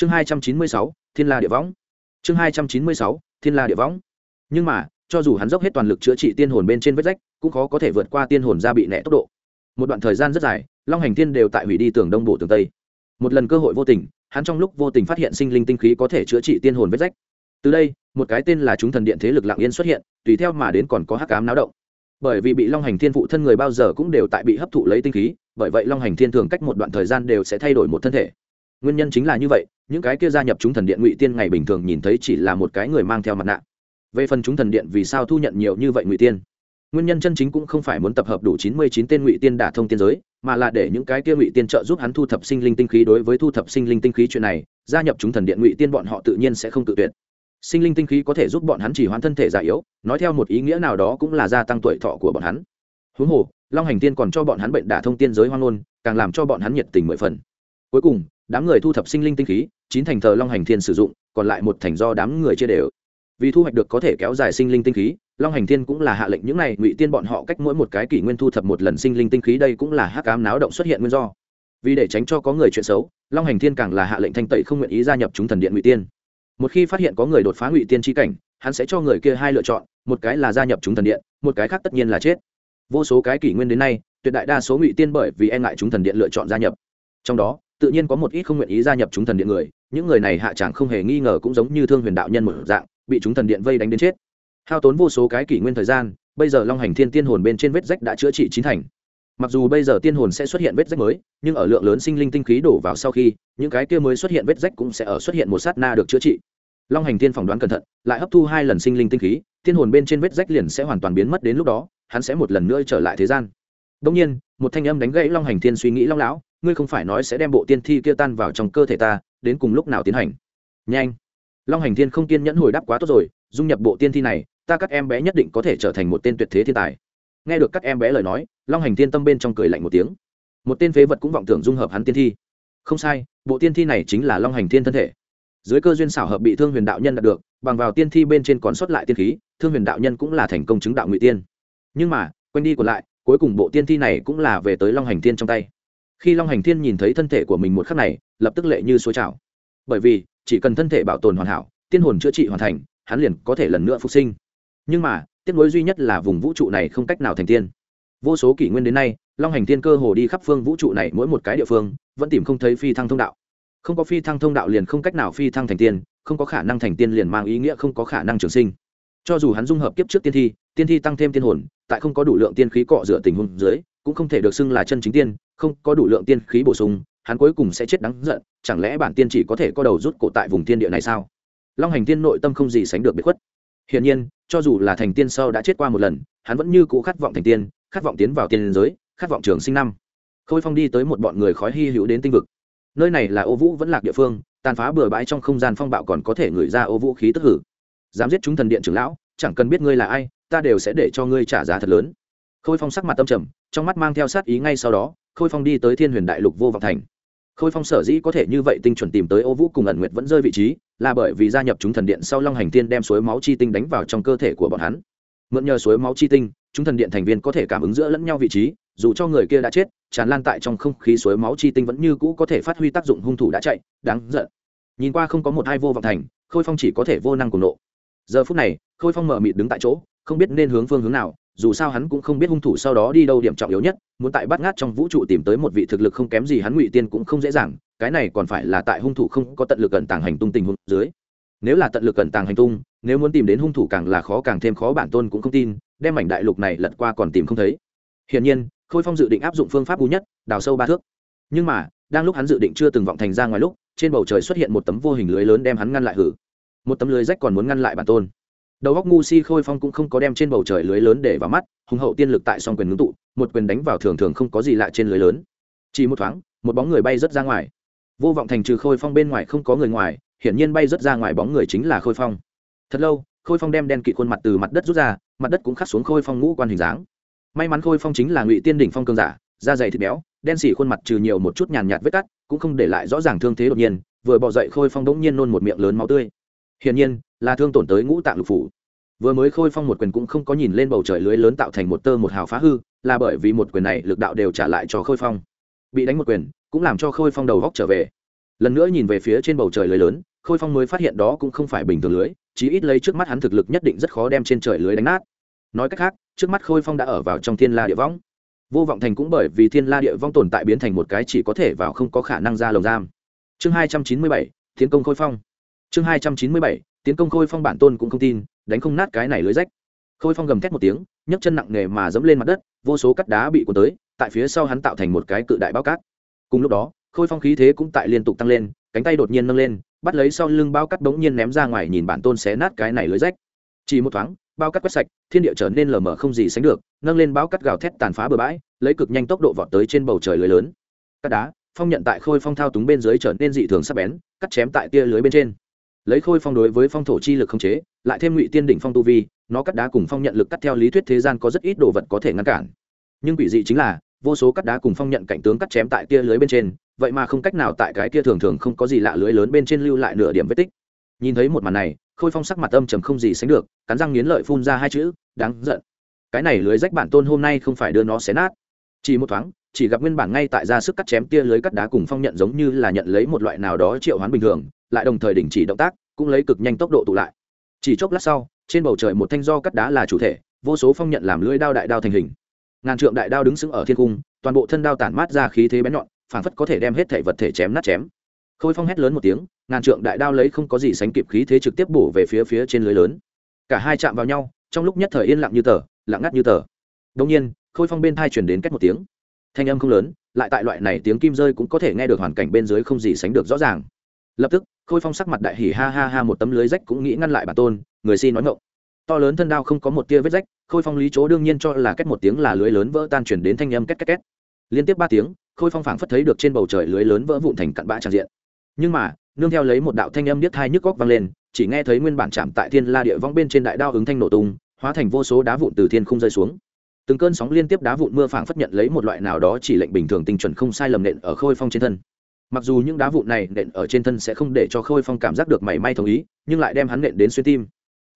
chương hai trăm chín mươi sáu, thiên la địa võng. Chương hai trăm chín mươi sáu, thiên la địa võng. Nhưng mà, cho dù hắn dốc hết toàn lực chữa trị tiên hồn bên trên vết rách, cũng khó có thể vượt qua tiên hồn ra bị nẹ tốc độ. Một đoạn thời gian rất dài, long hành thiên đều tại hủy đi tường đông bộ tường tây. Một lần cơ hội vô tình, hắn trong lúc vô tình phát hiện sinh linh tinh khí có thể chữa trị tiên hồn vết rách. Từ đây, một cái tên là chúng thần điện thế lực lạng yên xuất hiện, tùy theo mà đến còn có hắc cám náo động. Bởi vì bị long hành thiên phụ thân người bao giờ cũng đều tại bị hấp thụ lấy tinh khí, bởi vậy long hành thiên thường cách một đoạn thời gian đều sẽ thay đổi một thân thể. Nguyên nhân chính là như vậy những cái kia gia nhập chúng thần điện ngụy tiên ngày bình thường nhìn thấy chỉ là một cái người mang theo mặt nạ. Về phần chúng thần điện vì sao thu nhận nhiều như vậy ngụy tiên? Nguyên nhân chân chính cũng không phải muốn tập hợp đủ chín mươi chín tên ngụy tiên đả thông tiên giới, mà là để những cái kia ngụy tiên trợ giúp hắn thu thập sinh linh tinh khí. Đối với thu thập sinh linh tinh khí chuyện này, gia nhập chúng thần điện ngụy tiên bọn họ tự nhiên sẽ không tự tuyệt. Sinh linh tinh khí có thể giúp bọn hắn chỉ hoãn thân thể già yếu, nói theo một ý nghĩa nào đó cũng là gia tăng tuổi thọ của bọn hắn. Huống hồ, long hành tiên còn cho bọn hắn bệnh đả thông tiên giới hoang ngôn, càng làm cho bọn hắn nhiệt tình mười phần. Cuối cùng, đám người thu thập sinh linh tinh khí chín thành thờ long hành thiên sử dụng, còn lại một thành do đám người chia đều. Vì thu hoạch được có thể kéo dài sinh linh tinh khí, long hành thiên cũng là hạ lệnh những này, ngụy tiên bọn họ cách mỗi một cái kỷ nguyên thu thập một lần sinh linh tinh khí đây cũng là hắc ám náo động xuất hiện nguyên do. Vì để tránh cho có người chuyện xấu, long hành thiên càng là hạ lệnh thanh tẩy không nguyện ý gia nhập chúng thần điện ngụy tiên. Một khi phát hiện có người đột phá ngụy tiên tri cảnh, hắn sẽ cho người kia hai lựa chọn, một cái là gia nhập chúng thần điện, một cái khác tất nhiên là chết. Vô số cái kỷ nguyên đến nay, tuyệt đại đa số ngụy tiên bởi vì e ngại chúng thần điện lựa chọn gia nhập. Trong đó tự nhiên có một ít không nguyện ý gia nhập chúng thần điện người, những người này hạ chẳng không hề nghi ngờ cũng giống như thương huyền đạo nhân một dạng, bị chúng thần điện vây đánh đến chết. Hao tốn vô số cái kỷ nguyên thời gian, bây giờ long hành thiên tiên hồn bên trên vết rách đã chữa trị chín thành. Mặc dù bây giờ tiên hồn sẽ xuất hiện vết rách mới, nhưng ở lượng lớn sinh linh tinh khí đổ vào sau khi, những cái kia mới xuất hiện vết rách cũng sẽ ở xuất hiện một sát na được chữa trị. Long hành tiên phỏng đoán cẩn thận, lại hấp thu hai lần sinh linh tinh khí, tiên hồn bên trên vết rách liền sẽ hoàn toàn biến mất đến lúc đó, hắn sẽ một lần nữa trở lại thế gian. Đông nhiên, một thanh âm đánh gãy long hành thiên suy nghĩ long lão ngươi không phải nói sẽ đem bộ tiên thi kia tan vào trong cơ thể ta, đến cùng lúc nào tiến hành? Nhanh. Long hành thiên không kiên nhẫn hồi đáp quá tốt rồi, dung nhập bộ tiên thi này, ta các em bé nhất định có thể trở thành một tên tuyệt thế thiên tài. Nghe được các em bé lời nói, long hành thiên tâm bên trong cười lạnh một tiếng. Một tên phế vật cũng vọng tưởng dung hợp hắn tiên thi. Không sai, bộ tiên thi này chính là long hành thiên thân thể. Dưới cơ duyên xảo hợp bị thương huyền đạo nhân đạt được, bằng vào tiên thi bên trên còn sót lại tiên khí, thương huyền đạo nhân cũng là thành công chứng đạo ngụy tiên. Nhưng mà quanh đi còn lại, cuối cùng bộ tiên thi này cũng là về tới long hành thiên trong tay khi long hành thiên nhìn thấy thân thể của mình một khắc này, lập tức lệ như suối trào. Bởi vì, chỉ cần thân thể bảo tồn hoàn hảo, tiên hồn chữa trị hoàn thành, hắn liền có thể lần nữa phục sinh. Nhưng mà, tiếc nối duy nhất là vùng vũ trụ này không cách nào thành tiên. Vô số kỷ nguyên đến nay, long hành tiên cơ hồ đi khắp phương vũ trụ này mỗi một cái địa phương, vẫn tìm không thấy phi thăng thông đạo. Không có phi thăng thông đạo liền không cách nào phi thăng thành tiên, không có khả năng thành tiên liền mang ý nghĩa không có khả năng trường sinh. Cho dù hắn dung hợp kiếp trước tiên thi tiên thi tăng thêm tiên hồn, tại không có đủ lượng tiên khí cọ rửa tình huống dưới, cũng không thể được xưng là chân chính tiên không có đủ lượng tiên khí bổ sung, hắn cuối cùng sẽ chết đắng giận, chẳng lẽ bản tiên chỉ có thể có đầu rút cổ tại vùng thiên địa này sao? Long hành tiên nội tâm không gì sánh được biệt khuất. Hiển nhiên, cho dù là thành tiên sau đã chết qua một lần, hắn vẫn như cũ khát vọng thành tiên, khát vọng tiến vào tiên giới, khát vọng trường sinh năm. Khôi phong đi tới một bọn người khói hy hữu đến tinh vực. Nơi này là ô vũ vẫn lạc địa phương, tàn phá bừa bãi trong không gian phong bạo còn có thể ngửi ra ô vũ khí tức hử. Dám giết chúng thần điện trưởng lão, chẳng cần biết ngươi là ai, ta đều sẽ để cho ngươi trả giá thật lớn. Khôi phong sắc mặt tâm trầm, trong mắt mang theo sát ý ngay sau đó khôi phong đi tới thiên huyền đại lục vô vọng thành. Khôi phong sở dĩ có thể như vậy tinh chuẩn tìm tới ô vũ cùng ẩn nguyệt vẫn rơi vị trí, là bởi vì gia nhập chúng thần điện sau long hành tiên đem suối máu chi tinh đánh vào trong cơ thể của bọn hắn. Mượn nhờ suối máu chi tinh, chúng thần điện thành viên có thể cảm ứng giữa lẫn nhau vị trí, dù cho người kia đã chết, tràn lan tại trong không khí suối máu chi tinh vẫn như cũ có thể phát huy tác dụng hung thủ đã chạy, đáng giận. Nhìn qua không có một hai vô vọng thành, khôi phong chỉ có thể vô năng cùng nộ. Giờ phút này, khôi phong mở mịt đứng tại chỗ, không biết nên hướng phương hướng nào dù sao hắn cũng không biết hung thủ sau đó đi đâu điểm trọng yếu nhất, muốn tại bắt ngát trong vũ trụ tìm tới một vị thực lực không kém gì hắn ngụy tiên cũng không dễ dàng, cái này còn phải là tại hung thủ không có tận lực cẩn tàng hành tung tình huống dưới. Nếu là tận lực cẩn tàng hành tung, nếu muốn tìm đến hung thủ càng là khó càng thêm khó bản tôn cũng không tin, đem mảnh đại lục này lật qua còn tìm không thấy. Hiển nhiên, khôi phong dự định áp dụng phương pháp cú nhất, đào sâu ba thước. Nhưng mà, đang lúc hắn dự định chưa từng vọng thành ra ngoài lúc, trên bầu trời xuất hiện một tấm vô hình lưới lớn đem hắn ngăn lại hử. Một tấm lưới rách còn muốn ngăn lại bản tôn đầu góc ngu si khôi phong cũng không có đem trên bầu trời lưới lớn để vào mắt, hùng hậu tiên lực tại song quyền ngưng tụ, một quyền đánh vào thường thường không có gì lạ trên lưới lớn. Chỉ một thoáng, một bóng người bay rớt ra ngoài. Vô vọng thành trừ khôi phong bên ngoài không có người ngoài, hiển nhiên bay rớt ra ngoài bóng người chính là khôi phong. Thật lâu, khôi phong đem đen kỵ khuôn mặt từ mặt đất rút ra, mặt đất cũng khắc xuống khôi phong ngũ quan hình dáng. May mắn khôi phong chính là ngụy tiên đỉnh phong cương giả, da dày thịt béo, đen xỉ khuôn mặt trừ nhiều một chút nhàn nhạt vết cắt, cũng không để lại rõ ràng thương thế đột nhiên, vừa bỏ dậy khôi phong đống nhiên nôn một miệng lớn máu tươi hiển nhiên, là thương tổn tới ngũ tạng lục phủ. Vừa mới khôi phong một quyền cũng không có nhìn lên bầu trời lưới lớn tạo thành một tơ một hào phá hư, là bởi vì một quyền này lực đạo đều trả lại cho khôi phong. Bị đánh một quyền, cũng làm cho khôi phong đầu góc trở về. Lần nữa nhìn về phía trên bầu trời lưới lớn, khôi phong mới phát hiện đó cũng không phải bình thường lưới, chí ít lấy trước mắt hắn thực lực nhất định rất khó đem trên trời lưới đánh nát. Nói cách khác, trước mắt khôi phong đã ở vào trong thiên la địa võng. Vô vọng thành cũng bởi vì thiên la địa vong tồn tại biến thành một cái chỉ có thể vào không có khả năng ra lồng giam. Chương hai trăm chín mươi bảy, tiến công khôi phong chương hai trăm chín mươi bảy, tiến công khôi phong bản tôn cũng không tin, đánh không nát cái này lưới rách. Khôi phong gầm thét một tiếng, nhấc chân nặng nề mà dẫm lên mặt đất, vô số cắt đá bị cuốn tới, tại phía sau hắn tạo thành một cái cự đại bao cát. Cùng lúc đó, khôi phong khí thế cũng tại liên tục tăng lên, cánh tay đột nhiên nâng lên, bắt lấy sau lưng bao cắt bỗng nhiên ném ra ngoài nhìn bản tôn xé nát cái này lưới rách. Chỉ một thoáng, bao cắt quét sạch, thiên địa trở nên lờ mờ không gì sánh được, nâng lên bao cắt gào thét tàn phá bừa bãi, lấy cực nhanh tốc độ vọt tới trên bầu trời lưới lớn. Cắt đá, phong nhận tại khôi phong thao túng bên dưới trở nên dị thường sắc bén, cắt chém tại tia lưới bên trên lấy khôi phong đối với phong thổ chi lực không chế, lại thêm ngụy tiên đỉnh phong tu vi, nó cắt đá cùng phong nhận lực cắt theo lý thuyết thế gian có rất ít đồ vật có thể ngăn cản. Nhưng quỷ dị chính là, vô số cắt đá cùng phong nhận cảnh tướng cắt chém tại tia lưới bên trên, vậy mà không cách nào tại cái kia thường thường không có gì lạ lưới lớn bên trên lưu lại nửa điểm vết tích. Nhìn thấy một màn này, khôi phong sắc mặt âm trầm không gì sánh được, cắn răng nghiến lợi phun ra hai chữ, đáng giận. Cái này lưới rách bản tôn hôm nay không phải đưa nó xé nát. Chỉ một thoáng, chỉ gặp nguyên bản ngay tại ra sức cắt chém tia lưới cắt đá cùng phong nhận giống như là nhận lấy một loại nào đó triệu hoán bình thường lại đồng thời đình chỉ động tác, cũng lấy cực nhanh tốc độ tụ lại. Chỉ chốc lát sau, trên bầu trời một thanh do cắt đá là chủ thể, vô số phong nhận làm lưỡi đao đại đao thành hình. Ngàn trượng đại đao đứng sững ở thiên cung, toàn bộ thân đao tản mát ra khí thế bén nhọn, phảng phất có thể đem hết thể vật thể chém nát chém. Khôi phong hét lớn một tiếng, ngàn trượng đại đao lấy không có gì sánh kịp khí thế trực tiếp bổ về phía phía trên lưới lớn. Cả hai chạm vào nhau, trong lúc nhất thời yên lặng như tờ, lặng ngắt như tờ. Đông nhiên, khôi phong bên thai chuyển đến cách một tiếng. Thanh âm không lớn, lại tại loại này tiếng kim rơi cũng có thể nghe được hoàn cảnh bên dưới không gì sánh được rõ ràng. Lập tức khôi phong sắc mặt đại hỉ ha ha ha một tấm lưới rách cũng nghĩ ngăn lại bản tôn, người xin nói ngộng to lớn thân đao không có một tia vết rách, khôi phong lý chỗ đương nhiên cho là cách một tiếng là lưới lớn vỡ tan chuyển đến thanh âm két két két. Liên tiếp ba tiếng, khôi phong phảng phất thấy được trên bầu trời lưới lớn vỡ vụn thành cặn bã tràn diện. Nhưng mà, nương theo lấy một đạo thanh âm điếc thai nhức góc vang lên, chỉ nghe thấy nguyên bản chạm tại thiên la địa vong bên trên đại đao ứng thanh nổ tung, hóa thành vô số đá vụn từ thiên không rơi xuống. Từng cơn sóng liên tiếp đá vụn mưa phảng phất nhận lấy một loại nào đó chỉ lệnh bình thường tinh chuẩn không sai lầm nện ở khôi phong trên thân mặc dù những đá vụn này nện ở trên thân sẽ không để cho khôi phong cảm giác được mảy ý, nhưng lại đem hắn nện đến xuyên tim.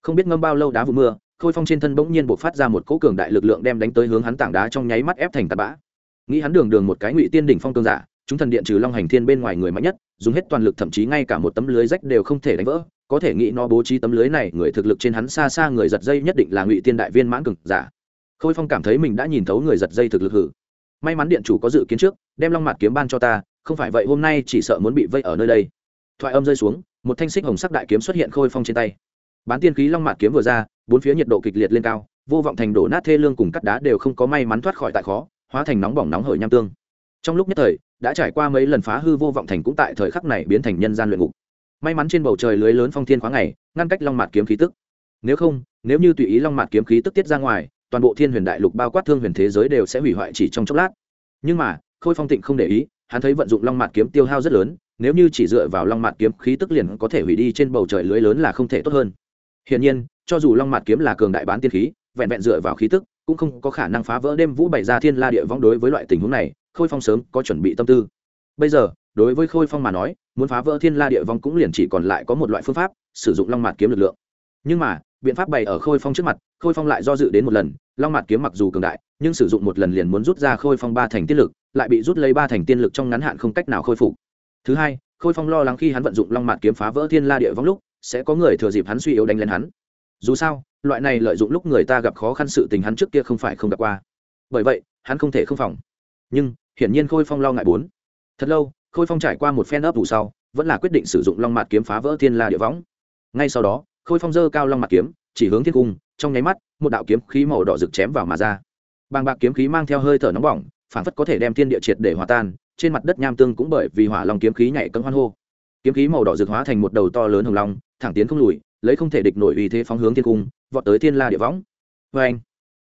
Không biết ngâm bao lâu đá vụn mưa khôi phong trên thân bỗng nhiên buộc phát ra một cỗ cường đại lực lượng đem đánh tới hướng hắn tảng đá trong nháy mắt ép thành tạt bã. Nghĩ hắn đường đường một cái ngụy tiên đỉnh phong cường giả chúng thần điện trừ long hành thiên bên ngoài người mạnh nhất dùng hết toàn lực thậm chí ngay cả một tấm lưới rách đều không thể đánh vỡ có thể nghĩ nó bố trí tấm lưới này người thực lực trên hắn xa xa người giật dây nhất định là ngụy tiên đại viên mãn cường giả. Khôi phong cảm thấy mình đã nhìn thấu người giật dây thực lực hử. May mắn điện chủ có dự kiến trước đem long mặt kiếm ban cho ta không phải vậy hôm nay chỉ sợ muốn bị vây ở nơi đây. Thoại âm rơi xuống, một thanh xích hồng sắc đại kiếm xuất hiện khôi phong trên tay. Bán tiên khí long mặt kiếm vừa ra, bốn phía nhiệt độ kịch liệt lên cao, vô vọng thành đổ nát thê lương cùng cắt đá đều không có may mắn thoát khỏi tại khó, hóa thành nóng bỏng nóng hởi nham tương. Trong lúc nhất thời, đã trải qua mấy lần phá hư vô vọng thành cũng tại thời khắc này biến thành nhân gian luyện ngục. May mắn trên bầu trời lưới lớn phong thiên khoáng này ngăn cách long mạt kiếm khí tức. Nếu không, nếu như tùy ý long mạt kiếm khí tức tiết ra ngoài, toàn bộ thiên huyền đại lục bao quát thương huyền thế giới đều sẽ hủy hoại chỉ trong chốc lát. Nhưng mà, khôi phong tịnh không để ý hắn thấy vận dụng long mạt kiếm tiêu hao rất lớn, nếu như chỉ dựa vào long mạt kiếm, khí tức liền có thể hủy đi trên bầu trời lưới lớn là không thể tốt hơn. Hiển nhiên, cho dù long mạt kiếm là cường đại bán tiên khí, vẹn vẹn dựa vào khí tức, cũng không có khả năng phá vỡ đêm vũ bày ra thiên la địa vong đối với loại tình huống này, khôi phong sớm có chuẩn bị tâm tư. Bây giờ, đối với khôi phong mà nói, muốn phá vỡ thiên la địa vong cũng liền chỉ còn lại có một loại phương pháp, sử dụng long mạt kiếm lực lượng. Nhưng mà, biện pháp bày ở khôi phong trước mặt, khôi phong lại do dự đến một lần, long mạt kiếm mặc dù cường đại, nhưng sử dụng một lần liền muốn rút ra khôi phong ba thành tiết lực lại bị rút lấy ba thành tiên lực trong ngắn hạn không cách nào khôi phục. Thứ hai, khôi phong lo lắng khi hắn vận dụng long mạt kiếm phá vỡ thiên la địa vong lúc, sẽ có người thừa dịp hắn suy yếu đánh lên hắn. Dù sao, loại này lợi dụng lúc người ta gặp khó khăn sự tình hắn trước kia không phải không gặp qua. Bởi vậy, hắn không thể không phòng. Nhưng, hiển nhiên khôi phong lo ngại bốn. Thật lâu, khôi phong trải qua một phen ấp vụ sau, vẫn là quyết định sử dụng long mạt kiếm phá vỡ thiên la địa võng ngay sau đó, khôi phong dơ cao long mạt kiếm, chỉ hướng thiên cung, trong nháy mắt, một đạo kiếm khí màu đỏ rực chém vào mà ra. Bàng bạc kiếm khí mang theo hơi thở nóng bỏng phản phất có thể đem thiên địa triệt để hòa tan, trên mặt đất nham tương cũng bởi vì hỏa long kiếm khí nhảy cấm hoan hô. Kiếm khí màu đỏ rực hóa thành một đầu to lớn hồng long, thẳng tiến không lùi, lấy không thể địch nổi uy thế phóng hướng thiên cung, vọt tới thiên la địa võng. Vê anh,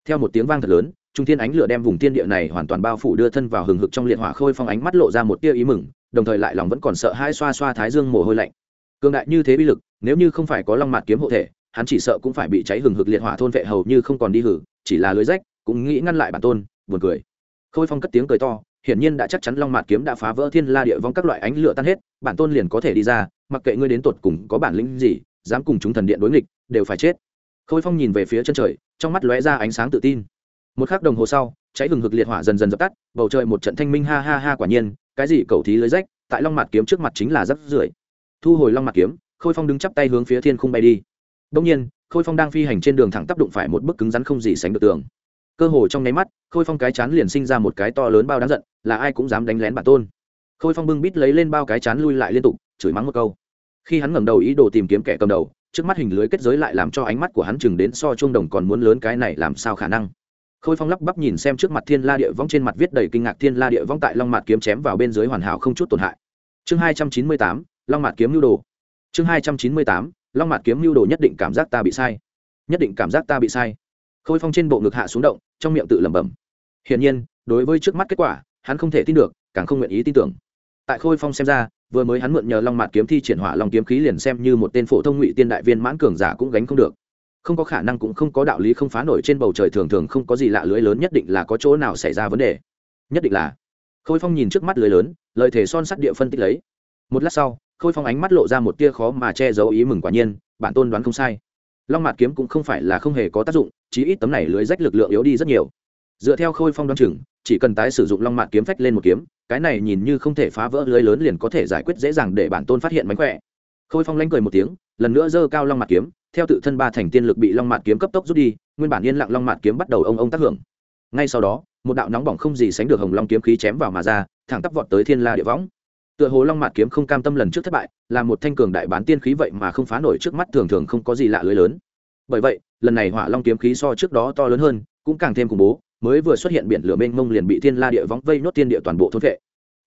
theo một tiếng vang thật lớn, trung thiên ánh lửa đem vùng thiên địa này hoàn toàn bao phủ đưa thân vào hừng hực trong liệt hỏa khôi phong ánh mắt lộ ra một tia ý mừng, đồng thời lại lòng vẫn còn sợ hai xoa xoa thái dương mồ hôi lạnh. Cường đại như thế bi lực, nếu như không phải có long mạt kiếm hộ thể, hắn chỉ sợ cũng phải bị cháy hừng hực liệt hỏa thôn vệ hầu như không còn đi hử, chỉ là lưới rách, cũng nghĩ ngăn lại bản tôn, buồn cười khôi phong cất tiếng cười to, hiển nhiên đã chắc chắn long mạt kiếm đã phá vỡ thiên la địa vong các loại ánh lửa tan hết, bản tôn liền có thể đi ra, mặc kệ ngươi đến tột cùng có bản lĩnh gì, dám cùng chúng thần điện đối nghịch, đều phải chết. Khôi phong nhìn về phía chân trời, trong mắt lóe ra ánh sáng tự tin. Một khắc đồng hồ sau, cháy hừng hực liệt hỏa dần dần dập tắt, bầu trời một trận thanh minh ha ha ha quả nhiên, cái gì cầu thí lưới rách, tại long Mạt kiếm trước mặt chính là rắp rưởi. Thu hồi long Mạt kiếm, khôi phong đứng chắp tay hướng phía thiên không bay đi. Đông nhiên, khôi phong đang phi hành trên đường thẳng tắp đụng phải một bức cứng rắn không gì sánh được tường cơ hồ trong nháy mắt, khôi phong cái chán liền sinh ra một cái to lớn bao đáng giận, là ai cũng dám đánh lén bản tôn. Khôi phong bưng bít lấy lên bao cái chán lui lại liên tục, chửi mắng một câu. Khi hắn ngẩng đầu ý đồ tìm kiếm kẻ cầm đầu, trước mắt hình lưới kết giới lại làm cho ánh mắt của hắn chừng đến so chuông đồng còn muốn lớn cái này làm sao khả năng. Khôi phong lắp bắp nhìn xem trước mặt thiên la địa vong trên mặt viết đầy kinh ngạc thiên la địa vong tại long mạt kiếm chém vào bên dưới hoàn hảo không chút tổn hại. Chương hai trăm chín mươi tám, long mạt kiếm lưu đồ. Chương hai trăm chín mươi tám, long mạt kiếm lưu đồ nhất định cảm giác ta bị sai. Nhất định cảm giác ta bị sai khôi phong trên bộ ngực hạ xuống động, trong miệng tự lẩm bẩm. Hiển nhiên, đối với trước mắt kết quả, hắn không thể tin được, càng không nguyện ý tin tưởng. Tại khôi phong xem ra, vừa mới hắn mượn nhờ long mạt kiếm thi triển hỏa long kiếm khí liền xem như một tên phổ thông ngụy tiên đại viên mãn cường giả cũng gánh không được. Không có khả năng cũng không có đạo lý không phá nổi trên bầu trời thường thường không có gì lạ lưới lớn nhất định là có chỗ nào xảy ra vấn đề. Nhất định là, khôi phong nhìn trước mắt lưới lớn lợi thể son sắt địa phân tích lấy. Một lát sau, khôi phong ánh mắt lộ ra một tia khó mà che giấu ý mừng quả nhiên, bản tôn đoán không sai long mạt kiếm cũng không phải là không hề có tác dụng, chí ít tấm này lưới rách lực lượng yếu đi rất nhiều. Dựa theo khôi phong đoán chừng, chỉ cần tái sử dụng long mạt kiếm phách lên một kiếm, cái này nhìn như không thể phá vỡ lưới lớn liền có thể giải quyết dễ dàng để bản tôn phát hiện mánh khỏe. Khôi phong lanh cười một tiếng, lần nữa giơ cao long mạt kiếm, theo tự thân ba thành tiên lực bị long mạt kiếm cấp tốc rút đi, nguyên bản yên lặng long mạt kiếm bắt đầu ông ông tác hưởng. Ngay sau đó, một đạo nóng bỏng không gì sánh được hồng long kiếm khí chém vào mà ra, thẳng tắp vọt tới thiên la địa võng tựa hồ long mạt kiếm không cam tâm lần trước thất bại, là một thanh cường đại bán tiên khí vậy mà không phá nổi trước mắt thường thường không có gì lạ lưới lớn. Bởi vậy, lần này hỏa long kiếm khí so trước đó to lớn hơn, cũng càng thêm khủng bố, mới vừa xuất hiện biển lửa mênh mông liền bị thiên la địa võng vây nốt thiên địa toàn bộ thôn vệ.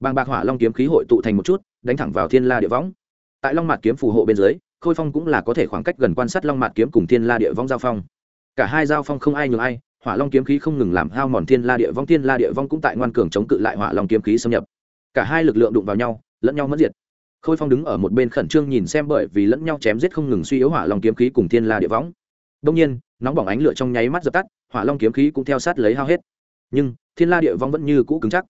Bàng bạc hỏa long kiếm khí hội tụ thành một chút, đánh thẳng vào thiên la địa võng. Tại long mạt kiếm phù hộ bên dưới, khôi phong cũng là có thể khoảng cách gần quan sát long mạt kiếm cùng thiên la địa võng giao phong. Cả hai giao phong không ai nhường ai, hỏa long kiếm khí không ngừng làm hao mòn thiên la địa vong thiên la địa vong cũng tại ngoan cường chống cự lại hỏa long kiếm khí xâm nhập cả hai lực lượng đụng vào nhau, lẫn nhau mất diệt. Khôi phong đứng ở một bên khẩn trương nhìn xem bởi vì lẫn nhau chém giết không ngừng suy yếu hỏa long kiếm khí cùng thiên la địa võng. Đông nhiên, nóng bỏng ánh lửa trong nháy mắt dập tắt, hỏa long kiếm khí cũng theo sát lấy hao hết. Nhưng, thiên la địa võng vẫn như cũ cứng chắc.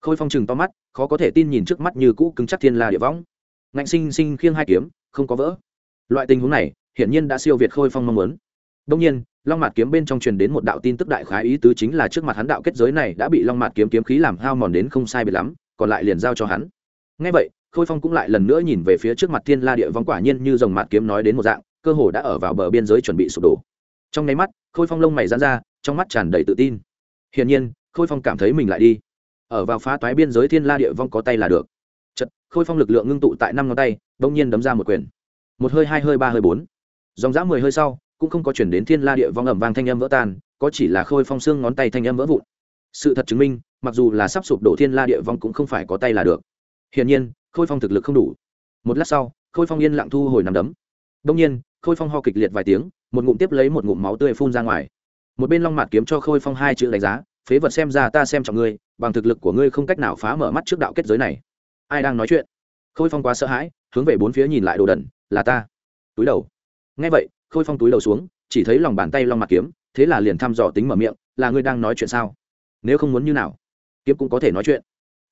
Khôi phong chừng to mắt, khó có thể tin nhìn trước mắt như cũ cứng chắc thiên la địa võng. Ngạnh sinh sinh khiêng hai kiếm, không có vỡ. Loại tình huống này, hiển nhiên đã siêu việt khôi phong mong muốn. Đông nhiên, long mạt kiếm bên trong truyền đến một đạo tin tức đại khái ý tứ chính là trước mặt hắn đạo kết giới này đã bị long mạt kiếm kiếm khí làm hao mòn đến không sai biệt lắm còn lại liền giao cho hắn. Ngay vậy, khôi phong cũng lại lần nữa nhìn về phía trước mặt thiên la địa vong quả nhiên như dòng mạt kiếm nói đến một dạng, cơ hồ đã ở vào bờ biên giới chuẩn bị sụp đổ. Trong nháy mắt, khôi phong lông mày dán ra, trong mắt tràn đầy tự tin. Hiển nhiên, khôi phong cảm thấy mình lại đi. Ở vào phá toái biên giới thiên la địa vong có tay là được. Chật khôi phong lực lượng ngưng tụ tại năm ngón tay đông nhiên đấm ra một quyền. Một hơi, hai hơi, ba hơi, bốn. Dòng dã mười hơi sau, cũng không có chuyển đến thiên la địa vong ẩm vang thanh âm vỡ tan, có chỉ là khôi phong xương ngón tay thanh âm vỡ vụn. Sự thật chứng minh mặc dù là sắp sụp đổ thiên la địa vong cũng không phải có tay là được. Hiển nhiên, khôi phong thực lực không đủ. Một lát sau, khôi phong yên lặng thu hồi nằm đấm. Đông nhiên, khôi phong ho kịch liệt vài tiếng, một ngụm tiếp lấy một ngụm máu tươi phun ra ngoài. Một bên long mạt kiếm cho khôi phong hai chữ đánh giá, phế vật xem ra ta xem trọng ngươi, bằng thực lực của ngươi không cách nào phá mở mắt trước đạo kết giới này. Ai đang nói chuyện? Khôi phong quá sợ hãi, hướng về bốn phía nhìn lại đồ đần, là ta. Túi đầu. Ngay vậy, khôi phong túi đầu xuống, chỉ thấy lòng bàn tay long mặt kiếm, thế là liền thăm dò tính mở miệng, là ngươi đang nói chuyện sao? Nếu không muốn như nào? Kiếm cũng có thể nói chuyện.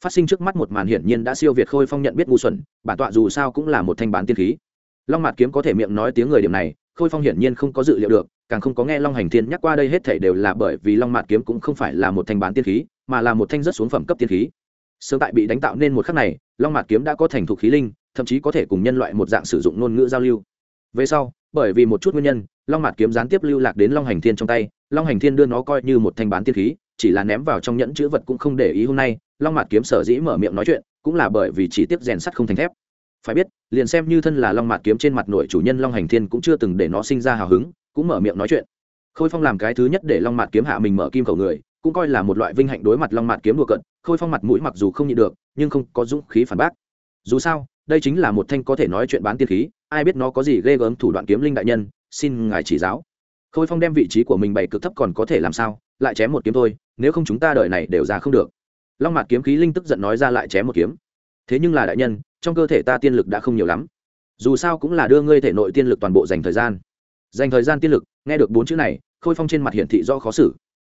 Phát sinh trước mắt một màn hiển nhiên đã siêu việt khôi phong nhận biết ngu xuẩn, bản tọa dù sao cũng là một thanh bán tiên khí. Long Mạt kiếm có thể miệng nói tiếng người điểm này, khôi phong hiển nhiên không có dự liệu được, càng không có nghe long hành thiên nhắc qua đây hết thể đều là bởi vì long mạt kiếm cũng không phải là một thanh bán tiên khí, mà là một thanh rất xuống phẩm cấp tiên khí. Sớm tại bị đánh tạo nên một khắc này, long mạt kiếm đã có thành thục khí linh, thậm chí có thể cùng nhân loại một dạng sử dụng ngôn ngữ giao lưu. Về sau, bởi vì một chút nguyên nhân, long mạt kiếm gián tiếp lưu lạc đến long hành thiên trong tay, long hành thiên đưa nó coi như một thanh bán tiên khí chỉ là ném vào trong nhẫn chữ vật cũng không để ý hôm nay, long mạt kiếm sở dĩ mở miệng nói chuyện, cũng là bởi vì chỉ tiếp rèn sắt không thành thép. Phải biết, liền xem như thân là long mạt kiếm trên mặt nội chủ nhân long hành thiên cũng chưa từng để nó sinh ra hào hứng, cũng mở miệng nói chuyện. Khôi phong làm cái thứ nhất để long mạt kiếm hạ mình mở kim khẩu người, cũng coi là một loại vinh hạnh đối mặt long mạt kiếm đùa cận khôi phong mặt mũi mặc dù không nhịn được, nhưng không có dũng khí phản bác. Dù sao, đây chính là một thanh có thể nói chuyện bán tiên khí, ai biết nó có gì ghê gớm thủ đoạn kiếm linh đại nhân, xin ngài chỉ giáo. Khôi phong đem vị trí của mình bày cực thấp còn có thể làm sao lại chém một kiếm thôi, nếu không chúng ta đợi này đều ra không được. Long mạt kiếm khí linh tức giận nói ra lại chém một kiếm. Thế nhưng là đại nhân, trong cơ thể ta tiên lực đã không nhiều lắm. Dù sao cũng là đưa ngươi thể nội tiên lực toàn bộ dành thời gian. Dành thời gian tiên lực, nghe được bốn chữ này, khôi phong trên mặt hiển thị do khó xử.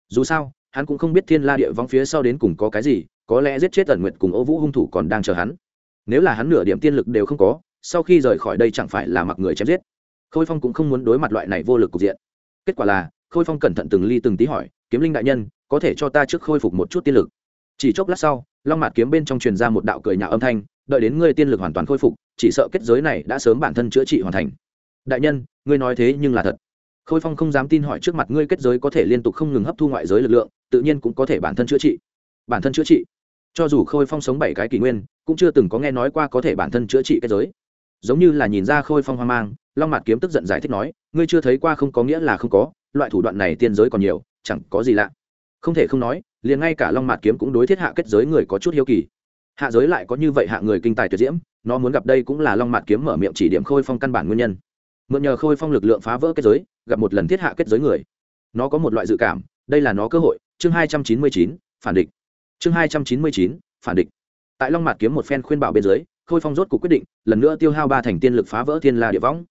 Dù sao, hắn cũng không biết thiên la địa vong phía sau đến cùng có cái gì, có lẽ giết chết tần nguyệt cùng ô vũ hung thủ còn đang chờ hắn. Nếu là hắn nửa điểm tiên lực đều không có, sau khi rời khỏi đây chẳng phải là mặc người chém giết. Khôi phong cũng không muốn đối mặt loại này vô lực cục diện. Kết quả là khôi phong cẩn thận từng ly từng tí hỏi, kiếm linh đại nhân, có thể cho ta trước khôi phục một chút tiên lực? Chỉ chốc lát sau, long mạt kiếm bên trong truyền ra một đạo cười nhạo âm thanh, đợi đến ngươi tiên lực hoàn toàn khôi phục, chỉ sợ kết giới này đã sớm bản thân chữa trị hoàn thành. Đại nhân, ngươi nói thế nhưng là thật. Khôi phong không dám tin hỏi trước mặt ngươi kết giới có thể liên tục không ngừng hấp thu ngoại giới lực lượng, tự nhiên cũng có thể bản thân chữa trị. Bản thân chữa trị? Cho dù khôi phong sống bảy cái kỷ nguyên, cũng chưa từng có nghe nói qua có thể bản thân chữa trị kết giới. Giống như là nhìn ra khôi phong hoang mang, long mạt kiếm tức giận giải thích nói, ngươi chưa thấy qua không có nghĩa là không có loại thủ đoạn này tiên giới còn nhiều, chẳng có gì lạ. Không thể không nói, liền ngay cả long mạt kiếm cũng đối thiết hạ kết giới người có chút hiếu kỳ. Hạ giới lại có như vậy hạ người kinh tài tuyệt diễm, nó muốn gặp đây cũng là long mạt kiếm mở miệng chỉ điểm khôi phong căn bản nguyên nhân. Mượn nhờ khôi phong lực lượng phá vỡ kết giới, gặp một lần thiết hạ kết giới người. Nó có một loại dự cảm, đây là nó cơ hội. Chương hai trăm chín mươi chín, phản địch. Chương hai trăm chín mươi chín, phản địch. Tại long mạt kiếm một phen khuyên bảo bên dưới, khôi phong rốt cuộc quyết định, lần nữa tiêu hao ba thành tiên lực phá vỡ thiên la địa võng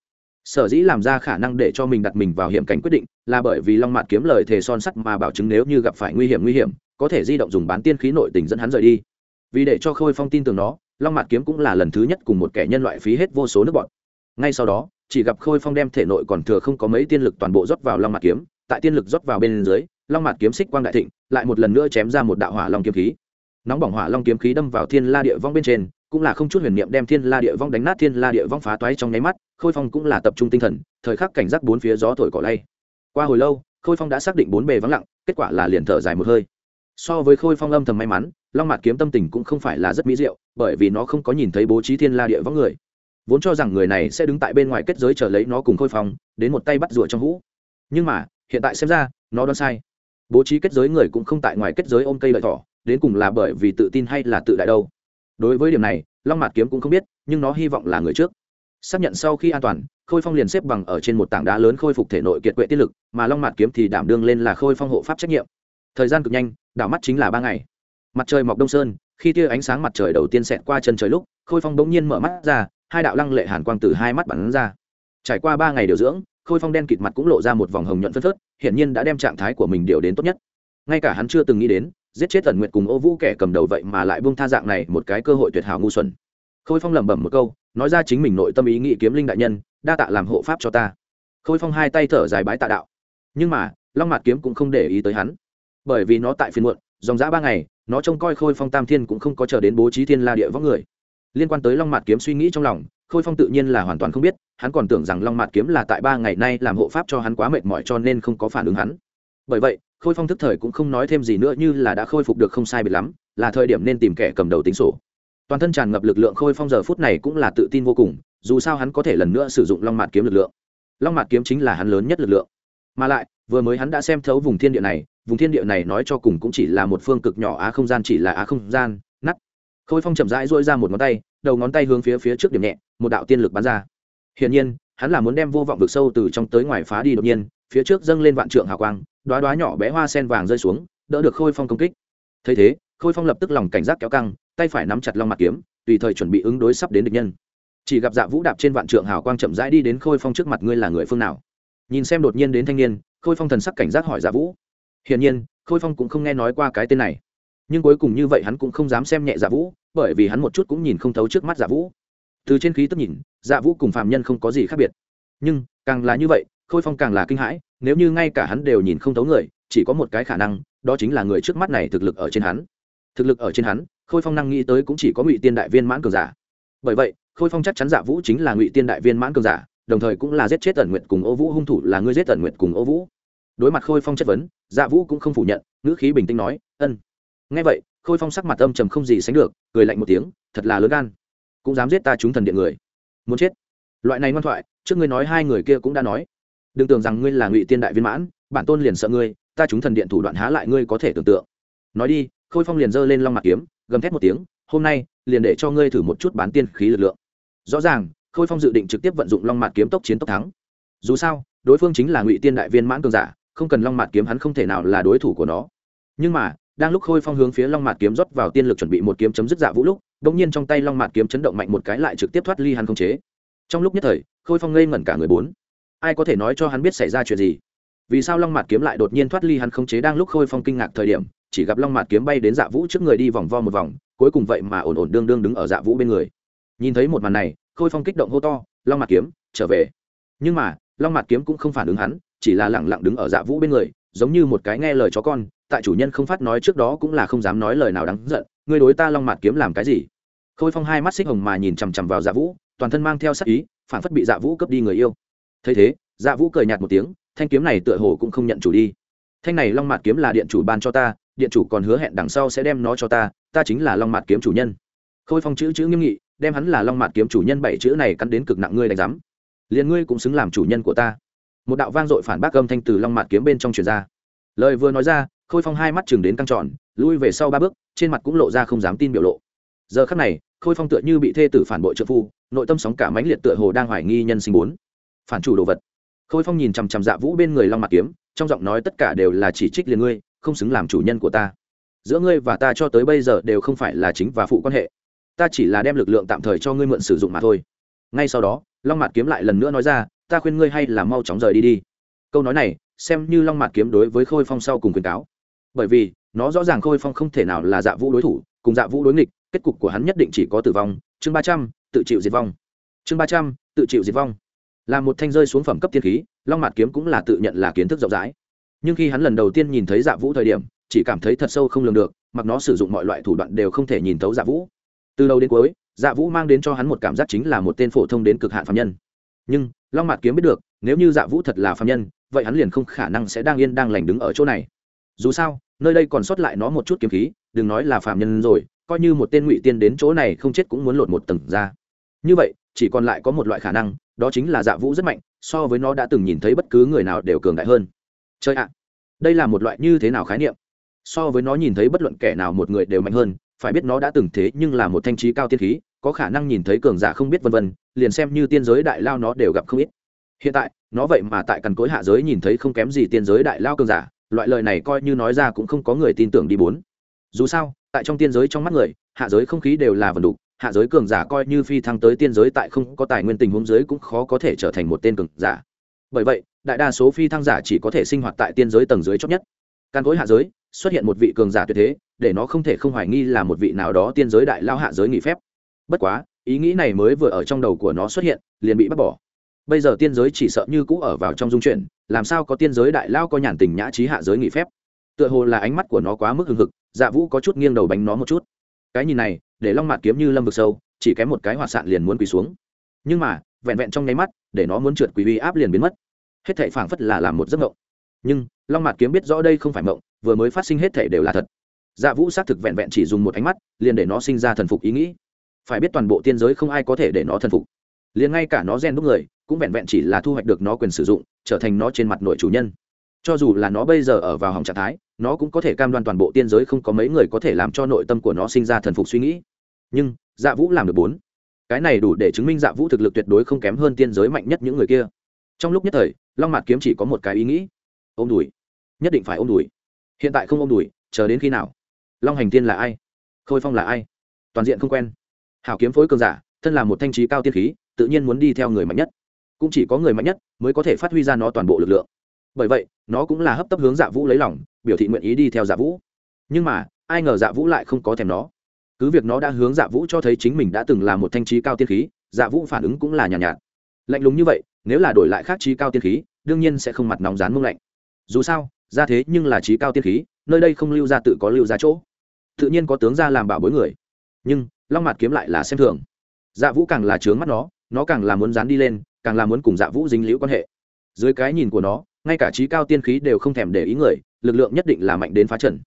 sở dĩ làm ra khả năng để cho mình đặt mình vào hiểm cảnh quyết định là bởi vì long mạt kiếm lời thề son sắt mà bảo chứng nếu như gặp phải nguy hiểm nguy hiểm, có thể di động dùng bán tiên khí nội tình dẫn hắn rời đi. Vì để cho khôi phong tin tưởng nó, long mạt kiếm cũng là lần thứ nhất cùng một kẻ nhân loại phí hết vô số nước bọn. Ngay sau đó, chỉ gặp khôi phong đem thể nội còn thừa không có mấy tiên lực toàn bộ rót vào long mạt kiếm, tại tiên lực rót vào bên dưới, long mạt kiếm xích quang đại thịnh, lại một lần nữa chém ra một đạo hỏa long kiếm khí. Nóng bỏng hỏa long kiếm khí đâm vào thiên la địa vong bên trên cũng là không chút huyền niệm đem thiên la địa vong đánh nát thiên la địa vong phá toái trong nháy mắt, khôi phong cũng là tập trung tinh thần, thời khắc cảnh giác bốn phía gió thổi cỏ lay. Qua hồi lâu, khôi phong đã xác định bốn bề vắng lặng, kết quả là liền thở dài một hơi. So với khôi phong âm thầm may mắn, long mạt kiếm tâm tình cũng không phải là rất mỹ diệu, bởi vì nó không có nhìn thấy bố trí thiên la địa vong người. Vốn cho rằng người này sẽ đứng tại bên ngoài kết giới chờ lấy nó cùng khôi phong, đến một tay bắt rủa trong hũ. Nhưng mà, hiện tại xem ra, nó đoán sai. Bố trí kết giới người cũng không tại ngoài kết giới ôm cây lợi thỏ, đến cùng là bởi vì tự tin hay là tự đại đâu? Đối với điểm này, long mạt kiếm cũng không biết, nhưng nó hy vọng là người trước. Xác nhận sau khi an toàn, khôi phong liền xếp bằng ở trên một tảng đá lớn khôi phục thể nội kiệt quệ tiết lực, mà long mạt kiếm thì đảm đương lên là khôi phong hộ pháp trách nhiệm. Thời gian cực nhanh, đảo mắt chính là ba ngày. Mặt trời mọc đông sơn, khi tia ánh sáng mặt trời đầu tiên xẹt qua chân trời lúc, khôi phong bỗng nhiên mở mắt ra, hai đạo lăng lệ hàn quang từ hai mắt bắn ra. Trải qua ba ngày điều dưỡng, khôi phong đen kịt mặt cũng lộ ra một vòng hồng nhuận phân phớt, hiển nhiên đã đem trạng thái của mình điều đến tốt nhất ngay cả hắn chưa từng nghĩ đến, giết chết tần nguyệt cùng ô vũ kẻ cầm đầu vậy mà lại buông tha dạng này một cái cơ hội tuyệt hảo ngu xuẩn. Khôi phong lẩm bẩm một câu, nói ra chính mình nội tâm ý nghĩ kiếm linh đại nhân, đa tạ làm hộ pháp cho ta. Khôi phong hai tay thở dài bái tạ đạo. Nhưng mà, long mạt kiếm cũng không để ý tới hắn. Bởi vì nó tại phiên muộn, dòng dã ba ngày, nó trông coi khôi phong tam thiên cũng không có chờ đến bố trí thiên la địa võng người. Liên quan tới long mạt kiếm suy nghĩ trong lòng, khôi phong tự nhiên là hoàn toàn không biết, hắn còn tưởng rằng long mạt kiếm là tại ba ngày nay làm hộ pháp cho hắn quá mệt mỏi cho nên không có phản ứng hắn. Bởi vậy khôi phong thức thời cũng không nói thêm gì nữa như là đã khôi phục được không sai biệt lắm, là thời điểm nên tìm kẻ cầm đầu tính sổ. Toàn thân tràn ngập lực lượng khôi phong giờ phút này cũng là tự tin vô cùng, dù sao hắn có thể lần nữa sử dụng long mạt kiếm lực lượng. Long mạt kiếm chính là hắn lớn nhất lực lượng. Mà lại, vừa mới hắn đã xem thấu vùng thiên địa này, vùng thiên địa này nói cho cùng cũng chỉ là một phương cực nhỏ á không gian chỉ là á không gian nắt khôi phong chậm rãi dỗi ra một ngón tay, đầu ngón tay hướng phía phía trước điểm nhẹ, một đạo tiên lực bắn ra. Hiển nhiên, hắn là muốn đem vô vọng vực sâu từ trong tới ngoài phá đi đột nhiên, phía trước dâng lên vạn trượng hào quang đoá đoá nhỏ bé hoa sen vàng rơi xuống, đỡ được khôi phong công kích. Thấy thế, khôi phong lập tức lòng cảnh giác kéo căng, tay phải nắm chặt long mặt kiếm, tùy thời chuẩn bị ứng đối sắp đến địch nhân. Chỉ gặp dạ vũ đạp trên vạn trượng hào quang chậm rãi đi đến khôi phong trước mặt, ngươi là người phương nào? Nhìn xem đột nhiên đến thanh niên, khôi phong thần sắc cảnh giác hỏi dạ vũ. Hiển nhiên, khôi phong cũng không nghe nói qua cái tên này. Nhưng cuối cùng như vậy hắn cũng không dám xem nhẹ dạ vũ, bởi vì hắn một chút cũng nhìn không thấu trước mắt dạ vũ. Từ trên khí tức nhìn dạ vũ cùng phạm nhân không có gì khác biệt. Nhưng, càng là như vậy khôi phong càng là kinh hãi, nếu như ngay cả hắn đều nhìn không thấu người, chỉ có một cái khả năng, đó chính là người trước mắt này thực lực ở trên hắn. Thực lực ở trên hắn, khôi phong năng nghĩ tới cũng chỉ có ngụy tiên đại viên mãn cường giả. Bởi vậy, khôi phong chắc chắn dạ vũ chính là ngụy tiên đại viên mãn cường giả, đồng thời cũng là giết chết tần nguyện cùng ô vũ, hung thủ là ngươi giết tần nguyện cùng ô vũ. Đối mặt khôi phong chất vấn dạ vũ cũng không phủ nhận, ngữ khí bình tĩnh nói, ân. Ngay vậy, khôi phong sắc mặt âm trầm không gì sánh được, cười lạnh một tiếng, thật là lớn gan. Cũng dám giết ta chúng thần điện người. Muốn chết. Loại này ngoan thoại, trước ngươi nói hai người kia cũng đã nói đừng tưởng rằng ngươi là ngụy tiên đại viên mãn, bản tôn liền sợ ngươi, ta chúng thần điện thủ đoạn há lại ngươi có thể tưởng tượng. Nói đi, khôi phong liền giơ lên long mặt kiếm, gầm thét một tiếng, hôm nay, liền để cho ngươi thử một chút bán tiên khí lực lượng. Rõ ràng, khôi phong dự định trực tiếp vận dụng long mặt kiếm tốc chiến tốc thắng. Dù sao, đối phương chính là ngụy tiên đại viên mãn cường giả, không cần long mặt kiếm hắn không thể nào là đối thủ của nó. Nhưng mà, đang lúc khôi phong hướng phía long mạt kiếm rót vào tiên lực chuẩn bị một kiếm chấm dứt dạ vũ lúc, đột nhiên trong tay long mạt kiếm chấn động mạnh một cái lại trực tiếp thoát ly hắn không chế. Trong lúc nhất thời, khôi phong ngây ngẩn cả người bốn ai có thể nói cho hắn biết xảy ra chuyện gì? Vì sao long mạt kiếm lại đột nhiên thoát ly hắn không chế đang lúc khôi phong kinh ngạc thời điểm, chỉ gặp long mạt kiếm bay đến dạ vũ trước người đi vòng vo một vòng, cuối cùng vậy mà ổn ổn đương đương đứng ở dạ vũ bên người. Nhìn thấy một màn này, khôi phong kích động hô to, long mạt kiếm, trở về. Nhưng mà, long mạt kiếm cũng không phản ứng hắn, chỉ là lẳng lặng đứng ở dạ vũ bên người, giống như một cái nghe lời chó con, tại chủ nhân không phát nói trước đó cũng là không dám nói lời nào đáng giận, ngươi đối ta long mạt kiếm làm cái gì? Khôi phong hai mắt xích hồng mà nhìn chằm chằm vào dạ vũ, toàn thân mang theo sắc ý, phản phất bị dạ vũ cướp đi người yêu thấy thế dạ vũ cười nhạt một tiếng, thanh kiếm này tựa hồ cũng không nhận chủ đi. Thanh này long mạt kiếm là điện chủ ban cho ta, điện chủ còn hứa hẹn đằng sau sẽ đem nó cho ta ta chính là long mạt kiếm chủ nhân. Khôi phong chữ chữ nghiêm nghị, đem hắn là long mạt kiếm chủ nhân bảy chữ này cắn đến cực nặng ngươi đánh giám liền ngươi cũng xứng làm chủ nhân của ta. Một đạo vang dội phản bác âm thanh từ long mạt kiếm bên trong truyền ra. Lời vừa nói ra, khôi phong hai mắt chừng đến căng tròn, lui về sau ba bước, trên mặt cũng lộ ra không dám tin biểu lộ. Giờ khắc này, khôi phong tựa như bị thê tử phản bội trợ phu, nội tâm sóng cả mãnh liệt tựa hồ đang hoài nghi nhân sinh bốn phản chủ đồ vật. Khôi phong nhìn chằm chằm dạ vũ bên người long mạt kiếm, trong giọng nói tất cả đều là chỉ trích liền ngươi, không xứng làm chủ nhân của ta. Giữa ngươi và ta cho tới bây giờ đều không phải là chính và phụ quan hệ. Ta chỉ là đem lực lượng tạm thời cho ngươi mượn sử dụng mà thôi. Ngay sau đó, long mạt kiếm lại lần nữa nói ra, ta khuyên ngươi hay là mau chóng rời đi đi. Câu nói này, xem như long mạt kiếm đối với khôi phong sau cùng khuyên cáo. Bởi vì, nó rõ ràng khôi phong không thể nào là dạ vũ đối thủ, cùng dạ vũ đối nghịch, kết cục của hắn nhất định chỉ có tử vong. Chương ba trăm, tự chịu diệt vong. Chương ba trăm, tự chịu diệt vong là một thanh rơi xuống phẩm cấp tiên khí, long mạt kiếm cũng là tự nhận là kiến thức rộng rãi. Nhưng khi hắn lần đầu tiên nhìn thấy dạ vũ thời điểm, chỉ cảm thấy thật sâu không lường được, mặc nó sử dụng mọi loại thủ đoạn đều không thể nhìn thấu dạ vũ. Từ đầu đến cuối dạ vũ mang đến cho hắn một cảm giác chính là một tên phổ thông đến cực hạn phạm nhân. Nhưng, long mạt kiếm biết được, nếu như dạ vũ thật là phạm nhân, vậy hắn liền không khả năng sẽ đang yên đang lành đứng ở chỗ này. Dù sao, nơi đây còn sót lại nó một chút kiếm khí, đừng nói là phạm nhân rồi, coi như một tên ngụy tiên đến chỗ này không chết cũng muốn lột một tầng ra. Như vậy, chỉ còn lại có một loại khả năng đó chính là dạ vũ rất mạnh, so với nó đã từng nhìn thấy bất cứ người nào đều cường đại hơn. Chơi ạ, đây là một loại như thế nào khái niệm? So với nó nhìn thấy bất luận kẻ nào một người đều mạnh hơn, phải biết nó đã từng thế nhưng là một thanh trí cao tiên khí, có khả năng nhìn thấy cường giả không biết vân vân, liền xem như tiên giới đại lao nó đều gặp không ít. Hiện tại, nó vậy mà tại cằn cối hạ giới nhìn thấy không kém gì tiên giới đại lao cường giả, loại lời này coi như nói ra cũng không có người tin tưởng đi bốn. Dù sao, tại trong tiên giới trong mắt người, hạ giới không khí đều là vần đục hạ giới cường giả coi như phi thăng tới tiên giới tại không có tài nguyên tình huống giới cũng khó có thể trở thành một tên cường giả. Bởi vậy, đại đa số phi thăng giả chỉ có thể sinh hoạt tại tiên giới tầng dưới chót nhất. Căn cối hạ giới, xuất hiện một vị cường giả tuyệt thế, để nó không thể không hoài nghi là một vị nào đó tiên giới đại lao hạ giới nghỉ phép. Bất quá, ý nghĩ này mới vừa ở trong đầu của nó xuất hiện, liền bị bắt bỏ. Bây giờ tiên giới chỉ sợ như cũ ở vào trong dung chuyển, làm sao có tiên giới đại lao có nhàn tình nhã trí hạ giới nghỉ phép? Tựa hồ là ánh mắt của nó quá mức hừng hực dạ vũ có chút nghiêng đầu bánh nó một chút. Cái nhìn này để long mạt kiếm như lâm vực sâu, chỉ kém một cái hoạt sạn liền muốn quỳ xuống. Nhưng mà, vẹn vẹn trong nháy mắt, để nó muốn trượt quỳ uy áp liền biến mất. Hết thảy phảng phất là làm một giấc mộng. Nhưng, long mạt kiếm biết rõ đây không phải mộng, vừa mới phát sinh hết thảy đều là thật. Dạ vũ xác thực vẹn vẹn chỉ dùng một ánh mắt, liền để nó sinh ra thần phục ý nghĩ. Phải biết toàn bộ tiên giới không ai có thể để nó thần phục. Liền ngay cả nó gen đúc người, cũng vẹn vẹn chỉ là thu hoạch được nó quyền sử dụng, trở thành nó trên mặt nội chủ nhân. Cho dù là nó bây giờ ở vào hỏng trạng thái, nó cũng có thể cam đoan toàn bộ tiên giới không có mấy người có thể làm cho nội tâm của nó sinh ra thần phục suy nghĩ nhưng dạ vũ làm được bốn. Cái này đủ để chứng minh dạ vũ thực lực tuyệt đối không kém hơn tiên giới mạnh nhất những người kia. Trong lúc nhất thời, long mạt kiếm chỉ có một cái ý nghĩ. Ôm đùi. Nhất định phải ôm đùi. Hiện tại không ôm đùi, chờ đến khi nào? Long hành tiên là ai? Khôi phong là ai? Toàn diện không quen. Hảo kiếm phối cường giả, thân là một thanh trí cao tiên khí, tự nhiên muốn đi theo người mạnh nhất. Cũng chỉ có người mạnh nhất mới có thể phát huy ra nó toàn bộ lực lượng. Bởi vậy, nó cũng là hấp tấp hướng dạ vũ lấy lòng, biểu thị nguyện ý đi theo dạ vũ. Nhưng mà, ai ngờ dạ vũ lại không có thèm nó cứ việc nó đã hướng dạ vũ cho thấy chính mình đã từng là một thanh trí cao tiên khí dạ vũ phản ứng cũng là nhàn nhạt, nhạt. Lạnh lùng như vậy nếu là đổi lại khác trí cao tiên khí đương nhiên sẽ không mặt nóng rán mông lạnh. Dù sao ra thế nhưng là trí cao tiên khí nơi đây không lưu ra tự có lưu ra chỗ. Tự nhiên có tướng ra làm bảo bối người. Nhưng long mặt kiếm lại là xem thường. Dạ vũ càng là trướng mắt nó nó càng là muốn dán đi lên càng là muốn cùng dạ vũ dính liễu quan hệ. Dưới cái nhìn của nó ngay cả trí cao tiên khí đều không thèm để ý người lực lượng nhất định là mạnh đến phá trần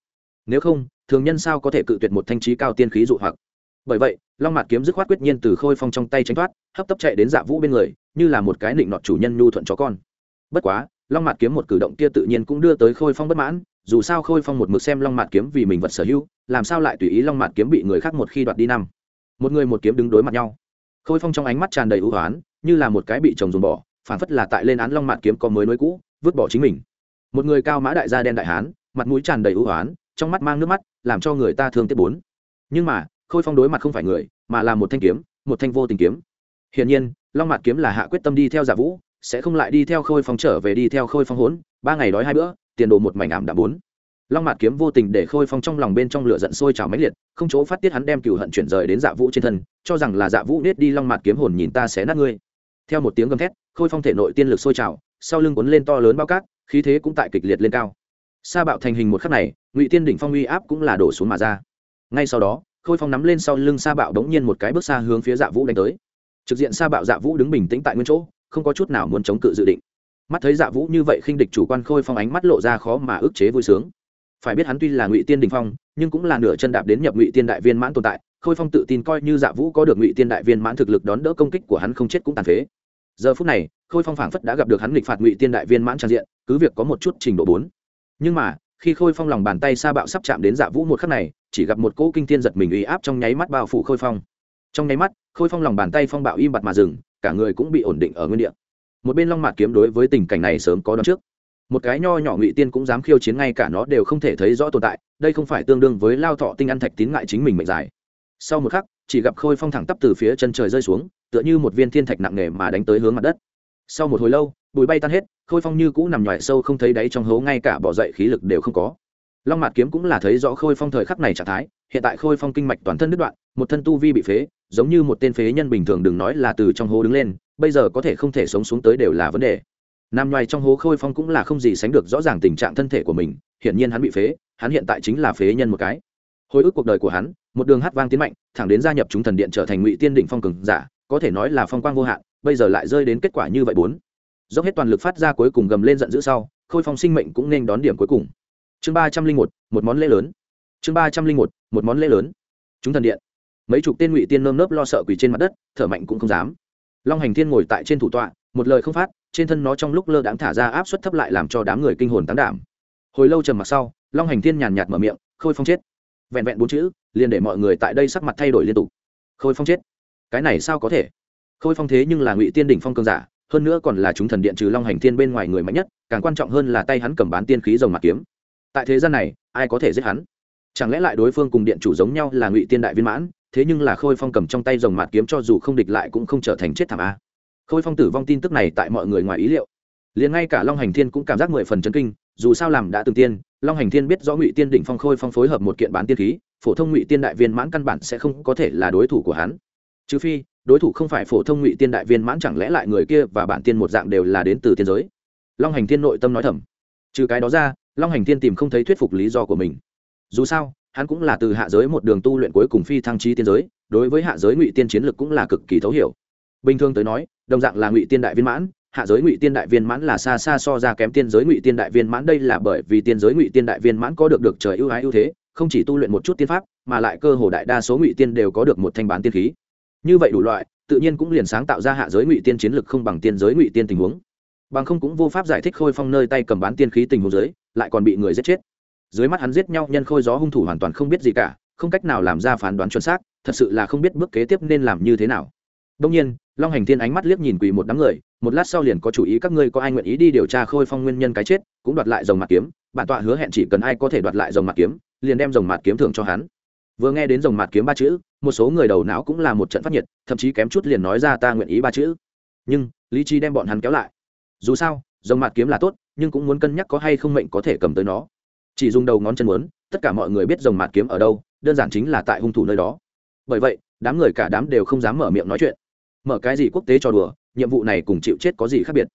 nếu không, thường nhân sao có thể cự tuyệt một thanh trí cao tiên khí dụ hoặc? Bởi vậy, long mạt kiếm dứt khoát quyết nhiên từ khôi phong trong tay tránh thoát, hấp tấp chạy đến dạ vũ bên người, như là một cái nịnh nọt chủ nhân nhu thuận chó con. Bất quá, long mạt kiếm một cử động kia tự nhiên cũng đưa tới khôi phong bất mãn, dù sao khôi phong một mực xem long mạt kiếm vì mình vật sở hữu, làm sao lại tùy ý long mạt kiếm bị người khác một khi đoạt đi năm? Một người một kiếm đứng đối mặt nhau. Khôi phong trong ánh mắt tràn đầy ưu hoán, như là một cái bị chồng dùng bỏ, phản phất là tại lên án long mạt kiếm có mới nối cũ, vứt bỏ chính mình. Một người cao mã đại gia đen đại hán, mặt mũi tràn đầy ưu hoán trong mắt mang nước mắt, làm cho người ta thương tiếc bốn. Nhưng mà, khôi phong đối mặt không phải người, mà là một thanh kiếm, một thanh vô tình kiếm. Hiển nhiên, long mạt kiếm là hạ quyết tâm đi theo giả vũ, sẽ không lại đi theo khôi phong trở về đi theo khôi phong hốn, ba ngày đói hai bữa, tiền đồ một mảnh ảm đạm bốn. Long mạt kiếm vô tình để khôi phong trong lòng bên trong lửa giận sôi trào mãnh liệt, không chỗ phát tiết hắn đem cựu hận chuyển rời đến dạ vũ trên thân, cho rằng là dạ vũ nết đi long mạt kiếm hồn nhìn ta sẽ nát ngươi. Theo một tiếng gầm thét, khôi phong thể nội tiên lực sôi trào, sau lưng cuốn lên to lớn bao cát, khí thế cũng tại kịch liệt lên cao sa bạo thành hình một khắc này, ngụy tiên đỉnh phong uy áp cũng là đổ xuống mà ra. Ngay sau đó, khôi phong nắm lên sau lưng sa bạo đống nhiên một cái bước xa hướng phía dạ vũ đánh tới. Trực diện sa bạo dạ vũ đứng bình tĩnh tại nguyên chỗ, không có chút nào muốn chống cự dự định. Mắt thấy dạ vũ như vậy khinh địch chủ quan khôi phong ánh mắt lộ ra khó mà ức chế vui sướng. Phải biết hắn tuy là ngụy tiên đình phong, nhưng cũng là nửa chân đạp đến nhập ngụy tiên đại viên mãn tồn tại, khôi phong tự tin coi như dạ vũ có được ngụy tiên đại viên mãn thực lực đón đỡ công kích của hắn không chết cũng tàn phế. Giờ phút này, khôi phong phảng phất đã gặp được hắn nghịch phạt ngụy tiên đại viên mãn trang diện, cứ việc có một chút trình độ bốn nhưng mà, khi khôi phong lòng bàn tay sa bạo sắp chạm đến dạ vũ một khắc này, chỉ gặp một cỗ kinh thiên giật mình uy áp trong nháy mắt bao phủ khôi phong. Trong nháy mắt, khôi phong lòng bàn tay phong bạo im bặt mà dừng, cả người cũng bị ổn định ở nguyên địa. Một bên long mạt kiếm đối với tình cảnh này sớm có đón trước. Một cái nho nhỏ ngụy tiên cũng dám khiêu chiến ngay cả nó đều không thể thấy rõ tồn tại, đây không phải tương đương với lao thọ tinh ăn thạch tín ngại chính mình mệnh dài sau một khắc, chỉ gặp khôi phong thẳng tắp từ phía chân trời rơi xuống, tựa như một viên thiên thạch nặng nề mà đánh tới hướng mặt đất. Sau một hồi lâu, bụi bay tan hết khôi phong như cũ nằm ngoài sâu không thấy đáy trong hố, ngay cả bỏ dậy khí lực đều không có. Long mạt kiếm cũng là thấy rõ khôi phong thời khắc này trạng thái, hiện tại khôi phong kinh mạch toàn thân đứt đoạn, một thân tu vi bị phế, giống như một tên phế nhân bình thường đừng nói là từ trong hố đứng lên, bây giờ có thể không thể sống xuống tới đều là vấn đề. Nằm ngoài trong hố khôi phong cũng là không gì sánh được rõ ràng tình trạng thân thể của mình, hiển nhiên hắn bị phế, hắn hiện tại chính là phế nhân một cái. Hồi ức cuộc đời của hắn, một đường hát vang tiến mạnh, thẳng đến gia nhập chúng thần điện trở thành ngụy tiên Đỉnh phong cường giả, có thể nói là phong quang vô hạn, bây giờ lại rơi đến kết quả như vậy bốn dốc hết toàn lực phát ra cuối cùng gầm lên giận dữ sau, khôi phong sinh mệnh cũng nên đón điểm cuối cùng. Chương ba trăm linh một một món lễ lớn. Chương ba trăm linh một một món lễ lớn. Chúng thần điện. Mấy chục tên ngụy tiên nơm nớp lo sợ quỳ trên mặt đất, thở mạnh cũng không dám. Long hành thiên ngồi tại trên thủ tọa, một lời không phát, trên thân nó trong lúc lơ đãng thả ra áp suất thấp lại làm cho đám người kinh hồn tán đảm. Hồi lâu trầm mặc sau, long hành thiên nhàn nhạt mở miệng, khôi phong chết. Vẹn vẹn bốn chữ, liền để mọi người tại đây sắc mặt thay đổi liên tục. Khôi phong chết? Cái này sao có thể? Khôi phong thế nhưng là ngụy tiên đỉnh phong cường giả hơn nữa còn là chúng thần điện trừ long hành thiên bên ngoài người mạnh nhất, càng quan trọng hơn là tay hắn cầm bán tiên khí rồng mặt kiếm. Tại thế gian này, ai có thể giết hắn? Chẳng lẽ lại đối phương cùng điện chủ giống nhau là ngụy tiên đại viên mãn, thế nhưng là khôi phong cầm trong tay rồng mạt kiếm cho dù không địch lại cũng không trở thành chết thảm a. Khôi phong tử vong tin tức này tại mọi người ngoài ý liệu. Liền ngay cả long hành thiên cũng cảm giác mười phần chấn kinh, dù sao làm đã từng tiên, long hành thiên biết rõ ngụy tiên đỉnh phong khôi phong phối hợp một kiện bán tiên khí, phổ thông ngụy tiên đại viên mãn căn bản sẽ không có thể là đối thủ của hắn. Trừ phi đối thủ không phải phổ thông ngụy tiên đại viên mãn chẳng lẽ lại người kia và bản tiên một dạng đều là đến từ tiên giới? Long hành thiên nội tâm nói thầm. Trừ cái đó ra, long hành thiên tìm không thấy thuyết phục lý do của mình. Dù sao, hắn cũng là từ hạ giới một đường tu luyện cuối cùng phi thăng trí tiên giới, đối với hạ giới ngụy tiên chiến lực cũng là cực kỳ thấu hiểu. Bình thường tới nói, đồng dạng là ngụy tiên đại viên mãn, hạ giới ngụy tiên đại viên mãn là xa xa so ra kém tiên giới ngụy tiên đại viên mãn đây là bởi vì tiên giới ngụy tiên đại viên mãn có được được trời ưu ái ưu thế, không chỉ tu luyện một chút tiên pháp, mà lại cơ hồ đại đa số ngụy tiên đều có được một thanh bán tiên khí như vậy đủ loại, tự nhiên cũng liền sáng tạo ra hạ giới ngụy tiên chiến lực không bằng tiên giới ngụy tiên tình huống. Bằng không cũng vô pháp giải thích khôi phong nơi tay cầm bán tiên khí tình huống giới lại còn bị người giết chết. Dưới mắt hắn giết nhau, nhân khôi gió hung thủ hoàn toàn không biết gì cả, không cách nào làm ra phán đoán chuẩn xác, thật sự là không biết bước kế tiếp nên làm như thế nào. Đông nhiên, long hành thiên ánh mắt liếc nhìn quỳ một đám người, một lát sau liền có chủ ý các ngươi có ai nguyện ý đi điều tra khôi phong nguyên nhân cái chết, cũng đoạt lại dòng mặt kiếm. Bản tọa hứa hẹn chỉ cần ai có thể đoạt lại dòng mặt kiếm, liền đem dòng mặt kiếm thưởng cho hắn vừa nghe đến dòng mạt kiếm ba chữ, một số người đầu não cũng là một trận phát nhiệt, thậm chí kém chút liền nói ra ta nguyện ý ba chữ. Nhưng, lý trí đem bọn hắn kéo lại. Dù sao dòng mạt kiếm là tốt, nhưng cũng muốn cân nhắc có hay không mệnh có thể cầm tới nó. Chỉ dùng đầu ngón chân muốn, tất cả mọi người biết dòng mạt kiếm ở đâu, đơn giản chính là tại hung thủ nơi đó. Bởi vậy, đám người cả đám đều không dám mở miệng nói chuyện. Mở cái gì quốc tế cho đùa, nhiệm vụ này cùng chịu chết có gì khác biệt?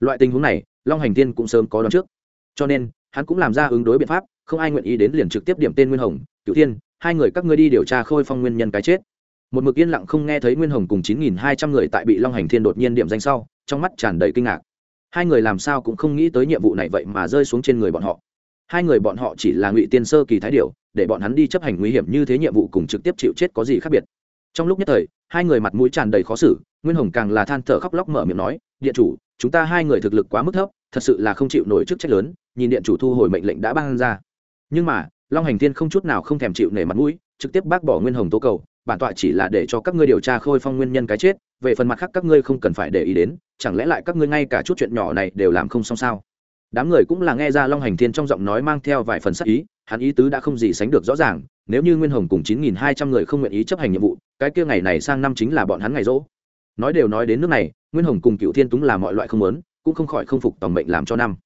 Loại tình huống này, long hành tiên cũng sớm có đón trước. Cho nên, hắn cũng làm ra ứng đối biện pháp, không ai nguyện ý đến liền trực tiếp điểm tên nguyên hồng cựu thiên hai người các ngươi đi điều tra khôi phong nguyên nhân cái chết. Một mực yên lặng không nghe thấy nguyên hồng cùng chín nghìn hai trăm người tại bị long hành thiên đột nhiên điểm danh sau, trong mắt tràn đầy kinh ngạc. Hai người làm sao cũng không nghĩ tới nhiệm vụ này vậy mà rơi xuống trên người bọn họ. Hai người bọn họ chỉ là ngụy tiên sơ kỳ thái điều để bọn hắn đi chấp hành nguy hiểm như thế nhiệm vụ cùng trực tiếp chịu chết có gì khác biệt. Trong lúc nhất thời, hai người mặt mũi tràn đầy khó xử, nguyên hồng càng là than thở khóc lóc mở miệng nói, điện chủ, chúng ta hai người thực lực quá mức thấp, thật sự là không chịu nổi chức trách lớn, nhìn điện chủ thu hồi mệnh lệnh đã ban ra. Nhưng mà long hành Thiên không chút nào không thèm chịu nể mặt mũi, trực tiếp bác bỏ nguyên hồng tố cầu, bản tọa chỉ là để cho các ngươi điều tra khôi phong nguyên nhân cái chết, về phần mặt khác các ngươi không cần phải để ý đến, chẳng lẽ lại các ngươi ngay cả chút chuyện nhỏ này đều làm không xong sao? Đám người cũng là nghe ra long hành thiên trong giọng nói mang theo vài phần sắc ý, hắn ý tứ đã không gì sánh được rõ ràng, nếu như nguyên hồng cùng chín nghìn hai trăm người không nguyện ý chấp hành nhiệm vụ, cái kia ngày này sang năm chính là bọn hắn ngày rỗ. Nói đều nói đến nước này, nguyên hồng cùng cựu thiên túng là mọi loại không lớn cũng không khỏi không phục tổng mệnh làm cho năm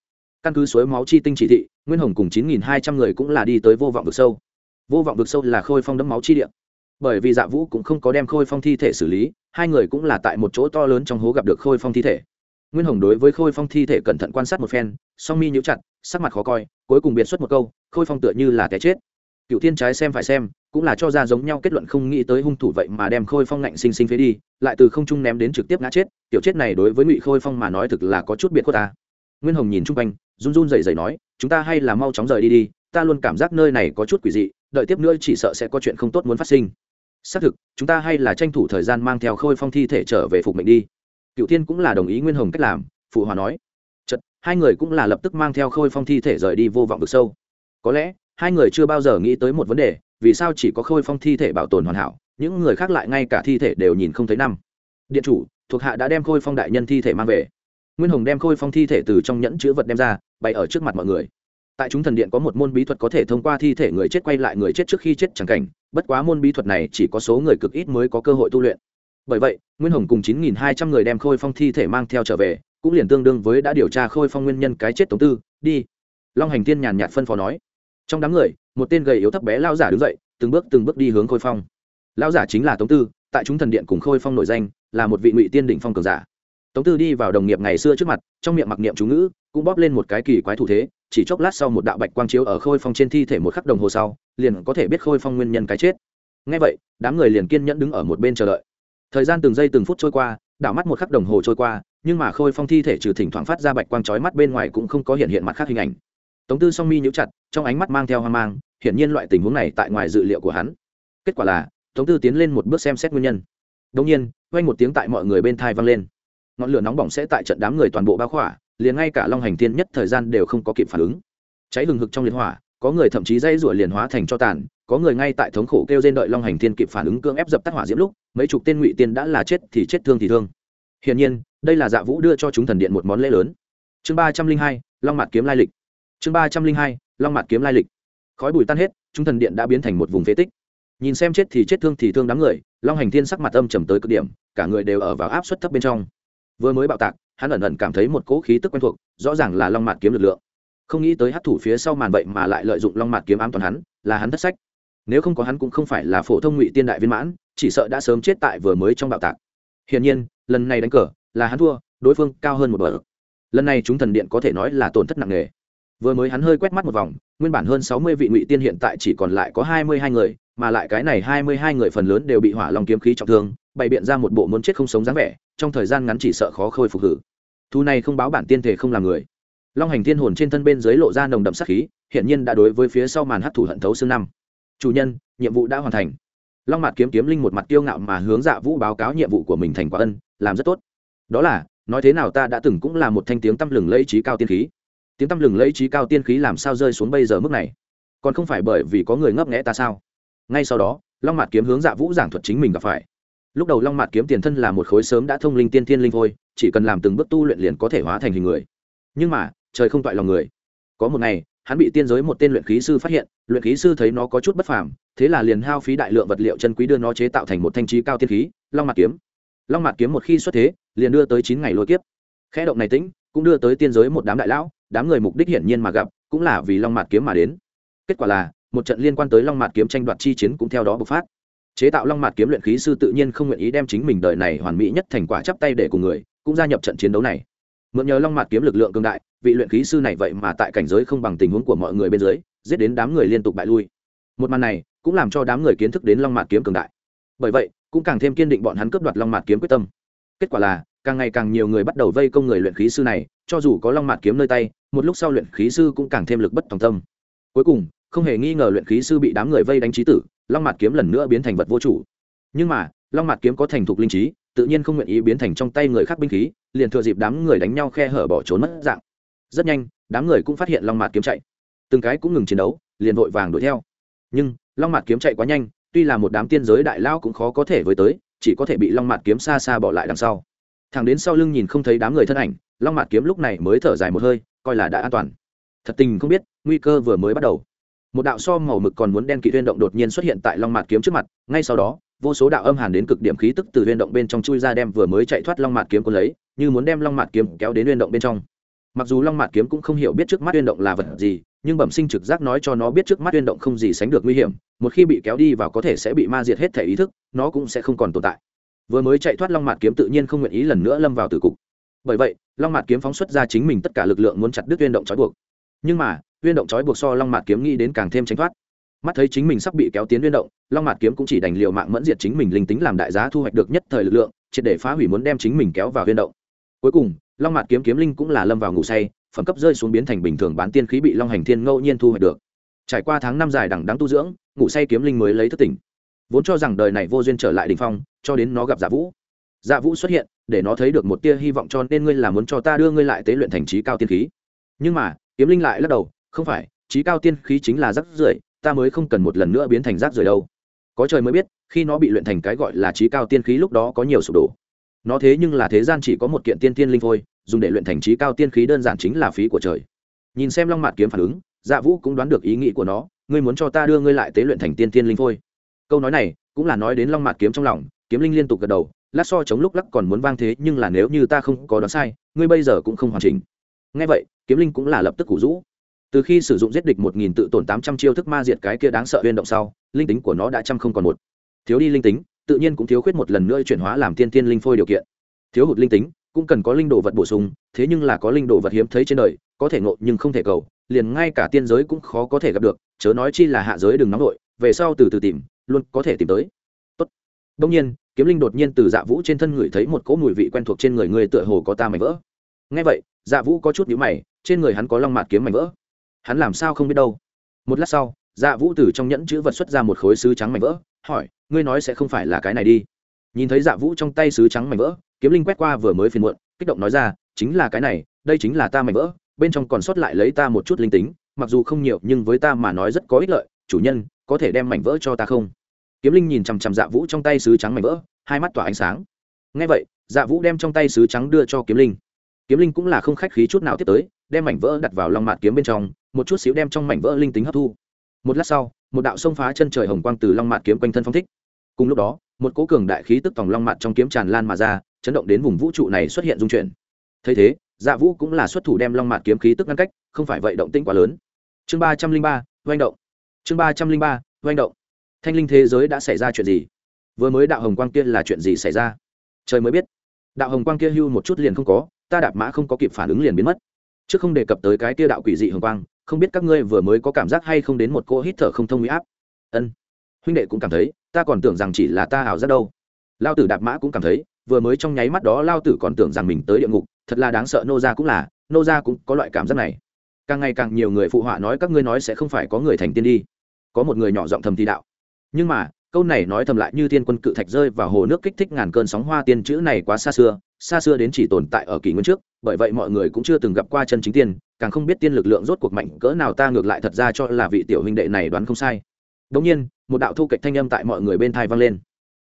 căn cứ suối máu chi tinh chỉ thị, nguyên hồng cùng chín nghìn hai trăm người cũng là đi tới vô vọng vực sâu. Vô vọng vực sâu là khôi phong đấm máu chi địa. Bởi vì dạ vũ cũng không có đem khôi phong thi thể xử lý, hai người cũng là tại một chỗ to lớn trong hố gặp được khôi phong thi thể. Nguyên hồng đối với khôi phong thi thể cẩn thận quan sát một phen, song mi nhíu chặt, sắc mặt khó coi, cuối cùng biệt xuất một câu, khôi phong tựa như là cái chết. Cựu thiên trái xem phải xem, cũng là cho ra giống nhau kết luận không nghĩ tới hung thủ vậy mà đem khôi phong ngạnh sinh sinh phế đi, lại từ không trung ném đến trực tiếp ngã chết. Tiểu chết này đối với ngụy khôi phong mà nói thực là có chút biệt khuất ta nguyên hồng nhìn chung quanh, run run dậy dậy nói, chúng ta hay là mau chóng rời đi đi, ta luôn cảm giác nơi này có chút quỷ dị, đợi tiếp nữa chỉ sợ sẽ có chuyện không tốt muốn phát sinh. Xác thực, chúng ta hay là tranh thủ thời gian mang theo khôi phong thi thể trở về phục mệnh đi. Cựu thiên cũng là đồng ý nguyên hồng cách làm, phụ hòa nói. Chật hai người cũng là lập tức mang theo khôi phong thi thể rời đi vô vọng vực sâu. Có lẽ, hai người chưa bao giờ nghĩ tới một vấn đề, vì sao chỉ có khôi phong thi thể bảo tồn hoàn hảo, những người khác lại ngay cả thi thể đều nhìn không thấy năm. Điện chủ, thuộc hạ đã đem khôi phong đại nhân thi thể mang về nguyên hồng đem khôi phong thi thể từ trong nhẫn chữ vật đem ra, bày ở trước mặt mọi người. Tại chúng thần điện có một môn bí thuật có thể thông qua thi thể người chết quay lại người chết trước khi chết chẳng cảnh, bất quá môn bí thuật này chỉ có số người cực ít mới có cơ hội tu luyện. Bởi vậy, nguyên hồng cùng chín nghìn hai trăm người đem khôi phong thi thể mang theo trở về, cũng liền tương đương với đã điều tra khôi phong nguyên nhân cái chết tổng tư, đi. Long hành tiên nhàn nhạt phân phó nói. Trong đám người, một tên gầy yếu thấp bé lao giả đứng dậy, từng bước từng bước đi hướng khôi phong. Lao giả chính là tống tư, tại chúng thần điện cùng khôi phong nổi danh, là một vị ngụy tiên đỉnh phong cường giả tống tư đi vào đồng nghiệp ngày xưa trước mặt, trong miệng mặc niệm chú ngữ, cũng bóp lên một cái kỳ quái thủ thế, chỉ chốc lát sau một đạo bạch quang chiếu ở khôi phong trên thi thể một khắc đồng hồ sau, liền có thể biết khôi phong nguyên nhân cái chết. Ngay vậy, đám người liền kiên nhẫn đứng ở một bên chờ đợi. Thời gian từng giây từng phút trôi qua, đảo mắt một khắc đồng hồ trôi qua, nhưng mà khôi phong thi thể trừ thỉnh thoảng phát ra bạch quang chói mắt bên ngoài cũng không có hiện hiện mặt khác hình ảnh. Tống tư song mi nhíu chặt, trong ánh mắt mang theo hoang mang, hiển nhiên loại tình huống này tại ngoài dự liệu của hắn. Kết quả là, tống tư tiến lên một bước xem xét nguyên nhân. Đông nhiên, quanh một tiếng tại mọi người bên thai vang lên ngọn lửa nóng bỏng sẽ tại trận đám người toàn bộ bao khỏa, liền ngay cả long hành thiên nhất thời gian đều không có kịp phản ứng. Cháy hừng hực trong liệt hỏa, có người thậm chí dây rủa liền hóa thành cho tàn, có người ngay tại thống khổ kêu trên đợi long hành thiên kịp phản ứng cương ép dập tắt hỏa diễm lúc, mấy chục tên ngụy tiên đã là chết thì chết thương thì thương. Hiển nhiên, đây là dạ vũ đưa cho chúng thần điện một món lễ lớn. Chương ba trăm linh hai, long mặt kiếm lai lịch. Chương ba trăm linh hai, long mặt kiếm lai lịch. Khói bụi tan hết, chúng thần điện đã biến thành một vùng phế tích. Nhìn xem chết thì chết thương thì thương đám người, long hành thiên sắc mặt âm trầm tới cực điểm, cả người đều ở vào áp suất thấp bên trong vừa mới bạo tạc, hắn ẩn ẩn cảm thấy một cỗ khí tức quen thuộc, rõ ràng là long mạt kiếm lực lượng. Không nghĩ tới hát thủ phía sau màn vậy mà lại lợi dụng long mạt kiếm ám toàn hắn, là hắn thất sách. Nếu không có hắn cũng không phải là phổ thông ngụy tiên đại viên mãn, chỉ sợ đã sớm chết tại vừa mới trong bạo tạc. Hiển nhiên, lần này đánh cờ, là hắn thua, đối phương cao hơn một bờ lần này chúng thần điện có thể nói là tổn thất nặng nề. Vừa mới hắn hơi quét mắt một vòng, nguyên bản hơn sáu mươi vị ngụy tiên hiện tại chỉ còn lại có hai mươi hai người, mà lại cái này hai mươi hai người phần lớn đều bị hỏa long kiếm khí trọng thương bày biện ra một bộ muốn chết không sống dáng vẻ, trong thời gian ngắn chỉ sợ khó khôi phục hử. Thu này không báo bản tiên thể không làm người. Long hành thiên hồn trên thân bên dưới lộ ra nồng đậm sát khí hiện nhiên đã đối với phía sau màn hấp thủ hận thấu xương năm. Chủ nhân, nhiệm vụ đã hoàn thành. Long mạt kiếm kiếm linh một mặt tiêu ngạo mà hướng dạ vũ báo cáo nhiệm vụ của mình thành quả ân, làm rất tốt. Đó là, nói thế nào ta đã từng cũng là một thanh tiếng tăm lừng lẫy trí cao tiên khí. Tiếng tăm lừng lẫy trí cao tiên khí làm sao rơi xuống bây giờ mức này? Còn không phải bởi vì có người ngấp nghẽ ta sao? Ngay sau đó, long mạt kiếm hướng dạ vũ giảng thuật chính mình gặp phải lúc đầu long mạt kiếm tiền thân là một khối sớm đã thông linh tiên thiên linh thôi, chỉ cần làm từng bước tu luyện liền có thể hóa thành hình người. Nhưng mà, trời không toại lòng người. Có một ngày, hắn bị tiên giới một tên luyện khí sư phát hiện, luyện khí sư thấy nó có chút bất phàm, thế là liền hao phí đại lượng vật liệu chân quý đưa nó chế tạo thành một thanh trí cao tiên khí, long mạt kiếm. Long mạt kiếm một khi xuất thế, liền đưa tới chín ngày lôi kiếp. Khẽ động này tĩnh, cũng đưa tới tiên giới một đám đại lão, đám người mục đích hiển nhiên mà gặp, cũng là vì long mạt kiếm mà đến. Kết quả là, một trận liên quan tới long mạt kiếm tranh đoạt chi chiến cũng theo đó bộc phát chế tạo long mạt kiếm luyện khí sư tự nhiên không nguyện ý đem chính mình đời này hoàn mỹ nhất thành quả chắp tay để cùng người, cũng gia nhập trận chiến đấu này. Mượn nhờ long mạt kiếm lực lượng cường đại, vị luyện khí sư này vậy mà tại cảnh giới không bằng tình huống của mọi người bên dưới, giết đến đám người liên tục bại lui. Một màn này, cũng làm cho đám người kiến thức đến long mạt kiếm cường đại. Bởi vậy, cũng càng thêm kiên định bọn hắn cướp đoạt long mạt kiếm quyết tâm. Kết quả là, càng ngày càng nhiều người bắt đầu vây công người luyện khí sư này, cho dù có long mạt kiếm nơi tay, một lúc sau luyện khí sư cũng càng thêm lực bất tòng tâm. Cuối cùng, không hề nghi ngờ luyện khí sư bị đám người vây đánh trí tử long mạt kiếm lần nữa biến thành vật vô chủ. Nhưng mà, long mạt kiếm có thành thục linh trí, tự nhiên không nguyện ý biến thành trong tay người khác binh khí, liền thừa dịp đám người đánh nhau khe hở bỏ trốn mất dạng. Rất nhanh, đám người cũng phát hiện long mạt kiếm chạy. Từng cái cũng ngừng chiến đấu, liền vội vàng đuổi theo. Nhưng, long mạt kiếm chạy quá nhanh, tuy là một đám tiên giới đại lao cũng khó có thể với tới, chỉ có thể bị long mạt kiếm xa xa bỏ lại đằng sau. Thằng đến sau lưng nhìn không thấy đám người thân ảnh, long mạt kiếm lúc này mới thở dài một hơi, coi là đã an toàn. Thật tình không biết, nguy cơ vừa mới bắt đầu một đạo so màu mực còn muốn đen kỵ huyên động đột nhiên xuất hiện tại long mạt kiếm trước mặt, ngay sau đó, vô số đạo âm hàn đến cực điểm khí tức từ huyên động bên trong chui ra đem vừa mới chạy thoát long mạt kiếm quân lấy, như muốn đem long mạt kiếm kéo đến huyên động bên trong. Mặc dù long mạt kiếm cũng không hiểu biết trước mắt huyên động là vật gì, nhưng bẩm sinh trực giác nói cho nó biết trước mắt huyên động không gì sánh được nguy hiểm, một khi bị kéo đi vào có thể sẽ bị ma diệt hết thể ý thức, nó cũng sẽ không còn tồn tại. Vừa mới chạy thoát long mạt kiếm tự nhiên không nguyện ý lần nữa lâm vào tử cục. Bởi vậy, long mạt kiếm phóng xuất ra chính mình tất cả lực lượng muốn chặt đứt huyên động trói buộc. Nhưng mà huyên động trói buộc so long mạt kiếm nghĩ đến càng thêm tránh thoát. Mắt thấy chính mình sắp bị kéo tiến huyên động, long mạt kiếm cũng chỉ đành liệu mạng mẫn diệt chính mình linh tính làm đại giá thu hoạch được nhất thời lực lượng, triệt để phá hủy muốn đem chính mình kéo vào huyên động. Cuối cùng, long mạt kiếm kiếm linh cũng là lâm vào ngủ say, phẩm cấp rơi xuống biến thành bình thường bán tiên khí bị long hành thiên ngẫu nhiên thu hoạch được. Trải qua tháng năm dài đằng đắng tu dưỡng, ngủ say kiếm linh mới lấy thức tỉnh. Vốn cho rằng đời này vô duyên trở lại đình phong, cho đến nó gặp dạ vũ. Dạ vũ xuất hiện, để nó thấy được một tia hy vọng cho nên ngươi là muốn cho ta đưa ngươi lại tế luyện thành trí cao tiên khí. Nhưng mà, kiếm linh lại lắc đầu không phải, trí cao tiên khí chính là rác rưởi, ta mới không cần một lần nữa biến thành rác rưởi đâu. Có trời mới biết, khi nó bị luyện thành cái gọi là trí cao tiên khí lúc đó có nhiều sụp đổ. Nó thế nhưng là thế gian chỉ có một kiện tiên tiên linh thôi dùng để luyện thành trí cao tiên khí đơn giản chính là phí của trời. Nhìn xem long mạt kiếm phản ứng dạ vũ cũng đoán được ý nghĩ của nó, ngươi muốn cho ta đưa ngươi lại tế luyện thành tiên tiên linh thôi câu nói này cũng là nói đến long mạt kiếm trong lòng, kiếm linh liên tục gật đầu, lát so chống lúc lắc còn muốn vang thế nhưng là nếu như ta không có đoán sai, ngươi bây giờ cũng không hoàn chỉnh. Ngay vậy, kiếm linh cũng là lập tức củ rũ từ khi sử dụng giết địch một nghìn tự tổn tám trăm chiêu thức ma diệt cái kia đáng sợ huyên động sau, linh tính của nó đã trăm không còn một. Thiếu đi linh tính, tự nhiên cũng thiếu khuyết một lần nữa chuyển hóa làm tiên tiên linh phôi điều kiện. Thiếu hụt linh tính, cũng cần có linh đồ vật bổ sung, thế nhưng là có linh đồ vật hiếm thấy trên đời, có thể ngộ nhưng không thể cầu, liền ngay cả tiên giới cũng khó có thể gặp được, chớ nói chi là hạ giới đừng nóng nổi về sau từ từ tìm, luôn có thể tìm tới. Tốt. đông nhiên, kiếm linh đột nhiên từ dạ vũ trên thân người thấy một cỗ mùi vị quen thuộc trên người người tựa hồ có ta mảnh vỡ. Ngay vậy dạ vũ có chút nhíu mày, trên người hắn có long mạt kiếm mảnh vỡ hắn làm sao không biết đâu? Một lát sau dạ vũ từ trong nhẫn chữ vật xuất ra một khối sứ trắng mảnh vỡ, hỏi, ngươi nói sẽ không phải là cái này đi? Nhìn thấy dạ vũ trong tay sứ trắng mảnh vỡ, kiếm linh quét qua vừa mới phiền muộn, kích động nói ra, chính là cái này, đây chính là ta mảnh vỡ, bên trong còn sót lại lấy ta một chút linh tính, mặc dù không nhiều nhưng với ta mà nói rất có ích lợi, chủ nhân, có thể đem mảnh vỡ cho ta không? Kiếm linh nhìn chằm chằm dạ vũ trong tay sứ trắng mảnh vỡ, hai mắt tỏa ánh sáng. Ngay vậy dạ vũ đem trong tay sứ trắng đưa cho kiếm linh. Kiếm linh cũng là không khách khí chút nào tiếp tới, đem mảnh vỡ đặt vào lòng mạt kiếm bên trong một chút xíu đem trong mảnh vỡ linh tính hấp thu. Một lát sau, một đạo sông phá chân trời hồng quang từ long mạt kiếm quanh thân phong thích. Cùng lúc đó, một cố cường đại khí tức tòng long mạt trong kiếm tràn lan mà ra, chấn động đến vùng vũ trụ này xuất hiện dung chuyển. Thấy thế dạ vũ cũng là xuất thủ đem long mạt kiếm khí tức ngăn cách, không phải vậy động tĩnh quá lớn. Chương ba trăm linh ba doanh động. Chương ba trăm linh ba doanh động. Thanh linh thế giới đã xảy ra chuyện gì? Vừa mới đạo hồng quang kia là chuyện gì xảy ra? Trời mới biết. Đạo hồng quang kia hưu một chút liền không có, ta đạp mã không có kịp phản ứng liền biến mất. Chứ không đề cập tới cái kia đạo quỷ dị hồng quang không biết các ngươi vừa mới có cảm giác hay không đến một cô hít thở không thông huy áp. Ân, huynh đệ cũng cảm thấy, ta còn tưởng rằng chỉ là ta ảo giác đâu. Lao tử đạp mã cũng cảm thấy, vừa mới trong nháy mắt đó lao tử còn tưởng rằng mình tới địa ngục, thật là đáng sợ, nô ra cũng là, nô ra cũng có loại cảm giác này. Càng ngày càng nhiều người phụ họa nói các ngươi nói sẽ không phải có người thành tiên đi. Có một người nhỏ giọng thầm thì đạo. Nhưng mà, câu này nói thầm lại như tiên quân cự thạch rơi vào hồ nước kích thích ngàn cơn sóng hoa, tiên chữ này quá xa xưa xa xưa đến chỉ tồn tại ở kỷ nguyên trước, bởi vậy mọi người cũng chưa từng gặp qua chân chính tiên, càng không biết tiên lực lượng rốt cuộc mạnh cỡ nào ta ngược lại thật ra cho là vị tiểu huynh đệ này đoán không sai. Đống nhiên, một đạo thu kịch thanh âm tại mọi người bên thai vang lên.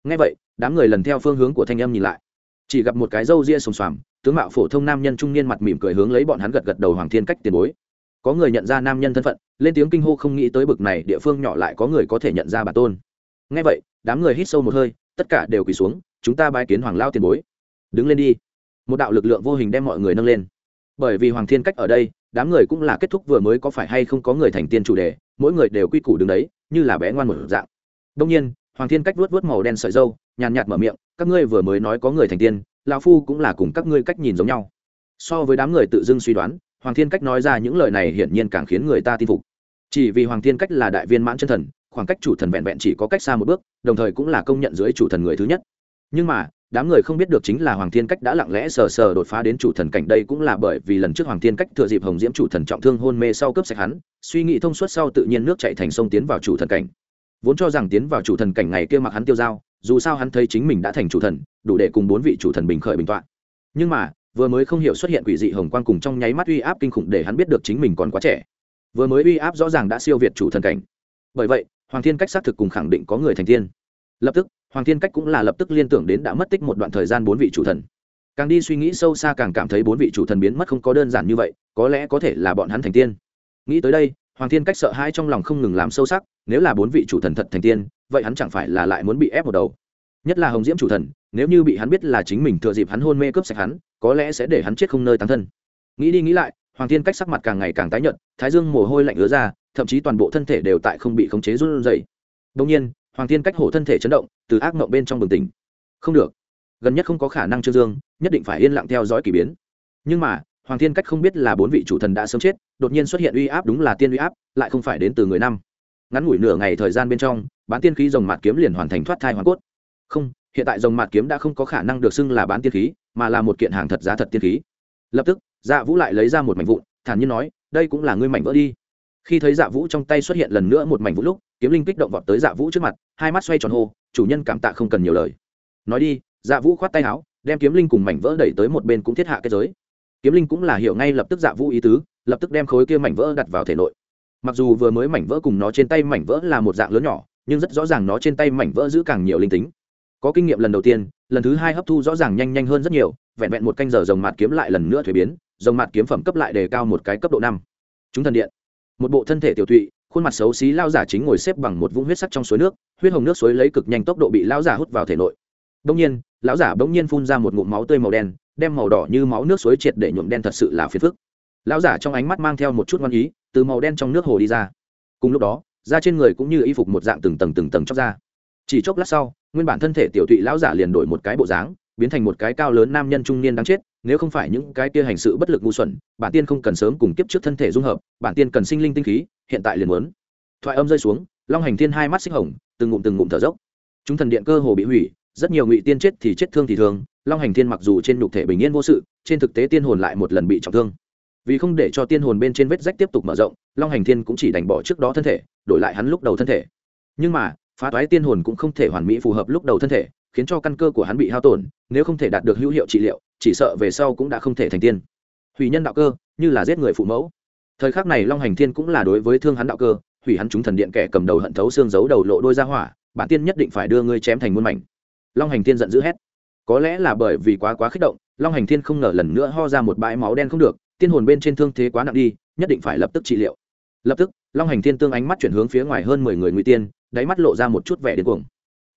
Ngay vậy, đám người lần theo phương hướng của thanh âm nhìn lại. Chỉ gặp một cái râu ria sồm xoàm, tướng mạo phổ thông nam nhân trung niên mặt mỉm cười hướng lấy bọn hắn gật gật đầu hoàng thiên cách tiền bối. Có người nhận ra nam nhân thân phận, lên tiếng kinh hô không nghĩ tới bực này địa phương nhỏ lại có người có thể nhận ra bà tôn. Ngay vậy, đám người hít sâu một hơi, tất cả đều quỳ xuống, chúng ta bái kiến hoàng lao tiền bối đứng lên đi. Một đạo lực lượng vô hình đem mọi người nâng lên. Bởi vì hoàng thiên cách ở đây, đám người cũng là kết thúc vừa mới có phải hay không có người thành tiên chủ đề, mỗi người đều quy củ đứng đấy, như là bé ngoan một dạng. Đông nhiên, hoàng thiên cách vuốt vuốt màu đen sợi dâu nhàn nhạt mở miệng, các ngươi vừa mới nói có người thành tiên lao phu cũng là cùng các ngươi cách nhìn giống nhau. So với đám người tự dưng suy đoán, hoàng thiên cách nói ra những lời này hiển nhiên càng khiến người ta tin phục. Chỉ vì hoàng thiên cách là đại viên mãn chân thần, khoảng cách chủ thần vẹn vẹn chỉ có cách xa một bước, đồng thời cũng là công nhận dưới chủ thần người thứ nhất. Nhưng mà đám người không biết được chính là hoàng thiên cách đã lặng lẽ sờ sờ đột phá đến chủ thần cảnh đây cũng là bởi vì lần trước hoàng thiên cách thừa dịp hồng diễm chủ thần trọng thương hôn mê sau cướp sạch hắn, suy nghĩ thông suốt sau tự nhiên nước chạy thành sông tiến vào chủ thần cảnh. Vốn cho rằng tiến vào chủ thần cảnh ngày kia mặc hắn tiêu dao, dù sao hắn thấy chính mình đã thành chủ thần, đủ để cùng bốn vị chủ thần bình khởi bình t nhưng mà, vừa mới không hiểu xuất hiện quỷ dị hồng quang cùng trong nháy mắt uy áp kinh khủng để hắn biết được chính mình còn quá trẻ. Vừa mới uy áp rõ ràng đã siêu việt chủ thần cảnh. Bởi vậy, hoàng thiên cách xác thực cùng khẳng định có người thành tiên. Lập tức hoàng thiên cách cũng là lập tức liên tưởng đến đã mất tích một đoạn thời gian bốn vị chủ thần. Càng đi suy nghĩ sâu xa càng cảm thấy bốn vị chủ thần biến mất không có đơn giản như vậy, có lẽ có thể là bọn hắn thành tiên. Nghĩ tới đây, hoàng thiên cách sợ hãi trong lòng không ngừng làm sâu sắc, nếu là bốn vị chủ thần thật thành tiên, vậy hắn chẳng phải là lại muốn bị ép một đầu. Nhất là hồng diễm chủ thần, nếu như bị hắn biết là chính mình thừa dịp hắn hôn mê cướp sạch hắn, có lẽ sẽ để hắn chết không nơi tán thân. Nghĩ đi nghĩ lại, hoàng thiên cách sắc mặt càng ngày càng tái nhợt, thái dương mồ hôi lạnh ứa ra, thậm chí toàn bộ thân thể đều tại không bị khống chế run rẩy. Đông nhiên hoàng thiên cách hổ thân thể chấn động, từ ác mộng bên trong bừng tỉnh. Không được. Gần nhất không có khả năng trương dương, nhất định phải yên lặng theo dõi k ỳ biến. Nhưng mà, hoàng thiên cách không biết là bốn vị chủ thần đã sớm chết, đột nhiên xuất hiện uy áp đúng là tiên uy áp, lại không phải đến từ người năm. Ngắn ngủi nửa ngày thời gian bên trong, bán tiên khí rồng mạt kiếm liền hoàn thành thoát thai hoàn cốt. Không, hiện tại rồng mạt kiếm đã không có khả năng được xưng là bán tiên khí, mà là một kiện hàng thật giá thật tiên khí. Lập tức dạ vũ lại lấy ra một mảnh vụn, thản nhiên nói, đây cũng là ngươi mảnh vỡ đi khi thấy dạ vũ trong tay xuất hiện lần nữa một mảnh vũ lúc, kiếm linh kích động vọt tới dạ vũ trước mặt, hai mắt xoay tròn hô, chủ nhân cảm tạ không cần nhiều lời. Nói đi dạ vũ khoát tay áo, đem kiếm linh cùng mảnh vỡ đẩy tới một bên cũng thiết hạ cái giới. Kiếm linh cũng là hiểu ngay lập tức dạ vũ ý tứ, lập tức đem khối kia mảnh vỡ đặt vào thể nội. Mặc dù vừa mới mảnh vỡ cùng nó trên tay mảnh vỡ là một dạng lớn nhỏ, nhưng rất rõ ràng nó trên tay mảnh vỡ giữ càng nhiều linh tính. Có kinh nghiệm lần đầu tiên, lần thứ hai hấp thu rõ ràng nhanh nhanh hơn rất nhiều, vẹn vẹn một canh giờ dòng mạt kiếm lại lần nữa thuế biến dòng mạt kiếm phẩm cấp lại đề cao một cái cấp độ năm. Chúng thần điện một bộ thân thể tiểu thụy, khuôn mặt xấu xí lao giả chính ngồi xếp bằng một vũng huyết sắc trong suối nước, huyết hồng nước suối lấy cực nhanh tốc độ bị lão giả hút vào thể nội. Đông nhiên, lão giả bỗng nhiên phun ra một ngụm máu tươi màu đen, đem màu đỏ như máu nước suối triệt để nhuộm đen thật sự là phiền phức. Lão giả trong ánh mắt mang theo một chút ngoan ý, từ màu đen trong nước hồ đi ra. Cùng lúc đó, da trên người cũng như y phục một dạng từng tầng từng tầng chóc ra. Chỉ chốc lát sau, nguyên bản thân thể tiểu thụy lão giả liền đổi một cái bộ dáng, biến thành một cái cao lớn nam nhân trung niên đáng chết nếu không phải những cái kia hành sự bất lực ngu xuẩn, bản tiên không cần sớm cùng kiếp trước thân thể dung hợp, bản tiên cần sinh linh tinh khí, hiện tại liền muốn. Thoại âm rơi xuống, long hành thiên hai mắt xích hồng, từng ngụm từng ngụm thở dốc. Chúng thần điện cơ hồ bị hủy, rất nhiều ngụy tiên chết thì chết thương thì thương, long hành thiên mặc dù trên nhục thể bình yên vô sự, trên thực tế tiên hồn lại một lần bị trọng thương. Vì không để cho tiên hồn bên trên vết rách tiếp tục mở rộng, long hành thiên cũng chỉ đành bỏ trước đó thân thể, đổi lại hắn lúc đầu thân thể. Nhưng mà, phá toái tiên hồn cũng không thể hoàn mỹ phù hợp lúc đầu thân thể, khiến cho căn cơ của hắn bị hao tổn, nếu không thể đạt được hữu hiệu trị liệu chỉ sợ về sau cũng đã không thể thành tiên. Hủy nhân đạo cơ, như là giết người phụ mẫu. Thời khắc này long hành thiên cũng là đối với thương hắn đạo cơ, hủy hắn chúng thần điện kẻ cầm đầu hận thấu xương giấu đầu lộ đôi ra hỏa, bản tiên nhất định phải đưa ngươi chém thành muôn mảnh. Long hành thiên giận dữ hét. Có lẽ là bởi vì quá quá kích động, long hành thiên không ngờ lần nữa ho ra một bãi máu đen không được, tiên hồn bên trên thương thế quá nặng đi, nhất định phải lập tức trị liệu. Lập tức, long hành thiên tương ánh mắt chuyển hướng phía ngoài hơn mười người ngụy tiên, đáy mắt lộ ra một chút vẻ điên cuồng.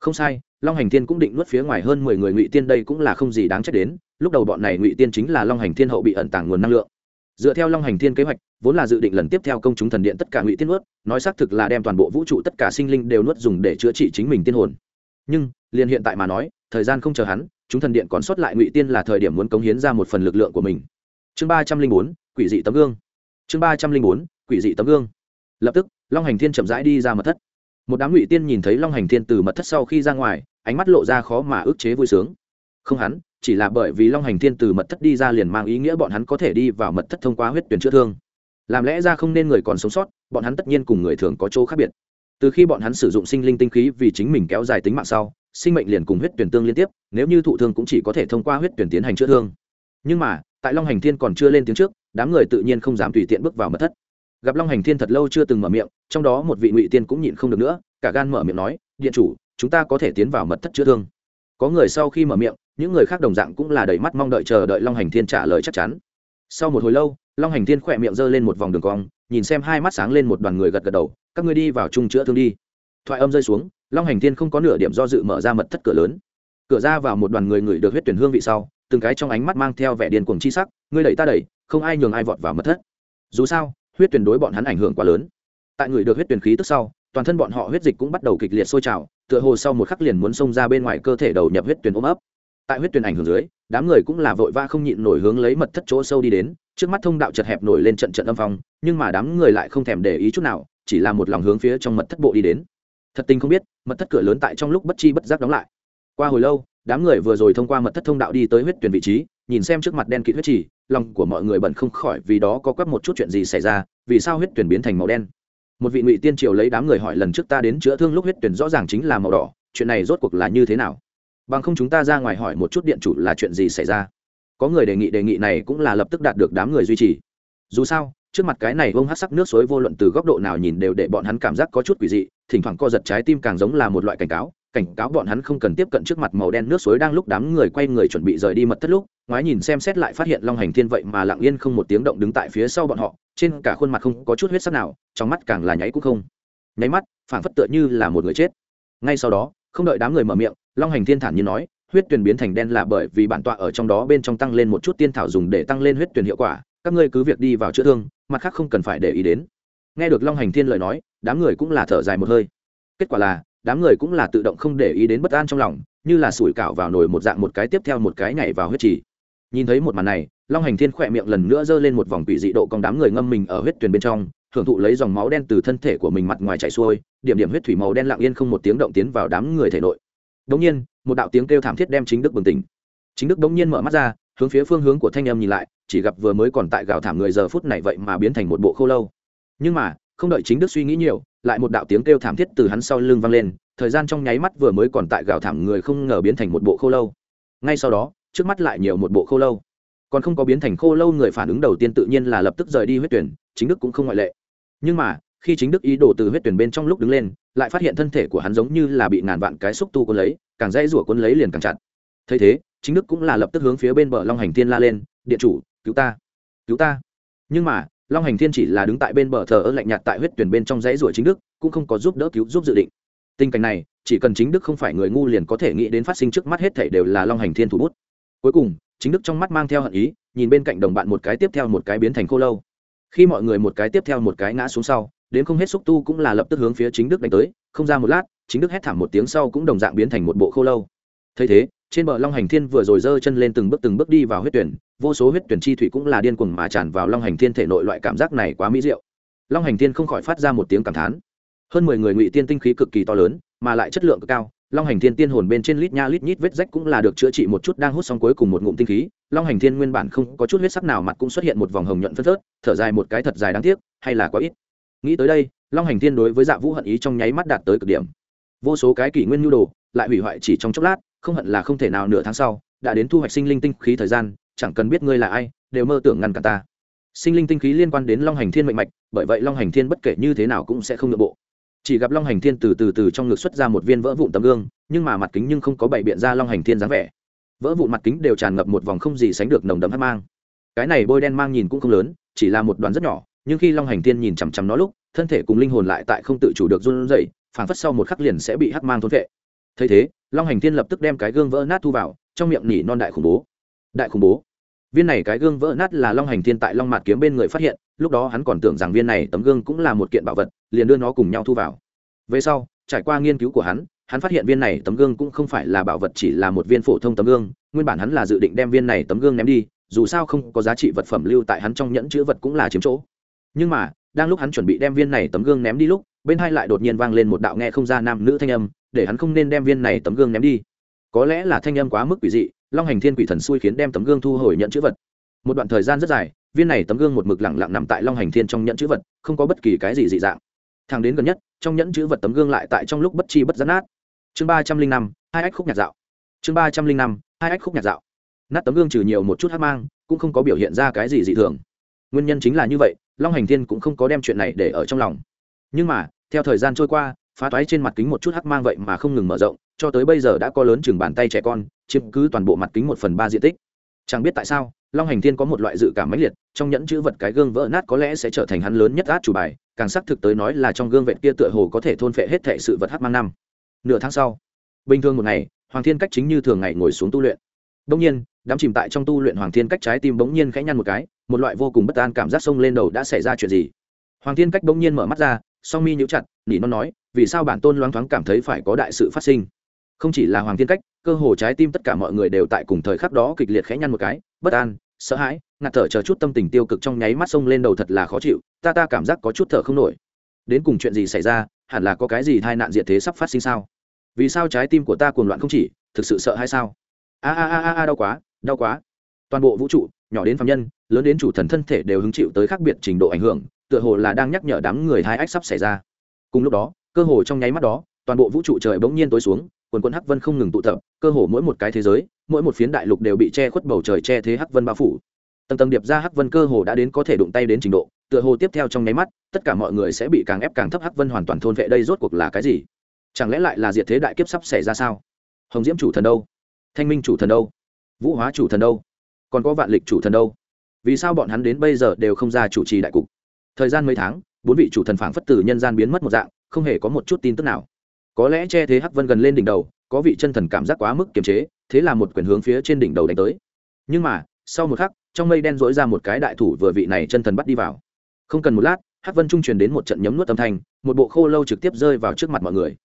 Không sai long hành thiên cũng định nuốt phía ngoài hơn mười người ngụy tiên đây cũng là không gì đáng trách đến, lúc đầu bọn này ngụy tiên chính là long hành thiên hậu bị ẩn tàng nguồn năng lượng. Dựa theo long hành thiên kế hoạch, vốn là dự định lần tiếp theo công chúng thần điện tất cả ngụy tiên nuốt, nói xác thực là đem toàn bộ vũ trụ tất cả sinh linh đều nuốt dùng để chữa trị chính mình tiên hồn. Nhưng, liền hiện tại mà nói, thời gian không chờ hắn, chúng thần điện còn sót lại ngụy tiên là thời điểm muốn cống hiến ra một phần lực lượng của mình. Chương ba trăm linh bốn, quỷ dị tấm gương. Chương ba trăm linh bốn, quỷ dị tấm gương. Lập tức, long hành thiên chậm rãi đi ra mật thất. Một đám ngụy tiên nhìn thấy long hành thiên từ mật thất sau khi ra ngoài ánh mắt lộ ra khó mà ức chế vui sướng. Không hắn, chỉ là bởi vì long hành thiên từ mật thất đi ra liền mang ý nghĩa bọn hắn có thể đi vào mật thất thông qua huyết tuyển chữa thương. Làm lẽ ra không nên người còn sống sót, bọn hắn tất nhiên cùng người thường có chỗ khác biệt. Từ khi bọn hắn sử dụng sinh linh tinh khí vì chính mình kéo dài tính mạng sau, sinh mệnh liền cùng huyết tuyển tương liên tiếp, nếu như thụ thương cũng chỉ có thể thông qua huyết tuyển tiến hành chữa thương. Nhưng mà, tại long hành thiên còn chưa lên tiếng trước, đám người tự nhiên không dám tùy tiện bước vào mật thất. Gặp long hành thiên thật lâu chưa từng mở miệng, trong đó một vị ngụy tiên cũng nhịn không được nữa, cả gan mở miệng nói, điện chủ chúng ta có thể tiến vào mật thất chữa thương. Có người sau khi mở miệng, những người khác đồng dạng cũng là đầy mắt mong đợi chờ đợi long hành thiên trả lời chắc chắn. Sau một hồi lâu, long hành thiên khỏe miệng giơ lên một vòng đường cong, nhìn xem hai mắt sáng lên một đoàn người gật gật đầu, các ngươi đi vào chung chữa thương đi. Thoại âm rơi xuống, long hành thiên không có nửa điểm do dự mở ra mật thất cửa lớn. Cửa ra vào một đoàn người người được huyết tuyển hương vị sau, từng cái trong ánh mắt mang theo vẻ điên cuồng chi sắc, ngươi đẩy ta đẩy, không ai nhường ai vọt vào mật thất. Dù sao, huyết tuyển đối bọn hắn ảnh hưởng quá lớn. Tại người được huyết tuyển khí tức sau toàn thân bọn họ huyết dịch cũng bắt đầu kịch liệt sôi trào, tựa hồ sau một khắc liền muốn xông ra bên ngoài cơ thể đầu nhập huyết tuyển ôm ấp. Tại huyết tuyển ảnh hưởng dưới, đám người cũng là vội vã không nhịn nổi hướng lấy mật thất chỗ sâu đi đến, trước mắt thông đạo chật hẹp nổi lên trận trận âm phong, nhưng mà đám người lại không thèm để ý chút nào, chỉ là một lòng hướng phía trong mật thất bộ đi đến. Thật tình không biết, mật thất cửa lớn tại trong lúc bất chi bất giác đóng lại. Qua hồi lâu, đám người vừa rồi thông qua mật thất thông đạo đi tới huyết tuyển vị trí, nhìn xem trước mặt đen kịt huyết trì, lòng của mọi người bận không khỏi vì đó có quắc một chút chuyện gì xảy ra, vì sao huyết tuyển biến thành màu đen một vị ngụy tiên triều lấy đám người hỏi lần trước ta đến chữa thương lúc huyết tuyển rõ ràng chính là màu đỏ, chuyện này rốt cuộc là như thế nào? Bằng không chúng ta ra ngoài hỏi một chút điện chủ là chuyện gì xảy ra. Có người đề nghị đề nghị này cũng là lập tức đạt được đám người duy trì. Dù sao, trước mặt cái này vông hát sắc nước suối vô luận từ góc độ nào nhìn đều để bọn hắn cảm giác có chút quỷ dị, thỉnh thoảng co giật trái tim càng giống là một loại cảnh cáo cảnh cáo bọn hắn không cần tiếp cận trước mặt màu đen nước suối đang lúc đám người quay người chuẩn bị rời đi mật thất lúc, ngoái nhìn xem xét lại phát hiện long hành thiên vậy mà lặng yên không một tiếng động đứng tại phía sau bọn họ trên cả khuôn mặt không có chút huyết sắc nào, trong mắt càng là nháy cũng không. Nháy mắt, phảng phất tựa như là một người chết. Ngay sau đó, không đợi đám người mở miệng, long hành thiên thản nhiên nói, huyết tuyển biến thành đen là bởi vì bản tọa ở trong đó bên trong tăng lên một chút tiên thảo dùng để tăng lên huyết tuyển hiệu quả, các ngươi cứ việc đi vào chữa thương, mặt khác không cần phải để ý đến. Nghe được long hành thiên lời nói, đám người cũng là thở dài một hơi. Kết quả là, đám người cũng là tự động không để ý đến bất an trong lòng, như là sủi cảo vào nồi một dạng một cái tiếp theo một cái nhảy vào huyết trì. Nhìn thấy một màn này long hành thiên khỏe miệng lần nữa giơ lên một vòng quỷ dị độ cong đám người ngâm mình ở huyết tuyền bên trong, hưởng thụ lấy dòng máu đen từ thân thể của mình mặt ngoài chảy xuôi, điểm điểm huyết thủy màu đen lặng yên không một tiếng động tiến vào đám người thể nội. Đống nhiên, một đạo tiếng kêu thảm thiết đem chính đức bừng tỉnh. Chính đức đống nhiên mở mắt ra, hướng phía phương hướng của thanh em nhìn lại, chỉ gặp vừa mới còn tại gào thảm người giờ phút này vậy mà biến thành một bộ khô lâu. Nhưng mà, không đợi chính đức suy nghĩ nhiều, lại một đạo tiếng kêu thảm thiết từ hắn sau lưng vang lên, thời gian trong nháy mắt vừa mới còn tại gào thảm người không ngờ biến thành một bộ khô lâu. Ngay sau đó, trước mắt lại nhiều một bộ khô lâu còn không có biến thành khô lâu người phản ứng đầu tiên tự nhiên là lập tức rời đi huyết tuyển, chính đức cũng không ngoại lệ. Nhưng mà, khi chính đức ý đồ từ huyết tuyển bên trong lúc đứng lên, lại phát hiện thân thể của hắn giống như là bị ngàn vạn cái xúc tu cuốn lấy, càng dây rủa cuốn lấy liền càng chặt. Thấy thế, chính đức cũng là lập tức hướng phía bên bờ long hành thiên la lên, điện chủ, cứu ta cứu ta. Nhưng mà, long hành thiên chỉ là đứng tại bên bờ thờ ơ lạnh nhạt tại huyết tuyển bên trong dãy rủa chính đức, cũng không có giúp đỡ cứu giúp dự định. Tình cảnh này, chỉ cần chính đức không phải người ngu liền có thể nghĩ đến phát sinh trước mắt hết thảy đều là long hành thiên thủ bút. Cuối cùng chính đức trong mắt mang theo hận ý, nhìn bên cạnh đồng bạn một cái tiếp theo một cái biến thành khô lâu. Khi mọi người một cái tiếp theo một cái ngã xuống sau, đến không hết xúc tu cũng là lập tức hướng phía chính đức đánh tới, không ra một lát, chính đức hét thảm một tiếng sau cũng đồng dạng biến thành một bộ khô lâu. Thấy thế, trên bờ long hành thiên vừa rồi giơ chân lên từng bước từng bước đi vào huyết tuyển, vô số huyết tuyển chi thủy cũng là điên cuồng mà tràn vào long hành thiên thể nội loại cảm giác này quá mỹ diệu. Long hành thiên không khỏi phát ra một tiếng cảm thán. Hơn mười người ngụy tiên tinh khí cực kỳ to lớn, mà lại chất lượng cực cao long hành thiên tiên hồn bên trên lít nha lít nhít vết rách cũng là được chữa trị một chút, đang hút xong cuối cùng một ngụm tinh khí. Long hành thiên nguyên bản không có chút huyết sắc nào mặt cũng xuất hiện một vòng hồng nhuận phân phớt, thở dài một cái thật dài đáng tiếc, hay là quá ít. Nghĩ tới đây, long hành thiên đối với dạ vũ hận ý trong nháy mắt đạt tới cực điểm. Vô số cái kỷ nguyên nhu đồ, lại hủy hoại chỉ trong chốc lát, không hận là không thể nào nửa tháng sau, đã đến thu hoạch sinh linh tinh khí thời gian, chẳng cần biết ngươi là ai, đều mơ tưởng ngăn cản ta. Sinh linh tinh khí liên quan đến long hành thiên mệnh mạch, bởi vậy long hành thiên bất kể như thế nào cũng sẽ không nội bộ chỉ gặp long hành thiên từ từ từ trong ngực xuất ra một viên vỡ vụn tấm gương, nhưng mà mặt kính nhưng không có bày biện ra long hành thiên dáng vẻ. Vỡ vụn mặt kính đều tràn ngập một vòng không gì sánh được nồng đậm hắc mang. Cái này bôi đen mang nhìn cũng không lớn, chỉ là một đoàn rất nhỏ, nhưng khi long hành thiên nhìn chằm chằm nó lúc, thân thể cùng linh hồn lại tại không tự chủ được run rẩy, phảng phất sau một khắc liền sẽ bị hắc mang thôn vệ thấy thế, long hành thiên lập tức đem cái gương vỡ nát thu vào, trong miệng nỉ non đại khủng bố. Đại khủng bố viên này cái gương vỡ nát là long hành thiên tại long mạt kiếm bên người phát hiện, lúc đó hắn còn tưởng rằng viên này tấm gương cũng là một kiện bảo vật, liền đưa nó cùng nhau thu vào. Về sau, trải qua nghiên cứu của hắn hắn phát hiện viên này tấm gương cũng không phải là bảo vật chỉ là một viên phổ thông tấm gương, nguyên bản hắn là dự định đem viên này tấm gương ném đi, dù sao không có giá trị vật phẩm lưu tại hắn trong nhẫn chữ vật cũng là chiếm chỗ. Nhưng mà, đang lúc hắn chuẩn bị đem viên này tấm gương ném đi lúc, bên hai lại đột nhiên vang lên một đạo nghe không ra nam nữ thanh âm, để hắn không nên đem viên này tấm gương ném đi. Có lẽ là thanh âm quá mức quỷ dị long hành thiên quỷ thần xui khiến đem tấm gương thu hồi nhận chữ vật. Một đoạn thời gian rất dài, viên này tấm gương một mực lẳng lặng nằm tại long hành thiên trong nhận chữ vật, không có bất kỳ cái gì dị dạng. Thang đến gần nhất, trong nhẫn chữ vật tấm gương lại tại trong lúc bất chi bất gián nát. Chương ba trăm linh năm, hai ách khúc nhạc dạo. Chương ba trăm linh năm, hai ách khúc nhạc dạo. Nát tấm gương trừ nhiều một chút hát mang, cũng không có biểu hiện ra cái gì dị thường. Nguyên nhân chính là như vậy, long hành thiên cũng không có đem chuyện này để ở trong lòng. Nhưng mà, theo thời gian trôi qua, phá toái trên mặt kính một chút hắc mang vậy mà không ngừng mở rộng cho tới bây giờ đã có lớn chừng bàn tay trẻ con, chiếm cứ toàn bộ mặt kính một phần ba diện tích. Chẳng biết tại sao, long hành thiên có một loại dự cảm mãnh liệt, trong nhẫn chữ vật cái gương vỡ nát có lẽ sẽ trở thành hắn lớn nhất át chủ bài, càng xác thực tới nói là trong gương vệ kia tựa hồ có thể thôn phệ hết thệ sự vật hát mang năm. Nửa tháng sau, bình thường một ngày, hoàng thiên cách chính như thường ngày ngồi xuống tu luyện. Đông nhiên, đám chìm tại trong tu luyện hoàng thiên cách trái tim bỗng nhiên khẽ nhăn một cái, một loại vô cùng bất an cảm giác sông lên đầu đã xảy ra chuyện gì? Hoàng thiên cách bỗng nhiên mở mắt ra, song mi nhíu chặt, nỉ non nói, vì sao bản tôn loáng thoáng cảm thấy phải có đại sự phát sinh? Không chỉ là hoàng thiên cách, cơ hồ trái tim tất cả mọi người đều tại cùng thời khắc đó kịch liệt khẽ nhăn một cái, bất an, sợ hãi, ngạt thở chờ chút tâm tình tiêu cực trong nháy mắt sông lên đầu thật là khó chịu, ta ta cảm giác có chút thở không nổi. Đến cùng chuyện gì xảy ra, hẳn là có cái gì tai nạn diệt thế sắp phát sinh sao? Vì sao trái tim của ta cuồng loạn không chỉ, thực sự sợ hay sao? A a a a đau quá đau quá. Toàn bộ vũ trụ, nhỏ đến phạm nhân, lớn đến chủ thần thân thể đều hứng chịu tới khác biệt trình độ ảnh hưởng, tựa hồ là đang nhắc nhở đám người hai ách sắp xảy ra. Cùng lúc đó, cơ hồ trong nháy mắt đó, toàn bộ vũ trụ trời bỗng nhiên tối xuống quần quân hắc vân không ngừng tụ tập, cơ hồ mỗi một cái thế giới, mỗi một phiến đại lục đều bị che khuất bầu trời che thế hắc vân bao phủ. Tầng tầng điệp ra hắc vân cơ hồ đã đến có thể đụng tay đến trình độ, tựa hồ tiếp theo trong nháy mắt, tất cả mọi người sẽ bị càng ép càng thấp hắc vân hoàn toàn thôn vệ đây rốt cuộc là cái gì? Chẳng lẽ lại là diệt thế đại kiếp sắp xảy ra sao? Hồng diễm chủ thần đâu? Thanh minh chủ thần đâu? Vũ hóa chủ thần đâu? Còn có vạn lịch chủ thần đâu? Vì sao bọn hắn đến bây giờ đều không ra chủ trì đại cục? Thời gian mấy tháng, bốn vị chủ thần phảng phất từ nhân gian biến mất một dạng, không hề có một chút tin tức nào có lẽ che thế hắc vân gần lên đỉnh đầu, có vị chân thần cảm giác quá mức kiềm chế, thế là một quyền hướng phía trên đỉnh đầu đánh tới. Nhưng mà, sau một khắc, trong mây đen dỗi ra một cái đại thủ vừa vị này chân thần bắt đi vào. Không cần một lát, hắc vân trung truyền đến một trận nhấm nuốt âm thanh, một bộ khô lâu trực tiếp rơi vào trước mặt mọi người.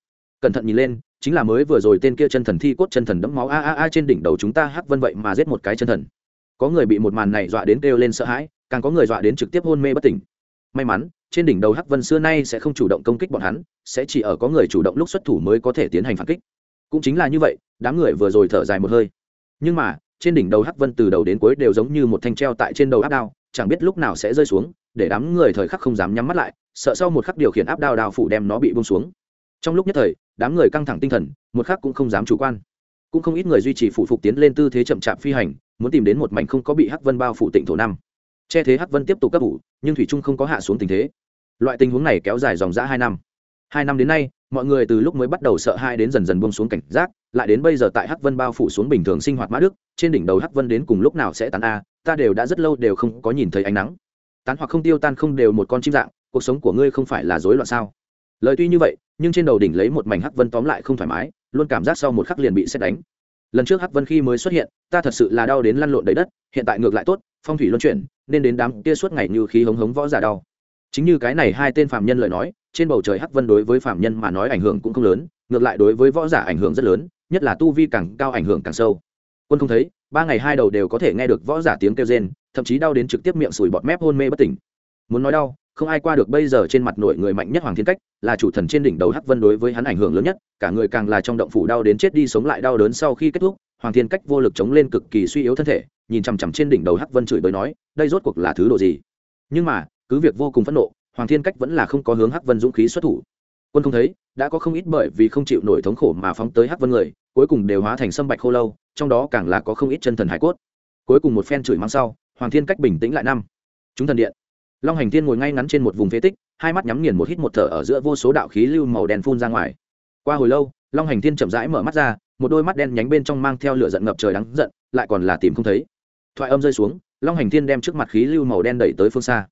Cẩn thận nhìn lên, chính là mới vừa rồi tên kia chân thần thi cốt chân thần đẫm máu a a a trên đỉnh đầu chúng ta hắc vân vậy mà giết một cái chân thần. Có người bị một màn này dọa đến kêu lên sợ hãi, càng có người dọa đến trực tiếp hôn mê bất tỉnh. May mắn trên đỉnh đầu hắc vân xưa nay sẽ không chủ động công kích bọn hắn, sẽ chỉ ở có người chủ động lúc xuất thủ mới có thể tiến hành phản kích. Cũng chính là như vậy, đám người vừa rồi thở dài một hơi. Nhưng mà, trên đỉnh đầu hắc vân từ đầu đến cuối đều giống như một thanh treo tại trên đầu áp đao, chẳng biết lúc nào sẽ rơi xuống, để đám người thời khắc không dám nhắm mắt lại, sợ sau một khắc điều khiển áp đao đao phủ đem nó bị bông xuống. Trong lúc nhất thời, đám người căng thẳng tinh thần, một khắc cũng không dám chủ quan. Cũng không ít người duy trì phủ phục tiến lên tư thế chậm chạp phi hành, muốn tìm đến một mảnh không có bị hắc vân bao phủ tịnh thổ năm. Che thế hắc vân tiếp tục cấp ủ nhưng thủy trung không có hạ xuống tình thế loại tình huống này kéo dài dòng dã hai năm. Hai năm đến nay, mọi người từ lúc mới bắt đầu sợ hai đến dần dần buông xuống cảnh giác, lại đến bây giờ tại hắc vân bao phủ xuống bình thường sinh hoạt mã đức, trên đỉnh đầu hắc vân đến cùng lúc nào sẽ tán a, ta đều đã rất lâu đều không có nhìn thấy ánh nắng. Tán hoặc không tiêu tan không đều một con chim dạng, cuộc sống của ngươi không phải là rối loạn sao? Lời tuy như vậy, nhưng trên đầu đỉnh lấy một mảnh hắc vân tóm lại không thoải mái, luôn cảm giác sau một khắc liền bị xét đánh. Lần trước hắc vân khi mới xuất hiện, ta thật sự là đau đến lăn lộn đầy đất, hiện tại ngược lại tốt, phong thủy luân chuyển, nên đến đám kia suốt ngày như khí hống hống võ giả đau chính như cái này hai tên phạm nhân lời nói, trên bầu trời hắc vân đối với phạm nhân mà nói ảnh hưởng cũng không lớn, ngược lại đối với võ giả ảnh hưởng rất lớn, nhất là tu vi càng cao ảnh hưởng càng sâu. Quân không thấy, ba ngày hai đầu đều có thể nghe được võ giả tiếng kêu rên, thậm chí đau đến trực tiếp miệng sùi bọt mép hôn mê bất tỉnh. Muốn nói đau, không ai qua được bây giờ trên mặt nội người mạnh nhất hoàng thiên cách, là chủ thần trên đỉnh đầu hắc vân đối với hắn ảnh hưởng lớn nhất, cả người càng là trong động phủ đau đến chết đi sống lại đau đớn sau khi kết thúc, hoàng thiên cách vô lực chống lên cực kỳ suy yếu thân thể, nhìn chằm chằm trên đỉnh đầu hắc vân chửi bới nói, đây rốt cuộc là thứ đồ gì? Nhưng mà cứ việc vô cùng phẫn nộ, hoàng thiên cách vẫn là không có hướng hắc vân dũng khí xuất thủ. Quân không thấy, đã có không ít bởi vì không chịu nổi thống khổ mà phóng tới hắc vân người, cuối cùng đều hóa thành sâm bạch khô lâu, trong đó càng là có không ít chân thần hải cốt. Cuối cùng một phen chửi mang sau, hoàng thiên cách bình tĩnh lại năm. Chúng thần điện. Long hành thiên ngồi ngay ngắn trên một vùng phế tích, hai mắt nhắm nghiền một hít một thở ở giữa vô số đạo khí lưu màu đen phun ra ngoài. Qua hồi lâu, long hành thiên chậm rãi mở mắt ra, một đôi mắt đen nhánh bên trong mang theo lửa giận ngập trời đắng giận, lại còn là tìm không thấy. Thoại âm rơi xuống, long hành thiên đem trước mặt khí lưu màu đen đẩy tới phương xa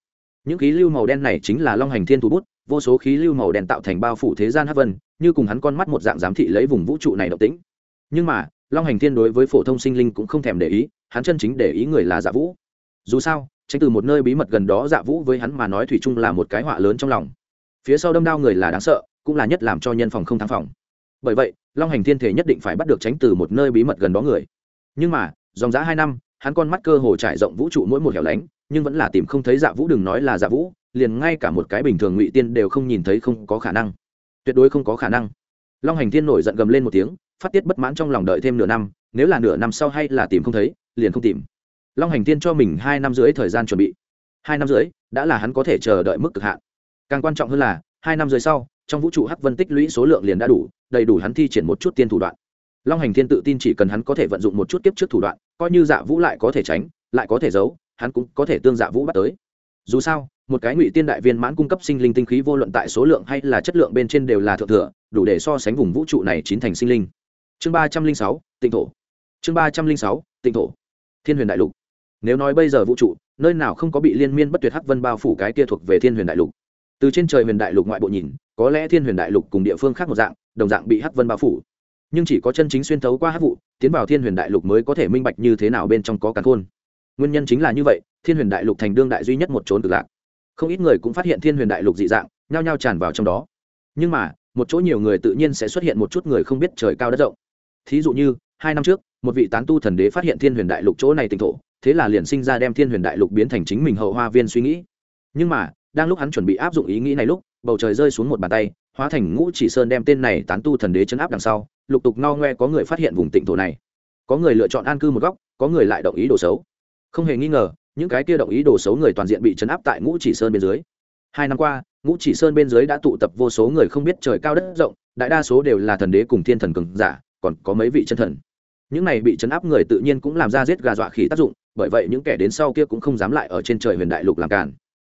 những khí lưu màu đen này chính là long hành thiên thủ bút, vô số khí lưu màu đen tạo thành bao phủ thế gian hắc vân, như cùng hắn con mắt một dạng giám thị lấy vùng vũ trụ này động tĩnh. Nhưng mà, long hành thiên đối với phổ thông sinh linh cũng không thèm để ý, hắn chân chính để ý người là dạ vũ. Dù sao, tránh từ một nơi bí mật gần đó dạ vũ với hắn mà nói thủy chung là một cái họa lớn trong lòng. Phía sau đâm đao người là đáng sợ, cũng là nhất làm cho nhân phòng không thắng phòng. Bởi vậy, long hành thiên thể nhất định phải bắt được tránh từ một nơi bí mật gần đó người. Nhưng mà, dòng giã hai năm, hắn con mắt cơ hồ trải rộng vũ trụ mỗi một hẻo lánh nhưng vẫn là tìm không thấy dạ vũ, đừng nói là dạ vũ, liền ngay cả một cái bình thường ngụy tiên đều không nhìn thấy, không có khả năng. Tuyệt đối không có khả năng. Long hành thiên nổi giận gầm lên một tiếng, phát tiết bất mãn trong lòng đợi thêm nửa năm, nếu là nửa năm sau hay là tìm không thấy, liền không tìm. Long hành thiên cho mình hai năm rưỡi thời gian chuẩn bị. Hai năm rưỡi, đã là hắn có thể chờ đợi mức cực hạn. Càng quan trọng hơn là, hai năm rưỡi sau, trong vũ trụ hắc vân tích lũy số lượng liền đã đủ, đầy đủ hắn thi triển một chút tiên thủ đoạn. Long hành thiên tự tin chỉ cần hắn có thể vận dụng một chút tiếp trước thủ đoạn, coi như dạ vũ lại có thể tránh, lại có thể giấu hắn cũng có thể tương dạ vũ bắt tới. Dù sao, một cái ngụy tiên đại viên mãn cung cấp sinh linh tinh khí vô luận tại số lượng hay là chất lượng bên trên đều là thượng thừa, đủ để so sánh vùng vũ trụ này chín thành sinh linh. Chương ba trăm linh sáu, tịnh thổ. Chương ba trăm linh sáu, tịnh thổ. Thiên huyền đại lục. Nếu nói bây giờ vũ trụ, nơi nào không có bị liên miên bất tuyệt hắc vân bao phủ cái kia thuộc về thiên huyền đại lục? Từ trên trời huyền đại lục ngoại bộ nhìn, có lẽ thiên huyền đại lục cùng địa phương khác một dạng, đồng dạng bị hắc vân bao phủ. Nhưng chỉ có chân chính xuyên thấu qua hắc vụ, tiến vào thiên huyền đại lục mới có thể minh bạch như thế nào bên trong có càn khôn nguyên nhân chính là như vậy, thiên huyền đại lục thành đương đại duy nhất một trốn cực lạc. Không ít người cũng phát hiện thiên huyền đại lục dị dạng, nhao nhao tràn vào trong đó. Nhưng mà, một chỗ nhiều người tự nhiên sẽ xuất hiện một chút người không biết trời cao đất rộng. Thí dụ như, hai năm trước, một vị tán tu thần đế phát hiện thiên huyền đại lục chỗ này tỉnh thổ, thế là liền sinh ra đem thiên huyền đại lục biến thành chính mình hậu hoa viên suy nghĩ. Nhưng mà, đang lúc hắn chuẩn bị áp dụng ý nghĩ này lúc, bầu trời rơi xuống một bàn tay, hóa thành ngũ chỉ sơn đem tên này tán tu thần đế chấn áp đằng sau, lục tục ngao ngoe có người phát hiện vùng tịnh thổ này. Có người lựa chọn an cư một góc, có người lại động ý đồ xấu không hề nghi ngờ, những cái kia động ý đồ xấu người toàn diện bị chấn áp tại ngũ chỉ sơn bên dưới. Hai năm qua, ngũ chỉ sơn bên dưới đã tụ tập vô số người không biết trời cao đất rộng, đại đa số đều là thần đế cùng thiên thần cường giả, còn có mấy vị chân thần. Những này bị chấn áp người tự nhiên cũng làm ra giết gà dọa khỉ tác dụng, bởi vậy những kẻ đến sau kia cũng không dám lại ở trên trời huyền đại lục làm cản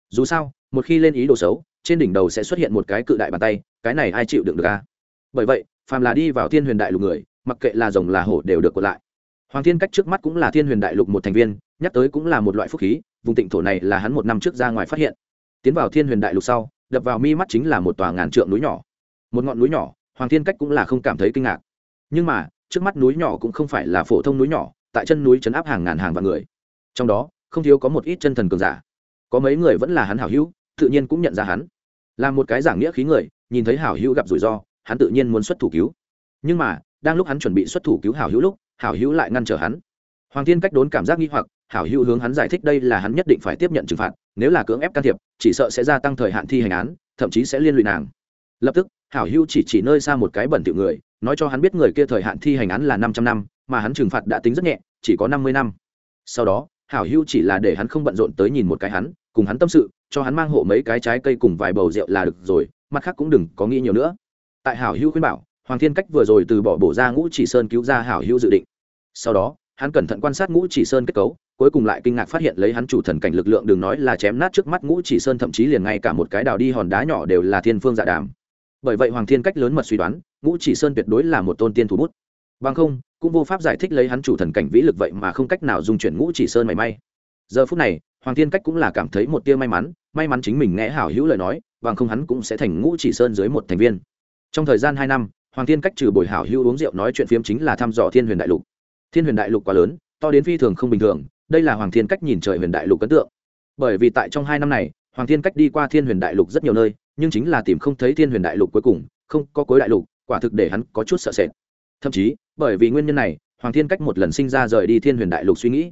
dù sao, một khi lên ý đồ xấu, trên đỉnh đầu sẽ xuất hiện một cái cự đại bàn tay, cái này ai chịu đựng được a? Bởi vậy, phàm là đi vào thiên huyền đại lục người, mặc kệ là rồng là hổ đều được còn lại hoàng thiên cách trước mắt cũng là thiên huyền đại lục một thành viên, nhắc tới cũng là một loại phúc khí, vùng tịnh thổ này là hắn một năm trước ra ngoài phát hiện. Tiến vào thiên huyền đại lục sau, đập vào mi mắt chính là một tòa ngàn trượng núi nhỏ. Một ngọn núi nhỏ, hoàng thiên cách cũng là không cảm thấy kinh ngạc. Nhưng mà, trước mắt núi nhỏ cũng không phải là phổ thông núi nhỏ, tại chân núi chấn áp hàng ngàn hàng vạn người. Trong đó, không thiếu có một ít chân thần cường giả. Có mấy người vẫn là hắn hảo hữu, tự nhiên cũng nhận ra hắn. Là một cái giảng nghĩa khí người, nhìn thấy hảo hữu gặp rủi ro, hắn tự nhiên muốn xuất thủ cứu. Nhưng mà, đang lúc hắn chuẩn bị xuất thủ cứu hảo hữu lúc hảo hữu lại ngăn trở hắn. Hoàng thiên cách đốn cảm giác nghi hoặc, hảo hữu hướng hắn giải thích đây là hắn nhất định phải tiếp nhận trừng phạt, nếu là cưỡng ép can thiệp, chỉ sợ sẽ gia tăng thời hạn thi hành án, thậm chí sẽ liên lụy nàng. Lập tức, hảo hữu chỉ chỉ nơi xa một cái bẩn tiểu người, nói cho hắn biết người kia thời hạn thi hành án là năm trăm năm, mà hắn trừng phạt đã tính rất nhẹ, chỉ có năm mươi năm. Sau đó, hảo hữu chỉ là để hắn không bận rộn tới nhìn một cái hắn, cùng hắn tâm sự, cho hắn mang hộ mấy cái trái cây cùng vài bầu rượu là được rồi, mặt khác cũng đừng có nghĩ nhiều nữa. Tại hảo hữu khuyên bảo hoàng thiên cách vừa rồi từ bỏ bổ ra ngũ chỉ sơn cứu ra hảo hữu dự định. Sau đó, hắn cẩn thận quan sát ngũ chỉ sơn kết cấu, cuối cùng lại kinh ngạc phát hiện lấy hắn chủ thần cảnh lực lượng đừng nói là chém nát trước mắt ngũ chỉ sơn, thậm chí liền ngay cả một cái đào đi hòn đá nhỏ đều là thiên phương dạ đàm. Bởi vậy hoàng thiên cách lớn mật suy đoán, ngũ chỉ sơn tuyệt đối là một tôn tiên thủ bút. Bằng không, cũng vô pháp giải thích lấy hắn chủ thần cảnh vĩ lực vậy mà không cách nào dung chuyển ngũ chỉ sơn mảy may. Giờ phút này, hoàng thiên cách cũng là cảm thấy một tia may mắn may mắn chính mình nghe hảo hữu lời nói, bằng không hắn cũng sẽ thành ngũ chỉ sơn dưới một thành viên. Trong thời gian hai năm hoàng thiên cách trừ bồi hảo hữu uống rượu nói chuyện phiếm chính là thăm dò thiên huyền đại lục. Thiên huyền đại lục quá lớn, to đến phi thường không bình thường, đây là hoàng thiên cách nhìn trời huyền đại lục ấn tượng. Bởi vì tại trong hai năm này, hoàng thiên cách đi qua thiên huyền đại lục rất nhiều nơi, nhưng chính là tìm không thấy thiên huyền đại lục cuối cùng, không có cuối đại lục, quả thực để hắn có chút sợ sệt. Thậm chí, bởi vì nguyên nhân này, hoàng thiên cách một lần sinh ra rời đi thiên huyền đại lục suy nghĩ.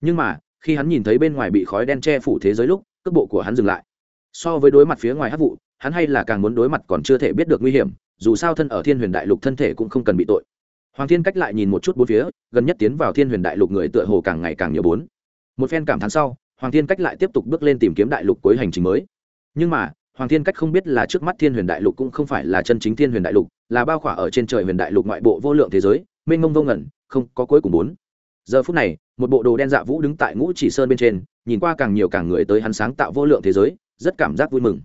Nhưng mà, khi hắn nhìn thấy bên ngoài bị khói đen che phủ thế giới lúc, cước bộ của hắn dừng lại. So với đối mặt phía ngoài hát vụ, hắn hay là càng muốn đối mặt còn chưa thể biết được nguy hiểm dù sao thân ở thiên huyền đại lục thân thể cũng không cần bị tội. Hoàng thiên cách lại nhìn một chút bốn phía, gần nhất tiến vào thiên huyền đại lục người tựa hồ càng ngày càng nhiều bốn. Một phen cảm thán sau, hoàng thiên cách lại tiếp tục bước lên tìm kiếm đại lục cuối hành trình mới. Nhưng mà, hoàng thiên cách không biết là trước mắt thiên huyền đại lục cũng không phải là chân chính thiên huyền đại lục, là bao khỏa ở trên trời huyền đại lục ngoại bộ vô lượng thế giới, mênh mông vô ngẩn không có cuối cùng bốn. Giờ phút này, một bộ đồ đen dạ vũ đứng tại ngũ chỉ sơn bên trên, nhìn qua càng nhiều càng người tới hắn sáng tạo vô lượng thế giới, rất cảm giác vui mừng.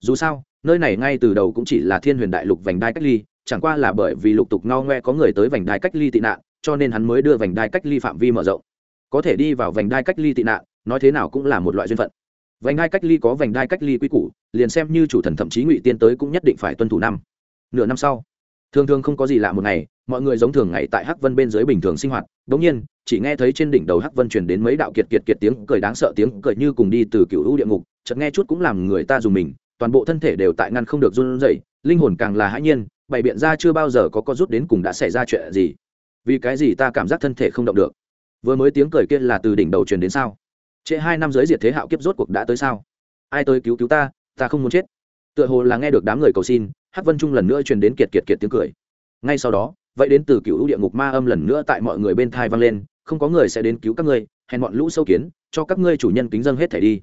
Dù sao nơi này ngay từ đầu cũng chỉ là thiên huyền đại lục vành đai cách ly, chẳng qua là bởi vì lục tục ngao ngoe có người tới vành đai cách ly tị nạn, cho nên hắn mới đưa vành đai cách ly phạm vi mở rộng. Có thể đi vào vành đai cách ly tị nạn, nói thế nào cũng là một loại duyên phận. Vành đai cách ly có vành đai cách ly quy củ, liền xem như chủ thần thậm chí ngụy tiên tới cũng nhất định phải tuân thủ năm. Nửa năm sau, thường thường không có gì lạ một ngày, mọi người giống thường ngày tại hắc vân bên dưới bình thường sinh hoạt đ ỗ n g nhiên, chỉ nghe thấy trên đỉnh đầu hắc vân truyền đến mấy đạo kiệt kiệt kiệt tiếng cười đáng sợ, tiếng cười như cùng đi từ cựu hữu địa ngục, chợt nghe chút cũng làm người ta dùng mình toàn bộ thân thể đều tại ngăn không được run rẩy, linh hồn càng là hãi nhiên, bày biện ra chưa bao giờ có có rút đến cùng đã xảy ra chuyện gì. Vì cái gì ta cảm giác thân thể không động được? Vừa mới tiếng cười kia là từ đỉnh đầu truyền đến sao? Trễ hai năm giới diệt thế hạo kiếp rốt cuộc đã tới sao? Ai tới cứu cứu ta ta không muốn chết. Tựa hồ là nghe được đám người cầu xin, hắc vân trung lần nữa truyền đến kiệt kiệt kiệt tiếng cười. Ngay sau đó, vậy đến từ cựu địa ngục ma âm lần nữa tại mọi người bên thai vang lên, không có người sẽ đến cứu các ngươi, hèn bọn lũ sâu kiến, cho các ngươi chủ nhân kính dân hết thảy đi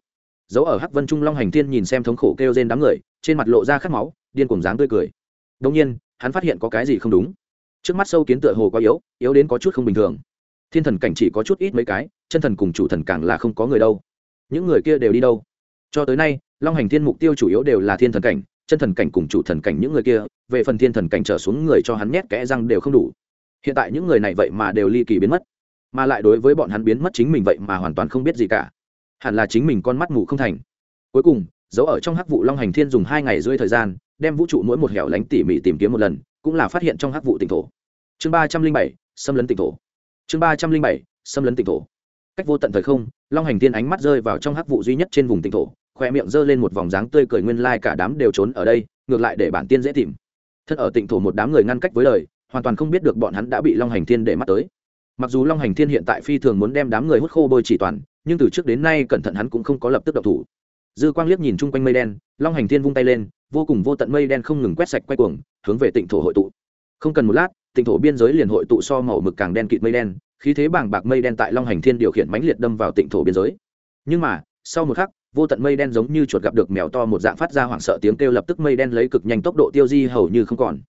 dấu ở hắc vân trung long hành thiên nhìn xem thống khổ kêu trên đám người, trên mặt lộ ra khát máu, điên cuồng dáng tươi cười. Đông nhiên, hắn phát hiện có cái gì không đúng. Trước mắt sâu kiến tựa hồ quá yếu yếu đến có chút không bình thường. Thiên thần cảnh chỉ có chút ít mấy cái, chân thần cùng chủ thần càng là không có người đâu. Những người kia đều đi đâu? Cho tới nay, long hành thiên mục tiêu chủ yếu đều là thiên thần cảnh, chân thần cảnh cùng chủ thần cảnh những người kia, về phần thiên thần cảnh trở xuống người cho hắn nhét kẽ răng đều không đủ. Hiện tại những người này vậy mà đều ly kỳ biến mất, mà lại đối với bọn hắn biến mất chính mình vậy mà hoàn toàn không biết gì cả hẳn là chính mình con mắt mù không thành. Cuối cùng, giấu ở trong hắc vụ long hành thiên dùng hai ngày rưỡi thời gian, đem vũ trụ mỗi một hẻo lánh tỉ mỉ tìm kiếm một lần, cũng là phát hiện trong hắc vụ tỉnh thổ. Chương ba trăm linh bảy, xâm lấn tỉnh thổ. Chương ba trăm linh bảy, xâm lấn tỉnh thổ. Cách vô tận thời không, long hành thiên ánh mắt rơi vào trong hắc vụ duy nhất trên vùng tỉnh thổ, khoe miệng giơ lên một vòng dáng tươi cười nguyên lai cả đám đều trốn ở đây, ngược lại để bản tiên dễ tìm. Thân ở tỉnh thổ một đám người ngăn cách với lời hoàn toàn không biết được bọn hắn đã bị long hành thiên để mắt tới mặc dù long hành thiên hiện tại phi thường muốn đem đám người hút khô bôi chỉ toàn, nhưng từ trước đến nay cẩn thận hắn cũng không có lập tức độc thủ. Dư quang liếc nhìn chung quanh mây đen, long hành thiên vung tay lên, vô cùng vô tận mây đen không ngừng quét sạch quay cuồng, hướng về tỉnh thổ hội tụ. Không cần một lát tỉnh thổ biên giới liền hội tụ so màu mực càng đen kịt mây đen, khí thế bàng bạc mây đen tại long hành thiên điều khiển mãnh liệt đâm vào tỉnh thổ biên giới. Nhưng mà, sau một khắc, vô tận mây đen giống như chuột gặp được mèo to một dạng phát ra hoảng sợ tiếng kêu lập tức mây đen lấy cực nhanh tốc độ tiêu di hầu như không còn.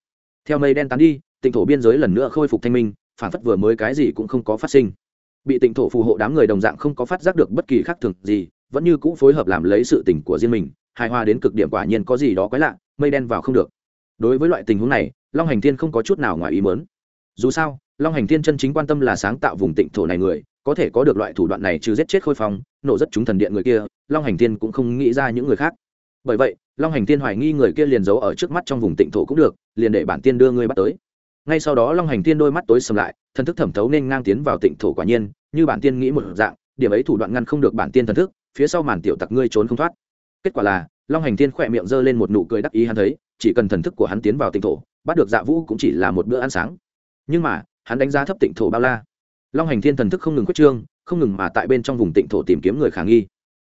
Theo mây đen tán đi tỉnh thổ biên giới lần nữa khôi phục thanh minh phản phất vừa mới cái gì cũng không có phát sinh. Bị tịnh thổ phù hộ đám người đồng dạng không có phát giác được bất kỳ khác thường gì, vẫn như cũ phối hợp làm lấy sự tỉnh của riêng mình, hài hòa đến cực điểm quả nhiên có gì đó quái lạ, mây đen vào không được. Đối với loại tình huống này, long hành thiên không có chút nào ngoài ý mớn dù sao, long hành thiên chân chính quan tâm là sáng tạo vùng tịnh thổ này người, có thể có được loại thủ đoạn này trừ giết chết khôi phong, nổ rất chúng thần điện người kia, long hành thiên cũng không nghĩ ra những người khác. Bởi vậy, long hành thiên hoài nghi người kia liền giấu ở trước mắt trong vùng tịnh thổ cũng được, liền để bản tiên đưa ngươi bắt tới ngay sau đó long hành thiên đôi mắt tối sầm lại, thần thức thẩm thấu nên ngang tiến vào tịnh thổ quả nhiên, như bản tiên nghĩ một dạng, điểm ấy thủ đoạn ngăn không được bản tiên thần thức, phía sau màn tiểu tặc ngươi trốn không thoát. Kết quả là, long hành thiên khỏe miệng giơ lên một nụ cười đắc ý hắn thấy, chỉ cần thần thức của hắn tiến vào tịnh thổ, bắt được dạ vũ cũng chỉ là một bữa ăn sáng. Nhưng mà, hắn đánh giá thấp tịnh thổ bao la. Long hành thiên thần thức không ngừng quyết trương, không ngừng mà tại bên trong vùng tịnh thổ tìm kiếm người khả nghi.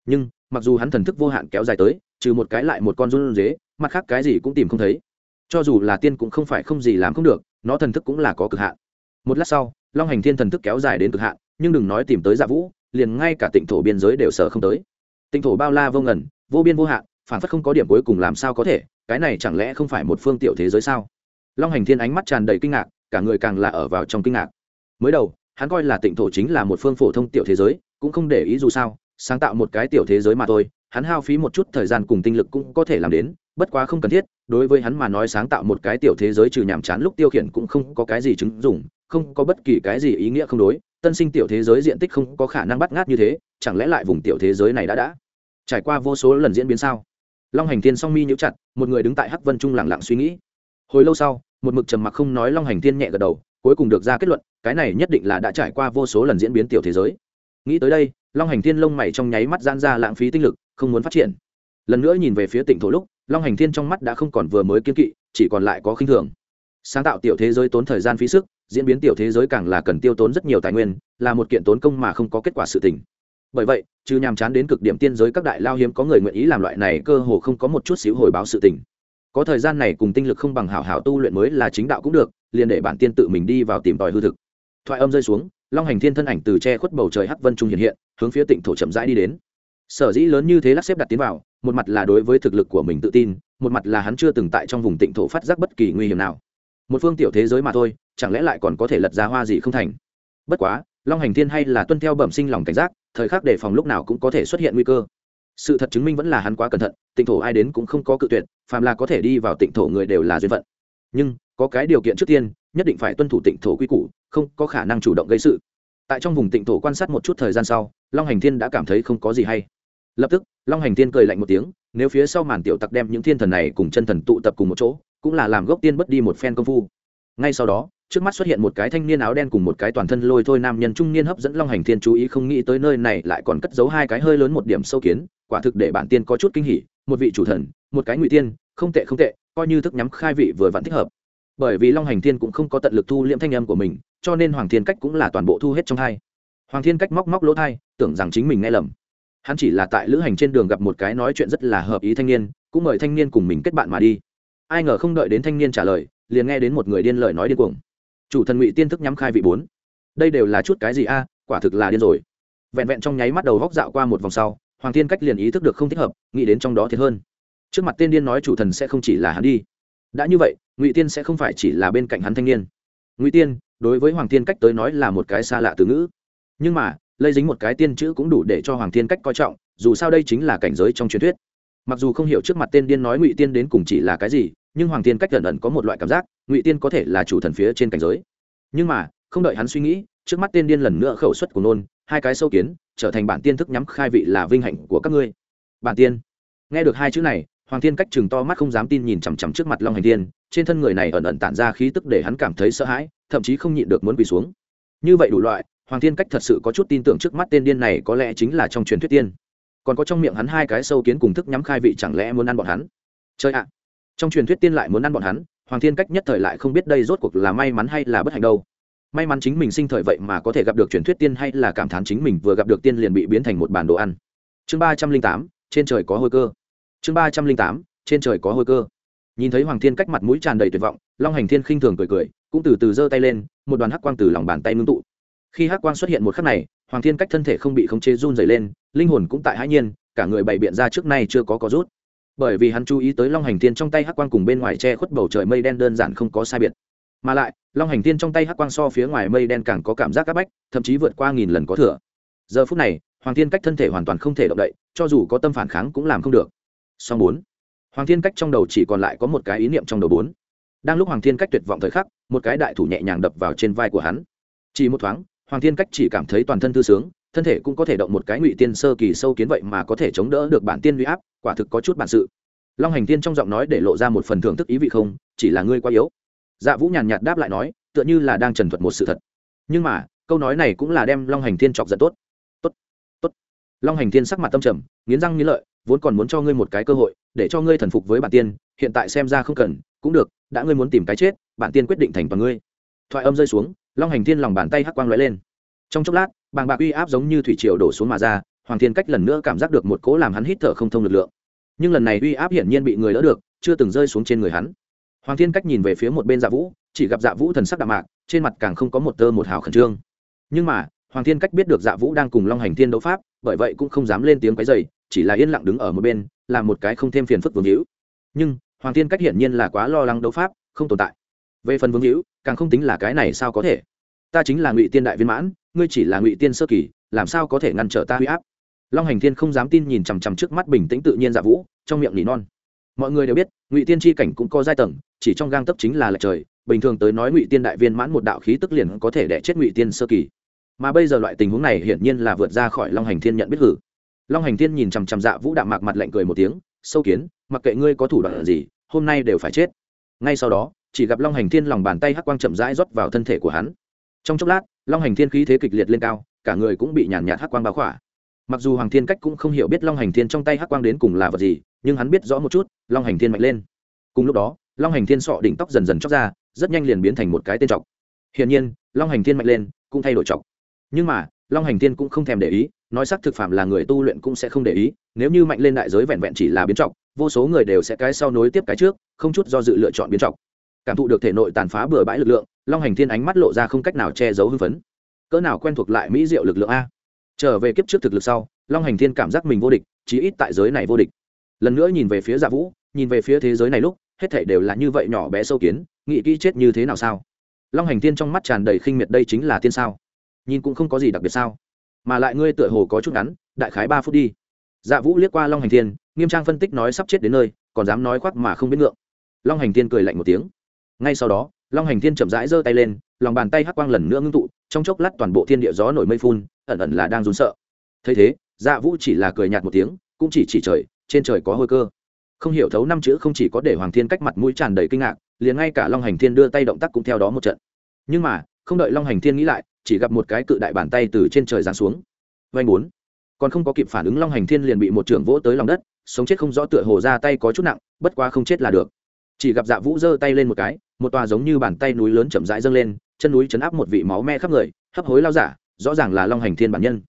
Nhưng, mặc dù hắn thần thức vô hạn kéo dài tới, trừ một cái lại một con run dế mặt khác cái gì cũng tìm không thấy. Cho dù là tiên cũng không phải không gì làm không được nó thần thức cũng là có cực hạn. Một lát sau, long hành thiên thần thức kéo dài đến cực hạn, nhưng đừng nói tìm tới dạ vũ, liền ngay cả tịnh thổ biên giới đều sợ không tới. Tịnh thổ bao la vô ngần, vô biên vô hạn, phản phất không có điểm cuối cùng làm sao có thể, cái này chẳng lẽ không phải một phương tiểu thế giới sao? Long hành thiên ánh mắt tràn đầy kinh ngạc, cả người càng là ở vào trong kinh ngạc. Mới đầu, hắn coi là tịnh thổ chính là một phương phổ thông tiểu thế giới, cũng không để ý dù sao, sáng tạo một cái tiểu thế giới mà thôi, hắn hao phí một chút thời gian cùng tinh lực cũng có thể làm đến bất quá không cần thiết, đối với hắn mà nói sáng tạo một cái tiểu thế giới trừ nhàm chán lúc tiêu khiển cũng không có cái gì chứng dùng không có bất kỳ cái gì ý nghĩa không đối, tân sinh tiểu thế giới diện tích không có khả năng bắt ngát như thế, chẳng lẽ lại vùng tiểu thế giới này đã đã trải qua vô số lần diễn biến sao? Long hành thiên song mi nhíu chặt, một người đứng tại hắc vân trung lặng lặng suy nghĩ. Hồi lâu sau, một mực trầm mặc không nói long hành thiên nhẹ gật đầu, cuối cùng được ra kết luận, cái này nhất định là đã trải qua vô số lần diễn biến tiểu thế giới. Nghĩ tới đây, long hành thiên lông mày trong nháy mắt gian ra lãng phí tinh lực, không muốn phát triển. Lần nữa nhìn về phía tỉnh thổ lúc long hành thiên trong mắt đã không còn vừa mới kiên kỵ, chỉ còn lại có khinh thường. Sáng tạo tiểu thế giới tốn thời gian phí sức, diễn biến tiểu thế giới càng là cần tiêu tốn rất nhiều tài nguyên, là một kiện tốn công mà không có kết quả sự tình. Bởi vậy, trừ nhàm chán đến cực điểm tiên giới các đại lao hiếm có người nguyện ý làm loại này cơ hồ không có một chút xíu hồi báo sự tình. Có thời gian này cùng tinh lực không bằng hảo hảo tu luyện mới là chính đạo cũng được, liền để bản tiên tự mình đi vào tìm tòi hư thực. Thoại âm rơi xuống, long hành thiên thân ảnh từ che khuất bầu trời hắc vân trung hiện hiện, hướng phía tịnh thổ chậm rãi đi đến. Sở dĩ lớn như thế lắc xếp đặt tiến vào một mặt là đối với thực lực của mình tự tin, một mặt là hắn chưa từng tại trong vùng tịnh thổ phát giác bất kỳ nguy hiểm nào. Một phương tiểu thế giới mà thôi, chẳng lẽ lại còn có thể lật ra hoa gì không thành? Bất quá, long hành thiên hay là tuân theo bẩm sinh lòng cảnh giác, thời khắc đề phòng lúc nào cũng có thể xuất hiện nguy cơ. Sự thật chứng minh vẫn là hắn quá cẩn thận, tịnh thổ ai đến cũng không có cự tuyệt, phàm là có thể đi vào tịnh thổ người đều là duyên phận. Nhưng, có cái điều kiện trước tiên, nhất định phải tuân thủ tịnh thổ quy củ, không có khả năng chủ động gây sự. Tại trong vùng tịnh thổ quan sát một chút thời gian sau, long hành thiên đã cảm thấy không có gì hay. Lập tức long hành thiên cười lạnh một tiếng, nếu phía sau màn tiểu tặc đem những thiên thần này cùng chân thần tụ tập cùng một chỗ, cũng là làm gốc tiên bất đi một phen công phu. Ngay sau đó, trước mắt xuất hiện một cái thanh niên áo đen cùng một cái toàn thân lôi thôi nam nhân trung niên hấp dẫn long hành thiên chú ý không nghĩ tới nơi này lại còn cất giấu hai cái hơi lớn một điểm sâu kiến, quả thực để bản tiên có chút kinh hỉ, một vị chủ thần, một cái ngụy tiên, không tệ không tệ, coi như thức nhắm khai vị vừa vặn thích hợp. Bởi vì long hành thiên cũng không có tận lực thu liễm thanh âm của mình, cho nên hoàng thiên cách cũng là toàn bộ thu hết trong hai. Hoàng thiên cách móc móc lỗ thai, tưởng rằng chính mình nghe lầm hắn chỉ là tại lữ hành trên đường gặp một cái nói chuyện rất là hợp ý thanh niên, cũng mời thanh niên cùng mình kết bạn mà đi. Ai ngờ không đợi đến thanh niên trả lời, liền nghe đến một người điên lời nói điên cuồng. Chủ thần ngụy tiên thức nhắm khai vị bốn. Đây đều là chút cái gì a à, quả thực là điên rồi. Vẹn vẹn trong nháy mắt đầu góc dạo qua một vòng sau, hoàng thiên cách liền ý thức được không thích hợp, nghĩ đến trong đó thiệt hơn. Trước mặt tiên điên nói chủ thần sẽ không chỉ là hắn đi. Đã như vậy, ngụy tiên sẽ không phải chỉ là bên cạnh hắn thanh niên. Ngụy tiên, đối với hoàng thiên cách tới nói là một cái xa lạ từ ngữ. Nhưng mà lây dính một cái tiên chữ cũng đủ để cho hoàng thiên cách coi trọng, dù sao đây chính là cảnh giới trong truyền thuyết. Mặc dù không hiểu trước mặt tên điên nói ngụy tiên đến cùng chỉ là cái gì, nhưng hoàng thiên cách gần ẩn có một loại cảm giác, ngụy tiên có thể là chủ thần phía trên cảnh giới. Nhưng mà, không đợi hắn suy nghĩ, trước mắt tên điên lần nữa khẩu suất của nôn hai cái sâu kiến, trở thành bản tiên thức nhắm khai vị là vinh hạnh của các ngươi. Bản tiên. Nghe được hai chữ này, hoàng thiên cách chừng to mắt không dám tin nhìn chằm chằm trước mặt long hành tiên trên thân người này ẩn ẩn tản ra khí tức để hắn cảm thấy sợ hãi, thậm chí không nhịn được muốn quỳ xuống. Như vậy đủ loại hoàng thiên cách thật sự có chút tin tưởng trước mắt tên điên này có lẽ chính là trong truyền thuyết tiên. Còn có trong miệng hắn hai cái sâu kiến cùng thức nhắm khai vị chẳng lẽ muốn ăn bọn hắn? Chơi ạ! Trong truyền thuyết tiên lại muốn ăn bọn hắn, hoàng thiên cách nhất thời lại không biết đây rốt cuộc là may mắn hay là bất hạnh đâu. May mắn chính mình sinh thời vậy mà có thể gặp được truyền thuyết tiên hay là cảm thán chính mình vừa gặp được tiên liền bị biến thành một bản đồ ăn. Chương ba trăm linh tám, trên trời có hôi cơ. Chương ba trăm linh tám, trên trời có hôi cơ. Nhìn thấy hoàng thiên cách mặt mũi tràn đầy tuyệt vọng, long hành thiên khinh thường cười cười, cũng từ từ giơ tay lên, một đoàn hắc quang từ lòng bàn tay ngưng tụ khi hắc quang xuất hiện một khắc này, hoàng thiên cách thân thể không bị khống chế run dày lên, linh hồn cũng tại hãi nhiên, cả người bày biện ra trước nay chưa có có rút. Bởi vì hắn chú ý tới long hành thiên trong tay hắc quang cùng bên ngoài che khuất bầu trời mây đen đơn giản không có sai biệt. Mà lại, long hành thiên trong tay hắc quang so phía ngoài mây đen càng có cảm giác áp bách, thậm chí vượt qua nghìn lần có thừa. Giờ phút này, hoàng thiên cách thân thể hoàn toàn không thể động đậy, cho dù có tâm phản kháng cũng làm không được. Song bốn, hoàng thiên cách trong đầu chỉ còn lại có một cái ý niệm trong đầu bốn. Đang lúc hoàng thiên cách tuyệt vọng thời khắc, một cái đại thủ nhẹ nhàng đập vào trên vai của hắn. Chỉ một thoáng hoàng thiên cách chỉ cảm thấy toàn thân thư sướng, thân thể cũng có thể động một cái ngụy tiên sơ kỳ sâu kiến vậy mà có thể chống đỡ được bản tiên huy áp, quả thực có chút bản sự. Long hành tiên trong giọng nói để lộ ra một phần thưởng thức ý vị không, chỉ là ngươi quá yếu. Dạ vũ nhàn nhạt đáp lại nói, tựa như là đang trần thuật một sự thật. Nhưng mà, câu nói này cũng là đem long hành thiên chọc giận tốt. Tốt tốt. Long hành thiên sắc mặt tâm trầm, nghiến răng nghiến lợi, vốn còn muốn cho ngươi một cái cơ hội, để cho ngươi thần phục với bản tiên, hiện tại xem ra không cần, cũng được, đã ngươi muốn tìm cái chết, bản tiên quyết định thành toàn ngươi. Thoại âm rơi xuống long hành thiên lòng bàn tay hắc quang lóe lên. Trong chốc lát, bàng bạc uy áp giống như thủy triều đổ xuống mà ra, hoàng thiên cách lần nữa cảm giác được một cỗ làm hắn hít thở không thông lực lượng. Nhưng lần này uy áp hiển nhiên bị người đỡ được, chưa từng rơi xuống trên người hắn. Hoàng thiên cách nhìn về phía một bên dạ vũ, chỉ gặp dạ vũ thần sắc đạm mạc, trên mặt càng không có một tơ một hào khẩn trương. Nhưng mà, hoàng thiên cách biết được dạ vũ đang cùng long hành thiên đấu pháp, bởi vậy cũng không dám lên tiếng quấy dày chỉ là yên lặng đứng ở một bên, làm một cái không thêm phiền phức vương hữu. Nhưng, hoàng thiên cách hiển nhiên là quá lo lắng đấu pháp, không tồn tại về phần vương hữu, càng không tính là cái này sao có thể? Ta chính là ngụy tiên đại viên mãn, ngươi chỉ là ngụy tiên sơ kỳ, làm sao có thể ngăn trở ta huy áp? Long hành thiên không dám tin nhìn chằm chằm trước mắt bình tĩnh tự nhiên dạ vũ, trong miệng nỉ non. Mọi người đều biết, ngụy tiên tri cảnh cũng có giai tầng, chỉ trong gang tấp chính là lệch trời, bình thường tới nói ngụy tiên đại viên mãn một đạo khí tức liền có thể đẻ chết ngụy tiên sơ kỳ. Mà bây giờ loại tình huống này hiển nhiên là vượt ra khỏi long hành thiên nhận biết hử. Long hành thiên nhìn chằm chằm dạ vũ đạm mạc mặt lạnh cười một tiếng, sâu kiến, mặc kệ ngươi có thủ đoạn gì, hôm nay đều phải chết. Ngay sau đó chỉ gặp long hành thiên lòng bàn tay hắc quang chậm rãi rót vào thân thể của hắn. Trong chốc lát, long hành thiên khí thế kịch liệt lên cao, cả người cũng bị nhàn nhạt hắc quang bao khỏa. Mặc dù hoàng thiên cách cũng không hiểu biết long hành thiên trong tay hắc quang đến cùng là vật gì, nhưng hắn biết rõ một chút, long hành thiên mạnh lên. Cùng lúc đó, long hành thiên sọ đỉnh tóc dần dần chóc ra, rất nhanh liền biến thành một cái tên trọc hiển nhiên, long hành thiên mạnh lên, cũng thay đổi trọc nhưng mà, long hành thiên cũng không thèm để ý, nói xác thực phạm là người tu luyện cũng sẽ không để ý, nếu như mạnh lên đại giới vẹn vẹn chỉ là biến trọc vô số người đều sẽ cái sau nối tiếp cái trước, không chút do dự lựa chọn biến trọc cảm thụ được thể nội tàn phá bừa bãi lực lượng, long hành thiên ánh mắt lộ ra không cách nào che giấu hưng phấn. Cỡ nào quen thuộc lại mỹ diệu lực lượng a. Trở về kiếp trước thực lực sau, long hành thiên cảm giác mình vô địch, chí ít tại giới này vô địch. Lần nữa nhìn về phía dạ vũ, nhìn về phía thế giới này lúc, hết thể đều là như vậy nhỏ bé sâu kiến, nghĩ kỹ chết như thế nào sao? Long hành thiên trong mắt tràn đầy khinh miệt đây chính là tiên sao? Nhìn cũng không có gì đặc biệt sao? Mà lại ngươi tựa hồ có chút ngắn, đại khái ba phút đi. Dạ vũ liếc qua long hành thiên, nghiêm trang phân tích nói sắp chết đến nơi, còn dám nói khoác mà không biết ngượng. Long hành thiên cười lạnh một tiếng ngay sau đó, long hành thiên chậm rãi giơ tay lên, lòng bàn tay hắc quang lần nữa ngưng tụ, trong chốc lát toàn bộ thiên địa gió nổi mây phun, ẩn ẩn là đang run sợ. Thấy thế dạ vũ chỉ là cười nhạt một tiếng, cũng chỉ chỉ trời, trên trời có hôi cơ. Không hiểu thấu năm chữ không chỉ có để hoàng thiên cách mặt mũi tràn đầy kinh ngạc, liền ngay cả long hành thiên đưa tay động tác cũng theo đó một trận. Nhưng mà, không đợi long hành thiên nghĩ lại, chỉ gặp một cái cự đại bàn tay từ trên trời giáng xuống. Vanh bốn. Còn không có kịp phản ứng long hành thiên liền bị một trưởng vỗ tới lòng đất, sống chết không rõ tựa hồ ra tay có chút nặng, bất quá không chết là được. Chỉ gặp dạ vũ giơ tay lên một cái một tòa giống như bàn tay núi lớn chậm rãi dâng lên, chân núi chấn áp một vị máu me khắp người, hấp hối lao giả, rõ ràng là long hành thiên bản nhân.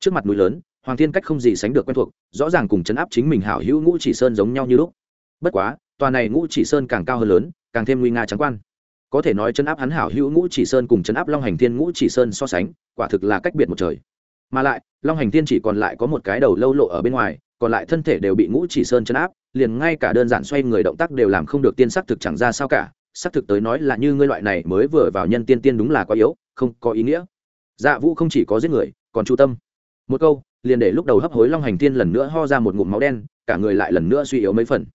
Trước mặt núi lớn, hoàng thiên cách không gì sánh được quen thuộc, rõ ràng cùng chấn áp chính mình hảo hữu ngũ chỉ sơn giống nhau như lúc. Bất quá, tòa này ngũ chỉ sơn càng cao hơn lớn, càng thêm nguy nga trắng quan. Có thể nói chấn áp hắn hảo hữu ngũ chỉ sơn cùng chấn áp long hành thiên ngũ chỉ sơn so sánh, quả thực là cách biệt một trời. Mà lại, long hành thiên chỉ còn lại có một cái đầu lâu lộ ở bên ngoài, còn lại thân thể đều bị ngũ chỉ sơn chấn áp, liền ngay cả đơn giản xoay người động tác đều làm không được tiên sắc thực chẳng ra sao cả xác thực tới nói là như ngươi loại này mới vừa vào nhân tiên tiên đúng là quá yếu, không có ý nghĩa. Dạ vũ không chỉ có giết người, còn chu tâm. Một câu, liền để lúc đầu hấp hối long hành thiên lần nữa ho ra một ngụm máu đen, cả người lại lần nữa suy yếu mấy phần.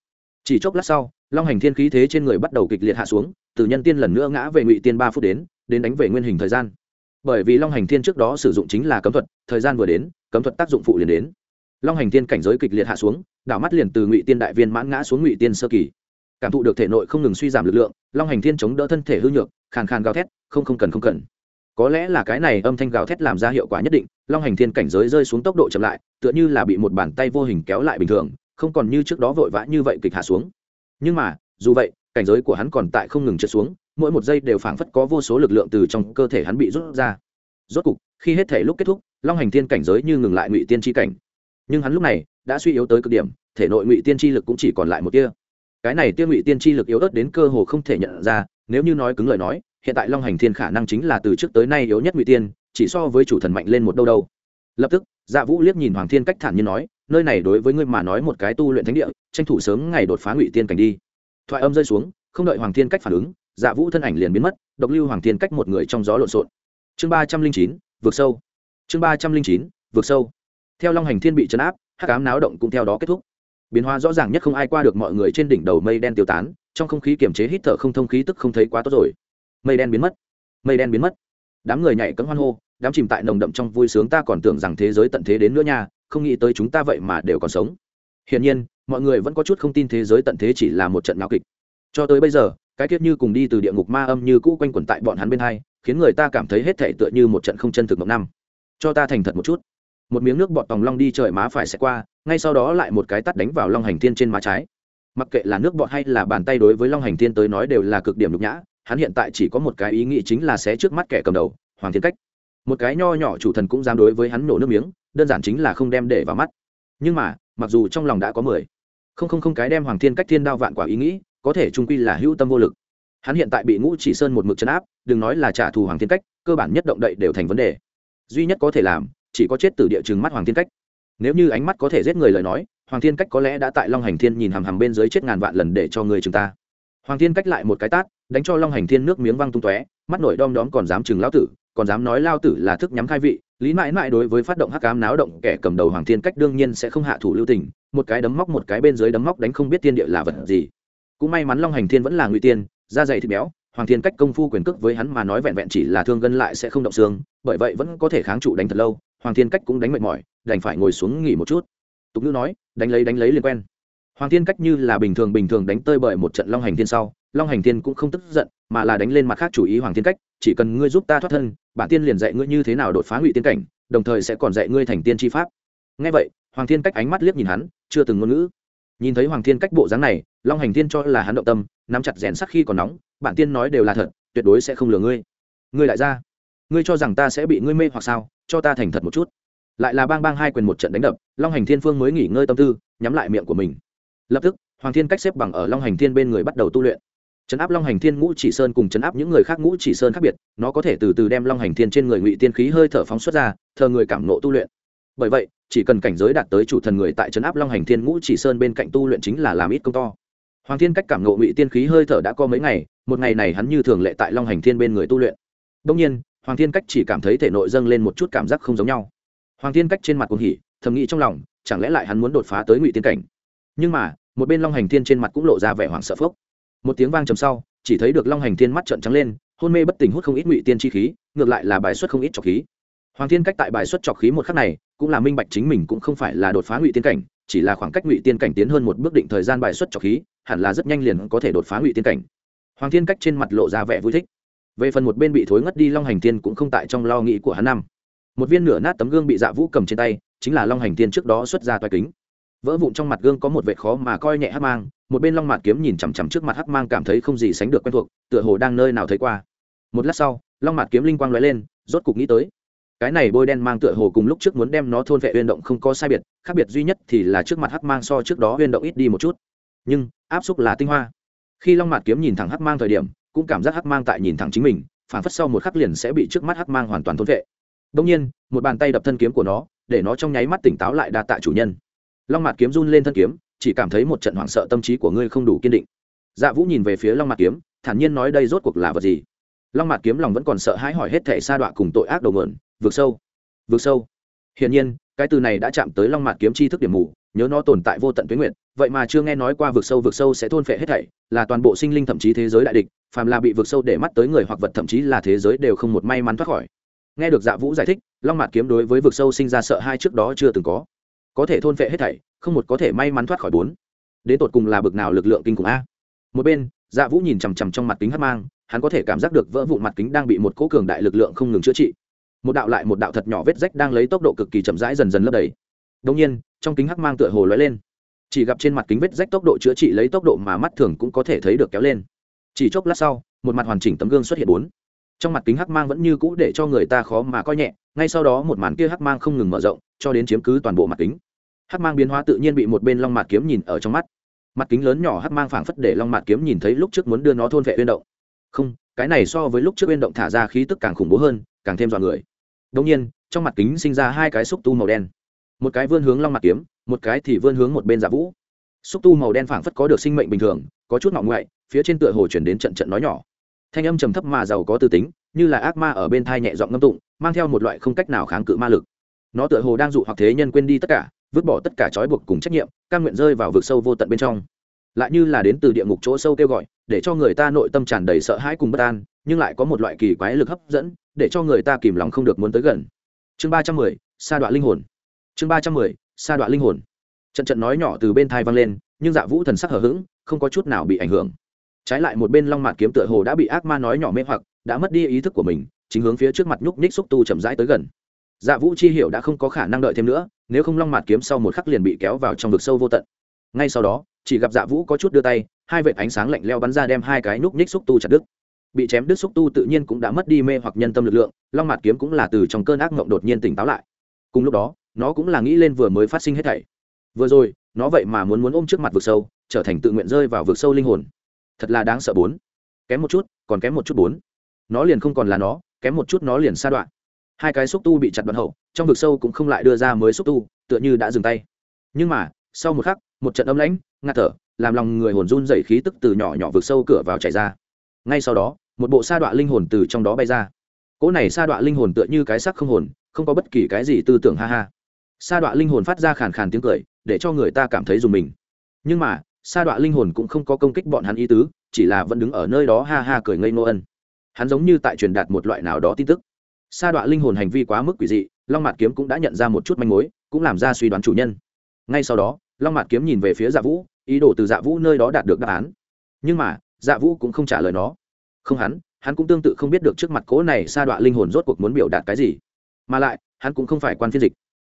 Chỉ chốc lát sau, long hành thiên khí thế trên người bắt đầu kịch liệt hạ xuống, từ nhân tiên lần nữa ngã về ngụy tiên ba phút đến đến đánh về nguyên hình thời gian. Bởi vì long hành thiên trước đó sử dụng chính là cấm thuật, thời gian vừa đến, cấm thuật tác dụng phụ liền đến. Long hành thiên cảnh giới kịch liệt hạ xuống, đảo mắt liền từ ngụy tiên đại viên mãn ngã xuống ngụy tiên sơ kỳ cảm thụ được thể nội không ngừng suy giảm lực lượng, long hành thiên chống đỡ thân thể hư nhược, khàn khàn gào thét, không không cần không cần. Có lẽ là cái này âm thanh gào thét làm ra hiệu quả nhất định, long hành thiên cảnh giới rơi xuống tốc độ chậm lại, tựa như là bị một bàn tay vô hình kéo lại bình thường, không còn như trước đó vội vã như vậy kịch hạ xuống. Nhưng mà, dù vậy, cảnh giới của hắn còn tại không ngừng trượt xuống, mỗi một giây đều phảng phất có vô số lực lượng từ trong cơ thể hắn bị rút ra. Rốt cục, khi hết thể lúc kết thúc, long hành thiên cảnh giới như ngừng lại ngụy tiên tri cảnh. Nhưng hắn lúc này đã suy yếu tới cực điểm, thể nội ngụy tiên tri lực cũng chỉ còn lại một tia cái này tiêu ngụy tiên tri lực yếu ớt đến cơ hồ không thể nhận ra, nếu như nói cứng lời nói, hiện tại long hành thiên khả năng chính là từ trước tới nay yếu nhất ngụy tiên, chỉ so với chủ thần mạnh lên một đâu đâu. Lập tức dạ vũ liếc nhìn hoàng thiên cách thản nhiên nói, nơi này đối với ngươi mà nói một cái tu luyện thánh địa, tranh thủ sớm ngày đột phá ngụy tiên cảnh đi. Thoại âm rơi xuống, không đợi hoàng thiên cách phản ứng dạ vũ thân ảnh liền biến mất, độc lưu hoàng thiên cách một người trong gió lộn xộn. Chương ba trăm linh chín vượt sâu. Chương ba trăm linh chín vượt sâu. Theo long hành thiên bị chấn áp hát cám náo động cũng theo đó kết thúc biến hóa rõ ràng nhất không ai qua được mọi người trên đỉnh đầu mây đen tiêu tán, trong không khí kiềm chế hít thở không thông khí tức không thấy quá tốt rồi. Mây đen biến mất. Mây đen biến mất. Đám người nhảy cấm hoan hô, đám chìm tại nồng đậm trong vui sướng ta còn tưởng rằng thế giới tận thế đến nữa nha, không nghĩ tới chúng ta vậy mà đều còn sống. Hiển nhiên, mọi người vẫn có chút không tin thế giới tận thế chỉ là một trận ngạo kịch. Cho tới bây giờ, cái kiếp như cùng đi từ địa ngục ma âm như cũ quanh quẩn tại bọn hắn bên hai, khiến người ta cảm thấy hết thể tựa như một trận không chân thực mộng năm. Cho ta thành thật một chút một miếng nước bọt tòng long đi trời má phải sẽ qua, ngay sau đó lại một cái tắt đánh vào long hành thiên trên má trái. Mặc kệ là nước bọt hay là bàn tay đối với long hành thiên tới nói đều là cực điểm nhục nhã, hắn hiện tại chỉ có một cái ý nghĩ chính là sẽ trước mắt kẻ cầm đầu, hoàng thiên cách. Một cái nho nhỏ chủ thần cũng dám đối với hắn nổ nước miếng, đơn giản chính là không đem để vào mắt. Nhưng mà, mặc dù trong lòng đã có mười, không không không cái đem hoàng thiên cách thiên đao vạn quả ý nghĩ, có thể trung quy là hữu tâm vô lực. Hắn hiện tại bị ngũ chỉ sơn một mực chấn áp, đừng nói là trả thù hoàng thiên cách, cơ bản nhất động đậy đều thành vấn đề. Duy nhất có thể làm chỉ có chết từ địa chừng mắt hoàng thiên cách. Nếu như ánh mắt có thể giết người lời nói, hoàng thiên cách có lẽ đã tại long hành thiên nhìn hằm hằm bên dưới chết ngàn vạn lần để cho người chúng ta. Hoàng thiên cách lại một cái tát, đánh cho long hành thiên nước miếng văng tung tóe, mắt nổi đom đóm còn dám chừng lao tử, còn dám nói lao tử là thức nhắm khai vị, lý mãi mãi đối với phát động hắc cám náo động kẻ cầm đầu hoàng thiên cách đương nhiên sẽ không hạ thủ lưu tình, một cái đấm móc một cái bên dưới đấm móc đánh không biết tiên địa là vật gì. Cũng may mắn long hành thiên vẫn là ngụy tiên, da dày thịt béo, hoàng thiên cách công phu quyền cước với hắn mà nói vẹn vẹn chỉ là thương gân lại sẽ không động xương, bởi vậy vẫn có thể kháng trụ đánh thật lâu hoàng thiên cách cũng đánh mệt mỏi, đành phải ngồi xuống nghỉ một chút. Tục ngữ nói, đánh lấy đánh lấy liền quen. Hoàng thiên cách như là bình thường bình thường đánh tơi bởi một trận long hành thiên sau, long hành thiên cũng không tức giận, mà là đánh lên mặt khác chủ ý hoàng thiên cách, chỉ cần ngươi giúp ta thoát thân, bản tiên liền dạy ngươi như thế nào đột phá ngụy tiên cảnh, đồng thời sẽ còn dạy ngươi thành tiên tri pháp. Ngay vậy, hoàng thiên cách ánh mắt liếc nhìn hắn, chưa từng ngôn ngữ. Nhìn thấy hoàng thiên cách bộ dáng này, long hành thiên cho là hắn động tâm, nắm chặt rèn sắc khi còn nóng, bản tiên nói đều là thật, tuyệt đối sẽ không lừa ngươi. Ngươi lại ra ngươi cho rằng ta sẽ bị ngươi mê hoặc sao? Cho ta thành thật một chút. Lại là bang bang hai quyền một trận đánh đập, long hành thiên phương mới nghỉ ngơi tâm tư, nhắm lại miệng của mình. Lập tức, hoàng thiên cách xếp bằng ở long hành thiên bên người bắt đầu tu luyện. Chấn áp long hành thiên ngũ chỉ sơn cùng chấn áp những người khác ngũ chỉ sơn khác biệt, nó có thể từ từ đem long hành thiên trên người ngụy tiên khí hơi thở phóng xuất ra, thờ người cảm nộ tu luyện. Bởi vậy, chỉ cần cảnh giới đạt tới chủ thần người tại chấn áp long hành thiên ngũ chỉ sơn bên cạnh tu luyện chính là làm ít công to. Hoàng thiên cách cảm nộ ngụy tiên khí hơi thở đã có mấy ngày, một ngày này hắn như thường lệ tại long hành thiên bên người tu luyện. Đông nhiên hoàng thiên cách chỉ cảm thấy thể nội dâng lên một chút cảm giác không giống nhau. Hoàng thiên cách trên mặt cũng hỉ, thầm nghĩ trong lòng, chẳng lẽ lại hắn muốn đột phá tới ngụy tiên cảnh? Nhưng mà, một bên long hành thiên trên mặt cũng lộ ra vẻ hoảng sợ phốc. Một tiếng vang trầm sau, chỉ thấy được long hành thiên mắt trợn trắng lên, hôn mê bất tỉnh hút không ít ngụy tiên chi khí, ngược lại là bài xuất không ít trọc khí. Hoàng thiên cách tại bài xuất trọc khí một khắc này, cũng là minh bạch chính mình cũng không phải là đột phá ngụy tiên cảnh, chỉ là khoảng cách ngụy tiên cảnh tiến hơn một bước định thời gian bài xuất trọc khí, hẳn là rất nhanh liền có thể đột phá ngụy tiên cảnh. Hoàng thiên cách trên mặt lộ ra vẻ vui thích về phần một bên bị thối ngất đi long hành thiên cũng không tại trong lo nghĩ của hắn năm. Một viên nửa nát tấm gương bị dạ vũ cầm trên tay, chính là long hành thiên trước đó xuất ra toai kính. Vỡ vụn trong mặt gương có một vệt khó mà coi nhẹ hắc mang, một bên long mạt kiếm nhìn chằm chằm trước mặt hắc mang cảm thấy không gì sánh được quen thuộc, tựa hồ đang nơi nào thấy qua. Một lát sau, long mạt kiếm linh quang lóe lên, rốt cục nghĩ tới. Cái này bôi đen mang tựa hồ cùng lúc trước muốn đem nó thôn vệ uyên động không có sai biệt, khác biệt duy nhất thì là trước mặt hắc mang so trước đó uyên động ít đi một chút. Nhưng, áp xúc là tinh hoa. Khi long mạt kiếm nhìn thẳng hắc mang thời điểm cũng cảm giác hắc mang tại nhìn thẳng chính mình phản phất sau một khắc liền sẽ bị trước mắt hắc mang hoàn toàn thôn vệ. Đông nhiên, một bàn tay đập thân kiếm của nó, để nó trong nháy mắt tỉnh táo lại đa tạ chủ nhân. Long mạt kiếm run lên thân kiếm, chỉ cảm thấy một trận hoảng sợ tâm trí của ngươi không đủ kiên định. Dạ vũ nhìn về phía long mạt kiếm, thản nhiên nói đây rốt cuộc là vật gì? Long mạt kiếm lòng vẫn còn sợ hãi hỏi hết thể sa đọa cùng tội ác đầu mượn vượt sâu vượt sâu. Hiển nhiên, cái từ này đã chạm tới long mạt kiếm chi thức điểm mù nhớ nó tồn tại vô tận tuyến nguyện vậy mà chưa nghe nói qua vực sâu vực sâu sẽ thôn phệ hết thảy, là toàn bộ sinh linh thậm chí thế giới đại địch, phàm là bị vực sâu để mắt tới người hoặc vật thậm chí là thế giới đều không một may mắn thoát khỏi. Nghe được dạ vũ giải thích, long mạt kiếm đối với vực sâu sinh ra sợ hai trước đó chưa từng có. Có thể thôn phệ hết thảy, không một có thể may mắn thoát khỏi bốn. Đến tột cùng là bực nào lực lượng kinh khủng a? Một bên dạ vũ nhìn chằm chằm trong mặt kính hắt mang, hắn có thể cảm giác được vỡ vụn mặt kính đang bị một cỗ cường đại lực lượng không ngừng chữa trị. Một đạo lại một đạo thật nhỏ vết rách đang lấy tốc độ cực kỳ chậm rãi dần dần lấp đầy. Đông nhiên trong kính hắc mang tựa hồ lóe lên. Chỉ gặp trên mặt kính vết rách tốc độ chữa trị lấy tốc độ mà mắt thường cũng có thể thấy được kéo lên. Chỉ chốc lát sau, một mặt hoàn chỉnh tấm gương xuất hiện bốn. Trong mặt kính hắc mang vẫn như cũ để cho người ta khó mà coi nhẹ, ngay sau đó một màn kia hắc mang không ngừng mở rộng, cho đến chiếm cứ toàn bộ mặt kính. Hắc mang biến hóa tự nhiên bị một bên long mặt kiếm nhìn ở trong mắt. Mặt kính lớn nhỏ hắc mang phảng phất để long mặt kiếm nhìn thấy lúc trước muốn đưa nó thôn vệ uyên động. Không, cái này so với lúc trước uyên động thả ra khí tức càng khủng bố hơn, càng thêm dọa người. Đông nhiên, trong mặt kính sinh ra hai cái xúc tu màu đen một cái vươn hướng long mặt kiếm, một cái thì vươn hướng một bên giả vũ. Xúc tu màu đen phảng phất có được sinh mệnh bình thường, có chút ngọng ngoại phía trên tựa hồ chuyển đến trận trận nói nhỏ. Thanh âm trầm thấp mà giàu có tư tính, như là ác ma ở bên thai nhẹ dọn ngâm tụng, mang theo một loại không cách nào kháng cự ma lực. Nó tựa hồ đang dụ hoặc thế nhân quên đi tất cả, vứt bỏ tất cả trói buộc cùng trách nhiệm căn nguyện rơi vào vực sâu vô tận bên trong. Lại như là đến từ địa ngục chỗ sâu kêu gọi, để cho người ta nội tâm tràn đầy sợ hãi cùng bất an, nhưng lại có một loại kỳ quái lực hấp dẫn, để cho người ta kìm lòng không được muốn tới gần. Chương ba trăm mười, sa đoạn linh hồn chương ba trăm mười, sa đoạn linh hồn. Trận trận nói nhỏ từ bên thai vang lên, nhưng dạ vũ thần sắc hở h ữ g không có chút nào bị ảnh hưởng. Trái lại một bên long mạt kiếm tựa hồ đã bị ác ma nói nhỏ mê hoặc, đã mất đi ý thức của mình, chính hướng phía trước mặt nhúc ních xúc tu chậm rãi tới gần. Dạ vũ chi hiểu đã không có khả năng đợi thêm nữa, nếu không long mạt kiếm sau một khắc liền bị kéo vào trong vực sâu vô tận. Ngay sau đó, chỉ gặp dạ vũ có chút đưa tay, hai vệt ánh sáng lạnh leo bắn ra đem hai cái nhúc ních xúc tu chặt đứt. Bị chém đứt xúc tu tự nhiên cũng đã mất đi mê hoặc nhân tâm lực lượng, long mạt kiếm cũng là từ trong cơn ác mộng đột nhiên tỉnh táo lại. Cùng lúc đó nó cũng là nghĩ lên vừa mới phát sinh hết thảy. Vừa rồi, nó vậy mà muốn muốn ôm trước mặt vực sâu, trở thành tự nguyện rơi vào vực sâu linh hồn. Thật là đáng sợ bốn. Kém một chút, còn kém một chút bốn. Nó liền không còn là nó, kém một chút nó liền sa đoạn hai cái xúc tu bị chặt đoạn hậu, trong vực sâu cũng không lại đưa ra mới xúc tu, tựa như đã dừng tay. Nhưng mà, sau một khắc, một trận âm lãnh, ngạt thở, làm lòng người hồn run dày khí tức từ nhỏ nhỏ vực sâu cửa vào chảy ra. Ngay sau đó, một bộ sa đoạn linh hồn từ trong đó bay ra. Cỗ này sa đoạn linh hồn tựa như cái sắc không hồn, không có bất kỳ cái gì tư tưởng ha ha sa đọa linh hồn phát ra khàn khàn tiếng cười, để cho người ta cảm thấy dùng mình. Nhưng mà, sa đọa linh hồn cũng không có công kích bọn hắn ý tứ, chỉ là vẫn đứng ở nơi đó ha ha cười ngây ngô ân. Hắn giống như tại truyền đạt một loại nào đó tin tức. Sa đọa linh hồn hành vi quá mức quỷ dị, long mạt kiếm cũng đã nhận ra một chút manh mối, cũng làm ra suy đoán chủ nhân. Ngay sau đó, long mạt kiếm nhìn về phía dạ vũ, ý đồ từ dạ vũ nơi đó đạt được đáp án. Nhưng mà dạ vũ cũng không trả lời nó. Không hắn hắn cũng tương tự không biết được trước mặt cố này sa đọa linh hồn rốt cuộc muốn biểu đạt cái gì. Mà lại, hắn cũng không phải quan phiên dịch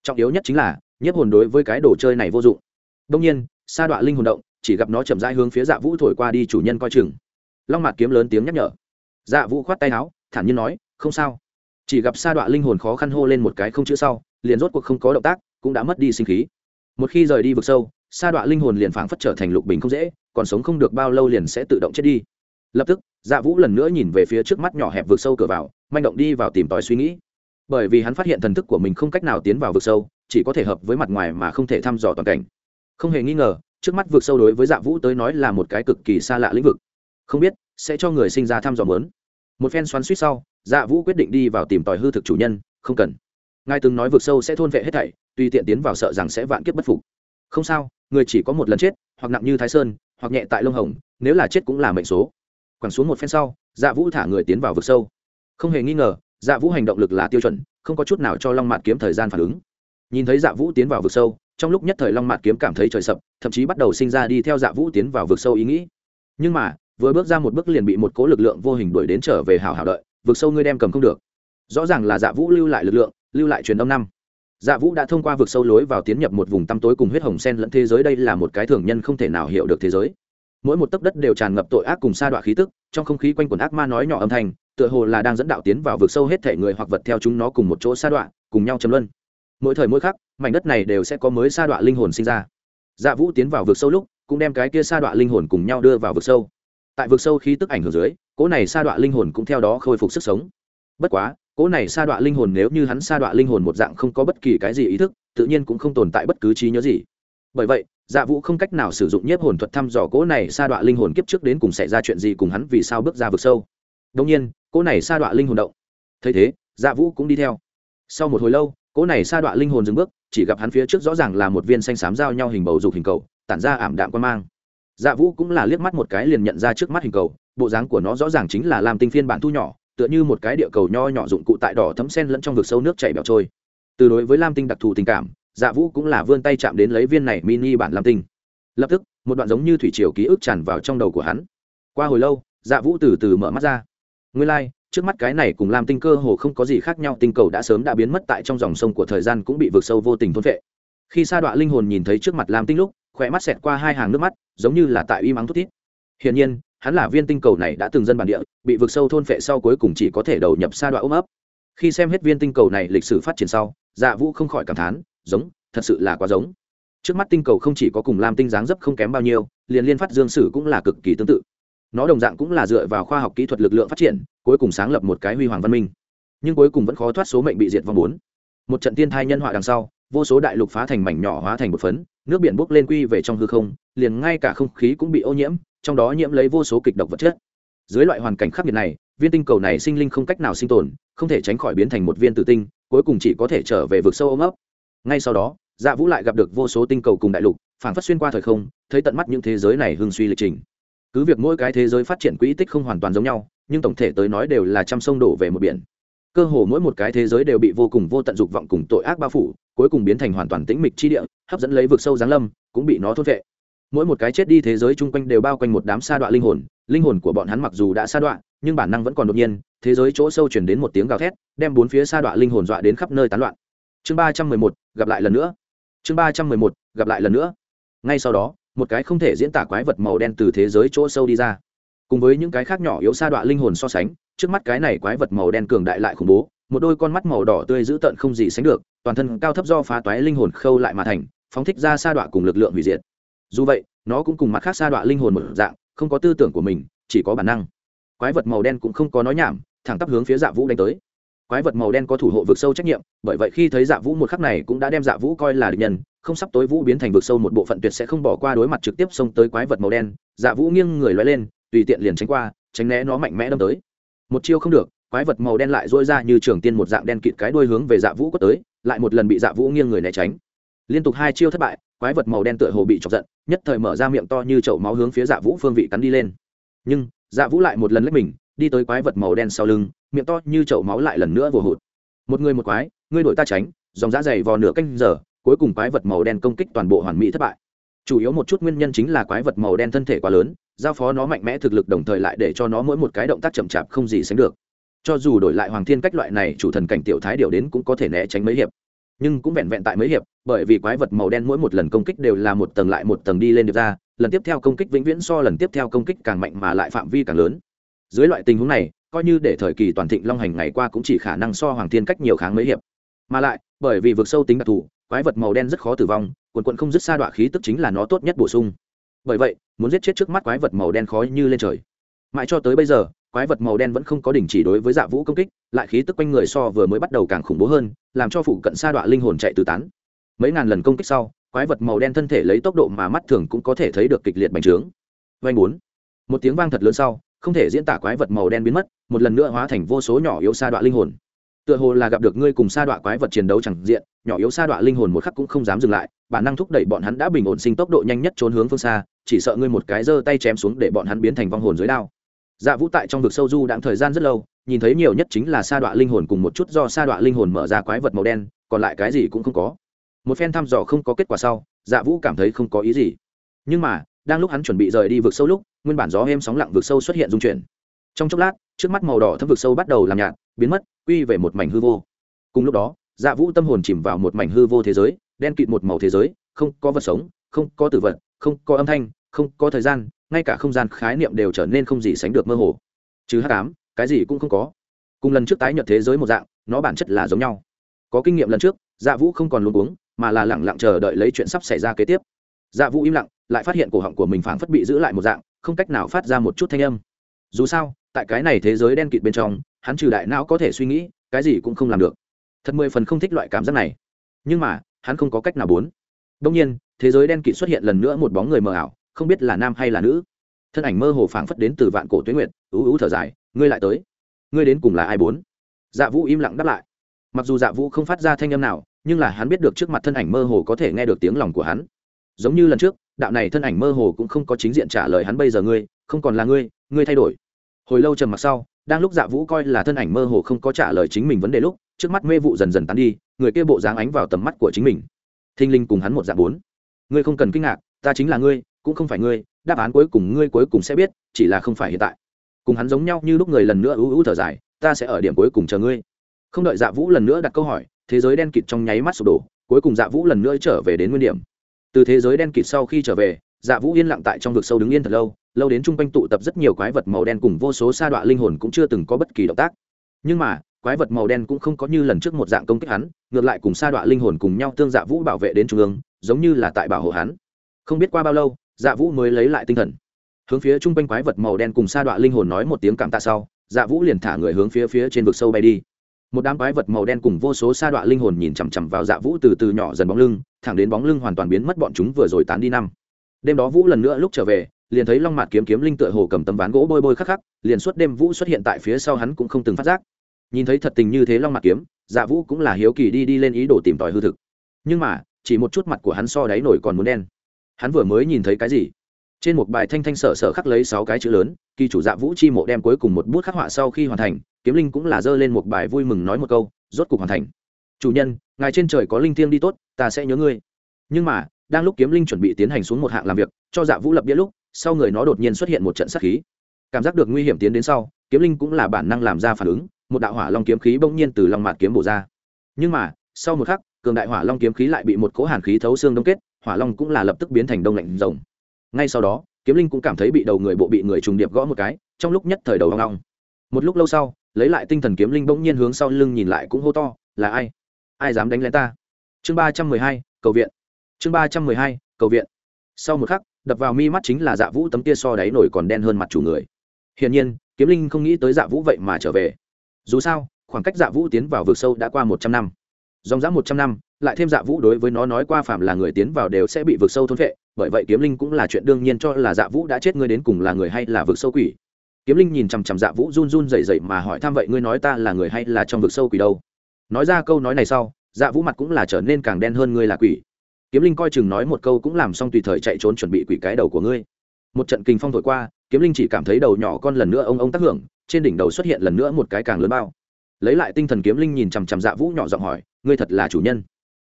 trọng yếu nhất chính là, nhiếp hồn đối với cái đồ chơi này vô dụng. Đông nhiên, sa đoạn linh hồn động, chỉ gặp nó chậm rãi hướng phía dạ vũ thổi qua đi, chủ nhân coi chừng. Long mạt kiếm lớn tiếng nhắc nhở. Dạ vũ khoát tay áo, thản nhiên nói, không sao. Chỉ gặp sa đoạn linh hồn khó khăn hô lên một cái không chữ sau, liền rốt cuộc không có động tác, cũng đã mất đi sinh khí. Một khi rời đi vực sâu, sa đoạn linh hồn liền phảng phất trở thành lục bình không dễ, còn sống không được bao lâu liền sẽ tự động chết đi. Lập tức dạ vũ lần nữa nhìn về phía trước mắt nhỏ hẹp vực sâu cửa vào, manh động đi vào tìm tòi suy nghĩ bởi vì hắn phát hiện thần thức của mình không cách nào tiến vào vực sâu, chỉ có thể hợp với mặt ngoài mà không thể thăm dò toàn cảnh. Không hề nghi ngờ, trước mắt vực sâu đối với dạ vũ tới nói là một cái cực kỳ xa lạ lĩnh vực. Không biết, sẽ cho người sinh ra thăm dò mớn một phen xoắn suýt sau dạ vũ quyết định đi vào tìm tòi hư thực chủ nhân, không cần. Ngài từng nói vực sâu sẽ thôn vệ hết thảy tuy tiện tiến vào sợ rằng sẽ vạn kiếp bất phục. Không sao, người chỉ có một lần chết, hoặc nặng như thái sơn, hoặc nhẹ tại lông hồng, nếu là chết cũng là mệnh số. Quẳng xuống một phen sau dạ vũ thả người tiến vào vực sâu. Không hề nghi ngờ dạ vũ hành động lực là tiêu chuẩn, không có chút nào cho long mạt kiếm thời gian phản ứng. Nhìn thấy dạ vũ tiến vào vực sâu, trong lúc nhất thời long mạt kiếm cảm thấy trời sập, thậm chí bắt đầu sinh ra đi theo dạ vũ tiến vào vực sâu ý nghĩ. Nhưng mà, vừa bước ra một bước liền bị một cố lực lượng vô hình đuổi đến trở về hào hào đợi, vực sâu ngươi đem cầm không được. Rõ ràng là dạ vũ lưu lại lực lượng, lưu lại truyền đông năm. Dạ vũ đã thông qua vực sâu lối vào tiến nhập một vùng tăm tối cùng huyết hồng sen lẫn thế giới, đây là một cái thường nhân không thể nào hiểu được thế giới. Mỗi một tấc đất đều tràn ngập tội ác cùng sa đọa khí tức, trong không khí quanh quần ác ma nói nhỏ âm thanh tựa hồ là đang dẫn đạo tiến vào vực sâu hết thể người hoặc vật theo chúng nó cùng một chỗ sa đoạn cùng nhau chấm luân. Mỗi thời mỗi khắc, mảnh đất này đều sẽ có mới sa đoạn linh hồn sinh ra. Dạ vũ tiến vào vực sâu lúc, cũng đem cái kia sa đoạn linh hồn cùng nhau đưa vào vực sâu. Tại vực sâu khí tức ảnh hưởng dưới, cỗ này sa đoạn linh hồn cũng theo đó khôi phục sức sống. Bất quá, cỗ này sa đoạn linh hồn nếu như hắn sa đoạn linh hồn một dạng không có bất kỳ cái gì ý thức, tự nhiên cũng không tồn tại bất cứ trí nhớ gì. Bởi vậy dạ vũ không cách nào sử dụng nhiếp hồn thuật thăm dò cỗ này sa đoạn linh hồn kiếp trước đến cùng xảy ra chuyện gì cùng hắn vì sao bước ra vực sâu. Đông nhiên cỗ này sa đoạn linh hồn động. Thấy thế dạ vũ cũng đi theo. Sau một hồi lâu, cỗ này sa đoạn linh hồn dừng bước, chỉ gặp hắn phía trước rõ ràng là một viên xanh xám giao nhau hình bầu dục hình cầu, tản ra ảm đạm quan mang. Dạ vũ cũng là liếc mắt một cái liền nhận ra trước mắt hình cầu, bộ dáng của nó rõ ràng chính là làm tinh phiên bản thu nhỏ, tựa như một cái địa cầu nho nhỏ dụng cụ tại đỏ thấm sen lẫn trong vực sâu nước chảy bẹo trôi. Từ đối với lam tinh đặc thù tình cảm dạ vũ cũng là vươn tay chạm đến lấy viên này mini bản lam tinh. Lập tức, một đoạn giống như thủy triều ký ức tràn vào trong đầu của hắn. Qua hồi lâu dạ vũ từ từ mở mắt ra nguyên lai、like, trước mắt cái này cùng lam tinh cơ hồ không có gì khác nhau tinh cầu đã sớm đã biến mất tại trong dòng sông của thời gian cũng bị vực sâu vô tình thôn phệ. khi sa đoạn linh hồn nhìn thấy trước mặt lam tinh lúc khỏe mắt xẹt qua hai hàng nước mắt giống như là tại uy mắng thút thít. Hiển nhiên hắn là viên tinh cầu này đã từng dân bản địa bị vực sâu thôn phệ sau cuối cùng chỉ có thể đầu nhập sa đoạn ôm ấp. Khi xem hết viên tinh cầu này lịch sử phát triển sau dạ vũ không khỏi cảm thán giống thật sự là quá giống. Trước mắt tinh cầu không chỉ có cùng lam tinh dáng dấp không kém bao nhiêu liền liên phát dương sử cũng là cực kỳ tương tự nó đồng dạng cũng là dựa vào khoa học kỹ thuật lực lượng phát triển, cuối cùng sáng lập một cái huy hoàng văn minh. Nhưng cuối cùng vẫn khó thoát số mệnh bị diệt vong bốn. Một trận tiên thai nhân họa đằng sau, vô số đại lục phá thành mảnh nhỏ hóa thành một phấn, nước biển bốc lên quy về trong hư không, liền ngay cả không khí cũng bị ô nhiễm, trong đó nhiễm lấy vô số kịch độc vật chất. Dưới loại hoàn cảnh khắc nghiệt này, viên tinh cầu này sinh linh không cách nào sinh tồn, không thể tránh khỏi biến thành một viên tử tinh, cuối cùng chỉ có thể trở về vực sâu ôm ấp. Ngay sau đó dạ vũ lại gặp được vô số tinh cầu cùng đại lục phản phát xuyên qua thời không, thấy tận mắt những thế giới này hưng suy lịch trình cứ việc mỗi cái thế giới phát triển quỹ tích không hoàn toàn giống nhau, nhưng tổng thể tới nói đều là trăm sông đổ về một biển. Cơ hồ mỗi một cái thế giới đều bị vô cùng vô tận dục vọng cùng tội ác bao phủ, cuối cùng biến thành hoàn toàn tĩnh mịch chi địa, hấp dẫn lấy vực sâu giáng lâm, cũng bị nó thốt vệ. Mỗi một cái chết đi thế giới chung quanh đều bao quanh một đám sa đoạn linh hồn linh hồn của bọn hắn mặc dù đã sa đoạn nhưng bản năng vẫn còn đột nhiên, thế giới chỗ sâu chuyển đến một tiếng gào thét, đem bốn phía sa đoạn linh hồn dọa đến khắp nơi tán loạn. Chương ba trăm mười một, gặp lại lần nữa. Chương ba trăm mười một, gặp lại lần nữa. Ngay sau đó một cái không thể diễn tả quái vật màu đen từ thế giới chỗ sâu đi ra. Cùng với những cái khác nhỏ yếu sa đọa linh hồn so sánh, trước mắt cái này quái vật màu đen cường đại lại khủng bố, một đôi con mắt màu đỏ tươi dữ tợn không gì sánh được, toàn thân cao thấp do phá toái linh hồn khâu lại mà thành, phóng thích ra sa đọa cùng lực lượng hủy diệt. Dù vậy, nó cũng cùng mặt khác sa đọa linh hồn một dạng, không có tư tưởng của mình, chỉ có bản năng. Quái vật màu đen cũng không có nói nhảm, thẳng tắp hướng phía dạ vũ đánh tới. Quái vật màu đen có thủ hộ vực sâu trách nhiệm, bởi vậy khi thấy dạ vũ một khắc này cũng đã đem dạ vũ coi là địch nhân không sắp tối vũ biến thành vực sâu một bộ phận tuyệt sẽ không bỏ qua đối mặt trực tiếp xông tới quái vật màu đen. Dạ vũ nghiêng người loay lên, tùy tiện liền tránh qua, tránh né nó mạnh mẽ đâm tới. Một chiêu không được, quái vật màu đen lại dôi ra như trường tiên một dạng đen kịt cái đuôi hướng về dạ vũ quất tới, lại một lần bị dạ vũ nghiêng người né tránh. Liên tục hai chiêu thất bại, quái vật màu đen tựa hồ bị chọc giận, nhất thời mở ra miệng to như chậu máu hướng phía dạ vũ phương vị cắn đi lên. Nhưng dạ vũ lại một lần lấy mình, đi tới quái vật màu đen sau lưng, miệng to như chậu máu lại lần nữa vừa hụt. Một người một quái, ngươi đổi ta tránh, dòng dã dày vò nửa canh giờ cuối cùng quái vật màu đen công kích toàn bộ hoàn mỹ thất bại. Chủ yếu một chút nguyên nhân chính là quái vật màu đen thân thể quá lớn, giao phó nó mạnh mẽ thực lực đồng thời lại để cho nó mỗi một cái động tác chậm chạp không gì sánh được. Cho dù đổi lại hoàng thiên cách loại này, chủ thần cảnh tiểu thái điều đến cũng có thể né tránh mấy hiệp. Nhưng cũng vẹn vẹn tại mấy hiệp, bởi vì quái vật màu đen mỗi một lần công kích đều là một tầng lại một tầng đi lên được ra, lần tiếp theo công kích vĩnh viễn so lần tiếp theo công kích càng mạnh mà lại phạm vi càng lớn. Dưới loại tình huống này, coi như để thời kỳ toàn thịnh long hành ngày qua cũng chỉ khả năng so hoàng thiên cách nhiều kháng mấy hiệp. Mà lại, bởi vì vực sâu tính đặc thù quái vật màu đen rất khó tử vong, quần quận không dứt xa đọa khí tức chính là nó tốt nhất bổ sung. Bởi vậy, muốn giết chết trước mắt quái vật màu đen khó như lên trời. Mãi cho tới bây giờ, quái vật màu đen vẫn không có đình chỉ đối với dạ vũ công kích, lại khí tức quanh người so vừa mới bắt đầu càng khủng bố hơn, làm cho phụ cận sa đọa linh hồn chạy từ tán. Mấy ngàn lần công kích sau, quái vật màu đen thân thể lấy tốc độ mà mắt thường cũng có thể thấy được kịch liệt bành trướng. Vanh bốn. Một tiếng vang thật lớn sau, không thể diễn tả quái vật màu đen biến mất, một lần nữa hóa thành vô số nhỏ yếu sa đọa linh hồn tựa hồ là gặp được ngươi cùng sa đọa quái vật chiến đấu chẳng diện, nhỏ yếu sa đọa linh hồn một khắc cũng không dám dừng lại bản năng thúc đẩy bọn hắn đã bình ổn sinh tốc độ nhanh nhất trốn hướng phương xa, chỉ sợ ngươi một cái giơ tay chém xuống để bọn hắn biến thành vong hồn dưới đao. Dạ vũ tại trong vực sâu du đãng thời gian rất lâu, nhìn thấy nhiều nhất chính là sa đọa linh hồn cùng một chút do sa đọa linh hồn mở ra quái vật màu đen, còn lại cái gì cũng không có. Một phen thăm dò không có kết quả sau dạ vũ cảm thấy không có ý gì. Nhưng mà, đang lúc hắn chuẩn bị rời đi vực sâu lúc, nguyên bản gió êm sóng lặng vực sâu xuất hiện dung chuyển. Trong chốc lát, trước mắt màu đỏ thâm vực sâu bắt đầu làm nhạt biến mất, quy về một mảnh hư vô. Cùng lúc đó dạ vũ tâm hồn chìm vào một mảnh hư vô thế giới, đen kịt một màu thế giới, không có vật sống, không có tử vật, không có âm thanh, không có thời gian, ngay cả không gian khái niệm đều trở nên không gì sánh được mơ hồ. Chứ h tám cái gì cũng không có. Cùng lần trước tái nhật thế giới một dạng, nó bản chất là giống nhau. Có kinh nghiệm lần trước dạ vũ không còn luôn uống mà là lẳng lặng chờ đợi lấy chuyện sắp xảy ra kế tiếp. Dạ vũ im lặng, lại phát hiện cổ họng của mình phảng phất bị giữ lại một dạng, không cách nào phát ra một chút thanh âm. Dù sao, tại cái này thế giới đen kịt bên trong hắn trừ đại não có thể suy nghĩ, cái gì cũng không làm được. Thật mười phần không thích loại cảm giác này. Nhưng mà, hắn không có cách nào bốn. Đông nhiên, thế giới đen kịt xuất hiện lần nữa một bóng người mờ ảo, không biết là nam hay là nữ. Thân ảnh mơ hồ phảng phất đến từ vạn cổ tuyến nguyệt, ú ú thở dài, ngươi lại tới. Ngươi đến cùng là ai bốn? Dạ vũ im lặng đáp lại. Mặc dù dạ vũ không phát ra thanh âm nào, nhưng là hắn biết được trước mặt thân ảnh mơ hồ có thể nghe được tiếng lòng của hắn. Giống như lần trước, đạo này thân ảnh mơ hồ cũng không có chính diện trả lời hắn bây giờ ngươi, không còn là ngươi ngươi thay đổi hồi lâu trầm mặc sau, đang lúc dạ vũ coi là thân ảnh mơ hồ không có trả lời chính mình vấn đề lúc, trước mắt mê vụ dần dần tán đi, người kia bộ dáng ánh vào tầm mắt của chính mình. Thinh linh cùng hắn một dạng bốn. Ngươi không cần kinh ngạc, ta chính là ngươi, cũng không phải ngươi, đáp án cuối cùng ngươi cuối cùng sẽ biết, chỉ là không phải hiện tại. Cùng hắn giống nhau như lúc người lần nữa ưu ưu thở dài, ta sẽ ở điểm cuối cùng chờ ngươi. Không đợi dạ vũ lần nữa đặt câu hỏi, thế giới đen kịt trong nháy mắt sụp đổ, cuối cùng dạ vũ lần nữa trở về đến nguyên điểm. Từ thế giới đen kịt sau khi trở về dạ vũ yên lặng tại trong vực sâu đứng yên thật lâu lâu đến chung quanh tụ tập rất nhiều quái vật màu đen cùng vô số sa đọa linh hồn cũng chưa từng có bất kỳ động tác. Nhưng mà, quái vật màu đen cũng không có như lần trước một dạng công kích hắn, ngược lại cùng sa đọa linh hồn cùng nhau tương dạ vũ bảo vệ đến trung ương, giống như là tại bảo hộ hắn. Không biết qua bao lâu dạ vũ mới lấy lại tinh thần. Hướng phía chung quanh quái vật màu đen cùng sa đọa linh hồn nói một tiếng cảm tạ sau dạ vũ liền thả người hướng phía phía trên vực sâu bay đi. Một đám quái vật màu đen cùng vô số sa đọa linh hồn nhìn chằm chằm vào dạ vũ từ từ nhỏ dần bóng lưng, thẳng đến bóng lưng hoàn toàn biến mất bọn chúng vừa rồi tán đi năm đêm đó vũ lần nữa lúc trở về, liền thấy long mạt kiếm kiếm linh tựa hồ cầm tấm ván gỗ bôi bôi khắc khắc, liền suốt đêm vũ xuất hiện tại phía sau hắn cũng không từng phát giác. Nhìn thấy thật tình như thế long mạt kiếm dạ vũ cũng là hiếu kỳ đi đi lên ý đồ tìm tòi hư thực. Nhưng mà, chỉ một chút mặt của hắn so đáy nổi còn muốn đen. Hắn vừa mới nhìn thấy cái gì? Trên một bài thanh thanh sở sở khắc lấy sáu cái chữ lớn, kỳ chủ dạ vũ chi mộ đem cuối cùng một bút khắc họa sau khi hoàn thành, kiếm linh cũng là giơ lên một bài vui mừng nói một câu, rốt cục hoàn thành. Chủ nhân, ngài trên trời có linh thiêng đi tốt, ta sẽ nhớ ngươi. Nhưng mà đang lúc kiếm linh chuẩn bị tiến hành xuống một hạng làm việc, cho dạ vũ lập đĩa lúc, sau người nó đột nhiên xuất hiện một trận sát khí. Cảm giác được nguy hiểm tiến đến sau, kiếm linh cũng là bản năng làm ra phản ứng, một đạo hỏa long kiếm khí bỗng nhiên từ lòng mạt kiếm bổ ra. Nhưng mà, sau một khắc, cường đại hỏa long kiếm khí lại bị một cỗ hàn khí thấu xương đông kết, hỏa long cũng là lập tức biến thành đông lạnh rồng. Ngay sau đó, kiếm linh cũng cảm thấy bị đầu người bộ bị người trùng điệp gõ một cái, trong lúc nhất thời đầu hoang long một lúc lâu sau, lấy lại tinh thần kiếm linh bỗng nhiên hướng sau lưng nhìn lại cũng hô to, là ai? Ai dám đánh lén ta? Chương ba trăm mười hai, cầu viện chương ba trăm mười hai, cầu viện. Sau một khắc, đập vào mi mắt chính là dạ vũ tấm tia so đáy nổi còn đen hơn mặt chủ người. Hiển nhiên, kiếm linh không nghĩ tới dạ vũ vậy mà trở về. Dù sao, khoảng cách dạ vũ tiến vào vực sâu đã qua một trăm năm. Dòng dã một trăm năm, lại thêm dạ vũ đối với nó nói qua phạm là người tiến vào đều sẽ bị vực sâu thôn vệ bởi vậy kiếm linh cũng là chuyện đương nhiên cho là dạ vũ đã chết ngươi đến cùng là người hay là vực sâu quỷ. Kiếm linh nhìn chằm chằm dạ vũ run run dậy dậy mà hỏi thăm vậy ngươi nói ta là người hay là trong vực sâu quỷ đâu? Nói ra câu nói này sau dạ vũ mặt cũng là trở nên càng đen hơn ngươi là quỷ kiếm linh coi chừng nói một câu cũng làm xong tùy thời chạy trốn chuẩn bị quỷ cái đầu của ngươi. Một trận kinh phong thổi qua, kiếm linh chỉ cảm thấy đầu nhỏ con lần nữa ông ông tác hưởng, trên đỉnh đầu xuất hiện lần nữa một cái càng lớn bao. Lấy lại tinh thần kiếm linh nhìn chằm chằm dạ vũ nhỏ giọng hỏi, ngươi thật là chủ nhân?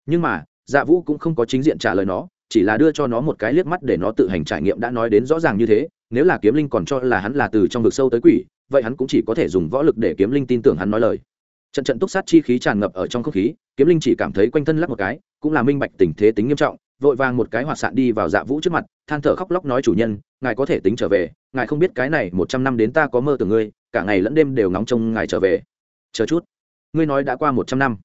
Nhưng mà dạ vũ cũng không có chính diện trả lời nó, chỉ là đưa cho nó một cái liếc mắt để nó tự hành trải nghiệm đã nói đến rõ ràng như thế, nếu là kiếm linh còn cho là hắn là từ trong vực sâu tới quỷ, vậy hắn cũng chỉ có thể dùng võ lực để kiếm linh tin tưởng hắn nói lời trận trận túc sát chi khí tràn ngập ở trong không khí, kiếm linh chỉ cảm thấy quanh thân lắc một cái, cũng là minh bạch tình thế tính nghiêm trọng, vội vàng một cái hoạt sạn đi vào dạ vũ trước mặt, than thở khóc lóc nói chủ nhân, ngài có thể tính trở về, ngài không biết cái này một trăm năm đến ta có mơ từ ngươi, cả ngày lẫn đêm đều ngóng trông ngài trở về. Chờ chút. Ngươi nói đã qua một trăm năm.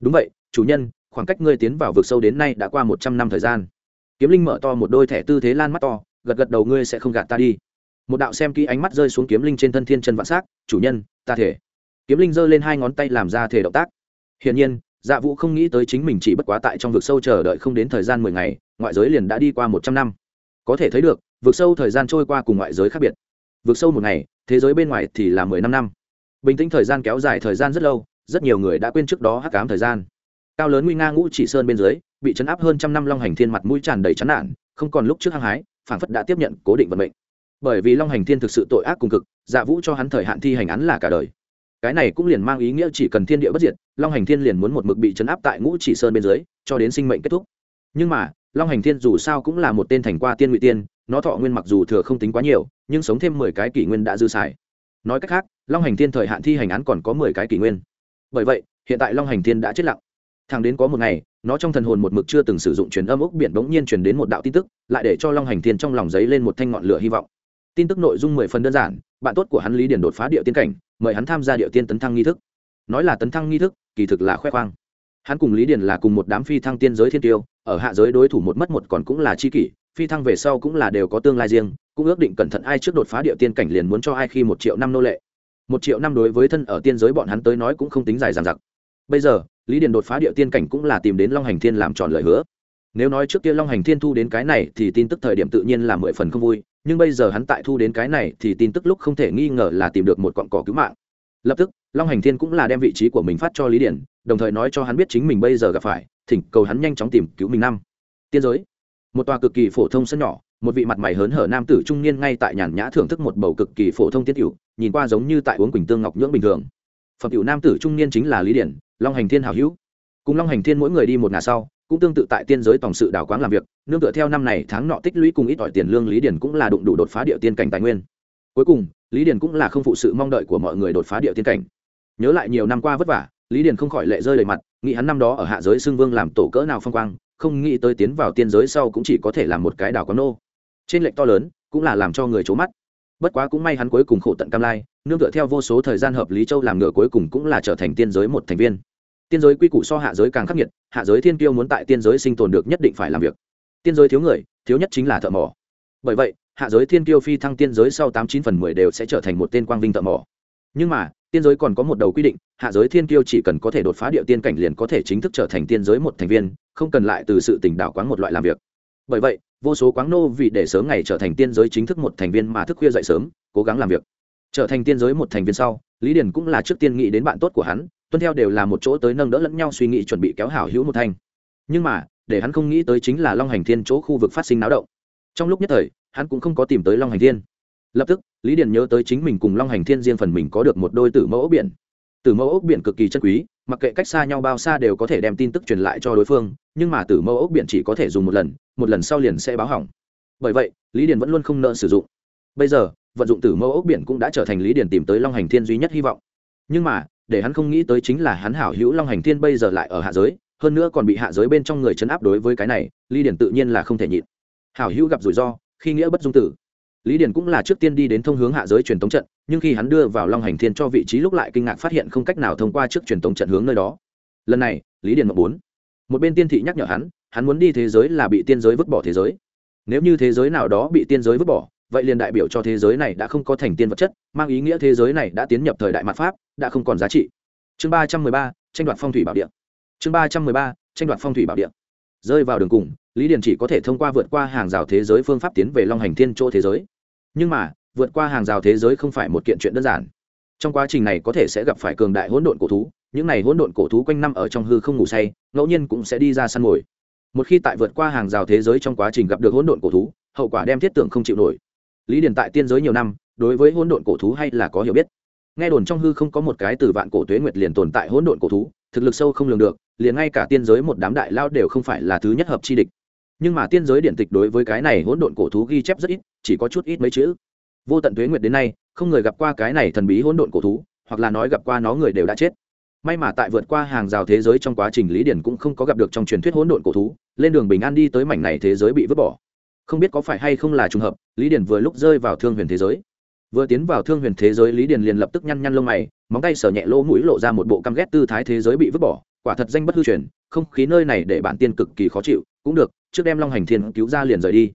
Đúng vậy, chủ nhân, khoảng cách ngươi tiến vào vực sâu đến nay đã qua một trăm năm thời gian. Kiếm linh mở to một đôi thẻ tư thế lan mắt to, gật gật đầu ngươi sẽ không gạt ta đi. Một đạo xem kỹ ánh mắt rơi xuống kiếm linh trên thân thiên chân vạn s á c chủ nhân, ta thể kiếm linh giơ lên hai ngón tay làm ra thể động tác. Hiển nhiên dạ vũ không nghĩ tới chính mình chỉ bất quá tại trong vực sâu chờ đợi không đến thời gian mười ngày, ngoại giới liền đã đi qua một trăm năm. Có thể thấy được, vực sâu thời gian trôi qua cùng ngoại giới khác biệt. Vực sâu một ngày, thế giới bên ngoài thì là mười năm năm. Bình tĩnh thời gian kéo dài thời gian rất lâu, rất nhiều người đã quên trước đó hắc cám thời gian. Cao lớn nguy nga ngũ chỉ sơn bên dưới, bị chấn áp hơn trăm năm long hành thiên mặt mũi tràn đầy chán nản, không còn lúc trước hăng hái phản phất đã tiếp nhận cố định vận mệnh. Bởi vì long hành thiên thực sự tội ác cùng cực dạ vũ cho hắn thời hạn thi hành án là cả đời cái này cũng liền mang ý nghĩa chỉ cần thiên địa bất diệt, long hành thiên liền muốn một mực bị chấn áp tại ngũ chỉ sơn bên dưới, cho đến sinh mệnh kết thúc. Nhưng mà, long hành thiên dù sao cũng là một tên thành qua tiên ngụy tiên, nó thọ nguyên mặc dù thừa không tính quá nhiều, nhưng sống thêm mười cái kỷ nguyên đã dư xài. Nói cách khác, long hành thiên thời hạn thi hành án còn có mười cái kỷ nguyên. Bởi vậy, hiện tại long hành thiên đã chết lặng. Thằng đến có một ngày, nó trong thần hồn một mực chưa từng sử dụng truyền âm ốc biển bỗng nhiên truyền đến một đạo tin tức, lại để cho long hành thiên trong lòng giấy lên một thanh ngọn lửa hy vọng. Tin tức nội dung mười phần đơn giản, bạn tốt của hắn lý điển đột phá địa tiên cảnh mời hắn tham gia địa tiên tấn thăng nghi thức. Nói là tấn thăng nghi thức, kỳ thực là khoe khoang. Hắn cùng lý Điền là cùng một đám phi thăng tiên giới thiên tiêu, ở hạ giới đối thủ một mất một còn cũng là chi kỷ, phi thăng về sau cũng là đều có tương lai riêng, cũng ước định cẩn thận ai trước đột phá địa tiên cảnh liền muốn cho ai khi một triệu năm nô lệ. Một triệu năm đối với thân ở tiên giới bọn hắn tới nói cũng không tính dài dằng dặc. Bây giờ, lý điền đột phá địa tiên cảnh cũng là tìm đến long hành thiên làm tròn lời hứa. Nếu nói trước kia long hành thiên thu đến cái này thì tin tức thời điểm tự nhiên là mười phần không vui nhưng bây giờ hắn tại thu đến cái này thì tin tức lúc không thể nghi ngờ là tìm được một cọn cỏ cứu mạng. Lập tức, long hành thiên cũng là đem vị trí của mình phát cho lý điển, đồng thời nói cho hắn biết chính mình bây giờ gặp phải, thỉnh cầu hắn nhanh chóng tìm cứu mình năm. Tiên giới. Một tòa cực kỳ phổ thông sân nhỏ, một vị mặt mày hớn hở nam tử trung niên ngay tại nhàn nhã thưởng thức một bầu cực kỳ phổ thông tiết cựu nhìn qua giống như tại uống quỳnh tương ngọc nhưỡng bình thường. Phẩm cựu nam tử trung niên chính là lý điển, long hành thiên hảo hữu. Cùng long hành thiên mỗi người đi một ngả sau cũng tương tự tại tiên giới tổng sự đào quáng làm việc, nương tựa theo năm này tháng nọ tích lũy cùng ít ỏi tiền lương lý điển cũng là đụng đủ đột phá địa tiên cảnh tài nguyên. Cuối cùng, lý điển cũng là không phụ sự mong đợi của mọi người đột phá địa tiên cảnh. Nhớ lại nhiều năm qua vất vả, lý điển không khỏi lệ rơi đầy mặt, nghĩ hắn năm đó ở hạ giới xưng vương làm tổ cỡ nào phong quang, không nghĩ tới tiến vào tiên giới sau cũng chỉ có thể làm một cái đào quán nô. Trên lệnh to lớn, cũng là làm cho người trố mắt. Bất quá cũng may hắn cuối cùng khổ tận cam lai, nương tựa theo vô số thời gian hợp lý châu làm ngựa cuối cùng cũng là trở thành tiên giới một thành viên tiên giới quy củ so hạ giới càng khắc nghiệt, hạ giới thiên kiêu muốn tại tiên giới sinh tồn được nhất định phải làm việc. Tiên giới thiếu người, thiếu nhất chính là thợ mỏ. Bởi vậy, hạ giới thiên kiêu phi thăng tiên giới sau tám chín phần mười đều sẽ trở thành một tên quang vinh thợ mỏ. Nhưng mà, tiên giới còn có một đầu quy định, hạ giới thiên kiêu chỉ cần có thể đột phá địa tiên cảnh liền có thể chính thức trở thành tiên giới một thành viên, không cần lại từ sự tỉnh đảo quáng một loại làm việc. Bởi vậy, vô số quáng nô vì để sớm ngày trở thành tiên giới chính thức một thành viên mà thức khuya dậy sớm, cố gắng làm việc. Trở thành tiên giới một thành viên sau, lý điền cũng là trước tiên nghĩ đến bạn tốt của hắn tuân theo đều là một chỗ tới nâng đỡ lẫn nhau suy nghĩ chuẩn bị kéo hảo hữu một thành nhưng mà, để hắn không nghĩ tới chính là long hành thiên chỗ khu vực phát sinh náo động. Trong lúc nhất thời, hắn cũng không có tìm tới long hành thiên. Lập tức, lý điền nhớ tới chính mình cùng long hành thiên riêng phần mình có được một đôi tử mẫu ốc biển. Tử mẫu ốc biển cực kỳ chân quý, mặc kệ cách xa nhau bao xa đều có thể đem tin tức truyền lại cho đối phương, nhưng mà tử mẫu ốc biển chỉ có thể dùng một lần một lần sau liền sẽ báo hỏng. Bởi vậy, lý điền vẫn luôn không nợ sử dụng. Bây giờ, vận dụng tử mẫu ốc biển cũng đã trở thành lý điền tìm tới long hành thiên duy nhất hy vọng. Nhưng mà để hắn không nghĩ tới chính là hắn hảo hữu long hành thiên bây giờ lại ở hạ giới, hơn nữa còn bị hạ giới bên trong người chấn áp đối với cái này, lý điển tự nhiên là không thể nhịn. Hảo hữu gặp rủi ro, khi nghĩa bất dung tử. Lý điển cũng là trước tiên đi đến thông hướng hạ giới truyền tống trận, nhưng khi hắn đưa vào long hành thiên cho vị trí lúc lại kinh ngạc phát hiện không cách nào thông qua trước truyền tống trận hướng nơi đó. Lần này, lý điển mộng bốn. Một bên tiên thị nhắc nhở hắn hắn muốn đi thế giới là bị tiên giới vứt bỏ thế giới. Nếu như thế giới nào đó bị tiên giới vứt bỏ vậy liền đại biểu cho thế giới này đã không có thành tiên vật chất, mang ý nghĩa thế giới này đã tiến nhập thời đại mặt pháp, đã không còn giá trị. Chương ba trăm mười ba, tranh đoạt phong thủy bảo địa. Chương ba trăm mười ba, tranh đoạt phong thủy bảo địa. Rơi vào đường cùng, lý điền chỉ có thể thông qua vượt qua hàng rào thế giới phương pháp tiến về long hành thiên chỗ thế giới. Nhưng mà, vượt qua hàng rào thế giới không phải một kiện chuyện đơn giản. Trong quá trình này có thể sẽ gặp phải cường đại hỗn độn cổ thú, những này hỗn độn cổ thú quanh năm ở trong hư không ngủ say, ngẫu nhiên cũng sẽ đi ra săn mồi. Một khi tại vượt qua hàng rào thế giới trong quá trình gặp được hỗn độn cổ thú, hậu quả đem thiết tưởng không chịu nổi lý điền tại tiên giới nhiều năm, đối với hỗn độn cổ thú hay là có hiểu biết. Nghe đồn trong hư không có một cái từ vạn cổ tuế nguyệt liền tồn tại hỗn độn cổ thú, thực lực sâu không lường được, liền ngay cả tiên giới một đám đại lao đều không phải là thứ nhất hợp chi địch. Nhưng mà tiên giới điện tịch đối với cái này hỗn độn cổ thú ghi chép rất ít, chỉ có chút ít mấy chữ. Vô tận tuế nguyệt đến nay, không người gặp qua cái này thần bí hỗn độn cổ thú, hoặc là nói gặp qua nó người đều đã chết. May mà tại vượt qua hàng rào thế giới trong quá trình, lý điển cũng không có gặp được trong truyền thuyết hỗn độn cổ thú, lên đường bình an đi tới mảnh này thế giới bị vứt bỏ không biết có phải hay không là trùng hợp, lý Điền vừa lúc rơi vào thương huyền thế giới. Vừa tiến vào thương huyền thế giới, lý điền liền lập tức nhăn nhăn lông mày, móng tay sở nhẹ lỗ mũi lộ ra một bộ căm ghét tư thái thế giới bị vứt bỏ, quả thật danh bất hư truyền, không khí nơi này để bản tiên cực kỳ khó chịu, cũng được, trước đem long hành thiên cứu ra liền rời đi.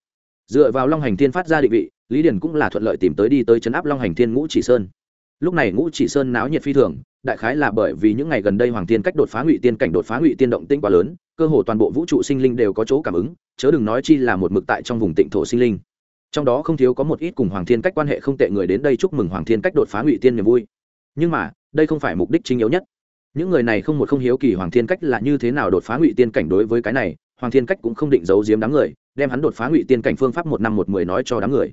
Dựa vào long hành thiên phát ra định vị, lý điền cũng là thuận lợi tìm tới đi tới chấn áp long hành thiên ngũ chỉ sơn lúc này ngũ chỉ sơn náo nhiệt phi thường, đại khái là bởi vì những ngày gần đây hoàng tiên cách đột phá ngụy tiên cảnh đột phá ngụy tiên động tinh quá lớn, cơ hồ toàn bộ vũ trụ sinh linh đều có chỗ cảm ứng, chớ đừng nói chi là một mực tại trong vùng tịnh thổ sinh linh. Trong đó không thiếu có một ít cùng hoàng thiên cách quan hệ không tệ người đến đây chúc mừng hoàng thiên cách đột phá ngụy tiên niềm vui. Nhưng mà, đây không phải mục đích chính yếu nhất. Những người này không một không hiếu kỳ hoàng thiên cách là như thế nào đột phá ngụy tiên cảnh đối với cái này, hoàng thiên cách cũng không định giấu giếm đám người, đem hắn đột phá ngụy tiên cảnh phương pháp một năm một mười nói cho đám người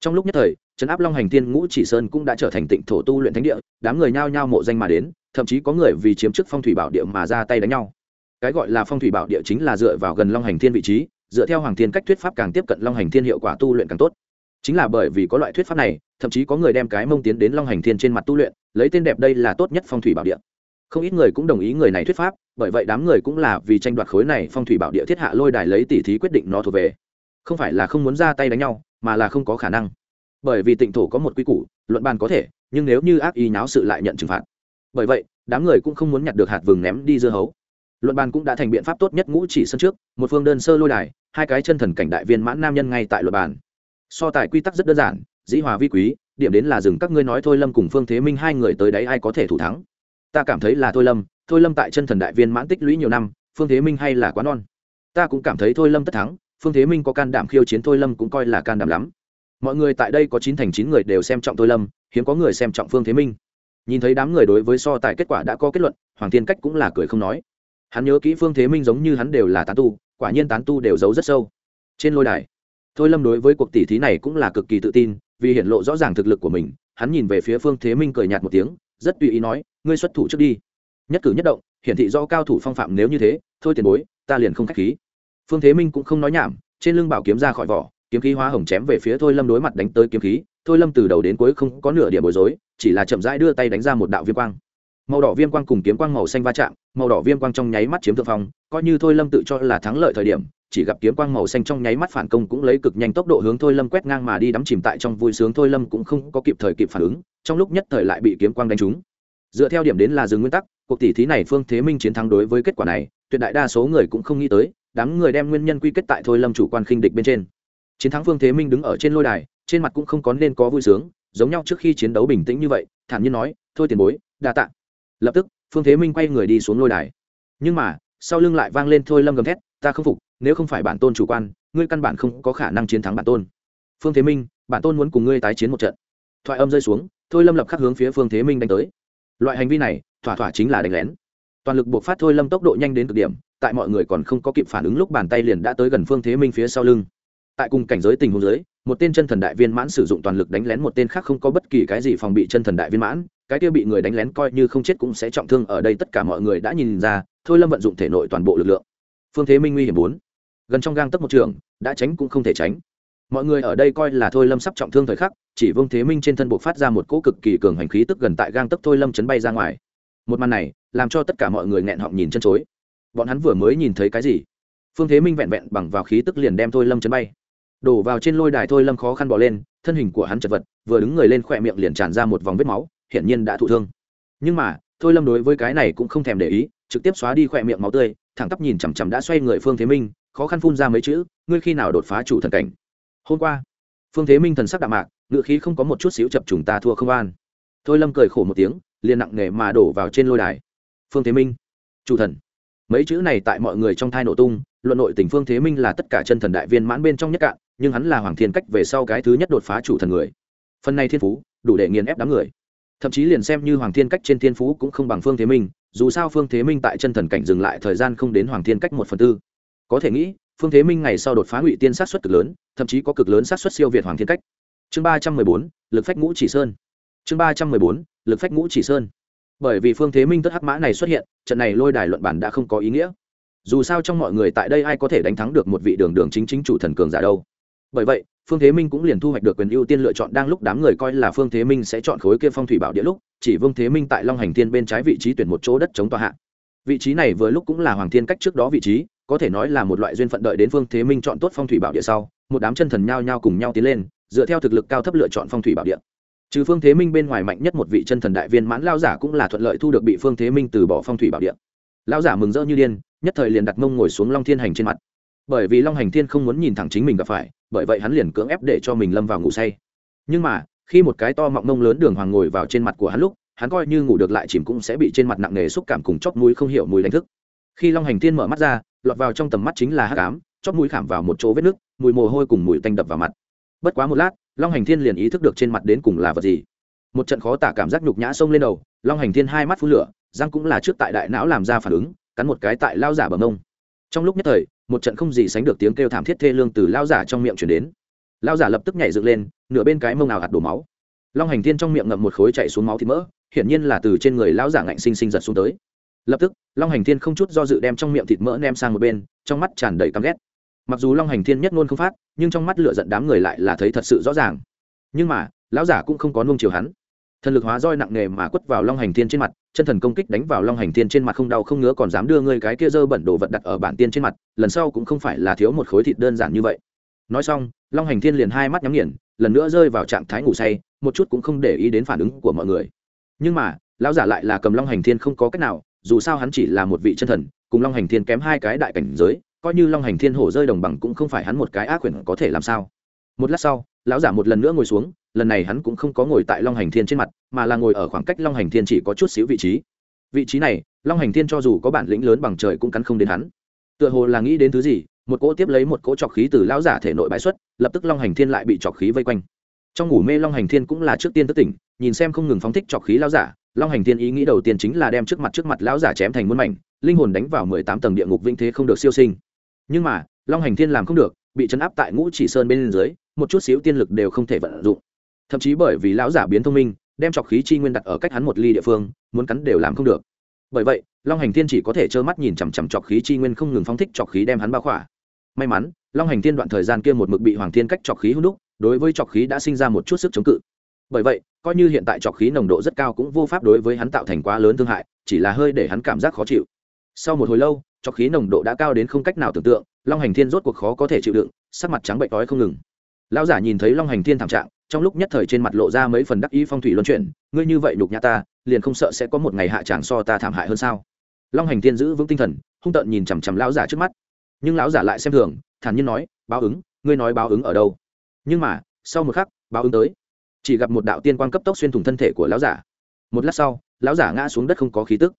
trong lúc nhất thời, trấn áp long hành Thiên ngũ chỉ sơn cũng đã trở thành tịnh thổ tu luyện thánh địa, đám người nhao nhao mộ danh mà đến, thậm chí có người vì chiếm chức phong thủy bảo địa mà ra tay đánh nhau. Cái gọi là phong thủy bảo địa chính là dựa vào gần long hành thiên vị trí, dựa theo hoàng thiên cách thuyết pháp càng tiếp cận long hành thiên hiệu quả tu luyện càng tốt. Chính là bởi vì có loại thuyết pháp này, thậm chí có người đem cái mông tiến đến long hành thiên trên mặt tu luyện, lấy tên đẹp đây là tốt nhất phong thủy bảo địa. Không ít người cũng đồng ý người này thuyết pháp, bởi vậy đám người cũng là vì tranh đoạt khối này phong thủy bảo địa thiết hạ lôi đài lấy tỷ thí quyết định nó thuộc về. Không phải là không muốn ra tay đánh nhau mà là không có khả năng. Bởi vì tịnh thổ có một quy củ, luận bàn có thể, nhưng nếu như ác ý náo sự lại nhận trừng phạt. Bởi vậy, đám người cũng không muốn nhặt được hạt vừng ném đi dưa hấu. Luận bàn cũng đã thành biện pháp tốt nhất ngũ chỉ sân trước, một phương đơn sơ lôi đài, hai cái chân thần cảnh đại viên mãn nam nhân ngay tại luận bàn. So tài quy tắc rất đơn giản, dĩ hòa vi quý, điểm đến là dừng các ngươi nói thôi lâm cùng phương thế minh hai người tới đấy ai có thể thủ thắng. Ta cảm thấy là thôi lâm thôi lâm tại chân thần đại viên mãn tích lũy nhiều năm, phương thế minh hay là quá non. Ta cũng cảm thấy thôi lâm tất thắng phương thế minh có can đảm khiêu chiến thôi lâm cũng coi là can đảm lắm. Mọi người tại đây có chín thành chín người đều xem trọng thôi lâm, hiếm có người xem trọng phương thế minh. Nhìn thấy đám người đối với so tài kết quả đã có kết luận, hoàng thiên cách cũng là cười không nói. Hắn nhớ kỹ phương thế minh giống như hắn đều là tán tu, quả nhiên tán tu đều giấu rất sâu. Trên lôi đài, thôi lâm đối với cuộc tỷ thí này cũng là cực kỳ tự tin, vì hiện lộ rõ ràng thực lực của mình, hắn nhìn về phía phương thế minh cười nhạt một tiếng, rất tùy ý nói, ngươi xuất thủ trước đi. Nhất cử nhất động, hiển thị do cao thủ phong phạm nếu như thế, thôi tiền bối, ta liền không k h á c h khí phương thế minh cũng không nói nhảm, trên lưng bảo kiếm ra khỏi vỏ, kiếm khí hóa hồng chém về phía thôi lâm đối mặt đánh tới kiếm khí. Thôi lâm từ đầu đến cuối không có nửa điểm bối rối, chỉ là chậm rãi đưa tay đánh ra một đạo viêm quang. Màu đỏ viêm quang cùng kiếm quang màu xanh va chạm, màu đỏ viêm quang trong nháy mắt chiếm thượng phong, coi như thôi lâm tự cho là thắng lợi thời điểm, chỉ gặp kiếm quang màu xanh trong nháy mắt phản công cũng lấy cực nhanh tốc độ hướng thôi lâm quét ngang mà đi đắm chìm tại trong vui sướng. Thôi lâm cũng không có kịp thời kịp phản ứng, trong lúc nhất thời lại bị kiếm quang đánh trúng. Dựa theo điểm đến là dừng nguyên tắc, cuộc tỷ thí này phương thế minh chiến thắng đối với kết quả này, tuyệt đại đa số người cũng không nghĩ tới đám người đem nguyên nhân quy kết tại thôi lâm chủ quan khinh địch bên trên. Chiến thắng phương thế minh đứng ở trên lôi đài, trên mặt cũng không có nên có vui sướng, giống nhau trước khi chiến đấu bình tĩnh như vậy, thản nhiên nói, thôi tiền bối, đa tạ. Lập tức, phương thế minh quay người đi xuống lôi đài. Nhưng mà, sau lưng lại vang lên thôi lâm gầm thét, ta không phục, nếu không phải bản tôn chủ quan, ngươi căn bản không có khả năng chiến thắng bản tôn. Phương thế minh, bản tôn muốn cùng ngươi tái chiến một trận. Thoại âm rơi xuống, thôi lâm lập khắc hướng phía phương thế minh đánh tới. Loại hành vi này, thỏa thỏa chính là đánh lén. Toàn lực buộc phát thôi lâm tốc độ nhanh đến cực điểm tại mọi người còn không có kịp phản ứng lúc bàn tay liền đã tới gần phương thế minh phía sau lưng. Tại cùng cảnh giới tình huống giới một tên chân thần đại viên mãn sử dụng toàn lực đánh lén một tên khác không có bất kỳ cái gì phòng bị chân thần đại viên mãn, cái kia bị người đánh lén coi như không chết cũng sẽ trọng thương, ở đây tất cả mọi người đã nhìn ra, thôi lâm vận dụng thể nội toàn bộ lực lượng. Phương thế minh nguy hiểm bốn. Gần trong gang tấc một trường, đã tránh cũng không thể tránh. Mọi người ở đây coi là thôi lâm sắp trọng thương thời khắc, chỉ vương thế minh trên thân buộc phát ra một cỗ cực kỳ cường hành khí tức gần tại gang tấc thôi lâm chấn bay ra ngoài. Một màn này, làm cho tất cả mọi người nghẹn họng nhìn chân chối bọn hắn vừa mới nhìn thấy cái gì? Phương thế minh vẹn vẹn bằng vào khí tức liền đem thôi lâm chấn bay. Đổ vào trên lôi đài thôi lâm khó khăn bỏ lên, thân hình của hắn chật vật, vừa đứng người lên khỏe miệng liền tràn ra một vòng vết máu, hiển nhiên đã thụ thương. Nhưng mà, thôi lâm đối với cái này cũng không thèm để ý, trực tiếp xóa đi khỏe miệng máu tươi, thẳng tắp nhìn chằm chằm đã xoay người phương thế minh, khó khăn phun ra mấy chữ, ngươi khi nào đột phá chủ thần cảnh? Hôm qua, phương thế minh thần sắc đạm mạc ngự khí không có một chút xíu chập trùng ta thua không an. Thôi lâm cười khổ một tiếng, liền nặng nề mà đổ vào trên lôi đài. Phương thế minh, chủ thần mấy chữ này tại mọi người trong thai nổ tung, luận nội tình phương thế minh là tất cả chân thần đại viên mãn bên trong nhất cạn, nhưng hắn là hoàng thiên cách về sau cái thứ nhất đột phá chủ thần người. Phần này thiên phú, đủ để nghiền ép đám người. Thậm chí liền xem như hoàng thiên cách trên thiên phú cũng không bằng phương thế minh, dù sao phương thế minh tại chân thần cảnh dừng lại thời gian không đến hoàng thiên cách một phần tư. Có thể nghĩ, phương thế minh ngày sau đột phá ngụy tiên sát xuất cực lớn, thậm chí có cực lớn sát xuất siêu việt hoàng thiên cách. Chương ba trăm mười bốn, lực phách ngũ chỉ sơn. Chương ba trăm mười bốn, lực phách ngũ chỉ sơn bởi vì phương thế minh tất hắc mã này xuất hiện, trận này lôi đài luận bản đã không có ý nghĩa. Dù sao trong mọi người tại đây ai có thể đánh thắng được một vị đường đường chính chính chủ thần cường giả đâu. Bởi vậy, phương thế minh cũng liền thu hoạch được quyền ưu tiên lựa chọn đang lúc đám người coi là phương thế minh sẽ chọn khối kia phong thủy bảo địa lúc, chỉ vương thế minh tại long hành thiên bên trái vị trí tuyển một chỗ đất chống tòa hạ. Vị trí này vừa lúc cũng là hoàng thiên cách trước đó vị trí, có thể nói là một loại duyên phận đợi đến phương thế minh chọn tốt phong thủy bảo địa sau, một đám chân thần nhao nhao cùng nhau tiến lên, dựa theo thực lực cao thấp lựa chọn phong thủy bảo địa trừ phương thế minh bên ngoài mạnh nhất một vị chân thần đại viên mãn lao giả cũng là thuận lợi thu được bị phương thế minh từ bỏ phong thủy bảo địa. Lao giả mừng rỡ như điên, nhất thời liền đặt mông ngồi xuống long thiên hành trên mặt. Bởi vì long hành thiên không muốn nhìn thẳng chính mình gặp phải, bởi vậy hắn liền cưỡng ép để cho mình lâm vào ngủ say. Nhưng mà, khi một cái to mọng mông lớn đường hoàng ngồi vào trên mặt của hắn lúc, hắn coi như ngủ được lại chìm cũng sẽ bị trên mặt nặng nề xúc cảm cùng chóp mũi không hiểu mùi đánh thức. Khi long hành thiên mở mắt ra, lọt vào trong tầm mắt chính là hát cám chóp mũi khảm vào một chỗ vết nước, mùi mồ hôi cùng mùi tanh đập vào mặt. Bất quá một lát long hành thiên liền ý thức được trên mặt đến cùng là vật gì. Một trận khó tả cảm giác nhục nhã xông lên đầu, long hành thiên hai mắt phun lửa, răng cũng là trước tại đại não làm ra phản ứng, cắn một cái tại lao giả bằng mông. Trong lúc nhất thời, một trận không gì sánh được tiếng kêu thảm thiết thê lương từ lao giả trong miệng chuyển đến. Lao giả lập tức nhảy dựng lên, nửa bên cái mông nào hạt đổ máu. Long hành thiên trong miệng ngậm một khối chạy xuống máu thịt mỡ, hiển nhiên là từ trên người lao giả ngạnh sinh sinh giật xuống tới. Lập tức, long hành thiên không chút do dự đem trong miệng thịt mỡ nem sang một bên, trong mắt tràn đầy căm ghét mặc dù long hành thiên nhất ngôn không phát nhưng trong mắt lựa giận đám người lại là thấy thật sự rõ ràng nhưng mà lão giả cũng không có nung chiều hắn thần lực hóa roi nặng nề mà quất vào long hành thiên trên mặt chân thần công kích đánh vào long hành thiên trên mặt không đau không ngứa còn dám đưa ngươi cái kia dơ bẩn đồ vật đặt ở bản tiên trên mặt lần sau cũng không phải là thiếu một khối thịt đơn giản như vậy nói xong long hành thiên liền hai mắt nhắm nghiền lần nữa rơi vào trạng thái ngủ say một chút cũng không để ý đến phản ứng của mọi người nhưng mà lão giả lại là cầm long hành thiên không có cách nào dù sao hắn chỉ là một vị chân thần cùng long hành thiên kém hai cái đại cảnh giới coi như long hành thiên hổ rơi đồng bằng cũng không phải hắn một cái ác quyển có thể làm sao. Một lát sau, lão giả một lần nữa ngồi xuống, lần này hắn cũng không có ngồi tại long hành thiên trên mặt, mà là ngồi ở khoảng cách long hành thiên chỉ có chút xíu vị trí. Vị trí này, long hành thiên cho dù có bản lĩnh lớn bằng trời cũng cắn không đến hắn. Tựa hồ là nghĩ đến thứ gì, một cỗ tiếp lấy một cỗ trọc khí từ lão giả thể nội bãi xuất, lập tức long hành thiên lại bị trọc khí vây quanh. Trong ngủ mê long hành thiên cũng là trước tiên thức tỉnh, nhìn xem không ngừng phóng thích trọc khí lão giả, long hành thiên ý nghĩ đầu tiên chính là đem trước mặt trước mặt lão giả chém thành muôn mảnh, linh hồn đánh vào mười tám tầng địa ngục vĩnh thế không được siêu sinh nhưng mà, long hành thiên làm không được, bị chấn áp tại ngũ chỉ sơn bên dưới, một chút xíu tiên lực đều không thể vận dụng. Thậm chí bởi vì lão giả biến thông minh, đem trọc khí chi nguyên đặt ở cách hắn một ly địa phương, muốn cắn đều làm không được. Bởi vậy, long hành thiên chỉ có thể trơ mắt nhìn chằm chằm trọc khí chi nguyên không ngừng phóng thích trọc khí đem hắn bao khỏa. May mắn, long hành thiên đoạn thời gian kia một mực bị hoàng thiên cách trọc khí hút đúc, đối với trọc khí đã sinh ra một chút sức chống cự. Bởi vậy, coi như hiện tại trọc khí nồng độ rất cao cũng vô pháp đối với hắn tạo thành quá lớn thương hại, chỉ là hơi để hắn cảm giác khó chịu sau một hồi lâu, cho khí nồng độ đã cao đến không cách nào tưởng tượng, long hành thiên rốt cuộc khó có thể chịu đựng, sắc mặt trắng bệnh đói không ngừng. Lão giả nhìn thấy long hành thiên thảm trạng, trong lúc nhất thời trên mặt lộ ra mấy phần đắc ý phong thủy luân chuyển, ngươi như vậy đục nhã ta, liền không sợ sẽ có một ngày hạ tràng so ta thảm hại hơn sao? Long hành thiên giữ vững tinh thần, hung tợn nhìn chằm chằm lão giả trước mắt. Nhưng lão giả lại xem thường, thản nhiên nói, báo ứng, ngươi nói báo ứng ở đâu? Nhưng mà, sau một khắc, báo ứng tới. Chỉ gặp một đạo tiên quan cấp tốc xuyên thủng thân thể của lão giả. Một lát sau, lão giả ngã xuống đất không có khí tức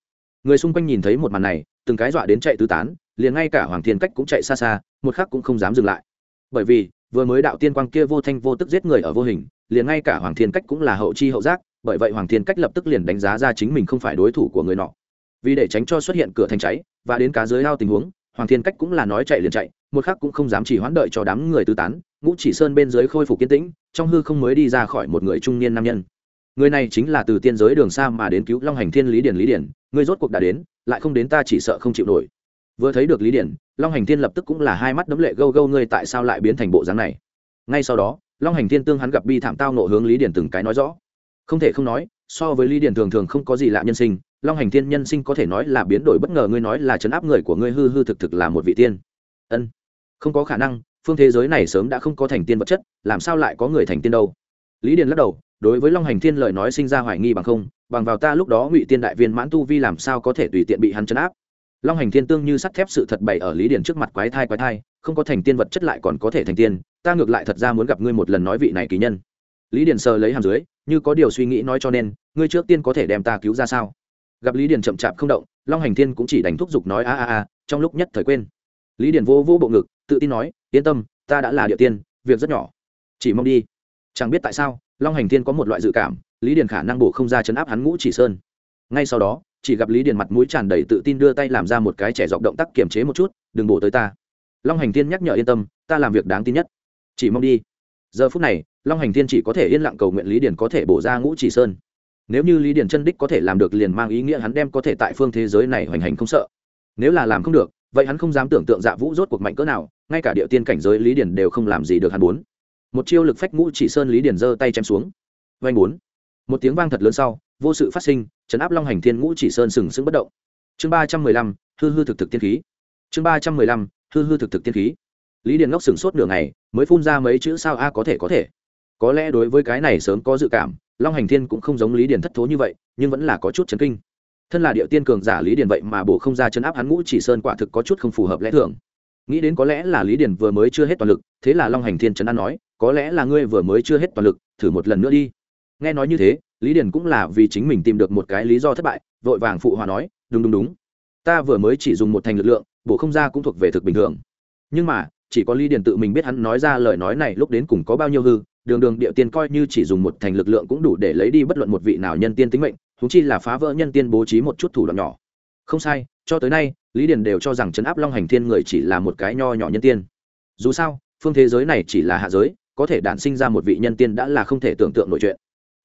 người xung quanh nhìn thấy một màn này, từng cái dọa đến chạy tứ tán, liền ngay cả hoàng thiên cách cũng chạy xa xa, một khắc cũng không dám dừng lại. Bởi vì, vừa mới đạo tiên quang kia vô thanh vô tức giết người ở vô hình, liền ngay cả hoàng thiên cách cũng là hậu chi hậu giác, bởi vậy hoàng thiên cách lập tức liền đánh giá ra chính mình không phải đối thủ của người nọ. Vì để tránh cho xuất hiện cửa thành cháy, và đến cá dưới ao tình huống, hoàng thiên cách cũng là nói chạy liền chạy, một khắc cũng không dám chỉ hoãn đợi cho đám người tứ tán, ngũ chỉ sơn bên dưới khôi phục kiên tĩnh, trong hư không mới đi ra khỏi một người trung niên nam nhân người này chính là từ tiên giới đường xa mà đến cứu long hành thiên lý điển lý điển người rốt cuộc đã đến, lại không đến ta chỉ sợ không chịu nổi. Vừa thấy được lý điển, long hành thiên lập tức cũng là hai mắt đấm lệ gâu gâu, ngươi tại sao lại biến thành bộ dáng này? Ngay sau đó, long hành thiên tương hắn gặp bi thảm tao nộ hướng lý điển từng cái nói rõ. Không thể không nói, so với lý điển thường thường không có gì lạ nhân sinh, long hành thiên nhân sinh có thể nói là biến đổi bất ngờ, ngươi nói là chấn áp người của ngươi hư hư thực thực là một vị tiên. Ân. Không có khả năng, phương thế giới này sớm đã không có thành tiên vật chất, làm sao lại có người thành tiên đâu? Lý điền lắc đầu đối với long hành thiên lời nói sinh ra hoài nghi bằng không, bằng vào ta lúc đó ngụy tiên đại viên mãn tu vi làm sao có thể tùy tiện bị hắn chấn áp? Long hành thiên tương như sắt thép sự thật bày ở lý điền trước mặt quái thai quái thai, không có thành tiên vật chất lại còn có thể thành tiên, ta ngược lại thật ra muốn gặp ngươi một lần nói vị này kỳ nhân. Lý điền sờ lấy hàm dưới, như có điều suy nghĩ nói cho nên, ngươi trước tiên có thể đem ta cứu ra sao? Gặp lý điền chậm chạp không động, long hành thiên cũng chỉ đánh thúc giục nói a a a, trong lúc nhất thời quên. Lý điền vô vô bộ ngực, tự tin nói, yên tâm, ta đã là địa tiên, việc rất nhỏ. Chỉ mong đi. Chẳng biết tại sao long hành thiên có một loại dự cảm, lý điền khả năng bổ không ra chấn áp hắn ngũ chỉ sơn. Ngay sau đó, chỉ gặp lý điền mặt mũi tràn đầy tự tin đưa tay làm ra một cái trẻ dọc động tác kiềm chế một chút, đừng bổ tới ta. Long hành thiên nhắc nhở yên tâm, ta làm việc đáng tin nhất. Chỉ mong đi. Giờ phút này, long hành thiên chỉ có thể yên lặng cầu nguyện lý điền có thể bổ ra ngũ chỉ sơn. Nếu như lý điền chân đích có thể làm được liền mang ý nghĩa hắn đem có thể tại phương thế giới này hoành hành không sợ. Nếu là làm không được, vậy hắn không dám tưởng tượng dạ vũ rốt cuộc mạnh cỡ nào, ngay cả địa tiên cảnh giới lý điền đều không làm gì được hắn muốn một chiêu lực phách ngũ chỉ sơn lý điển giơ tay chém xuống. Vanh bốn. Một tiếng vang thật lớn sau, vô sự phát sinh, chấn áp long hành thiên ngũ chỉ sơn sừng sững bất động. Chương ba trăm mười lăm, hư hư thực thực tiên khí. Chương ba trăm mười lăm, hư hư thực thực tiên khí. Lý điền ngốc sừng sốt nửa ngày, mới phun ra mấy chữ sao a có thể có thể. Có lẽ đối với cái này sớm có dự cảm, long hành thiên cũng không giống lý điền thất thố như vậy, nhưng vẫn là có chút chấn kinh. Thân là địa tiên cường giả lý điền vậy mà bổ không ra chấn áp hắn ngũ chỉ sơn quả thực có chút không phù hợp lẽ thường. Nghĩ đến có lẽ là lý điền vừa mới chưa hết toàn lực, thế là long hành thiên chấn an nói có lẽ là ngươi vừa mới chưa hết toàn lực, thử một lần nữa đi. Nghe nói như thế, lý điền cũng là vì chính mình tìm được một cái lý do thất bại, vội vàng phụ hòa nói, đúng đúng đúng. Ta vừa mới chỉ dùng một thành lực lượng bộ không ra cũng thuộc về thực bình thường. Nhưng mà, chỉ có lý điền tự mình biết hắn nói ra lời nói này lúc đến cùng có bao nhiêu hư, đường đường địa tiên coi như chỉ dùng một thành lực lượng cũng đủ để lấy đi bất luận một vị nào nhân tiên tính mệnh thúng chi là phá vỡ nhân tiên bố trí một chút thủ đoạn nhỏ. Không sai, cho tới nay, lý điền đều cho rằng chấn áp long hành thiên người chỉ là một cái nho nhỏ nhân tiên. Dù sao, phương thế giới này chỉ là hạ giới có thể đản sinh ra một vị nhân tiên đã là không thể tưởng tượng nổi chuyện.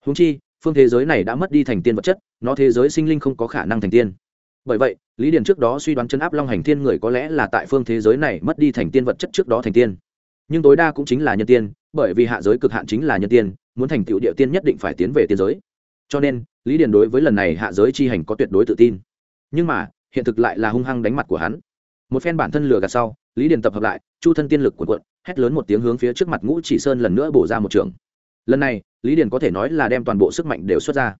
Húng chi, phương thế giới này đã mất đi thành tiên vật chất, nó thế giới sinh linh không có khả năng thành tiên. Bởi vậy, lý điền trước đó suy đoán chấn áp long hành thiên người có lẽ là tại phương thế giới này mất đi thành tiên vật chất trước đó thành tiên. Nhưng tối đa cũng chính là nhân tiên, bởi vì hạ giới cực hạn chính là nhân tiên, muốn thành tựu địa tiên nhất định phải tiến về tiên giới. Cho nên, lý điền đối với lần này hạ giới chi hành có tuyệt đối tự tin. Nhưng mà, hiện thực lại là hung hăng đánh mặt của hắn. Một phen bản thân lừa gạt sau lý điền tập hợp lại chu thân tiên lực của quận hét lớn một tiếng hướng phía trước mặt ngũ chỉ sơn lần nữa bổ ra một trường. Lần này lý điền có thể nói là đem toàn bộ sức mạnh đều xuất ra.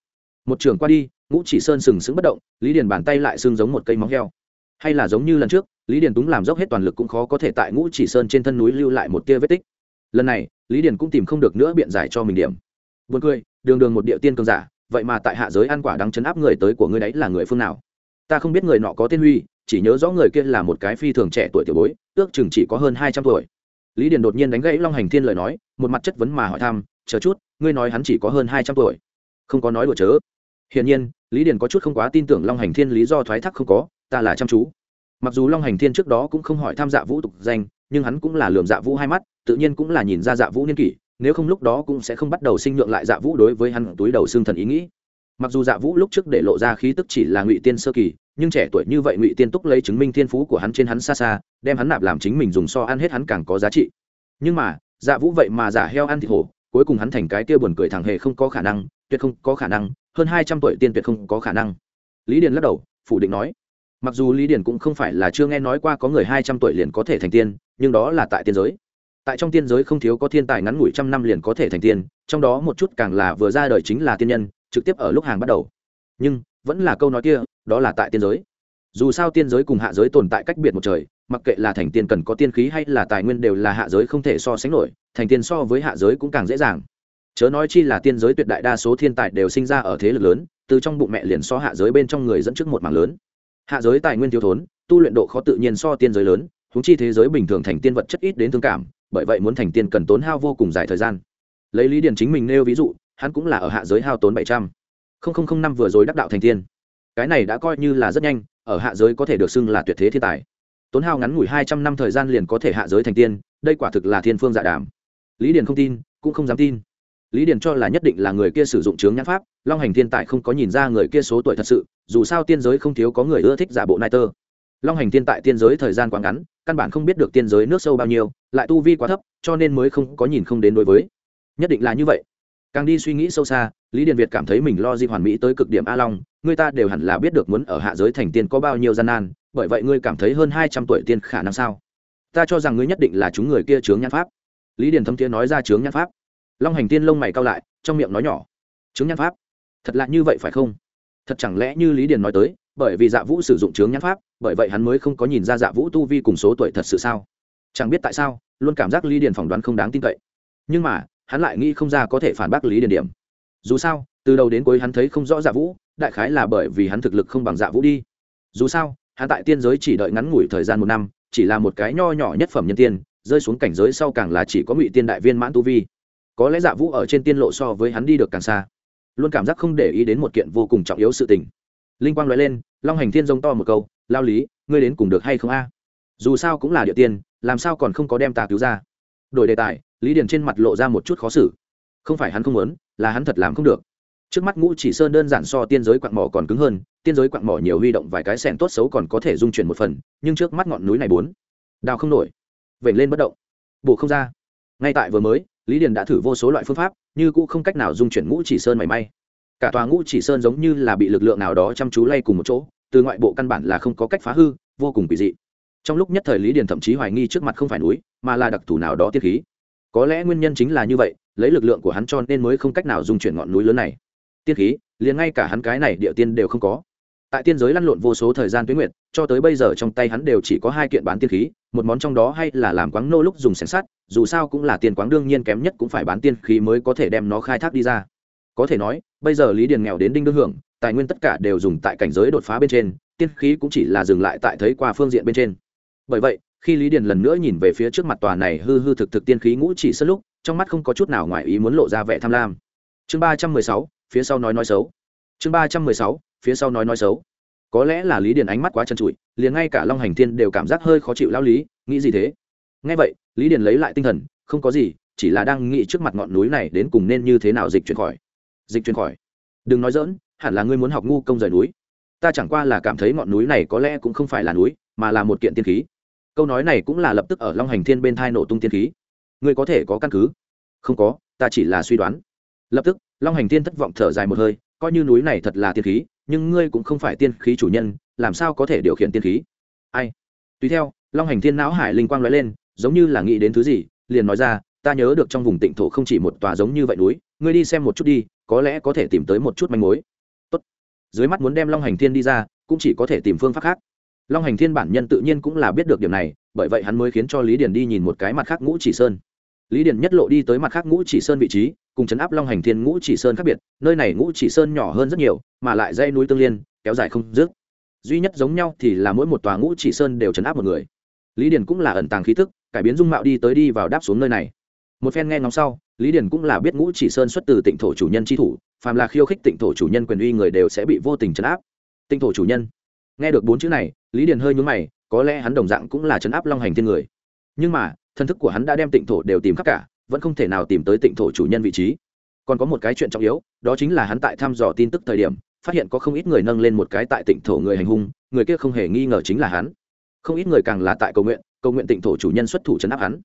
Một trường qua đi ngũ chỉ sơn sừng sững bất động lý điền bàn tay lại xương giống một cây móng heo. Hay là giống như lần trước lý điền túng làm dốc hết toàn lực cũng khó có thể tại ngũ chỉ sơn trên thân núi lưu lại một tia vết tích. Lần này lý điền cũng tìm không được nữa biện giải cho mình điểm. Buồn cười, đường đường một địa tiên cường giả, vậy mà tại hạ giới ăn quả đang chấn áp người tới của ngươi đấy là người phương nào? Ta không biết người nọ có tên Huy, chỉ nhớ rõ người kia là một cái phi thường trẻ tuổi tiểu bối, ước chừng chỉ có hơn hai trăm tuổi. Lý Điền đột nhiên đánh gãy Long Hành Thiên lời nói, một mặt chất vấn mà hỏi thăm, "Chờ chút, ngươi nói hắn chỉ có hơn hai trăm tuổi?" Không có nói đùa chớ. Hiển nhiên, Lý Điền có chút không quá tin tưởng Long Hành Thiên lý do thoái thác không có, ta là chăm chú. Mặc dù Long Hành Thiên trước đó cũng không hỏi tham dạ vũ tục danh, nhưng hắn cũng là lườm dạ vũ hai mắt, tự nhiên cũng là nhìn ra dạ vũ niên kỷ, nếu không lúc đó cũng sẽ không bắt đầu sinh nhượng lại dạ vũ đối với hắn túi đầu xương thần ý nghĩ mặc dù dạ vũ lúc trước để lộ ra khí tức chỉ là ngụy tiên sơ kỳ, nhưng trẻ tuổi như vậy ngụy tiên túc lấy chứng minh thiên phú của hắn trên hắn xa xa, đem hắn nạp làm chính mình dùng so ăn hết hắn càng có giá trị. Nhưng mà dạ vũ vậy mà giả heo ăn thịt hổ, cuối cùng hắn thành cái kia buồn cười thẳng hề không có khả năng, tuyệt không có khả năng, hơn hai trăm tuổi tiên tuyệt không có khả năng. Lý điền lắc đầu, phủ định nói. Mặc dù lý điền cũng không phải là chưa nghe nói qua có người hai trăm tuổi liền có thể thành tiên, nhưng đó là tại tiên giới. Tại trong tiên giới không thiếu có thiên tài ngắn ngủi trăm năm liền có thể thành tiên, trong đó một chút càng là vừa ra đời chính là tiên nhân trực tiếp ở lúc hàng bắt đầu. Nhưng, vẫn là câu nói kia, đó là tại tiên giới. Dù sao tiên giới cùng hạ giới tồn tại cách biệt một trời, mặc kệ là thành tiên cần có tiên khí hay là tài nguyên đều là hạ giới không thể so sánh nổi, thành tiên so với hạ giới cũng càng dễ dàng. Chớ nói chi là tiên giới tuyệt đại đa số thiên tài đều sinh ra ở thế lực lớn, từ trong bụng mẹ liền so hạ giới bên trong người dẫn trước một mảng lớn. Hạ giới tài nguyên thiếu thốn, tu luyện độ khó tự nhiên so tiên giới lớn húng chi thế giới bình thường thành tiên vật chất ít đến thương cảm, bởi vậy muốn thành tiên cần tốn hao vô cùng dài thời gian. Lấy lý điển chính mình nêu ví dụ hắn cũng là ở hạ giới hao tốn bảy trăm. Linh năm vừa rồi đắc đạo thành tiên cái này đã coi như là rất nhanh, ở hạ giới có thể được xưng là tuyệt thế thiên tài. Tốn hao ngắn ngủi hai trăm năm thời gian liền có thể hạ giới thành tiên, đây quả thực là thiên phương dạ đàm. Lý điển không tin, cũng không dám tin. Lý điển cho là nhất định là người kia sử dụng chướng nhãn pháp, long hành thiên tài không có nhìn ra người kia số tuổi thật sự, dù sao tiên giới không thiếu có người ưa thích giả bộ nai tơ. Long hành thiên tại tiên giới thời gian quá ngắn, căn bản không biết được tiên giới nước sâu bao nhiêu, lại tu vi quá thấp, cho nên mới không có nhìn không đến đối với. Nhất định là như vậy càng đi suy nghĩ sâu xa, lý điền việt cảm thấy mình lo di hoàn mỹ tới cực điểm a long, người ta đều hẳn là biết được muốn ở hạ giới thành tiên có bao nhiêu gian nan, bởi vậy ngươi cảm thấy hơn hai trăm tuổi tiên khả năng sao? Ta cho rằng ngươi nhất định là chúng người kia chướng nhãn pháp. Lý điền thâm thiên nói ra chướng nhãn pháp. Long hành tiên lông mày cao lại, trong miệng nói nhỏ, chướng nhãn pháp? Thật lạ như vậy phải không? Thật chẳng lẽ như lý điền nói tới, bởi vì dạ vũ sử dụng chướng nhãn pháp, bởi vậy hắn mới không có nhìn ra dạ vũ tu vi cùng số tuổi thật sự sao? Chẳng biết tại sao, luôn cảm giác lý điền phỏng đoán không đáng tin cậy. Nhưng mà hắn lại nghĩ không ra có thể phản bác lý điền điểm. Dù sao, từ đầu đến cuối hắn thấy không rõ dạ vũ, đại khái là bởi vì hắn thực lực không bằng dạ vũ đi. Dù sao, hắn tại tiên giới chỉ đợi ngắn ngủi thời gian một năm, chỉ là một cái nho nhỏ nhất phẩm nhân tiên, rơi xuống cảnh giới sau càng là chỉ có ngụy tiên đại viên mãn tu vi. Có lẽ dạ vũ ở trên tiên lộ so với hắn đi được càng xa. Luôn cảm giác không để ý đến một kiện vô cùng trọng yếu sự tình. Linh quang nói lên, long hành thiên rông to một câu, lao lý, ngươi đến cùng được hay không a? Dù sao cũng là địa tiên, làm sao còn không có đem ta cứu ra? Đổi đề tài lý điền trên mặt lộ ra một chút khó xử. Không phải hắn không muốn, là hắn thật làm không được. Trước mắt ngũ chỉ sơn đơn giản so tiên giới quặng mỏ còn cứng hơn, tiên giới quặng mỏ nhiều huy động vài cái sẻn tốt xấu còn có thể dung chuyển một phần, nhưng trước mắt ngọn núi này bốn, đào không nổi. Vểnh lên bất động. Bổ không ra. Ngay tại vừa mới, lý điền đã thử vô số loại phương pháp, như cũng không cách nào dung chuyển ngũ chỉ sơn mảy may. Cả tòa ngũ chỉ sơn giống như là bị lực lượng nào đó chăm chú lay cùng một chỗ, từ ngoại bộ căn bản là không có cách phá hư, vô cùng kỳ dị. Trong lúc nhất thời lý điền thậm chí hoài nghi trước mặt không phải núi, mà là đặc thù nào đó tiết khí có lẽ nguyên nhân chính là như vậy, lấy lực lượng của hắn cho nên mới không cách nào dùng chuyển ngọn núi lớn này. Tiên khí, liền ngay cả hắn cái này địa tiên đều không có. Tại tiên giới lăn lộn vô số thời gian tuyến nguyệt, cho tới bây giờ trong tay hắn đều chỉ có hai kiện bán tiên khí, một món trong đó hay là làm quáng nô lúc dùng sẻng sắt, dù sao cũng là tiền quáng đương nhiên kém nhất cũng phải bán tiên khí mới có thể đem nó khai thác đi ra. Có thể nói, bây giờ lý điền nghèo đến đinh đương hưởng, tài nguyên tất cả đều dùng tại cảnh giới đột phá bên trên, tiên khí cũng chỉ là dừng lại tại thấy qua phương diện bên trên. Bởi vậy khi lý điền lần nữa nhìn về phía trước mặt tòa này hư hư thực thực tiên khí ngũ chỉ sân lúc, trong mắt không có chút nào ngoài ý muốn lộ ra vẻ tham lam. Chương ba trăm mười sáu, phía sau nói nói xấu. Chương ba trăm mười sáu, phía sau nói nói xấu. Có lẽ là lý điền ánh mắt quá chân trụi, liền ngay cả long hành thiên đều cảm giác hơi khó chịu lao lý, nghĩ gì thế? Ngay vậy, lý điền lấy lại tinh thần, không có gì, chỉ là đang nghĩ trước mặt ngọn núi này đến cùng nên như thế nào dịch chuyển khỏi. Dịch chuyển khỏi. Đừng nói dỡn hẳn là ngươi muốn học ngu công rời núi. Ta chẳng qua là cảm thấy ngọn núi này có lẽ cũng không phải là núi, mà là một kiện tiên khí câu nói này cũng là lập tức ở long hành thiên bên thai nổ tung tiên khí. Ngươi có thể có căn cứ? Không có, ta chỉ là suy đoán. Lập tức, long hành thiên thất vọng thở dài một hơi, coi như núi này thật là tiên khí, nhưng ngươi cũng không phải tiên khí chủ nhân, làm sao có thể điều khiển tiên khí? Ai? Tùy theo, long hành thiên não hải linh quang nói lên, giống như là nghĩ đến thứ gì, liền nói ra, ta nhớ được trong vùng tịnh thổ không chỉ một tòa giống như vậy núi, ngươi đi xem một chút đi, có lẽ có thể tìm tới một chút manh mối. Tốt. dưới mắt muốn đem long hành thiên đi ra, cũng chỉ có thể tìm phương pháp khác long hành thiên bản nhân tự nhiên cũng là biết được điểm này, bởi vậy hắn mới khiến cho lý điền đi nhìn một cái mặt khác ngũ chỉ sơn. Lý điền nhất lộ đi tới mặt khác ngũ chỉ sơn vị trí, cùng chấn áp long hành thiên ngũ chỉ sơn khác biệt, nơi này ngũ chỉ sơn nhỏ hơn rất nhiều, mà lại dây núi tương liên, kéo dài không dứt. Duy nhất giống nhau thì là mỗi một tòa ngũ chỉ sơn đều chấn áp một người. Lý điền cũng là ẩn tàng khí thức cải biến dung mạo đi tới đi vào đáp xuống nơi này. Một phen nghe ngóng sau, lý điền cũng là biết ngũ chỉ sơn xuất từ tịnh thổ chủ nhân tri thủ, phàm là khiêu khích tịnh thổ chủ nhân quyền uy người đều sẽ bị vô tình chấn áp. Tịnh thổ chủ nhân nghe được bốn chữ này, lý điền hơi nhún mày, có lẽ hắn đồng dạng cũng là chấn áp long hành thiên người. Nhưng mà, thân thức của hắn đã đem tịnh thổ đều tìm khắp cả, vẫn không thể nào tìm tới tịnh thổ chủ nhân vị trí. Còn có một cái chuyện trọng yếu, đó chính là hắn tại thăm dò tin tức thời điểm, phát hiện có không ít người nâng lên một cái tại tịnh thổ người hành hung, người kia không hề nghi ngờ chính là hắn. Không ít người càng là tại cầu nguyện cầu nguyện tịnh thổ chủ nhân xuất thủ chấn áp hắn.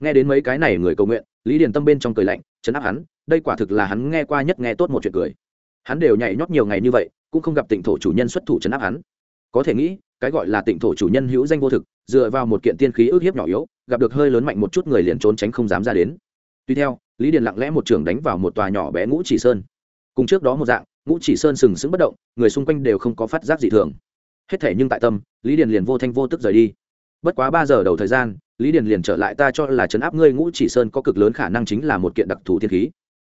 Nghe đến mấy cái này người cầu nguyện, lý điền tâm bên trong cười lạnh chấn áp hắn, đây quả thực là hắn nghe qua nhất nghe tốt một chuyện cười. Hắn đều nhảy nhót nhiều ngày như vậy, cũng không gặp tịnh thổ chủ nhân xuất thủ chấn áp hắn có thể nghĩ, cái gọi là tịnh thổ chủ nhân hữu danh vô thực, dựa vào một kiện tiên khí ước hiếp nhỏ yếu, gặp được hơi lớn mạnh một chút người liền trốn tránh không dám ra đến. Tuy theo, lý điền lặng lẽ một trường đánh vào một tòa nhỏ bé ngũ chỉ sơn. Cùng trước đó một dạng, ngũ chỉ sơn sừng sững bất động, người xung quanh đều không có phát giác gì thường. Hết thể nhưng tại tâm, lý điền liền vô thanh vô tức rời đi. Bất quá ba giờ đầu thời gian, lý điền liền trở lại ta cho là chấn áp ngươi ngũ chỉ sơn có cực lớn khả năng chính là một kiện đặc thù thiên khí.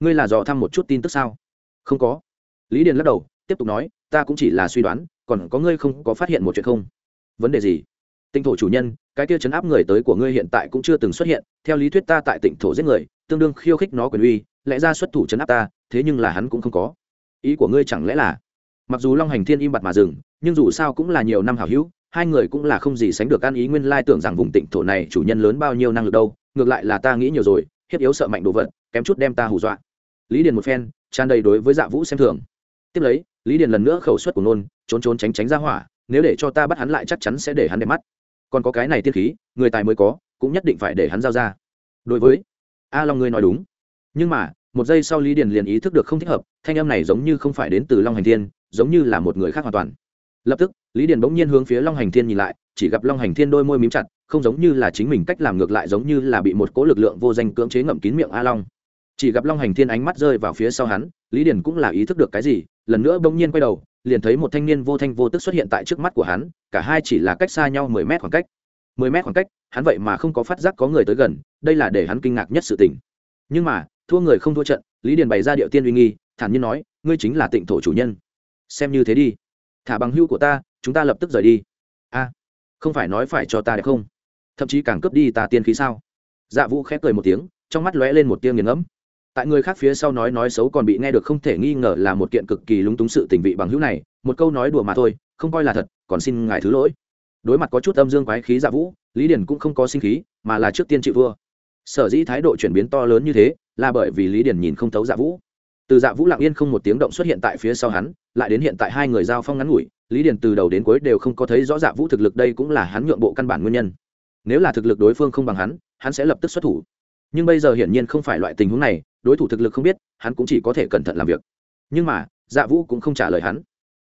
Ngươi là dò thăm một chút tin tức sao? Không có. Lý điền lắc đầu, tiếp tục nói, ta cũng chỉ là suy đoán còn có ngươi không có phát hiện một chuyện không? Vấn đề gì? Tinh thổ chủ nhân, cái kia chấn áp người tới của ngươi hiện tại cũng chưa từng xuất hiện, theo lý thuyết ta tại tỉnh thổ giết người, tương đương khiêu khích nó quyền uy, lẽ ra xuất thủ chấn áp ta, thế nhưng là hắn cũng không có. Ý của ngươi chẳng lẽ là, mặc dù long hành thiên im bặt mà dừng, nhưng dù sao cũng là nhiều năm hảo hữu, hai người cũng là không gì sánh được an ý nguyên lai tưởng rằng vùng tịnh thổ này chủ nhân lớn bao nhiêu năng lực đâu, ngược lại là ta nghĩ nhiều rồi, hiếp yếu sợ mạnh đồ vật, kém chút đem ta hù dọa. Lý điền một phen, tràn đầy đối với dạ vũ xem thường. Tiếp lấy lý điền lần nữa khẩu suất của nôn trốn trốn tránh tránh ra hỏa, nếu để cho ta bắt hắn lại chắc chắn sẽ để hắn đẹp mắt. Còn có cái này tiên khí, người tài mới có, cũng nhất định phải để hắn giao ra. Đối với a long ngươi nói đúng. Nhưng mà, một giây sau lý điền liền ý thức được không thích hợp, thanh âm này giống như không phải đến từ long hành thiên, giống như là một người khác hoàn toàn. Lập tức, lý điền bỗng nhiên hướng phía long hành thiên nhìn lại, chỉ gặp long hành thiên đôi môi mím chặt, không giống như là chính mình cách làm ngược lại giống như là bị một cỗ lực lượng vô danh cưỡng chế ngậm kín miệng a long. Chỉ gặp long hành thiên ánh mắt rơi vào phía sau hắn lý điền cũng là ý thức được cái gì, lần nữa bỗng nhiên quay đầu, liền thấy một thanh niên vô thanh vô tức xuất hiện tại trước mắt của hắn, cả hai chỉ là cách xa nhau mười mét khoảng cách. Mười mét khoảng cách, hắn vậy mà không có phát giác có người tới gần, đây là để hắn kinh ngạc nhất sự tình. Nhưng mà, thua người không thua trận, lý điền bày ra điệu tiên uy nghi, thản nhiên nói, ngươi chính là tịnh thổ chủ nhân. Xem như thế đi. Thả bằng hưu của ta, chúng ta lập tức rời đi. A, không phải nói phải cho ta đẹp không? Thậm chí càng cướp đi ta tiên khí sao? Dạ vũ khép cười một tiếng, trong mắt lóe lên một tia nghiền ngẫm tại người khác phía sau nói nói xấu còn bị nghe được không thể nghi ngờ là một kiện cực kỳ lúng túng sự tình vị bằng hữu này, một câu nói đùa mà thôi, không coi là thật, còn xin ngài thứ lỗi. Đối mặt có chút âm dương quái khí dạ vũ, lý điển cũng không có sinh khí, mà là trước tiên chịu vua. Sở dĩ thái độ chuyển biến to lớn như thế, là bởi vì lý điển nhìn không thấu dạ vũ. Từ dạ vũ lặng yên không một tiếng động xuất hiện tại phía sau hắn, lại đến hiện tại hai người giao phong ngắn ngủi, lý điển từ đầu đến cuối đều không có thấy rõ dạ vũ thực lực đây cũng là hắn nhượng bộ căn bản nguyên nhân. Nếu là thực lực đối phương không bằng hắn hắn sẽ lập tức xuất thủ. Nhưng bây giờ hiển nhiên không phải loại tình huống này đối thủ thực lực không biết, hắn cũng chỉ có thể cẩn thận làm việc. Nhưng mà dạ vũ cũng không trả lời hắn.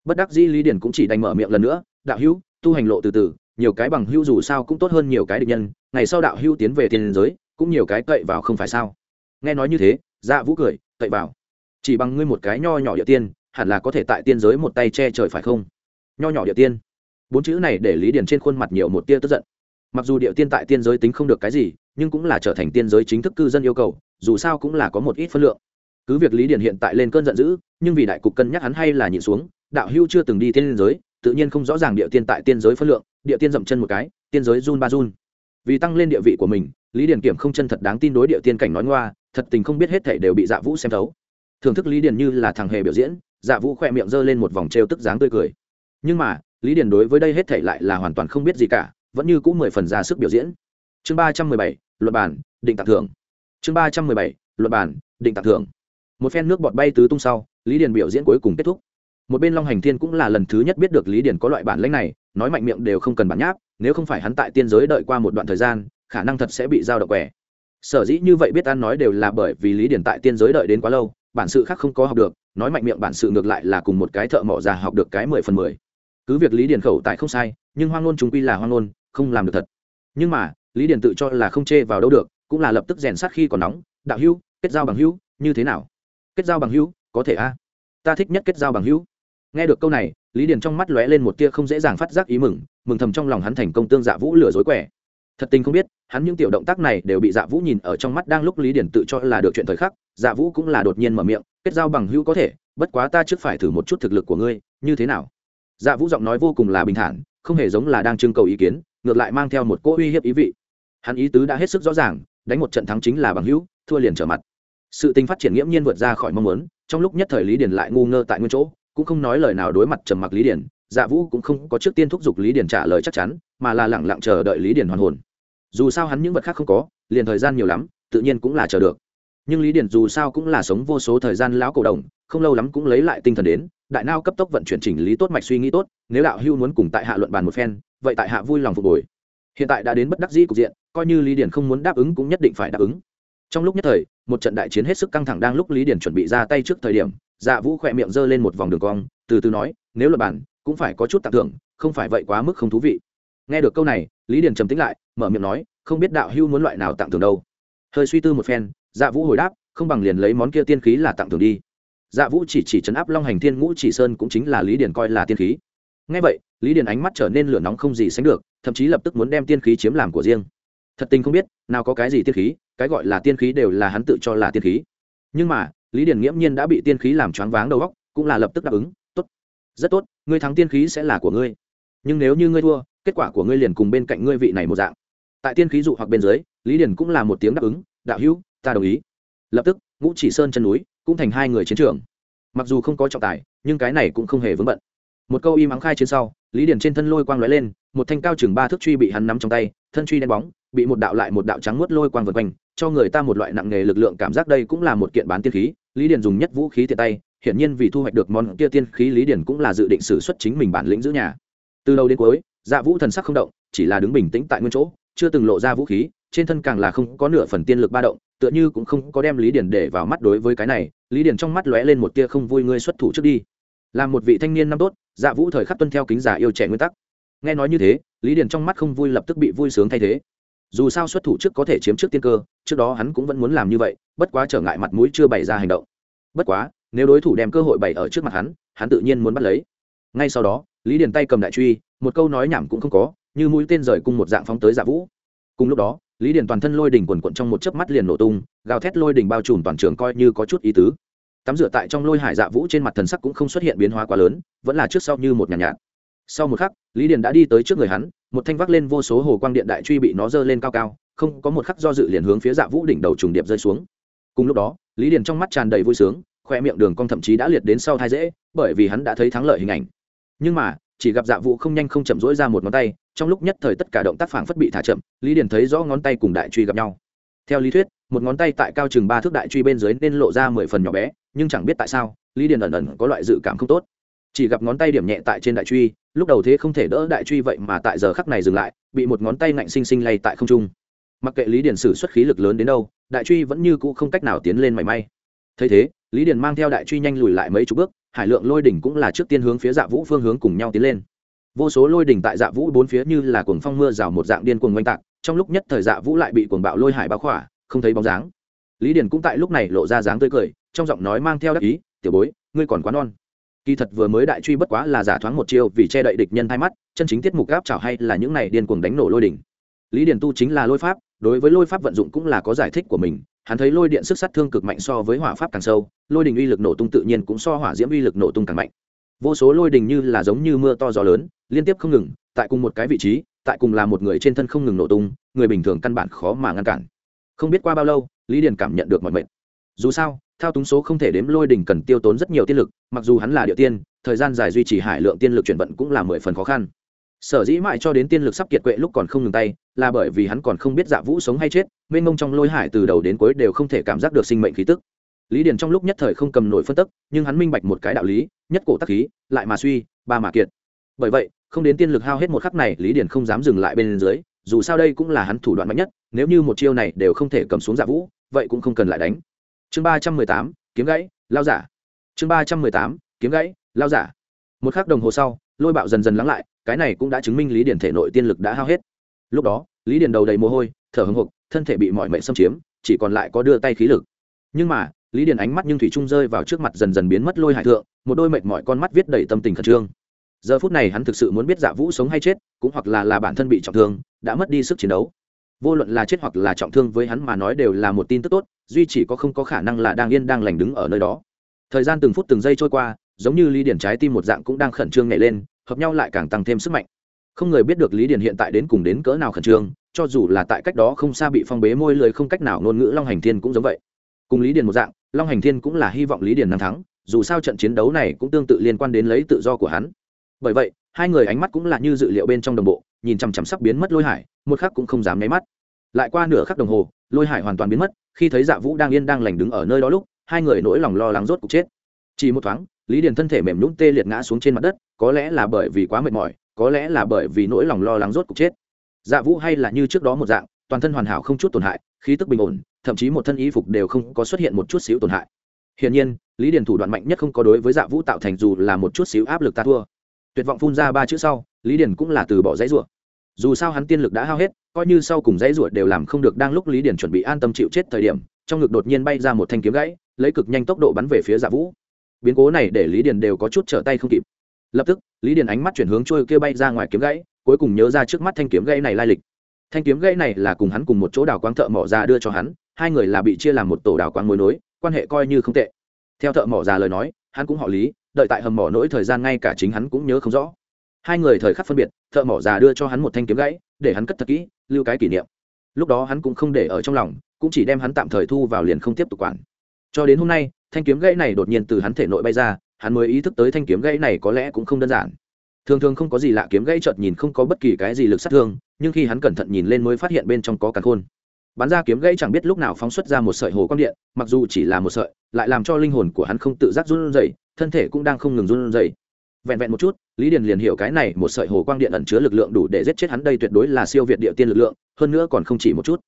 Bất đắc dĩ lý điển cũng chỉ đành mở miệng lần nữa, đạo hữu, tu hành lộ từ từ, nhiều cái bằng hữu dù sao cũng tốt hơn nhiều cái địch nhân, ngày sau đạo hữu tiến về tiền giới, cũng nhiều cái cậy vào không phải sao? Nghe nói như thế dạ vũ cười, cậy vào? Chỉ bằng ngươi một cái nho nhỏ địa tiên, hẳn là có thể tại tiên giới một tay che trời phải không? Nho nhỏ địa tiên? Bốn chữ này để lý điển trên khuôn mặt nhiều một tia tức giận mặc dù địa tiên tại tiên giới tính không được cái gì, nhưng cũng là trở thành tiên giới chính thức cư dân yêu cầu, dù sao cũng là có một ít phân lượng. Cứ việc lý điển hiện tại lên cơn giận dữ, nhưng vì đại cục cân nhắc hắn hay là nhịn xuống, đạo hưu chưa từng đi tiên giới, tự nhiên không rõ ràng địa tiên tại tiên giới phân lượng địa tiên dậm chân một cái, tiên giới run ba run. Vì tăng lên địa vị của mình, lý điển kiểm không chân thật đáng tin đối địa tiên cảnh nói ngoa, thật tình không biết hết thể đều bị dạ vũ xem thấu. Thưởng thức lý điển như là thằng hề biểu diễn dạ vũ khỏe miệng giơ lên một vòng trêu tức dáng tươi cười. Nhưng mà, lý điển đối với đây hết thể lại là hoàn toàn không biết gì cả vẫn như cũng mười phần ra sức biểu diễn. Chương ba trăm mười bảy luật bản định tặng thưởng. Chương ba trăm mười bảy luật bản định tặng thưởng. Một phen nước bọt bay tứ tung sau, lý điền biểu diễn cuối cùng kết thúc. Một bên long hành thiên cũng là lần thứ nhất biết được lý điền có loại bản lãnh này, nói mạnh miệng đều không cần bản nháp, nếu không phải hắn tại tiên giới đợi qua một đoạn thời gian, khả năng thật sẽ bị giao động quẻ. Sở dĩ như vậy biết ăn nói đều là bởi vì lý điền tại tiên giới đợi đến quá lâu, bản sự khác không có học được, nói mạnh miệng bản sự ngược lại là cùng một cái thợ mỏ già học được cái mười phần mười. Cứ việc lý điền khẩu tại không sai, nhưng hoang ngôn chúng quy là hoang ngôn không làm được thật. Nhưng mà, lý điền tự cho là không chê vào đâu được, cũng là lập tức rèn sát khi còn nóng, đạo hữu, kết giao bằng hữu, như thế nào? Kết giao bằng hữu, có thể a. Ta thích nhất kết giao bằng hữu. Nghe được câu này, lý điền trong mắt lóe lên một tia không dễ dàng phát giác ý mừng mừng thầm trong lòng hắn thành công tương dạ vũ lừa dối quẻ. Thật tình không biết, hắn những tiểu động tác này đều bị dạ vũ nhìn ở trong mắt đang lúc lý điền tự cho là được chuyện thời khắc dạ vũ cũng là đột nhiên mở miệng, kết giao bằng hữu có thể, bất quá ta trước phải thử một chút thực lực của ngươi, như thế nào? Dạ vũ giọng nói vô cùng là bình thản, không hề giống là đang trưng cầu ý kiến ngược lại mang theo một cỗ uy hiếp ý vị. Hắn ý tứ đã hết sức rõ ràng, đánh một trận thắng chính là bằng hữu, thua liền trở mặt. Sự tình phát triển nghiễm nhiên vượt ra khỏi mong muốn, trong lúc nhất thời lý điền lại ngu ngơ tại nguyên chỗ, cũng không nói lời nào đối mặt trầm mặc lý điền dạ vũ cũng không có trước tiên thúc giục lý điền trả lời chắc chắn, mà là lẳng lặng chờ đợi lý điền hoàn hồn. Dù sao hắn những vật khác không có, liền thời gian nhiều lắm, tự nhiên cũng là chờ được. Nhưng lý điền dù sao cũng là sống vô số thời gian lão cổ đồng, không lâu lắm cũng lấy lại tinh thần đến, đại nao cấp tốc vận chuyển chỉnh lý tốt mạch suy nghĩ tốt, nếu đạo hưu muốn cùng tại hạ luận bàn một phen vậy tại hạ vui lòng phục hồi. Hiện tại đã đến bất đắc dĩ cục diện, coi như lý điển không muốn đáp ứng cũng nhất định phải đáp ứng. Trong lúc nhất thời, một trận đại chiến hết sức căng thẳng đang lúc lý điển chuẩn bị ra tay trước thời điểm dạ vũ khỏe miệng giơ lên một vòng đường cong, từ từ nói, nếu luật bản, cũng phải có chút tặng thưởng, không phải vậy quá mức không thú vị. Nghe được câu này, lý điển trầm tính lại, mở miệng nói, không biết đạo hưu muốn loại nào tặng thưởng đâu. Hơi suy tư một phen dạ vũ hồi đáp, không bằng liền lấy món kia tiên khí là tặng thưởng đi. Dạ vũ chỉ chỉ chấn áp long hành thiên ngũ chỉ sơn cũng chính là lý điển coi là tiên khí ngay vậy, lý Điền ánh mắt trở nên lửa nóng không gì sánh được, thậm chí lập tức muốn đem tiên khí chiếm làm của riêng. Thật tình không biết, nào có cái gì tiên khí, cái gọi là tiên khí đều là hắn tự cho là tiên khí. Nhưng mà, lý Điền nghiễm nhiên đã bị tiên khí làm choáng váng đầu óc, cũng là lập tức đáp ứng, tốt, rất tốt, ngươi thắng tiên khí sẽ là của ngươi. Nhưng nếu như ngươi thua, kết quả của ngươi liền cùng bên cạnh ngươi vị này một dạng. Tại tiên khí dụ hoặc bên dưới, lý Điền cũng là một tiếng đáp ứng, đạo hữu, ta đồng ý. Lập tức, ngũ chỉ sơn chân núi cũng thành hai người chiến trường. Mặc dù không có trọng tài, nhưng cái này cũng không hề vướng bận một câu im ắng khai trên sau, lý điển trên thân lôi quang lóe lên, một thanh cao chừng ba thước truy bị hắn nắm trong tay, thân truy đen bóng, bị một đạo lại một đạo trắng muốt lôi quang vượt quanh, cho người ta một loại nặng nghề lực lượng cảm giác đây cũng là một kiện bán tiên khí, lý điển dùng nhất vũ khí tiện tay, hiển nhiên vì thu hoạch được món kia tiên khí lý điển cũng là dự định xử xuất chính mình bản lĩnh giữ nhà. Từ đầu đến cuối dạ vũ thần sắc không động, chỉ là đứng bình tĩnh tại nguyên chỗ, chưa từng lộ ra vũ khí, trên thân càng là không có nửa phần tiên lực ba động, tựa như cũng không có đem lý điển để vào mắt đối với cái này, lý điển trong mắt lóe lên một tia không vui, ngươi xuất thủ trước đi làm một vị thanh niên năm tốt dạ vũ thời khắc tuân theo kính giả yêu trẻ nguyên tắc. Nghe nói như thế, lý điền trong mắt không vui lập tức bị vui sướng thay thế. Dù sao xuất thủ trước có thể chiếm trước tiên cơ, trước đó hắn cũng vẫn muốn làm như vậy, bất quá trở ngại mặt mũi chưa bày ra hành động. Bất quá, nếu đối thủ đem cơ hội bày ở trước mặt hắn hắn tự nhiên muốn bắt lấy. Ngay sau đó, lý điền tay cầm đại truy, một câu nói nhảm cũng không có, như mũi tên rời cung một dạng phóng tới dạ vũ. Cùng lúc đó, lý điền toàn thân lôi đỉnh quần quận trong một chớp mắt liền nổ tung, gào thét lôi đỉnh bao trùm toàn trường coi như có chút ý tứ tắm rửa tại trong lôi hải dạ vũ trên mặt thần sắc cũng không xuất hiện biến hóa quá lớn vẫn là trước sau như một nhàn nhạt, nhạt. Sau một khắc lý điền đã đi tới trước người hắn một thanh vác lên vô số hồ quang điện đại truy bị nó dơ lên cao cao không có một khắc do dự liền hướng phía dạ vũ đỉnh đầu trùng điệp rơi xuống. Cùng lúc đó lý điền trong mắt tràn đầy vui sướng khoe miệng đường cong thậm chí đã liệt đến sau thai dễ bởi vì hắn đã thấy thắng lợi hình ảnh. Nhưng mà chỉ gặp dạ vũ không nhanh không chậm rỗi ra một ngón tay trong lúc nhất thời tất cả động tác phản phất bị thả chậm lý điền thấy rõ ngón tay cùng đại truy gặp nhau. Theo lý thuyết một ngón tay tại cao chừng ba thước đại truy bên dưới nên lộ ra mười phần nhỏ bé nhưng chẳng biết tại sao, lý điền ẩn ẩn có loại dự cảm không tốt. Chỉ gặp ngón tay điểm nhẹ tại trên đại truy, lúc đầu thế không thể đỡ đại truy vậy mà tại giờ khắc này dừng lại, bị một ngón tay ngạnh xinh xinh lay tại không trung. Mặc kệ lý điền sử xuất khí lực lớn đến đâu, đại truy vẫn như cũ không cách nào tiến lên mảy may. Thấy thế, lý điền mang theo đại truy nhanh lùi lại mấy chục bước, hải lượng lôi đỉnh cũng là trước tiên hướng phía dạ vũ phương hướng cùng nhau tiến lên. Vô số lôi đỉnh tại dạ vũ bốn phía như là cuồng phong mưa rào một dạng điên cuồng oanh tạc, trong lúc nhất thời dạ vũ lại bị cuồng bạo lôi hải báo khỏa, không thấy bóng dáng. Lý điền cũng tại lúc này lộ ra dáng tươi cười trong giọng nói mang theo đắc ý, tiểu bối, ngươi còn quá non. Kỳ thật vừa mới đại truy bất quá là giả thoáng một chiêu vì che đậy địch nhân hai mắt, chân chính tiết mục gáp chảo hay là những này điên cuồng đánh nổ lôi đỉnh. Lý điền tu chính là lôi pháp, đối với lôi pháp vận dụng cũng là có giải thích của mình, hắn thấy lôi điện sức sát thương cực mạnh so với hỏa pháp càng sâu, lôi đình uy lực nổ tung tự nhiên cũng so hỏa diễm uy lực nổ tung càng mạnh. Vô số lôi đình như là giống như mưa to gió lớn, liên tiếp không ngừng, tại cùng một cái vị trí, tại cùng là một người trên thân không ngừng nổ tung, người bình thường căn bản khó mà ngăn cản. Không biết qua bao lâu, lý điền cảm nhận được mọi mệnh dù sao, thao túng số không thể đếm lôi đỉnh cần tiêu tốn rất nhiều tiên lực, mặc dù hắn là địa tiên, thời gian dài duy trì hải lượng tiên lực chuyển vận cũng là mười phần khó khăn. Sở dĩ mãi cho đến tiên lực sắp kiệt quệ lúc còn không ngừng tay, là bởi vì hắn còn không biết dạ vũ sống hay chết, mênh mông trong lôi hải từ đầu đến cuối đều không thể cảm giác được sinh mệnh khí tức. Lý điền trong lúc nhất thời không cầm nổi phân tức, nhưng hắn minh bạch một cái đạo lý, nhất cổ tắc khí, lại mà suy, ba mà kiệt. Bởi vậy, không đến tiên lực hao hết một khắc này, lý điền không dám dừng lại bên dưới, dù sao đây cũng là hắn thủ đoạn mạnh nhất, nếu như một chiêu này đều không thể cầm xuống dạ vũ, vậy cũng không cần lại đánh chương ba trăm mười tám, kiếm gãy, lao giả. Chương ba trăm mười tám, kiếm gãy, lao giả. Một khắc đồng hồ sau, lôi bạo dần dần lắng lại, cái này cũng đã chứng minh lý điển thể nội tiên lực đã hao hết. Lúc đó, lý điển đầu đầy mồ hôi, thở hưng hục thân thể bị mọi mệnh xâm chiếm, chỉ còn lại có đưa tay khí lực. Nhưng mà, lý điển ánh mắt nhưng thủy trung rơi vào trước mặt dần dần biến mất lôi hải thượng, một đôi mệt mỏi con mắt viết đầy tâm tình khẩn trương. Giờ phút này hắn thực sự muốn biết dạ vũ sống hay chết, cũng hoặc là là bản thân bị trọng thương, đã mất đi sức chiến đấu vô luận là chết hoặc là trọng thương với hắn mà nói đều là một tin tức tốt, duy chỉ có không có khả năng là đang yên đang lành đứng ở nơi đó. Thời gian từng phút từng giây trôi qua, giống như lý điển trái tim một dạng cũng đang khẩn trương nhảy lên, hợp nhau lại càng tăng thêm sức mạnh. Không người biết được lý điển hiện tại đến cùng đến cỡ nào khẩn trương, cho dù là tại cách đó không xa bị phong bế môi lời không cách nào ngôn ngữ long hành thiên cũng giống vậy. Cùng lý điển một dạng, long hành thiên cũng là hy vọng lý điển năng thắng, dù sao trận chiến đấu này cũng tương tự liên quan đến lấy tự do của hắn. Bởi vậy, hai người ánh mắt cũng là như dự liệu bên trong đồng bộ nhìn chằm chằm sắp biến mất lôi hải, một khắc cũng không dám nháy mắt. Lại qua nửa khắc đồng hồ, lôi hải hoàn toàn biến mất, khi thấy dạ vũ đang yên đang lành đứng ở nơi đó lúc, hai người nỗi lòng lo lắng rốt cục chết. Chỉ một thoáng, lý điền thân thể mềm nhũng tê liệt ngã xuống trên mặt đất, có lẽ là bởi vì quá mệt mỏi, có lẽ là bởi vì nỗi lòng lo lắng rốt cục chết. Dạ vũ hay là như trước đó một dạng, toàn thân hoàn hảo không chút tổn hại, khí tức bình ổn, thậm chí một thân y phục đều không có xuất hiện một chút xíu tổn hại. Hiển nhiên, lý điền thủ đoạn mạnh nhất không có đối với dạ vũ tạo thành dù là một chút xíu áp lực ta thua. Tuyệt vọng phun ra ba chữ sau, lý điền cũng là từ bỏ dãy ruộng dù sao hắn tiên lực đã hao hết, coi như sau cùng dãy ruột đều làm không được, đang lúc lý điển chuẩn bị an tâm chịu chết thời điểm, trong ngực đột nhiên bay ra một thanh kiếm gãy, lấy cực nhanh tốc độ bắn về phía dạ vũ. Biến cố này để lý điển đều có chút trở tay không kịp. Lập tức, lý điển ánh mắt chuyển hướng trôi kia bay ra ngoài kiếm gãy, cuối cùng nhớ ra trước mắt thanh kiếm gãy này lai lịch. Thanh kiếm gãy này là cùng hắn cùng một chỗ đào quang thợ mỏ ra đưa cho hắn, hai người là bị chia làm một tổ đào quang mối nối, quan hệ coi như không tệ. Theo thợ mỏ già lời nói, hắn cũng họ lý, đợi tại hầm mỏ nỗi thời gian ngay cả chính hắn cũng nhớ không rõ hai người thời khắc phân biệt, thợ mỏ già đưa cho hắn một thanh kiếm gãy, để hắn cất thật kỹ, lưu cái kỷ niệm. Lúc đó hắn cũng không để ở trong lòng, cũng chỉ đem hắn tạm thời thu vào liền không tiếp tục quản. Cho đến hôm nay, thanh kiếm gãy này đột nhiên từ hắn thể nội bay ra, hắn mới ý thức tới thanh kiếm gãy này có lẽ cũng không đơn giản. Thường thường không có gì lạ, kiếm gãy chợt nhìn không có bất kỳ cái gì lực sát thương, nhưng khi hắn cẩn thận nhìn lên mới phát hiện bên trong có càn khôn. Bắn ra kiếm gãy chẳng biết lúc nào phóng xuất ra một sợi hồ quang điện, mặc dù chỉ là một sợi, lại làm cho linh hồn của hắn không tự giác run rẩy, thân thể cũng đang không ngừng run rẩy vẹn vẹn một chút, lý điền liền hiểu cái này một sợi hồ quang điện ẩn chứa lực lượng đủ để giết chết hắn đây tuyệt đối là siêu việt địa tiên lực lượng, hơn nữa còn không chỉ một chút.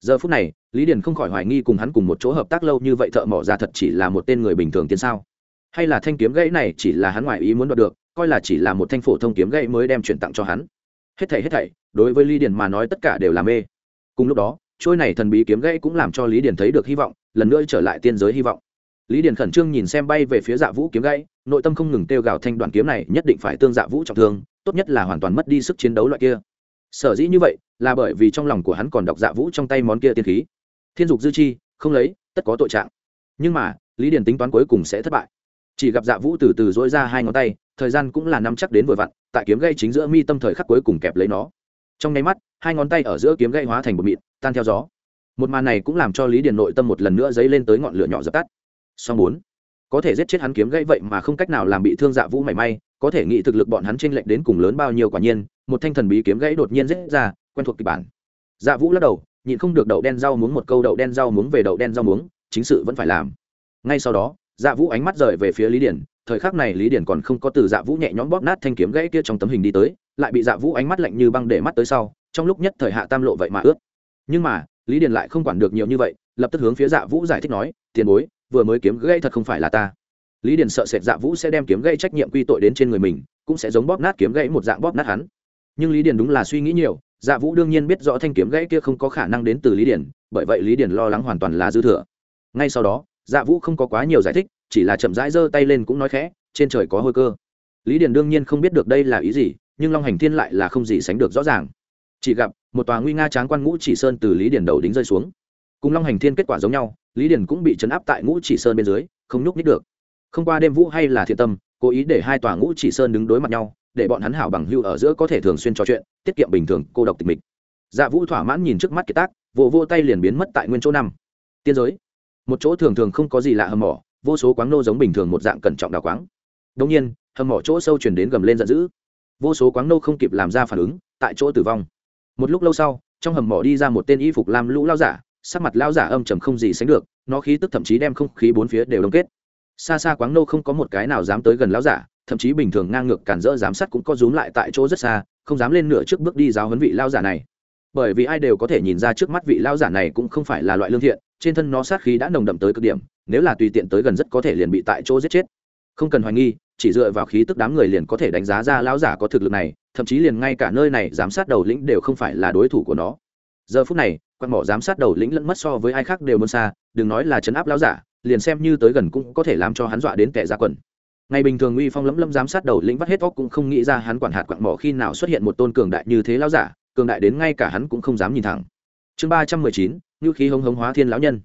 Giờ phút này, lý điền không khỏi hoài nghi cùng hắn cùng một chỗ hợp tác lâu như vậy thợ mỏ ra thật chỉ là một tên người bình thường tiên sao? Hay là thanh kiếm gãy này chỉ là hắn ngoài ý muốn đoạt được, coi là chỉ là một thanh phổ thông kiếm gãy mới đem chuyển tặng cho hắn. Hết thảy hết thảy, đối với lý điền mà nói tất cả đều là mê. Cùng lúc đó, trôi này thần bí kiếm gãy cũng làm cho lý điền thấy được hy vọng, lần nữa trở lại tiên giới hy vọng lý điền khẩn trương nhìn xem bay về phía dạ vũ kiếm gãy, nội tâm không ngừng kêu gào thanh đoàn kiếm này nhất định phải tương dạ vũ trọng thương, tốt nhất là hoàn toàn mất đi sức chiến đấu loại kia. Sở dĩ như vậy, là bởi vì trong lòng của hắn còn đọc dạ vũ trong tay món kia tiên khí. Thiên dục dư chi, không lấy, tất có tội trạng. Nhưng mà, lý điền tính toán cuối cùng sẽ thất bại. Chỉ gặp dạ vũ từ từ dỗi ra hai ngón tay, thời gian cũng là năm chắc đến vừa vặn, tại kiếm gây chính giữa mi tâm thời khắc cuối cùng kẹp lấy nó. Trong nháy mắt, hai ngón tay ở giữa kiếm gây hóa thành một mịn, tan theo gió. Một màn này cũng làm cho lý điền nội tâm một lần nữa dấy lên tới ngọn lửa nhỏ dập tắt song bốn. Có thể giết chết hắn kiếm gãy vậy mà không cách nào làm bị thương dạ vũ mảy may, có thể nghĩ thực lực bọn hắn chênh lệch đến cùng lớn bao nhiêu quả nhiên, một thanh thần bí kiếm gãy đột nhiên rớt ra, quen thuộc kịch bản. Dạ vũ lắc đầu, nhịn không được đậu đen rau muống một câu, đậu đen rau muống về đậu đen rau muống, chính sự vẫn phải làm. Ngay sau đó dạ vũ ánh mắt rời về phía lý điển, thời khắc này lý điển còn không có từ dạ vũ nhẹ nhõm bóp nát thanh kiếm gãy kia trong tấm hình đi tới, lại bị dạ vũ ánh mắt lạnh như băng để mắt tới sau, trong lúc nhất thời hạ tam lộ vậy mà ướt. Nhưng mà, lý điển lại không quản được nhiều như vậy, lập tức hướng phía dạ vũ giải thích nói, tiền bối vừa mới kiếm gây thật không phải là ta. Lý Điền sợ sệt dạ vũ sẽ đem kiếm gây trách nhiệm quy tội đến trên người mình cũng sẽ giống bóp nát kiếm gãy một dạng bóp nát hắn. Nhưng lý Điền đúng là suy nghĩ nhiều dạ vũ đương nhiên biết rõ thanh kiếm gãy kia không có khả năng đến từ lý Điền, bởi vậy lý Điền lo lắng hoàn toàn là dư thừa. Ngay sau đó dạ vũ không có quá nhiều giải thích chỉ là chậm rãi giơ tay lên cũng nói khẽ trên trời có hôi cơ. Lý Điền đương nhiên không biết được đây là ý gì nhưng long hành thiên lại là không gì sánh được rõ ràng. Chỉ gặp một tòa nguy nga tráng quan ngũ chỉ sơn từ lý Điền đầu đính rơi xuống. Cùng long hành thiên kết quả giống nhau lý điển cũng bị chấn áp tại ngũ chỉ sơn bên dưới, không nhúc nhích được. Không qua đêm vũ hay là thiện tâm, cố ý để hai tòa ngũ chỉ sơn đứng đối mặt nhau, để bọn hắn hảo bằng hưu ở giữa có thể thường xuyên trò chuyện, tiết kiệm bình thường, cô độc tịch mịch. Dạ vũ thỏa mãn nhìn trước mắt kiệt tác, vỗ vô tay liền biến mất tại nguyên chỗ năm tiên giới. Một chỗ thường thường không có gì lạ hầm mỏ, vô số quáng nô giống bình thường một dạng cẩn trọng đào quáng. Đông nhiên, hầm mỏ chỗ sâu chuyển đến gầm lên giận dữ. Vô số quáng nô không kịp làm ra phản ứng, tại chỗ tử vong. Một lúc lâu sau, trong hầm mỏ đi ra một tên y phục làm lũ lao giả sắc mặt lão giả âm trầm không gì sánh được, nó khí tức thậm chí đem không khí bốn phía đều đông kết. Xa xa quáng nô không có một cái nào dám tới gần lão giả, thậm chí bình thường ngang ngược cản rỡ giám sát cũng có rúm lại tại chỗ rất xa, không dám lên nửa trước bước đi giáo huấn vị lão giả này. Bởi vì ai đều có thể nhìn ra trước mắt vị lão giả này cũng không phải là loại lương thiện, trên thân nó sát khí đã nồng đậm tới cực điểm, nếu là tùy tiện tới gần rất có thể liền bị tại chỗ giết chết. Không cần hoài nghi, chỉ dựa vào khí tức đám người liền có thể đánh giá ra lão giả có thực lực này, thậm chí liền ngay cả nơi này giám sát đầu lĩnh đều không phải là đối thủ của nó giờ phút này quan mỏ giám sát đầu lĩnh lẫn mất so với ai khác đều muốn xa, đừng nói là chấn áp lão giả, liền xem như tới gần cũng có thể làm cho hắn dọa đến kẻ ra quần. Ngày bình thường uy phong lấm lấm giám sát đầu lĩnh vắt hết óc cũng không nghĩ ra hắn quản hạt quặng mỏ khi nào xuất hiện một tôn cường đại như thế lão giả, cường đại đến ngay cả hắn cũng không dám nhìn thẳng. Chương ba trăm mười chín, ngữ khí hống hống hóa thiên lão nhân.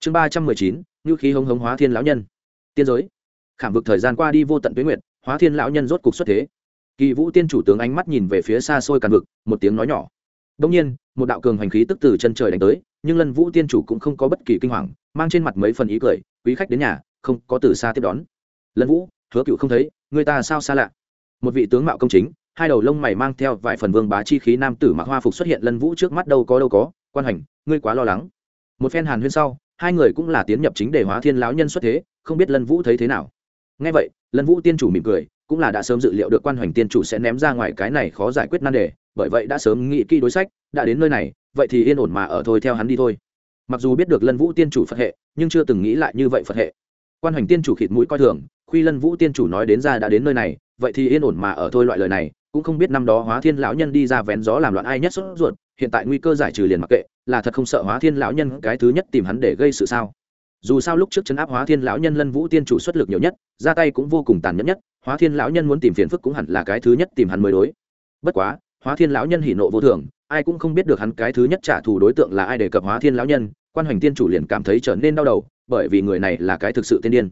Chương ba trăm mười chín, ngữ khí hống hống hóa thiên lão nhân. Tiên giới. Khảm vực thời gian qua đi vô tận tuyến nguyệt, hóa thiên lão nhân rốt cục xuất thế. Kỳ vũ tiên chủ tướng ánh mắt nhìn về phía xa xôi càn vực, một tiếng nói nhỏ đông nhiên, một đạo cường hành khí tức từ chân trời đánh tới, nhưng lân vũ tiên chủ cũng không có bất kỳ kinh hoàng, mang trên mặt mấy phần ý cười, quý khách đến nhà, không có từ xa tiếp đón. Lân vũ, hứa cựu không thấy, người ta sao xa lạ? Một vị tướng mạo công chính, hai đầu lông mày mang theo vài phần vương bá chi khí nam tử mặc hoa phục xuất hiện lân vũ trước mắt đâu có đâu có, quan hành ngươi quá lo lắng. Một phen hàn huyên sau, hai người cũng là tiến nhập chính để hóa thiên lão nhân xuất thế, không biết lân vũ thấy thế nào. Nghe vậy, lân vũ tiên chủ mỉm cười cũng là đã sớm dự liệu được quan hoành tiên chủ sẽ ném ra ngoài cái này khó giải quyết nan đề, bởi vậy đã sớm nghĩ kỹ đối sách, đã đến nơi này, vậy thì yên ổn mà ở thôi theo hắn đi thôi. Mặc dù biết được lân vũ tiên chủ phật hệ, nhưng chưa từng nghĩ lại như vậy phật hệ. Quan hoành tiên chủ khịt mũi coi thường khi lân vũ tiên chủ nói đến ra đã đến nơi này, vậy thì yên ổn mà ở thôi loại lời này, cũng không biết năm đó hóa thiên lão nhân đi ra vén gió làm loạn ai nhất sốt ruột, hiện tại nguy cơ giải trừ liền mặc kệ, là thật không sợ hóa thiên lão nhân cái thứ nhất tìm hắn để gây sự sao? Dù sao lúc trước chấn áp hóa thiên lão nhân lân vũ tiên chủ xuất lực nhiều nhất, ra tay cũng vô cùng tàn nhẫn nhất, hóa thiên lão nhân muốn tìm phiền phức cũng hẳn là cái thứ nhất tìm hắn mới đối. Bất quá, hóa thiên lão nhân hỉ nộ vô thường, ai cũng không biết được hắn cái thứ nhất trả thù đối tượng là ai đề cập hóa thiên lão nhân, quan hoành tiên chủ liền cảm thấy trở nên đau đầu, bởi vì người này là cái thực sự tiên điên.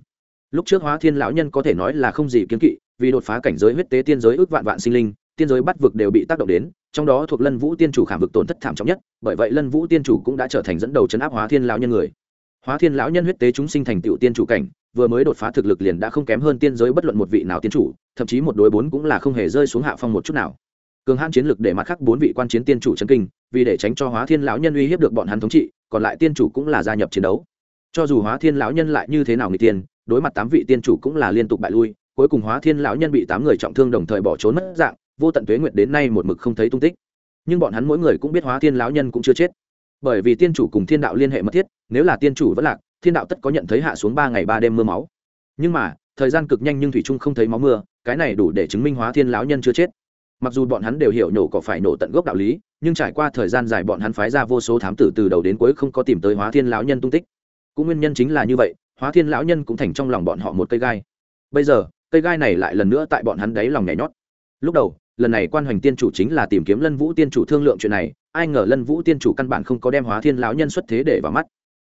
Lúc trước hóa thiên lão nhân có thể nói là không gì kiến kỵ, vì đột phá cảnh giới huyết tế tiên giới ước vạn vạn sinh linh, tiên giới bắt vực đều bị tác động đến, trong đó thuộc lân vũ tiên chủ khảm vực tổn thất thảm trọng nhất, bởi vậy lân vũ tiên chủ cũng đã trở thành dẫn đầu chấn áp hóa thiên lão nhân người hóa thiên lão nhân huyết tế chúng sinh thành tựu tiên chủ cảnh, vừa mới đột phá thực lực liền đã không kém hơn tiên giới bất luận một vị nào tiên chủ, thậm chí một đối bốn cũng là không hề rơi xuống hạ phong một chút nào. Cường hãn chiến lực để mặt khác bốn vị quan chiến tiên chủ chân kinh, vì để tránh cho hóa thiên lão nhân uy hiếp được bọn hắn thống trị, còn lại tiên chủ cũng là gia nhập chiến đấu. Cho dù hóa thiên lão nhân lại như thế nào người tiên đối mặt tám vị tiên chủ cũng là liên tục bại lui, cuối cùng hóa thiên lão nhân bị tám người trọng thương đồng thời bỏ trốn mất dạng, vô tận tuế nguyệt đến nay một mực không thấy tung tích. Nhưng bọn hắn mỗi người cũng biết hóa thiên lão nhân cũng chưa chết bởi vì tiên chủ cùng thiên đạo liên hệ mật thiết, nếu là tiên chủ vẫn lạc, thiên đạo tất có nhận thấy hạ xuống ba ngày ba đêm mưa máu. Nhưng mà, thời gian cực nhanh nhưng thủy trung không thấy máu mưa, cái này đủ để chứng minh hóa thiên lão nhân chưa chết. Mặc dù bọn hắn đều hiểu nổ có phải nổ tận gốc đạo lý, nhưng trải qua thời gian dài bọn hắn phái ra vô số thám tử từ đầu đến cuối không có tìm tới hóa thiên lão nhân tung tích. Cũng nguyên nhân chính là như vậy, hóa thiên lão nhân cũng thành trong lòng bọn họ một cây gai. Bây giờ, cây gai này lại lần nữa tại bọn hắn đáy lòng nhảy nhót. Lúc đầu, lần này quan hoành tiên chủ chính là tìm kiếm lân vũ tiên chủ thương lượng chuyện này ai ngờ lân vũ tiên chủ căn bản không có đem hóa thiên lão nhân xuất thế để vào mắt.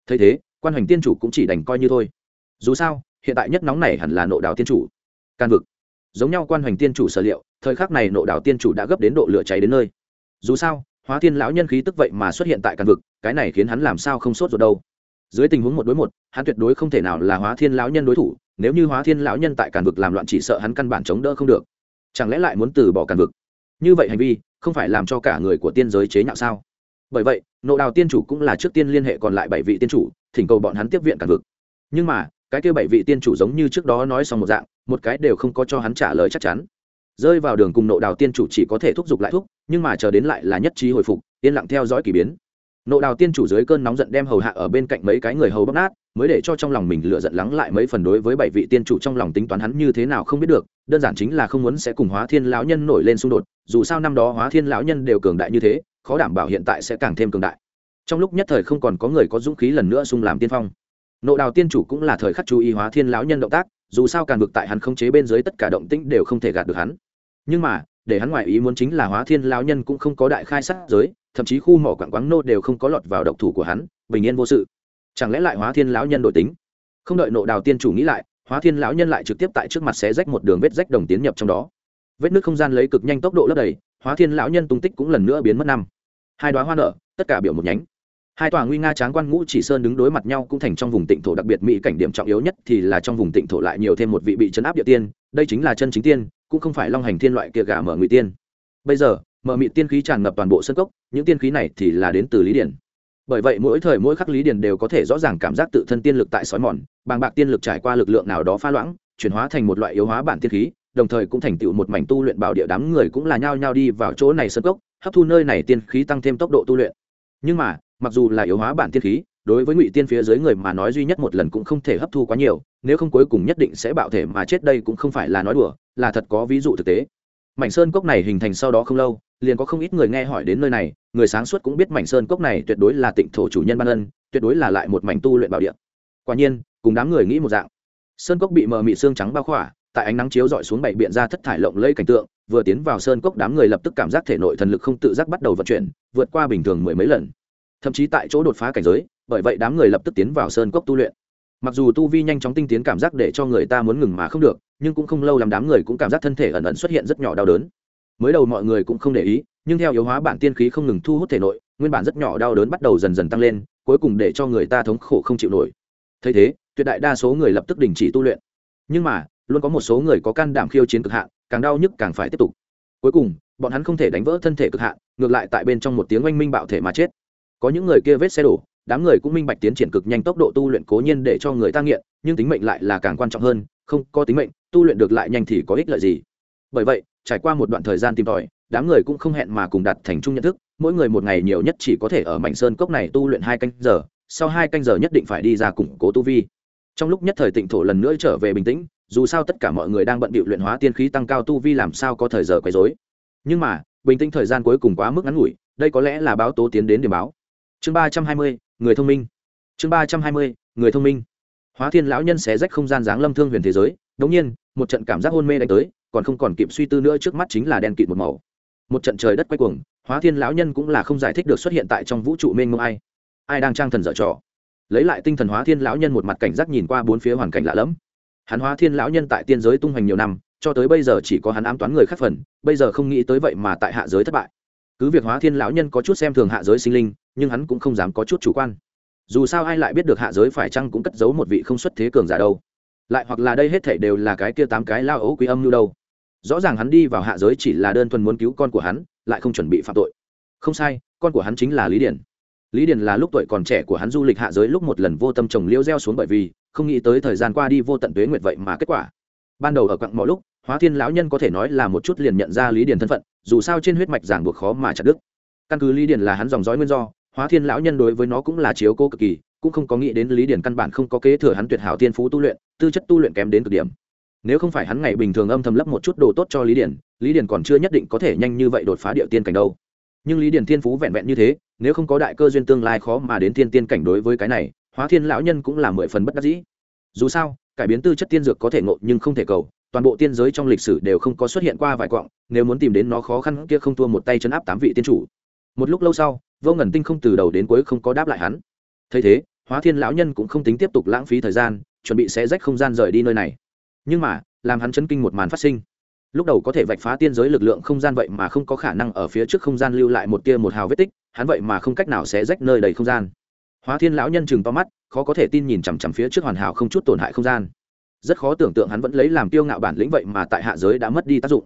Thấy thế, quan hoành tiên chủ cũng chỉ đành coi như thôi. Dù sao, hiện tại nhất nóng này hẳn là nộ đạo tiên chủ. Can vực. Giống nhau quan hoành tiên chủ sở liệu, thời khắc này nộ đạo tiên chủ đã gấp đến độ lửa cháy đến nơi. Dù sao, hóa thiên lão nhân khí tức vậy mà xuất hiện tại can vực, cái này khiến hắn làm sao không sốt ruột đâu. Dưới tình huống một đối một, hắn tuyệt đối không thể nào là hóa thiên lão nhân đối thủ, nếu như hóa thiên lão nhân tại càn vực làm loạn chỉ sợ hắn căn bản chống đỡ không được. Chẳng lẽ lại muốn từ bỏ càn vực? Như vậy hành vi không phải làm cho cả người của tiên giới chế nhạo sao? Bởi vậy, nộ đào tiên chủ cũng là trước tiên liên hệ còn lại bảy vị tiên chủ, thỉnh cầu bọn hắn tiếp viện cản vực. Nhưng mà, cái kêu bảy vị tiên chủ giống như trước đó nói xong một dạng, một cái đều không có cho hắn trả lời chắc chắn. Rơi vào đường cùng nộ đào tiên chủ chỉ có thể thúc giục lại thúc, nhưng mà chờ đến lại là nhất trí hồi phục, yên lặng theo dõi k ỳ biến nộ đào tiên chủ dưới cơn nóng giận đem hầu hạ ở bên cạnh mấy cái người hầu bóc nát, mới để cho trong lòng mình lựa giận lắng lại mấy phần đối với bảy vị tiên chủ trong lòng tính toán hắn như thế nào không biết được, đơn giản chính là không muốn sẽ cùng hóa thiên lão nhân nổi lên xung đột, dù sao năm đó hóa thiên lão nhân đều cường đại như thế, khó đảm bảo hiện tại sẽ càng thêm cường đại. Trong lúc nhất thời không còn có người có dũng khí lần nữa xung làm tiên phong. Nộ đào tiên chủ cũng là thời khắc chú ý hóa thiên lão nhân động tác, dù sao càng vực tại hắn không chế bên dưới tất cả động tĩnh đều không thể gạt được hắn. Nhưng mà để hắn ngoại ý muốn chính là hóa thiên lão nhân cũng không có đại khai sát giới, thậm chí khu mỏ quảng quáng nô đều không có lọt vào độc thủ của hắn, bình yên vô sự. Chẳng lẽ lại hóa thiên lão nhân đổi tính? Không đợi nộ đào tiên chủ nghĩ lại, hóa thiên lão nhân lại trực tiếp tại trước mặt xé rách một đường vết rách đồng tiến nhập trong đó. Vết nước không gian lấy cực nhanh tốc độ lấp đầy, hóa thiên lão nhân tung tích cũng lần nữa biến mất năm. Hai đoá hoa nở, tất cả biểu một nhánh. Hai tòa nguy nga tráng quan ngũ chỉ sơn đứng đối mặt nhau cũng thành trong vùng tịnh thổ đặc biệt mỹ cảnh điểm trọng yếu nhất thì là trong vùng tịnh thổ lại nhiều thêm một vị bị chấn áp địa tiên, đây chính là chân chính tiên cũng không phải long hành thiên loại kia gà mở ngụy tiên. Bây giờ, mở mị tiên khí tràn ngập toàn bộ sân cốc, những tiên khí này thì là đến từ lý điển bởi vậy mỗi thời mỗi khắc lý điển đều có thể rõ ràng cảm giác tự thân tiên lực tại sói mòn, bàng bạc tiên lực trải qua lực lượng nào đó pha loãng, chuyển hóa thành một loại yếu hóa bản tiên khí, đồng thời cũng thành tựu một mảnh tu luyện bảo địa đám người cũng là nhao nhao đi vào chỗ này sân cốc, hấp thu nơi này tiên khí tăng thêm tốc độ tu luyện. Nhưng mà, mặc dù là yếu hóa bản tiên khí đối với ngụy tiên phía dưới người mà nói duy nhất một lần cũng không thể hấp thu quá nhiều, nếu không cuối cùng nhất định sẽ bạo thể mà chết đây cũng không phải là nói đùa, là thật có ví dụ thực tế. Mảnh sơn cốc này hình thành sau đó không lâu, liền có không ít người nghe hỏi đến nơi này, người sáng suốt cũng biết mảnh sơn cốc này tuyệt đối là tịnh thổ chủ nhân ban ân, tuyệt đối là lại một mảnh tu luyện bảo địa. Quả nhiên, cùng đám người nghĩ một dạng. Sơn cốc bị mờ mị xương trắng bao khỏa, tại ánh nắng chiếu dọi xuống bảy biện ra thất thải lộng lây cảnh tượng, vừa tiến vào sơn cốc đám người lập tức cảm giác thể nội thần lực không tự giác bắt đầu vận chuyển, vượt qua bình thường mười mấy lần. Thậm chí tại chỗ đột phá cảnh giới bởi vậy đám người lập tức tiến vào sơn cốc tu luyện. Mặc dù tu vi nhanh chóng tinh tiến cảm giác để cho người ta muốn ngừng mà không được, nhưng cũng không lâu làm đám người cũng cảm giác thân thể ẩn ẩn xuất hiện rất nhỏ đau đớn. Mới đầu mọi người cũng không để ý, nhưng theo yếu hóa bản tiên khí không ngừng thu hút thể nội, nguyên bản rất nhỏ đau đớn bắt đầu dần dần tăng lên, cuối cùng để cho người ta thống khổ không chịu nổi. Thấy thế, tuyệt đại đa số người lập tức đình chỉ tu luyện. Nhưng mà, luôn có một số người có can đảm khiêu chiến cực hạn, càng đau nhức càng phải tiếp tục. Cuối cùng, bọn hắn không thể đánh vỡ thân thể cực hạn, ngược lại tại bên trong một tiếng oanh minh bạo thể mà chết. Có những người kia vết xe đổ đám người cũng minh bạch tiến triển cực nhanh tốc độ tu luyện cố nhiên để cho người ta nghiện, nhưng tính mệnh lại là càng quan trọng hơn, không có tính mệnh, tu luyện được lại nhanh thì có ích lợi gì. Bởi vậy, trải qua một đoạn thời gian tìm tòi, đám người cũng không hẹn mà cùng đặt thành chung nhận thức, mỗi người một ngày nhiều nhất chỉ có thể ở mảnh sơn cốc này tu luyện hai canh giờ, sau hai canh giờ nhất định phải đi ra củng cố tu vi. Trong lúc nhất thời tịnh thổ lần nữa trở về bình tĩnh, dù sao tất cả mọi người đang bận bịu luyện hóa tiên khí tăng cao tu vi làm sao có thời giờ quấy rối. Nhưng mà, bình tĩnh thời gian cuối cùng quá mức ngắn ngủi, đây có lẽ là báo tố tiến đến điểm báo. Chương ba trăm hai mươi người thông minh. Chương ba trăm hai mươi, người thông minh. Hóa thiên lão nhân xé rách không gian dáng lâm thương huyền thế giới, đống nhiên, một trận cảm giác hôn mê đánh tới, còn không còn kịp suy tư nữa trước mắt chính là đen kịt một màu. Một trận trời đất quay cuồng, hóa thiên lão nhân cũng là không giải thích được xuất hiện tại trong vũ trụ mênh mông ai. Ai đang trang thần dở trò? Lấy lại tinh thần hóa thiên lão nhân một mặt cảnh giác nhìn qua bốn phía hoàn cảnh lạ lẫm. Hắn hóa thiên lão nhân tại tiên giới tung hoành nhiều năm, cho tới bây giờ chỉ có hắn ám toán người khác phần, bây giờ không nghĩ tới vậy mà tại hạ giới thất bại cứ việc hóa thiên lão nhân có chút xem thường hạ giới sinh linh, nhưng hắn cũng không dám có chút chủ quan. Dù sao ai lại biết được hạ giới phải chăng cũng cất giấu một vị không xuất thế cường giả đâu. Lại hoặc là đây hết thể đều là cái kia tám cái lao ấu quý âm như đâu. Rõ ràng hắn đi vào hạ giới chỉ là đơn thuần muốn cứu con của hắn, lại không chuẩn bị phạm tội. Không sai, con của hắn chính là lý điển lý điển là lúc tuổi còn trẻ của hắn du lịch hạ giới lúc một lần vô tâm trồng liễu gieo xuống bởi vì không nghĩ tới thời gian qua đi vô tận tuế nguyệt vậy mà kết quả ban đầu ở quặng mọi lúc, hóa thiên lão nhân có thể nói là một chút liền nhận ra lý điển thân phận, dù sao trên huyết mạch giảng buộc khó mà chặt đứt. Căn cứ lý điển là hắn dòng dõi nguyên do, hóa thiên lão nhân đối với nó cũng là chiếu cố cực kỳ, cũng không có nghĩ đến lý điển căn bản không có kế thừa hắn tuyệt hảo tiên phú tu luyện, tư chất tu luyện kém đến cực điểm. Nếu không phải hắn ngày bình thường âm thầm lấp một chút đồ tốt cho lý điển lý điển còn chưa nhất định có thể nhanh như vậy đột phá địa tiên cảnh đâu. Nhưng lý điển thiên phú vẹn vẹn như thế, nếu không có đại cơ duyên tương lai khó mà đến thiên tiên cảnh đối với cái này, hóa thiên lão nhân cũng là mười phần bất đắc dĩ. Dù sao cải biến tư chất tiên dược có thể ngộ nhưng không thể cầu, toàn bộ tiên giới trong lịch sử đều không có xuất hiện qua vài quọng, nếu muốn tìm đến nó khó khăn kia không thua một tay chấn áp tám vị tiên chủ. Một lúc lâu sau, vô ngần tinh không từ đầu đến cuối không có đáp lại hắn. Thấy thế, hóa thiên lão nhân cũng không tính tiếp tục lãng phí thời gian, chuẩn bị sẽ rách không gian rời đi nơi này. Nhưng mà, làm hắn chấn kinh một màn phát sinh. Lúc đầu có thể vạch phá tiên giới lực lượng không gian vậy mà không có khả năng ở phía trước không gian lưu lại một tia một hào vết tích, hắn vậy mà không cách nào sẽ rách nơi đầy không gian. Hóa thiên lão nhân chừng to mắt khó có thể tin nhìn chằm chằm phía trước hoàn hảo không chút tổn hại không gian. Rất khó tưởng tượng hắn vẫn lấy làm tiêu ngạo bản lĩnh vậy mà tại hạ giới đã mất đi tác dụng.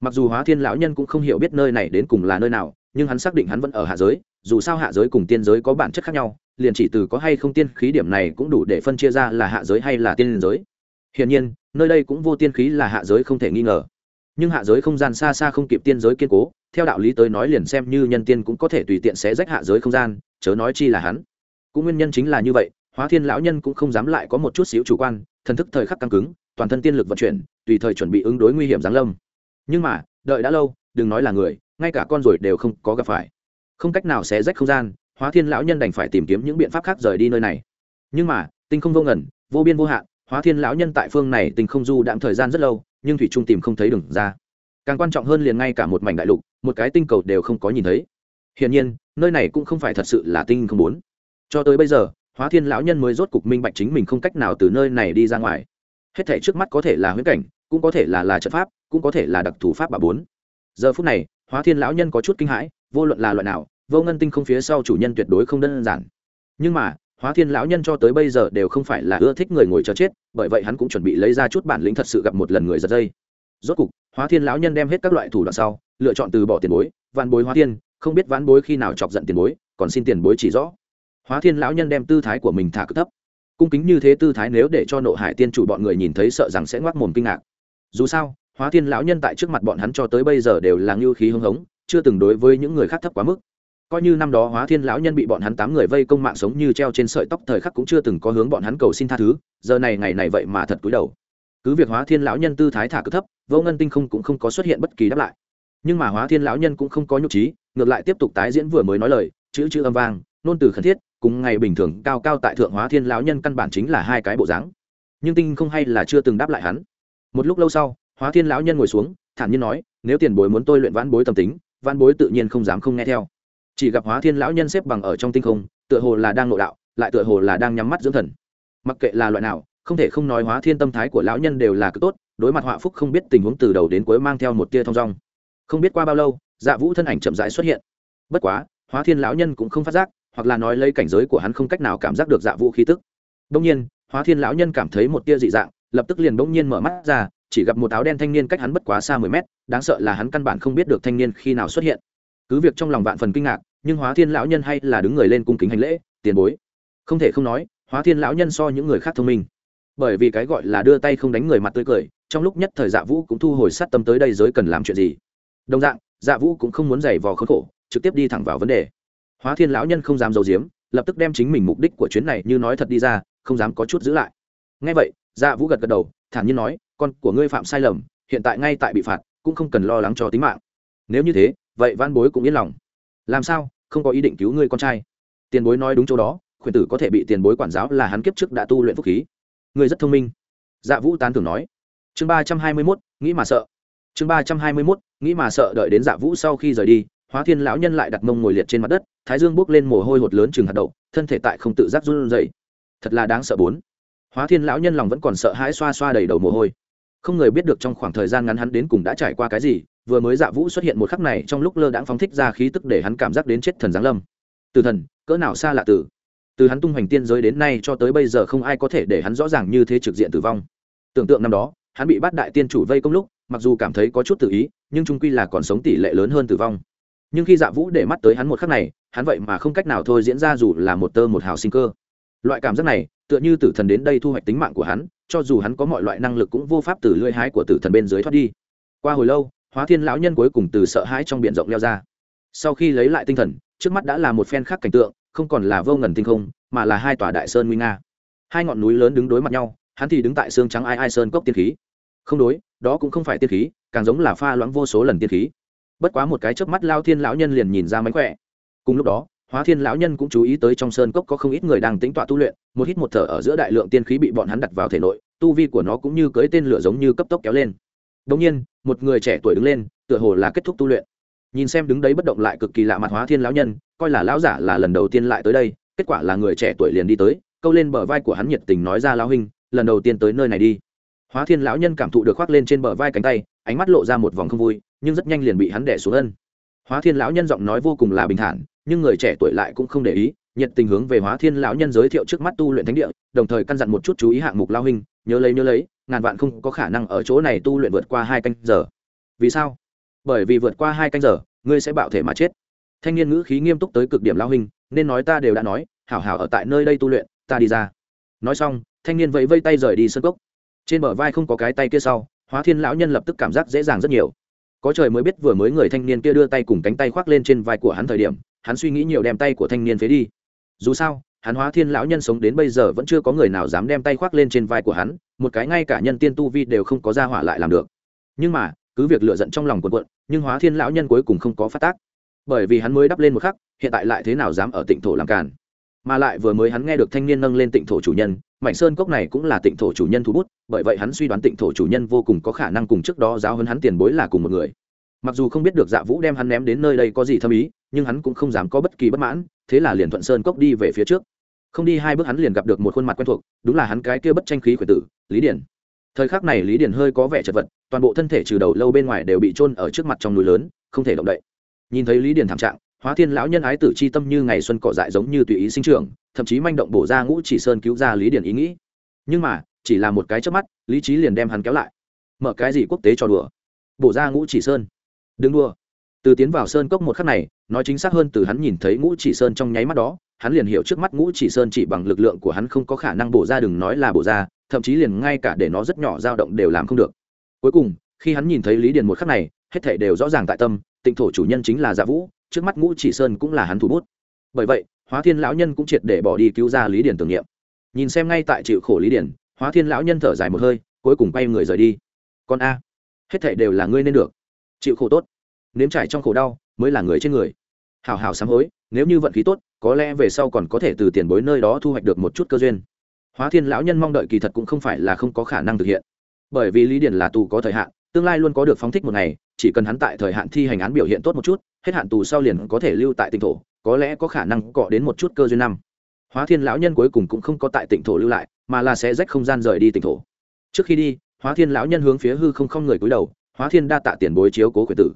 Mặc dù hóa thiên lão nhân cũng không hiểu biết nơi này đến cùng là nơi nào, nhưng hắn xác định hắn vẫn ở hạ giới, dù sao hạ giới cùng tiên giới có bản chất khác nhau, liền chỉ từ có hay không tiên khí điểm này cũng đủ để phân chia ra là hạ giới hay là tiên giới. Hiển nhiên, nơi đây cũng vô tiên khí là hạ giới không thể nghi ngờ. Nhưng hạ giới không gian xa xa không kịp tiên giới kiên cố, theo đạo lý tới nói liền xem như nhân tiên cũng có thể tùy tiện sẽ rách hạ giới không gian, chớ nói chi là hắn. Cũng nguyên nhân chính là như vậy hóa thiên lão nhân cũng không dám lại có một chút xíu chủ quan, thần thức thời khắc căng cứng, toàn thân tiên lực vận chuyển, tùy thời chuẩn bị ứng đối nguy hiểm giáng lâm. Nhưng mà, đợi đã lâu, đừng nói là người, ngay cả con ruồi đều không có gặp phải. Không cách nào xé rách không gian, hóa thiên lão nhân đành phải tìm kiếm những biện pháp khác rời đi nơi này. Nhưng mà, tinh không vô ngẩn vô biên vô hạn, hóa thiên lão nhân tại phương này tinh không du đạm thời gian rất lâu, nhưng thủy trung tìm không thấy đường ra. Càng quan trọng hơn liền ngay cả một mảnh đại lục, một cái tinh cầu đều không có nhìn thấy. Hiển nhiên, nơi này cũng không phải thật sự là tinh không bốn. Cho tới bây giờ hóa thiên lão nhân mới rốt cục minh bạch chính mình không cách nào từ nơi này đi ra ngoài. Hết thể trước mắt có thể là huyễn cảnh, cũng có thể là là trận pháp, cũng có thể là đặc thù pháp bà bốn. Giờ phút này, hóa thiên lão nhân có chút kinh hãi, vô luận là loại nào, vô ngân tinh không phía sau chủ nhân tuyệt đối không đơn giản. Nhưng mà, hóa thiên lão nhân cho tới bây giờ đều không phải là ưa thích người ngồi chờ chết, bởi vậy hắn cũng chuẩn bị lấy ra chút bản lĩnh thật sự gặp một lần người giật dây. Rốt cục, hóa thiên lão nhân đem hết các loại thủ đoạn sau, lựa chọn từ bỏ tiền bối, vạn bối hóa thiên, không biết ván bối khi nào chọc giận tiền bối, còn xin tiền bối chỉ rõ hóa thiên lão nhân đem tư thái của mình thả cực thấp cung kính như thế tư thái nếu để cho nộ hải tiên chủ bọn người nhìn thấy sợ rằng sẽ ngoác mồm kinh ngạc dù sao hóa thiên lão nhân tại trước mặt bọn hắn cho tới bây giờ đều là ngưu khí hưng hống chưa từng đối với những người khác thấp quá mức coi như năm đó hóa thiên lão nhân bị bọn hắn tám người vây công mạng sống như treo trên sợi tóc thời khắc cũng chưa từng có hướng bọn hắn cầu xin tha thứ giờ này ngày này vậy mà thật cúi đầu cứ việc hóa thiên lão nhân tư thái thả cực thấp vô ngân tinh không cũng không có xuất hiện bất kỳ đáp lại nhưng mà hóa thiên lão nhân cũng không có nhục trí ngược lại tiếp tục tái diễn vừa mới nói lời chữ chữ âm vang nôn từ khẩn thiết, cùng ngày bình thường cao cao tại thượng hóa thiên lão nhân căn bản chính là hai cái bộ dáng. Nhưng tinh không hay là chưa từng đáp lại hắn. Một lúc lâu sau, hóa thiên lão nhân ngồi xuống, thản nhiên nói, nếu tiền bối muốn tôi luyện vãn bối tâm tính, vãn bối tự nhiên không dám không nghe theo. Chỉ gặp hóa thiên lão nhân xếp bằng ở trong tinh không, tựa hồ là đang nội đạo, lại tựa hồ là đang nhắm mắt dưỡng thần. Mặc kệ là loại nào, không thể không nói hóa thiên tâm thái của lão nhân đều là cực tốt, đối mặt họa phúc không biết tình huống từ đầu đến cuối mang theo một tia thong dong. Không biết qua bao lâu dạ vũ thân ảnh chậm rãi xuất hiện. Bất quá, hóa thiên lão nhân cũng không phát giác hoặc là nói lấy cảnh giới của hắn không cách nào cảm giác được dạ vũ khí tức. Đông nhiên, hóa thiên lão nhân cảm thấy một tia dị dạng, lập tức liền đông nhiên mở mắt ra, chỉ gặp một áo đen thanh niên cách hắn bất quá xa mười mét, đáng sợ là hắn căn bản không biết được thanh niên khi nào xuất hiện. Cứ việc trong lòng vạn phần kinh ngạc, nhưng hóa thiên lão nhân hay là đứng người lên cung kính hành lễ, tiền bối. Không thể không nói, hóa thiên lão nhân so những người khác thông minh. Bởi vì cái gọi là đưa tay không đánh người mặt tươi cười, trong lúc nhất thời dạ vũ cũng thu hồi sát tâm tới đây giới cần làm chuyện gì. Đồng dạng dạ vũ cũng không muốn giày vò khốn khổ, trực tiếp đi thẳng vào vấn đề hóa thiên lão nhân không dám giấu giếm, lập tức đem chính mình mục đích của chuyến này như nói thật đi ra, không dám có chút giữ lại. Ngay vậy dạ vũ gật gật đầu, thản nhiên nói, con của ngươi phạm sai lầm, hiện tại ngay tại bị phạt, cũng không cần lo lắng cho tính mạng. Nếu như thế, vậy văn bối cũng yên lòng. Làm sao? Không có ý định cứu ngươi con trai. Tiền bối nói đúng chỗ đó, khuyển tử có thể bị tiền bối quản giáo là hắn kiếp trước đã tu luyện phúc khí. Ngươi rất thông minh. Dạ vũ tán thưởng nói. Chương ba trăm hai mươi mốt, nghĩ mà sợ. Chương ba trăm hai mươi mốt, nghĩ mà sợ đợi đến dạ vũ sau khi rời đi hóa thiên lão nhân lại đặt mông ngồi liệt trên mặt đất, thái dương bốc lên mồ hôi hột lớn chừng hạt đậu, thân thể tại không tự giác run dậy thật là đáng sợ bốn. Hóa thiên lão nhân lòng vẫn còn sợ hãi xoa xoa đầy đầu mồ hôi. Không người biết được trong khoảng thời gian ngắn hắn đến cùng đã trải qua cái gì, vừa mới dạ vũ xuất hiện một khắc này trong lúc lơ đãng phóng thích ra khí tức để hắn cảm giác đến chết thần giáng lâm. Từ thần, cỡ nào xa lạ từ từ hắn tung hoành tiên giới đến nay cho tới bây giờ không ai có thể để hắn rõ ràng như thế trực diện tử vong. Tưởng tượng năm đó, hắn bị bắt đại tiên chủ vây công lúc, mặc dù cảm thấy có chút tự ý, nhưng trung quy là còn sống tỷ lệ lớn hơn tử vong nhưng khi dạ vũ để mắt tới hắn một khắc này, hắn vậy mà không cách nào thôi diễn ra dù là một tơ một hào sinh cơ. Loại cảm giác này, tựa như tử thần đến đây thu hoạch tính mạng của hắn, cho dù hắn có mọi loại năng lực cũng vô pháp từ lưỡi hái của tử thần bên dưới thoát đi. Qua hồi lâu, hóa thiên lão nhân cuối cùng từ sợ hãi trong b i ể n rộng leo ra. Sau khi lấy lại tinh thần, trước mắt đã là một phen khác cảnh tượng, không còn là vô ngần tinh không, mà là hai tòa đại sơn nguy nga. Hai ngọn núi lớn đứng đối mặt nhau, hắn thì đứng tại xương trắng ai ai sơn cốc tiên khí. Không đối, đó cũng không phải tiên khí, càng giống là pha loãng vô số lần tiên khí bất quá một cái chớp mắt lao thiên lão nhân liền nhìn ra mánh khỏe. Cùng lúc đó, hóa thiên lão nhân cũng chú ý tới trong sơn cốc có không ít người đang tính tọa tu luyện, một hít một thở ở giữa đại lượng tiên khí bị bọn hắn đặt vào thể nội, tu vi của nó cũng như cưới tên lửa giống như cấp tốc kéo lên. Đông nhiên, một người trẻ tuổi đứng lên, tựa hồ là kết thúc tu luyện. Nhìn xem đứng đấy bất động lại cực kỳ lạ mặt hóa thiên lão nhân, coi là lão giả là lần đầu tiên lại tới đây, kết quả là người trẻ tuổi liền đi tới, câu lên bờ vai của hắn nhiệt tình nói ra, lão hình lần đầu tiên tới nơi này đi. Hóa thiên lão nhân cảm thụ được khoác lên trên bờ vai cánh tay ánh mắt lộ ra một vòng không vui nhưng rất nhanh liền bị hắn đẻ xuống ân. Hóa thiên lão nhân giọng nói vô cùng là bình thản nhưng người trẻ tuổi lại cũng không để ý nhiệt tình hướng về hóa thiên lão nhân giới thiệu trước mắt tu luyện thánh địa đồng thời căn dặn một chút chú ý hạng mục lao hình, nhớ lấy nhớ lấy ngàn vạn không có khả năng ở chỗ này tu luyện vượt qua hai canh giờ. Vì sao? Bởi vì vượt qua hai canh giờ ngươi sẽ bạo thể mà chết. Thanh niên ngữ khí nghiêm túc tới cực điểm lao hình, nên nói ta đều đã nói hảo hảo ở tại nơi đây tu luyện ta đi ra. Nói xong thanh niên vẫy vây tay rời đi sân cốc. Trên bờ vai không có cái tay kia sau hóa thiên lão nhân lập tức cảm giác dễ dàng rất nhiều. Có trời mới biết vừa mới người thanh niên kia đưa tay cùng cánh tay khoác lên trên vai của hắn thời điểm, hắn suy nghĩ nhiều đem tay của thanh niên phế đi. Dù sao, hắn hóa thiên lão nhân sống đến bây giờ vẫn chưa có người nào dám đem tay khoác lên trên vai của hắn, một cái ngay cả nhân tiên tu vi đều không có ra hỏa lại làm được. Nhưng mà, cứ việc lựa giận trong lòng quần quận nhưng hóa thiên lão nhân cuối cùng không có phát tác. Bởi vì hắn mới đắp lên một khắc, hiện tại lại thế nào dám ở tịnh thổ làm càn? Mà lại vừa mới hắn nghe được thanh niên nâng lên tịnh thổ chủ nhân mạnh sơn cốc này cũng là tịnh thổ chủ nhân thu bút, bởi vậy hắn suy đoán tịnh thổ chủ nhân vô cùng có khả năng cùng trước đó giáo hơn hắn tiền bối là cùng một người. Mặc dù không biết được dạ vũ đem hắn ném đến nơi đây có gì thâm ý, nhưng hắn cũng không dám có bất kỳ bất mãn, thế là liền thuận sơn cốc đi về phía trước. Không đi hai bước hắn liền gặp được một khuôn mặt quen thuộc, đúng là hắn cái kia bất tranh khí khuyển tử, lý điển thời khắc này lý điển hơi có vẻ chật vật, toàn bộ thân thể trừ đầu lâu bên ngoài đều bị trôn ở trước mặt trong núi lớn, không thể động đậy. Nhìn thấy lý điển thảm trạng hóa thiên lão nhân ái tử c h i tâm như ngày xuân cỏ dại giống như tùy ý sinh trưởng, thậm chí manh động bổ ra ngũ chỉ sơn cứu ra lý điển ý nghĩ. Nhưng mà, chỉ là một cái trước mắt, lý trí liền đem hắn kéo lại. Mở cái gì quốc tế cho đùa? Bổ ra ngũ chỉ sơn. Đừng đua từ tiến vào sơn cốc một khắc này, nói chính xác hơn từ hắn nhìn thấy ngũ chỉ sơn trong nháy mắt đó, hắn liền hiểu trước mắt ngũ chỉ sơn chỉ bằng lực lượng của hắn không có khả năng bổ ra, đừng nói là bổ ra, thậm chí liền ngay cả để nó rất nhỏ dao động đều làm không được. Cuối cùng, khi hắn nhìn thấy lý điền một khắc này, hết thể đều rõ ràng tại tâm, tịnh thổ chủ nhân chính là giả vũ trước mắt ngũ chỉ sơn cũng là hắn thủ bút. Bởi vậy hóa thiên lão nhân cũng triệt để bỏ đi cứu ra lý điển tưởng niệm. Nhìn xem ngay tại chịu khổ lý điển, hóa thiên lão nhân thở dài một hơi cuối cùng quay người rời đi. Con a hết thảy đều là ngươi nên được. Chịu khổ tốt nếm trải trong khổ đau mới là người trên người. Hào hào sám hối nếu như vận khí tốt có lẽ về sau còn có thể từ tiền bối nơi đó thu hoạch được một chút cơ duyên. Hóa thiên lão nhân mong đợi kỳ thật cũng không phải là không có khả năng thực hiện. Bởi vì lý điển là tù có thời hạn tương lai luôn có được phóng thích một ngày chỉ cần hắn tại thời hạn thi hành án biểu hiện tốt một chút, hết hạn tù sau liền có thể lưu tại tỉnh thổ, có lẽ có khả năng cọ đến một chút cơ duyên năm. Hóa thiên lão nhân cuối cùng cũng không có tại tỉnh thổ lưu lại, mà là sẽ rách không gian rời đi tỉnh thổ. Trước khi đi, hóa thiên lão nhân hướng phía hư không không người cúi đầu, hóa thiên đa tạ tiền bối chiếu cố khuyển tử.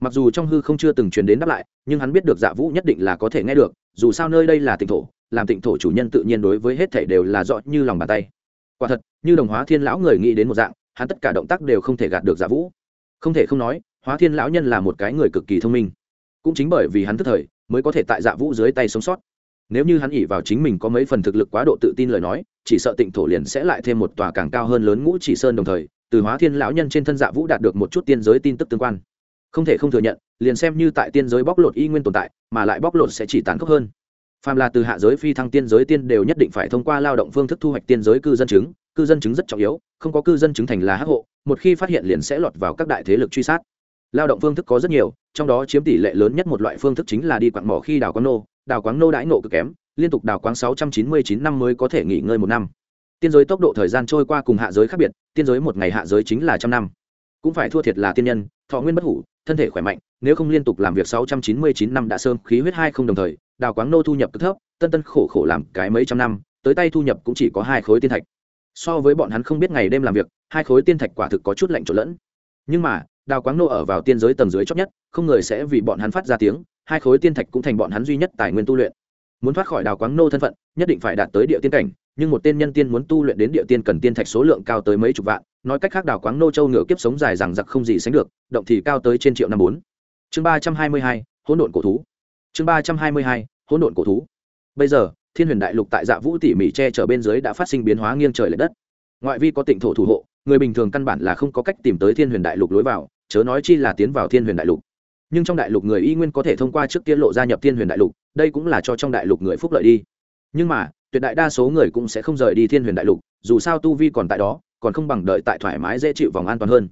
Mặc dù trong hư không chưa từng truyền đến đáp lại, nhưng hắn biết được dạ vũ nhất định là có thể nghe được, dù sao nơi đây là tỉnh thổ, làm tỉnh thổ chủ nhân tự nhiên đối với hết thể đều là rõ như lòng bàn tay. Quả thật, như đồng hóa thiên lão người nghĩ đến một dạng, hắn tất cả động tác đều không thể gạt được dạ vũ không thể không nói, hóa thiên lão nhân là một cái người cực kỳ thông minh. Cũng chính bởi vì hắn thức thời, mới có thể tại dạ vũ dưới tay sống sót. Nếu như hắn ỉ vào chính mình có mấy phần thực lực quá độ tự tin lời nói, chỉ sợ tịnh thổ liền sẽ lại thêm một tòa càng cao hơn lớn ngũ chỉ sơn đồng thời, từ hóa thiên lão nhân trên thân dạ vũ đạt được một chút tiên giới tin tức tương quan. Không thể không thừa nhận, liền xem như tại tiên giới bóc lột y nguyên tồn tại, mà lại bóc lột sẽ chỉ tàn khốc hơn. Phàm là từ hạ giới phi thăng tiên giới tiên đều nhất định phải thông qua lao động phương thức thu hoạch tiên giới cư dân chứng cư dân chứng rất trọng yếu, không có cư dân chứng thành là hắc hộ, một khi phát hiện liền sẽ lọt vào các đại thế lực truy sát. Lao động phương thức có rất nhiều, trong đó chiếm tỷ lệ lớn nhất một loại phương thức chính là đi quặng mỏ khi đào quáng nô. Đào quáng nô đãi nộ cực kém, liên tục đào quáng sáu trăm chín mươi chín năm mới có thể nghỉ ngơi một năm. Tiên giới tốc độ thời gian trôi qua cùng hạ giới khác biệt, tiên giới một ngày hạ giới chính là trăm năm. Cũng phải thua thiệt là tiên nhân, thọ nguyên bất hủ, thân thể khỏe mạnh, nếu không liên tục làm việc 699 năm đã sơm khí huyết hai không đồng thời, đào quáng nô thu nhập cực thấp, tân tân khổ khổ làm cái mấy trăm năm, tới tay thu nhập cũng chỉ có hai khối tiên thạch so với bọn hắn không biết ngày đêm làm việc, hai khối tiên thạch quả thực có chút lạnh trộn lẫn. Nhưng mà, đào quáng nô ở vào tiên giới tầng dưới chót nhất, không người sẽ vì bọn hắn phát ra tiếng, hai khối tiên thạch cũng thành bọn hắn duy nhất tài nguyên tu luyện. Muốn thoát khỏi đào quáng nô thân phận, nhất định phải đạt tới địa tiên cảnh, nhưng một tên nhân tiên muốn tu luyện đến địa tiên cần tiên thạch số lượng cao tới mấy chục vạn, nói cách khác đào quáng nô châu ngựa kiếp sống dài rằng giặc không gì sánh được, động thì cao tới trên triệu năm bốn. Chương ba trăm hai mươi hai, hỗn độn cổ thú. Chương ba trăm hai mươi hai, hỗn độn cổ thú. Bây giờ thiên huyền đại lục tại dạ vũ tỉ mỉ che chở bên dưới đã phát sinh biến hóa nghiêng trời l ệ đất. Ngoại vi có tịnh thổ thủ hộ, người bình thường căn bản là không có cách tìm tới thiên huyền đại lục lối vào, chớ nói chi là tiến vào thiên huyền đại lục. Nhưng trong đại lục người y nguyên có thể thông qua trước tiên lộ gia nhập thiên huyền đại lục, đây cũng là cho trong đại lục người phúc lợi đi. Nhưng mà, tuyệt đại đa số người cũng sẽ không rời đi thiên huyền đại lục, dù sao tu vi còn tại đó, còn không bằng đợi tại thoải mái dễ chịu vòng an toàn hơn.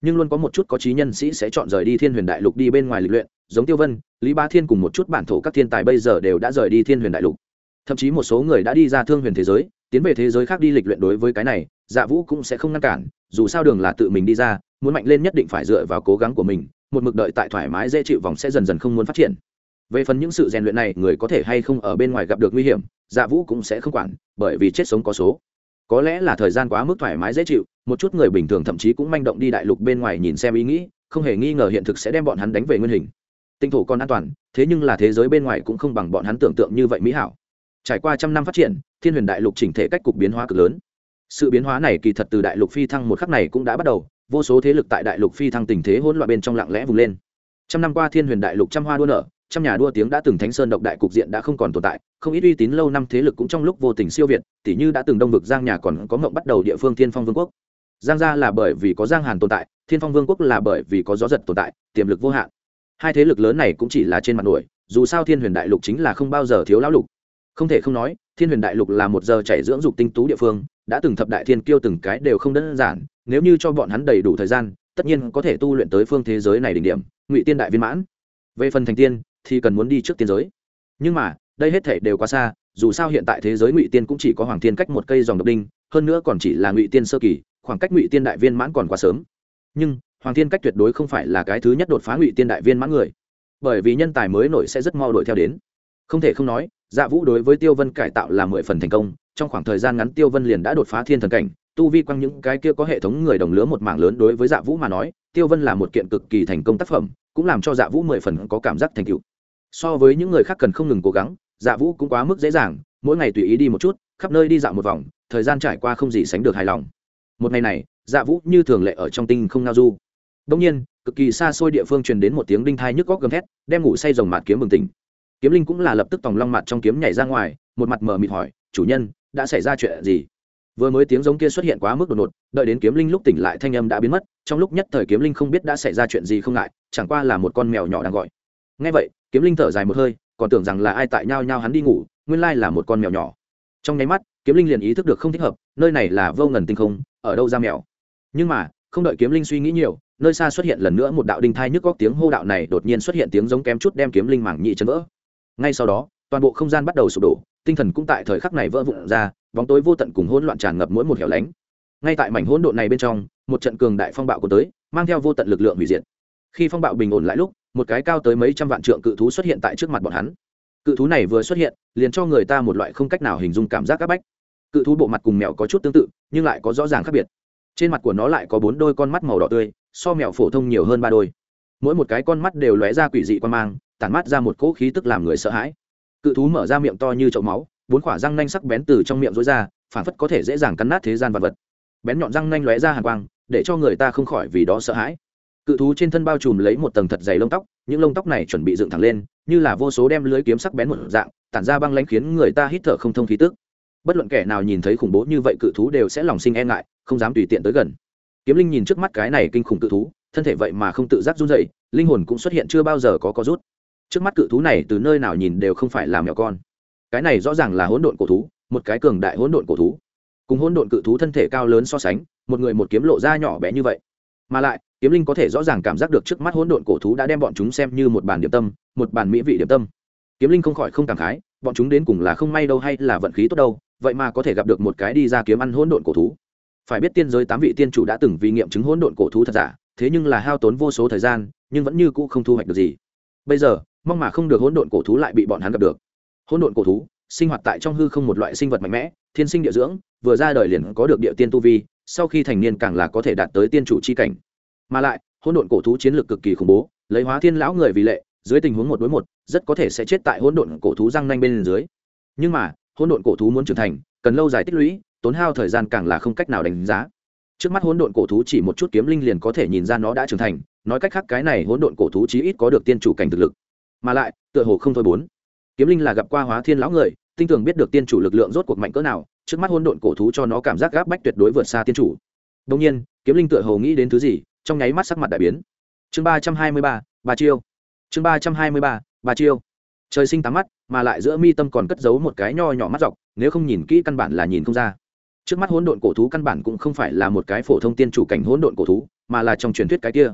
Nhưng luôn có một chút có trí nhân sĩ sẽ chọn rời đi thiên huyền đại lục đi bên ngoài lịch luyện, giống tiêu vân, lý ba thiên cùng một chút bản thổ các thiên tài bây giờ đều đã rời đi thiên huyền đại lục thậm chí một số người đã đi ra thương huyền thế giới, tiến về thế giới khác đi lịch luyện đối với cái này dạ vũ cũng sẽ không ngăn cản, dù sao đường là tự mình đi ra, muốn mạnh lên nhất định phải dựa vào cố gắng của mình, một mực đợi tại thoải mái dễ chịu vòng sẽ dần dần không muốn phát triển. Về phần những sự rèn luyện này, người có thể hay không ở bên ngoài gặp được nguy hiểm dạ vũ cũng sẽ không quản, bởi vì chết sống có số. Có lẽ là thời gian quá mức thoải mái dễ chịu, một chút người bình thường thậm chí cũng manh động đi đại lục bên ngoài nhìn xem ý nghĩ, không hề nghi ngờ hiện thực sẽ đem bọn hắn đánh về nguyên hình. Tinh thổ còn an toàn, thế nhưng là thế giới bên ngoài cũng không bằng bọn hắn tưởng tượng như vậy mỹ hảo trải qua trăm năm phát triển, thiên huyền đại lục chỉnh thể cách cục biến hóa cực lớn. Sự biến hóa này kỳ thật từ đại lục phi thăng một khắc này cũng đã bắt đầu, vô số thế lực tại đại lục phi thăng tình thế hỗn loạn bên trong lặng lẽ vùng lên. Trăm năm qua thiên huyền đại lục trăm hoa đua nở, trăm nhà đua tiếng đã từng thánh sơn độc đại cục diện đã không còn tồn tại, không ít uy tín lâu năm thế lực cũng trong lúc vô tình siêu việt tỷ như đã từng đông vực giang nhà còn có mộng bắt đầu địa phương thiên phong vương quốc. Giang gia là bởi vì có giang hàn tồn tại, thiên phong vương quốc là bởi vì có gió giật tồn tại, tiềm lực vô hạn. Hai thế lực lớn này cũng chỉ là trên mặt nổi, dù sao thiên huyền đại lục chính là không bao giờ thiếu lão lục không thể không nói, thiên huyền đại lục là một giờ chảy dưỡng dục tinh tú địa phương, đã từng thập đại thiên kiêu từng cái đều không đơn giản, nếu như cho bọn hắn đầy đủ thời gian, tất nhiên có thể tu luyện tới phương thế giới này đỉnh điểm, ngụy tiên đại viên mãn. Về phần thành tiên, thì cần muốn đi trước tiên giới. Nhưng mà, đây hết thể đều quá xa, dù sao hiện tại thế giới ngụy tiên cũng chỉ có hoàng Thiên cách một cây dòng độc đinh, hơn nữa còn chỉ là ngụy tiên sơ kỳ, khoảng cách ngụy tiên đại viên mãn còn quá sớm. Nhưng, hoàng Thiên cách tuyệt đối không phải là cái thứ nhất đột phá ngụy tiên đại viên mãn người, bởi vì nhân tài mới nổi sẽ rất mau đuổi theo đến. Không thể không nói dạ vũ đối với tiêu vân cải tạo là mười phần thành công, trong khoảng thời gian ngắn tiêu vân liền đã đột phá thiên thần cảnh, tu vi quăng những cái kia có hệ thống người đồng lứa một mảng lớn đối với dạ vũ mà nói, tiêu vân là một kiện cực kỳ thành công tác phẩm, cũng làm cho dạ vũ mười phần có cảm giác thành tựu. So với những người khác cần không ngừng cố gắng dạ vũ cũng quá mức dễ dàng, mỗi ngày tùy ý đi một chút, khắp nơi đi dạo một vòng, thời gian trải qua không gì sánh được hài lòng. Một ngày này dạ vũ như thường lệ ở trong tinh không ngao du. Đông nhiên, cực kỳ xa xôi địa phương truyền đến một tiếng đinh thai nhức góc gầm thét, đem ngủ say rồng mạt kiếm bừng tỉnh kiếm linh cũng là lập tức tòng long mặt trong kiếm nhảy ra ngoài, một mặt mờ mịt hỏi, chủ nhân, đã xảy ra chuyện gì? Vừa mới tiếng giống kia xuất hiện quá mức đột ngột, đợi đến kiếm linh lúc tỉnh lại thanh âm đã biến mất, trong lúc nhất thời kiếm linh không biết đã xảy ra chuyện gì không ngại, chẳng qua là một con mèo nhỏ đang gọi. Ngay vậy, kiếm linh thở dài một hơi, còn tưởng rằng là ai tại nhau nhau hắn đi ngủ, nguyên lai là một con mèo nhỏ. Trong nháy mắt, kiếm linh liền ý thức được không thích hợp, nơi này là vô ngần tinh không, ở đâu ra mèo. Nhưng mà, không đợi kiếm linh suy nghĩ nhiều, nơi xa xuất hiện lần nữa một đạo đinh thai nhức góc tiếng hô đạo này đột nhiên xuất hiện tiếng giống kém chút đem kiếm linh mảng nhị chấn vỡ ngay sau đó, toàn bộ không gian bắt đầu sụp đổ, tinh thần cũng tại thời khắc này vỡ vụn ra, bóng tối vô tận cùng hỗn loạn tràn ngập mỗi một hẻo lánh. Ngay tại mảnh hỗn độn này bên trong, một trận cường đại phong bạo của tới, mang theo vô tận lực lượng hủy diệt. Khi phong bạo bình ổn lại lúc, một cái cao tới mấy trăm vạn trượng cự thú xuất hiện tại trước mặt bọn hắn. Cự thú này vừa xuất hiện, liền cho người ta một loại không cách nào hình dung cảm giác áp bách. Cự thú bộ mặt cùng mèo có chút tương tự, nhưng lại có rõ ràng khác biệt. Trên mặt của nó lại có bốn đôi con mắt màu đỏ tươi, so mèo phổ thông nhiều hơn ba đôi. Mỗi một cái con mắt đều lóe ra quỷ dị quan mang tản mắt ra một cỗ khí tức làm người sợ hãi. Cự thú mở ra miệng to như chậu máu, bốn quả răng nanh sắc bén từ trong miệng rối ra, phản phất có thể dễ dàng cắn nát thế gian vật vật. Bén nhọn răng nanh lóe ra hàn quang, để cho người ta không khỏi vì đó sợ hãi. Cự thú trên thân bao trùm lấy một tầng thật dày lông tóc, những lông tóc này chuẩn bị dựng thẳng lên, như là vô số đem lưới kiếm sắc bén một dạng, tản ra băng lãnh khiến người ta hít thở không thông khí tức. Bất luận kẻ nào nhìn thấy khủng bố như vậy, cự thú đều sẽ lòng sinh e ngại, không dám tùy tiện tới gần. Kiếm linh nhìn trước mắt cái này kinh khủng cự thú, thân thể vậy mà không tự giác run dậy linh hồn cũng xuất hiện chưa bao giờ có có rút trước mắt cự thú này từ nơi nào nhìn đều không phải là mèo con. Cái này rõ ràng là hỗn độn cổ thú, một cái cường đại hỗn độn cổ thú. Cùng hỗn độn cự thú thân thể cao lớn so sánh, một người một kiếm lộ ra nhỏ bé như vậy. Mà lại, kiếm linh có thể rõ ràng cảm giác được trước mắt hỗn độn cổ thú đã đem bọn chúng xem như một bàn điểm tâm, một bàn mỹ vị điểm tâm. Kiếm linh không khỏi không cảm khái, bọn chúng đến cùng là không may đâu hay là vận khí tốt đâu, vậy mà có thể gặp được một cái đi ra kiếm ăn hỗn độn cổ thú. Phải biết tiên giới tám vị tiên chủ đã từng vì nghiệm chứng hỗn độn cổ thú thật giả, thế nhưng là hao tốn vô số thời gian, nhưng vẫn như cũ không thu hoạch được gì. Bây giờ mong mà không được hỗn độn cổ thú lại bị bọn hắn gặp được. Hỗn độn cổ thú sinh hoạt tại trong hư không một loại sinh vật mạnh mẽ, thiên sinh địa dưỡng, vừa ra đời liền có được địa tiên tu vi, sau khi thành niên càng là có thể đạt tới tiên chủ c h i cảnh. Mà lại, hỗn độn cổ thú chiến lược cực kỳ khủng bố, lấy hóa thiên lão người vì lệ, dưới tình huống một đối một, rất có thể sẽ chết tại hỗn độn cổ thú răng nanh bên dưới. Nhưng mà, hỗn độn cổ thú muốn trưởng thành, cần lâu dài tích lũy, tốn hao thời gian càng là không cách nào đánh giá. Trước mắt hỗn độn cổ thú chỉ một chút kiếm linh liền có thể nhìn ra nó đã trưởng thành, nói cách khác cái này hỗn độn cổ thú chí ít có được tiên chủ cảnh thực lực mà lại, tựa hồ không thôi bốn. Kiếm linh là gặp qua hóa thiên lão người, tinh tường biết được tiên chủ lực lượng rốt cuộc mạnh cỡ nào, trước mắt hôn độn cổ thú cho nó cảm giác gáp bách tuyệt đối vượt xa tiên chủ. Đông nhiên, kiếm linh tựa hồ nghĩ đến thứ gì, trong nháy mắt sắc mặt đại biến. Chương ba trăm hai mươi ba ba chiêu. Chương ba trăm hai mươi ba ba chiêu. Trời sinh tám mắt, mà lại giữa mi tâm còn cất giấu một cái nho nhỏ mắt dọc, nếu không nhìn kỹ căn bản là nhìn không ra. Trước mắt hỗn độn cổ thú căn bản cũng không phải là một cái phổ thông tiên chủ cảnh hỗn độn cổ thú, mà là trong truyền thuyết cái kia.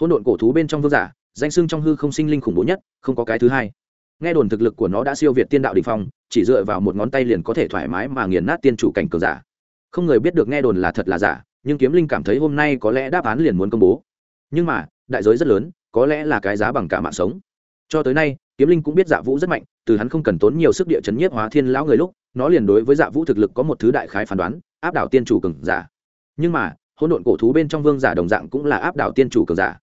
Hỗn độn cổ thú bên trong vương giả danh sưng trong hư không sinh linh khủng bố nhất, không có cái thứ hai. Nghe đồn thực lực của nó đã siêu việt tiên đạo đình phong, chỉ dựa vào một ngón tay liền có thể thoải mái mà nghiền nát tiên chủ cảnh cường giả. Không người biết được nghe đồn là thật là giả, nhưng kiếm linh cảm thấy hôm nay có lẽ đáp án liền muốn công bố. Nhưng mà, đại giới rất lớn, có lẽ là cái giá bằng cả mạng sống. Cho tới nay, kiếm linh cũng biết dạ vũ rất mạnh, từ hắn không cần tốn nhiều sức địa chấn nhiếp hóa thiên lão người lúc, nó liền đối với dạ vũ thực lực có một thứ đại khái phán đoán, áp đảo tiên chủ cường giả. Nhưng mà, hỗn độn cổ thú bên trong vương giả đồng dạng cũng là áp đảo tiên chủ cường giả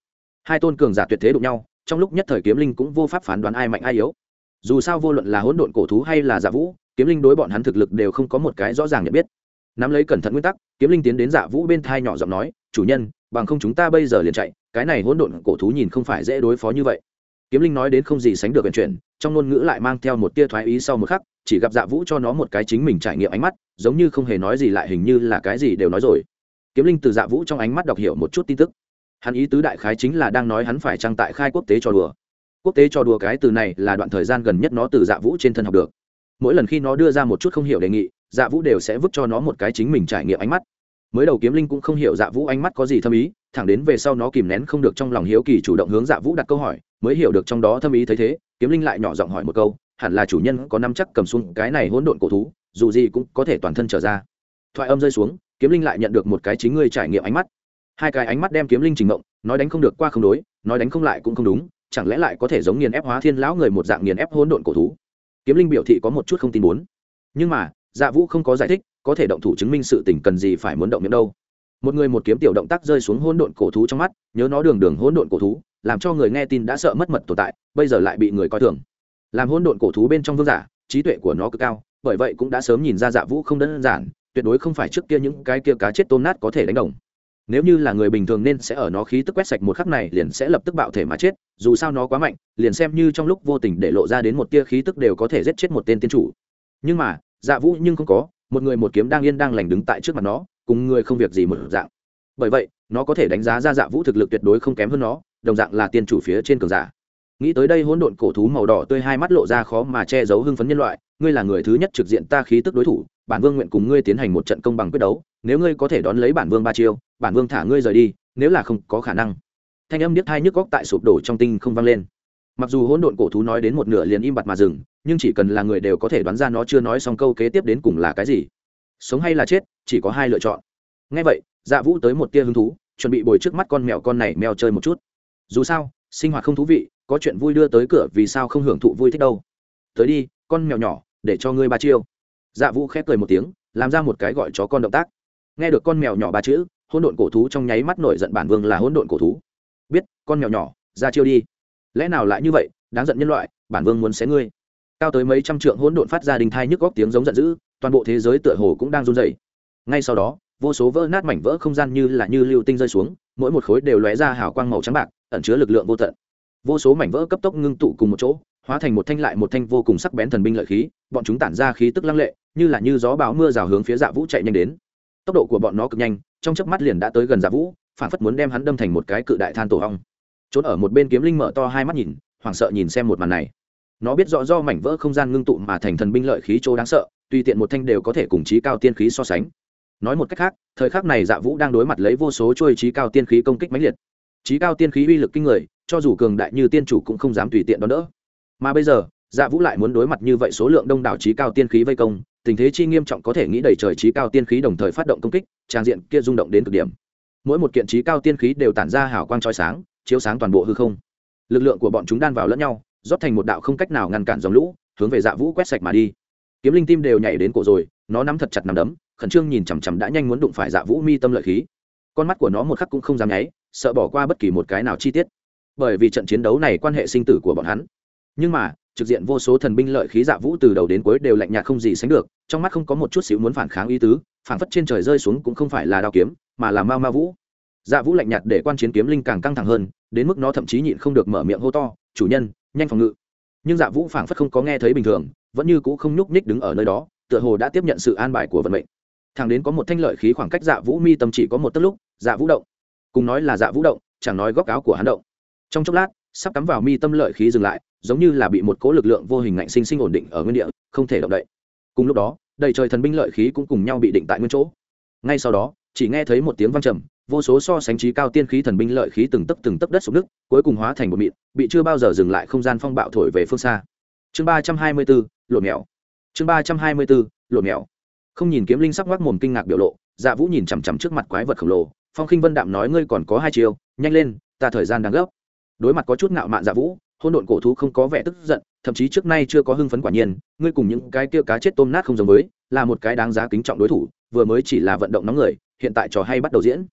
hai tôn cường giả tuyệt thế đụng nhau, trong lúc nhất thời kiếm linh cũng vô pháp phán đoán ai mạnh ai yếu. Dù sao vô luận là hỗn độn cổ thú hay là giả vũ, kiếm linh đối bọn hắn thực lực đều không có một cái rõ ràng nhận biết. Nắm lấy cẩn thận nguyên tắc, kiếm linh tiến đến giả vũ bên thai nhỏ giọng nói, chủ nhân, bằng không chúng ta bây giờ liền chạy, cái này hỗn độn cổ thú nhìn không phải dễ đối phó như vậy. Kiếm linh nói đến không gì sánh được vận chuyển, trong ngôn ngữ lại mang theo một tia thoái ý sau một khắc, chỉ gặp dạ vũ cho nó một cái chính mình trải nghiệm ánh mắt, giống như không hề nói gì lại hình như là cái gì đều nói rồi. Kiếm linh từ dạ vũ trong ánh mắt đọc hiểu một chút tin tức hắn ý tứ đại khái chính là đang nói hắn phải trang tại khai quốc tế cho đùa. Quốc tế cho đùa cái từ này là đoạn thời gian gần nhất nó từ dạ vũ trên thân học được. Mỗi lần khi nó đưa ra một chút không hiểu đề nghị dạ vũ đều sẽ vứt cho nó một cái chính mình trải nghiệm ánh mắt. Mới đầu kiếm linh cũng không hiểu dạ vũ ánh mắt có gì thâm ý, thẳng đến về sau nó kìm nén không được trong lòng hiếu kỳ chủ động hướng dạ vũ đặt câu hỏi, mới hiểu được trong đó thâm ý thấy thế, kiếm linh lại nhỏ giọng hỏi một câu, hẳn là chủ nhân có năm chắc cầm xuống cái này hỗn độn cổ thú, dù gì cũng có thể toàn thân trở ra. Thoại âm rơi xuống, kiếm linh lại nhận được một cái chính ngươi trải nghiệm ánh mắt hai cái ánh mắt đem kiếm linh trình mộng, nói đánh không được qua không đối, nói đánh không lại cũng không đúng, chẳng lẽ lại có thể giống nghiền ép hóa thiên lão người một dạng nghiền ép hỗn độn cổ thú? Kiếm linh biểu thị có một chút không tin muốn. Nhưng mà dạ vũ không có giải thích, có thể động thủ chứng minh sự tình cần gì phải muốn động miệng đâu. Một người một kiếm tiểu động tác rơi xuống hỗn độn cổ thú trong mắt, nhớ nó đường đường hỗn độn cổ thú, làm cho người nghe tin đã sợ mất mật tồn tại, bây giờ lại bị người coi thường. Làm hỗn độn cổ thú bên trong vương giả, trí tuệ của nó cực cao, bởi vậy cũng đã sớm nhìn ra dạ vũ không đơn giản, tuyệt đối không phải trước kia những cái kia cá chết tôm nát có thể đánh đồng nếu như là người bình thường nên sẽ ở nó khí tức quét sạch một khắc này liền sẽ lập tức bạo thể mà chết, dù sao nó quá mạnh, liền xem như trong lúc vô tình để lộ ra đến một tia khí tức đều có thể giết chết một tên tiên chủ. Nhưng mà dạ vũ nhưng không có, một người một kiếm đang yên đang lành đứng tại trước mặt nó, cùng người không việc gì một dạng. Bởi vậy, nó có thể đánh giá ra dạ vũ thực lực tuyệt đối không kém hơn nó, đồng dạng là tiên chủ phía trên cường giả. Nghĩ tới đây hỗn độn cổ thú màu đỏ tươi hai mắt lộ ra khó mà che giấu hưng phấn nhân loại, ngươi là người thứ nhất trực diện ta khí tức đối thủ, bản vương nguyện cùng ngươi tiến hành một trận công bằng quyết đấu nếu ngươi có thể đón lấy bản vương ba chiêu, bản vương thả ngươi rời đi, nếu là không có khả năng. Thanh âm điếc hai nhức góc tại sụp đổ trong tinh không vang lên. Mặc dù hỗn độn cổ thú nói đến một nửa liền im bặt mà dừng, nhưng chỉ cần là người đều có thể đoán ra nó chưa nói xong câu kế tiếp đến cùng là cái gì. Sống hay là chết, chỉ có hai lựa chọn. Ngay vậy dạ vũ tới một tia hứng thú, chuẩn bị bồi trước mắt con mèo con này mèo chơi một chút. Dù sao, sinh hoạt không thú vị, có chuyện vui đưa tới cửa vì sao không hưởng thụ vui thích đâu. Tới đi, con mèo nhỏ, để cho ngươi ba chiêu. Dạ vũ khép cười một tiếng, làm ra một cái gọi chó con động tác nghe được con mèo nhỏ ba chữ, hỗn độn cổ thú trong nháy mắt nổi giận bản vương là hỗn độn cổ thú. Biết, con mèo nhỏ, ra chiêu đi. Lẽ nào lại như vậy? Đáng giận nhân loại, bản vương muốn xé ngươi. Cao tới mấy trăm trượng hỗn độn phát ra đình thai nhức góc tiếng giống giận dữ, toàn bộ thế giới tựa hồ cũng đang run rẩy. Ngay sau đó, vô số vỡ nát mảnh vỡ không gian như là như lưu tinh rơi xuống, mỗi một khối đều lóe ra hào quang màu trắng bạc, ẩn chứa lực lượng vô tận. Vô số mảnh vỡ cấp tốc ngưng tụ cùng một chỗ, hóa thành một thanh lại một thanh vô cùng sắc bén thần binh lợi khí, bọn chúng tản ra khí tức lăng lệ, như là như gió bão mưa rào hướng phía dạ vũ chạy nhanh đến tốc độ của bọn nó cực nhanh, trong chớp mắt liền đã tới gần dạ vũ, phản phất muốn đem hắn đâm thành một cái cự đại than tổ hong trốn ở một bên kiếm linh mở to hai mắt nhìn, hoảng sợ nhìn xem một màn này. Nó biết rõ do mảnh vỡ không gian ngưng tụ mà thành thần binh lợi khí chỗ đáng sợ, tùy tiện một thanh đều có thể cùng trí cao tiên khí so sánh. Nói một cách khác, thời khắc này dạ vũ đang đối mặt lấy vô số trôi trí cao tiên khí công kích mãnh liệt. Trí cao tiên khí uy lực kinh người, cho dù cường đại như tiên chủ cũng không dám tùy tiện đón đỡ. Mà bây giờ dạ vũ lại muốn đối mặt như vậy số lượng đông đảo trí cao tiên khí vây công tình thế chi nghiêm trọng có thể nghĩ đầy trời trí cao tiên khí đồng thời phát động công kích, trang diện kia rung động đến cực điểm. Mỗi một kiện trí cao tiên khí đều tản ra hào quang trói sáng, chiếu sáng toàn bộ hư không. Lực lượng của bọn chúng đan vào lẫn nhau, rót thành một đạo không cách nào ngăn cản dòng lũ, hướng về dạ vũ quét sạch mà đi. Kiếm linh tim đều nhảy đến cổ rồi, nó nắm thật chặt nằm đấm, khẩn trương nhìn chằm chằm đã nhanh muốn đụng phải dạ vũ mi tâm lợi khí. Con mắt của nó một khắc cũng không dám nháy, sợ bỏ qua bất kỳ một cái nào chi tiết. Bởi vì trận chiến đấu này quan hệ sinh tử của bọn hắn. Nhưng mà trực diện vô số thần binh lợi khí dạ vũ từ đầu đến cuối đều lạnh nhạt không gì sánh được, trong mắt không có một chút xíu muốn phản kháng ý tứ, phản phất trên trời rơi xuống cũng không phải là đao kiếm, mà là mao ma vũ. Dạ vũ lạnh nhạt để quan chiến kiếm linh càng căng thẳng hơn, đến mức nó thậm chí nhịn không được mở miệng hô to, chủ nhân, nhanh phòng ngự. Nhưng dạ vũ phảng phất không có nghe thấy bình thường, vẫn như cũ không nhúc nhích đứng ở nơi đó, tựa hồ đã tiếp nhận sự an bài của vận mệnh. Thằng đến có một thanh lợi khí khoảng cách dạ vũ mi tâm chỉ có một tấc lúc dạ vũ động. Cùng nói là dạ vũ động, chẳng nói góc áo của hắn động. Trong chốc lát, sắp cắm vào mi tâm lợi khí dừng lại giống như là bị một cố lực lượng vô hình ngạnh sinh sinh ổn định ở nguyên địa, không thể động đậy. Cùng lúc đó, đầy trời thần binh lợi khí cũng cùng nhau bị định tại nguyên chỗ. Ngay sau đó, chỉ nghe thấy một tiếng vang trầm, vô số so sánh trí cao tiên khí thần binh lợi khí từng tấc từng tấc đất sụp nước cuối cùng hóa thành một mịn, bị chưa bao giờ dừng lại không gian phong bạo thổi về phương xa. Chương ba trăm hai mươi bốn, lộn mèo. Chương ba trăm hai mươi bốn, lộn mèo. Không nhìn kiếm linh sắc ngoác mồm kinh ngạc biểu lộ dạ vũ nhìn chằm chằm trước mặt quái vật khổng lồ, phong khinh vân đạm nói ngươi còn có hai chiều nhanh lên, ta thời gian đang gấp. Đối mặt có chút ngạo mạn dạ vũ hôn độn cổ thú không có vẻ tức giận, thậm chí trước nay chưa có hưng phấn quả nhiên, ngươi cùng những cái kia cá chết tôm nát không giống với, là một cái đáng giá kính trọng đối thủ, vừa mới chỉ là vận động nóng người, hiện tại trò hay bắt đầu diễn.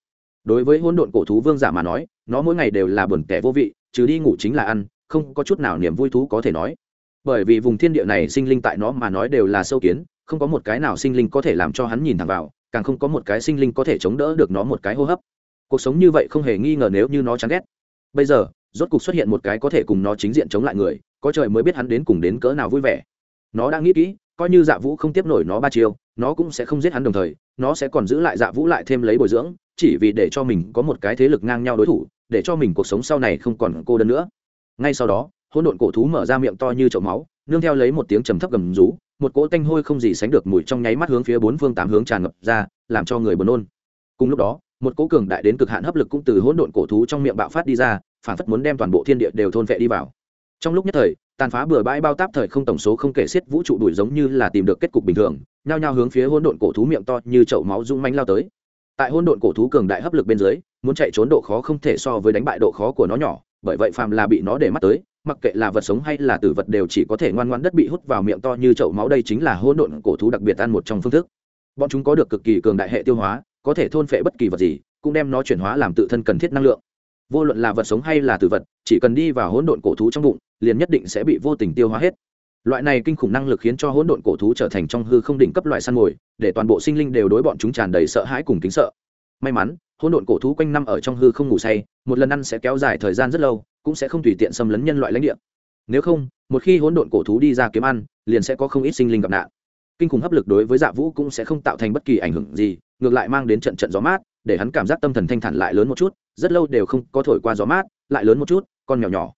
Đối với hôn độn cổ thú vương giả mà nói, nó mỗi ngày đều là buồn tẻ vô vị, trừ đi ngủ chính là ăn, không có chút nào niềm vui thú có thể nói. Bởi vì vùng thiên địa này sinh linh tại nó mà nói đều là sâu kiến, không có một cái nào sinh linh có thể làm cho hắn nhìn thẳng vào, càng không có một cái sinh linh có thể chống đỡ được nó một cái hô hấp. Cuộc sống như vậy không hề nghi ngờ nếu như nó chán ghét. Bây giờ rốt cục xuất hiện một cái có thể cùng nó chính diện chống lại người, có trời mới biết hắn đến cùng đến cỡ nào vui vẻ. Nó đang nghĩ kỹ, coi như dạ vũ không tiếp nổi nó ba chiêu, nó cũng sẽ không giết hắn đồng thời, nó sẽ còn giữ lại dạ vũ lại thêm lấy bồi dưỡng, chỉ vì để cho mình có một cái thế lực ngang nhau đối thủ, để cho mình cuộc sống sau này không còn cô đơn nữa. Ngay sau đó, hỗn độn cổ thú mở ra miệng to như chậu máu, nương theo lấy một tiếng trầm thấp gầm rú, một cỗ tanh hôi không gì sánh được mùi trong nháy mắt hướng phía bốn phương tám hướng tràn ngập ra, làm cho người buồn nôn. Cùng lúc đó, một cỗ cường đại đến cực hạn hấp lực cũng từ hỗn độn cổ thú trong miệng bạo phát đi ra phản phất muốn đem toàn bộ thiên địa đều thôn vệ đi vào. Trong lúc nhất thời, tàn phá bừa bãi bao táp thời không tổng số không kể xiết vũ trụ đuổi giống như là tìm được kết cục bình thường, nhao nhao hướng phía hỗn độn cổ thú miệng to như chậu máu rung manh lao tới. Tại hỗn độn cổ thú cường đại hấp lực bên dưới, muốn chạy trốn độ khó không thể so với đánh bại độ khó của nó nhỏ, bởi vậy phàm là bị nó để mắt tới, mặc kệ là vật sống hay là tử vật đều chỉ có thể ngoan ngoan đất bị hút vào miệng to như chậu máu đây chính là hỗn độn cổ thú đặc biệt ăn một trong phương thức. Bọn chúng có được cực kỳ cường đại hệ tiêu hóa, có thể thôn phệ bất kỳ vật gì, cũng đem nó chuyển hóa làm tự thân cần thiết năng lượng vô luận là vật sống hay là tử vật, chỉ cần đi vào hỗn độn cổ thú trong bụng, liền nhất định sẽ bị vô tình tiêu hóa hết. Loại này kinh khủng năng lực khiến cho hỗn độn cổ thú trở thành trong hư không đỉnh cấp loại săn mồi, để toàn bộ sinh linh đều đối bọn chúng tràn đầy sợ hãi cùng kính sợ. May mắn, hỗn độn cổ thú quanh năm ở trong hư không ngủ say, một lần ăn sẽ kéo dài thời gian rất lâu, cũng sẽ không tùy tiện xâm lấn nhân loại lãnh địa. Nếu không, một khi hỗn độn cổ thú đi ra kiếm ăn, liền sẽ có không ít sinh linh gặp nạn. Kinh khủng hấp lực đối với dạ vũ cũng sẽ không tạo thành bất kỳ ảnh hưởng gì, ngược lại mang đến trận trận gió mát để hắn cảm giác tâm thần thanh thản lại lớn một chút, rất lâu đều không có thổi qua gió mát, lại lớn một chút, con nhỏ nhỏ.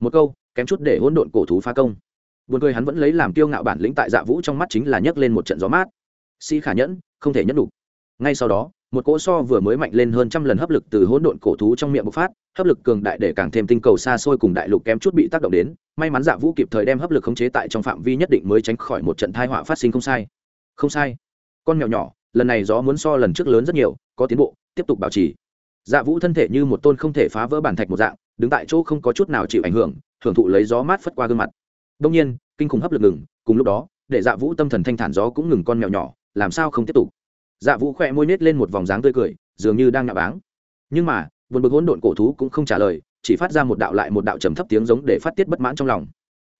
Một câu, kém chút để hỗn độn cổ thú phá công. Buồn cười hắn vẫn lấy làm kiêu ngạo bản lĩnh tại dạ vũ trong mắt chính là nhấc lên một trận gió mát. Sĩ khả nhẫn, không thể nhẫn đủ. Ngay sau đó, một cỗ so vừa mới mạnh lên hơn trăm lần hấp lực từ hỗn độn cổ thú trong miệng bộc phát, hấp lực cường đại để càng thêm tinh cầu xa xôi cùng đại lục kém chút bị tác động đến. May mắn dạ vũ kịp thời đem hấp lực khống chế tại trong phạm vi nhất định mới tránh khỏi một trận thai họa phát sinh không sai. Không sai. Con mèo nhỏ, lần này gió muốn so lần trước lớn rất nhiều có tiến bộ, tiếp tục bảo trì. Dạ vũ thân thể như một tôn không thể phá vỡ bản thạch một dạng, đứng tại chỗ không có chút nào chịu ảnh hưởng hưởng thụ lấy gió mát phất qua gương mặt. Đông nhiên, kinh khủng hấp lực ngừng, cùng lúc đó, để dạ vũ tâm thần thanh thản gió cũng ngừng con mèo nhỏ, làm sao không tiếp tục? Dạ vũ khỏe môi nết lên một vòng dáng tươi cười, dường như đang nhạo báng. Nhưng mà, buồn bực hỗn độn cổ thú cũng không trả lời, chỉ phát ra một đạo lại một đạo trầm thấp tiếng giống để phát tiết bất mãn trong lòng.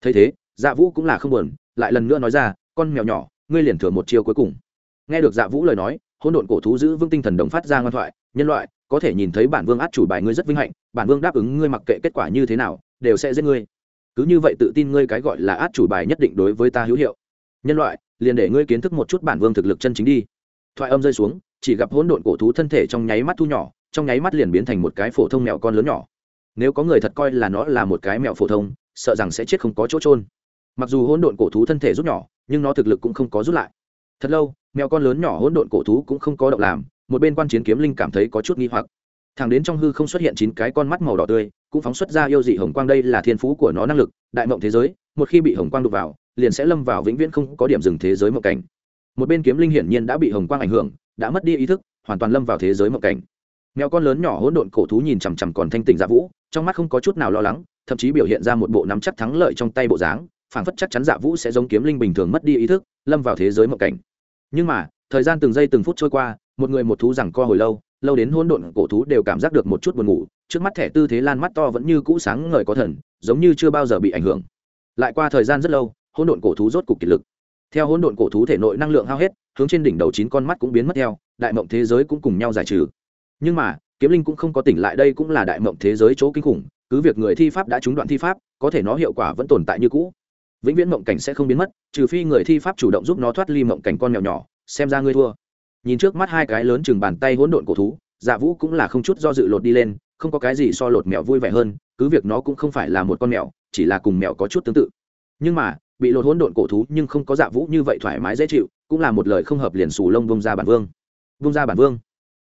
Thấy thế dạ vũ cũng là không buồn, lại lần nữa nói ra, con mèo nhỏ, ngươi liền thừa một chiêu cuối cùng. Nghe được dạ vũ lời nói hỗn độn cổ thú giữ vững tinh thần đồng phát ra ngoan thoại, nhân loại, có thể nhìn thấy bản vương át chủ bài ngươi rất vinh hạnh, bản vương đáp ứng ngươi mặc kệ kết quả như thế nào, đều sẽ giết ngươi. Cứ như vậy tự tin ngươi cái gọi là át chủ bài nhất định đối với ta hữu hiệu. Nhân loại, liền để ngươi kiến thức một chút bản vương thực lực chân chính đi. Thoại âm rơi xuống, chỉ gặp hỗn độn cổ thú thân thể trong nháy mắt thu nhỏ, trong nháy mắt liền biến thành một cái phổ thông mèo con lớn nhỏ. Nếu có người thật coi là nó là một cái mèo phổ thông, sợ rằng sẽ chết không có chỗ trôn mặc dù hỗn độn cổ thú thân thể rút nhỏ, nhưng nó thực lực cũng không có rút lại thật lâu, mèo con lớn nhỏ hỗn độn cổ thú cũng không có động làm, một bên quan chiến kiếm linh cảm thấy có chút nghi hoặc. Thằng đến trong hư không xuất hiện chín cái con mắt màu đỏ tươi, cũng phóng xuất ra yêu dị hồng quang đây là thiên phú của nó năng lực, đại mộng thế giới, một khi bị hồng quang đục vào, liền sẽ lâm vào vĩnh viễn không có điểm dừng thế giới mộng cảnh. Một bên kiếm linh hiển nhiên đã bị hồng quang ảnh hưởng, đã mất đi ý thức, hoàn toàn lâm vào thế giới mộng cảnh. Mèo con lớn nhỏ hỗn độn cổ thú nhìn chằm chằm còn thanh tỉnh dạ vũ, trong mắt không có chút nào lo lắng, thậm chí biểu hiện ra một bộ nắm chắc thắng lợi trong tay bộ dáng phảng phất chắc chắn dạ vũ sẽ giống kiếm linh bình thường mất đi ý thức, lâm vào thế giới mộng cảnh. Nhưng mà, thời gian từng giây từng phút trôi qua, một người một thú rằng co hồi lâu lâu đến hỗn độn cổ thú đều cảm giác được một chút buồn ngủ, trước mắt thẻ tư thế lan mắt to vẫn như cũ sáng ngời có thần, giống như chưa bao giờ bị ảnh hưởng. Lại qua thời gian rất lâu, hỗn độn cổ thú rốt cục kiệt lực. Theo hỗn độn cổ thú thể nội năng lượng hao hết, hướng trên đỉnh đầu chín con mắt cũng biến mất theo, đại mộng thế giới cũng cùng nhau giải trừ. Nhưng mà, kiếm linh cũng không có tỉnh lại đây cũng là đại mộng thế giới chỗ kinh khủng, cứ việc người thi pháp đã trúng đoạn thi pháp, có thể nó hiệu quả vẫn tồn tại như cũ vĩnh viễn mộng cảnh sẽ không biến mất, trừ phi người thi pháp chủ động giúp nó thoát ly mộng cảnh con mèo nhỏ, xem ra ngươi thua. Nhìn trước mắt hai cái lớn chừng bàn tay hỗn độn cổ thú dạ vũ cũng là không chút do dự lột đi lên, không có cái gì so lột mèo vui vẻ hơn, cứ việc nó cũng không phải là một con mèo, chỉ là cùng mèo có chút tương tự. Nhưng mà, bị lột hỗn độn cổ thú nhưng không có dạ vũ như vậy thoải mái dễ chịu, cũng là một lời không hợp liền xù lông bông ra bản vương. Bông ra bản vương.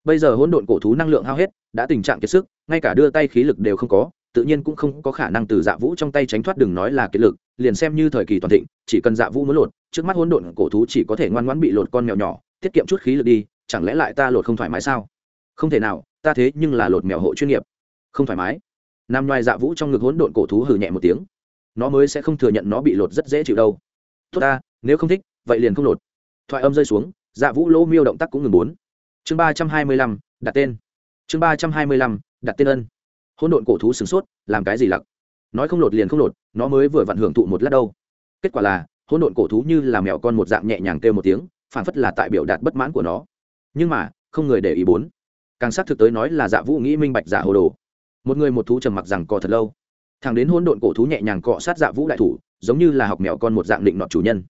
Bây giờ hỗn độn cổ thú năng lượng hao hết, đã tình trạng kiệt sức, ngay cả đưa tay khí lực đều không có, tự nhiên cũng không có khả năng từ dạ vũ trong tay tránh thoát đừng nói là kiệt lực liền xem như thời kỳ toàn thịnh, chỉ cần dạ vũ muốn lột, trước mắt hỗn độn cổ thú chỉ có thể ngoan ngoãn bị lột con mèo nhỏ, tiết kiệm chút khí lực đi, chẳng lẽ lại ta lột không thoải mái sao? Không thể nào, ta thế nhưng là lột mèo hộ chuyên nghiệp. Không thoải mái. Nam ngoài dạ vũ trong ngực hỗn độn cổ thú hừ nhẹ một tiếng. Nó mới sẽ không thừa nhận nó bị lột rất dễ chịu đâu. Tốt ta, nếu không thích, vậy liền không lột. Thoại âm rơi xuống dạ vũ lỗ miêu động tác cũng ngừng bốn. Chương ba trăm hai mươi lăm, đặt tên. Chương ba trăm hai mươi lăm, đặt tên ân. Hỗn độn cổ thú sửng sốt, làm cái gì lặc? Nói không lột liền không lột, nó mới vừa vặn hưởng thụ một lát đâu. Kết quả là, hỗn độn cổ thú như là mèo con một dạng nhẹ nhàng kêu một tiếng, phản phất là tại biểu đạt bất mãn của nó. Nhưng mà, không người để ý bốn. Càng xác thực tới nói là dạ vũ nghĩ minh bạch giả hồ đồ. Một người một thú trầm mặc rằng cò thật lâu. Thằng đến hỗn độn cổ thú nhẹ nhàng cọ sát dạ vũ đại thủ, giống như là học mèo con một dạng định nọt chủ nhân.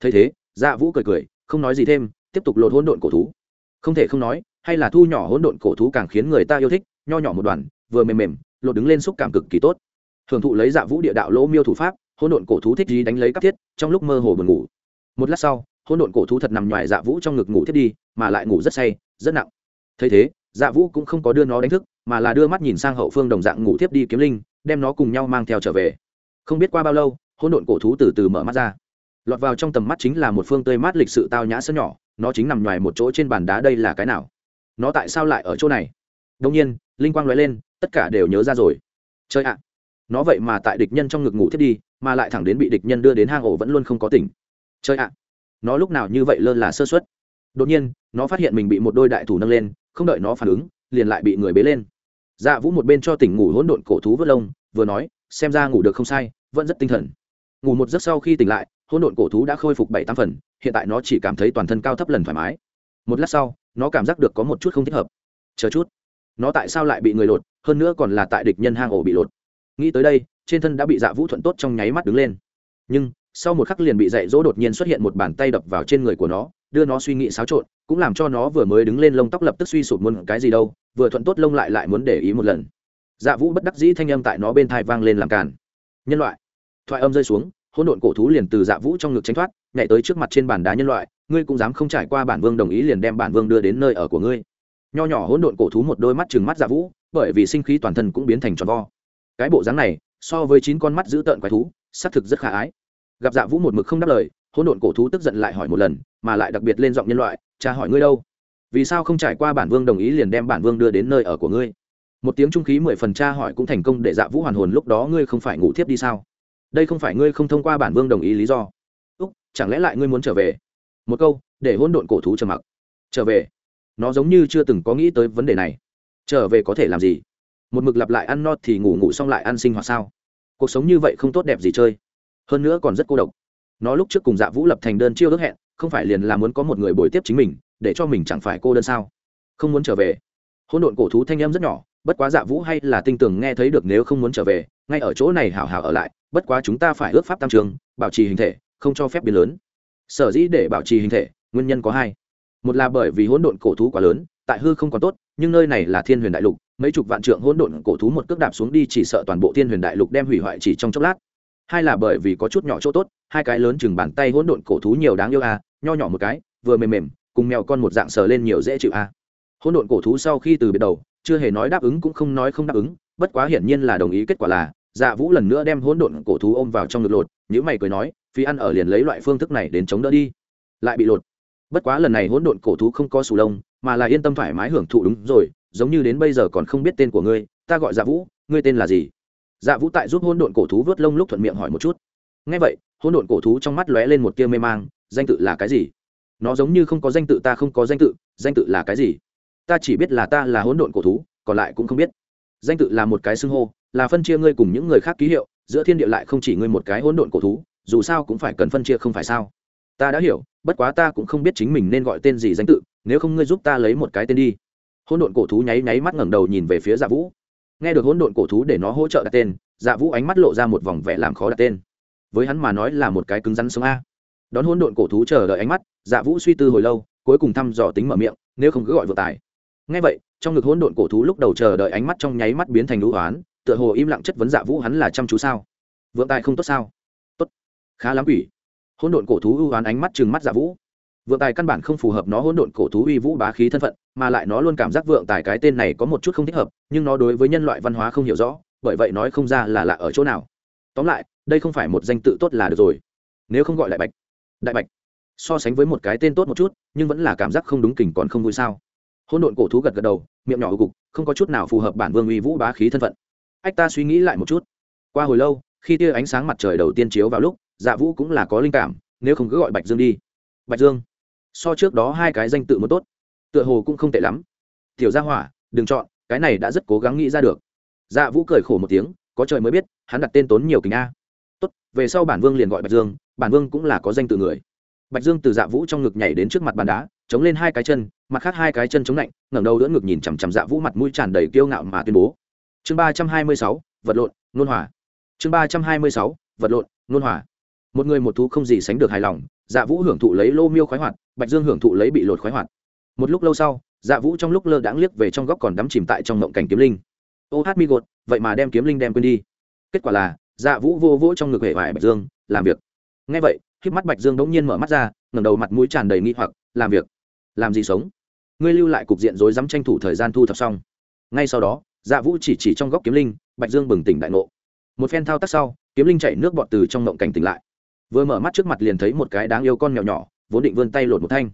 Thấy thế dạ vũ cười cười, không nói gì thêm, tiếp tục lột hỗn độn cổ thú. Không thể không nói, hay là thu nhỏ hỗn độn cổ thú càng khiến người ta yêu thích, nho nhỏ một đoàn, vừa mềm mềm, lột đứng lên xúc cảm cực kỳ tốt hưởng thụ lấy dạ vũ địa đạo lỗ miêu thủ pháp, hỗn độn cổ thú thích gì đánh lấy các thiết, trong lúc mơ hồ buồn ngủ. Một lát sau, hỗn độn cổ thú thật nằm ngoài dạ vũ trong ngực ngủ thiết đi, mà lại ngủ rất say, rất nặng. Thấy thế dạ vũ cũng không có đưa nó đánh thức, mà là đưa mắt nhìn sang hậu phương đồng dạng ngủ tiếp đi kiếm linh, đem nó cùng nhau mang theo trở về. Không biết qua bao lâu, hỗn độn cổ thú từ từ mở mắt ra. Lọt vào trong tầm mắt chính là một phương tươi mát lịch sự tao nhã sân nhỏ, nó chính nằm ngoài một chỗ trên bàn đá đây là cái nào? Nó tại sao lại ở chỗ này? Đông nhiên, linh quang nói lên, tất cả đều nhớ ra rồi. Chơi ạ! Nó vậy mà tại địch nhân trong ngực ngủ thiết đi, mà lại thẳng đến bị địch nhân đưa đến hang ổ vẫn luôn không có tỉnh. Chơi ạ! Nó lúc nào như vậy lơ là sơ xuất đột nhiên, nó phát hiện mình bị một đôi đại thủ nâng lên, không đợi nó phản ứng, liền lại bị người bế lên. Dạ vũ một bên cho tỉnh ngủ hỗn độn cổ thú vớt lông, vừa nói, xem ra ngủ được không sai, vẫn rất tinh thần. Ngủ một giấc sau khi tỉnh lại, hỗn độn cổ thú đã khôi phục bảy tám phần, hiện tại nó chỉ cảm thấy toàn thân cao thấp lần thoải mái. Một lát sau, nó cảm giác được có một chút không thích hợp. Chờ chút, nó tại sao lại bị người lột, hơn nữa còn là tại địch nhân hang ổ bị lột nghĩ tới đây, trên thân đã bị dạ vũ thuận tốt trong nháy mắt đứng lên. Nhưng, sau một khắc liền bị dạy dỗ đột nhiên xuất hiện một bàn tay đập vào trên người của nó, đưa nó suy nghĩ xáo trộn, cũng làm cho nó vừa mới đứng lên lông tóc lập tức suy sụp muốn cái gì đâu, vừa thuận tốt lông lại lại muốn để ý một lần. Dạ vũ bất đắc dĩ thanh âm tại nó bên thai vang lên làm càn. Nhân loại. Thoại âm rơi xuống, hỗn độn cổ thú liền từ dạ vũ trong ngực tránh thoát, nhảy tới trước mặt trên bàn đá nhân loại, ngươi cũng dám không trải qua bản vương đồng ý liền đem bản vương đưa đến nơi ở của ngươi. Nho nhỏ hỗn độn cổ thú một đôi mắt chừng mắt dạ vũ, bởi vì sinh khí toàn thân cũng biến thành tròn vo cái bộ dáng này, so với chín con mắt dữ tợn quái thú, xác thực rất khả ái. Gặp dạ vũ một mực không đáp lời, hỗn độn cổ thú tức giận lại hỏi một lần, mà lại đặc biệt lên giọng nhân loại, cha hỏi ngươi đâu? Vì sao không trải qua bản vương đồng ý liền đem bản vương đưa đến nơi ở của ngươi? Một tiếng trung khí mười phần cha hỏi cũng thành công để dạ vũ hoàn hồn lúc đó ngươi không phải ngủ thiếp đi sao? Đây không phải ngươi không thông qua bản vương đồng ý lý do. Úc, chẳng lẽ lại ngươi muốn trở về? Một câu, để hỗn độn cổ thú trầm mặc. Trở về? Nó giống như chưa từng có nghĩ tới vấn đề này. Trở về có thể làm gì? Một mực lặp lại ăn no thì ngủ ngủ xong lại ăn sinh hoạt sao? Cuộc sống như vậy không tốt đẹp gì chơi. Hơn nữa còn rất cô độc. Nó lúc trước cùng dạ vũ lập thành đơn chiêu ước hẹn, không phải liền là muốn có một người bồi tiếp chính mình, để cho mình chẳng phải cô đơn sao? Không muốn trở về. Hỗn độn cổ thú thanh em rất nhỏ, bất quá dạ vũ hay là tinh tường nghe thấy được nếu không muốn trở về, ngay ở chỗ này hảo hảo ở lại, bất quá chúng ta phải ước pháp tam trường, bảo trì hình thể, không cho phép biến lớn. Sở dĩ để bảo trì hình thể, nguyên nhân có hai. Một là bởi vì hỗn độn cổ thú quá lớn, tại hư không còn tốt, nhưng nơi này là thiên huyền đại lục mấy chục vạn trượng hỗn độn cổ thú một cước đạp xuống đi chỉ sợ toàn bộ thiên huyền đại lục đem hủy hoại chỉ trong chốc lát. Hai là bởi vì có chút nhỏ chỗ tốt hai cái lớn chừng bàn tay hỗn độn cổ thú nhiều đáng yêu a à, nho nhỏ một cái vừa mềm mềm cùng mèo con một dạng sờ lên nhiều dễ chịu a à. hỗn độn cổ thú sau khi từ biệt đầu chưa hề nói đáp ứng cũng không nói không đáp ứng bất quá hiển nhiên là đồng ý kết quả là dạ vũ lần nữa đem hỗn độn cổ thú ôm vào trong ngực lột nhữ mày cười nói phí ăn ở liền lấy loại phương thức này đến chống đỡ đi. Lại bị lột. Bất quá lần này hỗn độn cổ thú không có sù lông mà là yên tâm thoải mái hưởng thụ đúng rồi giống như đến bây giờ còn không biết tên của ngươi, ta gọi dạ vũ, ngươi tên là gì? Dạ vũ tại giúp hôn độn cổ thú vớt lông lúc thuận miệng hỏi một chút. Ngay vậy hôn độn cổ thú trong mắt lóe lên một tia mê mang, danh tự là cái gì? Nó giống như không có danh tự ta không có danh tự danh tự là cái gì? Ta chỉ biết là ta là hỗn độn cổ thú, còn lại cũng không biết. Danh tự là một cái xưng hô, là phân chia ngươi cùng những người khác ký hiệu, giữa thiên địa lại không chỉ ngươi một cái hỗn độn cổ thú, dù sao cũng phải cần phân chia không phải sao? Ta đã hiểu, bất quá ta cũng không biết chính mình nên gọi tên gì danh tự, nếu không ngươi giúp ta lấy một cái tên đi hỗn độn cổ thú nháy nháy mắt ngẩng đầu nhìn về phía dạ vũ. Nghe được hỗn độn cổ thú để nó hỗ trợ đặt tên dạ vũ ánh mắt lộ ra một vòng vẻ làm khó đặt tên. Với hắn mà nói là một cái cứng rắn sống a. Đón hỗn độn cổ thú chờ đợi ánh mắt dạ vũ suy tư hồi lâu, cuối cùng thăm dò tính mở miệng, nếu không cứ gọi vừa tài Nghe vậy, trong ngực hỗn độn cổ thú lúc đầu chờ đợi ánh mắt trong nháy mắt biến thành lũ hoán tựa hồ im lặng chất vấn dạ vũ hắn là chăm chú sao? Vượng tài không tốt sao? Tốt. Khá lắm quỷ. Hỗn độn cổ thú ưu oán ánh mắt chừng mắt dạ vũ. Vượng tài căn bản không phù hợp nó hỗn độn cổ thú uy vũ bá khí thân phận mà lại nó luôn cảm giác vượng tài cái tên này có một chút không thích hợp, nhưng nó đối với nhân loại văn hóa không hiểu rõ, bởi vậy nói không ra là lạ ở chỗ nào. Tóm lại, đây không phải một danh tự tốt là được rồi. Nếu không gọi lại bạch. Đại bạch. So sánh với một cái tên tốt một chút, nhưng vẫn là cảm giác không đúng kỉnh còn không vui sao. Hôn độn cổ thú gật gật đầu, miệng nhỏ gục, không có chút nào phù hợp bản vương uy vũ bá khí thân phận. Ách ta suy nghĩ lại một chút. Qua hồi lâu, khi tia ánh sáng mặt trời đầu tiên chiếu vào lúc dạ vũ cũng là có linh cảm, nếu không cứ gọi bạch dương đi. Bạch dương. So trước đó hai cái danh tự mới tốt tựa hồ cũng không tệ lắm. Tiểu gia hỏa, đừng chọn, cái này đã rất cố gắng nghĩ ra được. Dạ vũ cười khổ một tiếng, có trời mới biết, hắn đặt tên tốn nhiều kính a. Tốt, về sau bản vương liền gọi bạch dương, bản vương cũng là có danh từ người. Bạch dương từ dạ vũ trong ngực nhảy đến trước mặt bàn đá, chống lên hai cái chân, mặt khác hai cái chân chống lạnh, ngẩng đầu đỡ ngực nhìn chằm chằm dạ vũ mặt mũi tràn đầy kiêu ngạo mà tuyên bố. Chương ba trăm hai mươi sáu, vật lộn, nôn hòa. chương ba trăm hai mươi sáu, vật lộn, nôn hòa. một người một thú không gì sánh được hài lòng dạ vũ hưởng thụ lấy lô miêu khoái hoạt, bạch dương hưởng thụ lấy bị lột khoái hoạt một lúc lâu sau dạ vũ trong lúc lơ đãng liếc về trong góc còn đắm chìm tại trong ngộng cảnh kiếm linh. Ô hát mi gột, vậy mà đem kiếm linh đem quên đi. Kết quả là dạ vũ vô vỗ trong ngực hệ vải bạch dương, làm việc. Ngay vậy khi mắt bạch dương đống nhiên mở mắt ra, ngẩng đầu mặt mũi tràn đầy nghi hoặc, làm việc? Làm gì sống? Ngươi lưu lại cục diện rối dám tranh thủ thời gian thu thập xong. Ngay sau đó dạ vũ chỉ chỉ trong góc kiếm linh, bạch dương bừng tỉnh đại ngộ. Một phen thao tác sau, kiếm linh chạy nước bọt từ trong ngộng cảnh tỉnh lại. Vừa mở mắt trước mặt liền thấy một cái đáng yêu con mèo nhỏ, vốn định vươn tay lột một thanh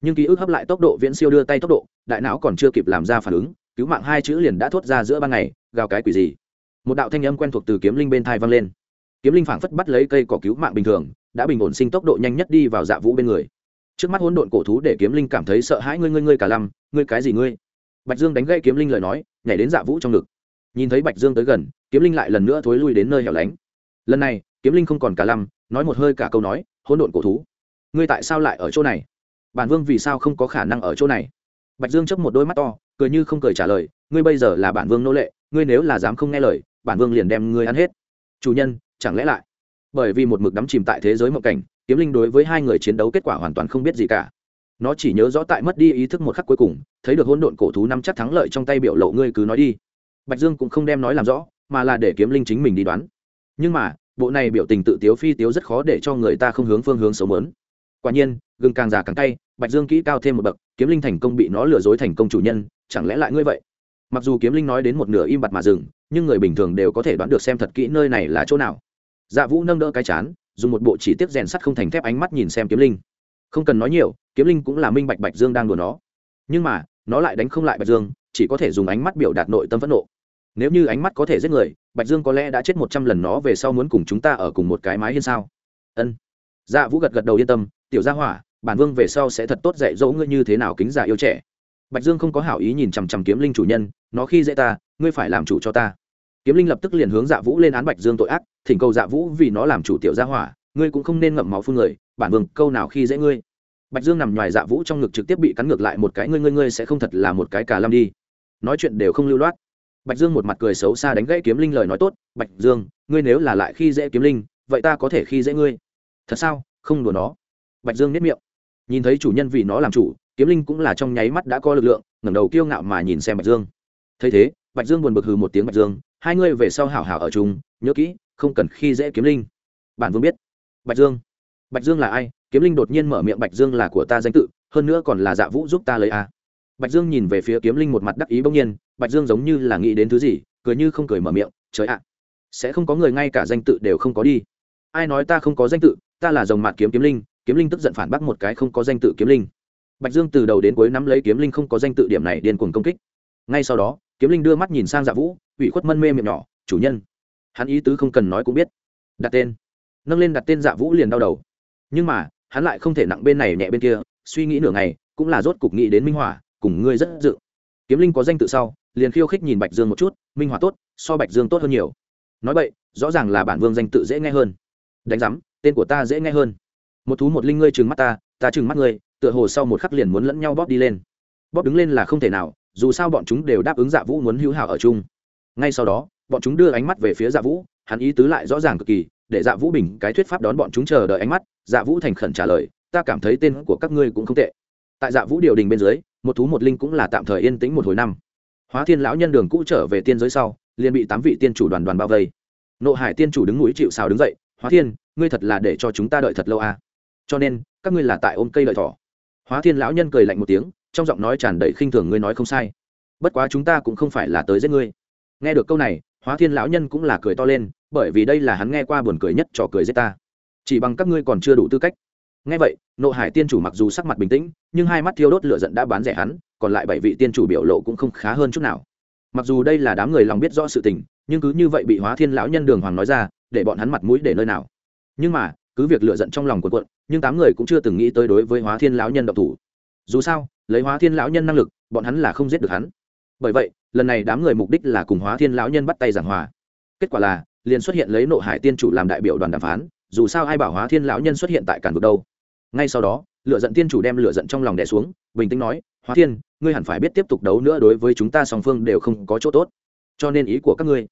nhưng ký ức hấp lại tốc độ viễn siêu đưa tay tốc độ, đại não còn chưa kịp làm ra phản ứng, cứu mạng hai chữ liền đã thốt ra giữa ban ngày, gào cái quỷ gì. Một đạo thanh âm quen thuộc từ kiếm linh bên thai vang lên. Kiếm linh phảng phất bắt lấy cây cỏ cứu mạng bình thường, đã bình ổn sinh tốc độ nhanh nhất đi vào dạ vũ bên người. Trước mắt hỗn độn cổ thú để kiếm linh cảm thấy sợ hãi ngươi ngươi ngươi cả lăm, ngươi cái gì ngươi? Bạch dương đánh gãy kiếm linh lời nói, nhảy đến dạ vũ trong ngực. Nhìn thấy bạch dương tới gần, kiếm linh lại lần nữa thối lui đến nơi hẻo lánh. Lần này, kiếm linh không còn cả lăm, nói một hơi cả câu nói, hỗn độn cổ thú, ngươi tại sao lại ở chỗ này? Bản vương vì sao không có khả năng ở chỗ này? Bạch dương chấp một đôi mắt to, cười như không cười trả lời, ngươi bây giờ là bản vương nô lệ, ngươi nếu là dám không nghe lời, bản vương liền đem ngươi ăn hết. Chủ nhân, chẳng lẽ lại? Bởi vì một mực đắm chìm tại thế giới mộng cảnh, kiếm linh đối với hai người chiến đấu kết quả hoàn toàn không biết gì cả. Nó chỉ nhớ rõ tại mất đi ý thức một khắc cuối cùng, thấy được hỗn độn cổ thú nắm chắc thắng lợi trong tay biểu lộ ngươi cứ nói đi. Bạch dương cũng không đem nói làm rõ, mà là để kiếm linh chính mình đi đoán. Nhưng mà, bộ này biểu tình tự tiếu phi tiếu rất khó để cho người ta không hướng phương hướng xấu mớn quả nhiên gừng càng già càng cay, bạch dương kỹ cao thêm một bậc, kiếm linh thành công bị nó lừa dối thành công chủ nhân, chẳng lẽ lại ngươi vậy? Mặc dù kiếm linh nói đến một nửa im bặt mà dừng, nhưng người bình thường đều có thể đoán được xem thật kỹ nơi này là chỗ nào. Dạ vũ nâng đỡ cái chán, dùng một bộ chỉ tiết rèn sắt không thành thép ánh mắt nhìn xem kiếm linh. Không cần nói nhiều, kiếm linh cũng là minh bạch bạch dương đang đùa nó. Nhưng mà, nó lại đánh không lại bạch dương, chỉ có thể dùng ánh mắt biểu đạt nội tâm phẫn nộ. Nếu như ánh mắt có thể giết người, bạch dương có lẽ đã chết một trăm lần nó về sau muốn cùng chúng ta ở cùng một cái mái hiên sao? Ân. Dạ vũ gật gật đầu yên tâm, tiểu gia hỏa bản vương về sau sẽ thật tốt dạy dỗ ngươi như thế nào kính già yêu trẻ. Bạch dương không có hảo ý nhìn chằm chằm kiếm linh chủ nhân, nó khi dễ ta, ngươi phải làm chủ cho ta. Kiếm linh lập tức liền hướng dạ vũ lên án bạch dương tội ác, thỉnh cầu dạ vũ vì nó làm chủ tiểu gia hỏa, ngươi cũng không nên ngậm máu phương người, bản vương, câu nào khi dễ ngươi? Bạch dương nằm ngoài dạ vũ trong ngực trực tiếp bị cắn ngược lại một cái, ngươi ngươi ngươi sẽ không thật là một cái cà lam đi. Nói chuyện đều không lưu loát. Bạch dương một mặt cười xấu xa đánh gãy kiếm linh lời nói tốt, bạch dương, ngươi nếu là lại khi dễ kiếm linh, vậy ta có thể khi dễ ngươi. Thật sao? Không đùa nó. Bạch dương nếp miệng nhìn thấy chủ nhân vì nó làm chủ, kiếm linh cũng là trong nháy mắt đã có lực lượng, ngẩng đầu kiêu ngạo mà nhìn xem bạch dương. Thấy thế, bạch dương buồn bực hừ một tiếng bạch dương, hai ngươi về sau hảo hảo ở chung, nhớ kỹ, không cần khi dễ kiếm linh. Bản vương biết. Bạch dương. Bạch dương là ai? Kiếm linh đột nhiên mở miệng bạch dương là của ta danh tự, hơn nữa còn là dạ vũ giúp ta lấy a. Bạch dương nhìn về phía kiếm linh một mặt đắc ý bỗng nhiên, bạch dương giống như là nghĩ đến thứ gì, cười như không cười mở miệng, trời ạ, sẽ không có người ngay cả danh tự đều không có đi. Ai nói ta không có danh tự, ta là dòng mạt kiếm kiếm linh kiếm linh tức giận phản bác một cái không có danh tự kiếm linh. Bạch dương từ đầu đến cuối nắm lấy kiếm linh không có danh tự điểm này điên cuồng công kích. Ngay sau đó, kiếm linh đưa mắt nhìn sang dạ vũ, ủy khuất mân mê miệng nhỏ, chủ nhân. Hắn ý tứ không cần nói cũng biết. Đặt tên. Nâng lên đặt tên dạ vũ liền đau đầu. Nhưng mà, hắn lại không thể nặng bên này nhẹ bên kia, suy nghĩ nửa ngày, cũng là rốt cục nghĩ đến minh hỏa, cùng ngươi rất dự. Kiếm linh có danh tự sau, liền khiêu khích nhìn bạch dương một chút, minh hỏa tốt, so bạch dương tốt hơn nhiều. Nói vậy rõ ràng là bản vương danh tự dễ nghe hơn. Đánh giám, tên của ta dễ nghe hơn một thú một linh ngươi trừng mắt ta ta trừng mắt ngươi, tựa hồ sau một khắc liền muốn lẫn nhau bóp đi lên. Bóp đứng lên là không thể nào, dù sao bọn chúng đều đáp ứng dạ vũ muốn hữu hảo ở chung. Ngay sau đó, bọn chúng đưa ánh mắt về phía dạ vũ, hắn ý tứ lại rõ ràng cực kỳ, để dạ vũ bình cái thuyết pháp đón bọn chúng chờ đợi ánh mắt dạ vũ thành khẩn trả lời, ta cảm thấy tên của các ngươi cũng không tệ. Tại dạ vũ điều đình bên dưới, một thú một linh cũng là tạm thời yên tĩnh một hồi năm. Hóa thiên lão nhân đường cũ trở về tiên giới sau, liền bị tám vị tiên chủ đoàn đoàn bao vây. Nộ hải tiên chủ đứng núi chịu xào đứng dậy, hóa thiên, ngươi thật là để cho chúng ta đợi thật lâu à? Cho nên, các ngươi là tại ôm cây lợi thỏ. Hóa thiên lão nhân cười lạnh một tiếng, trong giọng nói tràn đầy khinh thường, ngươi nói không sai. Bất quá chúng ta cũng không phải là tới giết ngươi. Nghe được câu này, hóa thiên lão nhân cũng là cười to lên, bởi vì đây là hắn nghe qua buồn cười nhất trò cười giết ta. Chỉ bằng các ngươi còn chưa đủ tư cách. Nghe vậy, nộ hải tiên chủ mặc dù sắc mặt bình tĩnh, nhưng hai mắt thiêu đốt lửa giận đã bán rẻ hắn, còn lại bảy vị tiên chủ biểu lộ cũng không khá hơn chút nào. Mặc dù đây là đám người lòng biết rõ sự tình, nhưng cứ như vậy bị hóa thiên lão nhân đường hoàng nói ra, để bọn hắn mặt mũi để nơi nào. Nhưng mà cứ việc lựa giận trong lòng của quận nhưng tám người cũng chưa từng nghĩ tới đối với hóa thiên lão nhân độc thủ. Dù sao, lấy hóa thiên lão nhân năng lực, bọn hắn là không giết được hắn. Bởi vậy, lần này đám người mục đích là cùng hóa thiên lão nhân bắt tay giảng hòa. Kết quả là, liền xuất hiện lấy nộ hải tiên chủ làm đại biểu đoàn đàm phán, dù sao ai bảo hóa thiên lão nhân xuất hiện tại cản vực đâu. Ngay sau đó, lựa giận tiên chủ đem lựa giận trong lòng đẻ xuống, bình tĩnh nói, hóa thiên, ngươi hẳn phải biết tiếp tục đấu nữa đối với chúng ta song phương đều không có chỗ tốt. Cho nên ý của các ngươi.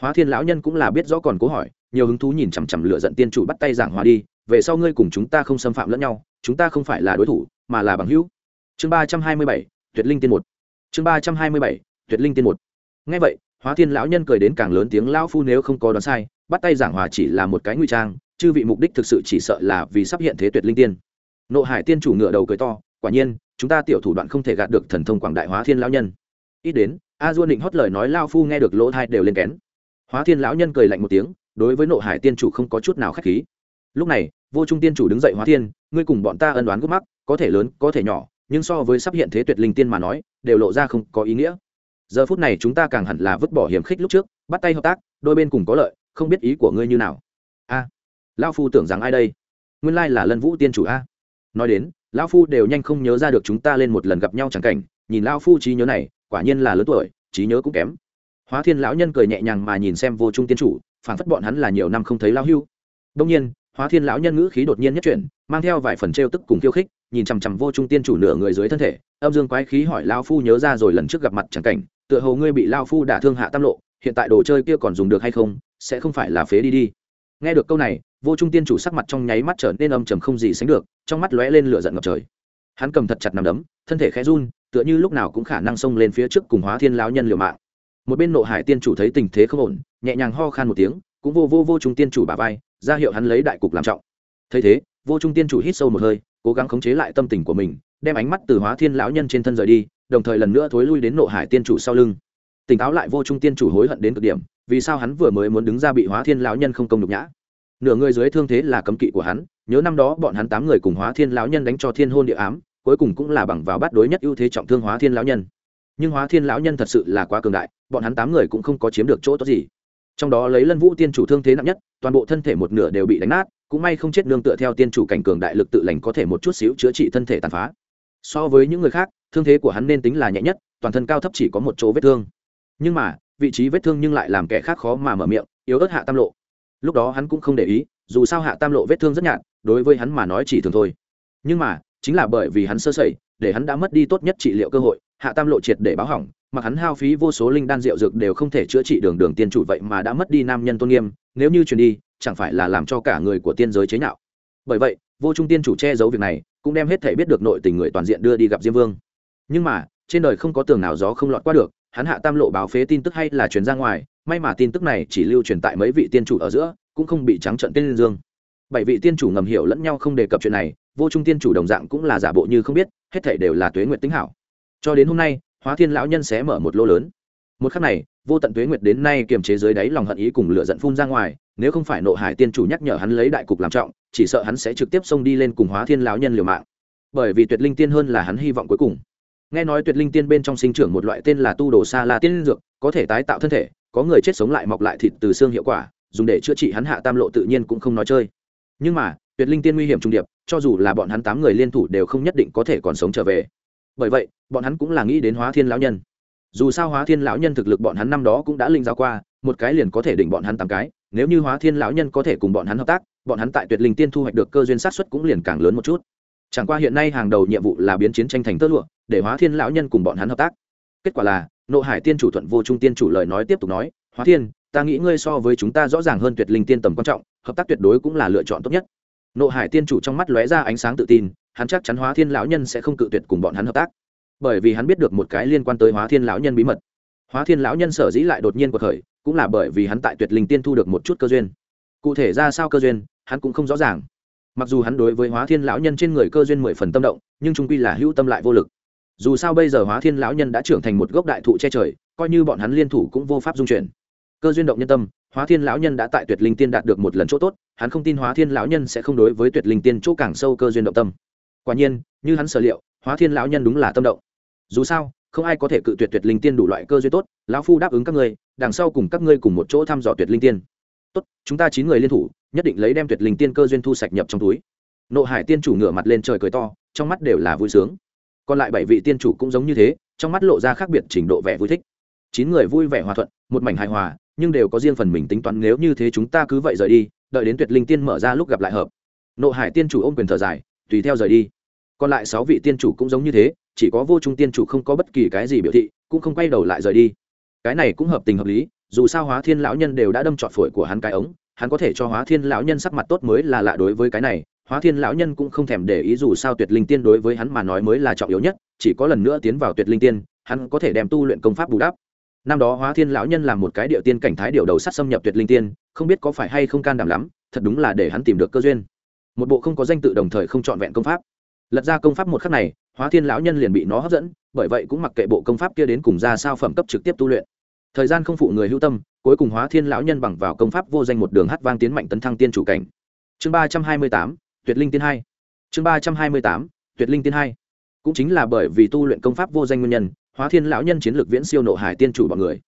Hóa thiên lão nhân cũng là biết rõ còn cố hỏi nhiều hứng thú nhìn chằm chằm lựa giận tiên chủ bắt tay giảng hòa đi, về sau ngươi cùng chúng ta không xâm phạm lẫn nhau, chúng ta không phải là đối thủ, mà là bằng hữu. Chương ba trăm hai mươi bảy, tuyệt linh tiên một. Chương ba trăm hai mươi bảy, tuyệt linh tiên một. Ngay vậy, hóa thiên lão nhân cười đến càng lớn tiếng lão phu nếu không có đoán sai, bắt tay giảng hòa chỉ là một cái nguy trang, chư vị mục đích thực sự chỉ sợ là vì sắp hiện thế tuyệt linh tiên. Nộ hải tiên chủ ngựa đầu cười to, quả nhiên, chúng ta tiểu thủ đoạn không thể gạt được thần thông quảng đại hóa thiên lão nhân. Ít đến, a duôn định hót lời nói lao phu nghe được lỗ thai đều lên kén. Hóa thiên lão nhân cười lạnh một tiếng đối với nộ hải tiên chủ không có chút nào k h á c h khí. Lúc này, vô trung tiên chủ đứng dậy hóa thiên, ngươi cùng bọn ta ân đoán gốc mắc, có thể lớn, có thể nhỏ, nhưng so với sắp hiện thế tuyệt linh tiên mà nói, đều lộ ra không có ý nghĩa. Giờ phút này chúng ta càng hẳn là vứt bỏ hiểm khích lúc trước, bắt tay hợp tác, đôi bên cùng có lợi, không biết ý của ngươi như nào. A, lão phu tưởng rằng ai đây? Nguyên lai là lân vũ tiên chủ a. Nói đến, lão phu đều nhanh không nhớ ra được chúng ta lên một lần gặp nhau chẳng cảnh, nhìn lão phu trí nhớ này, quả nhiên là lớn tuổi, trí nhớ cũng kém. Hóa thiên lão nhân cười nhẹ nhàng mà nhìn xem vô trung tiên chủ phản phất bọn hắn là nhiều năm không thấy lao hưu. Đông nhiên, hóa thiên lão nhân ngữ khí đột nhiên nhất chuyển, mang theo vài phần trêu tức cùng khiêu khích, nhìn chằm chằm vô trung tiên chủ nửa người dưới thân thể, âm dương quái khí hỏi lão phu nhớ ra rồi lần trước gặp mặt chẳng cảnh, tựa hồ ngươi bị lão phu đả thương hạ tam lộ, hiện tại đồ chơi kia còn dùng được hay không, sẽ không phải là phế đi đi. Nghe được câu này, vô trung tiên chủ sắc mặt trong nháy mắt trở nên âm trầm không gì sánh được, trong mắt lóe lên lửa giận ngập trời. Hắn cầm thật chặt nằm đấm, thân thể khẽ run, tựa như lúc nào cũng khả năng xông lên phía trước cùng hóa thiên lão nhân liều mạng. Một bên nộ hải tiên chủ thấy tình thế không ổn nhẹ nhàng ho khan một tiếng, cũng vô vô vô trung tiên chủ bà vai, ra hiệu hắn lấy đại cục làm trọng. Thấy thế, vô trung tiên chủ hít sâu một hơi, cố gắng khống chế lại tâm tình của mình, đem ánh mắt từ hóa thiên lão nhân trên thân rời đi, đồng thời lần nữa thối lui đến nộ hải tiên chủ sau lưng. Tỉnh táo lại vô trung tiên chủ hối hận đến cực điểm, vì sao hắn vừa mới muốn đứng ra bị hóa thiên lão nhân không công nhục nhã? Nửa người dưới thương thế là cấm kỵ của hắn, nhớ năm đó bọn hắn tám người cùng hóa thiên lão nhân đánh cho thiên hôn địa ám, cuối cùng cũng là bằng vào bắt đối nhất ưu thế trọng thương hóa thiên lão nhân. Nhưng hóa thiên lão nhân thật sự là quá cường đại, bọn hắn tám người cũng không có chiếm được chỗ tốt gì trong đó lấy lân vũ tiên chủ thương thế nặng nhất, toàn bộ thân thể một nửa đều bị đánh nát, cũng may không chết nương tựa theo tiên chủ cảnh cường đại lực tự lành có thể một chút xíu chữa trị thân thể tàn phá. So với những người khác, thương thế của hắn nên tính là nhẹ nhất, toàn thân cao thấp chỉ có một chỗ vết thương. Nhưng mà, vị trí vết thương nhưng lại làm kẻ khác khó mà mở miệng, yếu ớt hạ tam lộ. Lúc đó hắn cũng không để ý, dù sao hạ tam lộ vết thương rất nhạt, đối với hắn mà nói chỉ thường thôi. Nhưng mà, chính là bởi vì hắn sơ sẩy, để hắn đã mất đi tốt nhất trị liệu cơ hội hạ tam lộ triệt để báo hỏng, mặc hắn hao phí vô số linh đan rượu dược đều không thể chữa trị đường đường tiên chủ vậy mà đã mất đi nam nhân tôn nghiêm, nếu như truyền đi, chẳng phải là làm cho cả người của tiên giới chế nhạo. Bởi vậy, vô trung tiên chủ che giấu việc này, cũng đem hết thể biết được nội tình người toàn diện đưa đi gặp diêm vương. Nhưng mà, trên đời không có tường nào gió không lọt qua được, hắn hạ tam lộ báo phế tin tức hay là truyền ra ngoài, may mà tin tức này chỉ lưu truyền tại mấy vị tiên chủ ở giữa, cũng không bị trắng trận tên liên dương. Bảy vị tiên chủ ngầm hiểu lẫn nhau không đề cập chuyện này, vô trung tiên chủ đồng dạng cũng là giả bộ như không biết, hết thể đều là tuế nguyện tính hảo cho đến hôm nay, hóa thiên lão nhân sẽ mở một lô lớn. Một khắc này, vô tận tuế nguyệt đến nay kiềm chế dưới đáy lòng hận ý cùng lửa giận phun ra ngoài, nếu không phải nộ hải tiên chủ nhắc nhở hắn lấy đại cục làm trọng, chỉ sợ hắn sẽ trực tiếp xông đi lên cùng hóa thiên lão nhân liều mạng. Bởi vì tuyệt linh tiên hơn là hắn hy vọng cuối cùng. Nghe nói tuyệt linh tiên bên trong sinh trưởng một loại tên là tu đồ sa la tiên dược, có thể tái tạo thân thể, có người chết sống lại mọc lại thịt từ xương hiệu quả, dùng để chữa trị hắn hạ tam lộ tự nhiên cũng không nói chơi. Nhưng mà, tuyệt linh tiên nguy hiểm trung điệp, cho dù là bọn hắn tám người liên thủ đều không nhất định có thể còn sống trở về bởi vậy, bọn hắn cũng là nghĩ đến hóa thiên lão nhân. Dù sao hóa thiên lão nhân thực lực bọn hắn năm đó cũng đã linh giao qua, một cái liền có thể đỉnh bọn hắn tám cái, nếu như hóa thiên lão nhân có thể cùng bọn hắn hợp tác, bọn hắn tại tuyệt linh tiên thu hoạch được cơ duyên sát xuất cũng liền càng lớn một chút. Chẳng qua hiện nay hàng đầu nhiệm vụ là biến chiến tranh thành tơ lụa, để hóa thiên lão nhân cùng bọn hắn hợp tác. Kết quả là, nộ hải tiên chủ thuận vô trung tiên chủ lời nói tiếp tục nói, hóa thiên, ta nghĩ ngươi so với chúng ta rõ ràng hơn tuyệt linh tiên tầm quan trọng, hợp tác tuyệt đối cũng là lựa chọn tốt nhất. Nộ hải tiên chủ trong mắt lóe ra ánh sáng tự tin hắn chắc chắn hóa thiên lão nhân sẽ không cự tuyệt cùng bọn hắn hợp tác. Bởi vì hắn biết được một cái liên quan tới hóa thiên lão nhân bí mật. Hóa thiên lão nhân sở dĩ lại đột nhiên cuộc khởi, cũng là bởi vì hắn tại tuyệt linh tiên thu được một chút cơ duyên. Cụ thể ra sao cơ duyên, hắn cũng không rõ ràng. Mặc dù hắn đối với hóa thiên lão nhân trên người cơ duyên mười phần tâm động, nhưng trung quy là hữu tâm lại vô lực. Dù sao bây giờ hóa thiên lão nhân đã trưởng thành một gốc đại thụ che trời, coi như bọn hắn liên thủ cũng vô pháp dung chuyển. Cơ duyên động nhân tâm, hóa thiên lão nhân đã tại tuyệt linh tiên đạt được một lần chỗ tốt, hắn không tin hóa thiên lão nhân sẽ không đối với tuyệt linh tiên chỗ càng sâu cơ duyên động tâm quả nhiên, như hắn sở liệu, hóa thiên lão nhân đúng là tâm động. Dù sao, không ai có thể cự tuyệt tuyệt linh tiên đủ loại cơ duyên tốt, lão phu đáp ứng các ngươi, đằng sau cùng các ngươi cùng một chỗ thăm dò tuyệt linh tiên. Tốt, chúng ta chín người liên thủ, nhất định lấy đem tuyệt linh tiên cơ duyên thu sạch nhập trong túi. Nộ hải tiên chủ ngửa mặt lên trời cười to, trong mắt đều là vui sướng. Còn lại bảy vị tiên chủ cũng giống như thế, trong mắt lộ ra khác biệt trình độ vẻ vui thích. Chín người vui vẻ hòa thuận, một mảnh hài hòa, nhưng đều có riêng phần mình tính toán nếu như thế chúng ta cứ vậy rời đi, đợi đến tuyệt linh tiên mở ra lúc gặp lại hợp. Nộ hải tiên chủ ôm quyền thở dài tùy theo rời đi. Còn lại sáu vị tiên chủ cũng giống như thế, chỉ có vô trung tiên chủ không có bất kỳ cái gì biểu thị, cũng không quay đầu lại rời đi. Cái này cũng hợp tình hợp lý, dù sao hóa thiên lão nhân đều đã đâm trọt phổi của hắn cái ống, hắn có thể cho hóa thiên lão nhân sắc mặt tốt mới là lạ đối với cái này, hóa thiên lão nhân cũng không thèm để ý dù sao tuyệt linh tiên đối với hắn mà nói mới là trọng yếu nhất, chỉ có lần nữa tiến vào tuyệt linh tiên, hắn có thể đem tu luyện công pháp bù đắp. Năm đó hóa thiên lão nhân làm một cái địa tiên cảnh thái điệu đầu sắt xâm nhập tuyệt linh tiên, không biết có phải hay không can đảm lắm, thật đúng là để hắn tìm được cơ duyên một bộ không có danh tự đồng thời không trọn vẹn công pháp. Lật ra công pháp một khắc này, hóa thiên lão nhân liền bị nó hấp dẫn, bởi vậy cũng mặc kệ bộ công pháp kia đến cùng ra sao phẩm cấp trực tiếp tu luyện. Thời gian không phụ người hữu tâm, cuối cùng hóa thiên lão nhân bằng vào công pháp vô danh một đường hát vang tiến mạnh tấn thăng tiên chủ cảnh. Chương ba trăm hai mươi tám, tuyệt linh tiên hai. Chương ba trăm hai mươi tám, tuyệt linh tiên hai. Cũng chính là bởi vì tu luyện công pháp vô danh nguyên nhân, hóa thiên lão nhân chiến lược viễn siêu nộ hải tiên chủ bọn người.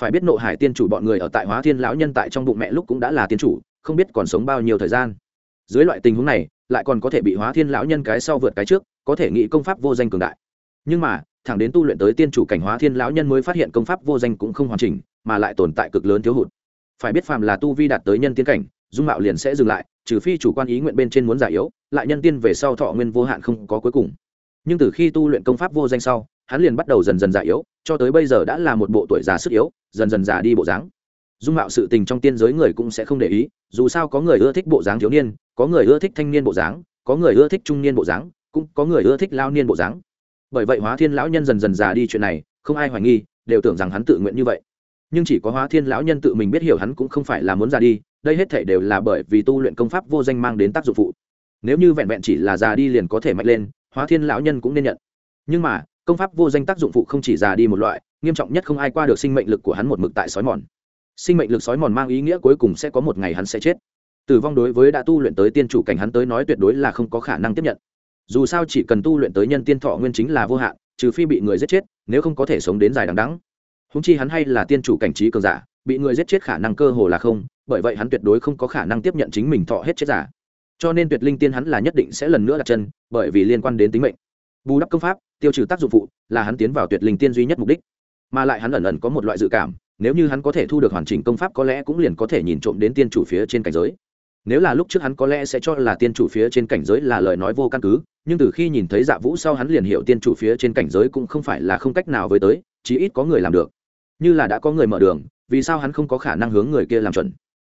Phải biết nộ hải tiên chủ bọn người ở tại hóa thiên lão nhân tại trong bụng mẹ lúc cũng đã là tiên chủ, không biết còn sống bao nhiêu thời gian dưới loại tình huống này, lại còn có thể bị hóa thiên lão nhân cái sau vượt cái trước, có thể nghĩ công pháp vô danh cường đại. Nhưng mà, thẳng đến tu luyện tới tiên chủ cảnh hóa thiên lão nhân mới phát hiện công pháp vô danh cũng không hoàn chỉnh, mà lại tồn tại cực lớn thiếu hụt. Phải biết phàm là tu vi đạt tới nhân tiên cảnh, dung mạo liền sẽ dừng lại, trừ phi chủ quan ý nguyện bên trên muốn giải yếu, lại nhân tiên về sau thọ nguyên vô hạn không có cuối cùng. Nhưng từ khi tu luyện công pháp vô danh sau, hắn liền bắt đầu dần dần già yếu, cho tới bây giờ đã là một bộ tuổi già sức yếu, dần dần già đi bộ dáng dung mạo sự tình trong tiên giới người cũng sẽ không để ý, dù sao có người ưa thích bộ dáng thiếu niên, có người ưa thích thanh niên bộ dáng, có người ưa thích trung niên bộ dáng, cũng có người ưa thích lao niên bộ dáng. Bởi vậy hóa thiên lão nhân dần dần già đi chuyện này, không ai hoài nghi, đều tưởng rằng hắn tự nguyện như vậy. Nhưng chỉ có hóa thiên lão nhân tự mình biết hiểu hắn cũng không phải là muốn già đi, đây hết thể đều là bởi vì tu luyện công pháp vô danh mang đến tác dụng phụ. Nếu như vẹn vẹn chỉ là già đi liền có thể mạnh lên, hóa thiên lão nhân cũng nên nhận. Nhưng mà, công pháp vô danh tác dụng phụ không chỉ già đi một loại, nghiêm trọng nhất không ai qua được sinh mệnh lực của hắn một mực tại sói mòn sinh mệnh lực sói mòn mang ý nghĩa cuối cùng sẽ có một ngày hắn sẽ chết. Tử vong đối với đã tu luyện tới tiên chủ cảnh hắn tới nói tuyệt đối là không có khả năng tiếp nhận. Dù sao chỉ cần tu luyện tới nhân tiên thọ nguyên chính là vô hạn, trừ phi bị người giết chết, nếu không có thể sống đến dài đằng đắng húng chi hắn hay là tiên chủ cảnh trí cường giả, bị người giết chết khả năng cơ hồ là không, bởi vậy hắn tuyệt đối không có khả năng tiếp nhận chính mình thọ hết chết giả. Cho nên tuyệt linh tiên hắn là nhất định sẽ lần nữa đặt chân, bởi vì liên quan đến tính mệnh. Bù đắp công pháp, tiêu trừ tác dụng phụ, là hắn tiến vào tuyệt linh tiên duy nhất mục đích. Mà lại hắn ẩn ẩn có một loại dự cảm nếu như hắn có thể thu được hoàn chỉnh công pháp có lẽ cũng liền có thể nhìn trộm đến tiên chủ phía trên cảnh giới. Nếu là lúc trước hắn có lẽ sẽ cho là tiên chủ phía trên cảnh giới là lời nói vô căn cứ, nhưng từ khi nhìn thấy dạ vũ sau hắn liền hiểu tiên chủ phía trên cảnh giới cũng không phải là không cách nào với tới, chí ít có người làm được. Như là đã có người mở đường, vì sao hắn không có khả năng hướng người kia làm chuẩn?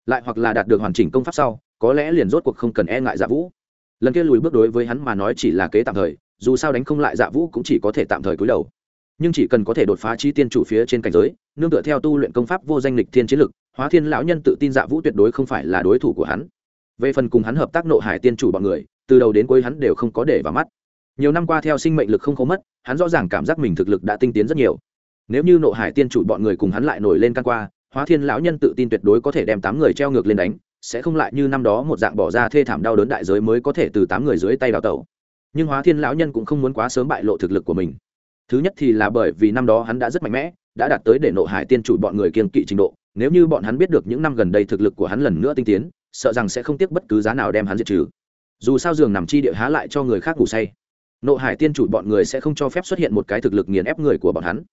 Lại hoặc là đạt được hoàn chỉnh công pháp sau, có lẽ liền rốt cuộc không cần e ngại dạ vũ. Lần kia lùi bước đối với hắn mà nói chỉ là kế tạm thời, dù sao đánh không lại dạ vũ cũng chỉ có thể tạm thời cúi đầu nhưng chỉ cần có thể đột phá chi tiên chủ phía trên cảnh giới, nương tựa theo tu luyện công pháp vô danh lịch thiên chiến lực, hóa thiên lão nhân tự tin dạ vũ tuyệt đối không phải là đối thủ của hắn. Về phần cùng hắn hợp tác nộ hải tiên chủ bọn người, từ đầu đến cuối hắn đều không có để vào mắt. Nhiều năm qua theo sinh mệnh lực không có mất, hắn rõ ràng cảm giác mình thực lực đã tinh tiến rất nhiều. Nếu như nộ hải tiên chủ bọn người cùng hắn lại nổi lên căn qua, hóa thiên lão nhân tự tin tuyệt đối có thể đem tám người treo ngược lên đánh, sẽ không lại như năm đó một dạng bỏ ra thê thảm đau đớn đại giới mới có thể từ tám người dưới tay đào tẩu. Nhưng hóa thiên lão nhân cũng không muốn quá sớm bại lộ thực lực của mình thứ nhất thì là bởi vì năm đó hắn đã rất mạnh mẽ, đã đạt tới để nộ hải tiên chủ bọn người kiên kỵ trình độ. Nếu như bọn hắn biết được những năm gần đây thực lực của hắn lần nữa tinh tiến, sợ rằng sẽ không tiếc bất cứ giá nào đem hắn diệt trừ. Dù sao giường nằm chi địa há lại cho người khác ngủ say. Nộ hải tiên chủ bọn người sẽ không cho phép xuất hiện một cái thực lực nghiền ép người của bọn hắn.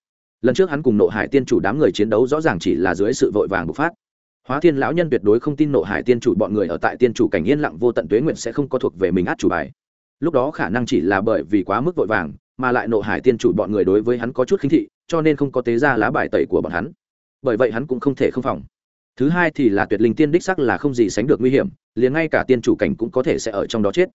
Lần trước hắn cùng nộ hải tiên chủ đám người chiến đấu rõ ràng chỉ là dưới sự vội vàng bộc phát. Hóa thiên lão nhân tuyệt đối không tin nộ hải tiên chủ bọn người ở tại tiên chủ cảnh yên lặng vô tận tuế nguyện sẽ không có thuộc về mình át chủ bài. Lúc đó khả năng chỉ là bởi vì quá mức vội vàng mà lại nộ hải tiên chủ bọn người đối với hắn có chút khinh thị, cho nên không có tế ra lá bài tẩy của bọn hắn. Bởi vậy hắn cũng không thể không phòng. Thứ hai thì là tuyệt linh tiên đích sắc là không gì sánh được nguy hiểm, liền ngay cả tiên chủ cảnh cũng có thể sẽ ở trong đó chết.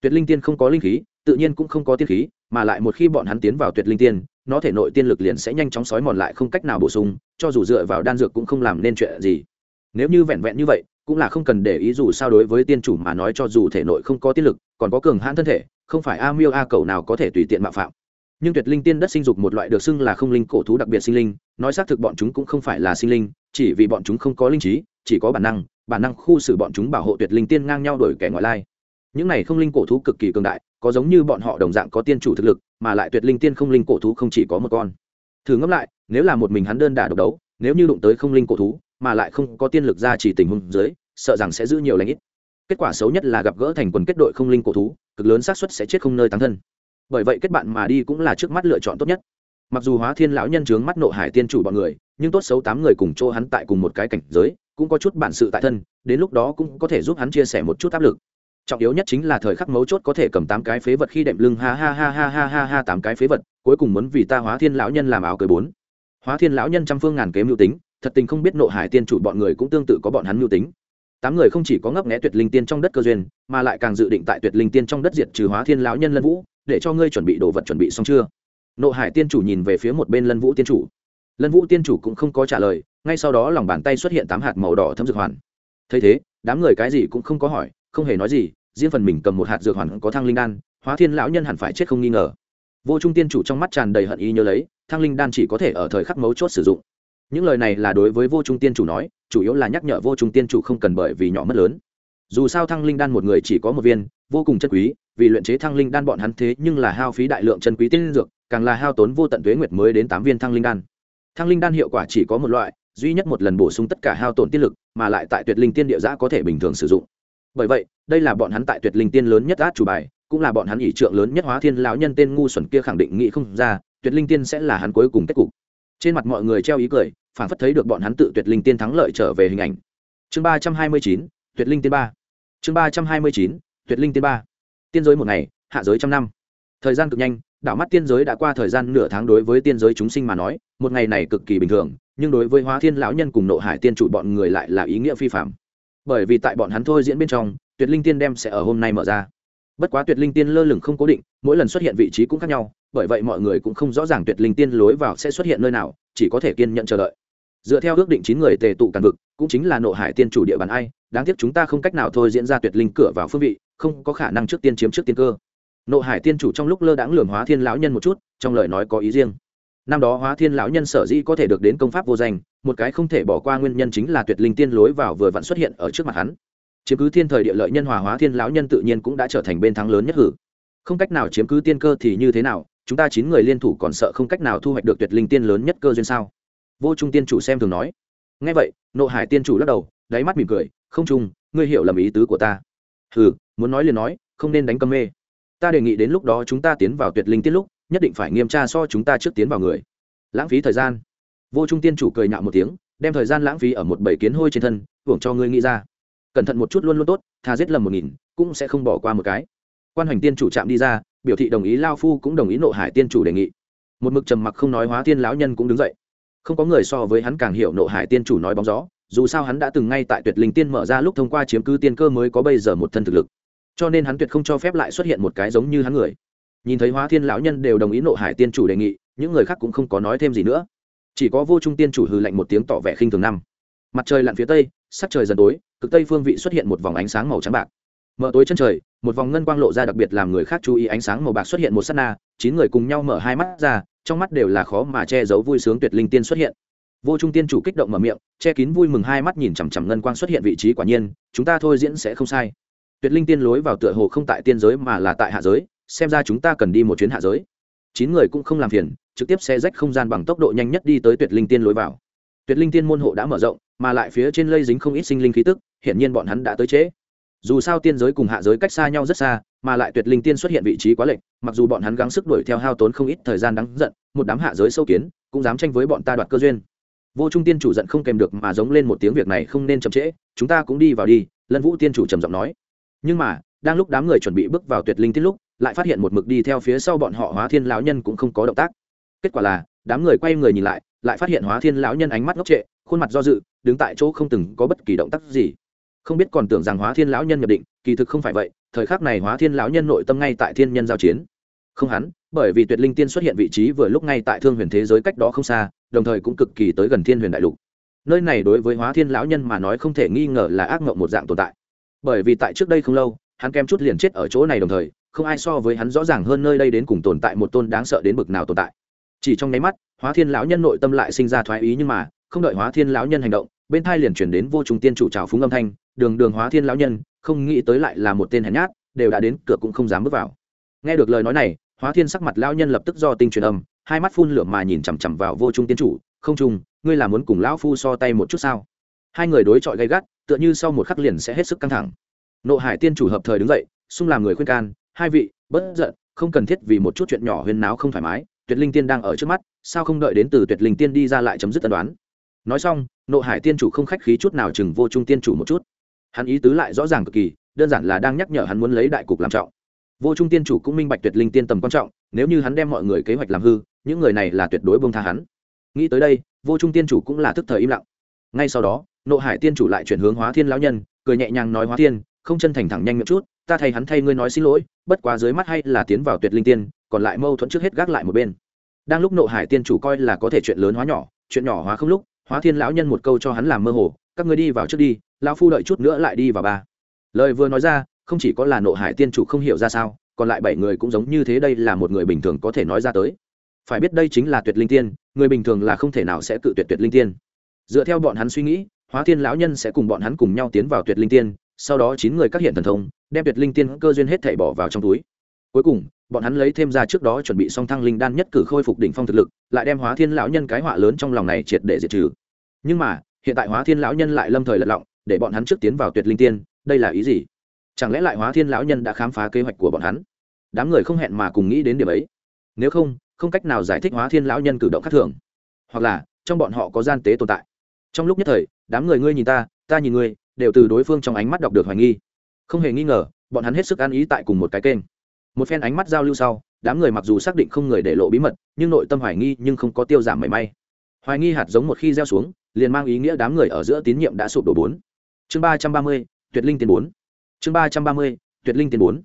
Tuyệt linh tiên không có linh khí, tự nhiên cũng không có tiên khí, mà lại một khi bọn hắn tiến vào tuyệt linh tiên, nó thể nội tiên lực liền sẽ nhanh chóng sói mòn lại không cách nào bổ sung, cho dù dựa vào đan dược cũng không làm nên chuyện gì. Nếu như vẹn vẹn như vậy cũng là không cần để ý dù sao đối với tiên chủ mà nói cho dù thể nội không có tiên lực, còn có cường hãn thân thể, không phải a miêu a cầu nào có thể tùy tiện mạo phạm. Nhưng tuyệt linh tiên đất sinh dục một loại được xưng là không linh cổ thú đặc biệt sinh linh, nói xác thực bọn chúng cũng không phải là sinh linh, chỉ vì bọn chúng không có linh trí, chỉ có bản năng bản năng khu xử bọn chúng bảo hộ tuyệt linh tiên ngang nhau đổi kẻ ngoại lai. Những này không linh cổ thú cực kỳ cường đại, có giống như bọn họ đồng dạng có tiên chủ thực lực, mà lại tuyệt linh tiên không linh cổ thú không chỉ có một con. Thử ngẫm lại, nếu là một mình hắn đơn đả độc đấu, nếu như đụng tới không linh cổ thú mà lại không có tiên lực ra chỉ tình huống dưới, sợ rằng sẽ giữ nhiều lãnh ít. Kết quả xấu nhất là gặp gỡ thành quần kết đội không linh cổ thú, cực lớn xác suất sẽ chết không nơi tăng thân. Bởi vậy kết bạn mà đi cũng là trước mắt lựa chọn tốt nhất. Mặc dù hóa thiên lão nhân trướng mắt nộ hải tiên chủ bọn người, nhưng tốt xấu tám người cùng chỗ hắn tại cùng một cái cảnh giới, cũng có chút bản sự tại thân, đến lúc đó cũng có thể giúp hắn chia sẻ một chút áp lực. Trọng yếu nhất chính là thời khắc mấu chốt có thể cầm tám cái phế vật khi đệm lưng, ha ha ha ha ha ha ha, tám cái phế vật, cuối cùng muốn vì ta hóa thiên lão nhân làm áo cưới bốn. Hóa thiên lão nhân trăm phương ngàn kế mưu tính thật tình không biết nộ hải tiên chủ bọn người cũng tương tự có bọn hắn mưu tính. Tám người không chỉ có ngấp nghẽ tuyệt linh tiên trong đất cơ duyên, mà lại càng dự định tại tuyệt linh tiên trong đất diệt trừ hóa thiên lão nhân lân vũ, để cho ngươi chuẩn bị đồ vật chuẩn bị xong chưa? Nộ hải tiên chủ nhìn về phía một bên lân vũ tiên chủ. Lân vũ tiên chủ cũng không có trả lời, ngay sau đó lòng bàn tay xuất hiện tám hạt màu đỏ thấm dược hoàn. Thấy thế, đám người cái gì cũng không có hỏi, không hề nói gì, riêng phần mình cầm một hạt dược hoàn có thăng linh đan, hóa thiên lão nhân hẳn phải chết không nghi ngờ. Vô trung tiên chủ trong mắt tràn đầy hận ý nhớ lấy, thăng linh đan chỉ có thể ở thời khắc mấu chốt sử dụng những lời này là đối với vô trung tiên chủ nói, chủ yếu là nhắc nhở vô trung tiên chủ không cần bởi vì nhỏ mất lớn. Dù sao thăng linh đan một người chỉ có một viên, vô cùng chân quý, vì luyện chế thăng linh đan bọn hắn thế nhưng là hao phí đại lượng chân quý tiên dược, càng là hao tốn vô tận tuế nguyệt mới đến tám viên thăng linh đan. Thăng linh đan hiệu quả chỉ có một loại, duy nhất một lần bổ sung tất cả hao tổn tiên lực, mà lại tại tuyệt linh tiên địa giã có thể bình thường sử dụng. Bởi vậy, đây là bọn hắn tại tuyệt linh tiên lớn nhất át chủ bài, cũng là bọn hắn ỷ trượng lớn nhất hóa thiên lão nhân tên ngu xuẩn kia khẳng định nghĩ không ra, tuyệt linh tiên sẽ là hắn cuối cùng kết cục trên mặt mọi người treo ý cười phản phất thấy được bọn hắn tự tuyệt linh tiên thắng lợi trở về hình ảnh. Chương ba trăm hai mươi chín, tuyệt linh tiên ba. Chương ba trăm hai mươi chín, tuyệt linh tiên ba. Tiên giới một ngày, hạ giới trăm năm. Thời gian cực nhanh, đảo mắt tiên giới đã qua thời gian nửa tháng đối với tiên giới chúng sinh mà nói, một ngày này cực kỳ bình thường, nhưng đối với hóa thiên lão nhân cùng nộ hải tiên chủ bọn người lại là ý nghĩa phi phạm bởi vì tại bọn hắn thôi diễn bên trong, tuyệt linh tiên đem sẽ ở hôm nay mở ra bất quá tuyệt linh tiên lơ lửng không cố định, mỗi lần xuất hiện vị trí cũng khác nhau, bởi vậy mọi người cũng không rõ ràng tuyệt linh tiên lối vào sẽ xuất hiện nơi nào, chỉ có thể kiên nhận chờ đợi. Dựa theo ước định chín người tề tụ càn vực, cũng chính là nộ hải tiên chủ địa bàn ai, đáng tiếc chúng ta không cách nào thôi diễn ra tuyệt linh cửa vào phương vị, không có khả năng trước tiên chiếm trước tiên cơ. Nộ hải tiên chủ trong lúc lơ đãng lường hóa thiên lão nhân một chút, trong lời nói có ý riêng. Năm đó hóa thiên lão nhân sở dĩ có thể được đến công pháp vô danh, một cái không thể bỏ qua nguyên nhân chính là tuyệt linh tiên lối vào vừa vặn xuất hiện ở trước mặt hắn chiếm cứ thiên thời địa lợi nhân hòa hóa thiên lão nhân tự nhiên cũng đã trở thành bên thắng lớn nhất hử. Không cách nào chiếm cứ tiên cơ thì như thế nào, chúng ta chín người liên thủ còn sợ không cách nào thu hoạch được tuyệt linh tiên lớn nhất cơ duyên sao? Vô trung tiên chủ xem thường nói. Ngay vậy, nộ hải tiên chủ lắc đầu, đáy mắt mỉm cười, không trung, ngươi hiểu lầm ý tứ của ta. Hừ, muốn nói liền nói, không nên đánh cầm mê. Ta đề nghị đến lúc đó chúng ta tiến vào tuyệt linh tiên lúc, nhất định phải nghiêm tra so chúng ta trước tiến vào người. Lãng phí thời gian. Vô trung tiên chủ cười nhạo một tiếng, đem thời gian lãng phí ở một bảy kiến hôi trên thân, hưởng cho ngươi nghĩ ra cẩn thận một chút luôn luôn tốt thà giết lầm một nghìn, cũng sẽ không bỏ qua một cái. Quan hoành tiên chủ chạm đi ra, biểu thị đồng ý, lao phu cũng đồng ý nộ hải tiên chủ đề nghị. Một mực trầm mặc không nói hóa tiên lão nhân cũng đứng dậy. Không có người so với hắn càng hiểu nộ hải tiên chủ nói bóng gió, dù sao hắn đã từng ngay tại tuyệt linh tiên mở ra lúc thông qua chiếm cứ tiên cơ mới có bây giờ một thân thực lực. Cho nên hắn tuyệt không cho phép lại xuất hiện một cái giống như hắn người. Nhìn thấy hóa thiên lão nhân đều đồng ý nộ hải tiên chủ đề nghị, những người khác cũng không có nói thêm gì nữa. Chỉ có vô trung tiên chủ hừ lạnh một tiếng tỏ vẻ khinh thường năm. Mặt trời lặn phía tây, sắc trời dần tối cực tây phương vị xuất hiện một vòng ánh sáng màu trắng bạc. Mở tối chân trời, một vòng ngân quang lộ ra đặc biệt làm người khác chú ý ánh sáng màu bạc xuất hiện một s á t na, chín người cùng nhau mở hai mắt ra, trong mắt đều là khó mà che giấu vui sướng tuyệt linh tiên xuất hiện. Vô trung tiên chủ kích động mở miệng, che kín vui mừng hai mắt nhìn chằm chằm ngân quang xuất hiện vị trí quả nhiên, chúng ta thôi diễn sẽ không sai. Tuyệt linh tiên lối vào tựa hồ không tại tiên giới mà là tại hạ giới, xem ra chúng ta cần đi một chuyến hạ giới. Chín người cũng không làm phiền, trực tiếp xe rách không gian bằng tốc độ nhanh nhất đi tới tuyệt linh tiên lối vào. Tuyệt linh tiên môn hộ đã mở rộng mà lại phía trên lây dính không ít sinh linh khí tức, hiển nhiên bọn hắn đã tới trễ. Dù sao tiên giới cùng hạ giới cách xa nhau rất xa, mà lại tuyệt linh tiên xuất hiện vị trí quá lệch, mặc dù bọn hắn gắng sức đuổi theo hao tốn không ít thời gian đáng giận, một đám hạ giới sâu kiến, cũng dám tranh với bọn ta đoạt cơ duyên. Vô trung tiên chủ giận không kèm được mà giống lên một tiếng việc này không nên chậm trễ, chúng ta cũng đi vào đi, lân vũ tiên chủ trầm giọng nói. Nhưng mà, đang lúc đám người chuẩn bị bước vào tuyệt linh tiết lúc, lại phát hiện một mực đi theo phía sau bọn họ hóa thiên lão nhân cũng không có động tác. Kết quả là, đám người quay người nhìn lại lại phát hiện hóa thiên lão nhân ánh mắt ngốc trệ khuôn mặt do dự, đứng tại chỗ không từng có bất kỳ động tác gì. Không biết còn tưởng rằng hóa thiên lão nhân nhập định, kỳ thực không phải vậy, thời khắc này hóa thiên lão nhân nội tâm ngay tại thiên nhân giao chiến. Không hắn, bởi vì tuyệt linh tiên xuất hiện vị trí vừa lúc ngay tại thương huyền thế giới cách đó không xa, đồng thời cũng cực kỳ tới gần thiên huyền đại lục. Nơi này đối với hóa thiên lão nhân mà nói không thể nghi ngờ là ác mộng một dạng tồn tại. Bởi vì tại trước đây không lâu, hắn kem chút liền chết ở chỗ này đồng thời, không ai so với hắn rõ ràng hơn nơi đây đến cùng tồn tại một tôn đáng sợ đến bực nào tồn tại. Chỉ trong nháy mắt, hóa thiên lão nhân nội tâm lại sinh ra thoái ý nhưng mà không đợi hóa thiên lão nhân hành động, bên thai liền chuyển đến vô trùng tiên chủ trào phúng âm thanh, đường đường hóa thiên lão nhân, không nghĩ tới lại là một tên hèn nhát, đều đã đến cửa cũng không dám bước vào. Nghe được lời nói này, hóa thiên sắc mặt lão nhân lập tức do tinh truyền âm, hai mắt phun lửa mà nhìn chằm chằm vào vô trung tiên chủ, không trung ngươi là muốn cùng lão phu so tay một chút sao? Hai người đối chọi gay gắt, tựa như sau một khắc liền sẽ hết sức căng thẳng. Nộ hải tiên chủ hợp thời đứng dậy, xung làm người khuyên can, hai vị, bất giận, không cần thiết vì một chút chuyện nhỏ huyên náo không thoải mái, tuyệt linh tiên đang ở trước mắt, sao không đợi đến từ tuyệt linh tiên đi ra lại chấm dứt tần đoán? Nói xong, nộ hải tiên chủ không khách khí chút nào chừng vô trung tiên chủ một chút. Hắn ý tứ lại rõ ràng cực kỳ, đơn giản là đang nhắc nhở hắn muốn lấy đại cục làm trọng. Vô trung tiên chủ cũng minh bạch tuyệt linh tiên tầm quan trọng, nếu như hắn đem mọi người kế hoạch làm hư, những người này là tuyệt đối bông tha hắn. Nghĩ tới đây, vô trung tiên chủ cũng là thức thời im lặng. Ngay sau đó, nộ hải tiên chủ lại chuyển hướng hóa thiên lão nhân, cười nhẹ nhàng nói, hóa thiên, không chân thành thẳng nhanh miệng chút, ta thay hắn thay ngươi nói xin lỗi, bất quá dưới mắt hay là tiến vào tuyệt linh tiên, còn lại mâu thuẫn trước hết gác lại một bên. Đang lúc nộ hải tiên chủ coi là có thể chuyện lớn hóa nhỏ, chuyện nhỏ hóa không lúc hóa thiên lão nhân một câu cho hắn làm mơ hồ, các ngươi đi vào trước đi, lão phu đợi chút nữa lại đi vào ba. Lời vừa nói ra, không chỉ có là nộ hải tiên chủ không hiểu ra sao, còn lại bảy người cũng giống như thế đây là một người bình thường có thể nói ra tới. Phải biết đây chính là tuyệt linh tiên, người bình thường là không thể nào sẽ cự tuyệt tuyệt linh tiên. Dựa theo bọn hắn suy nghĩ, hóa thiên lão nhân sẽ cùng bọn hắn cùng nhau tiến vào tuyệt linh tiên, sau đó chín người các hiện thần thông, đem tuyệt linh tiên cơ duyên hết thảy bỏ vào trong túi cuối cùng, bọn hắn lấy thêm ra trước đó chuẩn bị song thăng linh đan nhất cử khôi phục đỉnh phong thực lực, lại đem hóa thiên lão nhân cái họa lớn trong lòng này triệt để diệt trừ. Nhưng mà, hiện tại hóa thiên lão nhân lại lâm thời lật lọng, để bọn hắn trước tiến vào tuyệt linh tiên, đây là ý gì? Chẳng lẽ lại hóa thiên lão nhân đã khám phá kế hoạch của bọn hắn? Đám người không hẹn mà cùng nghĩ đến điểm ấy. Nếu không không cách nào giải thích hóa thiên lão nhân cử động khác thường. Hoặc là, trong bọn họ có gian tế tồn tại. Trong lúc nhất thời, đám người ngươi nhìn ta ta nhìn ngươi, đều từ đối phương trong ánh mắt đọc được hoài nghi. Không hề nghi ngờ, bọn hắn hết sức ăn ý tại cùng một cái kênh một phen ánh mắt giao lưu sau, đám người mặc dù xác định không người để lộ bí mật, nhưng nội tâm hoài nghi nhưng không có tiêu giảm mảy may. Hoài nghi hạt giống một khi gieo xuống, liền mang ý nghĩa đám người ở giữa tín nhiệm đã sụp đổ bốn. Chương ba trăm ba mươi, tuyệt linh tiền bốn. Chương ba trăm ba mươi, tuyệt linh tiền bốn.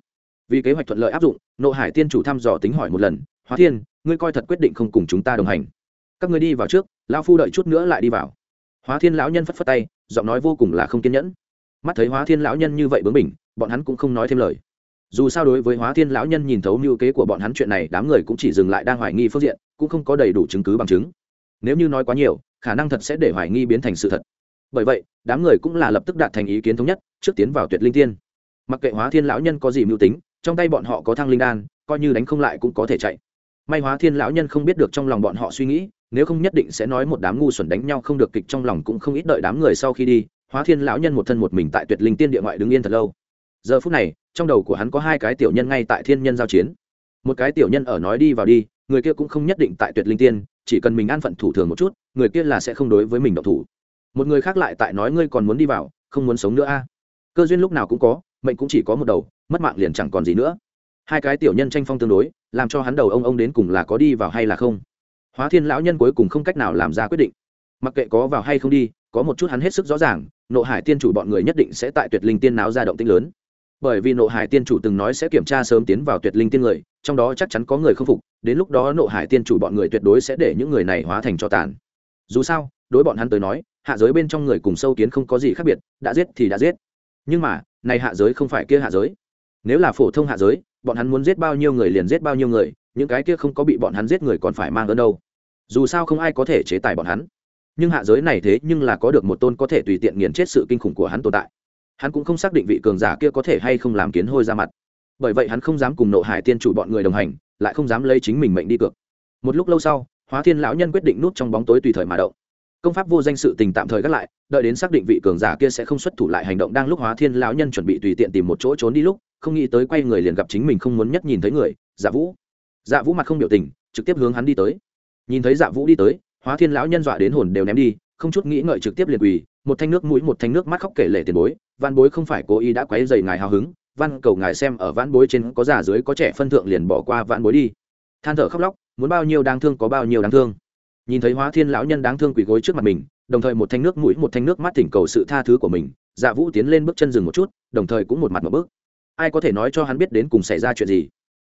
Vì kế hoạch thuận lợi áp dụng, nộ hải tiên chủ thăm dò tính hỏi một lần, hóa thiên, ngươi coi thật quyết định không cùng chúng ta đồng hành. Các ngươi đi vào trước, lão phu đợi chút nữa lại đi vào. Hóa thiên lão nhân phất phất tay, giọng nói vô cùng là không kiên nhẫn. Mắt thấy hóa thiên lão nhân như vậy bướng bỉnh, bọn hắn cũng không nói thêm lời dù sao đối với hóa thiên lão nhân nhìn thấu mưu kế của bọn hắn chuyện này, đám người cũng chỉ dừng lại đang hoài nghi phương diện, cũng không có đầy đủ chứng cứ bằng chứng. Nếu như nói quá nhiều, khả năng thật sẽ để hoài nghi biến thành sự thật. Bởi vậy, đám người cũng là lập tức đạt thành ý kiến thống nhất, trước tiến vào tuyệt linh tiên. Mặc kệ hóa thiên lão nhân có gì mưu tính, trong tay bọn họ có thăng linh đan, coi như đánh không lại cũng có thể chạy. May hóa thiên lão nhân không biết được trong lòng bọn họ suy nghĩ, nếu không nhất định sẽ nói một đám ngu xuẩn đánh nhau không được kịch trong lòng cũng không ít đợi đám người sau khi đi, hóa thiên lão nhân một thân một mình tại tuyệt linh tiên địa ngoại đứng yên thật lâu. Giờ phút này trong đầu của hắn có hai cái tiểu nhân ngay tại thiên nhân giao chiến. Một cái tiểu nhân ở nói đi vào đi, người kia cũng không nhất định tại tuyệt linh tiên, chỉ cần mình an phận thủ thường một chút, người kia là sẽ không đối với mình độc thủ. Một người khác lại tại nói ngươi còn muốn đi vào, không muốn sống nữa a. Cơ duyên lúc nào cũng có, mệnh cũng chỉ có một đầu, mất mạng liền chẳng còn gì nữa. Hai cái tiểu nhân tranh phong tương đối, làm cho hắn đầu ông ông đến cùng là có đi vào hay là không. Hóa thiên lão nhân cuối cùng không cách nào làm ra quyết định. Mặc kệ có vào hay không đi, có một chút hắn hết sức rõ ràng, nộ hải tiên chủ bọn người nhất định sẽ tại tuyệt linh tiên náo ra động tinh lớn bởi vì nộ hải tiên chủ từng nói sẽ kiểm tra sớm tiến vào tuyệt linh tiên người, trong đó chắc chắn có người không phục, đến lúc đó nộ hải tiên chủ bọn người tuyệt đối sẽ để những người này hóa thành cho tàn. Dù sao, đối bọn hắn tới nói, hạ giới bên trong người cùng sâu kiến không có gì khác biệt, đã giết thì đã giết. Nhưng mà, này hạ giới không phải kia hạ giới. Nếu là phổ thông hạ giới, bọn hắn muốn giết bao nhiêu người liền giết bao nhiêu người, những cái kia không có bị bọn hắn giết người còn phải mang ơn đâu. Dù sao không ai có thể chế tài bọn hắn. Nhưng hạ giới này thế nhưng là có được một tôn có thể tùy tiện nghiền chết sự kinh khủng của hắn tồn tại hắn cũng không xác định vị cường giả kia có thể hay không làm kiến hôi ra mặt. Bởi vậy hắn không dám cùng nộ hải tiên chủ bọn người đồng hành, lại không dám lấy chính mình mệnh đi cược. Một lúc lâu sau, hóa thiên lão nhân quyết định nút trong bóng tối tùy thời mà động. Công pháp vô danh sự tình tạm thời gác lại, đợi đến xác định vị cường giả kia sẽ không xuất thủ lại hành động đang lúc hóa thiên lão nhân chuẩn bị tùy tiện tìm một chỗ trốn đi lúc, không nghĩ tới quay người liền gặp chính mình không muốn nhất nhìn thấy người dạ vũ. Dạ vũ mặt không biểu tình, trực tiếp hướng hắn đi tới. Nhìn thấy dạ vũ đi tới, hóa thiên lão nhân dọa đến hồn đều ném đi, không chút nghĩ ngợi trực tiếp liền quỳ một thanh nước mũi, một thanh nước mắt khóc kể lệ tiền bối văn bối không phải cố ý đã quấy dày ngài hào hứng văn cầu ngài xem ở vãn bối trên có già dưới có trẻ phân thượng liền bỏ qua vãn bối đi. Than thở khóc lóc, muốn bao nhiêu đáng thương có bao nhiêu đáng thương. Nhìn thấy hóa thiên lão nhân đáng thương quỳ gối trước mặt mình, đồng thời một thanh nước mũi, một thanh nước mắt thỉnh cầu sự tha thứ của mình dạ vũ tiến lên bước chân dừng một chút, đồng thời cũng một mặt một bước. Ai có thể nói cho hắn biết đến cùng xảy ra chuyện gì?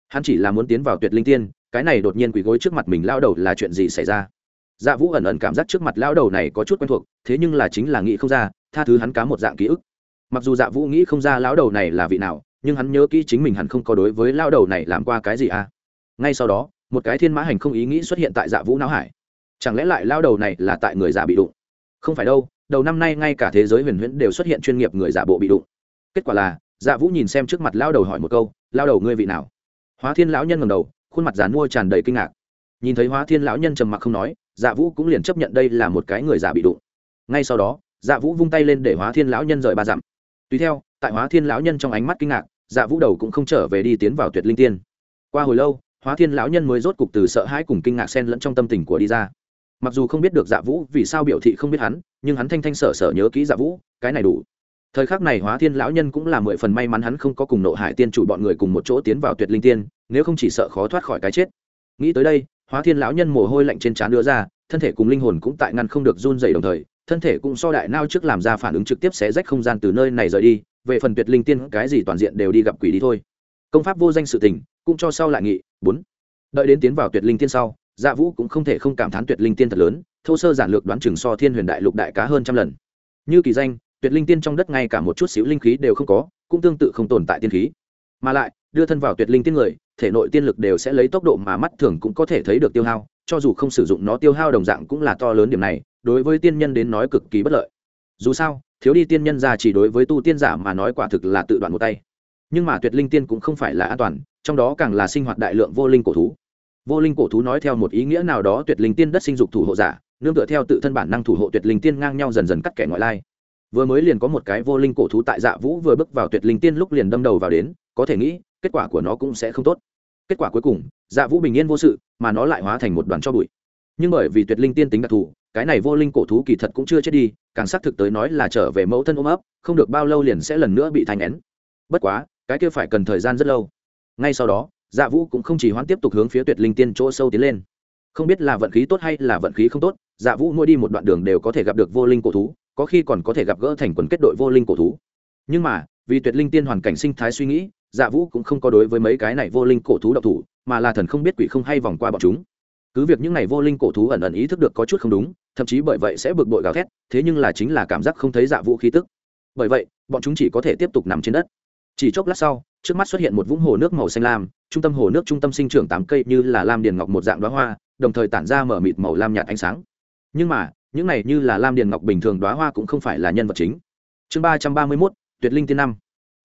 Hắn chỉ là muốn tiến vào tuyệt linh tiên, cái này đột nhiên quỳ gối trước mặt mình lao đầu là chuyện gì xảy ra? Dạ vũ ẩn ẩn cảm giác trước mặt lão đầu này có chút quen thuộc, thế nhưng là chính là nghĩ không ra, tha thứ hắn cá một dạng ký ức. Mặc dù dạ vũ nghĩ không ra lão đầu này là vị nào, nhưng hắn nhớ kỹ chính mình hẳn không có đối với lão đầu này làm qua cái gì à. Ngay sau đó, một cái thiên mã hành không ý nghĩ xuất hiện tại dạ vũ não hải. Chẳng lẽ lại lão đầu này là tại người già bị đụng? Không phải đâu, đầu năm nay ngay cả thế giới huyền huyễn đều xuất hiện chuyên nghiệp người giả bộ bị đụng. Kết quả là dạ vũ nhìn xem trước mặt lão đầu hỏi một câu, lão đầu ngươi vị nào? Hóa thiên lão nhân ngầm đầu, khuôn mặt giàn mua tràn đầy kinh ngạc nhìn thấy hóa thiên lão nhân trầm mặc không nói dạ vũ cũng liền chấp nhận đây là một cái người già bị đụng. Ngay sau đó dạ vũ vung tay lên để hóa thiên lão nhân rời ba dặm. Tùy theo, tại hóa thiên lão nhân trong ánh mắt kinh ngạc dạ vũ đầu cũng không trở về đi tiến vào tuyệt linh tiên. Qua hồi lâu, hóa thiên lão nhân mới rốt cục từ sợ hãi cùng kinh ngạc xen lẫn trong tâm tình của đi ra. Mặc dù không biết được dạ vũ vì sao biểu thị không biết hắn, nhưng hắn thanh thanh sở sở nhớ kỹ dạ vũ, cái này đủ. Thời khắc này hóa thiên lão nhân cũng là mười phần may mắn hắn không có cùng nộ hải tiên chủ bọn người cùng một chỗ tiến vào tuyệt linh tiên, nếu không chỉ sợ khó thoát khỏi cái chết. Nghĩ tới đây hóa thiên lão nhân mồ hôi lạnh trên trán đưa ra, thân thể cùng linh hồn cũng tại ngăn không được run dày đồng thời, thân thể cũng so đại nao trước làm ra phản ứng trực tiếp xé rách không gian từ nơi này rời đi, về phần tuyệt linh tiên, cái gì toàn diện đều đi gặp quỷ đi thôi. Công pháp vô danh sự tình, cũng cho sau lại nghị, bốn. Đợi đến tiến vào tuyệt linh tiên sau dạ vũ cũng không thể không cảm thán tuyệt linh tiên thật lớn, thô sơ giản lược đoán chừng so thiên huyền đại lục đại cá hơn trăm lần. Như kỳ danh, tuyệt linh tiên trong đất ngay cả một chút xíu linh khí đều không có, cũng tương tự không tồn tại tiên khí. Mà lại, đưa thân vào tuyệt linh tiên người thể nội tiên lực đều sẽ lấy tốc độ mà mắt thường cũng có thể thấy được tiêu hao, cho dù không sử dụng nó tiêu hao đồng dạng cũng là to lớn điểm này, đối với tiên nhân đến nói cực kỳ bất lợi. Dù sao, thiếu đi tiên nhân ra chỉ đối với tu tiên giả mà nói quả thực là tự đoạn một tay. Nhưng mà tuyệt linh tiên cũng không phải là an toàn, trong đó càng là sinh hoạt đại lượng vô linh cổ thú. Vô linh cổ thú nói theo một ý nghĩa nào đó tuyệt linh tiên đất sinh dục thủ hộ giả, nương tựa theo tự thân bản năng thủ hộ tuyệt linh tiên ngang nhau dần dần cắt kẻ ngoại lai. Vừa mới liền có một cái vô linh cổ thú tại dạ vũ vừa bước vào tuyệt linh tiên lúc liền đâm đầu vào đến, có thể nghĩ kết quả của nó cũng sẽ không tốt. Kết quả cuối cùng dạ vũ bình yên vô sự, mà nó lại hóa thành một đoàn cho bụi. Nhưng bởi vì tuyệt linh tiên tính đặc thù, cái này vô linh cổ thú kỳ thật cũng chưa chết đi, càng xác thực tới nói là trở về mẫu thân ôm ấp, không được bao lâu liền sẽ lần nữa bị thành nén bất quá, cái kia phải cần thời gian rất lâu. Ngay sau đó dạ vũ cũng không chỉ hoãn tiếp tục hướng phía tuyệt linh tiên chỗ sâu tiến lên. Không biết là vận khí tốt hay là vận khí không tốt dạ vũ mỗi đi một đoạn đường đều có thể gặp được vô linh cổ thú, có khi còn có thể gặp gỡ thành quần kết đội vô linh cổ thú. Nhưng mà, vì tuyệt linh tiên hoàn cảnh sinh thái suy nghĩ dạ vũ cũng không có đối với mấy cái này vô linh cổ thú độc thủ, mà là thần không biết quỷ không hay vòng qua bọn chúng. Cứ việc những này vô linh cổ thú ẩn ẩn ý thức được có chút không đúng, thậm chí bởi vậy sẽ bực bội gào thét, thế nhưng là chính là cảm giác không thấy dạ vũ khí tức. Bởi vậy, bọn chúng chỉ có thể tiếp tục nằm trên đất. Chỉ chốc lát sau, trước mắt xuất hiện một vũng hồ nước màu xanh lam, trung tâm hồ nước trung tâm sinh trưởng tám cây như là lam điền ngọc một dạng đoá hoa, đồng thời tản ra mở mịt màu lam nhạt ánh sáng. Nhưng mà, những này như là lam điền ngọc bình thường đoá hoa cũng không phải là nhân vật chính. Chương ba trăm ba mươi mốt, tuyệt linh tiên năm.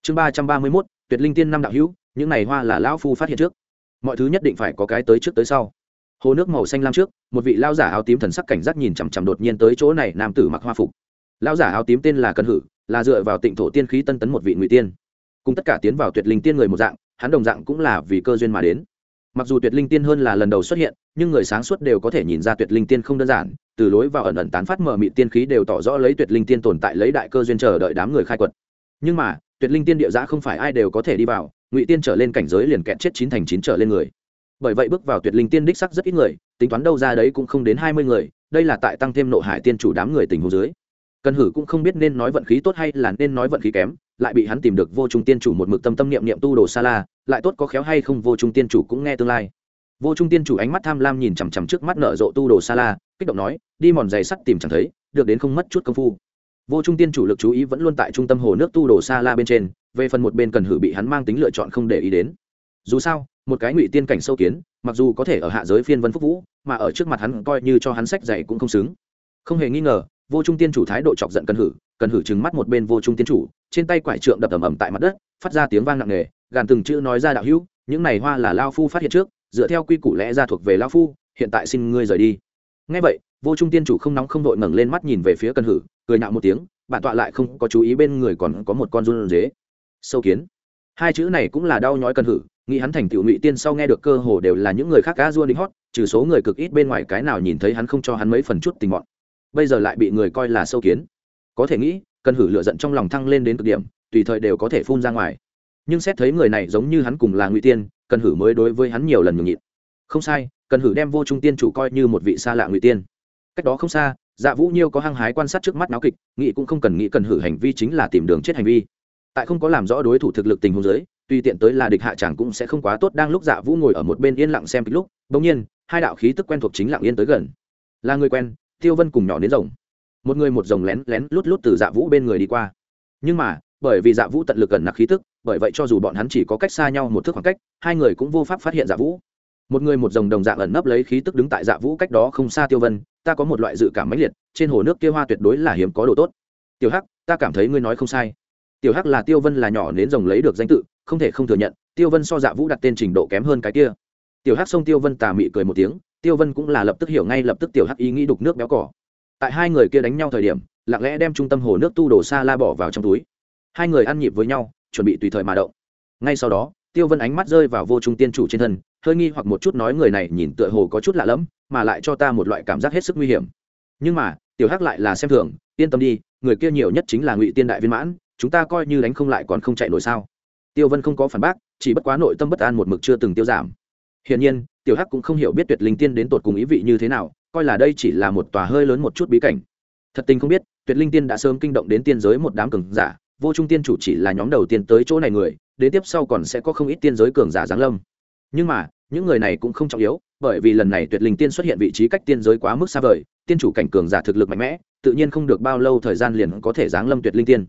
Chương ba trăm ba mươi mốt tuyệt linh tiên năm đạo hữu, những này hoa là lão phu phát hiện trước. Mọi thứ nhất định phải có cái tới trước tới sau. Hồ nước màu xanh lam trước, một vị lao giả áo tím thần sắc cảnh giác nhìn chằm chằm đột nhiên tới chỗ này nam tử mặc hoa phục. Lao giả áo tím tên là cần hử, là dựa vào tịnh thổ tiên khí tân tấn một vị ngụy tiên. Cùng tất cả tiến vào tuyệt linh tiên người một dạng, hắn đồng dạng cũng là vì cơ duyên mà đến. Mặc dù tuyệt linh tiên hơn là lần đầu xuất hiện, nhưng người sáng suốt đều có thể nhìn ra tuyệt linh tiên không đơn giản, từ lối vào ẩn ẩn tán phát mở mị tiên khí đều tỏ rõ lấy tuyệt linh tiên tồn tại lấy đại cơ duyên chờ đợi đám người khai quật nhưng mà, tuyệt linh tiên địa giã không phải ai đều có thể đi vào, ngụy tiên trở lên cảnh giới liền kẹt chết chín thành chín trở lên người. Bởi vậy bước vào tuyệt linh tiên đích sắc rất ít người, tính toán đâu ra đấy cũng không đến hai mươi người, đây là tại tăng thêm nộ hải tiên chủ đám người tình hồ dưới. Cần hử cũng không biết nên nói vận khí tốt hay là nên nói vận khí kém, lại bị hắn tìm được vô trung tiên chủ một mực tâm tâm niệm niệm tu đồ xa la, lại tốt có khéo hay không vô trung tiên chủ cũng nghe tương lai. Vô trung tiên chủ ánh mắt tham lam nhìn chằm chằm trước mắt nở rộ tu đồ xa la, kích động nói, đi mòn giày sắt tìm chẳng thấy, được đến không mất chút công phu vô trung tiên chủ lực chú ý vẫn luôn tại trung tâm hồ nước tu đồ xa la bên trên, về phần một bên cần hử bị hắn mang tính lựa chọn không để ý đến. Dù sao, một cái ngụy tiên cảnh sâu kiến, mặc dù có thể ở hạ giới phiên vân phúc vũ, mà ở trước mặt hắn coi như cho hắn sách dạy cũng không xứng. Không hề nghi ngờ, vô trung tiên chủ thái độ chọc giận cần hử cần hử trừng mắt một bên vô trung tiên chủ, trên tay quải trượng đập ầm ầm tại mặt đất, phát ra tiếng vang nặng nề, gàn từng chữ nói ra đạo hữu, những này hoa là lao phu phát hiện trước, dựa theo quy củ lẽ ra thuộc về lao phu, hiện tại xin ngươi rời đi. Ngay vậy, vô trung tiên chủ không nóng không đội ngẩng lên mắt nhìn về phía cần hử cười nạo một tiếng bạn tọa lại không có chú ý bên người còn có một con run dế sâu kiến. Hai chữ này cũng là đau nhói cần hử, nghĩ hắn thành tựu ngụy tiên sau nghe được cơ hồ đều là những người khác cá dua đính hót trừ số người cực ít bên ngoài cái nào nhìn thấy hắn không cho hắn mấy phần chút tình bọn bây giờ lại bị người coi là sâu kiến. Có thể nghĩ cần hử lựa giận trong lòng thăng lên đến cực điểm, tùy thời đều có thể phun ra ngoài. Nhưng xét thấy người này giống như hắn cùng là ngụy tiên cần hử mới đối với hắn nhiều lần nhường nhịn. Không sai cần hử đem vô trung tiên chủ coi như một vị xa lạ ngụy tiên. Cách đó không xa dạ vũ nhiêu có hăng hái quan sát trước mắt náo kịch nghị cũng không cần nghĩ cần hử hành vi chính là tìm đường chết hành vi. Tại không có làm rõ đối thủ thực lực tình huống giới tuy tiện tới là địch hạ chẳng cũng sẽ không quá tốt. Đang lúc dạ vũ ngồi ở một bên yên lặng xem kịch lúc, bỗng nhiên, hai đạo khí tức quen thuộc chính lặng yên tới gần. Là người quen, tiêu vân cùng nhỏ đến rồng. Một người một rồng lén lén lút lút từ dạ vũ bên người đi qua. Nhưng mà, bởi vì dạ vũ tận lực gần nặc khí tức, bởi vậy cho dù bọn hắn chỉ có cách xa nhau một thước khoảng cách, hai người cũng vô pháp phát hiện dạ vũ. Một người một rồng đồng dạng ẩn nấp lấy khí tức đứng tại dạ vũ cách đó không xa tiêu vân ta có một loại dự cảm mãnh liệt, trên hồ nước kia hoa tuyệt đối là hiếm có đồ tốt. Tiểu hắc, ta cảm thấy ngươi nói không sai. Tiểu hắc là tiêu vân là nhỏ đến rồng lấy được danh tự, không thể không thừa nhận, tiêu vân so dạ vũ đặt tên trình độ kém hơn cái kia. Tiểu hắc xông tiêu vân tà mị cười một tiếng, tiêu vân cũng là lập tức hiểu ngay lập tức tiểu hắc ý nghĩ đục nước béo cỏ. Tại hai người kia đánh nhau thời điểm, lặng lẽ đem trung tâm hồ nước tu đổ xa la bỏ vào trong túi. Hai người ăn nhịp với nhau, chuẩn bị tùy thời mà động. Ngay sau đó, tiêu vân ánh mắt rơi vào vô trung tiên chủ trên thân, hơi nghi hoặc một chút nói người này nhìn tựa hồ có chút lạ lẫm mà lại cho ta một loại cảm giác hết sức nguy hiểm. Nhưng mà, tiểu hắc lại là xem thường, yên tâm đi, người kia nhiều nhất chính là ngụy tiên đại viên mãn, chúng ta coi như đánh không lại còn không chạy nổi sao? Tiêu vân không có phản bác, chỉ bất quá nội tâm bất an một mực chưa từng tiêu giảm. Hiển nhiên, tiểu hắc cũng không hiểu biết tuyệt linh tiên đến tột cùng ý vị như thế nào, coi là đây chỉ là một tòa hơi lớn một chút bí cảnh. Thật tình không biết, tuyệt linh tiên đã sớm kinh động đến tiên giới một đám cường giả, vô trung tiên chủ chỉ là nhóm đầu tiên tới chỗ này người, đến tiếp sau còn sẽ có không ít tiên giới cường giả giáng lâm. Nhưng mà, những người này cũng không trọng yếu bởi vì lần này tuyệt linh tiên xuất hiện vị trí cách tiên giới quá mức xa vời, tiên chủ cảnh cường giả thực lực mạnh mẽ, tự nhiên không được bao lâu thời gian liền có thể giáng lâm tuyệt linh tiên.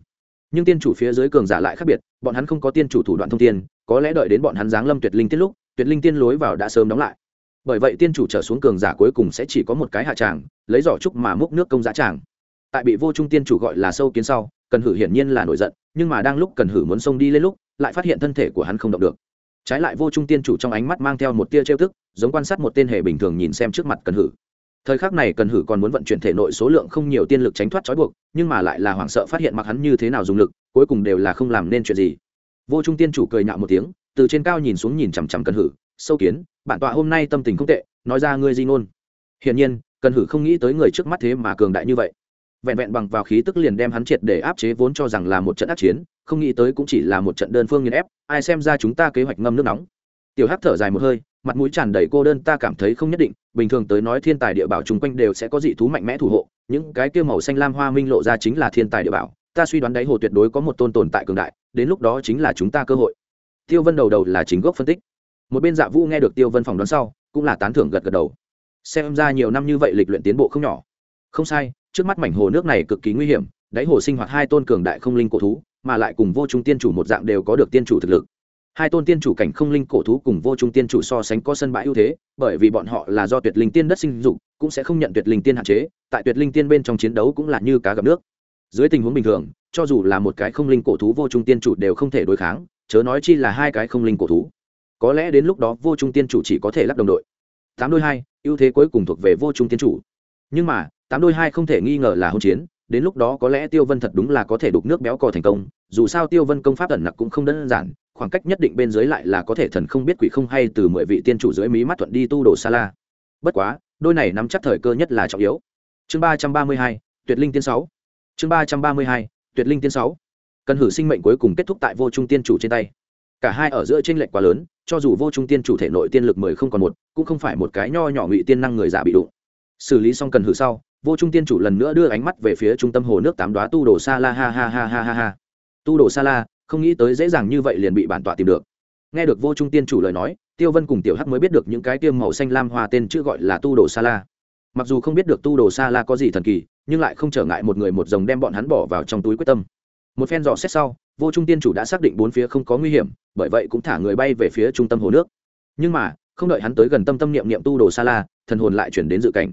Nhưng tiên chủ phía dưới cường giả lại khác biệt, bọn hắn không có tiên chủ thủ đoạn thông tiên, có lẽ đợi đến bọn hắn giáng lâm tuyệt linh tiên lúc, tuyệt linh tiên lối vào đã sớm đóng lại. Bởi vậy tiên chủ trở xuống cường giả cuối cùng sẽ chỉ có một cái hạ tràng, lấy giỏ trúc mà múc nước công giá tràng. Tại bị vô trung tiên chủ gọi là sâu kiến sau, cần hử hiển nhiên là nổi giận, nhưng mà đang lúc cần hử muốn xông đi lên lúc, lại phát hiện thân thể của hắn không động được trái lại vô trung tiên chủ trong ánh mắt mang theo một tia trêu tức, giống quan sát một tên hề bình thường nhìn xem trước mặt cần hử. Thời khắc này cần hử còn muốn vận chuyển thể nội số lượng không nhiều tiên lực tránh thoát trói buộc, nhưng mà lại là hoảng sợ phát hiện mặc hắn như thế nào dùng lực, cuối cùng đều là không làm nên chuyện gì. Vô trung tiên chủ cười nhạo một tiếng, từ trên cao nhìn xuống nhìn chằm chằm cần hử, sâu kiến, bản tọa hôm nay tâm tình không tệ, nói ra ngươi di ngôn. Hiển nhiên, cần hử không nghĩ tới người trước mắt thế mà cường đại như vậy vẹn vẹn bằng vào khí tức liền đem hắn triệt để áp chế vốn cho rằng là một trận ác chiến, không nghĩ tới cũng chỉ là một trận đơn phương nghiền ép, ai xem ra chúng ta kế hoạch ngâm nước nóng. Tiểu hắc thở dài một hơi, mặt mũi tràn đầy cô đơn, ta cảm thấy không nhất định, bình thường tới nói thiên tài địa bảo chung quanh đều sẽ có dị thú mạnh mẽ thủ hộ, những cái kia màu xanh lam hoa minh lộ ra chính là thiên tài địa bảo, ta suy đoán đáy hồ tuyệt đối có một tôn tồn tại cường đại, đến lúc đó chính là chúng ta cơ hội. Tiêu vân đầu đầu là chính gốc phân tích. Một bên dạ vũ nghe được tiêu vân phòng đoán sau, cũng là tán thưởng gật gật đầu. Xem ra nhiều năm như vậy lịch luyện tiến bộ không nhỏ. Không sai trước mắt mảnh hồ nước này cực kỳ nguy hiểm, đáy hồ sinh hoạt hai tôn cường đại không linh cổ thú, mà lại cùng vô trung tiên chủ một dạng đều có được tiên chủ thực lực. Hai tôn tiên chủ cảnh không linh cổ thú cùng vô trung tiên chủ so sánh có sân bãi ưu thế, bởi vì bọn họ là do tuyệt linh tiên đất sinh dục, cũng sẽ không nhận tuyệt linh tiên hạn chế, tại tuyệt linh tiên bên trong chiến đấu cũng là như cá gặp nước. Dưới tình huống bình thường, cho dù là một cái không linh cổ thú vô trung tiên chủ đều không thể đối kháng, chớ nói chi là hai cái không linh cổ thú. Có lẽ đến lúc đó vô trung tiên chủ chỉ có thể lắp đồng đội. Tám đôi hai, ưu thế cuối cùng thuộc về vô trung tiên chủ. Nhưng mà tám đôi hai không thể nghi ngờ là hôn chiến, đến lúc đó có lẽ tiêu vân thật đúng là có thể đục nước béo cò thành công, dù sao tiêu vân công pháp ẩn nặc cũng không đơn giản, khoảng cách nhất định bên dưới lại là có thể thần không biết quỷ không hay từ mười vị tiên chủ dưới mí mắt thuận đi tu đồ sa la. Bất quá, đôi này nắm chắc thời cơ nhất là trọng yếu. Chương ba trăm ba mươi hai, tuyệt linh tiên sáu. Chương ba trăm ba mươi hai, tuyệt linh tiên sáu. Cần hử sinh mệnh cuối cùng kết thúc tại vô trung tiên chủ trên tay. Cả hai ở giữa t r ê n lệch quá lớn, cho dù vô trung tiên chủ thể nội tiên lực mười không còn một, cũng không phải một cái nho nhỏ ngụy tiên năng người giả bị đụng. Xử lý xong cần hử sau vô trung tiên chủ lần nữa đưa ánh mắt về phía trung tâm hồ nước tám đoá tu đồ sa la, ha ha ha ha ha ha. Tu đồ sa la, không nghĩ tới dễ dàng như vậy liền bị bản tọa tìm được. Nghe được vô trung tiên chủ lời nói, tiêu vân cùng tiểu hắc mới biết được những cái tiêm màu xanh lam hoa tên chữ gọi là tu đồ sa la. Mặc dù không biết được tu đồ sa la có gì thần kỳ, nhưng lại không trở ngại một người một dòng đem bọn hắn bỏ vào trong túi quyết tâm. Một phen dò xét sau, vô trung tiên chủ đã xác định bốn phía không có nguy hiểm, bởi vậy cũng thả người bay về phía trung tâm hồ nước. Nhưng mà, không đợi hắn tới gần tâm tâm niệm niệm tu đồ sa la, thần hồn lại chuyển đến dự cảnh.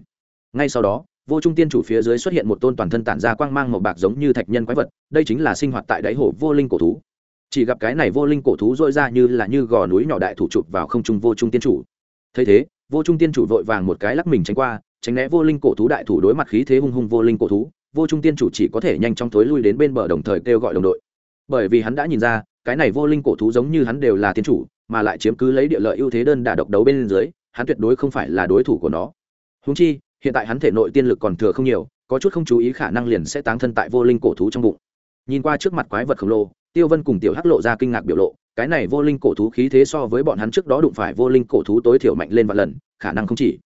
Ngay sau đó vô trung tiên chủ phía dưới xuất hiện một tôn toàn thân tản ra quang mang màu bạc giống như thạch nhân quái vật, đây chính là sinh hoạt tại đáy hồ vô linh cổ thú. Chỉ gặp cái này vô linh cổ thú dội ra như là như gò núi nhỏ đại thủ chụp vào không trung vô trung tiên chủ. Thấy thế, vô trung tiên chủ vội vàng một cái lắc mình tránh qua, tránh né vô linh cổ thú đại thủ đối mặt khí thế hung hung vô linh cổ thú, vô trung tiên chủ chỉ có thể nhanh chóng tối lui đến bên bờ đồng thời kêu gọi đồng đội. Bởi vì hắn đã nhìn ra, cái này vô linh cổ thú giống như hắn đều là tiên chủ, mà lại chiếm cứ lấy địa lợi ưu thế đơn đả độc đấu bên dưới, hắn tuyệt đối không phải là đối thủ của nó. Húng chi hiện tại hắn thể nội tiên lực còn thừa không nhiều, có chút không chú ý khả năng liền sẽ táng thân tại vô linh cổ thú trong bụng. Nhìn qua trước mặt quái vật khổng lồ, tiêu vân cùng tiểu hắc lộ ra kinh ngạc biểu lộ, cái này vô linh cổ thú khí thế so với bọn hắn trước đó đụng phải vô linh cổ thú tối thiểu mạnh lên vài lần, khả năng không chỉ.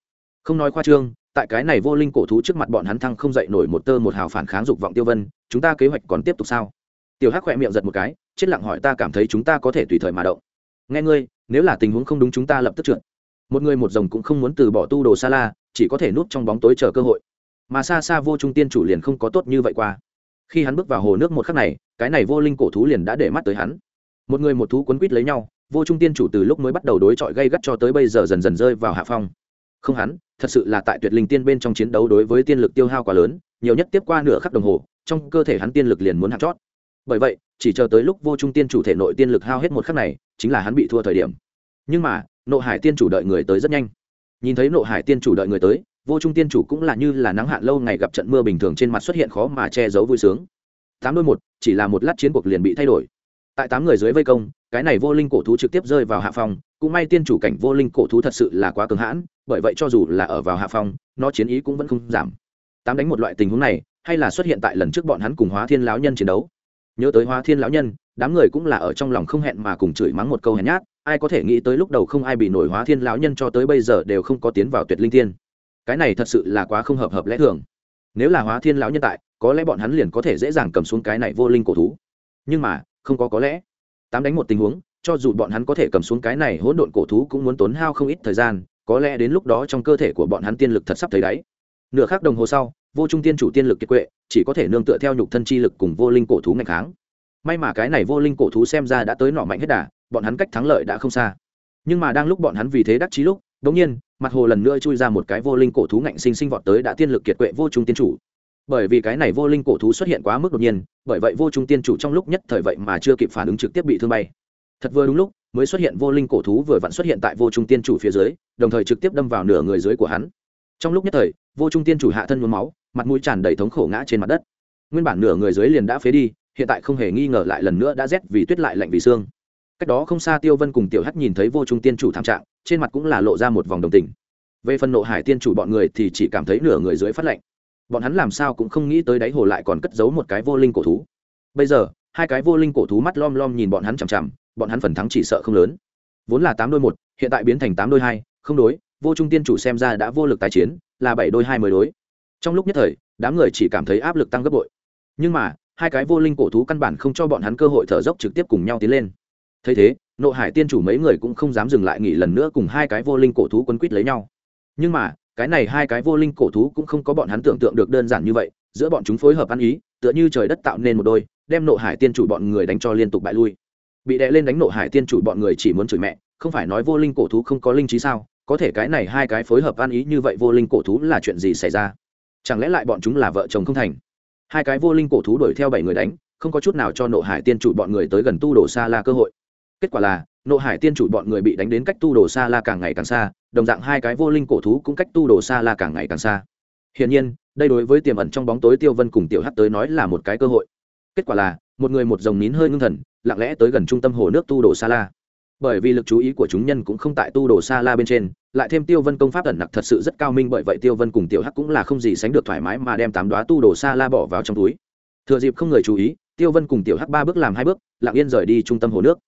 Không nói khoa trương, tại cái này vô linh cổ thú trước mặt bọn hắn thăng không dậy nổi một tơ một hào phản kháng dục vọng tiêu vân, chúng ta kế hoạch còn tiếp tục sao? Tiểu hắc khỏe miệng giật một cái, chết lặng hỏi ta cảm thấy chúng ta có thể tùy thời mà động. Nghe ngươi, nếu là tình huống không đúng chúng ta lập tức trượt. Một người một dòng cũng không muốn từ bỏ tu đồ sa la chỉ có thể núp trong bóng tối chờ cơ hội. Mà xa xa vô trung tiên chủ liền không có tốt như vậy qua. Khi hắn bước vào hồ nước một khắc này, cái này vô linh cổ thú liền đã để mắt tới hắn. Một người một thú quấn quýt lấy nhau, vô trung tiên chủ từ lúc mới bắt đầu đối chọi gây gắt cho tới bây giờ dần dần rơi vào hạ phong. Không hắn, thật sự là tại tuyệt linh tiên bên trong chiến đấu đối với tiên lực tiêu hao quá lớn, nhiều nhất tiếp qua nửa khắc đồng hồ, trong cơ thể hắn tiên lực liền muốn hạt chót. Bởi vậy, chỉ chờ tới lúc vô trung tiên chủ thể nội tiên lực hao hết một khắc này, chính là hắn bị thua thời điểm. Nhưng mà, nộ hải tiên chủ đợi người tới rất nhanh nhìn thấy nộ hải tiên chủ đợi người tới, vô trung tiên chủ cũng là như là nắng hạn lâu ngày gặp trận mưa bình thường trên mặt xuất hiện khó mà che giấu vui sướng. Tám đôi một, chỉ là một lát chiến cuộc liền bị thay đổi. Tại tám người dưới vây công, cái này vô linh cổ thú trực tiếp rơi vào hạ phòng cũng may tiên chủ cảnh vô linh cổ thú thật sự là quá cường hãn, bởi vậy cho dù là ở vào hạ phòng nó chiến ý cũng vẫn không giảm. Tám đánh một loại tình huống này, hay là xuất hiện tại lần trước bọn hắn cùng hóa thiên lão nhân chiến đấu. Nhớ tới hóa thiên lão nhân, đám người cũng là ở trong lòng không hẹn mà cùng chửi mắng một câu hèn nhát ai có thể nghĩ tới lúc đầu không ai bị nổi hóa thiên lão nhân cho tới bây giờ đều không có tiến vào tuyệt linh tiên cái này thật sự là quá không hợp hợp lẽ thường. Nếu là hóa thiên lão nhân tại, có lẽ bọn hắn liền có thể dễ dàng cầm xuống cái này vô linh cổ thú. Nhưng mà, không có có lẽ. Tám đánh một tình huống, cho dù bọn hắn có thể cầm xuống cái này hỗn độn cổ thú cũng muốn tốn hao không ít thời gian, có lẽ đến lúc đó trong cơ thể của bọn hắn tiên lực thật sắp thấy đáy. Nửa khắc đồng hồ sau, vô trung tiên chủ tiên lực kiệt quệ, chỉ có thể nương tựa theo nhục thân chi lực cùng vô linh cổ thú ngày kháng. May mà cái này vô linh cổ thú xem ra đã tới nọ mạnh hết đà bọn hắn cách thắng lợi đã không xa. Nhưng mà đang lúc bọn hắn vì thế đắc chí lúc đống nhiên, mặt hồ lần nữa chui ra một cái vô linh cổ thú ngạnh sinh sinh vọt tới đã tiên lực kiệt quệ vô trung tiên chủ. Bởi vì cái này vô linh cổ thú xuất hiện quá mức đột nhiên, bởi vậy vô trung tiên chủ trong lúc nhất thời vậy mà chưa kịp phản ứng trực tiếp bị thương bay. Thật vừa đúng lúc, mới xuất hiện vô linh cổ thú vừa vặn xuất hiện tại vô trung tiên chủ phía dưới, đồng thời trực tiếp đâm vào nửa người dưới của hắn. Trong lúc nhất thời, vô trung tiên chủ hạ thân nhuốm máu, mặt mũi tràn đầy thống khổ ngã trên mặt đất. Nguyên bản nửa người dưới liền đã phế đi, hiện tại không hề nghi ngờ lại lần nữa đã rét vì tuyết lại lạnh vì xương cách đó không xa tiêu vân cùng tiểu hắc nhìn thấy vô trung tiên chủ thảm trạng, trên mặt cũng là lộ ra một vòng đồng tình. Về phần nộ hải tiên chủ bọn người thì chỉ cảm thấy nửa người dưới phát lạnh bọn hắn làm sao cũng không nghĩ tới đáy hồ lại còn cất giấu một cái vô linh cổ thú. Bây giờ, hai cái vô linh cổ thú mắt lom lom nhìn bọn hắn chằm chằm, bọn hắn phần thắng chỉ sợ không lớn. Vốn là tám đôi một, hiện tại biến thành tám đôi hai, không đối, vô trung tiên chủ xem ra đã vô lực tái chiến, là bảy đôi hai mới đối. Trong lúc nhất thời, đám người chỉ cảm thấy áp lực tăng gấp bội. Nhưng mà, hai cái vô linh cổ thú căn bản không cho bọn hắn cơ hội thở dốc trực tiếp cùng nhau tiến lên thấy thế, nộ hải tiên chủ mấy người cũng không dám dừng lại nghỉ lần nữa cùng hai cái vô linh cổ thú quấn quýt lấy nhau. Nhưng mà, cái này hai cái vô linh cổ thú cũng không có bọn hắn tưởng tượng được đơn giản như vậy, giữa bọn chúng phối hợp ăn ý, tựa như trời đất tạo nên một đôi, đem nộ hải tiên chủ bọn người đánh cho liên tục bại lui. Bị đè lên đánh nộ hải tiên chủ bọn người chỉ muốn chửi mẹ, không phải nói vô linh cổ thú không có linh trí sao, có thể cái này hai cái phối hợp ăn ý như vậy vô linh cổ thú là chuyện gì xảy ra? Chẳng lẽ lại bọn chúng là vợ chồng không thành? Hai cái vô linh cổ thú đuổi theo bảy người đánh, không có chút nào cho nộ hải tiên chủ bọn người tới gần tu đồ xa la cơ hội kết quả là, nộ hải tiên chủ bọn người bị đánh đến cách tu đồ xa la càng ngày càng xa, đồng dạng hai cái vô linh cổ thú cũng cách tu đồ xa la càng ngày càng xa. Hiển nhiên, đây đối với tiềm ẩn trong bóng tối tiêu vân cùng tiểu hắc tới nói là một cái cơ hội. Kết quả là, một người một dòng nín hơi ngưng thần, lặng lẽ tới gần trung tâm hồ nước tu đồ sa la. Bởi vì lực chú ý của chúng nhân cũng không tại tu đồ sa la bên trên, lại thêm tiêu vân công pháp ẩn nặc thật sự rất cao minh bởi vậy tiêu vân cùng tiểu hắc cũng là không gì sánh được thoải mái mà đem tám đoá tu đồ sa la bỏ vào trong túi. Thừa dịp không người chú ý, tiêu vân cùng tiểu hắc ba bước làm hai bước, lặng yên rời đi trung tâm hồ nước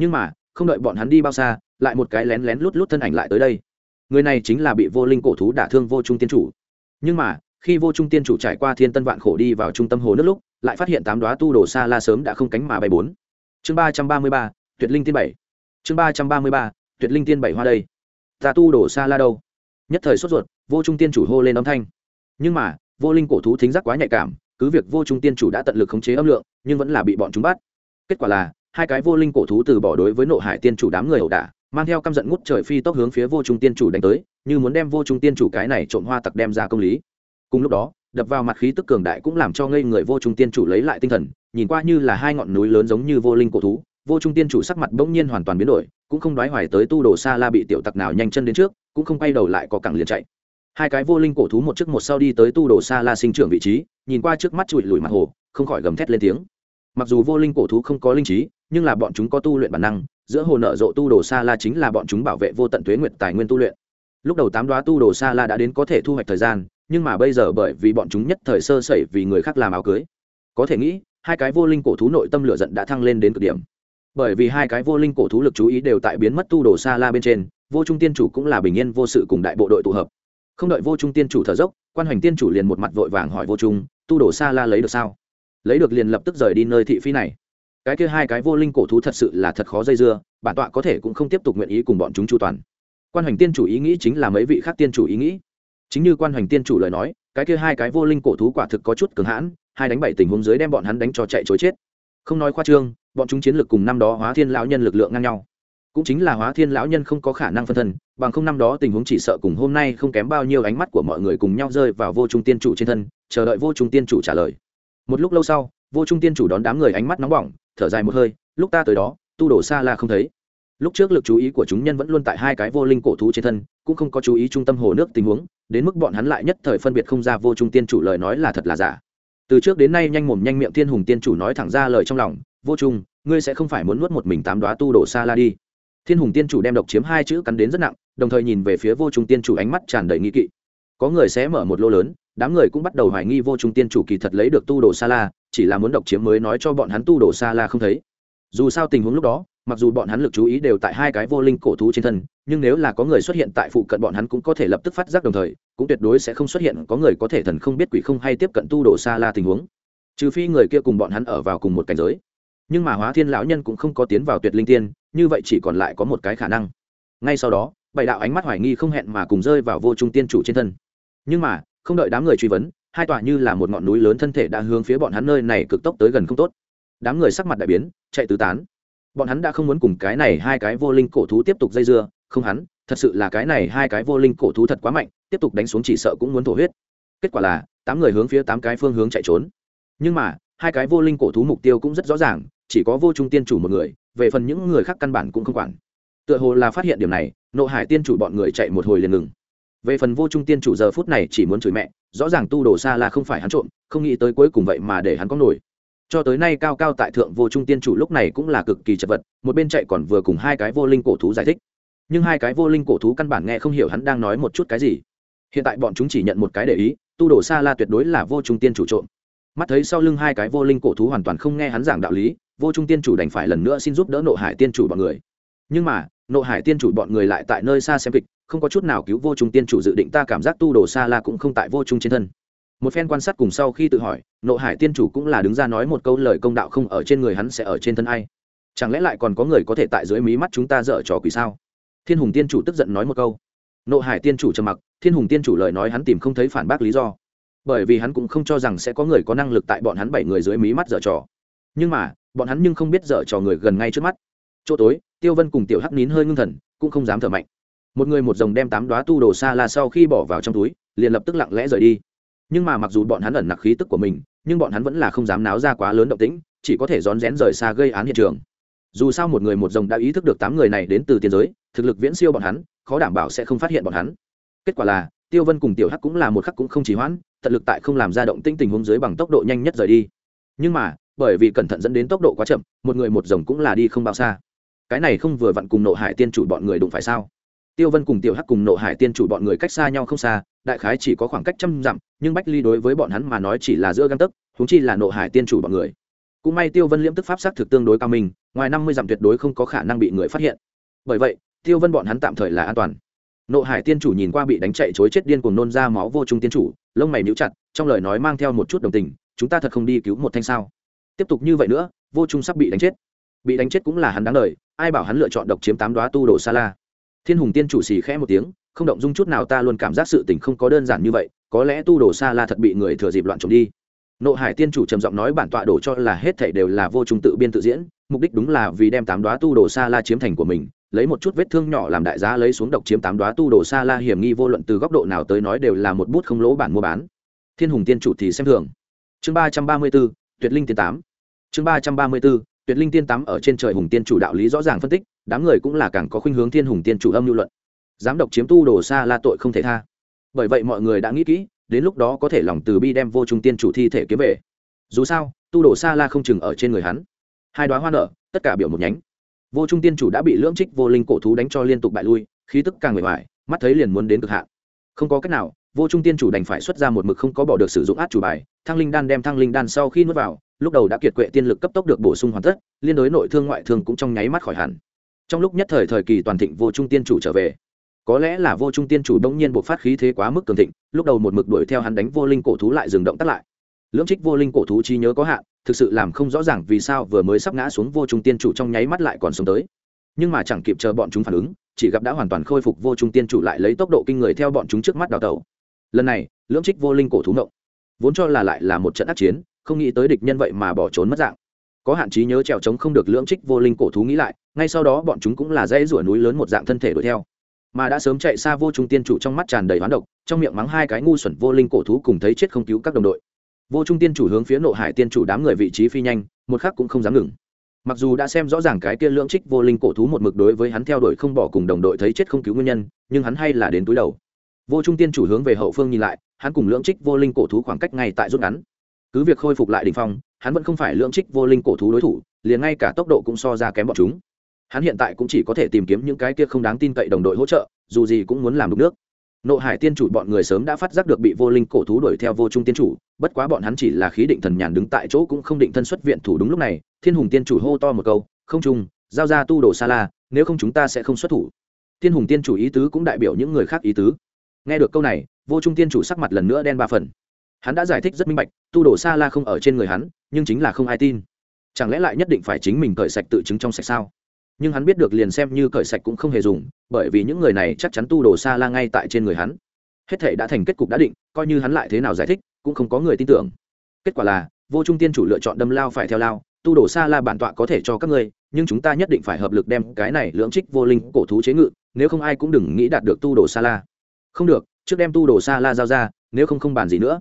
nhưng mà, không đợi bọn hắn đi bao xa, lại một cái lén lén lút lút thân ảnh lại tới đây. Người này chính là bị vô linh cổ thú đả thương vô trung tiên chủ. Nhưng mà, khi vô trung tiên chủ trải qua thiên tân vạn khổ đi vào trung tâm hồ nước lúc, lại phát hiện tám đoá tu đồ sa la sớm đã không cánh mà bay bốn. Chương ba trăm ba mươi ba, tuyệt linh tiên bảy. Chương ba trăm ba mươi ba, tuyệt linh tiên bảy hoa đây. Ta tu đồ sa la đâu? Nhất thời sốt ruột, vô trung tiên chủ hô lên âm thanh. Nhưng mà, vô linh cổ thú thính giác quá nhạy cảm, cứ việc vô trung tiên chủ đã tận lực khống chế âm lượng, nhưng vẫn là bị bọn chúng bắt. Kết quả là hai cái vô linh cổ thú từ bỏ đối với nộ hải tiên chủ đám người ẩu đả, mang theo căm giận ngút trời phi tốc hướng phía vô trung tiên chủ đánh tới, như muốn đem vô trung tiên chủ cái này trộm hoa tặc đem ra công lý. Cùng lúc đó, đập vào mặt khí tức cường đại cũng làm cho ngây người vô trung tiên chủ lấy lại tinh thần, nhìn qua như là hai ngọn núi lớn giống như vô linh cổ thú, vô trung tiên chủ sắc mặt bỗng nhiên hoàn toàn biến đổi, cũng không đoái hoài tới tu đồ xa la bị tiểu tặc nào nhanh chân đến trước, cũng không quay đầu lại có cẳng liền chạy. Hai cái vô linh cổ thú một trước một sau đi tới tu đồ xa la sinh trưởng vị trí, nhìn qua trước mắt trụi lùi mặt hồ, không khỏi gầm thét lên tiếng mặc dù vô linh cổ thú không có linh trí, nhưng là bọn chúng có tu luyện bản năng, giữa hồ nợ rộ tu đồ xa la chính là bọn chúng bảo vệ vô tận tuế nguyệt tài nguyên tu luyện. Lúc đầu tám đoá tu đồ xa la đã đến có thể thu hoạch thời gian, nhưng mà bây giờ bởi vì bọn chúng nhất thời sơ sẩy vì người khác làm áo cưới. Có thể nghĩ, hai cái vô linh cổ thú nội tâm lửa giận đã thăng lên đến cực điểm. Bởi vì hai cái vô linh cổ thú lực chú ý đều tại biến mất tu đồ xa la bên trên, vô trung tiên chủ cũng là bình yên vô sự cùng đại bộ đội tụ hợp. Không đợi vô trung tiên chủ thở dốc, quan hoành tiên chủ liền một mặt vội vàng hỏi vô trung, tu đồ xa la lấy được sao? Lấy được liền lập tức rời đi nơi thị phi này. Cái kia hai cái vô linh cổ thú thật sự là thật khó dây dưa, bản tọa có thể cũng không tiếp tục nguyện ý cùng bọn chúng chu toàn. Quan hoành tiên chủ ý nghĩ chính là mấy vị khác tiên chủ ý nghĩ. Chính như quan hoành tiên chủ lời nói, cái kia hai cái vô linh cổ thú quả thực có chút cường hãn, hai đánh bảy tình huống dưới đem bọn hắn đánh cho chạy chối chết. Không nói khoa trương, bọn chúng chiến lược cùng năm đó hóa thiên lão nhân lực lượng ngang nhau. Cũng chính là hóa thiên lão nhân không có khả năng phân thân, bằng không năm đó tình huống chỉ sợ cùng hôm nay không kém bao nhiêu ánh mắt của mọi người cùng nhau rơi vào vô trung tiên chủ trên thân, chờ đợi vô trung tiên chủ trả lời một lúc lâu sau, vô trung tiên chủ đón đám người ánh mắt nóng bỏng, thở dài một hơi, lúc ta tới đó, tu đổ xa là không thấy. Lúc trước lực chú ý của chúng nhân vẫn luôn tại hai cái vô linh cổ thú trên thân, cũng không có chú ý trung tâm hồ nước tình huống, đến mức bọn hắn lại nhất thời phân biệt không ra vô trung tiên chủ lời nói là thật là giả. Từ trước đến nay nhanh mồm nhanh miệng thiên hùng tiên chủ nói thẳng ra lời trong lòng, vô trung, ngươi sẽ không phải muốn nuốt một mình tám đoá tu đổ xa la đi. Thiên hùng tiên chủ đem độc chiếm hai chữ cắn đến rất nặng, đồng thời nhìn về phía vô trung tiên chủ ánh mắt tràn đầy nghi kỵ. Có người sẽ mở một lô lớn đám người cũng bắt đầu hoài nghi vô trung tiên chủ kỳ thật lấy được tu đồ sa la, chỉ là muốn độc chiếm mới nói cho bọn hắn tu đồ sa la không thấy. Dù sao tình huống lúc đó, mặc dù bọn hắn lực chú ý đều tại hai cái vô linh cổ thú trên thân, nhưng nếu là có người xuất hiện tại phụ cận bọn hắn cũng có thể lập tức phát giác đồng thời, cũng tuyệt đối sẽ không xuất hiện có người có thể thần không biết quỷ không hay tiếp cận tu đồ sa la tình huống. Trừ phi người kia cùng bọn hắn ở vào cùng một cảnh giới. Nhưng mà hóa thiên lão nhân cũng không có tiến vào tuyệt linh tiên, như vậy chỉ còn lại có một cái khả năng. Ngay sau đó, bảy đạo ánh mắt hoài nghi không hẹn mà cùng rơi vào vô trung tiên chủ trên thân. Nhưng mà không đợi đám người truy vấn, hai tòa như là một ngọn núi lớn thân thể đã hướng phía bọn hắn nơi này cực tốc tới gần không tốt. Đám người sắc mặt đại biến, chạy tứ tán. Bọn hắn đã không muốn cùng cái này hai cái vô linh cổ thú tiếp tục dây dưa, không hắn, thật sự là cái này hai cái vô linh cổ thú thật quá mạnh, tiếp tục đánh xuống chỉ sợ cũng muốn thổ huyết. Kết quả là, tám người hướng phía tám cái phương hướng chạy trốn. Nhưng mà, hai cái vô linh cổ thú mục tiêu cũng rất rõ ràng, chỉ có vô trung tiên chủ một người, về phần những người khác căn bản cũng không quản. Tựa hồ là phát hiện điểm này, nộ hải tiên chủ bọn người chạy một hồi liền ngừng về phần vô trung tiên chủ giờ phút này chỉ muốn chửi mẹ, rõ ràng tu đồ xa là không phải hắn trộm, không nghĩ tới cuối cùng vậy mà để hắn có nổi. Cho tới nay cao cao tại thượng vô trung tiên chủ lúc này cũng là cực kỳ chật vật, một bên chạy còn vừa cùng hai cái vô linh cổ thú giải thích. Nhưng hai cái vô linh cổ thú căn bản nghe không hiểu hắn đang nói một chút cái gì. Hiện tại bọn chúng chỉ nhận một cái để ý, tu đồ xa la tuyệt đối là vô trung tiên chủ trộm. Mắt thấy sau lưng hai cái vô linh cổ thú hoàn toàn không nghe hắn giảng đạo lý, vô trung tiên chủ đành phải lần nữa xin giúp đỡ nộ hải tiên chủ bọn người nhưng mà, nộ hải tiên chủ bọn người lại tại nơi xa xem kịch, không có chút nào cứu vô trung tiên chủ dự định ta cảm giác tu đồ xa la cũng không tại vô trung trên thân. Một phen quan sát cùng sau khi tự hỏi, nộ hải tiên chủ cũng là đứng ra nói một câu lời công đạo không ở trên người hắn sẽ ở trên thân ai. Chẳng lẽ lại còn có người có thể tại dưới mí mắt chúng ta dở trò quỷ sao? Thiên hùng tiên chủ tức giận nói một câu. Nộ hải tiên chủ trầm mặc, thiên hùng tiên chủ lời nói hắn tìm không thấy phản bác lý do. Bởi vì hắn cũng không cho rằng sẽ có người có năng lực tại bọn hắn bảy người dưới mí mắt dở trò. Nhưng mà, bọn hắn nhưng không biết dở trò người gần ngay trước mắt chỗ tối, tiêu vân cùng tiểu hắc nín hơi ngưng thần, cũng không dám thở mạnh. Một người một dòng đem tám đoá tu đồ xa la sau khi bỏ vào trong túi, liền lập tức lặng lẽ rời đi. Nhưng mà mặc dù bọn hắn ẩn nặc khí tức của mình, nhưng bọn hắn vẫn là không dám náo ra quá lớn động tĩnh, chỉ có thể rón rén rời xa gây án hiện trường. Dù sao một người một dòng đã ý thức được tám người này đến từ tiền giới, thực lực viễn siêu bọn hắn, khó đảm bảo sẽ không phát hiện bọn hắn. Kết quả là, tiêu vân cùng tiểu hắc cũng là một khắc cũng không chỉ hoãn, tận lực tại không làm ra động tĩnh tình huống dưới bằng tốc độ nhanh nhất rời đi. Nhưng mà, bởi vì cẩn thận dẫn đến tốc độ quá chậm, một người một dòng cũng là đi không bao xa cái này không vừa vặn cùng nộ hải tiên chủ bọn người đụng phải sao? Tiêu vân cùng tiểu hắc cùng nộ hải tiên chủ bọn người cách xa nhau không xa đại khái chỉ có khoảng cách trăm dặm nhưng bách ly đối với bọn hắn mà nói chỉ là giữa găng tấc húng chi là nộ hải tiên chủ bọn người. Cũng may tiêu vân liễm tức pháp xác thực tương đối cao mình, ngoài năm mươi dặm tuyệt đối không có khả năng bị người phát hiện. Bởi vậy tiêu vân bọn hắn tạm thời là an toàn. Nộ hải tiên chủ nhìn qua bị đánh chạy chối chết điên cùng nôn ra máu vô trung tiên chủ lông mày níu chặt trong lời nói mang theo một chút đồng tình chúng ta thật không đi cứu một thanh sao? Tiếp tục như vậy nữa vô trung sắp bị đánh chết. Bị đánh chết cũng là hắn đáng lời ai bảo hắn lựa chọn độc chiếm tám đoá tu đồ sa la. Thiên hùng tiên chủ xì khẽ một tiếng, không động dung chút nào ta luôn cảm giác sự tình không có đơn giản như vậy, có lẽ tu đồ sa la thật bị người thừa dịp loạn trộm đi. Nộ hải tiên chủ trầm giọng nói bản tọa đổ cho là hết thảy đều là vô trung tự biên tự diễn, mục đích đúng là vì đem tám đoá tu đồ sa la chiếm thành của mình, lấy một chút vết thương nhỏ làm đại giá lấy xuống độc chiếm tám đoá tu đồ sa la hiểm nghi vô luận từ góc độ nào tới nói đều là một bút không lỗ bản mua bán. Thiên hùng tiên chủ thì xem thường. Chương ba trăm ba mươi b ố tuyệt linh tiên tám. Chương ba trăm ba mươi b ố tuyệt linh tiên tám ở trên trời hùng tiên chủ đạo lý rõ ràng phân tích, đám người cũng là càng có khuynh hướng thiên hùng tiên chủ âm lưu luận. Giám độc chiếm tu đồ xa la tội không thể tha. Bởi vậy mọi người đã nghĩ kỹ, đến lúc đó có thể lòng từ bi đem vô trung tiên chủ thi thể kiếm về. Dù sao, tu đồ xa la không chừng ở trên người hắn. Hai đoá hoa nở, tất cả biểu một nhánh. Vô trung tiên chủ đã bị lưỡng trích vô linh cổ thú đánh cho liên tục bại lui, khí tức càng mệt ngoài mắt thấy liền muốn đến cực hạn. Không có cách nào, vô trung tiên chủ đành phải xuất ra một mực không có bỏ được sử dụng át chủ bài, thăng linh đan đem thăng linh đan sau khi nuốt vào lúc đầu đã kiệt quệ tiên lực cấp tốc được bổ sung hoàn tất, liên đối nội thương ngoại thương cũng trong nháy mắt khỏi hẳn. Trong lúc nhất thời thời kỳ toàn thịnh vô trung tiên chủ trở về, có lẽ là vô trung tiên chủ đông nhiên buộc phát khí thế quá mức cường thịnh, lúc đầu một mực đuổi theo hắn đánh vô linh cổ thú lại dừng động tắt lại. Lưỡng trích vô linh cổ thú trí nhớ có hạn, thực sự làm không rõ ràng vì sao vừa mới sắp ngã xuống vô trung tiên chủ trong nháy mắt lại còn sống tới. Nhưng mà chẳng kịp chờ bọn chúng phản ứng, chỉ gặp đã hoàn toàn khôi phục vô trung tiên chủ lại lấy tốc độ kinh người theo bọn chúng trước mắt đào tẩu. Lần này, lưỡng trích vô linh cổ thú ngộng, vốn cho là lại là một trận ác chiến không nghĩ tới địch nhân vậy mà bỏ trốn mất dạng. Có hạn chế nhớ trèo trống không được lưỡng trích vô linh cổ thú nghĩ lại, ngay sau đó bọn chúng cũng là dãy rủa núi lớn một dạng thân thể đuổi theo. Mà đã sớm chạy xa vô trung tiên chủ trong mắt tràn đầy hoán độc, trong miệng mắng hai cái ngu xuẩn vô linh cổ thú cùng thấy chết không cứu các đồng đội. Vô trung tiên chủ hướng phía nộ hải tiên chủ đám người vị trí phi nhanh, một khắc cũng không dám ngừng. Mặc dù đã xem rõ ràng cái kia lưỡng trích vô linh cổ thú một mực đối với hắn theo đuổi không bỏ cùng đồng đội thấy chết không cứu nguyên nhân, nhưng hắn hay là đến túi đầu. Vô trung tiên chủ hướng về hậu phương nhìn lại, hắn cùng lưỡng trích vô linh cổ thú khoảng cách ngay tại rút ngắn cứ việc khôi phục lại đ phong, hắn vẫn không phải lưỡng trích vô linh cổ thú đối thủ, liền ngay cả tốc độ cũng so ra kém bọn chúng. Hắn hiện tại cũng chỉ có thể tìm kiếm những cái kia không đáng tin cậy đồng đội hỗ trợ, dù gì cũng muốn làm đục nước. Nộ hải tiên chủ bọn người sớm đã phát giác được bị vô linh cổ thú đuổi theo vô trung tiên chủ, bất quá bọn hắn chỉ là khí định thần nhàn đứng tại chỗ cũng không định thân xuất viện thủ đúng lúc này, thiên hùng tiên chủ hô to một câu, không trung, giao ra tu đồ xa la, nếu không chúng ta sẽ không xuất thủ. Thiên hùng tiên chủ ý tứ cũng đại biểu những người khác ý tứ. Nghe được câu này, vô trung tiên chủ sắc mặt lần nữa đen ba phần hắn đã giải thích rất minh bạch, tu đổ sa la không ở trên người hắn, nhưng chính là không ai tin. Chẳng lẽ lại nhất định phải chính mình cởi sạch tự chứng trong sạch sao? Nhưng hắn biết được liền xem như cởi sạch cũng không hề dùng, bởi vì những người này chắc chắn tu đồ sa la ngay tại trên người hắn. Hết thể đã thành kết cục đã định, coi như hắn lại thế nào giải thích, cũng không có người tin tưởng. Kết quả là, vô trung tiên chủ lựa chọn đâm lao phải theo lao, tu đồ sa la bản tọa có thể cho các ngươi, nhưng chúng ta nhất định phải hợp lực đem cái này lưỡng trích vô linh cổ thú chế ngự, nếu không ai cũng đừng nghĩ đạt được tu đồ sa la. Không được, trước đem tu đồ sa la giao ra, nếu không không bàn gì nữa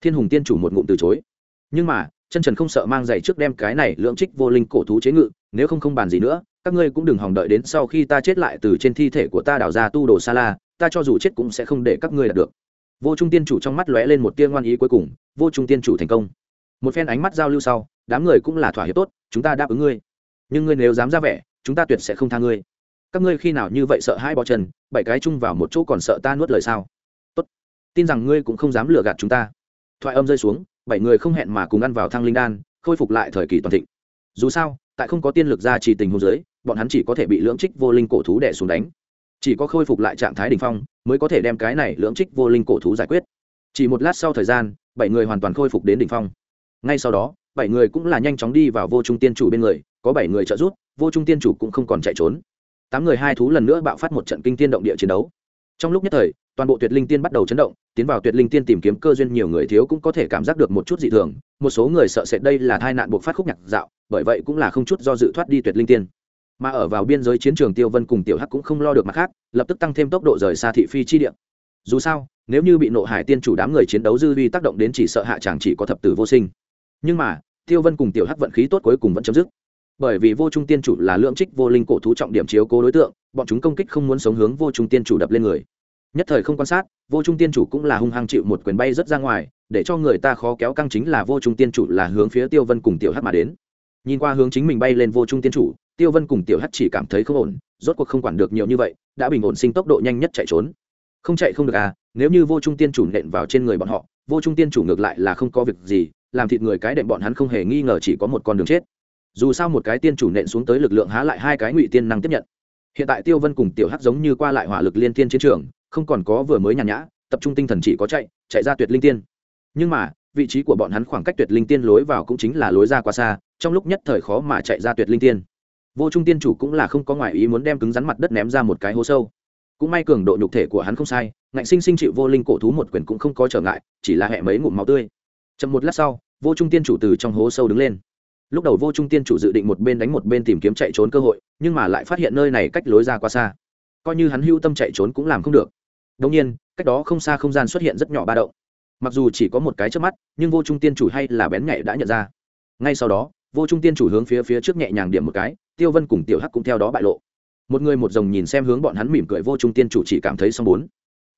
thiên hùng tiên chủ một ngụm từ chối. Nhưng mà, chân trần không sợ mang giày trước đem cái này lưỡng trích vô linh cổ thú chế ngự, nếu không không bàn gì nữa, các ngươi cũng đừng hòng đợi đến sau khi ta chết lại từ trên thi thể của ta đào ra tu đồ sa la, ta cho dù chết cũng sẽ không để các ngươi đạt được. Vô trung tiên chủ trong mắt lóe lên một tia ngoan ý cuối cùng, vô trung tiên chủ thành công. Một phen ánh mắt giao lưu sau, đám người cũng là thỏa hiệp tốt, chúng ta đáp ứng ngươi. Nhưng ngươi nếu dám ra vẻ, chúng ta tuyệt sẽ không tha ngươi. Các ngươi khi nào như vậy sợ hai bò chân, bảy cái chung vào một chỗ còn sợ ta nuốt lời sao? Tốt. Tin rằng ngươi cũng không dám lừa gạt chúng ta thoại âm rơi xuống, bảy người không hẹn mà cùng ăn vào thang linh đan, khôi phục lại thời kỳ toàn thịnh. Dù sao, tại không có tiên lực ra chỉ tình hôn giới bọn hắn chỉ có thể bị lưỡng trích vô linh cổ thú đẻ xuống đánh. Chỉ có khôi phục lại trạng thái đ ỉ n h phong, mới có thể đem cái này lưỡng trích vô linh cổ thú giải quyết. Chỉ một lát sau thời gian, bảy người hoàn toàn khôi phục đến đ ỉ n h phong. Ngay sau đó, bảy người cũng là nhanh chóng đi vào vô trung tiên chủ bên người, có bảy người trợ giúp, vô trung tiên chủ cũng không còn chạy trốn. Tám người hai thú lần nữa bạo phát một trận kinh tiên động địa chiến đấu. Trong lúc nhất thời toàn bộ tuyệt linh tiên bắt đầu chấn động, tiến vào tuyệt linh tiên tìm kiếm cơ duyên nhiều người thiếu cũng có thể cảm giác được một chút dị thường, một số người sợ sệt đây là tai nạn buộc phát khúc nhạc dạo, bởi vậy cũng là không chút do dự thoát đi tuyệt linh tiên. Mà ở vào biên giới chiến trường tiêu vân cùng tiểu hắc cũng không lo được mặt khác, lập tức tăng thêm tốc độ rời xa thị phi chi điện dù sao, nếu như bị nộ hải tiên chủ đám người chiến đấu dư vi tác động đến chỉ sợ hạ chàng chỉ có thập tử vô sinh. Nhưng mà, tiêu vân cùng tiểu hắc vận khí tốt cuối cùng vẫn chấm dứt. Bởi vì vô trung tiên chủ là lượng trích vô linh cổ thú trọng điểm chiếu cố đối tượng, bọn chúng công kích không muốn sống hướng vô trung tiên chủ đập lên người nhất thời không quan sát, vô trung tiên chủ cũng là hung hăng chịu một quyền bay rất ra ngoài, để cho người ta khó kéo căng chính là vô trung tiên chủ là hướng phía tiêu vân cùng tiểu hắc mà đến. Nhìn qua hướng chính mình bay lên vô trung tiên chủ, tiêu vân cùng tiểu hát chỉ cảm thấy không ổn, rốt cuộc không quản được nhiều như vậy, đã bình ổn sinh tốc độ nhanh nhất chạy trốn. Không chạy không được à nếu như vô trung tiên chủ nện vào trên người bọn họ, vô trung tiên chủ ngược lại là không có việc gì, làm thịt người cái đệm bọn hắn không hề nghi ngờ chỉ có một con đường chết. Dù sao một cái tiên chủ nện xuống tới lực lượng há lại hai cái ngụy tiên năng tiếp nhận. Hiện tại tiêu vân cùng tiểu hắc giống như qua lại hỏa lực liên tiên chiến trường không còn có vừa mới nhàn nhã, tập trung tinh thần chỉ có chạy chạy ra tuyệt linh tiên. Nhưng mà, vị trí của bọn hắn khoảng cách tuyệt linh tiên lối vào cũng chính là lối ra quá xa, trong lúc nhất thời khó mà chạy ra tuyệt linh tiên. Vô trung tiên chủ cũng là không có ngoại ý muốn đem cứng rắn mặt đất ném ra một cái hố sâu. Cũng may cường độ nhục thể của hắn không sai, ngạnh sinh sinh chịu vô linh cổ thú một quyền cũng không có trở ngại, chỉ là hẹ mấy ngụm máu tươi. Chậm một lát sau, vô trung tiên chủ từ trong hố sâu đứng lên. Lúc đầu vô trung tiên chủ dự định một bên đánh một bên tìm kiếm chạy trốn cơ hội, nhưng mà lại phát hiện nơi này cách lối ra quá xa. Coi như hắn hưu tâm chạy trốn cũng làm không được đồng nhiên, cách đó không xa không gian xuất hiện rất nhỏ ba động. Mặc dù chỉ có một cái trước mắt, nhưng vô trung tiên chủ hay là bén nhạy đã nhận ra. Ngay sau đó, vô trung tiên chủ hướng phía phía trước nhẹ nhàng điểm một cái, tiêu vân cùng tiểu hắc cũng theo đó bại lộ. Một người một dòng nhìn xem hướng bọn hắn mỉm cười, vô trung tiên chủ chỉ cảm thấy xong bốn.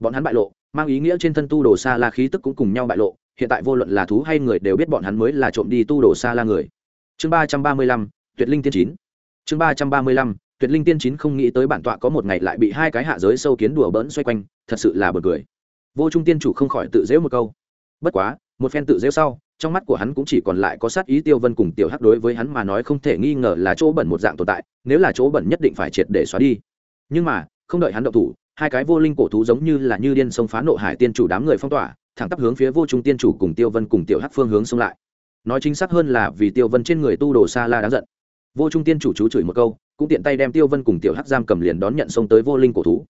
Bọn hắn bại lộ, mang ý nghĩa trên thân tu đồ xa la khí tức cũng cùng nhau bại lộ, hiện tại vô luận là thú hay người đều biết bọn hắn mới là trộm đi tu đồ xa la người. Chương ba trăm ba mươi lăm, tuyệt linh tiên chín. Chương ba trăm ba mươi lăm tuyệt linh tiên chín không nghĩ tới bản tọa có một ngày lại bị hai cái hạ giới sâu kiến đùa bỡn xoay quanh, thật sự là bật cười. Vô trung tiên chủ không khỏi tự dễu một câu. Bất quá, một phen tự dễu sau, trong mắt của hắn cũng chỉ còn lại có sát ý tiêu vân cùng tiểu hắc đối với hắn mà nói không thể nghi ngờ là chỗ bẩn một dạng tồn tại, nếu là chỗ bẩn nhất định phải triệt để xóa đi. Nhưng mà, không đợi hắn động thủ, hai cái vô linh cổ thú giống như là như điên sông phá nộ hải tiên chủ đám người phong tỏa, thẳng tắp hướng phía vô trung tiên chủ cùng tiêu vân cùng tiểu hắc phương hướng xông lại. Nói chính xác hơn là vì tiêu vân trên người tu đồ xa la đáng giận. Vô trung tiên chủ chú chửi một câu cũng tiện tay đem tiêu vân cùng tiểu hắc giam cầm liền đón nhận xông tới vô linh cổ thú.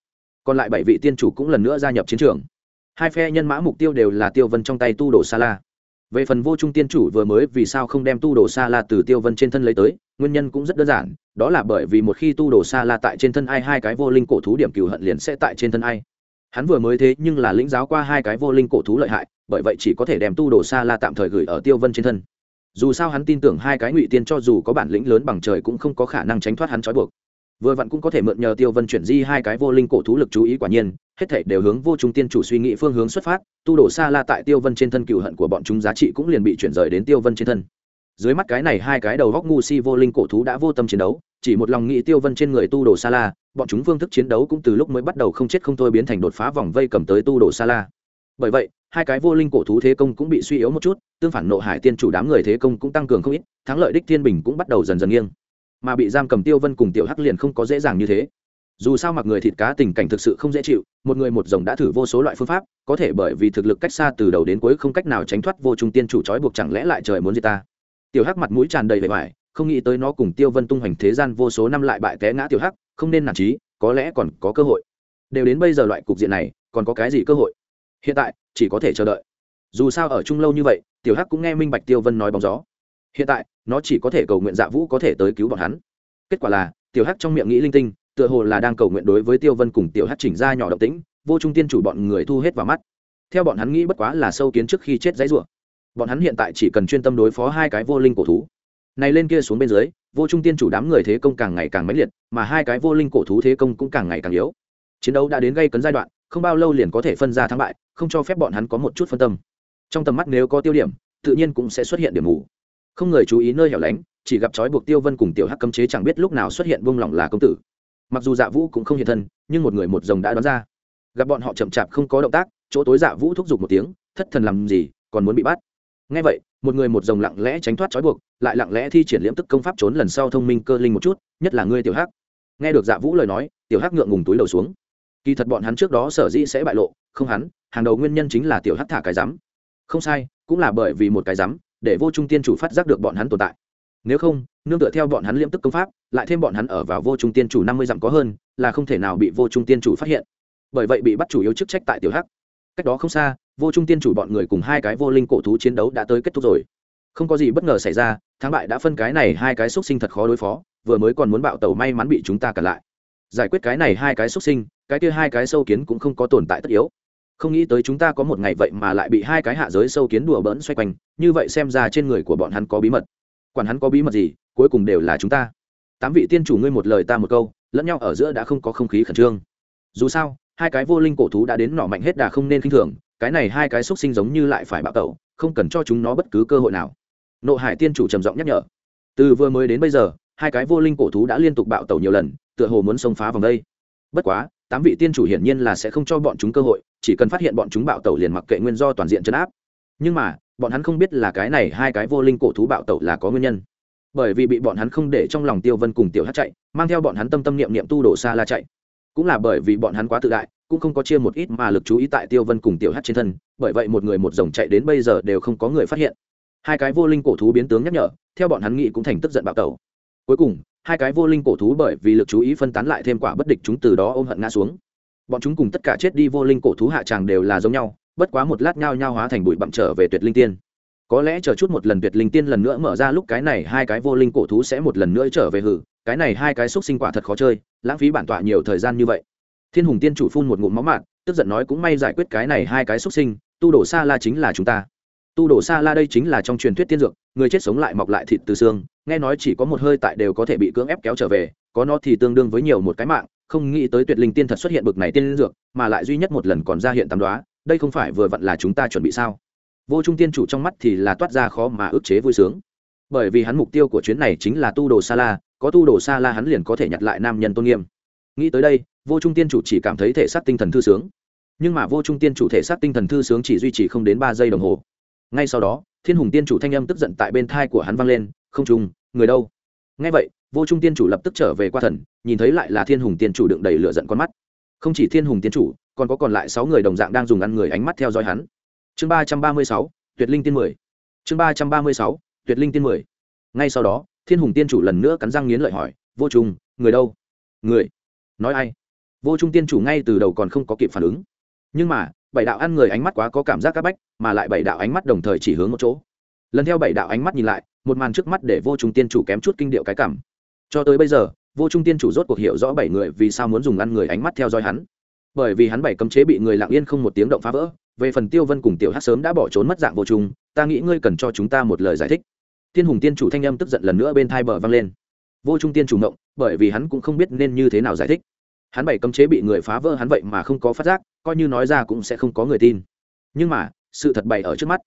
Còn lại bảy vị tiên chủ cũng lần nữa gia nhập chiến trường. Hai phe nhân mã mục tiêu đều là tiêu vân trong tay tu đồ sa la. Về phần vô trung tiên chủ vừa mới vì sao không đem tu đồ sa la từ tiêu vân trên thân lấy tới, nguyên nhân cũng rất đơn giản, đó là bởi vì một khi tu đồ sa la tại trên thân ai hai cái vô linh cổ thú điểm cựu hận liền sẽ tại trên thân ai. Hắn vừa mới thế nhưng là lĩnh giáo qua hai cái vô linh cổ thú lợi hại, bởi vậy chỉ có thể đem tu đồ sa la tạm thời gửi ở tiêu vân trên thân dù sao hắn tin tưởng hai cái ngụy tiên cho dù có bản lĩnh lớn bằng trời cũng không có khả năng tránh thoát hắn trói buộc. Vừa vặn cũng có thể mượn nhờ tiêu vân chuyển di hai cái vô linh cổ thú lực chú ý quả nhiên, hết thể đều hướng vô trung tiên chủ suy nghĩ phương hướng xuất phát, tu đổ xa la tại tiêu vân trên thân cựu hận của bọn chúng giá trị cũng liền bị chuyển rời đến tiêu vân trên thân. Dưới mắt cái này hai cái đầu góc ngu si vô linh cổ thú đã vô tâm chiến đấu, chỉ một lòng nghĩ tiêu vân trên người tu Đổ sa la, bọn chúng phương thức chiến đấu cũng từ lúc mới bắt đầu không chết không thôi biến thành đột phá vòng vây cầm tới tu Đổ sa la. Bởi vậy, hai cái vô linh cổ thú thế công cũng bị suy yếu một chút tương phản nộ hải tiên chủ đám người thế công cũng tăng cường không ít, thắng lợi đích thiên bình cũng bắt đầu dần dần nghiêng. Mà bị giam cầm tiêu vân cùng tiểu hắc liền không có dễ dàng như thế. Dù sao mặc người thịt cá tình cảnh thực sự không dễ chịu, một người một rồng đã thử vô số loại phương pháp, có thể bởi vì thực lực cách xa từ đầu đến cuối không cách nào tránh thoát vô trung tiên chủ trói buộc chẳng lẽ lại trời muốn gì ta? Tiểu hắc mặt mũi tràn đầy vẻ vải, không nghĩ tới nó cùng tiêu vân tung hoành thế gian vô số năm lại bại té ngã tiểu hắc, không nên nản trí, có lẽ còn có cơ hội. Đều đến bây giờ loại cục diện này, còn có cái gì cơ hội? Hiện tại, chỉ có thể chờ đợi. Dù sao ở chung lâu như vậy tiểu hắc cũng nghe minh bạch tiêu vân nói bóng gió. Hiện tại, nó chỉ có thể cầu nguyện dạ vũ có thể tới cứu bọn hắn. Kết quả là, tiểu hắc trong miệng nghĩ linh tinh, tựa hồ là đang cầu nguyện đối với tiêu vân cùng tiểu hắc chỉnh ra nhỏ động tĩnh, vô trung tiên chủ bọn người thu hết vào mắt. Theo bọn hắn nghĩ bất quá là sâu kiến trước khi chết dãy rủa. Bọn hắn hiện tại chỉ cần chuyên tâm đối phó hai cái vô linh cổ thú. Này lên kia xuống bên dưới, vô trung tiên chủ đám người thế công càng ngày càng mãnh liệt, mà hai cái vô linh cổ thú thế công cũng càng ngày càng yếu. Chiến đấu đã đến gây cấn giai đoạn, không bao lâu liền có thể phân ra thắng bại, không cho phép bọn hắn có một chút phân tâm trong tầm mắt nếu có tiêu điểm, tự nhiên cũng sẽ xuất hiện điểm mù. Không người chú ý nơi hẻo lánh, chỉ gặp trói buộc tiêu vân cùng tiểu hắc cấm chế chẳng biết lúc nào xuất hiện vung lỏng là công tử. Mặc dù dạ vũ cũng không hiện thân, nhưng một người một rồng đã đoán ra. Gặp bọn họ chậm chạp không có động tác, chỗ tối dạ vũ thúc giục một tiếng, thất thần làm gì, còn muốn bị bắt. Ngay vậy, một người một rồng lặng lẽ tránh thoát trói buộc, lại lặng lẽ thi triển liễm tức công pháp trốn lần sau thông minh cơ linh một chút, nhất là ngươi tiểu hắc. Nghe được dạ vũ lời nói, tiểu hắc ngượng ngùng túi đầu xuống. Kỳ thật bọn hắn trước đó sở dĩ sẽ bại lộ, không hắn, hàng đầu nguyên nhân chính là tiểu hắc thả cái rắm không sai, cũng là bởi vì một cái rắm để vô trung tiên chủ phát giác được bọn hắn tồn tại. Nếu không, nương tựa theo bọn hắn liêm tức công pháp, lại thêm bọn hắn ở vào vô trung tiên chủ năm mươi dặm có hơn, là không thể nào bị vô trung tiên chủ phát hiện. Bởi vậy bị bắt chủ yếu chức trách tại tiểu hắc. Cách đó không xa, vô trung tiên chủ bọn người cùng hai cái vô linh cổ thú chiến đấu đã tới kết thúc rồi. Không có gì bất ngờ xảy ra, thắng bại đã phân cái này hai cái xúc sinh thật khó đối phó, vừa mới còn muốn bạo tàu may mắn bị chúng ta cản lại. Giải quyết cái này hai cái xúc sinh, cái kia hai cái sâu kiến cũng không có tồn tại tất yếu không nghĩ tới chúng ta có một ngày vậy mà lại bị hai cái hạ giới sâu kiến đùa bỡn xoay quanh, như vậy xem ra trên người của bọn hắn có bí mật. Quản hắn có bí mật gì, cuối cùng đều là chúng ta. Tám vị tiên chủ ngươi một lời ta một câu, lẫn nhau ở giữa đã không có không khí khẩn trương. Dù sao, hai cái vô linh cổ thú đã đến nọ mạnh hết đà không nên khinh thường, cái này hai cái xúc sinh giống như lại phải bạo tẩu, không cần cho chúng nó bất cứ cơ hội nào. Nộ hải tiên chủ trầm giọng nhắc nhở. Từ vừa mới đến bây giờ, hai cái vô linh cổ thú đã liên tục bạo tẩu nhiều lần, tựa hồ muốn xông phá vòng đây. Bất quá, tám vị tiên chủ hiển nhiên là sẽ không cho bọn chúng cơ hội chỉ cần phát hiện bọn chúng bạo tẩu liền mặc kệ nguyên do toàn diện chấn áp. Nhưng mà, bọn hắn không biết là cái này hai cái vô linh cổ thú bạo tẩu là có nguyên nhân. Bởi vì bị bọn hắn không để trong lòng tiêu vân cùng tiểu hát chạy, mang theo bọn hắn tâm tâm niệm niệm tu đổ xa la chạy. Cũng là bởi vì bọn hắn quá tự đại, cũng không có chia một ít mà lực chú ý tại tiêu vân cùng tiểu hát trên thân, bởi vậy một người một dòng chạy đến bây giờ đều không có người phát hiện. Hai cái vô linh cổ thú biến tướng nhắc nhở, theo bọn hắn nghĩ cũng thành tức giận bạo tẩu. Cuối cùng, hai cái vô linh cổ thú bởi vì lực chú ý phân tán lại thêm quả bất địch chúng từ đó ôm hận ngã xuống bọn chúng cùng tất cả chết đi vô linh cổ thú hạ tràng đều là giống nhau, bất quá một lát nhao nhao hóa thành bụi bặm trở về tuyệt linh tiên. Có lẽ chờ chút một lần tuyệt linh tiên lần nữa mở ra lúc cái này hai cái vô linh cổ thú sẽ một lần nữa trở về hử, cái này hai cái xúc sinh quả thật khó chơi, lãng phí bản tọa nhiều thời gian như vậy. Thiên hùng tiên chủ phun một ngụm máu mạn tức giận nói cũng may giải quyết cái này hai cái xúc sinh, tu đổ xa la chính là chúng ta. Tu đổ xa la đây chính là trong truyền thuyết tiên dược, người chết sống lại mọc lại thịt từ xương, nghe nói chỉ có một hơi tại đều có thể bị cưỡng ép kéo trở về, có nó thì tương đương với nhiều một cái mạng không nghĩ tới tuyệt linh tiên thật xuất hiện bực này tiên dược, mà lại duy nhất một lần còn ra hiện tám đoá, đây không phải vừa vặn là chúng ta chuẩn bị sao? Vô trung tiên chủ trong mắt thì là toát ra khó mà ức chế vui sướng. Bởi vì hắn mục tiêu của chuyến này chính là tu đồ sa la, có tu đồ sa la hắn liền có thể nhặt lại nam nhân tôn nghiêm. Nghĩ tới đây, vô trung tiên chủ chỉ cảm thấy thể xác tinh thần thư sướng. Nhưng mà vô trung tiên chủ thể xác tinh thần thư sướng chỉ duy trì không đến ba giây đồng hồ. Ngay sau đó, thiên hùng tiên chủ thanh âm tức giận tại bên thai của hắn vang lên, không trung, người đâu? Ngay vậy vô trung tiên chủ lập tức trở về qua thần, nhìn thấy lại là thiên hùng tiên chủ đựng đầy lửa giận con mắt. Không chỉ thiên hùng tiên chủ, còn có còn lại sáu người đồng dạng đang dùng ăn người ánh mắt theo dõi hắn. Chương ba trăm ba mươi sáu, tuyệt linh tiên mười. Chương ba trăm ba mươi sáu, tuyệt linh tiên mười. Ngay sau đó, thiên hùng tiên chủ lần nữa cắn răng nghiến lợi hỏi, vô trung, người đâu? Người. Nói ai? Vô trung tiên chủ ngay từ đầu còn không có kịp phản ứng. Nhưng mà, bảy đạo ăn người ánh mắt quá có cảm giác c áp bách, mà lại bảy đạo ánh mắt đồng thời chỉ hướng một chỗ. Lần theo bảy đạo ánh mắt nhìn lại, một màn trước mắt để vô trung tiên chủ kém chút kinh điệu cái cảm cho tới bây giờ, vô trung tiên chủ rốt cuộc hiểu rõ bảy người vì sao muốn dùng ăn người ánh mắt theo dõi hắn. Bởi vì hắn bảy cấm chế bị người lặng yên không một tiếng động phá vỡ, về phần tiêu vân cùng tiểu hát sớm đã bỏ trốn mất dạng vô trung, ta nghĩ ngươi cần cho chúng ta một lời giải thích. Thiên hùng tiên chủ thanh âm tức giận lần nữa bên thai bờ vang lên. Vô trung tiên chủ ngộng, bởi vì hắn cũng không biết nên như thế nào giải thích. Hắn bảy cấm chế bị người phá vỡ hắn vậy mà không có phát giác, coi như nói ra cũng sẽ không có người tin. Nhưng mà, sự thật bày ở trước mắt.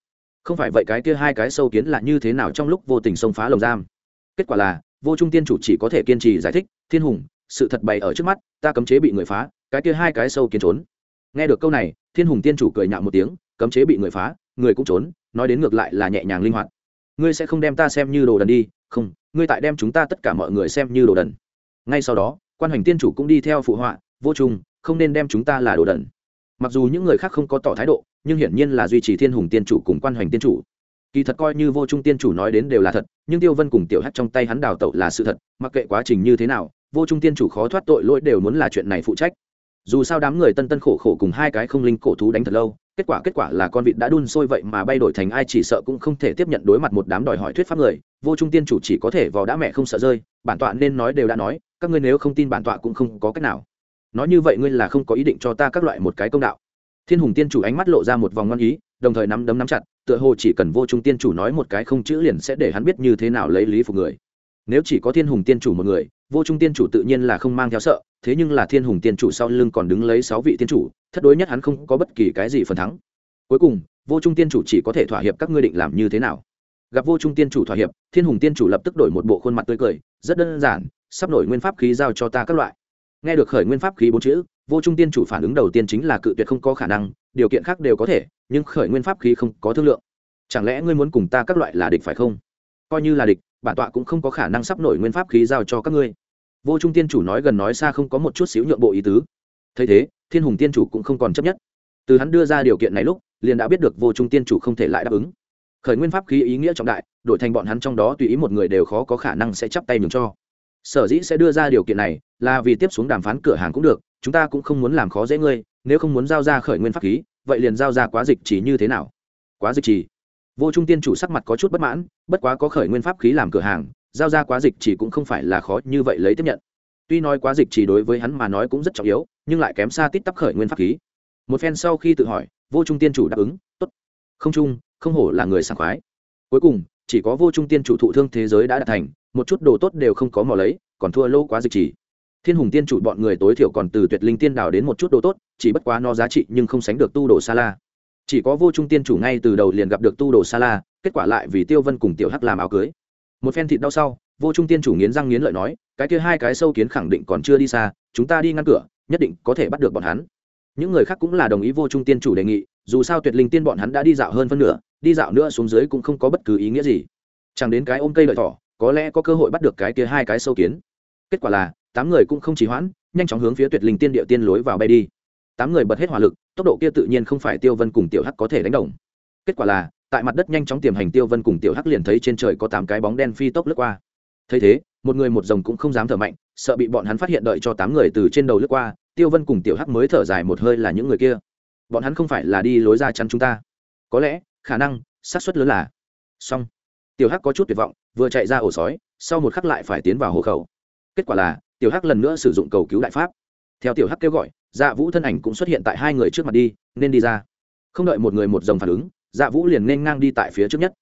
Không phải vậy cái kia hai cái sâu kiến là như thế nào trong lúc vô tình xông phá lồng giam. Kết quả là vô trung tiên chủ chỉ có thể kiên trì giải thích, thiên hùng, sự thật bày ở trước mắt, ta cấm chế bị người phá, cái kia hai cái sâu kiến trốn. Nghe được câu này, thiên hùng tiên chủ cười nhạo một tiếng, cấm chế bị người phá, người cũng trốn, nói đến ngược lại là nhẹ nhàng linh hoạt. Ngươi sẽ không đem ta xem như đồ đần đi, không, ngươi tại đem chúng ta tất cả mọi người xem như đồ đần. Ngay sau đó, quan hoành tiên chủ cũng đi theo phụ họa, vô trung, không nên đem chúng ta là đồ đần. Mặc dù những người khác không có tỏ thái độ, nhưng hiển nhiên là duy trì thiên hùng tiên chủ cùng quan hoành tiên chủ kỳ thật coi như vô trung tiên chủ nói đến đều là thật, nhưng tiêu vân cùng tiểu hát trong tay hắn đào tẩu là sự thật, mặc kệ quá trình như thế nào, vô trung tiên chủ khó thoát tội lỗi đều muốn là chuyện này phụ trách. Dù sao đám người tân tân khổ khổ cùng hai cái không linh cổ thú đánh thật lâu, kết quả kết quả là con vịt đã đun sôi vậy mà bay đổi thành ai chỉ sợ cũng không thể tiếp nhận đối mặt một đám đòi hỏi thuyết pháp người, vô trung tiên chủ chỉ có thể vào đã mẹ không sợ rơi, bản tọa nên nói đều đã nói, các ngươi nếu không tin bản tọa cũng không có cách nào. Nói như vậy ngươi là không có ý định cho ta các loại một cái công đạo. Thiên hùng tiên chủ ánh mắt lộ ra một vòng ngon ý, đồng thời nắm đấm nắm chặt tựa hồ chỉ cần vô trung tiên chủ nói một cái không chữ liền sẽ để hắn biết như thế nào lấy lý phục người. Nếu chỉ có thiên hùng tiên chủ một người, vô trung tiên chủ tự nhiên là không mang theo sợ, thế nhưng là thiên hùng tiên chủ sau lưng còn đứng lấy sáu vị tiên chủ, thất đối nhất hắn không có bất kỳ cái gì phần thắng. Cuối cùng, vô trung tiên chủ chỉ có thể thỏa hiệp các ngươi định làm như thế nào. Gặp vô trung tiên chủ thỏa hiệp, thiên hùng tiên chủ lập tức đổi một bộ khuôn mặt tươi cười, rất đơn giản, sắp đổi nguyên pháp khí giao cho ta các loại. Nghe được khởi nguyên pháp khí bốn chữ, vô trung tiên chủ phản ứng đầu tiên chính là cự tuyệt không có khả năng điều kiện khác đều có thể, nhưng khởi nguyên pháp khí không có thương lượng. Chẳng lẽ ngươi muốn cùng ta các loại là địch phải không? Coi như là địch, bản tọa cũng không có khả năng sắp nổi nguyên pháp khí giao cho các ngươi. Vô trung tiên chủ nói gần nói xa không có một chút xíu nhượng bộ ý tứ. Thấy thế, thiên hùng tiên chủ cũng không còn chấp nhất. Từ hắn đưa ra điều kiện này lúc, liền đã biết được vô trung tiên chủ không thể lại đáp ứng. Khởi nguyên pháp khí ý nghĩa trọng đại, đổi thành bọn hắn trong đó tùy ý một người đều khó có khả năng sẽ chắp tay nhường cho. Sở dĩ sẽ đưa ra điều kiện này là vì tiếp xuống đàm phán cửa hàng cũng được chúng ta cũng không muốn làm khó dễ ngươi, nếu không muốn giao ra khởi nguyên pháp khí, vậy liền giao ra quá dịch chỉ như thế nào? Quá dịch chỉ vô trung tiên chủ sắc mặt có chút bất mãn, bất quá có khởi nguyên pháp khí làm cửa hàng, giao ra quá dịch chỉ cũng không phải là khó như vậy lấy tiếp nhận. Tuy nói quá dịch chỉ đối với hắn mà nói cũng rất trọng yếu, nhưng lại kém xa tít tắp khởi nguyên pháp khí. Một phen sau khi tự hỏi, vô trung tiên chủ đáp ứng, tốt. Không trung, không hổ là người sảng khoái. Cuối cùng, chỉ có vô trung tiên chủ thụ thương thế giới đã đạt thành, một chút đồ tốt đều không có mò lấy, còn thua lô quá dịch chỉ thiên hùng tiên chủ bọn người tối thiểu còn từ tuyệt linh tiên đảo đến một chút đồ tốt, chỉ bất quá nó giá trị nhưng không sánh được tu đồ sa la. Chỉ có vô trung tiên chủ ngay từ đầu liền gặp được tu đồ sa la, kết quả lại vì tiêu vân cùng tiểu hắc làm áo cưới. Một phen thịt đau sau, vô trung tiên chủ nghiến răng nghiến lợi nói, cái kia hai cái sâu kiến khẳng định còn chưa đi xa, chúng ta đi ngăn cửa, nhất định có thể bắt được bọn hắn. Những người khác cũng là đồng ý vô trung tiên chủ đề nghị, dù sao tuyệt linh tiên bọn hắn đã đi dạo hơn phân nửa, đi dạo nữa xuống dưới cũng không có bất cứ ý nghĩa gì. Chẳng đến cái ôm cây lợi thỏ, có lẽ có cơ hội bắt được cái kia hai cái sâu kiến. Kết quả là tám người cũng không chỉ hoãn, nhanh chóng hướng phía tuyệt linh tiên địa tiên lối vào bay đi. Tám người bật hết hỏa lực, tốc độ kia tự nhiên không phải tiêu vân cùng tiểu hắc có thể đánh đồng. Kết quả là, tại mặt đất nhanh chóng tiềm hành tiêu vân cùng tiểu hắc liền thấy trên trời có tám cái bóng đen phi tốc lướt qua. Thấy thế, một người một rồng cũng không dám thở mạnh, sợ bị bọn hắn phát hiện đợi cho tám người từ trên đầu lướt qua, tiêu vân cùng tiểu hắc mới thở dài một hơi là những người kia. Bọn hắn không phải là đi lối ra chắn chúng ta. Có lẽ, khả năng, xác suất lớn là. Song tiểu hắc có chút tuyệt vọng, vừa chạy ra ổ sói, sau một khắc lại phải tiến vào hộ khẩu. Kết quả là tiểu hắc lần nữa sử dụng cầu cứu đại pháp. Theo tiểu hắc kêu gọi dạ vũ thân ảnh cũng xuất hiện tại hai người trước mặt đi, nên đi ra. Không đợi một người một dòng phản ứng dạ vũ liền nên ngang đi tại phía trước nhất.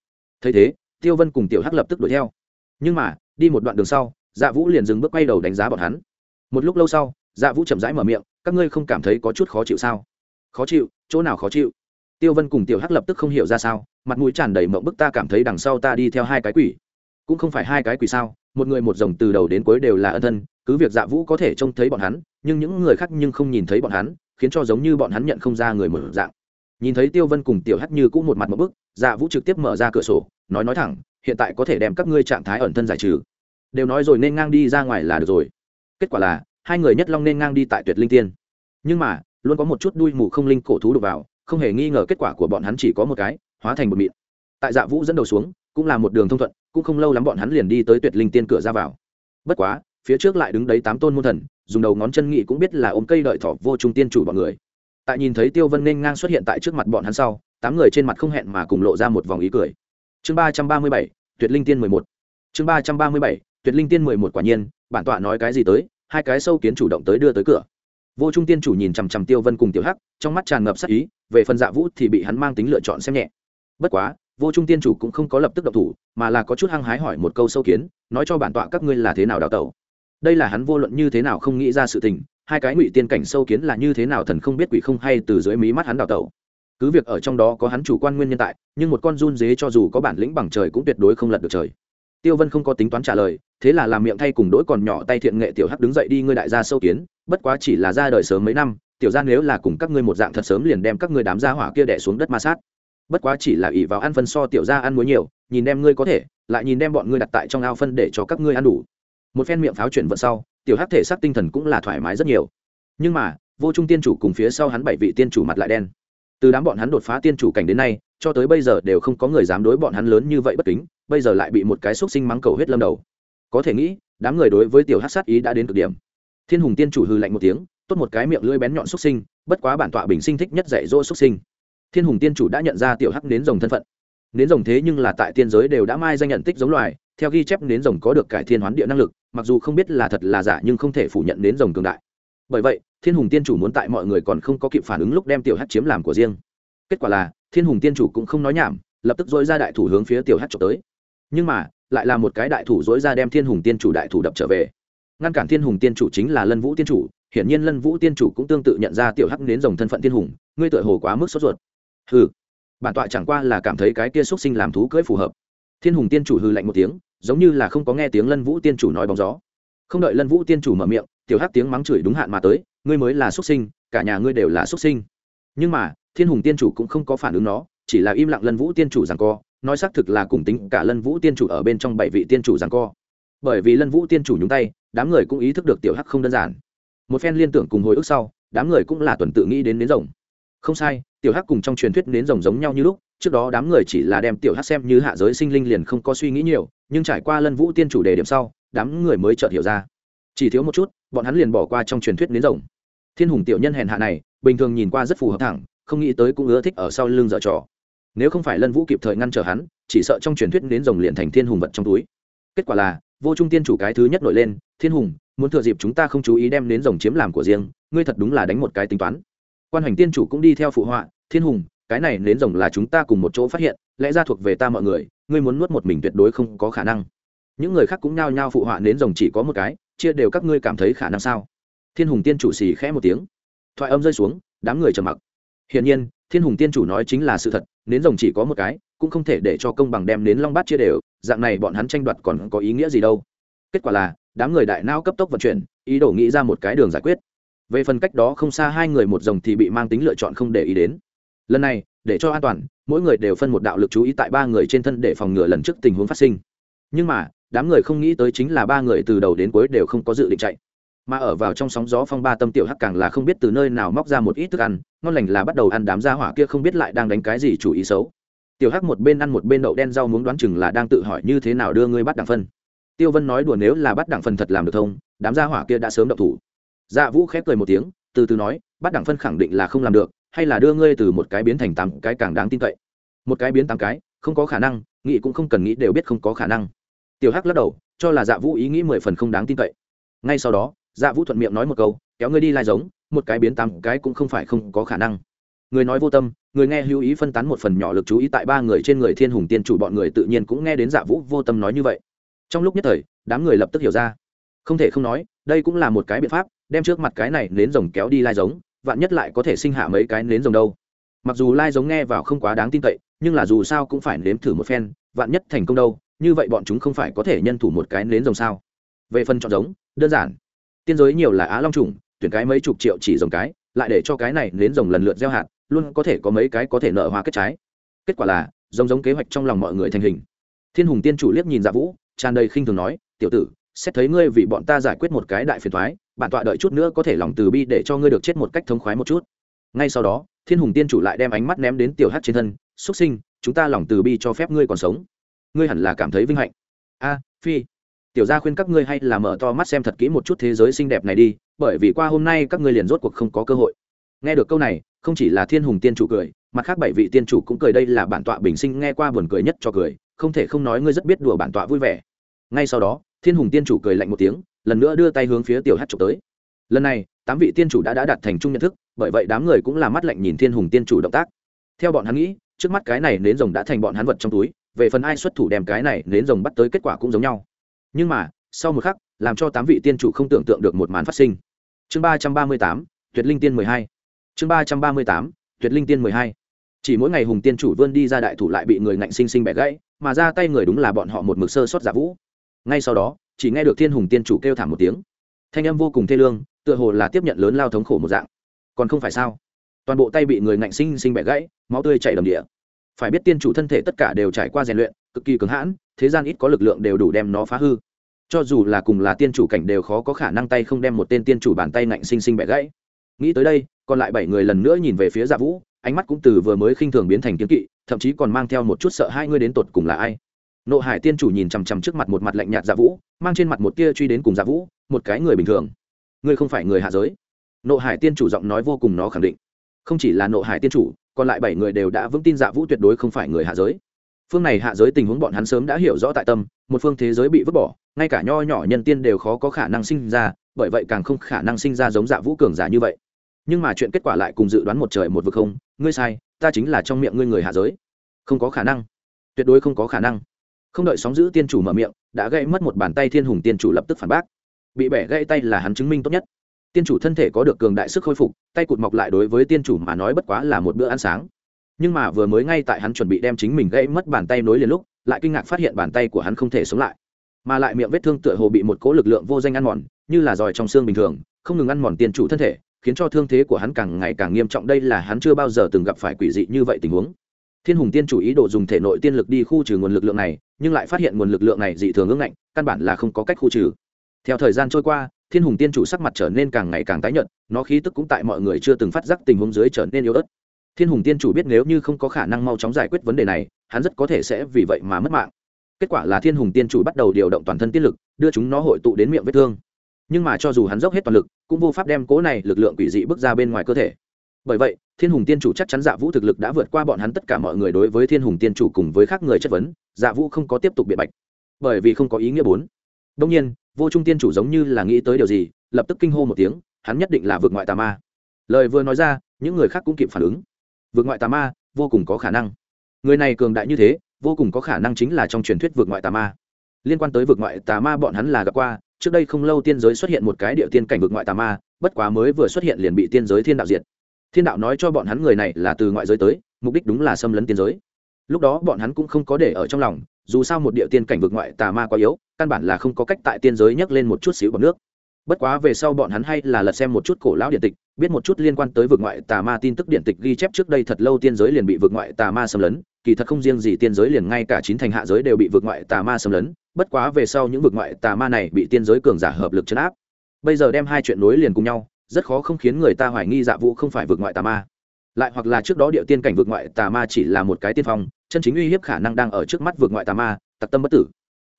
Thấy thế, tiêu vân cùng tiểu hắc lập tức đuổi theo. Nhưng mà, đi một đoạn đường sau dạ vũ liền dừng bước quay đầu đánh giá bọn hắn. Một lúc lâu sau dạ vũ chậm rãi mở miệng, các ngươi không cảm thấy có chút khó chịu sao? Khó chịu? Chỗ nào khó chịu? Tiêu vân cùng tiểu hắc lập tức không hiểu ra sao, mặt mũi tràn đầy mộng bức, ta cảm thấy đằng sau ta đi theo hai cái quỷ cũng không phải hai cái quỷ sao, một người một dòng từ đầu đến cuối đều là ân thân, cứ việc dạ vũ có thể trông thấy bọn hắn, nhưng những người khác nhưng không nhìn thấy bọn hắn, khiến cho giống như bọn hắn nhận không ra người một dạng. Nhìn thấy tiêu vân cùng tiểu hắc như cũng một mặt một bức dạ vũ trực tiếp mở ra cửa sổ, nói nói thẳng, hiện tại có thể đem các ngươi trạng thái ẩn thân giải trừ. Đều nói rồi nên ngang đi ra ngoài là được rồi. Kết quả là, hai người nhất long nên ngang đi tại tuyệt linh tiên. Nhưng mà, luôn có một chút đuôi mù không linh cổ thú đục vào, không hề nghi ngờ kết quả của bọn hắn chỉ có một cái, hóa thành một mịn. Tại dạ vũ dẫn đầu xuống, cũng là một đường thông thuận cũng không lâu lắm bọn hắn liền đi tới tuyệt linh tiên cửa ra vào. Bất quá, phía trước lại đứng đấy tám tôn môn thần, dùng đầu ngón chân nghị cũng biết là ôm cây đợi thỏ vô trung tiên chủ bọn người. Tại nhìn thấy tiêu vân nên ngang xuất hiện tại trước mặt bọn hắn sau, tám người trên mặt không hẹn mà cùng lộ ra một vòng ý cười. Chương ba trăm ba mươi bảy, tuyệt linh tiên mười một. Chương ba trăm ba mươi bảy, tuyệt linh tiên mười một quả nhiên, bản tọa nói cái gì tới, hai cái sâu kiến chủ động tới đưa tới cửa. Vô trung tiên chủ nhìn chằm chằm tiêu vân cùng tiểu hắc, trong mắt tràn ngập sắc ý, về phần dạ vũ thì bị hắn mang tính lựa chọn xem nhẹ. Bất quá vô trung tiên chủ cũng không có lập tức độc thủ, mà là có chút hăng hái hỏi một câu sâu kiến, nói cho bản tọa các ngươi là thế nào đào tẩu. Đây là hắn vô luận như thế nào không nghĩ ra sự tình, hai cái ngụy tiên cảnh sâu kiến là như thế nào thần không biết quỷ không hay từ dưới mí mắt hắn đào tẩu. Cứ việc ở trong đó có hắn chủ quan nguyên nhân tại, nhưng một con run dế cho dù có bản lĩnh bằng trời cũng tuyệt đối không lật được trời. Tiêu vân không có tính toán trả lời, thế là làm miệng thay cùng đỗi còn nhỏ tay thiện nghệ tiểu hắc đứng dậy đi ngươi đại gia sâu kiến, bất quá chỉ là ra đời sớm mấy năm, tiểu ra nếu là cùng các ngươi một dạng thật sớm liền đem các ngươi đám gia hỏa kia đẻ xuống đất ma sát bất quá chỉ là ỷ vào ăn phân so tiểu ra ăn muối nhiều, nhìn đem ngươi có thể, lại nhìn đem bọn ngươi đặt tại trong ao phân để cho các ngươi ăn đủ. Một phen miệng pháo chuyển vận sau, tiểu hắc thể xác tinh thần cũng là thoải mái rất nhiều. Nhưng mà, vô trung tiên chủ cùng phía sau hắn bảy vị tiên chủ mặt lại đen. Từ đám bọn hắn đột phá tiên chủ cảnh đến nay, cho tới bây giờ đều không có người dám đối bọn hắn lớn như vậy bất kính, bây giờ lại bị một cái xúc sinh mắng cầu hết lâm đầu. Có thể nghĩ, đám người đối với tiểu hát sát ý đã đến cực điểm. Thiên hùng tiên chủ hư lạnh một tiếng, tốt một cái miệng lưỡi bén nhọn xúc sinh, bất quá bản tọa bình sinh thích nhất dạy dỗ xúc sinh thiên hùng tiên chủ đã nhận ra tiểu hắc đến rồng thân phận. Đến rồng thế nhưng là tại tiên giới đều đã mai danh nhận tích giống loài, theo ghi chép đến rồng có được cải thiên hoán địa năng lực, mặc dù không biết là thật là giả nhưng không thể phủ nhận đến rồng cường đại. Bởi vậy, thiên hùng tiên chủ muốn tại mọi người còn không có kịp phản ứng lúc đem tiểu hắc chiếm làm của riêng. Kết quả là, thiên hùng tiên chủ cũng không nói nhảm, lập tức dối ra đại thủ hướng phía tiểu hắc trộm tới. Nhưng mà, lại là một cái đại thủ dối ra đem thiên hùng tiên chủ đại thủ đập trở về. Ngăn cản thiên hùng tiên chủ chính là lân vũ tiên chủ, hiển nhiên lân vũ tiên chủ cũng tương tự nhận ra tiểu hắc đến rồng thân phận thiên hùng, ngươi tựa hồ quá mức sốt ruột hừ, bản tọa chẳng qua là cảm thấy cái kia x sinh làm thú cưỡi phù hợp. Thiên hùng tiên chủ hư lạnh một tiếng, giống như là không có nghe tiếng lân vũ tiên chủ nói bóng gió. Không đợi lân vũ tiên chủ mở miệng, tiểu hắc tiếng mắng chửi đúng hạn mà tới, ngươi mới là xuất sinh, cả nhà ngươi đều là xuất sinh. Nhưng mà, thiên hùng tiên chủ cũng không có phản ứng nó, chỉ là im lặng lân vũ tiên chủ rằng co, nói xác thực là cùng tính cả lân vũ tiên chủ ở bên trong bảy vị tiên chủ rằng co. Bởi vì lân vũ tiên chủ nhúng tay, đám người cũng ý thức được tiểu hắc không đơn giản. Một phen liên tưởng cùng hồi ức sau, đám người cũng là tuần tự nghĩ đến đến rồng không sai, tiểu hắc cùng trong truyền thuyết nến rồng giống nhau như lúc, trước đó đám người chỉ là đem tiểu hắc xem như hạ giới sinh linh liền không có suy nghĩ nhiều, nhưng trải qua lân vũ tiên chủ đề điểm sau, đám người mới chợt hiểu ra. Chỉ thiếu một chút, bọn hắn liền bỏ qua trong truyền thuyết nến rồng. Thiên hùng tiểu nhân hèn hạ này, bình thường nhìn qua rất phù hợp thẳng, không nghĩ tới cũng ưa thích ở sau lưng dở trò. Nếu không phải lân vũ kịp thời ngăn trở hắn, chỉ sợ trong truyền thuyết nến rồng liền thành thiên hùng vật trong túi. Kết quả là, vô trung tiên chủ cái thứ nhất nổi lên, thiên hùng, muốn thừa dịp chúng ta không chú ý đem nến rồng chiếm làm của riêng, ngươi thật đúng là đánh một cái tính toán quan hoành tiên chủ cũng đi theo phụ họa, thiên hùng, cái này nến rồng là chúng ta cùng một chỗ phát hiện, lẽ ra thuộc về ta mọi người, ngươi muốn nuốt một mình tuyệt đối không có khả năng. Những người khác cũng nhao nhao phụ họa nến rồng chỉ có một cái, chia đều các ngươi cảm thấy khả năng sao? Thiên hùng tiên chủ xì khẽ một tiếng. Thoại âm rơi xuống, đám người trầm mặc. Hiển nhiên, thiên hùng tiên chủ nói chính là sự thật, nến rồng chỉ có một cái, cũng không thể để cho công bằng đem nến long bát chia đều, dạng này bọn hắn tranh đoạt còn có ý nghĩa gì đâu. Kết quả là, đám người đại nao cấp tốc vận chuyển, ý đồ nghĩ ra một cái đường giải quyết về phần cách đó không xa hai người một dòng thì bị mang tính lựa chọn không để ý đến. Lần này, để cho an toàn, mỗi người đều phân một đạo lực chú ý tại ba người trên thân để phòng ngừa lần trước tình huống phát sinh. Nhưng mà, đám người không nghĩ tới chính là ba người từ đầu đến cuối đều không có dự định chạy. Mà ở vào trong sóng gió phong ba tâm tiểu hắc càng là không biết từ nơi nào móc ra một ít thức ăn, ngon lành là bắt đầu ăn đám gia hỏa kia không biết lại đang đánh cái gì chủ ý xấu. Tiểu hắc một bên ăn một bên đậu đen rau muốn đoán chừng là đang tự hỏi như thế nào đưa ngươi bắt đảng phân. Tiêu vân nói đùa nếu là bắt đảng phân thật làm được thông đám gia hỏa kia đã sớm đậu thủ dạ vũ khép cười một tiếng, từ từ nói bắt Đẳng phân khẳng định là không làm được, hay là đưa ngươi từ một cái biến thành tám cái càng đáng tin cậy? Một cái biến tám cái, không có khả năng, nghĩ cũng không cần nghĩ đều biết không có khả năng. Tiểu hắc lắc đầu, cho là dạ vũ ý nghĩ mười phần không đáng tin cậy. Ngay sau đó dạ vũ thuận miệng nói một câu, kéo ngươi đi lai giống, một cái biến tám cái cũng không phải không có khả năng. Người nói vô tâm, người nghe hữu ý phân tán một phần nhỏ lực chú ý tại ba người trên người thiên hùng tiên chủ bọn người tự nhiên cũng nghe đến dạ vũ vô tâm nói như vậy. Trong lúc nhất thời, đám người lập tức hiểu ra. Không thể không nói, đây cũng là một cái biện pháp đem trước mặt cái này nến rồng kéo đi lai giống, vạn nhất lại có thể sinh hạ mấy cái nến rồng đâu. Mặc dù lai giống nghe vào không quá đáng tin cậy, nhưng là dù sao cũng phải nếm thử một phen, vạn nhất thành công đâu, như vậy bọn chúng không phải có thể nhân thủ một cái nến rồng sao? Về phần chọn giống, đơn giản. Tiên giới nhiều là á long trùng, tuyển cái mấy chục triệu chỉ rồng cái, lại để cho cái này nến rồng lần lượt gieo hạt, luôn có thể có mấy cái có thể nở hoa kết trái. Kết quả là, giống giống kế hoạch trong lòng mọi người thành hình. Thiên hùng tiên chủ liếc nhìn dạ vũ, tràn đầy khinh thường nói, tiểu tử, xét thấy ngươi vì bọn ta giải quyết một cái đại phiền thoái bản tọa đợi chút nữa có thể lòng từ bi để cho ngươi được chết một cách thống khoái một chút. Ngay sau đó, thiên hùng tiên chủ lại đem ánh mắt ném đến tiểu hát trên thân xuất sinh, chúng ta lòng từ bi cho phép ngươi còn sống. Ngươi hẳn là cảm thấy vinh hạnh. A, phi. Tiểu gia khuyên các ngươi hay là mở to mắt xem thật kỹ một chút thế giới xinh đẹp này đi, bởi vì qua hôm nay các ngươi liền rốt cuộc không có cơ hội. Nghe được câu này, không chỉ là thiên hùng tiên chủ cười, mặt khác bảy vị tiên chủ cũng cười đây là bản tọa bình sinh nghe qua buồn cười nhất cho cười, không thể không nói ngươi rất biết đùa bản tọa vui vẻ. Ngay sau đó, thiên hùng tiên chủ cười lạnh một tiếng lần nữa đưa tay hướng phía tiểu hát trục tới. Lần này, tám vị tiên chủ đã đã đạt thành chung nhận thức, bởi vậy đám người cũng là mắt lạnh nhìn thiên hùng tiên chủ động tác. Theo bọn hắn nghĩ, trước mắt cái này nến rồng đã thành bọn hắn vật trong túi, về phần ai xuất thủ đem cái này nến rồng bắt tới kết quả cũng giống nhau. Nhưng mà, sau một khắc, làm cho tám vị tiên chủ không tưởng tượng được một màn phát sinh. Chương ba trăm ba mươi tám, tuyệt linh tiên mười hai. Chương ba trăm ba mươi tám, tuyệt linh tiên mười hai. Chỉ mỗi ngày hùng tiên chủ vươn đi ra đại thủ lại bị người ngạnh sinh sinh bẻ gãy, mà ra tay người đúng là bọn họ một mực sơ sót giả vũ. Ngay sau đó chỉ nghe được thiên hùng tiên chủ kêu thảm một tiếng. Thanh âm vô cùng thê lương, tựa hồ là tiếp nhận lớn lao thống khổ một dạng. Còn không phải sao? Toàn bộ tay bị người ngạnh sinh sinh bẻ gãy, máu tươi chảy đầm địa. Phải biết tiên chủ thân thể tất cả đều trải qua rèn luyện, cực kỳ cứng hãn, thế gian ít có lực lượng đều đủ đem nó phá hư. Cho dù là cùng là tiên chủ cảnh đều khó có khả năng tay không đem một tên tiên chủ bàn tay ngạnh sinh sinh bẻ gãy. Nghĩ tới đây, còn lại bảy người lần nữa nhìn về phía dạ vũ, ánh mắt cũng từ vừa mới khinh thường biến thành kiếm kỵ, thậm chí còn mang theo một chút sợ hai ngươi đến tột cùng là ai nộ hải tiên chủ nhìn chằm chằm trước mặt một mặt lạnh nhạt dạ vũ, mang trên mặt một tia truy đến cùng dạ vũ, một cái người bình thường. Ngươi không phải người hạ giới. Nộ hải tiên chủ giọng nói vô cùng nó khẳng định. Không chỉ là nộ hải tiên chủ, còn lại bảy người đều đã vững tin dạ vũ tuyệt đối không phải người hạ giới. Phương này hạ giới tình huống bọn hắn sớm đã hiểu rõ tại tâm, một phương thế giới bị vứt bỏ, ngay cả nho nhỏ nhân tiên đều khó có khả năng sinh ra, bởi vậy càng không khả năng sinh ra giống dạ vũ cường giả như vậy. Nhưng mà chuyện kết quả lại cùng dự đoán một trời một vực không, ngươi sai, ta chính là trong miệng ngươi người hạ giới. Không có khả năng. Tuyệt đối không có khả năng không đợi sóng giữ tiên chủ mở miệng, đã gây mất một bàn tay thiên hùng tiên chủ lập tức phản bác. Bị bẻ gãy tay là hắn chứng minh tốt nhất. Tiên chủ thân thể có được cường đại sức khôi phục, tay cụt mọc lại đối với tiên chủ mà nói bất quá là một bữa ăn sáng. Nhưng mà vừa mới ngay tại hắn chuẩn bị đem chính mình gãy mất bàn tay nối liền lúc, lại kinh ngạc phát hiện bàn tay của hắn không thể sống lại. Mà lại miệng vết thương tựa hồ bị một cố lực lượng vô danh ăn mòn, như là giỏi trong xương bình thường, không ngừng ăn mòn tiên chủ thân thể, khiến cho thương thế của hắn càng ngày càng nghiêm trọng. Đây là hắn chưa bao giờ từng gặp phải quỷ dị như vậy tình huống thiên hùng tiên chủ ý đồ dùng thể nội tiên lực đi khu trừ nguồn lực lượng này, nhưng lại phát hiện nguồn lực lượng này dị thường ưng ngạnh, căn bản là không có cách khu trừ. Theo thời gian trôi qua, thiên hùng tiên chủ sắc mặt trở nên càng ngày càng tái nhợt, nó khí tức cũng tại mọi người chưa từng phát giác tình huống dưới trở nên yếu ớt. Thiên hùng tiên chủ biết nếu như không có khả năng mau chóng giải quyết vấn đề này, hắn rất có thể sẽ vì vậy mà mất mạng. Kết quả là thiên hùng tiên chủ bắt đầu điều động toàn thân tiên lực, đưa chúng nó hội tụ đến miệng vết thương. Nhưng mà cho dù hắn dốc hết toàn lực, cũng vô pháp đem cố này lực lượng quỷ dị bước ra bên ngoài cơ thể bởi vậy, thiên hùng tiên chủ chắc chắn dạ vũ thực lực đã vượt qua bọn hắn tất cả mọi người đối với thiên hùng tiên chủ cùng với khác người chất vấn dạ vũ không có tiếp tục biện bạch. Bởi vì không có ý nghĩa bốn. Đông nhiên, vô trung tiên chủ giống như là nghĩ tới điều gì, lập tức kinh hô một tiếng, hắn nhất định là vượt ngoại tà ma. Lời vừa nói ra, những người khác cũng kịp phản ứng. Vượt ngoại tà ma, vô cùng có khả năng. Người này cường đại như thế, vô cùng có khả năng chính là trong truyền thuyết vượt ngoại tà ma. Liên quan tới vượt ngoại tà ma bọn hắn là gặp qua, trước đây không lâu tiên giới xuất hiện một cái địa tiên cảnh vượt ngoại tà ma, bất quá mới vừa xuất hiện liền bị tiên giới thiên đạo diệt thiên đạo nói cho bọn hắn người này là từ ngoại giới tới, mục đích đúng là xâm lấn tiên giới. Lúc đó bọn hắn cũng không có để ở trong lòng, dù sao một địa tiên cảnh vượt ngoại tà ma quá yếu, căn bản là không có cách tại tiên giới nhấc lên một chút xíu bằng nước. Bất quá về sau bọn hắn hay là lật xem một chút cổ lão điện tịch, biết một chút liên quan tới vực ngoại tà ma tin tức điện tịch ghi chép trước đây thật lâu tiên giới liền bị vực ngoại tà ma xâm lấn, kỳ thật không riêng gì tiên giới liền ngay cả chín thành hạ giới đều bị vực ngoại tà ma xâm lấn, bất quá về sau những vực ngoại tà ma này bị tiên giới cường giả hợp lực chấn áp. Bây giờ đem hai chuyện nối liền cùng nhau rất khó không khiến người ta hoài nghi dạ vũ không phải vượt ngoại tà ma. Lại hoặc là trước đó địa tiên cảnh vượt ngoại tà ma chỉ là một cái tiên phong, chân chính uy hiếp khả năng đang ở trước mắt vượt ngoại tà ma, tặc tâm bất tử.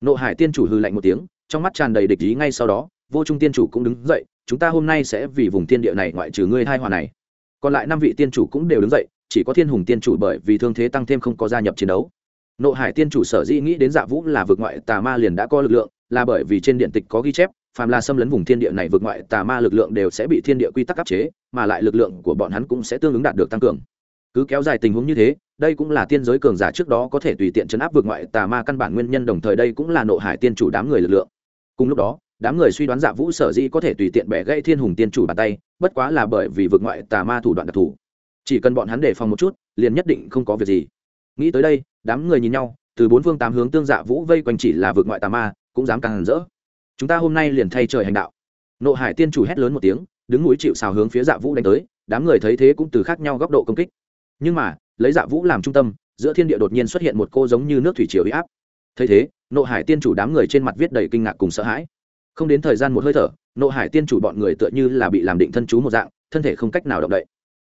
Nộ hải tiên chủ hư lạnh một tiếng, trong mắt tràn đầy địch ý ngay sau đó, vô trung tiên chủ cũng đứng dậy, chúng ta hôm nay sẽ vì vùng tiên địa này ngoại trừ ngươi hai hòa này. Còn lại năm vị tiên chủ cũng đều đứng dậy, chỉ có thiên hùng tiên chủ bởi vì thương thế tăng thêm không có gia nhập chiến đấu. Nộ hải tiên chủ sở dĩ nghĩ đến dạ vũ là vượt ngoại tà ma liền đã có lực lượng, là bởi vì trên điện tịch có ghi chép phàm là xâm lấn vùng thiên địa này vượt ngoại, tà ma lực lượng đều sẽ bị thiên địa quy tắc áp chế, mà lại lực lượng của bọn hắn cũng sẽ tương ứng đạt được tăng cường. Cứ kéo dài tình huống như thế, đây cũng là tiên giới cường giả trước đó có thể tùy tiện chấn áp vượt ngoại tà ma căn bản nguyên nhân, đồng thời đây cũng là nộ hải tiên chủ đám người lực lượng. Cùng lúc đó, đám người suy đoán dạ vũ sở dĩ có thể tùy tiện bẻ gãy thiên hùng tiên chủ bàn tay, bất quá là bởi vì vượt ngoại tà ma thủ đoạn đặc thù. Chỉ cần bọn hắn đề phòng một chút, liền nhất định không có việc gì. Nghĩ tới đây, đám người nhìn nhau, từ bốn phương tám hướng tương dạ vũ vây quanh chỉ là vượt ngoại tà ma, cũng dám càng hẳn rỡ chúng ta hôm nay liền thay trời hành đạo. Nộ hải tiên chủ hét lớn một tiếng, đứng núi chịu xào hướng phía dạ vũ đánh tới, đám người thấy thế cũng từ khác nhau góc độ công kích. Nhưng mà, lấy dạ vũ làm trung tâm, giữa thiên địa đột nhiên xuất hiện một cô giống như nước thủy triều huy áp. Thấy thế, nộ hải tiên chủ đám người trên mặt viết đầy kinh ngạc cùng sợ hãi. Không đến thời gian một hơi thở, nộ hải tiên chủ bọn người tựa như là bị làm định thân chú một dạng, thân thể không cách nào động đậy.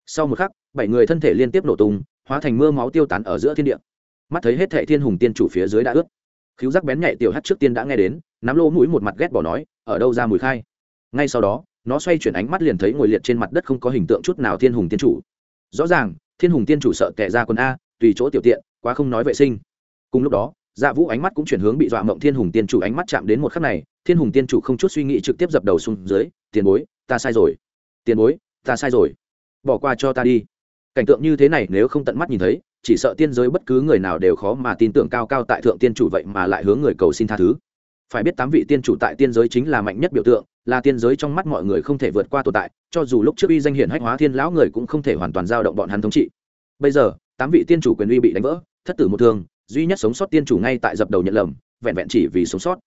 Sau một khắc, bảy người thân thể liên tiếp nổ tung, hóa thành mưa máu tiêu tán ở giữa thiên địa. Mắt thấy hết thệ thiên hùng tiên chủ phía dưới đã ướt khiếu giác bén nhạy tiểu hát trước tiên đã nghe đến, nắm lỗ mũi một mặt ghét bỏ nói, ở đâu ra mùi khai? Ngay sau đó, nó xoay chuyển ánh mắt liền thấy ngồi liệt trên mặt đất không có hình tượng chút nào thiên hùng tiên chủ. Rõ ràng, thiên hùng tiên chủ sợ kẻ ra quần a, tùy chỗ tiểu tiện, quá không nói vệ sinh. Cùng lúc đó dạ vũ ánh mắt cũng chuyển hướng bị dọa mộng thiên hùng tiên chủ ánh mắt chạm đến một khắc này, thiên hùng tiên chủ không chút suy nghĩ trực tiếp dập đầu xuống dưới, tiền bối, ta sai rồi. Tiền bối, ta sai rồi. Bỏ qua cho ta đi. Cảnh tượng như thế này nếu không tận mắt nhìn thấy chỉ sợ tiên giới bất cứ người nào đều khó mà tin tưởng cao cao tại thượng tiên chủ vậy mà lại hướng người cầu xin tha thứ. Phải biết tám vị tiên chủ tại tiên giới chính là mạnh nhất biểu tượng, là tiên giới trong mắt mọi người không thể vượt qua tồn tại, cho dù lúc trước uy danh hiển hách hóa thiên lão người cũng không thể hoàn toàn giao động bọn hắn thống trị. Bây giờ, tám vị tiên chủ quyền uy bị đánh vỡ, thất tử một thương, duy nhất sống sót tiên chủ ngay tại dập đầu nhận lầm, vẹn vẹn chỉ vì sống sót.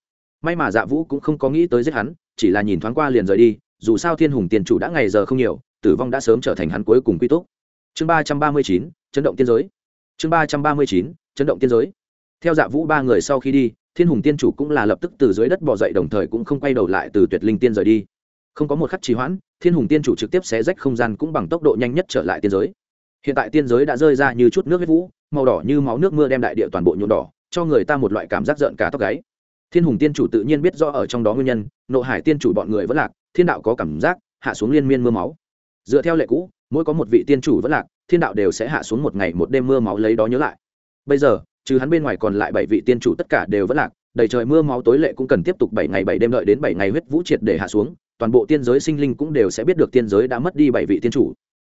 May mà dạ vũ cũng không có nghĩ tới giết hắn, chỉ là nhìn thoáng qua liền rời đi, dù sao thiên hùng tiên chủ đã ngày giờ không nhiều, tử vong đã sớm trở thành hắn cuối cùng quy tốt chương ba trăm ba mươi chín, chấn động tiên giới chương ba trăm ba mươi chín, chấn động tiên giới. Theo dạ vũ ba người sau khi đi, thiên hùng tiên chủ cũng là lập tức từ dưới đất bỏ dậy đồng thời cũng không quay đầu lại từ tuyệt linh tiên rời đi. Không có một khắc trì hoãn, thiên hùng tiên chủ trực tiếp xé rách không gian cũng bằng tốc độ nhanh nhất trở lại tiên giới. Hiện tại tiên giới đã rơi ra như chút nước huyết vũ, màu đỏ như máu nước mưa đem đại địa toàn bộ nhuộm đỏ, cho người ta một loại cảm giác giận cả tóc gáy. Thiên hùng tiên chủ tự nhiên biết rõ ở trong đó nguyên nhân, nộ hải tiên chủ bọn người vẫn lạc, thiên đạo có cảm giác, hạ xuống liên miên mưa máu. Dựa theo lệ cũ, mỗi có một vị tiên chủ vẫn lạc thiên đạo đều sẽ hạ xuống một ngày một đêm mưa máu lấy đó nhớ lại. Bây giờ, trừ hắn bên ngoài còn lại bảy vị tiên chủ tất cả đều vẫn lạc, đầy trời mưa máu tối lệ cũng cần tiếp tục bảy ngày bảy đêm đợi đến bảy ngày huyết vũ triệt để hạ xuống, toàn bộ tiên giới sinh linh cũng đều sẽ biết được tiên giới đã mất đi bảy vị tiên chủ.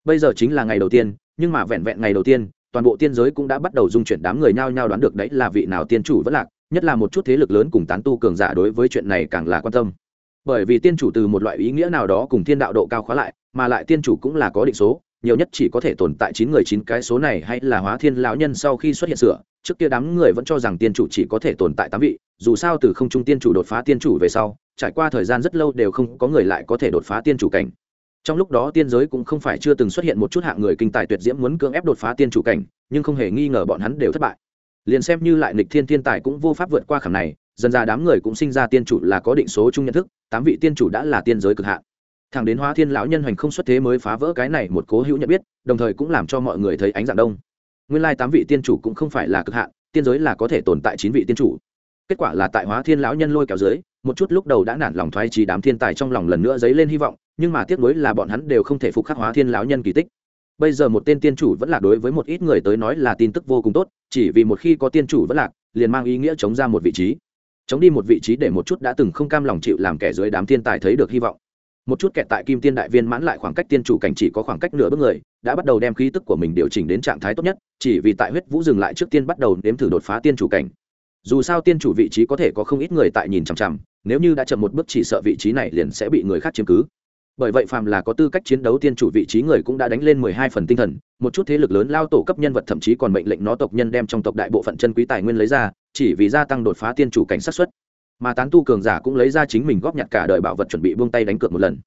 Bây giờ chính là ngày đầu tiên, nhưng mà vẹn vẹn ngày đầu tiên, toàn bộ tiên giới cũng đã bắt đầu dung chuyển đám người nhao nhao đoán được đấy là vị nào tiên chủ vẫn lạc, nhất là một chút thế lực lớn cùng tán tu cường giả đối với chuyện này càng là quan tâm. Bởi vì tiên chủ từ một loại ý nghĩa nào đó cùng thiên đạo độ cao khóa lại, mà lại tiên chủ cũng là có định số nhiều nhất chỉ có thể tồn tại chín người chín cái số này hay là hóa thiên lão nhân sau khi xuất hiện sửa, trước kia đám người vẫn cho rằng tiên chủ chỉ có thể tồn tại tám vị, dù sao từ không trung tiên chủ đột phá tiên chủ về sau, trải qua thời gian rất lâu đều không có người lại có thể đột phá tiên chủ cảnh. Trong lúc đó tiên giới cũng không phải chưa từng xuất hiện một chút hạng người kinh tài tuyệt diễm muốn cưỡng ép đột phá tiên chủ cảnh, nhưng không hề nghi ngờ bọn hắn đều thất bại. Liền xem như lại nịch thiên thiên tài cũng vô pháp vượt qua khảm này, dần ra đám người cũng sinh ra tiên chủ là có định số chung nhận thức, tám vị tiên chủ đã là tiên giới cực hạn thẳng đến hóa thiên lão nhân hoành không xuất thế mới phá vỡ cái này một cố hữu nhận biết, đồng thời cũng làm cho mọi người thấy ánh dạng đông. Nguyên lai tám vị tiên chủ cũng không phải là cực hạn, tiên giới là có thể tồn tại chín vị tiên chủ. Kết quả là tại hóa thiên lão nhân lôi kéo dưới, một chút lúc đầu đã nản lòng thoái trí đám thiên tài trong lòng lần nữa dấy lên hy vọng, nhưng mà tiếc nuối là bọn hắn đều không thể phục khắc hóa thiên lão nhân kỳ tích. Bây giờ một tên tiên chủ vẫn là đối với một ít người tới nói là tin tức vô cùng tốt, chỉ vì một khi có tiên chủ vẫn lạc, liền mang ý nghĩa chống ra một vị trí. Chống đi một vị trí để một chút đã từng không cam lòng chịu làm kẻ dưới đám thiên tài thấy được hy vọng một chút kẹt tại kim tiên đại viên mãn lại khoảng cách tiên chủ cảnh chỉ có khoảng cách nửa bước người, đã bắt đầu đem khí tức của mình điều chỉnh đến trạng thái tốt nhất, chỉ vì tại huyết vũ dừng lại trước tiên bắt đầu nếm thử đột phá tiên chủ cảnh. Dù sao tiên chủ vị trí có thể có không ít người tại nhìn chằm chằm, nếu như đã chậm một bước chỉ sợ vị trí này liền sẽ bị người khác chiếm cứ. Bởi vậy phàm là có tư cách chiến đấu tiên chủ vị trí người cũng đã đánh lên mười hai phần tinh thần, một chút thế lực lớn lao tổ cấp nhân vật thậm chí còn mệnh lệnh nó tộc nhân đem trong tộc đại bộ phận chân quý tài nguyên lấy ra, chỉ vì gia tăng đột phá tiên chủ cảnh sát xuất mà tán tu cường giả cũng lấy ra chính mình góp nhặt cả đời bảo vật chuẩn bị buông tay đánh cược một lần.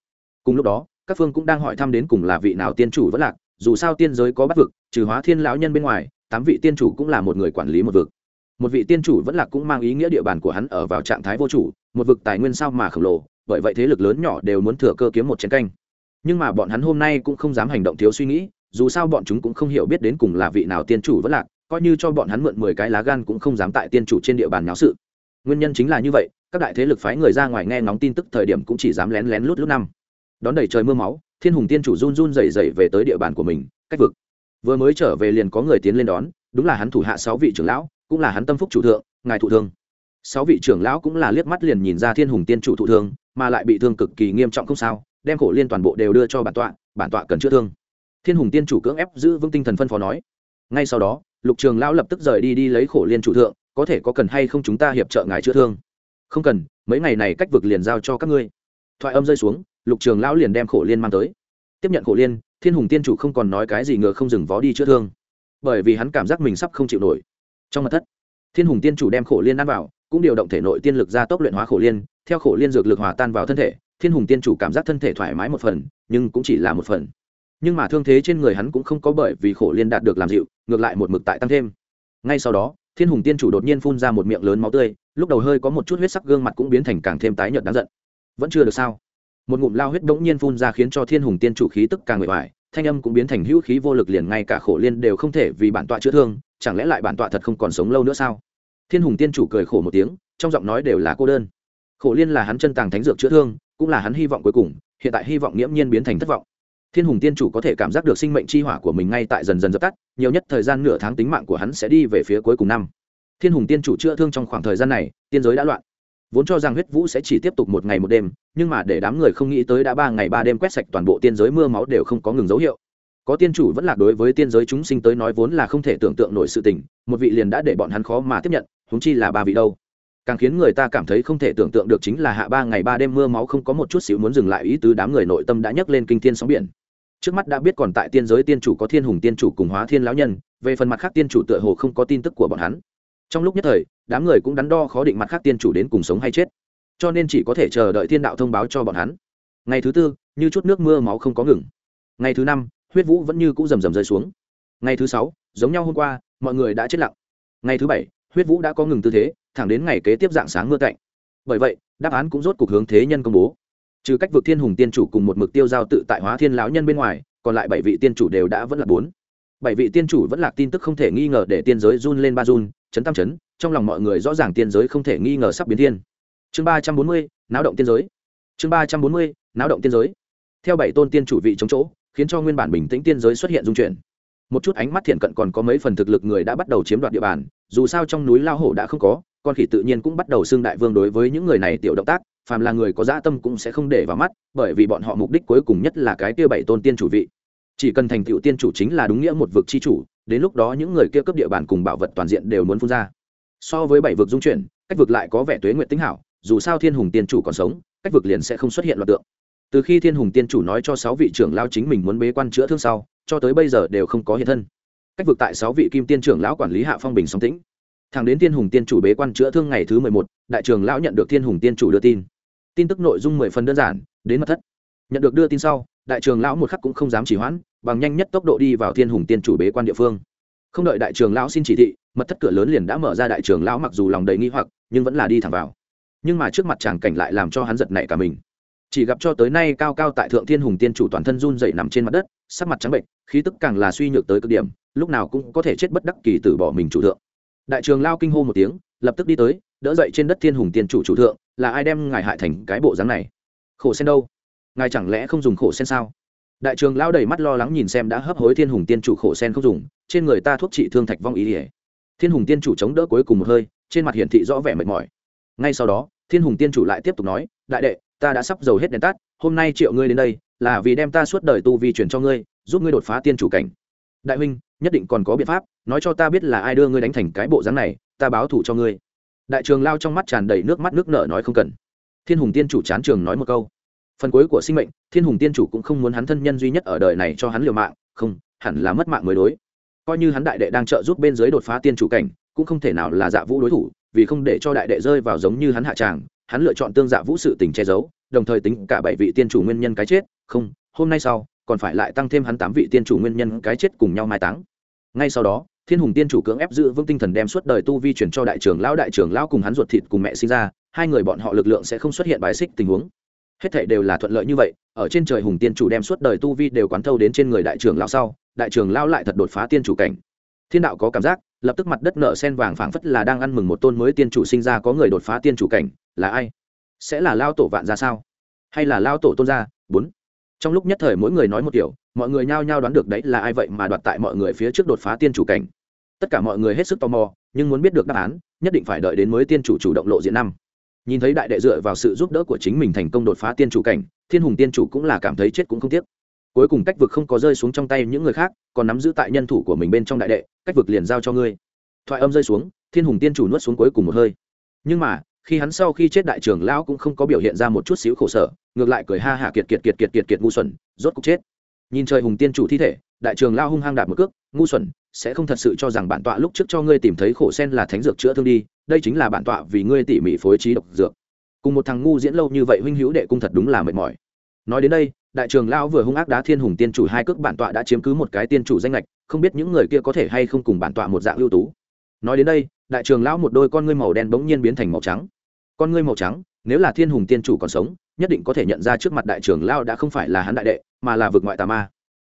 Cùng lúc đó, các phương cũng đang hỏi thăm đến cùng là vị nào tiên chủ vẫn lạc, dù sao tiên giới có bắt vực, trừ hóa thiên lão nhân bên ngoài, tám vị tiên chủ cũng là một người quản lý một vực. Một vị tiên chủ vẫn lạc cũng mang ý nghĩa địa bàn của hắn ở vào trạng thái vô chủ, một vực tài nguyên sao mà khổng lồ, bởi vậy thế lực lớn nhỏ đều muốn thừa cơ kiếm một chiến canh. Nhưng mà bọn hắn hôm nay cũng không dám hành động thiếu suy nghĩ, dù sao bọn chúng cũng không hiểu biết đến cùng là vị nào tiên chủ vẫn lạc, coi như cho bọn hắn mượn mười cái lá gan cũng không dám tại tiên chủ trên địa bàn náo sự nguyên nhân chính là như vậy, các đại thế lực phái người ra ngoài nghe ngóng tin tức thời điểm cũng chỉ dám lén lén lút lút năm. Đón đẩy trời mưa máu, thiên hùng tiên chủ run run rẩy rẩy về tới địa bàn của mình, cách vực. Vừa mới trở về liền có người tiến lên đón, đúng là hắn thủ hạ sáu vị trưởng lão, cũng là hắn tâm phúc chủ thượng, ngài thụ thương. Sáu vị trưởng lão cũng là liếc mắt liền nhìn ra thiên hùng tiên chủ thụ thương, mà lại bị thương cực kỳ nghiêm trọng không sao, đem khổ liên toàn bộ đều đưa cho bản tọa bản tọa cần chữa thương. Thiên hùng tiên chủ cưỡng ép giữ vững tinh thần phân phó nói. Ngay sau đó, lục trường lão lập tức rời đi đi lấy khổ liên chủ thượng có thể có cần hay không chúng ta hiệp trợ ngài chữa thương? Không cần, mấy ngày này cách vực liền giao cho các ngươi. Thoại âm rơi xuống, lục trường lão liền đem khổ liên mang tới. Tiếp nhận khổ liên, thiên hùng tiên chủ không còn nói cái gì ngờ không dừng vó đi chữa thương. Bởi vì hắn cảm giác mình sắp không chịu nổi. Trong mặt thất, thiên hùng tiên chủ đem khổ liên ăn vào, cũng điều động thể nội tiên lực ra tốc luyện hóa khổ liên. Theo khổ liên dược lực hòa tan vào thân thể, thiên hùng tiên chủ cảm giác thân thể thoải mái một phần, nhưng cũng chỉ là một phần. Nhưng mà thương thế trên người hắn cũng không có bởi vì khổ liên đạt được làm dịu, ngược lại một mực tại tăng thêm. Ngay sau đó thiên hùng tiên chủ đột nhiên phun ra một miệng lớn máu tươi, lúc đầu hơi có một chút huyết sắc gương mặt cũng biến thành càng thêm tái nhợt đáng giận. Vẫn chưa được sao? Một ngụm lao huyết bỗng nhiên phun ra khiến cho thiên hùng tiên chủ khí tức càng nguội hoài thanh âm cũng biến thành hữu khí vô lực liền ngay cả khổ liên đều không thể vì bản tọa chữa thương, chẳng lẽ lại bản tọa thật không còn sống lâu nữa sao? Thiên hùng tiên chủ cười khổ một tiếng, trong giọng nói đều là cô đơn. Khổ liên là hắn chân tàng thánh dược chữa thương, cũng là hắn hy vọng cuối cùng, hiện tại hy vọng nghiễm nhiên biến thành thất vọng thiên hùng tiên chủ có thể cảm giác được sinh mệnh chi hỏa của mình ngay tại dần dần dập tắt, nhiều nhất thời gian nửa tháng tính mạng của hắn sẽ đi về phía cuối cùng năm. Thiên hùng tiên chủ chữa thương trong khoảng thời gian này, tiên giới đã loạn. Vốn cho rằng huyết vũ sẽ chỉ tiếp tục một ngày một đêm, nhưng mà để đám người không nghĩ tới đã ba ngày ba đêm quét sạch toàn bộ tiên giới mưa máu đều không có ngừng dấu hiệu. Có tiên chủ vẫn lạc đối với tiên giới chúng sinh tới nói vốn là không thể tưởng tượng nổi sự tình, một vị liền đã để bọn hắn khó mà tiếp nhận húng chi là ba vị đâu. Càng khiến người ta cảm thấy không thể tưởng tượng được chính là hạ ba ngày ba đêm mưa máu không có một chút xíu muốn dừng lại, ý tứ đám người nội tâm đã nhấc lên kinh thiên sóng biển trước mắt đã biết còn tại tiên giới tiên chủ có thiên hùng tiên chủ cùng hóa thiên lão nhân, về phần mặt khác tiên chủ tựa hồ không có tin tức của bọn hắn. Trong lúc nhất thời, đám người cũng đắn đo khó định mặt khác tiên chủ đến cùng sống hay chết. Cho nên chỉ có thể chờ đợi thiên đạo thông báo cho bọn hắn. Ngày thứ tư, như chút nước mưa máu không có ngừng. Ngày thứ năm, huyết vũ vẫn như cũ rầm rầm rơi xuống. Ngày thứ sáu, giống nhau hôm qua, mọi người đã chết lặng. Ngày thứ bảy, huyết vũ đã có ngừng tư thế, thẳng đến ngày kế tiếp dạng sáng mưa cạnh bởi vậy, đáp án cũng rốt cuộc hướng thế nhân công bố trừ cách vực thiên hùng tiên chủ cùng một mực tiêu giao tự tại hóa thiên lão nhân bên ngoài, còn lại bảy vị tiên chủ đều đã vẫn là bốn. Bảy vị tiên chủ vẫn là tin tức không thể nghi ngờ để tiên giới run lên ba run, chấn tam chấn, trong lòng mọi người rõ ràng tiên giới không thể nghi ngờ sắp biến thiên. Chương ba trăm bốn mươi, náo động tiên giới. Chương ba trăm bốn mươi, náo động tiên giới. Theo bảy tôn tiên chủ vị chống chỗ, khiến cho nguyên bản bình tĩnh tiên giới xuất hiện dung chuyển. Một chút ánh mắt thiện cận còn có mấy phần thực lực người đã bắt đầu chiếm đoạt địa bàn, dù sao trong núi lao hổ đã không có, con khỉ tự nhiên cũng bắt đầu xưng đại vương đối với những người này tiểu động tác phàm là người có dã tâm cũng sẽ không để vào mắt, bởi vì bọn họ mục đích cuối cùng nhất là cái kia bảy tôn tiên chủ vị. Chỉ cần thành tựu tiên chủ chính là đúng nghĩa một vực chi chủ, đến lúc đó những người kia cấp địa bàn cùng bảo vật toàn diện đều muốn phun ra. So với bảy vực dung chuyển, cách vực lại có vẻ tuế nguyện tính hảo, dù sao thiên hùng tiên chủ còn sống, cách vực liền sẽ không xuất hiện loạt tượng. Từ khi thiên hùng tiên chủ nói cho sáu vị trưởng lao chính mình muốn bế quan chữa thương sau, cho tới bây giờ đều không có hiện thân. Cách vực tại sáu vị kim tiên trưởng lão quản lý hạ phong bình song tĩnh thẳng đến thiên hùng tiên chủ bế quan chữa thương ngày thứ mười một, đại Trường lão nhận được thiên hùng tiên chủ đưa tin. Tin tức nội dung mười phần đơn giản, đến mật thất. Nhận được đưa tin sau, đại Trường lão một khắc cũng không dám chỉ hoãn, bằng nhanh nhất tốc độ đi vào thiên hùng tiên chủ bế quan địa phương. Không đợi đại Trường lão xin chỉ thị, mật thất cửa lớn liền đã mở ra đại Trường lão mặc dù lòng đầy nghi hoặc, nhưng vẫn là đi thẳng vào. Nhưng mà trước mặt chàng cảnh lại làm cho hắn giật nảy cả mình. Chỉ gặp cho tới nay cao cao tại thượng thiên hùng tiên chủ toàn thân run dậy nằm trên mặt đất, sắc mặt trắng bệnh khí tức càng là suy nhược tới cực điểm, lúc nào cũng có thể chết bất đắc kỳ từ bỏ mình chủ thượng đại trường lao kinh hô một tiếng, lập tức đi tới, đỡ dậy trên đất thiên hùng tiên chủ chủ thượng, là ai đem ngài hại thành cái bộ dáng này? Khổ sen đâu? Ngài chẳng lẽ không dùng khổ sen sao? Đại trường lao đầy mắt lo lắng nhìn xem đã hấp hối thiên hùng tiên chủ khổ sen không dùng, trên người ta thuốc trị thương thạch vong ý ỉa thiên hùng tiên chủ chống đỡ cuối cùng một hơi, trên mặt hiển thị rõ vẻ mệt mỏi. Ngay sau đó, thiên hùng tiên chủ lại tiếp tục nói, đại đệ, ta đã sắp dầu hết đèn tắt, hôm nay triệu ngươi đến đây, là vì đem ta suốt đời tu vi chuyển cho ngươi, giúp ngươi đột phá tiên chủ cảnh. Đại huynh nhất định còn có biện pháp, nói cho ta biết là ai đưa ngươi đánh thành cái bộ dáng này, ta báo thủ cho ngươi. Đại trường lao trong mắt tràn đầy nước mắt nước nở nói không cần. Thiên hùng tiên chủ chán trường nói một câu. Phần cuối của sinh mệnh, thiên hùng tiên chủ cũng không muốn hắn thân nhân duy nhất ở đời này cho hắn liều mạng, không, hẳn là mất mạng mới đối. Coi như hắn đại đệ đang trợ giúp bên dưới đột phá tiên chủ cảnh, cũng không thể nào là dạ vũ đối thủ, vì không để cho đại đệ rơi vào giống như hắn hạ tràng, hắn lựa chọn tương dạ vũ sự tình che giấu, đồng thời tính cả bảy vị tiên chủ nguyên nhân cái chết, không, hôm nay sau, còn phải lại tăng thêm hắn tám vị tiên chủ nguyên nhân cái chết cùng nhau mai táng ngay sau đó, thiên hùng tiên chủ cưỡng ép giữ vững tinh thần đem suốt đời tu vi chuyển cho đại trưởng lão, đại trưởng lão cùng hắn ruột thịt cùng mẹ sinh ra, hai người bọn họ lực lượng sẽ không xuất hiện bài xích tình huống. Hết thảy đều là thuận lợi như vậy, ở trên trời hùng tiên chủ đem suốt đời tu vi đều quán thâu đến trên người đại trưởng lão sau, đại trưởng lão lại thật đột phá tiên chủ cảnh. Thiên đạo có cảm giác, lập tức mặt đất nợ sen vàng phảng phất là đang ăn mừng một tôn mới tiên chủ sinh ra có người đột phá tiên chủ cảnh, là ai? Sẽ là lao tổ vạn ra sao? Hay là lao tổ tôn gia? Bốn trong lúc nhất thời mỗi người nói một kiểu, mọi người nhao nhao đoán được đấy là ai vậy mà đoạt tại mọi người phía trước đột phá tiên chủ cảnh. Tất cả mọi người hết sức tò mò, nhưng muốn biết được đáp án, nhất định phải đợi đến mới tiên chủ chủ động lộ diện năm. Nhìn thấy đại đệ dựa vào sự giúp đỡ của chính mình thành công đột phá tiên chủ cảnh, thiên hùng tiên chủ cũng là cảm thấy chết cũng không tiếc. Cuối cùng cách vực không có rơi xuống trong tay những người khác, còn nắm giữ tại nhân thủ của mình bên trong đại đệ, cách vực liền giao cho ngươi. Thoại âm rơi xuống, thiên hùng tiên chủ nuốt xuống cuối cùng một hơi. Nhưng mà khi hắn sau khi chết đại trưởng lão cũng không có biểu hiện ra một chút xíu khổ sở, ngược lại cười ha hạ kiệt kiệt kiệt kiệt kiệt kiệt ngu xuẩn, rốt cục chết. Nhìn trời hùng tiên chủ thi thể, đại trường lao hung hăng đạp một cước, ngu xuẩn, sẽ không thật sự cho rằng bản tọa lúc trước cho ngươi tìm thấy khổ sen là thánh dược chữa thương đi, đây chính là bản tọa vì ngươi tỉ mỉ phối trí độc dược. Cùng một thằng ngu diễn lâu như vậy huynh hữu đệ cung thật đúng là mệt mỏi. Nói đến đây, đại trường lão vừa hung ác đá thiên hùng tiên chủ hai cước bản tọa đã chiếm cứ một cái tiên chủ danh lệch không biết những người kia có thể hay không cùng bản tọa một dạng ưu tú. Nói đến đây đại trường lão một đôi con ngươi màu đen bỗng nhiên biến thành màu trắng. Con ngươi màu trắng, nếu là thiên hùng tiên chủ còn sống, nhất định có thể nhận ra trước mặt đại trưởng lao đã không phải là hắn đại đệ, mà là vực ngoại tà ma.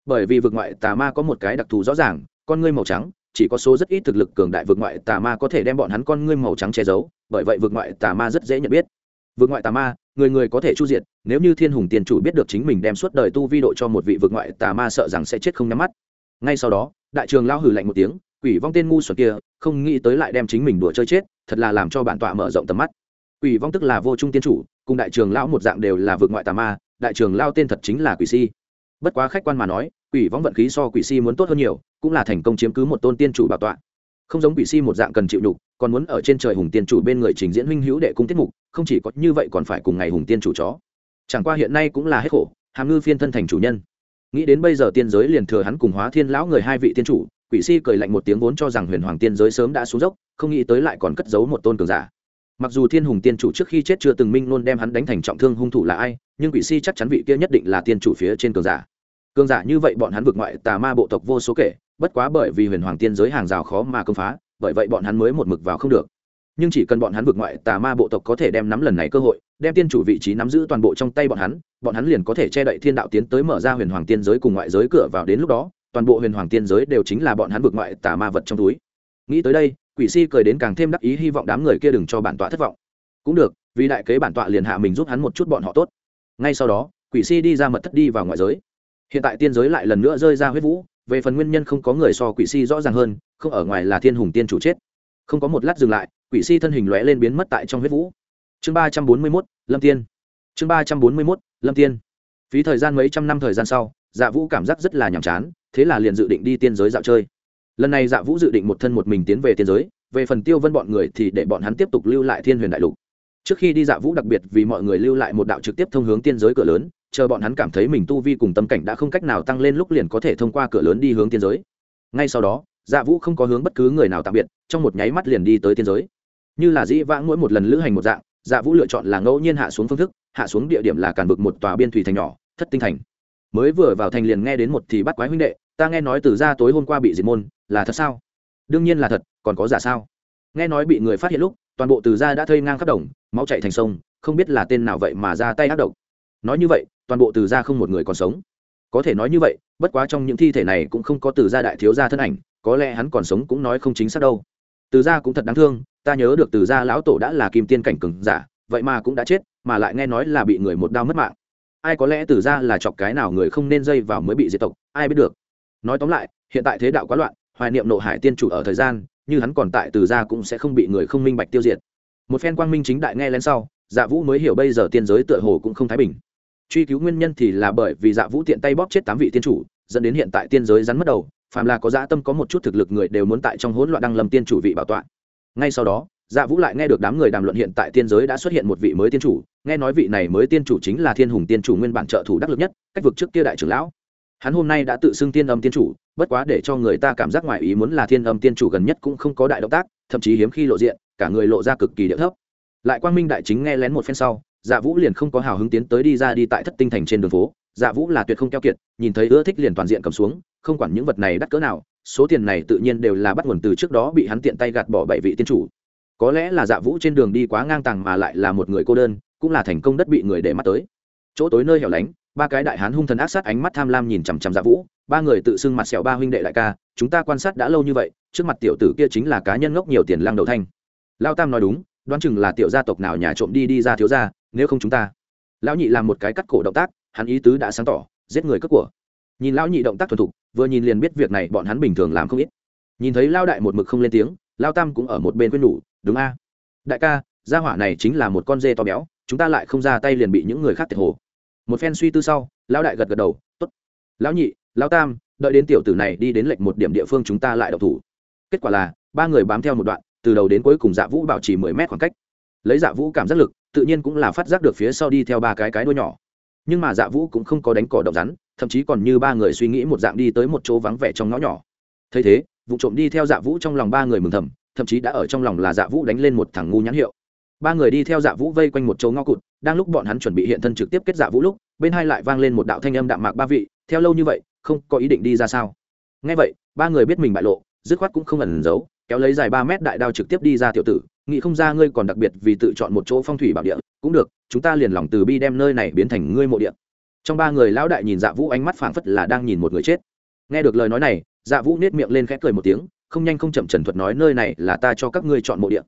Bởi vì vực ngoại tà ma có một cái đặc thù rõ ràng, con ngươi màu trắng, chỉ có số rất ít thực lực cường đại vực ngoại tà ma có thể đem bọn hắn con ngươi màu trắng che giấu, bởi vậy vực ngoại tà ma rất dễ nhận biết. Vực ngoại tà ma, người người có thể chu diệt, nếu như thiên hùng tiên chủ biết được chính mình đem suốt đời tu vi độ cho một vị Vực ngoại tà ma sợ rằng sẽ chết không nhắm mắt. Ngay sau đó, đại trường lao hử lạnh một tiếng, quỷ vong tên ngu xuẩn kia không nghĩ tới lại đem chính mình đùa chơi chết, thật là làm cho bản tọa mở rộng tầm mắt. Quỷ vong tức là vô trung tiên chủ, cùng đại trường lão một dạng đều là vượt ngoại tà ma, đại trường lao tên thật chính là quỷ si. Bất quá khách quan mà nói, quỷ vong vận khí so quỷ si muốn tốt hơn nhiều, cũng là thành công chiếm cứ một tôn tiên chủ bảo tọa. Không giống quỷ si một dạng cần chịu đục còn muốn ở trên trời hùng tiên chủ bên người trình diễn huynh hữu đệ cung tiết mục, không chỉ có như vậy còn phải cùng ngày hùng tiên chủ chó. Chẳng qua hiện nay cũng là hết khổ, hàm ngư phiên thân thành chủ nhân. Nghĩ đến bây giờ tiên giới liền thừa hắn cùng hóa thiên lão người hai vị tiên chủ quỷ si cười lạnh một tiếng vốn cho rằng huyền hoàng tiên giới sớm đã xuống dốc, không nghĩ tới lại còn cất giấu một tôn cường giả. Mặc dù thiên hùng tiên chủ trước khi chết chưa từng minh luôn đem hắn đánh thành trọng thương hung thủ là ai, nhưng quỷ si chắc chắn vị kia nhất định là tiên chủ phía trên cường giả. Cường giả như vậy bọn hắn vượt ngoại tà ma bộ tộc vô số kể, bất quá bởi vì huyền hoàng tiên giới hàng rào khó mà công phá, bởi vậy bọn hắn mới một mực vào không được. Nhưng chỉ cần bọn hắn vượt ngoại tà ma bộ tộc có thể đem nắm lần này cơ hội, đem tiên chủ vị trí nắm giữ toàn bộ trong tay bọn hắn bọn hắn liền có thể che đậy thiên đạo tiến tới mở ra huyền hoàng tiên giới cùng ngoại giới cửa vào đến lúc đó toàn bộ huyền hoàng tiên giới đều chính là bọn hắn vực ngoại tả ma vật trong túi. Nghĩ tới đây, quỷ si cười đến càng thêm đắc ý, hy vọng đám người kia đừng cho bản tọa thất vọng. Cũng được, vì đại kế bản tọa liền hạ mình giúp hắn một chút bọn họ tốt. Ngay sau đó, quỷ si đi ra mật thất đi vào ngoại giới. Hiện tại tiên giới lại lần nữa rơi ra huyết vũ, về phần nguyên nhân không có người so quỷ si rõ ràng hơn, không ở ngoài là thiên hùng tiên chủ chết. Không có một lát dừng lại, quỷ si thân hình lóe lên biến mất tại trong huyết vũ. Chương ba trăm bốn mươi mốt, lâm tiên. Chương ba trăm bốn mươi mốt, lâm tiên. Phí thời gian mấy trăm năm thời gian sau dạ vũ cảm giác rất là nhàm chán thế là liền dự định đi tiên giới dạo chơi. Lần này dạ vũ dự định một thân một mình tiến về tiên giới, về phần tiêu vân bọn người thì để bọn hắn tiếp tục lưu lại thiên huyền đại lục. Trước khi đi dạ vũ đặc biệt vì mọi người lưu lại một đạo trực tiếp thông hướng tiên giới cửa lớn, chờ bọn hắn cảm thấy mình tu vi cùng tâm cảnh đã không cách nào tăng lên lúc liền có thể thông qua cửa lớn đi hướng tiên giới. Ngay sau đó dạ vũ không có hướng bất cứ người nào tạm biệt, trong một nháy mắt liền đi tới tiên giới. Như là dĩ vãng mỗi một lần lữ hành một dạng dạ vũ lựa chọn là ngẫu nhiên hạ xuống phương thức, hạ xuống địa điểm là càn vực một tòa biên thủy thành nhỏ, thất tinh thành mới vừa vào thành liền nghe đến một thì bắt quái huynh đệ, ta nghe nói từ ra tối hôm qua bị diệt môn, là thật sao? Đương nhiên là thật, còn có giả sao? Nghe nói bị người phát hiện lúc, toàn bộ từ ra đã thây ngang khắp đồng, máu chạy thành sông, không biết là tên nào vậy mà ra tay ác độc. Nói như vậy, toàn bộ từ ra không một người còn sống. Có thể nói như vậy, bất quá trong những thi thể này cũng không có từ gia đại thiếu gia thân ảnh, có lẽ hắn còn sống cũng nói không chính xác đâu. Từ gia cũng thật đáng thương, ta nhớ được từ gia lão tổ đã là kim tiên cảnh cừng giả, vậy mà cũng đã chết, mà lại nghe nói là bị người một đao mất mạng ai có lẽ từ gia là chọc cái nào người không nên dây vào mới bị diệt tộc, ai biết được. Nói tóm lại, hiện tại thế đạo quá loạn, hoài niệm nộ hải tiên chủ ở thời gian, như hắn còn tại từ gia cũng sẽ không bị người không minh bạch tiêu diệt. Một phen quang minh chính đại nghe lên sau dạ vũ mới hiểu bây giờ tiên giới tựa hồ cũng không thái bình. Truy cứu nguyên nhân thì là bởi vì dạ vũ tiện tay bóp chết tám vị tiên chủ, dẫn đến hiện tại tiên giới rắn mất đầu, phàm là có dã tâm có một chút thực lực người đều muốn tại trong hỗn loạn đăng lâm tiên chủ vị bảo tọa. Ngay sau đó dạ vũ lại nghe được đám người đàm luận hiện tại tiên giới đã xuất hiện một vị mới tiên chủ, nghe nói vị này mới tiên chủ chính là thiên hùng tiên chủ nguyên bản trợ thủ đắc lực nhất, cách vực trước kia đại trưởng lão. Hắn hôm nay đã tự xưng tiên âm tiên chủ, bất quá để cho người ta cảm giác ngoài ý muốn là thiên âm tiên chủ gần nhất cũng không có đại động tác, thậm chí hiếm khi lộ diện, cả người lộ ra cực kỳ địa thấp. Lại quang minh đại chính nghe lén một phen sau dạ vũ liền không có hào hứng tiến tới đi ra đi tại thất tinh thành trên đường phố. Dạ vũ là tuyệt không keo kiệt, nhìn thấy ưa thích liền toàn diện cầm xuống, không quản những vật này đắt cỡ nào, số tiền này tự nhiên đều là bắt nguồn từ trước đó bị hắn tiện tay gạt bỏ bảy vị tiên chủ có lẽ là dạ vũ trên đường đi quá ngang tàng mà lại là một người cô đơn, cũng là thành công đất bị người để mắt tới. Chỗ tối nơi hẻo lánh, ba cái đại hán hung thần ác sát ánh mắt tham lam nhìn chằm chằm dạ vũ, ba người tự xưng mặt sẹo ba huynh đệ đại ca, chúng ta quan sát đã lâu như vậy, trước mặt tiểu tử kia chính là cá nhân ngốc nhiều tiền lăng đầu thanh. Lao tam nói đúng, đoán chừng là tiểu gia tộc nào nhà trộm đi đi ra thiếu gia, nếu không chúng ta. Lão nhị làm một cái cắt cổ động tác, hắn ý tứ đã sáng tỏ, giết người cất của. Nhìn lão nhị động tác thuần thục, vừa nhìn liền biết việc này bọn hắn bình thường làm không ít. Nhìn thấy lao đại một mực không lên tiếng lao tam cũng ở một bên quên nhủ, đúng a. Đại ca, gia hỏa này chính là một con dê to béo, chúng ta lại không ra tay liền bị những người khác tiệt hồ. Một phen suy tư sau, lão đại gật gật đầu t ố t lão nhị lão tam, đợi đến tiểu tử này đi đến lệnh một điểm địa phương chúng ta lại độc thủ. Kết quả là, ba người bám theo một đoạn, từ đầu đến cuối cùng dạ vũ bảo trì mười mét khoảng cách. Lấy dạ vũ cảm giác lực, tự nhiên cũng là phát giác được phía sau đi theo ba cái cái đuôi nhỏ. Nhưng mà dạ vũ cũng không có đánh cỏ độc rắn, thậm chí còn như ba người suy nghĩ một dạng đi tới một chỗ vắng vẻ trong ngõ nhỏ. Thấy thế vụ trộm đi theo dạ vũ trong lòng ba người mừng thầm, thậm chí đã ở trong lòng là dạ vũ đánh lên một thằng ngu nhãn hiệu. Ba người đi theo dạ vũ vây quanh một chỗ ngõ cụt, đang lúc bọn hắn chuẩn bị hiện thân trực tiếp kết dạ vũ lúc, bên hai lại vang lên một đạo thanh âm đạm mạc ba vị, theo lâu như vậy, không có ý định đi ra sao? Ngay vậy, ba người biết mình bại lộ, dứt khoát cũng không ẩn giấu, kéo lấy dài ba mét đại đao trực tiếp đi ra tiểu tử, nghĩ không ra ngươi còn đặc biệt vì tự chọn một chỗ phong thủy bảo địa, cũng được, chúng ta liền lòng từ bi đem nơi này biến thành ngươi mộ địa. Trong ba người lão đại nhìn dạ vũ ánh mắt phảng phất là đang nhìn một người chết. Nghe được lời nói này dạ vũ nết miệng lên khẽ cười một tiếng, không nhanh không chậm trần thuật nói, nơi này là ta cho các ngươi chọn mộ địa.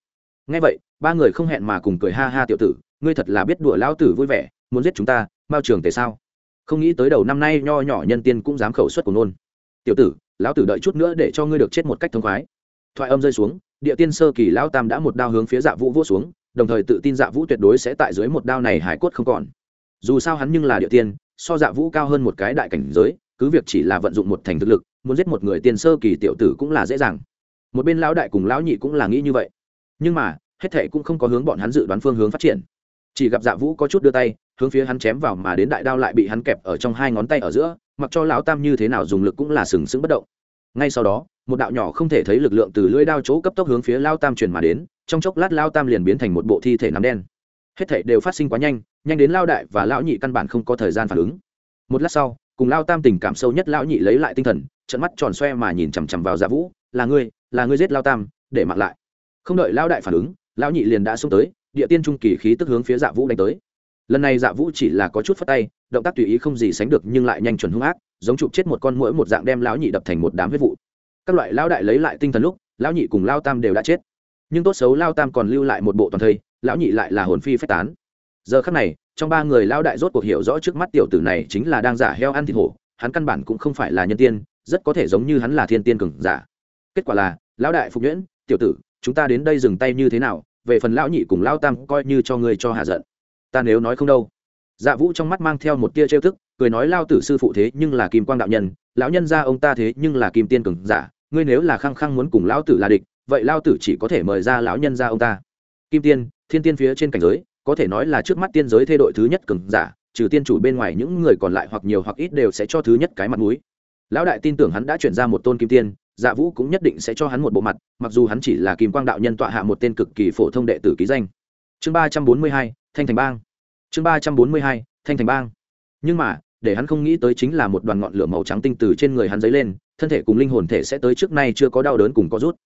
Nghe vậy, ba người không hẹn mà cùng cười ha ha tiểu tử, ngươi thật là biết đùa lão tử vui vẻ, muốn giết chúng ta mao trường tề sao? Không nghĩ tới đầu năm nay nho nhỏ nhân tiên cũng dám khẩu suất của nôn tiểu tử, lão tử đợi chút nữa để cho ngươi được chết một cách thông khoái. Thoại âm rơi xuống, địa tiên sơ kỳ lão tam đã một đao hướng phía dạ vũ vỗ xuống, đồng thời tự tin dạ vũ tuyệt đối sẽ tại dưới một đao này hải cốt không còn. Dù sao hắn nhưng là địa tiên, so dạ vũ cao hơn một cái đại cảnh giới cứ việc chỉ là vận dụng một thành thực lực, muốn giết một người tiên sơ kỳ tiểu tử cũng là dễ dàng. Một bên lão đại cùng lão nhị cũng là nghĩ như vậy. Nhưng mà, hết thệ cũng không có hướng bọn hắn dự đoán phương hướng phát triển. Chỉ gặp dạ vũ có chút đưa tay, hướng phía hắn chém vào mà đến đại đao lại bị hắn kẹp ở trong hai ngón tay ở giữa, mặc cho lão tam như thế nào dùng lực cũng là sừng sững bất động. Ngay sau đó, một đạo nhỏ không thể thấy lực lượng từ lưỡi đao chỗ cấp tốc hướng phía lao tam truyền mà đến, trong chốc lát lao tam liền biến thành một bộ thi thể nắm đen. Hết thảy đều phát sinh quá nhanh nhanh đến lao đại và lão nhị căn bản không có thời gian phản ứng. Một lát sau cùng lao tam tình cảm sâu nhất lão nhị lấy lại tinh thần trận mắt tròn xoe mà nhìn chằm chằm vào dạ vũ, là ngươi là ngươi giết lao tam, để mặc lại. Không đợi lao đại phản ứng, lão nhị liền đã xông tới, địa tiên trung kỳ khí tức hướng phía dạ vũ đánh tới. Lần này dạ vũ chỉ là có chút phất tay, động tác tùy ý không gì sánh được nhưng lại nhanh chuẩn hung ác, giống chụp chết một con mũi một dạng đem lão nhị đập thành một đám huyết vụ. Các loại lão đại lấy lại tinh thần lúc, lão nhị cùng lao tam đều đã chết. Nhưng tốt xấu lao tam còn lưu lại một bộ toàn thây, lão nhị lại là hồn phi phách tán giờ khắc này, trong ba người lao đại rốt cuộc hiểu rõ trước mắt tiểu tử này chính là đang giả heo ăn thịt hổ, hắn căn bản cũng không phải là nhân tiên, rất có thể giống như hắn là thiên tiên cường giả. Kết quả là, lão đại phục nhuyễn, tiểu tử, chúng ta đến đây dừng tay như thế nào? Về phần lão nhị cùng lao tam coi như cho ngươi cho hạ giận. Ta nếu nói không đâu. Dạ vũ trong mắt mang theo một tia trêu thức, cười nói lao tử sư phụ thế nhưng là kim quang đạo nhân, lão nhân ra ông ta thế nhưng là kim tiên cường giả, ngươi nếu là khăng khăng muốn cùng lão tử là địch, vậy lao tử chỉ có thể mời ra lão nhân ra ông ta. Kim tiên, thiên tiên phía trên cảnh giới có thể nói là trước mắt tiên giới thay đổi thứ nhất cường giả, trừ tiên chủ bên ngoài những người còn lại hoặc nhiều hoặc ít đều sẽ cho thứ nhất cái mặt mũi. Lão đại tin tưởng hắn đã chuyển ra một tôn kim tiên dạ vũ cũng nhất định sẽ cho hắn một bộ mặt, mặc dù hắn chỉ là kim quang đạo nhân tọa hạ một tên cực kỳ phổ thông đệ tử ký danh. Chương ba trăm bốn mươi hai, thanh thành bang. Chương ba trăm bốn mươi hai, thanh thành bang. Nhưng mà, để hắn không nghĩ tới chính là một đoàn ngọn lửa màu trắng tinh từ trên người hắn dấy lên, thân thể cùng linh hồn thể sẽ tới trước nay chưa có đau đớn cùng có rút.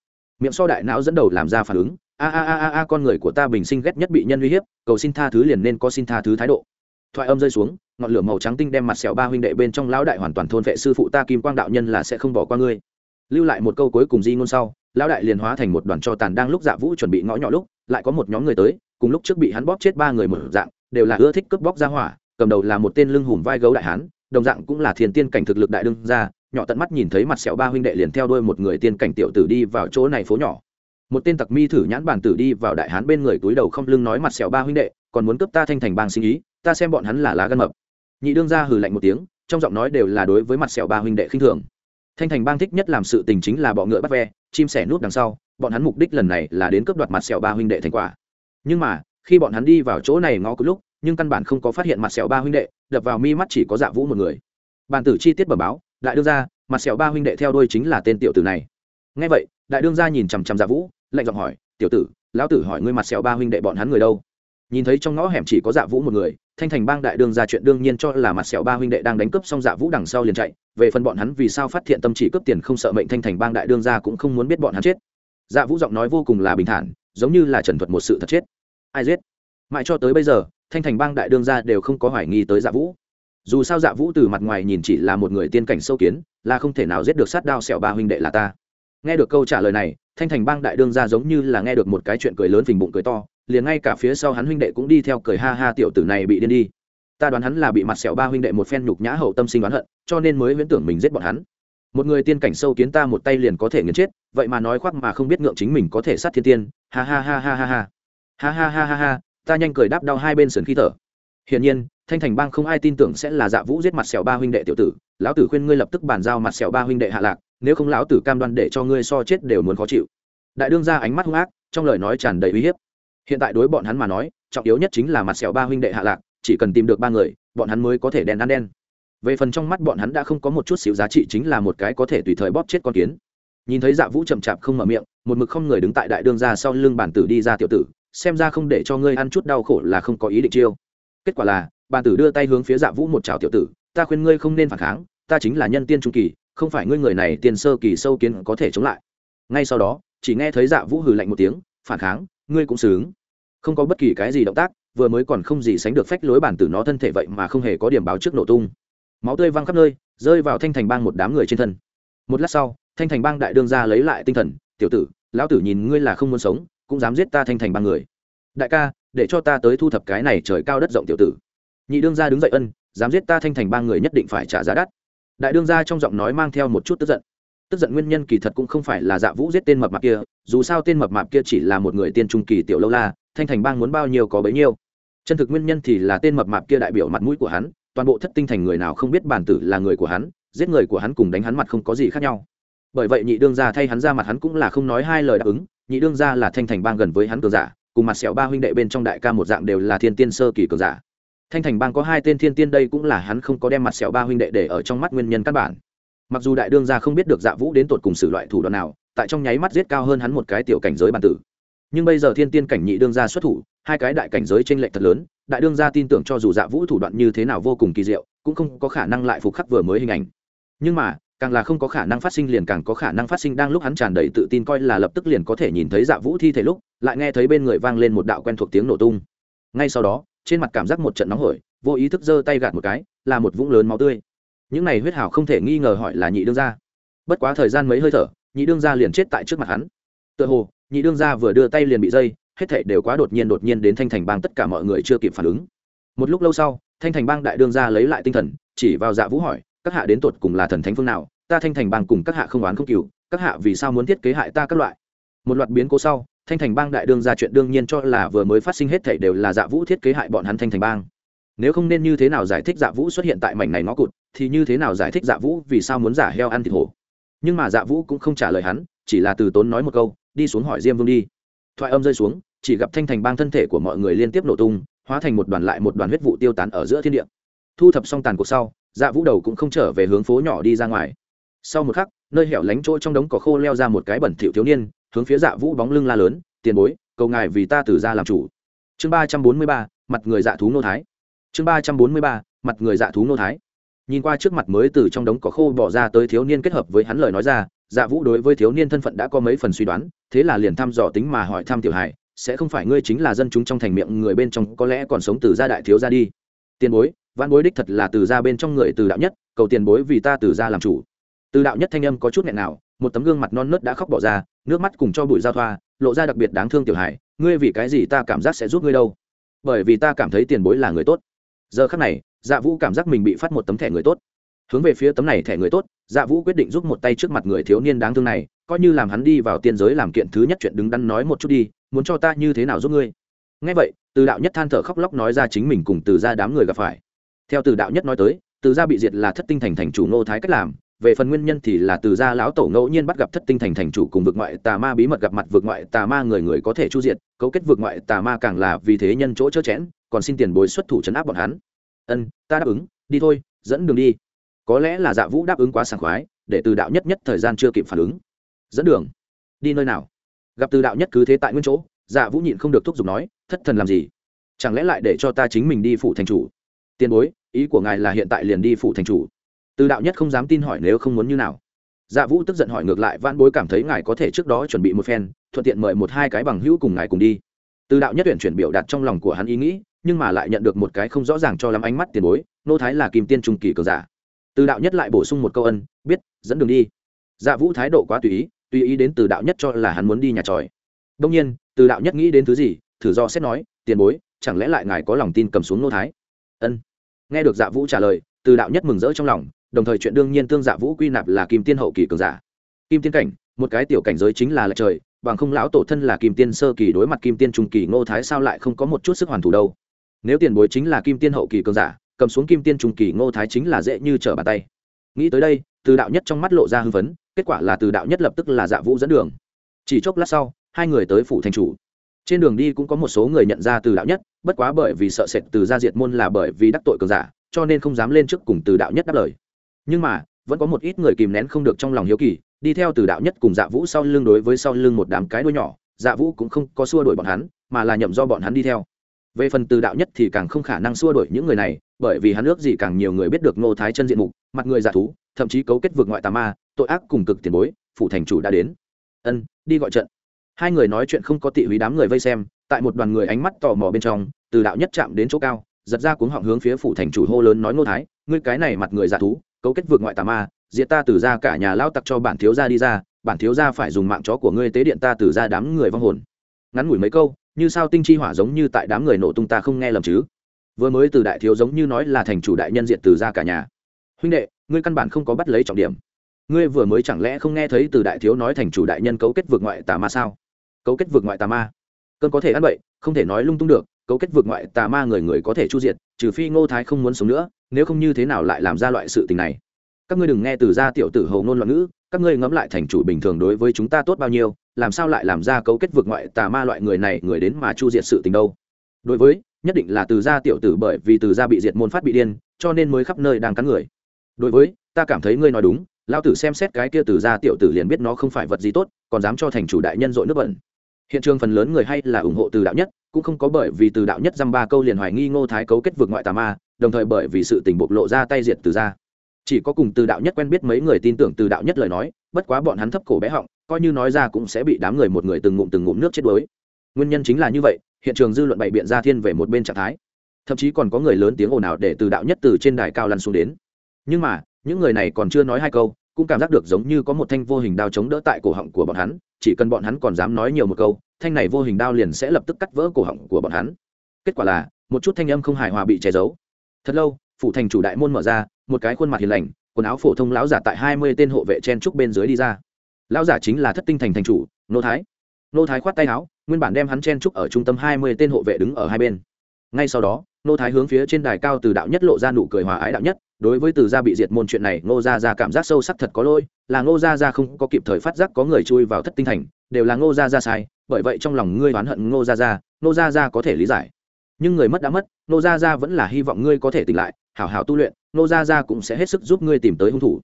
Miệng so đại não dẫn đầu làm ra phản ứng a a a a a, con người của ta bình sinh ghét nhất bị nhân uy hiếp, cầu xin tha thứ liền nên có xin tha thứ thái độ. Thoại âm rơi xuống, ngọn lửa màu trắng tinh đem mặt sẹo ba huynh đệ bên trong lão đại hoàn toàn thôn vệ sư phụ ta kim quang đạo nhân là sẽ không bỏ qua ngươi. Lưu lại một câu cuối cùng di ngôn sau, lão đại liền hóa thành một đoàn cho tàn đang lúc dạ vũ chuẩn bị ngõ nhỏ lúc, lại có một nhóm người tới, cùng lúc trước bị hắn bóp chết ba người một dạng, đều là ưa thích cướp bóc ra hỏa, cầm đầu là một tên lưng hùm vai gấu đại hán, đồng dạng cũng là thiền tiên cảnh thực lực đại đương ra nhỏ tận mắt nhìn thấy mặt sẹo ba huynh đệ liền theo đuôi một người tiên cảnh tiểu tử đi vào chỗ này phố nhỏ một tên tặc mi thử nhãn bản tử đi vào đại hán bên người túi đầu không lưng nói mặt sẹo ba huynh đệ, còn muốn cướp ta thanh thành bang sinh ý, ta xem bọn hắn là lá gân mập. Nhị đương ra hừ lạnh một tiếng, trong giọng nói đều là đối với mặt sẹo ba huynh đệ khinh thường. Thanh thành bang thích nhất làm sự tình chính là bọ ngựa bắt ve, chim sẻ nút đằng sau, bọn hắn mục đích lần này là đến cướp đoạt mặt sẹo ba huynh đệ thành quả. Nhưng mà, khi bọn hắn đi vào chỗ này ngó cứ lúc, nhưng căn bản không có phát hiện mặt sẹo ba huynh đệ, đập vào mi mắt chỉ có dạ vũ một người. Bàn tử chi tiết bẩm báo, đại đưa ra mặt sẹo ba huynh đệ theo đuôi chính là tên tiểu tử này nghe vậy, đại đương gia nhìn chằm chằm dạ vũ, lạnh giọng hỏi, tiểu tử, lão tử hỏi ngươi mặt sẹo ba huynh đệ bọn hắn người đâu? Nhìn thấy trong ngõ hẻm chỉ có dạ vũ một người, thanh thành bang đại đương ra chuyện đương nhiên cho là mặt sẹo ba huynh đệ đang đánh cướp xong dạ vũ đằng sau liền chạy. Về phần bọn hắn vì sao phát hiện tâm chỉ cướp tiền không sợ mệnh thanh thành bang đại đương ra cũng không muốn biết bọn hắn chết. Dạ vũ giọng nói vô cùng là bình thản, giống như là trần thuật một sự thật chết. Ai giết? Mãi cho tới bây giờ, thanh thành bang đại đương ra đều không có hoài nghi tới dạ vũ. Dù sao dạ vũ từ mặt ngoài nhìn chỉ là một người tiên cảnh sâu kiến, là không thể nào giết được sát đao sẹo ba huynh đệ là ta nghe được câu trả lời này, thanh thành bang đại đương ra giống như là nghe được một cái chuyện cười lớn phình bụng cười to, liền ngay cả phía sau hắn huynh đệ cũng đi theo cười ha ha tiểu tử này bị điên đi. Ta đoán hắn là bị mặt sẹo ba huynh đệ một phen nhục nhã hậu tâm sinh đoán hận, cho nên mới huyễn tưởng mình giết bọn hắn. Một người tiên cảnh sâu kiến ta một tay liền có thể nghiền chết, vậy mà nói khoác mà không biết ngượng chính mình có thể sát thiên tiên, ha ha ha ha ha ha. Ha ha ha ha ha, ta nhanh cười đáp đau hai bên sườn khí thở. Hiển nhiên, thanh thành bang không ai tin tưởng sẽ là dạ vũ giết mặt sẹo ba huynh đệ tiểu tử, lão tử khuyên ngươi lập tức bàn giao mặt sẹo ba huynh đệ hạ lạc nếu không lão tử cam đoan để cho ngươi so chết đều muốn khó chịu. Đại đương ra ánh mắt hung ác, trong lời nói tràn đầy uy hiếp. Hiện tại đối bọn hắn mà nói, trọng yếu nhất chính là mặt sẹo ba huynh đệ hạ lạc, chỉ cần tìm được ba người, bọn hắn mới có thể đèn ăn đen. Về phần trong mắt bọn hắn đã không có một chút xíu giá trị chính là một cái có thể tùy thời bóp chết con kiến. Nhìn thấy dạ vũ chậm chạp không mở miệng, một mực không người đứng tại đại đương ra sau lưng bản tử đi ra tiểu tử, xem ra không để cho ngươi ăn chút đau khổ là không có ý định chiêu. Kết quả là, bản tử đưa tay hướng phía dạ vũ một chào tiểu tử, ta khuyên ngươi không nên phản kháng, ta chính là nhân tiên trung kỳ không phải ngươi người này tiền sơ kỳ sâu kiến có thể chống lại. Ngay sau đó, chỉ nghe thấy dạ vũ hừ lạnh một tiếng, phản kháng, ngươi cũng sướng không có bất kỳ cái gì động tác, vừa mới còn không gì sánh được phách lối bản tử nó thân thể vậy mà không hề có điểm báo trước nổ tung. Máu tươi văng khắp nơi, rơi vào thanh thành bang một đám người trên thân. Một lát sau, thanh thành bang đại đương ra lấy lại tinh thần, tiểu tử, lão tử nhìn ngươi là không muốn sống, cũng dám giết ta thanh thành bang người. Đại ca, để cho ta tới thu thập cái này trời cao đất rộng tiểu tử. Nhị đương gia đứng dậy ân, dám giết ta thanh thành Bang người nhất định phải trả giá đắt đại đương gia trong giọng nói mang theo một chút tức giận. Tức giận nguyên nhân kỳ thật cũng không phải là dạ vũ giết tên mập mạp kia, dù sao tên mập mạp kia chỉ là một người tiên trung kỳ tiểu lâu la, thanh thành bang muốn bao nhiêu có bấy nhiêu. Chân thực nguyên nhân thì là tên mập mạp kia đại biểu mặt mũi của hắn, toàn bộ thất tinh thành người nào không biết bản tử là người của hắn, giết người của hắn cùng đánh hắn mặt không có gì khác nhau. Bởi vậy nhị đương gia thay hắn ra mặt hắn cũng là không nói hai lời đáp ứng, nhị đương gia là thanh thành bang gần với hắn cường giả, cùng mặt sẹo ba huynh đệ bên trong đại ca một dạng đều là thiên tiên sơ kỳ cường giả thanh thành bang có hai tên thiên tiên đây cũng là hắn không có đem mặt sẹo ba huynh đệ để ở trong mắt nguyên nhân căn bản. Mặc dù đại đương gia không biết được dạ vũ đến tột cùng xử loại thủ đoạn nào, tại trong nháy mắt giết cao hơn hắn một cái tiểu cảnh giới bản tử. Nhưng bây giờ thiên tiên cảnh nhị đương gia xuất thủ, hai cái đại cảnh giới t r ê n lệch thật lớn, đại đương gia tin tưởng cho dù dạ vũ thủ đoạn như thế nào vô cùng kỳ diệu, cũng không có khả năng lại phục khắc vừa mới hình ảnh. Nhưng mà, càng là không có khả năng phát sinh liền càng có khả năng phát sinh đang lúc hắn tràn đầy tự tin coi là lập tức liền có thể nhìn thấy dạ vũ thi thể lúc, lại nghe thấy bên người vang lên một đạo quen thuộc tiếng nổ tung. Ngay sau đó trên mặt cảm giác một trận nóng hổi, vô ý thức giơ tay gạt một cái, là một vũng lớn máu tươi. Những này huyết hào không thể nghi ngờ hỏi là nhị đương gia. Bất quá thời gian mấy hơi thở, nhị đương gia liền chết tại trước mặt hắn. Tựa hồ, nhị đương gia vừa đưa tay liền bị dây, hết thảy đều quá đột nhiên đột nhiên đến thanh thành bang tất cả mọi người chưa kịp phản ứng. Một lúc lâu sau, thanh thành bang đại đương gia lấy lại tinh thần, chỉ vào dạ vũ hỏi, các hạ đến tột cùng là thần thánh phương nào? Ta thanh thành bang cùng các hạ không oán không cừu, các hạ vì sao muốn thiết kế hại ta các loại? Một loạt biến cố sau thanh thành bang đại đương ra chuyện đương nhiên cho là vừa mới phát sinh hết thảy đều là dạ vũ thiết kế hại bọn hắn thanh thành bang. Nếu không nên như thế nào giải thích dạ vũ xuất hiện tại mảnh này ngõ cụt, thì như thế nào giải thích dạ vũ vì sao muốn giả heo ăn thịt hổ? Nhưng mà dạ vũ cũng không trả lời hắn, chỉ là từ tốn nói một câu, đi xuống hỏi diêm vương đi. Thoại âm rơi xuống, chỉ gặp thanh thành bang thân thể của mọi người liên tiếp nổ tung, hóa thành một đoàn lại một đoàn huyết vụ tiêu tán ở giữa thiên địa. Thu thập xong tàn cuộc sau dạ vũ đầu cũng không trở về hướng phố nhỏ đi ra ngoài. Sau một khắc, nơi hẻo lánh chỗ trong đống cỏ khô leo ra một cái bẩn thỉu thiếu niên hướng phía dạ vũ bóng lưng la lớn, tiền bối, cầu ngài vì ta từ ra làm chủ. Chương ba trăm bốn mươi ba, mặt người dạ thú nô thái. Chương ba trăm bốn mươi ba, mặt người dạ thú nô thái. Nhìn qua trước mặt mới từ trong đống cỏ khô bỏ ra tới thiếu niên kết hợp với hắn lời nói ra dạ vũ đối với thiếu niên thân phận đã có mấy phần suy đoán, thế là liền thăm dò tính mà hỏi thăm tiểu hải sẽ không phải ngươi chính là dân chúng trong thành miệng người bên trong có lẽ còn sống từ gia đại thiếu gia đi? Tiền bối, văn bối đích thật là từ gia bên trong người từ đạo nhất, cầu tiền bối vì ta từ gia làm chủ. Từ đạo nhất thanh âm có chút nghẹn nào một tấm gương mặt non nớt đã khóc bỏ ra, nước mắt cùng cho bụi giao thoa, lộ ra đặc biệt đáng thương tiểu hải ngươi vì cái gì ta cảm giác sẽ giúp ngươi đâu? Bởi vì ta cảm thấy tiền bối là người tốt. Giờ khắc này dạ vũ cảm giác mình bị phát một tấm thẻ người tốt. Hướng về phía tấm này thẻ người tốt dạ vũ quyết định giúp một tay trước mặt người thiếu niên đáng thương này, coi như làm hắn đi vào tiên giới làm kiện thứ nhất chuyện đứng đắn nói một chút đi, muốn cho ta như thế nào giúp ngươi? Ngay vậy, từ đạo nhất than thở khóc lóc nói ra chính mình cùng từ ra đám người gặp phải. Theo từ đạo nhất nói tới, từ gia bị diệt là thất tinh thành thành chủ ngô thái cách làm về phần nguyên nhân thì là từ gia lão tổ ngẫu nhiên bắt gặp thất tinh thành thành chủ cùng vực ngoại tà ma bí mật gặp mặt, vực ngoại tà ma người người có thể chu diệt, cấu kết vực ngoại tà ma càng là vì thế nhân chỗ chớ chẽn còn xin tiền bối xuất thủ chấn áp bọn hắn. Ân, ta đáp ứng, đi thôi, dẫn đường đi. Có lẽ là dạ vũ đáp ứng quá sảng khoái, để từ đạo nhất nhất thời gian chưa kịp phản ứng. Dẫn đường. Đi nơi nào? Gặp từ đạo nhất cứ thế tại nguyên chỗ dạ vũ nhịn không được thúc giục nói, thất thần làm gì? Chẳng lẽ lại để cho ta chính mình đi phụ thành chủ? Tiền bối, ý của ngài là hiện tại liền đi phụ thành chủ từ đạo nhất không dám tin hỏi nếu không muốn như nào. Dạ vũ tức giận hỏi ngược lại van bối cảm thấy ngài có thể trước đó chuẩn bị một phen, thuận tiện mời một hai cái bằng hữu cùng ngài cùng đi. Từ đạo nhất tuyển chuyển biểu đạt trong lòng của hắn ý nghĩ, nhưng mà lại nhận được một cái không rõ ràng cho lắm ánh mắt tiền bối, nô thái là kim tiên trung kỳ cường giả. Từ đạo nhất lại bổ sung một câu ân, biết, dẫn đường đi. Dạ vũ thái độ quá tùy ý tùy ý đến từ đạo nhất cho là hắn muốn đi nhà tròi. Đông nhiên, từ đạo nhất nghĩ đến thứ gì, thử do xét nói, tiền bối, chẳng lẽ lại ngài có lòng tin cầm xuống nô thái? Ân. Nghe được dạ vũ trả lời từ đạo nhất mừng rỡ trong lòng đồng thời chuyện đương nhiên tương dạ vũ quy nạp là kim tiên hậu kỳ cường giả. Kim tiên cảnh một cái tiểu cảnh giới chính là lệch trời bằng không lão tổ thân là kim tiên sơ kỳ đối mặt kim tiên trung kỳ ngô thái sao lại không có một chút sức hoàn thủ đâu. Nếu tiền bối chính là kim tiên hậu kỳ cường giả cầm xuống kim tiên trung kỳ ngô thái chính là dễ như trở bàn tay. Nghĩ tới đây từ đạo nhất trong mắt lộ ra hư vấn, kết quả là từ đạo nhất lập tức là dạ vũ dẫn đường. Chỉ chốc lát sau hai người tới phủ thành chủ. Trên đường đi cũng có một số người nhận ra từ đạo nhất bất quá bởi vì sợ sệt từ gia diệt môn là bởi vì đắc tội cường giả cho nên không dám lên trước cùng từ đạo nhất đáp lời. Nhưng mà, vẫn có một ít người kìm nén không được trong lòng hiếu kỳ, đi theo từ đạo nhất cùng dạ vũ sau lưng đối với sau lưng một đám cái đuôi nhỏ dạ vũ cũng không có xua đuổi bọn hắn, mà là nhậm do bọn hắn đi theo. Về phần từ đạo nhất thì càng không khả năng xua đuổi những người này, bởi vì hắn ước gì càng nhiều người biết được ngô thái chân diện mục, mặt người giả thú, thậm chí cấu kết vượt ngoại tà ma, tội ác cùng cực tiền bối, phủ thành chủ đã đến. Ân, đi gọi trận. Hai người nói chuyện không có tị húy đám người vây xem, tại một đoàn người ánh mắt tò mò bên trong, từ đạo nhất chạm đến chỗ cao giật ra cuống họng hướng phía phủ thành chủ hô lớn nói, ngô thái, ngươi cái này mặt người giả thú, cấu kết vượt ngoại tà ma, diệt ta từ ra cả nhà lao tặc cho bản thiếu gia đi ra, bản thiếu gia phải dùng mạng chó của ngươi tế điện ta từ ra đám người vong hồn. Ngắn ngủi mấy câu, như sao tinh chi hỏa giống như tại đám người nổ tung ta không nghe lầm chứ? Vừa mới từ đại thiếu giống như nói là thành chủ đại nhân diện từ ra cả nhà. Huynh đệ, ngươi căn bản không có bắt lấy trọng điểm. Ngươi vừa mới chẳng lẽ không nghe thấy từ đại thiếu nói thành chủ đại nhân cấu kết vượt ngoại tà ma sao? Cấu kết vượt ngoại tà ma? Cơn có thể ăn bậy, không thể nói lung tung được cấu kết vượt ngoại tà ma người người có thể chu diệt, trừ phi ngô thái không muốn sống nữa, nếu không như thế nào lại làm ra loại sự tình này? Các ngươi đừng nghe từ gia tiểu tử hầu ngôn loạn ngữ, các ngươi ngẫm lại thành chủ bình thường đối với chúng ta tốt bao nhiêu, làm sao lại làm ra cấu kết vượt ngoại tà ma loại người này người đến mà chu diệt sự tình đâu? Đối với, nhất định là từ gia tiểu tử bởi vì từ gia bị diệt môn phát bị điên, cho nên mới khắp nơi đang cắn người. Đối với, ta cảm thấy ngươi nói đúng lao tử xem xét cái kia từ gia tiểu tử liền biết nó không phải vật gì tốt, còn dám cho thành chủ đại nhân dội nước bẩn. Hiện trường phần lớn người hay là ủng hộ từ đạo nhất cũng không có bởi vì từ đạo nhất dăm ba câu liền hoài nghi ngô thái cấu kết vượt ngoại tà ma, đồng thời bởi vì sự tình bộc lộ ra tay diệt từ gia. Chỉ có cùng từ đạo nhất quen biết mấy người tin tưởng từ đạo nhất lời nói, bất quá bọn hắn thấp cổ bé họng, coi như nói ra cũng sẽ bị đám người một người từng ngụm từng ngụm nước chết đuối. Nguyên nhân chính là như vậy, hiện trường dư luận bày biện ra thiên về một bên trạng thái. Thậm chí còn có người lớn tiếng ồn ào để từ đạo nhất từ trên đài cao lăn xuống đến. Nhưng mà, những người này còn chưa nói hai câu, cũng cảm giác được giống như có một thanh vô hình đao chống đỡ tại cổ họng của bọn hắn, chỉ cần bọn hắn còn dám nói nhiều một câu thanh này vô hình đao liền sẽ lập tức cắt vỡ cổ họng của bọn hắn. Kết quả là, một chút thanh âm không hài hòa bị che giấu. Thật lâu, phủ thành chủ đại môn mở ra, một cái khuôn mặt hiền lành, quần áo phổ thông lão giả tại hai mươi tên hộ vệ chen trúc bên dưới đi ra. Lão giả chính là thất tinh thành thành chủ, nô thái. Nô thái khoát tay áo, nguyên bản đem hắn chen trúc ở trung tâm hai mươi tên hộ vệ đứng ở hai bên. Ngay sau đó, nô thái hướng phía trên đài cao từ đạo nhất lộ ra nụ cười hòa ái đạo nhất đối với từ gia bị diệt môn chuyện này, ngô gia gia cảm giác sâu sắc thật có lỗi, là ngô gia gia không có kịp thời phát giác có người chui vào thất tinh thành, đều là ngô gia gia sai, bởi vậy trong lòng ngươi oán hận ngô gia gia, ngô gia gia có thể lý giải. Nhưng người mất đã mất, ngô gia gia vẫn là hy vọng ngươi có thể tỉnh lại, hảo hảo tu luyện, ngô gia gia cũng sẽ hết sức giúp ngươi tìm tới hung thủ.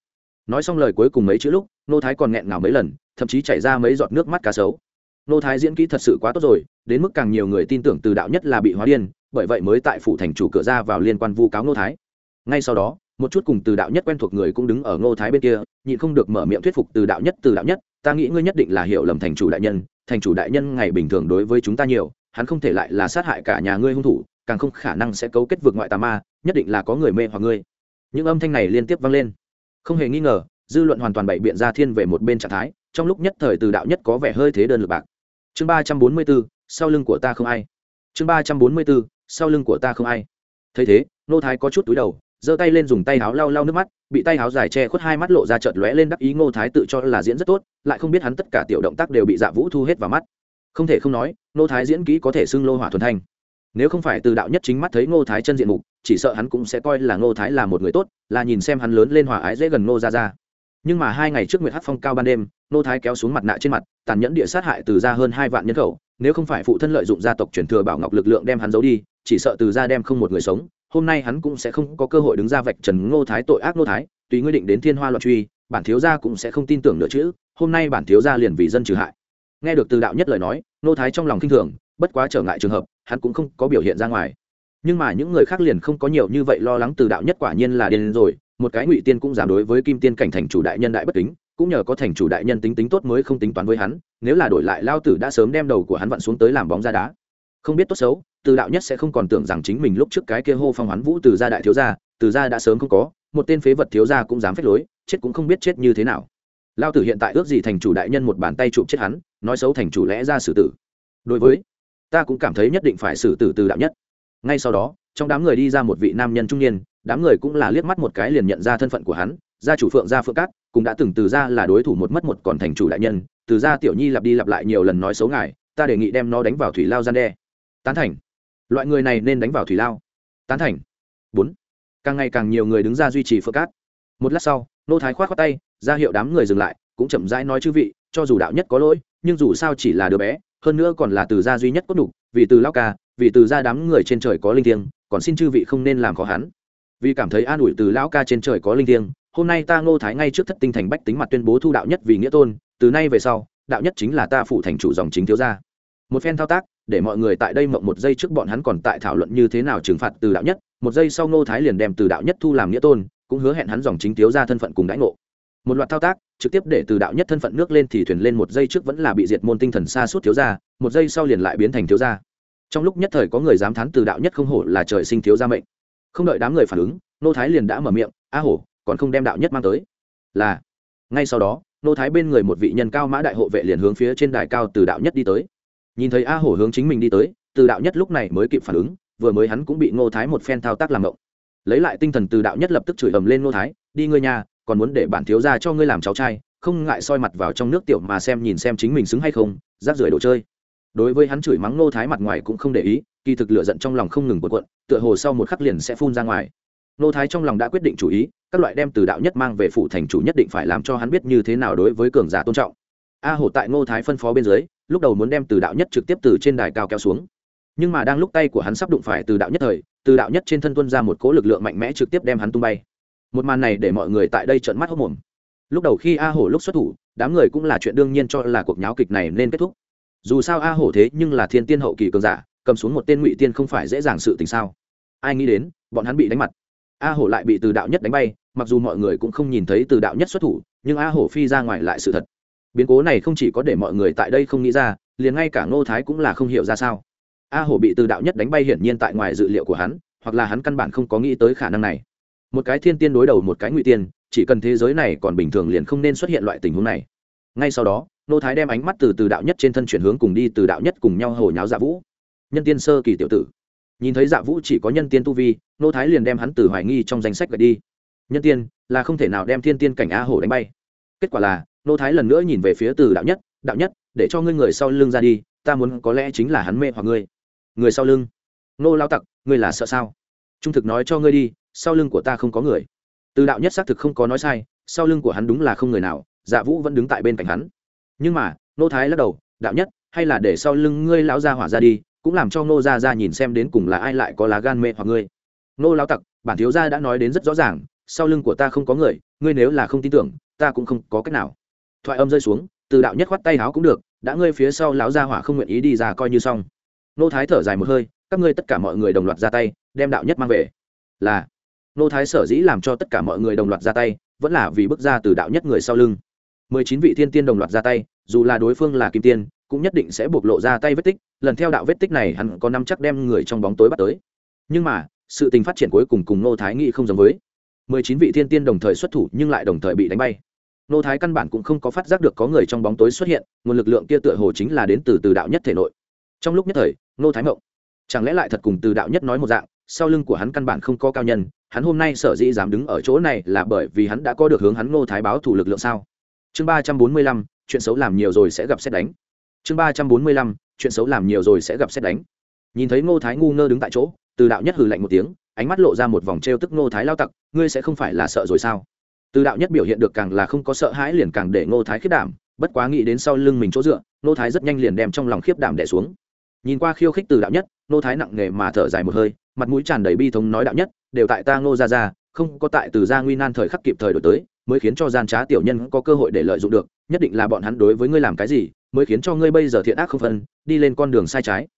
Nói xong lời cuối cùng mấy chữ lúc, ngô thái còn nghẹn ngào mấy lần, thậm chí chảy ra mấy giọt nước mắt cá sấu. Ngô thái diễn kỹ thật sự quá tốt rồi, đến mức càng nhiều người tin tưởng từ đạo nhất là bị hóa điên, bởi vậy mới tại phủ thành chủ cửa ra vào liên quan vu cáo ngô thái. Ngay sau đó một chút cùng từ đạo nhất quen thuộc người cũng đứng ở ngô thái bên kia, nhịn không được mở miệng thuyết phục từ đạo nhất, từ đạo nhất, ta nghĩ ngươi nhất định là hiểu lầm thành chủ đại nhân, thành chủ đại nhân ngày bình thường đối với chúng ta nhiều, hắn không thể lại là sát hại cả nhà ngươi hung thủ, càng không khả năng sẽ cấu kết vượt ngoại tà ma, nhất định là có người mê hoặc ngươi. Những âm thanh này liên tiếp vang lên. Không hề nghi ngờ, dư luận hoàn toàn bày biện ra thiên về một bên trạng thái, trong lúc nhất thời từ đạo nhất có vẻ hơi thế đơn lực bạc. Chương ba trăm bốn mươi bốn sau lưng của ta không ai. Chương ba trăm bốn mươi bốn sau lưng của ta không ai. Thấy thế nô thái có chút túi đầu giơ tay lên dùng tay áo lau lau nước mắt, bị tay áo dài che khuất hai mắt lộ ra chợt lóe lên đắc ý ngô thái tự cho là diễn rất tốt, lại không biết hắn tất cả tiểu động tác đều bị dạ vũ thu hết vào mắt. Không thể không nói, ngô thái diễn kỹ có thể xưng lô hỏa thuần thanh. Nếu không phải từ đạo nhất chính mắt thấy ngô thái chân diện mục, chỉ sợ hắn cũng sẽ coi là ngô thái là một người tốt, là nhìn xem hắn lớn lên hòa ái dễ gần ngô ra ra nhưng mà hai ngày trước nguyệt hát phong cao ban đêm, ngô thái kéo xuống mặt nạ trên mặt, tàn nhẫn địa sát hại từ ra hơn hai vạn nhân khẩu, nếu không phải phụ thân lợi dụng gia tộc truyền thừa bảo ngọc lực lượng đem hắn giấu đi, chỉ sợ từ ra đem không một người sống hôm nay hắn cũng sẽ không có cơ hội đứng ra vạch trần ngô thái tội ác ngô thái, tùy ngươi định đến thiên hoa loạn truy, bản thiếu gia cũng sẽ không tin tưởng nữa chứ, hôm nay bản thiếu gia liền vì dân trừ hại. Nghe được từ đạo nhất lời nói, ngô thái trong lòng kinh thường, bất quá trở ngại trường hợp, hắn cũng không có biểu hiện ra ngoài. Nhưng mà những người khác liền không có nhiều như vậy lo lắng từ đạo nhất quả nhiên là điên rồi, một cái ngụy tiên cũng giảm đối với kim tiên cảnh thành chủ đại nhân đại bất kính, cũng nhờ có thành chủ đại nhân tính tính tốt mới không tính toán với hắn, nếu là đổi lại lao tử đã sớm đem đầu của hắn vặn xuống tới làm bóng ra đá. Không biết tốt xấu từ đạo nhất sẽ không còn tưởng rằng chính mình lúc trước cái kia hô phong hoán vũ từ gia đại thiếu gia, từ gia đã sớm không có, một tên phế vật thiếu gia cũng dám phép lối, chết cũng không biết chết như thế nào. Lao tử hiện tại ước gì thành chủ đại nhân một bàn tay chụp chết hắn, nói xấu thành chủ lẽ ra xử tử. Đối với, ta cũng cảm thấy nhất định phải xử tử từ đạo nhất. Ngay sau đó, trong đám người đi ra một vị nam nhân trung niên, đám người cũng là liếc mắt một cái liền nhận ra thân phận của hắn, gia chủ phượng gia phượng cát, cũng đã từng từ ra là đối thủ một mất một còn thành chủ đại nhân, từ ra tiểu nhi lặp đi lặp lại nhiều lần nói xấu ngài, ta đề nghị đem nó đánh vào thủy lao gian đe. Tán thành loại người này nên đánh vào thủy lao. Tán thành. Bốn. Càng ngày càng nhiều người đứng ra duy trì phượng cát. Một lát sau, nô thái khoát á tay, ra hiệu đám người dừng lại, cũng chậm rãi nói chư vị, cho dù đạo nhất có lỗi, nhưng dù sao chỉ là đứa bé, hơn nữa còn là từ gia duy nhất có đủ vì từ lao ca, vì từ gia đám người trên trời có linh thiêng, còn xin chư vị không nên làm khó hắn. Vì cảm thấy an ủi từ lão ca trên trời có linh thiêng, hôm nay ta ngô thái ngay trước thất tinh thành bách tính mặt tuyên bố thu đạo nhất vì nghĩa tôn, từ nay về sau, đạo nhất chính là ta phụ thành chủ dòng chính thiếu gia. Một phen thao tác để mọi người tại đây mộng một giây trước bọn hắn còn tại thảo luận như thế nào trừng phạt từ đạo nhất, một giây sau ngô thái liền đem từ đạo nhất thu làm nghĩa tôn, cũng hứa hẹn hắn dòng chính thiếu gia thân phận cùng đãi ngộ. Một loạt thao tác, trực tiếp để từ đạo nhất thân phận nước lên thì thuyền lên một giây trước vẫn là bị diệt môn tinh thần xa suốt thiếu gia, một giây sau liền lại biến thành thiếu gia. Trong lúc nhất thời có người dám thán từ đạo nhất không hổ là trời sinh thiếu gia mệnh. Không đợi đám người phản ứng nô thái liền đã mở miệng, a hổ, còn không đem đạo nhất mang tới? Là. Ngay sau đó nô thái bên người một vị nhân cao mã đại hộ vệ liền hướng phía trên đài cao từ đạo nhất đi tới nhìn thấy a hổ hướng chính mình đi tới, từ đạo nhất lúc này mới kịp phản ứng, vừa mới hắn cũng bị ngô thái một phen thao tác làm mộng lấy lại tinh thần, từ đạo nhất lập tức chửi ầm lên ngô thái, đi ngươi nhà, còn muốn để bản thiếu ra cho ngươi làm cháu trai, không ngại soi mặt vào trong nước tiểu mà xem nhìn xem chính mình xứng hay không, rác rưởi đồ chơi. Đối với hắn chửi mắng ngô thái mặt ngoài cũng không để ý, kỳ thực lựa giận trong lòng không ngừng bật quận tựa hồ sau một khắc liền sẽ phun ra ngoài. Ngô thái trong lòng đã quyết định chủ ý, các loại đem từ đạo nhất mang về phủ thành chủ nhất định phải làm cho hắn biết như thế nào đối với cường giả tôn trọng. A hổ tại ngô thái phân phó bên dưới lúc đầu muốn đem từ đạo nhất trực tiếp từ trên đài cao kéo xuống. Nhưng mà đang lúc tay của hắn sắp đụng phải từ đạo nhất thời, từ đạo nhất trên thân tuân ra một cỗ lực lượng mạnh mẽ trực tiếp đem hắn tung bay. Một màn này để mọi người tại đây trợn mắt hốc mồm lúc đầu khi a hổ lúc xuất thủ, đám người cũng là chuyện đương nhiên cho là cuộc nháo kịch này nên kết thúc. Dù sao a hổ thế nhưng là thiên tiên hậu kỳ cường giả, cầm xuống một tên ngụy tiên không phải dễ dàng sự tình sao? Ai nghĩ đến, bọn hắn bị đánh mặt. A hổ lại bị từ đạo nhất đánh bay, mặc dù mọi người cũng không nhìn thấy từ đạo nhất xuất thủ, nhưng a hổ phi ra ngoài lại sự thật biến cố này không chỉ có để mọi người tại đây không nghĩ ra, liền ngay cả ngô thái cũng là không hiểu ra sao. A hổ bị từ đạo nhất đánh bay hiển nhiên tại ngoài dự liệu của hắn, hoặc là hắn căn bản không có nghĩ tới khả năng này. Một cái thiên tiên đối đầu một cái ngụy tiên, chỉ cần thế giới này còn bình thường liền không nên xuất hiện loại tình huống này. Ngay sau đó nô thái đem ánh mắt từ từ đạo nhất trên thân chuyển hướng cùng đi từ đạo nhất cùng nhau hồi nháo dạ vũ. Nhân tiên sơ kỳ tiểu tử. Nhìn thấy dạ vũ chỉ có nhân tiên tu vi nô thái liền đem hắn từ hoài nghi trong danh sách gạch đi. Nhân tiên, là không thể nào đem thiên tiên cảnh a hổ đánh bay. Kết quả là nô thái lần nữa nhìn về phía từ đạo nhất đạo nhất, để cho ngươi người sau lưng ra đi, ta muốn có lẽ chính là hắn mê hoặc ngươi. Người sau lưng? Nô lao tặc, ngươi là sợ sao? Trung thực nói cho ngươi đi, sau lưng của ta không có người. Từ đạo nhất xác thực không có nói sai, sau lưng của hắn đúng là không người nào dạ vũ vẫn đứng tại bên cạnh hắn. Nhưng mà, nô thái lắc đầu, đạo nhất, hay là để sau lưng ngươi lão gia hỏa ra đi, cũng làm cho nô gia ra nhìn xem đến cùng là ai lại có lá gan mê hoặc ngươi. Nô lão tặc, bản thiếu gia đã nói đến rất rõ ràng, sau lưng của ta không có người, ngươi nếu là không tin tưởng, ta cũng không có cách nào thoại âm rơi xuống, từ đạo nhất khoát tay háo cũng được, đã ngươi phía sau lão gia hỏa không nguyện ý đi ra coi như xong. Nô thái thở dài một hơi, các ngươi tất cả mọi người đồng loạt ra tay, đem đạo nhất mang về. Là, nô thái sở dĩ làm cho tất cả mọi người đồng loạt ra tay, vẫn là vì bước ra từ đạo nhất người sau lưng. Mười chín vị thiên tiên đồng loạt ra tay, dù là đối phương là kim tiên, cũng nhất định sẽ bộc lộ ra tay vết tích, lần theo đạo vết tích này hắn có năm chắc đem người trong bóng tối bắt tới. Nhưng mà, sự tình phát triển cuối cùng cùng nô thái nghĩ không giống với. Mười chín vị thiên tiên đồng thời xuất thủ nhưng lại đồng thời bị đánh bay nô thái căn bản cũng không có phát giác được có người trong bóng tối xuất hiện, nguồn lực lượng kia tựa hồ chính là đến từ từ đạo nhất thể nội. Trong lúc nhất thời, nô thái mộng, chẳng lẽ lại thật cùng từ đạo nhất nói một dạng, sau lưng của hắn căn bản không có cao nhân, hắn hôm nay sở dĩ dám đứng ở chỗ này là bởi vì hắn đã có được hướng hắn Nô thái báo thủ lực lượng sao? Chương ba trăm bốn mươi lăm, chuyện xấu làm nhiều rồi sẽ gặp xét đánh. Chương ba trăm bốn mươi lăm, chuyện xấu làm nhiều rồi sẽ gặp xét đánh. Nhìn thấy ngô thái ngu ngơ đứng tại chỗ, từ đạo nhất hừ lạnh một tiếng, ánh mắt lộ ra một vòng t r e o tức ngô thái lao tặc, ngươi sẽ không phải là sợ rồi sao? Từ đạo nhất biểu hiện được càng là không có sợ hãi liền càng để ngô thái khiết đảm, bất quá nghĩ đến sau lưng mình chỗ dựa, ngô thái rất nhanh liền đem trong lòng khiếp đảm đẻ xuống. Nhìn qua khiêu khích từ đạo nhất, ngô thái nặng nề mà thở dài một hơi, mặt mũi tràn đầy bi thống nói đạo nhất, đều tại ta ngô ra ra không có tại từ gia nguy nan thời khắc kịp thời đổi tới, mới khiến cho gian trá tiểu nhân có cơ hội để lợi dụng được, nhất định là bọn hắn đối với ngươi làm cái gì, mới khiến cho ngươi bây giờ thiện ác không phân, đi lên con đường sai trái.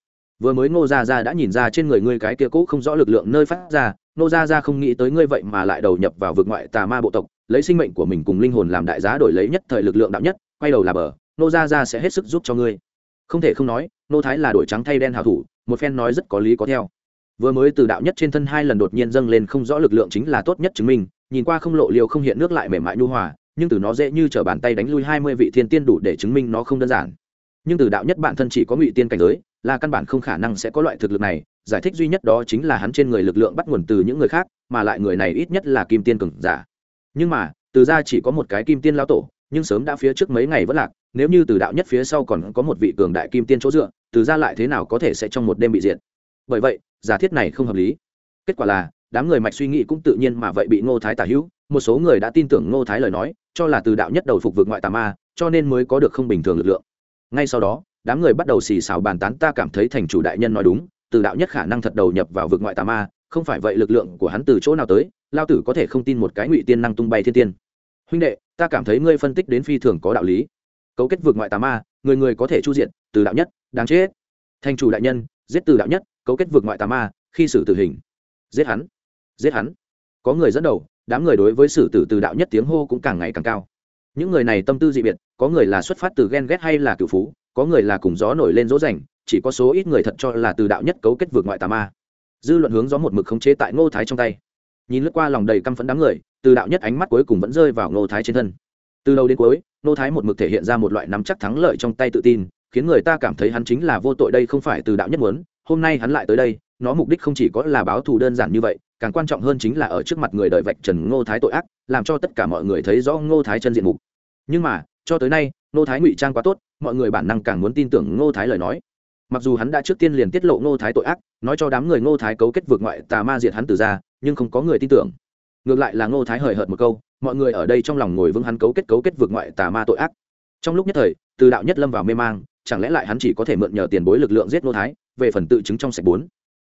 Vừa mới ngô gia gia đã nhìn ra trên người ngươi cái kia cũ không rõ lực lượng nơi phát ra, ngô gia gia không nghĩ tới ngươi vậy mà lại đầu nhập vào vực ngoại tà ma bộ tộc lấy sinh mệnh của mình cùng linh hồn làm đại giá đổi lấy nhất thời lực lượng đạo nhất, quay đầu là bờ, nô gia gia sẽ hết sức giúp cho ngươi. Không thể không nói, nô thái là đổi trắng thay đen hào thủ, một phen nói rất có lý có theo. Vừa mới từ đạo nhất trên thân hai lần đột nhiên dâng lên không rõ lực lượng chính là tốt nhất chứng minh, nhìn qua không lộ liều không hiện nước lại mềm mại nhu hòa, nhưng từ nó dễ như t r ở bàn tay đánh lui hai mươi vị thiên tiên đủ để chứng minh nó không đơn giản. Nhưng từ đạo nhất bản thân chỉ có ngụy tiên cảnh giới, là căn bản không khả năng sẽ có loại thực lực này, giải thích duy nhất đó chính là hắn trên người lực lượng bắt nguồn từ những người khác, mà lại người này ít nhất là kim tiên cường giả nhưng mà, từ ra chỉ có một cái kim tiên lao tổ, nhưng sớm đã phía trước mấy ngày vẫn lạc, nếu như từ đạo nhất phía sau còn có một vị cường đại kim tiên chỗ dựa, từ ra lại thế nào có thể sẽ trong một đêm bị diệt? Bởi vậy, giả thiết này không hợp lý. Kết quả là, đám người mạch suy nghĩ cũng tự nhiên mà vậy bị ngô thái tả hữu, một số người đã tin tưởng ngô thái lời nói, cho là từ đạo nhất đầu phục vượt ngoại tà ma, cho nên mới có được không bình thường lực lượng. Ngay sau đó, đám người bắt đầu xì xào bàn tán ta cảm thấy thành chủ đại nhân nói đúng, từ đạo nhất khả năng thật đầu nhập vào vực ngoại tà ma, không phải vậy lực lượng của hắn từ chỗ nào tới lao tử có thể không tin một cái ngụy tiên năng tung bay thiên tiên. Huynh đệ, ta cảm thấy ngươi phân tích đến phi thường có đạo lý. Cấu kết vượt ngoại tà ma, người người có thể chu diện, từ đạo nhất, đáng chết. Thành chủ đại nhân, giết từ đạo nhất, cấu kết vượt ngoại tà ma, khi xử tử hình. Giết hắn giết hắn. Có người dẫn đầu, đám người đối với xử tử từ đạo nhất tiếng hô cũng càng ngày càng cao. Những người này tâm tư dị biệt, có người là xuất phát từ ghen ghét hay là cựu phú, có người là cùng gió nổi lên dỗ dành, chỉ có số ít người thật cho là từ đạo nhất cấu kết vượt ngoại tà ma. Dư luận hướng gió một mực khống chế tại ngô thái trong tay nhìn lướt qua lòng đầy căm phẫn đám người, từ đạo nhất ánh mắt cuối cùng vẫn rơi vào ngô thái trên thân. Từ đầu đến cuối, ngô thái một mực thể hiện ra một loại nắm chắc thắng lợi trong tay tự tin, khiến người ta cảm thấy hắn chính là vô tội đây không phải từ đạo nhất muốn, hôm nay hắn lại tới đây, nó mục đích không chỉ có là báo thù đơn giản như vậy, càng quan trọng hơn chính là ở trước mặt người đợi vạch trần ngô thái tội ác, làm cho tất cả mọi người thấy rõ ngô thái chân diện mục. Nhưng mà, cho tới nay, ngô thái ngụy trang quá tốt, mọi người bản năng càng muốn tin tưởng ngô thái lời nói. Mặc dù hắn đã trước tiên liền tiết lộ ngô thái tội ác, nói cho đám người ngô thái cấu kết vượt ngoại tà ma diệt hắn từ ra nhưng không có người tin tưởng. Ngược lại là ngô thái hời hợt một câu, mọi người ở đây trong lòng ngồi vững hắn cấu kết cấu kết vượt ngoại tà ma tội ác. Trong lúc nhất thời, từ đạo nhất lâm vào mê mang, chẳng lẽ lại hắn chỉ có thể mượn nhờ tiền bối lực lượng giết ngô thái, về phần tự chứng trong sạch bốn.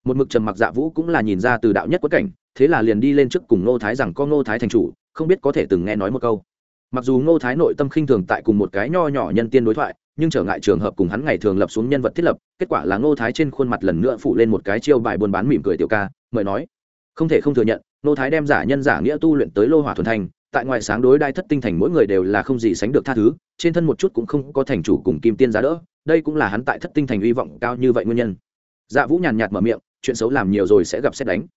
Một mực trầm mặc dạ vũ cũng là nhìn ra từ đạo nhất quất cảnh, thế là liền đi lên trước cùng ngô thái rằng có ngô thái thành chủ, không biết có thể từng nghe nói một câu. Mặc dù ngô thái nội tâm khinh thường tại cùng một cái nho nhỏ nhân tiên đối thoại, nhưng trở ngại trường hợp cùng hắn ngày thường lập xuống nhân vật thiết lập, kết quả là ngô thái trên khuôn mặt lần nữa phụ lên một cái chiêu bài buôn bán mỉm cười tiểu ca, mời nói không thể không thừa nhận, nô thái đem giả nhân giả nghĩa tu luyện tới lô hỏa thuần thành, tại ngoài sáng đối đai thất tinh thành mỗi người đều là không gì sánh được tha thứ, trên thân một chút cũng không có thành chủ cùng kim tiên giá đỡ, đây cũng là hắn tại thất tinh thành hy vọng cao như vậy nguyên nhân. Dạ vũ nhàn nhạt mở miệng, chuyện xấu làm nhiều rồi sẽ gặp xét đánh.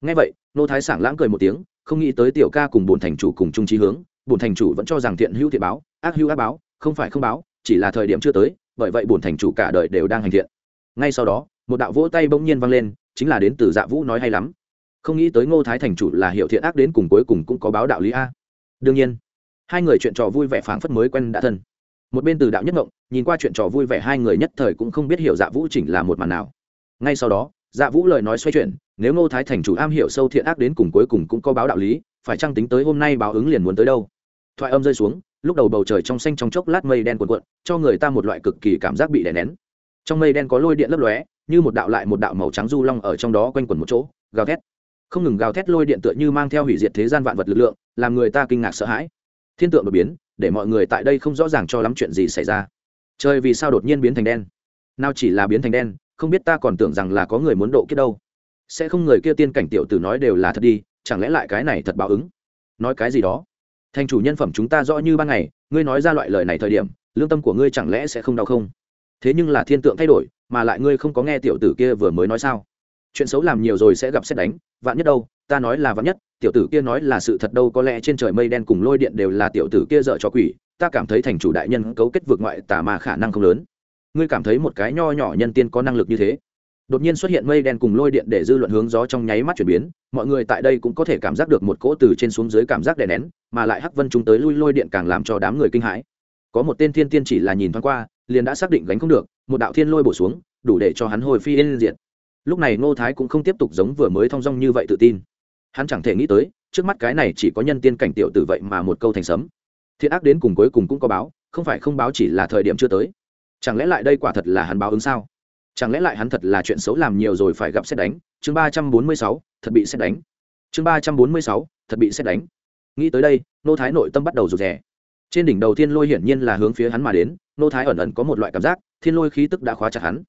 Ngay vậy, nô thái sảng lãng cười một tiếng, không nghĩ tới tiểu ca cùng bồn thành chủ cùng trung trí hướng bồn thành chủ vẫn cho rằng thiện hữu thiện báo, ác hữu ác báo, không phải không báo, chỉ là thời điểm chưa tới, bởi vậy bồn thành chủ cả đời đều đang hành thiện. Ngay sau đó, một đạo vỗ tay bỗng nhiên vang lên, chính là đến từ dạ vũ nói hay lắm không nghĩ tới ngô thái thành chủ là hiệu thiện ác đến cùng cuối cùng cũng có báo đạo lý a. Đương nhiên, hai người chuyện trò vui vẻ phảng phất mới quen đã thân. Một bên từ đạo nhất ngộng, nhìn qua chuyện trò vui vẻ hai người nhất thời cũng không biết hiểu dạ vũ chỉnh là một màn nào. Ngay sau đó dạ vũ lời nói xoay chuyển, nếu ngô thái thành chủ am hiểu sâu thiện ác đến cùng cuối cùng cũng có báo đạo lý, phải chăng tính tới hôm nay báo ứng liền muốn tới đâu? Thoại âm rơi xuống, lúc đầu bầu trời trong xanh trong chốc lát mây đen cuộn cuộn, cho người ta một loại cực kỳ cảm giác bị đè nén. Trong mây đen có lôi điện lấp lóe, như một đạo lại một đạo màu trắng du long ở trong đó quanh quẩn một chỗ, gào thét không ngừng gào thét lôi điện tựa như mang theo hủy diệt thế gian vạn vật lực lượng, làm người ta kinh ngạc sợ hãi. Thiên tượng đột biến, để mọi người tại đây không rõ ràng cho lắm chuyện gì xảy ra. Trời vì sao đột nhiên biến thành đen? Nào chỉ là biến thành đen, không biết ta còn tưởng rằng là có người muốn độ kiếp đâu. Sẽ không người kia tiên cảnh tiểu tử nói đều là thật đi, chẳng lẽ lại cái này thật báo ứng? Nói cái gì đó? Thành chủ nhân phẩm chúng ta rõ như ban ngày, ngươi nói ra loại lời này thời điểm, lương tâm của ngươi chẳng lẽ sẽ không đau không? Thế nhưng là thiên tượng thay đổi, mà lại ngươi không có nghe tiểu tử kia vừa mới nói sao? Chuyện xấu làm nhiều rồi sẽ gặp xét đánh, vạn nhất đâu, ta nói là vạn nhất, tiểu tử kia nói là sự thật đâu, có lẽ trên trời mây đen cùng lôi điện đều là tiểu tử kia dợ cho quỷ, ta cảm thấy thành chủ đại nhân cấu kết vượt ngoại tà mà khả năng không lớn. Ngươi cảm thấy một cái nho nhỏ nhân tiên có năng lực như thế? Đột nhiên xuất hiện mây đen cùng lôi điện để dư luận hướng gió trong nháy mắt chuyển biến, mọi người tại đây cũng có thể cảm giác được một cỗ từ trên xuống dưới cảm giác đè nén, mà lại hắc vân chúng tới lui lôi điện càng làm cho đám người kinh hãi. Có một tên thiên tiên chỉ là nhìn thoáng qua, liền đã xác định gánh không được, một đạo thiên lôi bổ xuống, đủ để cho hắn hồi phi yên diệt lúc này ngô thái cũng không tiếp tục giống vừa mới thong dong như vậy tự tin. Hắn chẳng thể nghĩ tới, trước mắt cái này chỉ có nhân tiên cảnh tiểu tử vậy mà một câu thành sấm. Thiện ác đến cùng cuối cùng cũng có báo, không phải không báo chỉ là thời điểm chưa tới. Chẳng lẽ lại đây quả thật là hắn báo ứng sao? Chẳng lẽ lại hắn thật là chuyện xấu làm nhiều rồi phải gặp xét đánh? Chương ba trăm bốn mươi sáu, thật bị xét đánh. Chương ba trăm bốn mươi sáu, thật bị xét đánh. Nghĩ tới đây nô thái nội tâm bắt đầu rụt rè. Trên đỉnh đầu thiên lôi hiển nhiên là hướng phía hắn mà đến nô thái ẩn ẩn có một loại cảm giác, thiên lôi khí tức đã khóa chặt hắn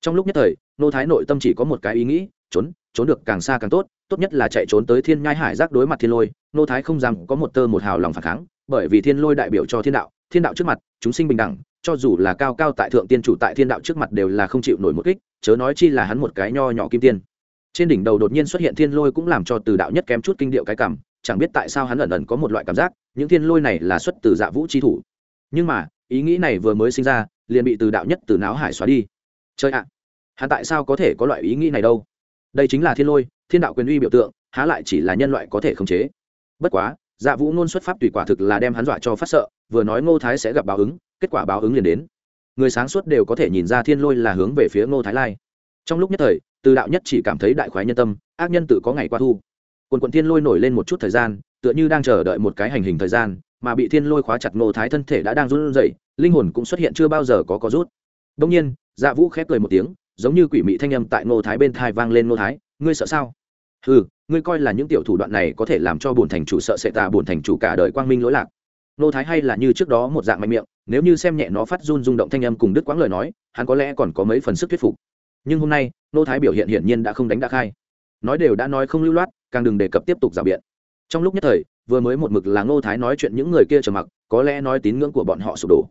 trong lúc nhất thời, nô thái nội tâm chỉ có một cái ý nghĩ, trốn trốn được càng xa càng tốt tốt nhất là chạy trốn tới thiên nhai hải giác đối mặt thiên lôi. Nô thái không dám có một tơ một hào lòng phản kháng, bởi vì thiên lôi đại biểu cho thiên đạo thiên đạo trước mặt, chúng sinh bình đẳng, cho dù là cao cao tại thượng tiên chủ tại thiên đạo trước mặt đều là không chịu nổi một kích, chớ nói chi là hắn một cái nho nhỏ kim tiên. Trên đỉnh đầu đột nhiên xuất hiện thiên lôi cũng làm cho từ đạo nhất kém chút kinh điệu cái cảm, chẳng biết tại sao hắn ẩn ẩn có một loại cảm giác, những thiên lôi này là xuất từ dạ vũ chi thủ. Nhưng mà, ý nghĩ này vừa mới sinh ra, liền bị từ đạo nhất từ não hải xóa đi chơi ạ, hắn tại sao có thể có loại ý nghĩ này đâu? Đây chính là thiên lôi, thiên đạo quyền uy biểu tượng, há lại chỉ là nhân loại có thể khống chế. Bất quá dạ vũ ngôn xuất pháp tùy quả thực là đem hắn dọa cho phát sợ, vừa nói ngô thái sẽ gặp báo ứng, kết quả báo ứng liền đến. Người sáng suốt đều có thể nhìn ra thiên lôi là hướng về phía ngô thái lai. Trong lúc nhất thời, từ đạo nhất chỉ cảm thấy đại khoái nhân tâm, ác nhân tự có ngày qua thu. Quần quận thiên lôi nổi lên một chút thời gian, tựa như đang chờ đợi một cái hành hình thời gian, mà bị thiên lôi khóa chặt ngô thái thân thể đã đang run rẩy, linh hồn cũng xuất hiện chưa bao giờ có có rút. Đông nhiên dạ vũ khép cười một tiếng, giống như quỷ mị thanh âm tại ngô thái bên thai vang lên ngô thái, ngươi sợ sao? Ừ ngươi coi là những tiểu thủ đoạn này có thể làm cho bổn thành chủ sợ sệ tà bổn thành chủ cả đời quang minh lỗi lạc. Nô thái hay là như trước đó một dạng mạnh miệng, nếu như xem nhẹ nó phát run rung động thanh âm cùng đứt quãng lời nói, hắn có lẽ còn có mấy phần sức thuyết phục. Nhưng hôm nay nô thái biểu hiện hiển nhiên đã không đánh đã khai. Nói đều đã nói không lưu loát, càng đừng đề cập tiếp tục rào biện. Trong lúc nhất thời, vừa mới một mực là nô thái nói chuyện những người kia trầm mặc, có lẽ nói tín ngưỡng của bọn họ sụp đổ.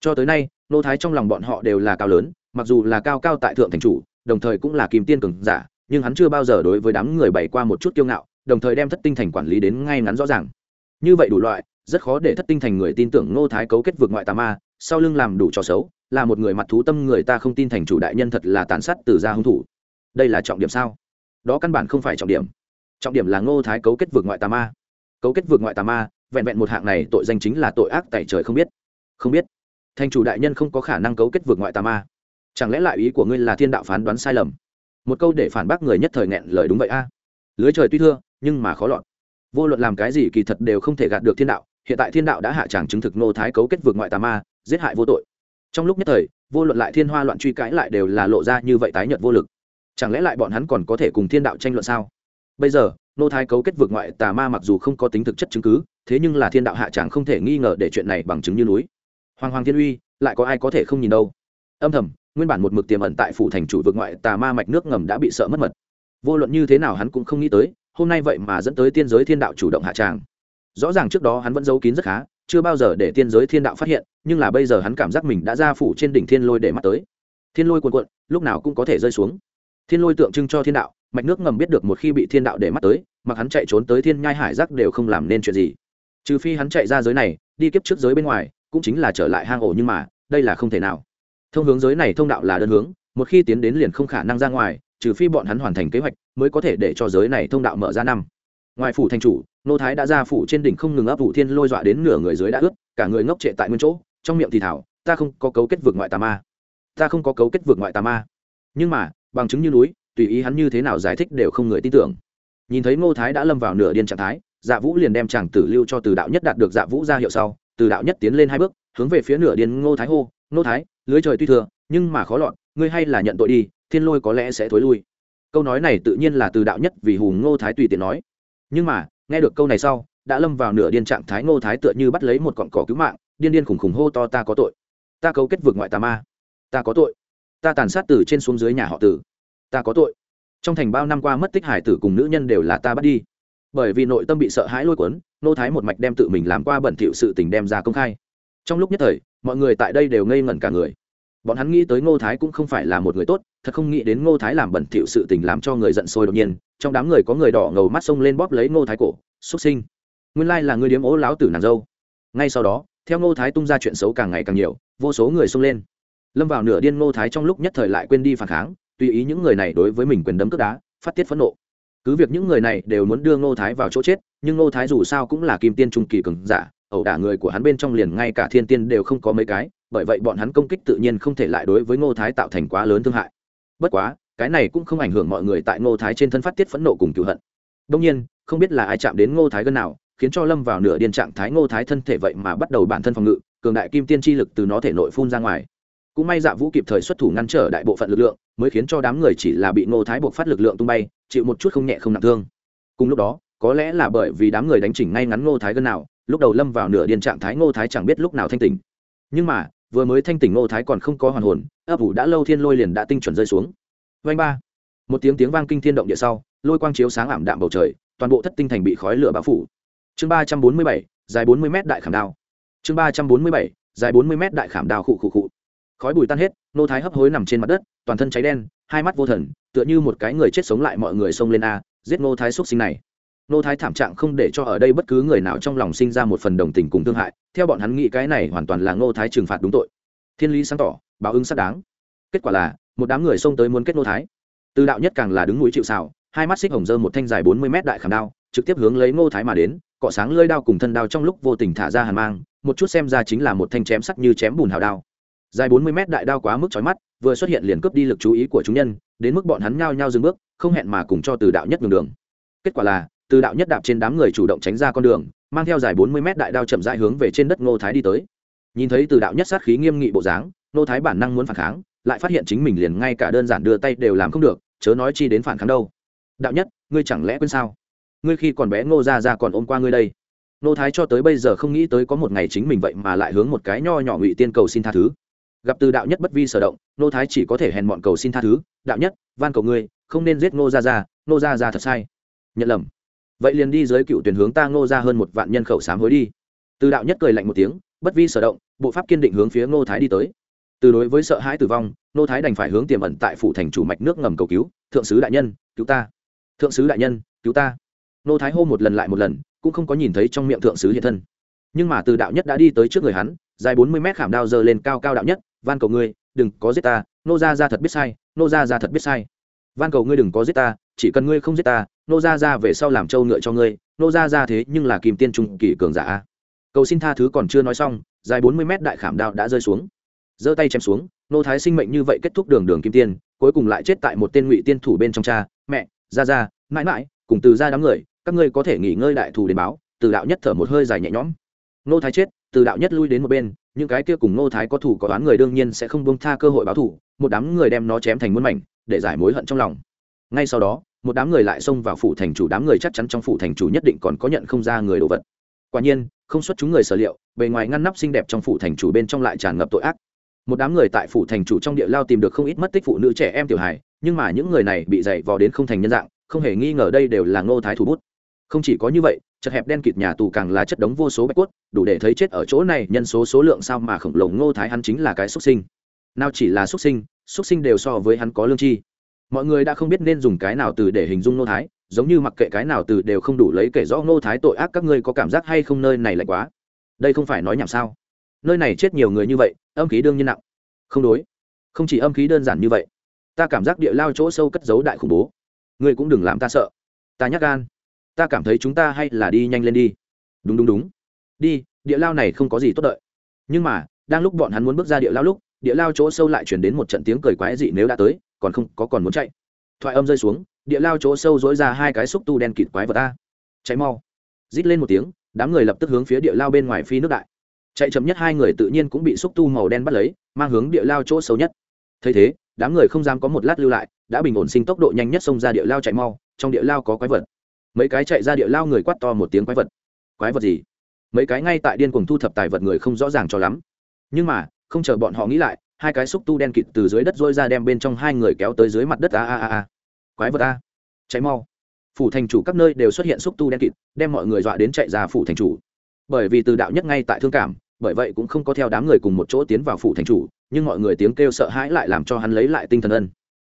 Cho tới nay nô thái trong lòng bọn họ đều là cao lớn mặc dù là cao cao tại thượng thành chủ, đồng thời cũng là kìm tiên cường giả, nhưng hắn chưa bao giờ đối với đám người bày qua một chút kiêu ngạo, đồng thời đem thất tinh thành quản lý đến ngay ngắn rõ ràng. Như vậy đủ loại, rất khó để thất tinh thành người tin tưởng ngô thái cấu kết vượt ngoại tà ma, sau lưng làm đủ trò xấu, là một người mặt thú tâm người ta không tin thành chủ đại nhân thật là tàn sát từ gia hung thủ. Đây là trọng điểm sao? Đó căn bản không phải trọng điểm. Trọng điểm là ngô thái cấu kết vượt ngoại tà ma. Cấu kết vượt ngoại tà ma, vẹn vẹn một hạng này tội danh chính là tội ác tại trời không biết. Không biết. Thành chủ đại nhân không có khả năng cấu kết vượt ngoại tà ma chẳng lẽ lại ý của ngươi là thiên đạo phán đoán sai lầm? Một câu để phản bác người nhất thời nghẹn lời đúng vậy a. Lưới trời tuy thưa, nhưng mà khó lọt. Vô luận làm cái gì kỳ thật đều không thể gạt được thiên đạo, hiện tại thiên đạo đã hạ tràng chứng thực nô thái cấu kết vượt ngoại tà ma, giết hại vô tội. Trong lúc nhất thời, vô luận lại thiên hoa loạn truy cãi lại đều là lộ ra như vậy tái nhợt vô lực. Chẳng lẽ lại bọn hắn còn có thể cùng thiên đạo tranh luận sao? Bây giờ, nô thái cấu kết vượt ngoại tà ma mặc dù không có tính thực chất chứng cứ, thế nhưng là thiên đạo hạ tràng không thể nghi ngờ để chuyện này bằng chứng như núi. Hoàng hoàng thiên uy, lại có ai có thể không nhìn đâu? Âm thầm nguyên bản một mực tiềm ẩn tại phủ thành chủ vực ngoại tà ma mạch nước ngầm đã bị sợ mất mật. Vô luận như thế nào hắn cũng không nghĩ tới, hôm nay vậy mà dẫn tới tiên giới thiên đạo chủ động hạ tràng. Rõ ràng trước đó hắn vẫn giấu kín rất khá, chưa bao giờ để tiên giới thiên đạo phát hiện, nhưng là bây giờ hắn cảm giác mình đã ra phủ trên đỉnh thiên lôi để mắt tới. Thiên lôi cuồn cuộn, lúc nào cũng có thể rơi xuống. Thiên lôi tượng trưng cho thiên đạo, mạch nước ngầm biết được một khi bị thiên đạo để mắt tới, mặc hắn chạy trốn tới thiên nhai hải giác đều không làm nên chuyện gì. Trừ phi hắn chạy ra giới này, đi kiếp trước giới bên ngoài, cũng chính là trở lại hang ổ nhưng mà, đây là không thể nào thông hướng giới này thông đạo là đơn hướng, một khi tiến đến liền không khả năng ra ngoài, trừ phi bọn hắn hoàn thành kế hoạch mới có thể để cho giới này thông đạo mở ra năm. Ngoài phủ thành chủ, nô thái đã ra phủ trên đỉnh không ngừng ấp vụ thiên lôi dọa đến nửa người dưới đã ướt, cả người ngốc trệ tại nguyên chỗ, trong miệng thì thảo, ta không có cấu kết vượt ngoại tà ma. Ta không có cấu kết vượt ngoại tà ma. Nhưng mà, bằng chứng như núi, tùy ý hắn như thế nào giải thích đều không người tin tưởng. Nhìn thấy ngô thái đã lâm vào nửa điên trạng thái dạ vũ liền đem chàng tử lưu cho từ đạo nhất đạt được dạ vũ ra hiệu sau, từ đạo nhất tiến lên hai bước, hướng về phía nửa điên ngô thái hô, ngô thái lưới trời tuy thừa, nhưng mà khó lọt, ngươi hay là nhận tội đi, thiên lôi có lẽ sẽ thối lui. Câu nói này tự nhiên là từ đạo nhất vì hùng ngô thái tùy tiện nói. Nhưng mà, nghe được câu này sau, đã lâm vào nửa điên trạng thái ngô thái tựa như bắt lấy một cọn cỏ cứu mạng, điên điên khủng khủng hô to, ta có tội. Ta cấu kết vượt ngoại tà ma. Ta có tội. Ta tàn sát từ trên xuống dưới nhà họ tử. Ta có tội. Trong thành bao năm qua mất tích hải tử cùng nữ nhân đều là ta bắt đi. Bởi vì nội tâm bị sợ hãi lôi cuốn nô thái một mạch đem tự mình làm qua bẩn thỉu sự tình đem ra công khai. Trong lúc nhất thời mọi người tại đây đều ngây ngẩn cả người. Bọn hắn nghĩ tới ngô thái cũng không phải là một người tốt, thật không nghĩ đến ngô thái làm bẩn thỉu sự tình làm cho người giận sôi đột nhiên, trong đám người có người đỏ ngầu mắt xông lên bóp lấy ngô thái cổ xuất sinh, nguyên lai là người điếm ố láo tử nàng dâu. Ngay sau đó, theo ngô thái tung ra chuyện xấu càng ngày càng nhiều, vô số người xông lên. Lâm vào nửa điên ngô thái trong lúc nhất thời lại quên đi phản kháng, tùy ý những người này đối với mình quyền đấm cướp đá, phát tiết phẫn nộ. Cứ việc những người này đều muốn đưa ngô thái vào chỗ chết, nhưng ngô thái dù sao cũng là kim tiên trung kỳ cường giả ẩu đả người của hắn bên trong liền ngay cả thiên tiên đều không có mấy cái, bởi vậy bọn hắn công kích tự nhiên không thể lại đối với ngô thái tạo thành quá lớn thương hại. Bất quá, cái này cũng không ảnh hưởng mọi người tại ngô thái trên thân phát tiết phẫn nộ cùng cựu hận. Đông nhiên, không biết là ai chạm đến ngô thái gân nào, khiến cho lâm vào nửa điên trạng thái ngô thái thân thể vậy mà bắt đầu bản thân phòng ngự, cường đại kim tiên chi lực từ nó thể nội phun ra ngoài. Cũng may dạ vũ kịp thời xuất thủ ngăn trở đại bộ phận lực lượng, mới khiến cho đám người chỉ là bị ngô thái buộc phát lực lượng tung bay, chịu một chút không nhẹ không nặng thương. Cùng lúc đó, có lẽ là bởi vì đám người đánh chỉnh ngay ngắn ngô thái gân nào lúc đầu lâm vào nửa điên trạng thái ngô thái chẳng biết lúc nào thanh tỉnh. Nhưng mà, vừa mới thanh tỉnh ngô thái còn không có hoàn hồn, ấp ủ đã lâu thiên lôi liền đã tinh chuẩn rơi xuống. Vanh ba. Một tiếng tiếng vang kinh thiên động địa sau, lôi quang chiếu sáng ảm đạm bầu trời, toàn bộ thất tinh thành bị khói lửa bao phủ. Chương ba trăm bốn mươi bảy, dài bốn mươi m đại khảm đao. Chương ba trăm bốn mươi bảy, dài bốn mươi m đại khảm đao khụ khụ khụ. Khói bùi tan hết nô thái hấp hối nằm trên mặt đất, toàn thân cháy đen, hai mắt vô thần, tựa như một cái người chết sống lại mọi người xông lên a, giết nô thái xúc sinh này nô thái thảm trạng không để cho ở đây bất cứ người nào trong lòng sinh ra một phần đồng tình cùng thương hại, theo bọn hắn nghĩ cái này hoàn toàn là nô thái trừng phạt đúng tội. Thiên lý sáng tỏ, báo ứng xác đáng. Kết quả là, một đám người xông tới muốn kết nô thái. Từ đạo nhất càng là đứng núi chịu xào hai mắt xích hồng dơ một thanh dài bốn mươi mét đại khảm đao, trực tiếp hướng lấy nô thái mà đến, cọ sáng lơi đao cùng thân đao trong lúc vô tình thả ra hàn mang, một chút xem ra chính là một thanh chém sắc như chém bùn hào đao. Dài bốn mươi mét đại đao quá mức chói mắt, vừa xuất hiện liền cướp đi lực chú ý của chúng nhân, đến mức bọn hắn nhao nhao dừng bước, không hẹn mà cùng cho từ đạo nhất đường đường. Kết quả là từ đạo nhất đạp trên đám người chủ động tránh ra con đường, mang theo dài bốn mươi mét đại đao chậm rãi hướng về trên đất ngô thái đi tới. Nhìn thấy từ đạo nhất sát khí nghiêm nghị bộ dáng, ngô thái bản năng muốn phản kháng, lại phát hiện chính mình liền ngay cả đơn giản đưa tay đều làm không được, chớ nói chi đến phản kháng đâu. Đạo nhất, ngươi chẳng lẽ quên sao? Ngươi khi còn bé ngô ra ra còn ôm qua ngươi đây. Ngô thái cho tới bây giờ không nghĩ tới có một ngày chính mình vậy mà lại hướng một cái nho nhỏ ngụy tiên cầu xin tha thứ. Gặp từ đạo nhất bất vi sở động, Ngô thái chỉ có thể hèn mọn cầu xin tha thứ, đạo nhất, van cầu ngươi, không nên giết ngô gia gia, ngô gia gia thật sai. Nhận lầm vậy liền đi dưới cựu tuyển hướng ta ngô ra hơn một vạn nhân khẩu sám hối đi. Từ đạo nhất cười lạnh một tiếng, bất vi sở động, bộ pháp kiên định hướng phía ngô thái đi tới. Từ đối với sợ hãi tử vong, ngô thái đành phải hướng tiềm ẩn tại phủ thành chủ mạch nước ngầm cầu cứu, thượng sứ đại nhân, cứu ta. Thượng sứ đại nhân, cứu ta. Ngô thái hô một lần lại một lần, cũng không có nhìn thấy trong miệng thượng sứ hiện thân. Nhưng mà từ đạo nhất đã đi tới trước người hắn, dài bốn mươi mét khảm đao giơ lên cao cao đạo nhất, van cầu ngươi, đừng có giết ta nô gia gia thật biết sai nô gia gia thật biết sai. Van cầu ngươi đừng có giết ta chỉ cần ngươi không giết ta, nô gia gia về sau làm trâu ngựa cho ngươi, nô gia gia thế nhưng là kìm tiên trung kỳ cường giả cầu xin tha thứ còn chưa nói xong, dài bốn mươi mét đại khảm đao đã rơi xuống. Giơ tay chém xuống, nô thái sinh mệnh như vậy kết thúc đường đường kim tiên, cuối cùng lại chết tại một tên ngụy tiên thủ bên trong cha, mẹ, gia gia, mãi mãi, cùng từ ra đám người, các ngươi có thể nghỉ ngơi đại thù đến báo, từ đạo nhất thở một hơi dài nhẹ nhõm. Nô thái chết, từ đạo nhất lui đến một bên, những cái kia cùng nô thái có thủ có đoán người đương nhiên sẽ không buông tha cơ hội báo thủ, một đám người đem nó chém thành muôn mảnh, để giải mối hận trong lòng ngay sau đó, một đám người lại xông vào phủ thành chủ, đám người chắc chắn trong phủ thành chủ nhất định còn có nhận không ra người đồ vật. Quả nhiên, không xuất chúng người sở liệu, bề ngoài ngăn nắp xinh đẹp trong phủ thành chủ bên trong lại tràn ngập tội ác. Một đám người tại phủ thành chủ trong địa lao tìm được không ít mất tích phụ nữ trẻ em tiểu hài, nhưng mà những người này bị dày vò đến không thành nhân dạng, không hề nghi ngờ đây đều là ngô thái thủ bút. Không chỉ có như vậy, chật hẹp đen kịt nhà tù càng là chất đống vô số bạch cốt, đủ để thấy chết ở chỗ này nhân số số lượng sao mà khổng lồ, ngô thái hắn chính là cái xuất sinh. Nào chỉ là xuất sinh xuất sinh đều so với hắn có lương chi mọi người đã không biết nên dùng cái nào từ để hình dung nô thái, giống như mặc kệ cái nào từ đều không đủ lấy kể rõ nô thái tội ác các ngươi có cảm giác hay không nơi này lạnh quá. Đây không phải nói nhảm sao? Nơi này chết nhiều người như vậy, âm khí đương nhiên nặng. Không đối. Không chỉ âm khí đơn giản như vậy, ta cảm giác địa lao chỗ sâu cất giấu đại khủng bố. Ngươi cũng đừng làm ta sợ. Ta nhắc gan. Ta cảm thấy chúng ta hay là đi nhanh lên đi. Đúng đúng đúng. Đi, địa lao này không có gì tốt đợi. Nhưng mà, đang lúc bọn hắn muốn bước ra địa lao lúc, địa lao chỗ sâu lại chuyển đến một trận tiếng cười quái dị nếu đã tới còn không có còn muốn chạy. Thoại âm rơi xuống, địa lao chỗ sâu dối ra hai cái xúc tu đen kịt quái vật ta cháy mau. Rít lên một tiếng, đám người lập tức hướng phía địa lao bên ngoài phi nước đại. Chạy chậm nhất hai người tự nhiên cũng bị xúc tu màu đen bắt lấy, mang hướng địa lao chỗ sâu nhất. Thấy thế, đám người không dám có một lát lưu lại, đã bình ổn sinh tốc độ nhanh nhất xông ra địa lao chạy mau, trong địa lao có quái vật. Mấy cái chạy ra địa lao người quát to một tiếng quái vật. Quái vật gì? Mấy cái ngay tại điên cuồng thu thập tài vật người không rõ ràng cho lắm. Nhưng mà, không chờ bọn họ nghĩ lại hai cái xúc tu đen kịt từ dưới đất rôi ra đem bên trong hai người kéo tới dưới mặt đất, a a a a. Quái vật, a. Cháy mau. Phủ thành chủ các nơi đều xuất hiện xúc tu đen kịt, đem mọi người dọa đến chạy ra phủ thành chủ. Bởi vì từ đạo nhất ngay tại thương cảm, bởi vậy cũng không có theo đám người cùng một chỗ tiến vào phủ thành chủ, nhưng mọi người tiếng kêu sợ hãi lại làm cho hắn lấy lại tinh thần ân.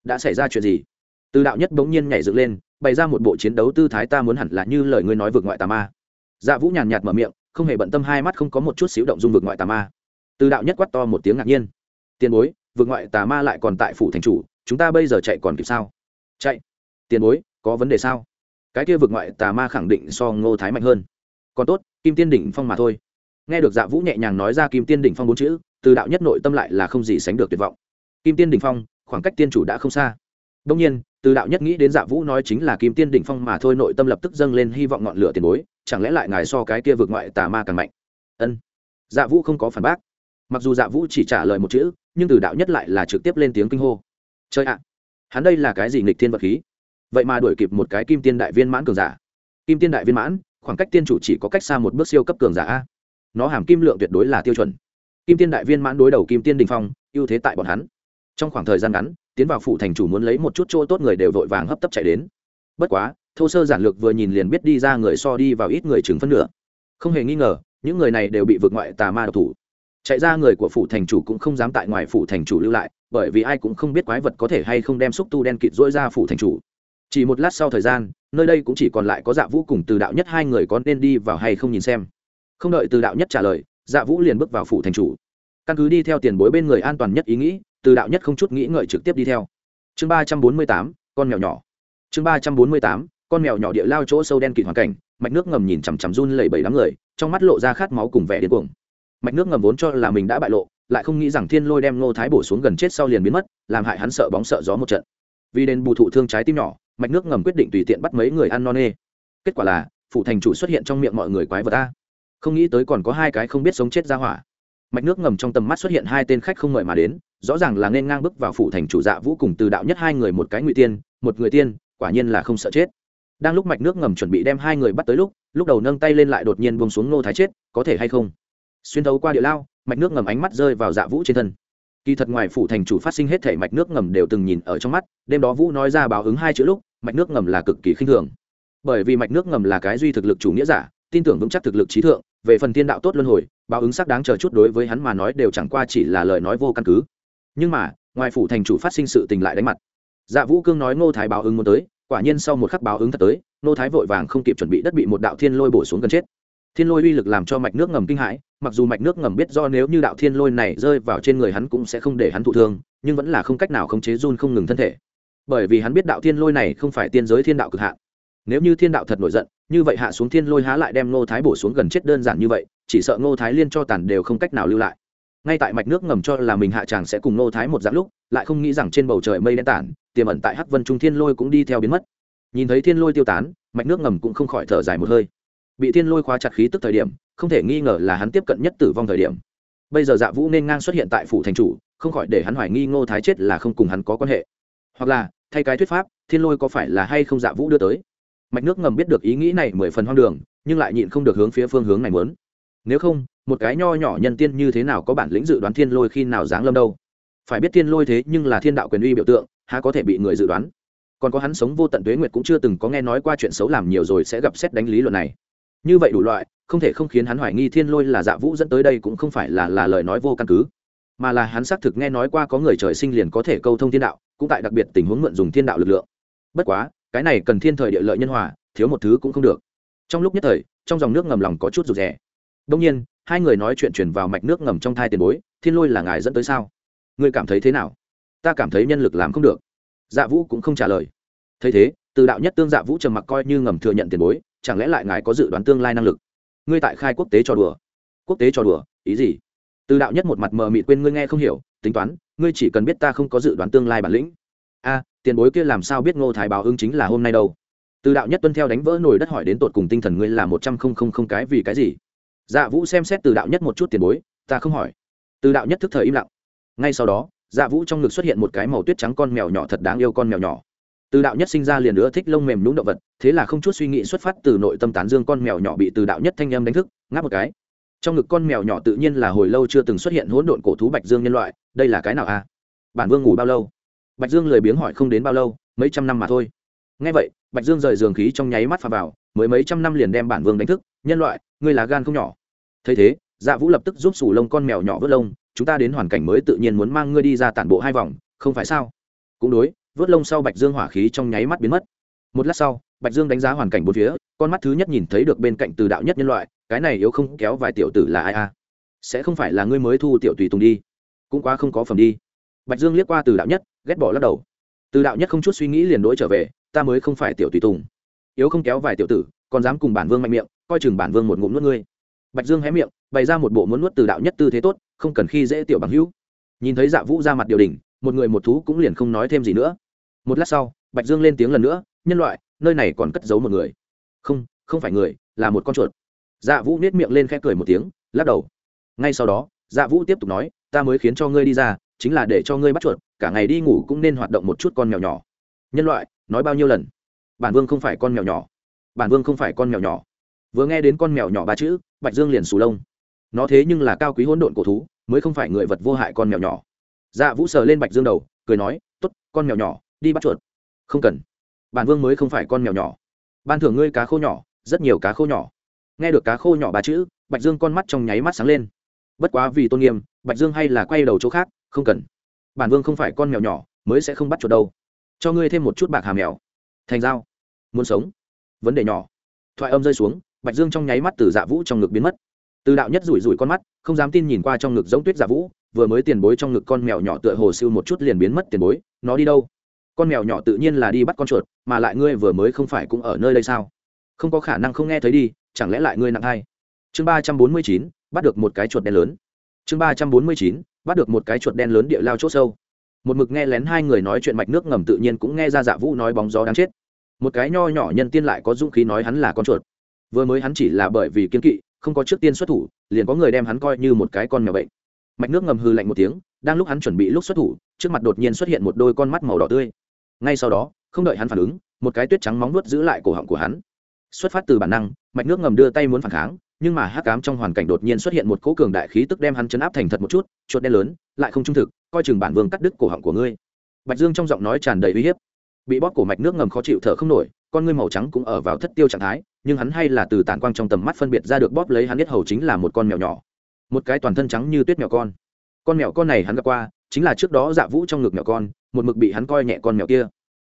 Đã xảy ra chuyện gì? Từ đạo nhất bỗng nhiên nhảy dựng lên, bày ra một bộ chiến đấu tư thái ta muốn hẳn là như lời ngươi nói vượt ngoại tà ma. Dạ vũ nhàn nhạt mở miệng, không hề bận tâm, hai mắt không có một chút xíu động dung vượt ngoại tà ma. Từ đạo nhất quát to một tiếng ngạc nhiên tiền bối vượt ngoại tà ma lại còn tại phủ thành chủ, chúng ta bây giờ chạy còn kịp sao? Chạy. Tiền bối, có vấn đề sao? Cái kia vượt ngoại tà ma khẳng định so ngô thái mạnh hơn. Còn tốt, kim tiên đỉnh phong mà thôi. Nghe được dạ vũ nhẹ nhàng nói ra kim tiên đỉnh phong bốn chữ, từ đạo nhất nội tâm lại là không gì sánh được tuyệt vọng. Kim tiên đỉnh phong, khoảng cách tiên chủ đã không xa. Đông nhiên, từ đạo nhất nghĩ đến dạ vũ nói chính là kim tiên đỉnh phong mà thôi, nội tâm lập tức dâng lên hy vọng ngọn lửa tiền bối, chẳng lẽ lại ngài so cái kia vượt ngoại tà ma càng mạnh? Ân. Dạ vũ không có phản bác. Mặc dù dạ vũ chỉ trả lời một chữ nhưng từ đạo nhất lại là trực tiếp lên tiếng kinh hô. Chơi ạ, hắn đây là cái gì nghịch thiên vật khí? Vậy mà đuổi kịp một cái kim tiên đại viên mãn cường giả. Kim tiên đại viên mãn, khoảng cách tiên chủ chỉ có cách xa một bước siêu cấp cường giả a. Nó hàm kim lượng tuyệt đối là tiêu chuẩn. Kim tiên đại viên mãn đối đầu kim tiên đình phong, ưu thế tại bọn hắn. Trong khoảng thời gian ngắn, tiến vào phủ thành chủ muốn lấy một chút chỗ tốt người đều vội vàng hấp tấp chạy đến. Bất quá, thô sơ giản lược vừa nhìn liền biết đi ra người so đi vào ít người chừng phân nửa. Không hề nghi ngờ, những người này đều bị vượt ngoại tà ma độc thủ chạy ra người của phủ thành chủ cũng không dám tại ngoài phủ thành chủ lưu lại, bởi vì ai cũng không biết quái vật có thể hay không đem xúc tu đen kịt dỗi ra phủ thành chủ. Chỉ một lát sau thời gian, nơi đây cũng chỉ còn lại có dạ vũ cùng từ đạo nhất hai người có nên đi vào hay không nhìn xem. Không đợi từ đạo nhất trả lời dạ vũ liền bước vào phủ thành chủ. Căn cứ đi theo tiền bối bên người an toàn nhất ý nghĩ, từ đạo nhất không chút nghĩ ngợi trực tiếp đi theo. Chương ba trăm bốn mươi tám, con mèo nhỏ. Chương ba trăm bốn mươi tám, con mèo nhỏ địa lao chỗ sâu đen kịt hoàn cảnh, mạch nước ngầm nhìn chằm chằm run lẩy bẩy đám người, trong mắt lộ ra khát máu cùng vẻ điên cuồng mạch nước ngầm vốn cho là mình đã bại lộ, lại không nghĩ rằng thiên lôi đem ngô thái bổ xuống gần chết sau liền biến mất, làm hại hắn sợ bóng sợ gió một trận. Vì đền bù thụ thương trái tim nhỏ, mạch nước ngầm quyết định tùy tiện bắt mấy người ăn non nê. Kết quả là, phụ thành chủ xuất hiện trong miệng mọi người quái vật ta không nghĩ tới còn có hai cái không biết sống chết ra hỏa. Mạch nước ngầm trong tầm mắt xuất hiện hai tên khách không mời mà đến, rõ ràng là nên ngang bước vào phủ thành chủ dạ vũ cùng từ đạo nhất hai người một cái ngụy tiên, một người tiên, quả nhiên là không sợ chết. Đang lúc mạch nước ngầm chuẩn bị đem hai người bắt tới lúc lúc đầu nâng tay lên lại đột nhiên buông xuống nô thái chết, có thể hay không? Xuyên thấu qua địa lao, mạch nước ngầm ánh mắt rơi vào dạ vũ trên thân. Kỳ thật ngoài phủ thành chủ phát sinh hết thể mạch nước ngầm đều từng nhìn ở trong mắt, đêm đó vũ nói ra báo ứng hai chữ lúc, mạch nước ngầm là cực kỳ khinh thường. Bởi vì mạch nước ngầm là cái duy thực lực chủ nghĩa giả, tin tưởng vững chắc thực lực trí thượng, về phần thiên đạo tốt luân hồi, báo ứng sắc đáng chờ chút đối với hắn mà nói đều chẳng qua chỉ là lời nói vô căn cứ. Nhưng mà, ngoài phủ thành chủ phát sinh sự tình lại đánh mặt. Dạ vũ cương nói ngô thái báo ứng muốn tới, quả nhiên sau một khắc báo ứng thật tới, ngô thái vội vàng không kịp chuẩn bị đất bị một đạo thiên lôi bổ xuống gần chết thiên lôi uy lực làm cho mạch nước ngầm kinh hãi, mặc dù mạch nước ngầm biết do nếu như đạo thiên lôi này rơi vào trên người hắn cũng sẽ không để hắn thụ thương, nhưng vẫn là không cách nào khống chế run không ngừng thân thể. Bởi vì hắn biết đạo thiên lôi này không phải tiên giới thiên đạo cực hạn. Nếu như thiên đạo thật nổi giận, như vậy hạ xuống thiên lôi há lại đem ngô thái bổ xuống gần chết đơn giản như vậy, chỉ sợ ngô thái liên cho tàn đều không cách nào lưu lại. Ngay tại mạch nước ngầm cho là mình hạ tràng sẽ cùng ngô thái một dạng lúc, lại không nghĩ rằng trên bầu trời mây đen tản, tiềm ẩn tại hắc vân trung thiên lôi cũng đi theo biến mất. Nhìn thấy thiên lôi tiêu tán, mạch nước ngầm cũng không khỏi thở dài một hơi bị thiên lôi khóa chặt khí tức thời điểm, không thể nghi ngờ là hắn tiếp cận nhất tử vong thời điểm. Bây giờ dạ vũ nên ngang xuất hiện tại phủ thành chủ, không khỏi để hắn hoài nghi ngô thái chết là không cùng hắn có quan hệ. Hoặc là, thay cái thuyết pháp, thiên lôi có phải là hay không dạ vũ đưa tới? Mạch nước ngầm biết được ý nghĩ này mười phần hoang đường, nhưng lại nhịn không được hướng phía phương hướng này muốn. Nếu không, một cái nho nhỏ nhân tiên như thế nào có bản lĩnh dự đoán thiên lôi khi nào giáng lâm đâu? Phải biết thiên lôi thế nhưng là thiên đạo quyền uy biểu tượng, há có thể bị người dự đoán? Còn có hắn sống vô tận tuế nguyệt cũng chưa từng có nghe nói qua chuyện xấu làm nhiều rồi sẽ gặp xét đánh lý luận này như vậy đủ loại, không thể không khiến hắn hoài nghi thiên lôi là dạ vũ dẫn tới đây cũng không phải là là lời nói vô căn cứ, mà là hắn xác thực nghe nói qua có người trời sinh liền có thể câu thông thiên đạo, cũng tại đặc biệt tình huống mượn dùng thiên đạo lực lượng. Bất quá, cái này cần thiên thời địa lợi nhân hòa, thiếu một thứ cũng không được. Trong lúc nhất thời, trong dòng nước ngầm lòng có chút rụt rè. Đông nhiên, hai người nói chuyện chuyển vào mạch nước ngầm trong thai tiền bối, thiên lôi là ngài dẫn tới sao? Ngươi cảm thấy thế nào? Ta cảm thấy nhân lực làm không được. Dạ vũ cũng không trả lời. Thấy thế, từ đạo nhất tương dạ vũ trầm mặc coi như ngầm thừa nhận tiền bối chẳng lẽ lại ngài có dự đoán tương lai năng lực? Ngươi tại khai quốc tế cho đùa. Quốc tế cho đùa, ý gì? Từ đạo nhất một mặt mờ mịt quên ngươi nghe không hiểu, tính toán, ngươi chỉ cần biết ta không có dự đoán tương lai bản lĩnh. A, tiền bối kia làm sao biết ngô thái báo ứng chính là hôm nay đâu? Từ đạo nhất tuân theo đánh vỡ nồi đất hỏi đến tột cùng tinh thần ngươi là một trăm không không không cái vì cái gì? Dạ vũ xem xét từ đạo nhất một chút tiền bối, ta không hỏi. Từ đạo nhất thức thời im lặng. Ngay sau đó dạ vũ trong ngực xuất hiện một cái màu tuyết trắng con mèo nhỏ thật đáng yêu con mèo nhỏ từ đạo nhất sinh ra liền nữa thích lông mềm nhũng động vật, thế là không chút suy nghĩ xuất phát từ nội tâm tán dương con mèo nhỏ bị từ đạo nhất thanh âm đánh thức, ngáp một cái. Trong ngực con mèo nhỏ tự nhiên là hồi lâu chưa từng xuất hiện hỗn độn cổ thú bạch dương nhân loại, đây là cái nào a? À? Bản vương ngủ bao lâu? Bạch dương lười biếng hỏi không đến bao lâu, mấy trăm năm mà thôi. Ngay vậy, bạch dương rời giường khí trong nháy mắt phà vào, mới mấy trăm năm liền đem bản vương đánh thức, nhân loại, ngươi là gan không nhỏ. Thấy thế dạ vũ lập tức giúp sủ lông con mèo nhỏ vớt lông, chúng ta đến hoàn cảnh mới tự nhiên muốn mang ngươi đi ra tản bộ hai vòng, không phải sao? Cũng đối vớt lông sau bạch dương hỏa khí trong nháy mắt biến mất. Một lát sau, bạch dương đánh giá hoàn cảnh bốn phía, con mắt thứ nhất nhìn thấy được bên cạnh từ đạo nhất nhân loại, cái này yếu không kéo vài tiểu tử là ai a? Sẽ không phải là ngươi mới thu tiểu tùy tùng đi, cũng quá không có phẩm đi. Bạch dương liếc qua từ đạo nhất, ghét bỏ lắc đầu. Từ đạo nhất không chút suy nghĩ liền đ ổ i trở về, ta mới không phải tiểu tùy tùng. Yếu không kéo vài tiểu tử, còn dám cùng bản vương mạnh miệng, coi chừng bản vương một ngụm nuốt ngươi. Bạch dương hé miệng, bày ra một bộ muốn nuốt từ đạo nhất tư thế tốt, không cần khi dễ tiểu bằng hữu. Nhìn thấy dạ vũ ra mặt điều đình một người một thú cũng liền không nói thêm gì nữa một lát sau, bạch dương lên tiếng lần nữa, nhân loại, nơi này còn cất giấu một người. Không không phải người, là một con chuột. Dạ vũ nết miệng lên khẽ cười một tiếng, lắc đầu. Ngay sau đó dạ vũ tiếp tục nói, ta mới khiến cho ngươi đi ra, chính là để cho ngươi bắt chuột, cả ngày đi ngủ cũng nên hoạt động một chút con mèo nhỏ. Nhân loại, nói bao nhiêu lần? Bản vương không phải con mèo nhỏ. Bản vương không phải con mèo nhỏ. Vừa nghe đến con mèo nhỏ ba chữ, bạch dương liền sù lông. Nó thế nhưng là cao quý hỗn độn cổ thú, mới không phải người vật vô hại con mèo nhỏ. Dạ vũ sờ lên bạch dương đầu, cười nói t ố t con mèo nhỏ đi bắt chuột. Không cần. Bản vương mới không phải con mèo nhỏ. Ban thưởng ngươi cá khô nhỏ, rất nhiều cá khô nhỏ. Nghe được cá khô nhỏ ba chữ, bạch dương con mắt trong nháy mắt sáng lên. Bất quá vì tôn nghiêm, bạch dương hay là quay đầu chỗ khác, không cần. Bản vương không phải con mèo nhỏ, mới sẽ không bắt chuột đâu. Cho ngươi thêm một chút bạc hà mèo. Thành dao muốn sống. Vấn đề nhỏ. Thoại âm rơi xuống, bạch dương trong nháy mắt từ dạ vũ trong ngực biến mất. Từ đạo nhất rủi rủi con mắt, không dám tin nhìn qua trong ngực giống tuyết dạ vũ, vừa mới tiền bối trong ngực con mèo nhỏ tựa hồ siêu một chút liền biến mất tiền bối, nó đi đâu? Con mèo nhỏ tự nhiên là đi bắt con chuột, mà lại ngươi vừa mới không phải cũng ở nơi đây sao? Không có khả năng không nghe thấy đi, chẳng lẽ lại ngươi nặng hay chương ba trăm bốn mươi chín, bắt được một cái chuột đen lớn. Chương ba trăm bốn mươi chín, bắt được một cái chuột đen lớn địa lao c h ỗ sâu. Một mực nghe lén hai người nói chuyện mạch nước ngầm tự nhiên cũng nghe ra dạ vũ nói bóng gió đáng chết. Một cái nho nhỏ nhân tiên lại có dũng khí nói hắn là con chuột. Vừa mới hắn chỉ là bởi vì kiên kỵ, không có trước tiên xuất thủ, liền có người đem hắn coi như một cái con mèo bệnh. Mạch nước ngầm hư lạnh một tiếng, đang lúc hắn chuẩn bị lúc xuất thủ, trước mặt đột nhiên xuất hiện một đôi con mắt màu đỏ tươi ngay sau đó, không đợi hắn phản ứng, một cái tuyết trắng móng nuốt giữ lại cổ họng của hắn. Xuất phát từ bản năng, mạch nước ngầm đưa tay muốn phản kháng, nhưng mà hắc cám trong hoàn cảnh đột nhiên xuất hiện một cỗ cường đại khí tức đem hắn chấn áp thành thật một chút, chuột đen lớn, lại không trung thực, coi chừng bản vương cắt đứt cổ họng của ngươi. Bạch dương trong giọng nói tràn đầy uy hiếp. Bị bóp cổ mạch nước ngầm khó chịu thở không nổi, con ngươi màu trắng cũng ở vào thất tiêu trạng thái, nhưng hắn hay là từ tản quang trong tầm mắt phân biệt ra được bóp lấy hắn biết hầu chính là một con mèo nhỏ. Một cái toàn thân trắng như tuyết mèo con con mèo con này hắn gặp qua, chính là trước đó dạ vũ trong ngực mèo con, một mực bị hắn coi nhẹ con mèo kia.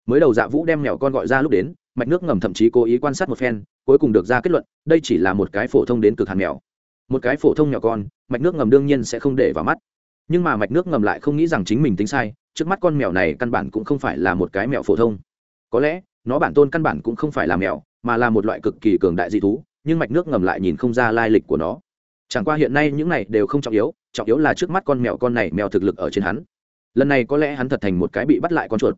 Mới đầu dạ vũ đem mèo con gọi ra lúc đến, mạch nước ngầm thậm chí cố ý quan sát một phen, cuối cùng được ra kết luận, đây chỉ là một cái phổ thông đến cực hàn mèo. Một cái phổ thông nhỏ con, mạch nước ngầm đương nhiên sẽ không để vào mắt. Nhưng mà mạch nước ngầm lại không nghĩ rằng chính mình tính sai, trước mắt con mèo này căn bản cũng không phải là một cái mèo phổ thông. Có lẽ, nó bản tôn căn bản cũng không phải là mèo, mà là một loại cực kỳ cường đại dị thú, nhưng mạch nước ngầm lại nhìn không ra lai lịch của nó. Chẳng qua hiện nay những này đều không trọng yếu trọng yếu là trước mắt con mèo con này mèo thực lực ở trên hắn. Lần này có lẽ hắn thật thành một cái bị bắt lại con chuột.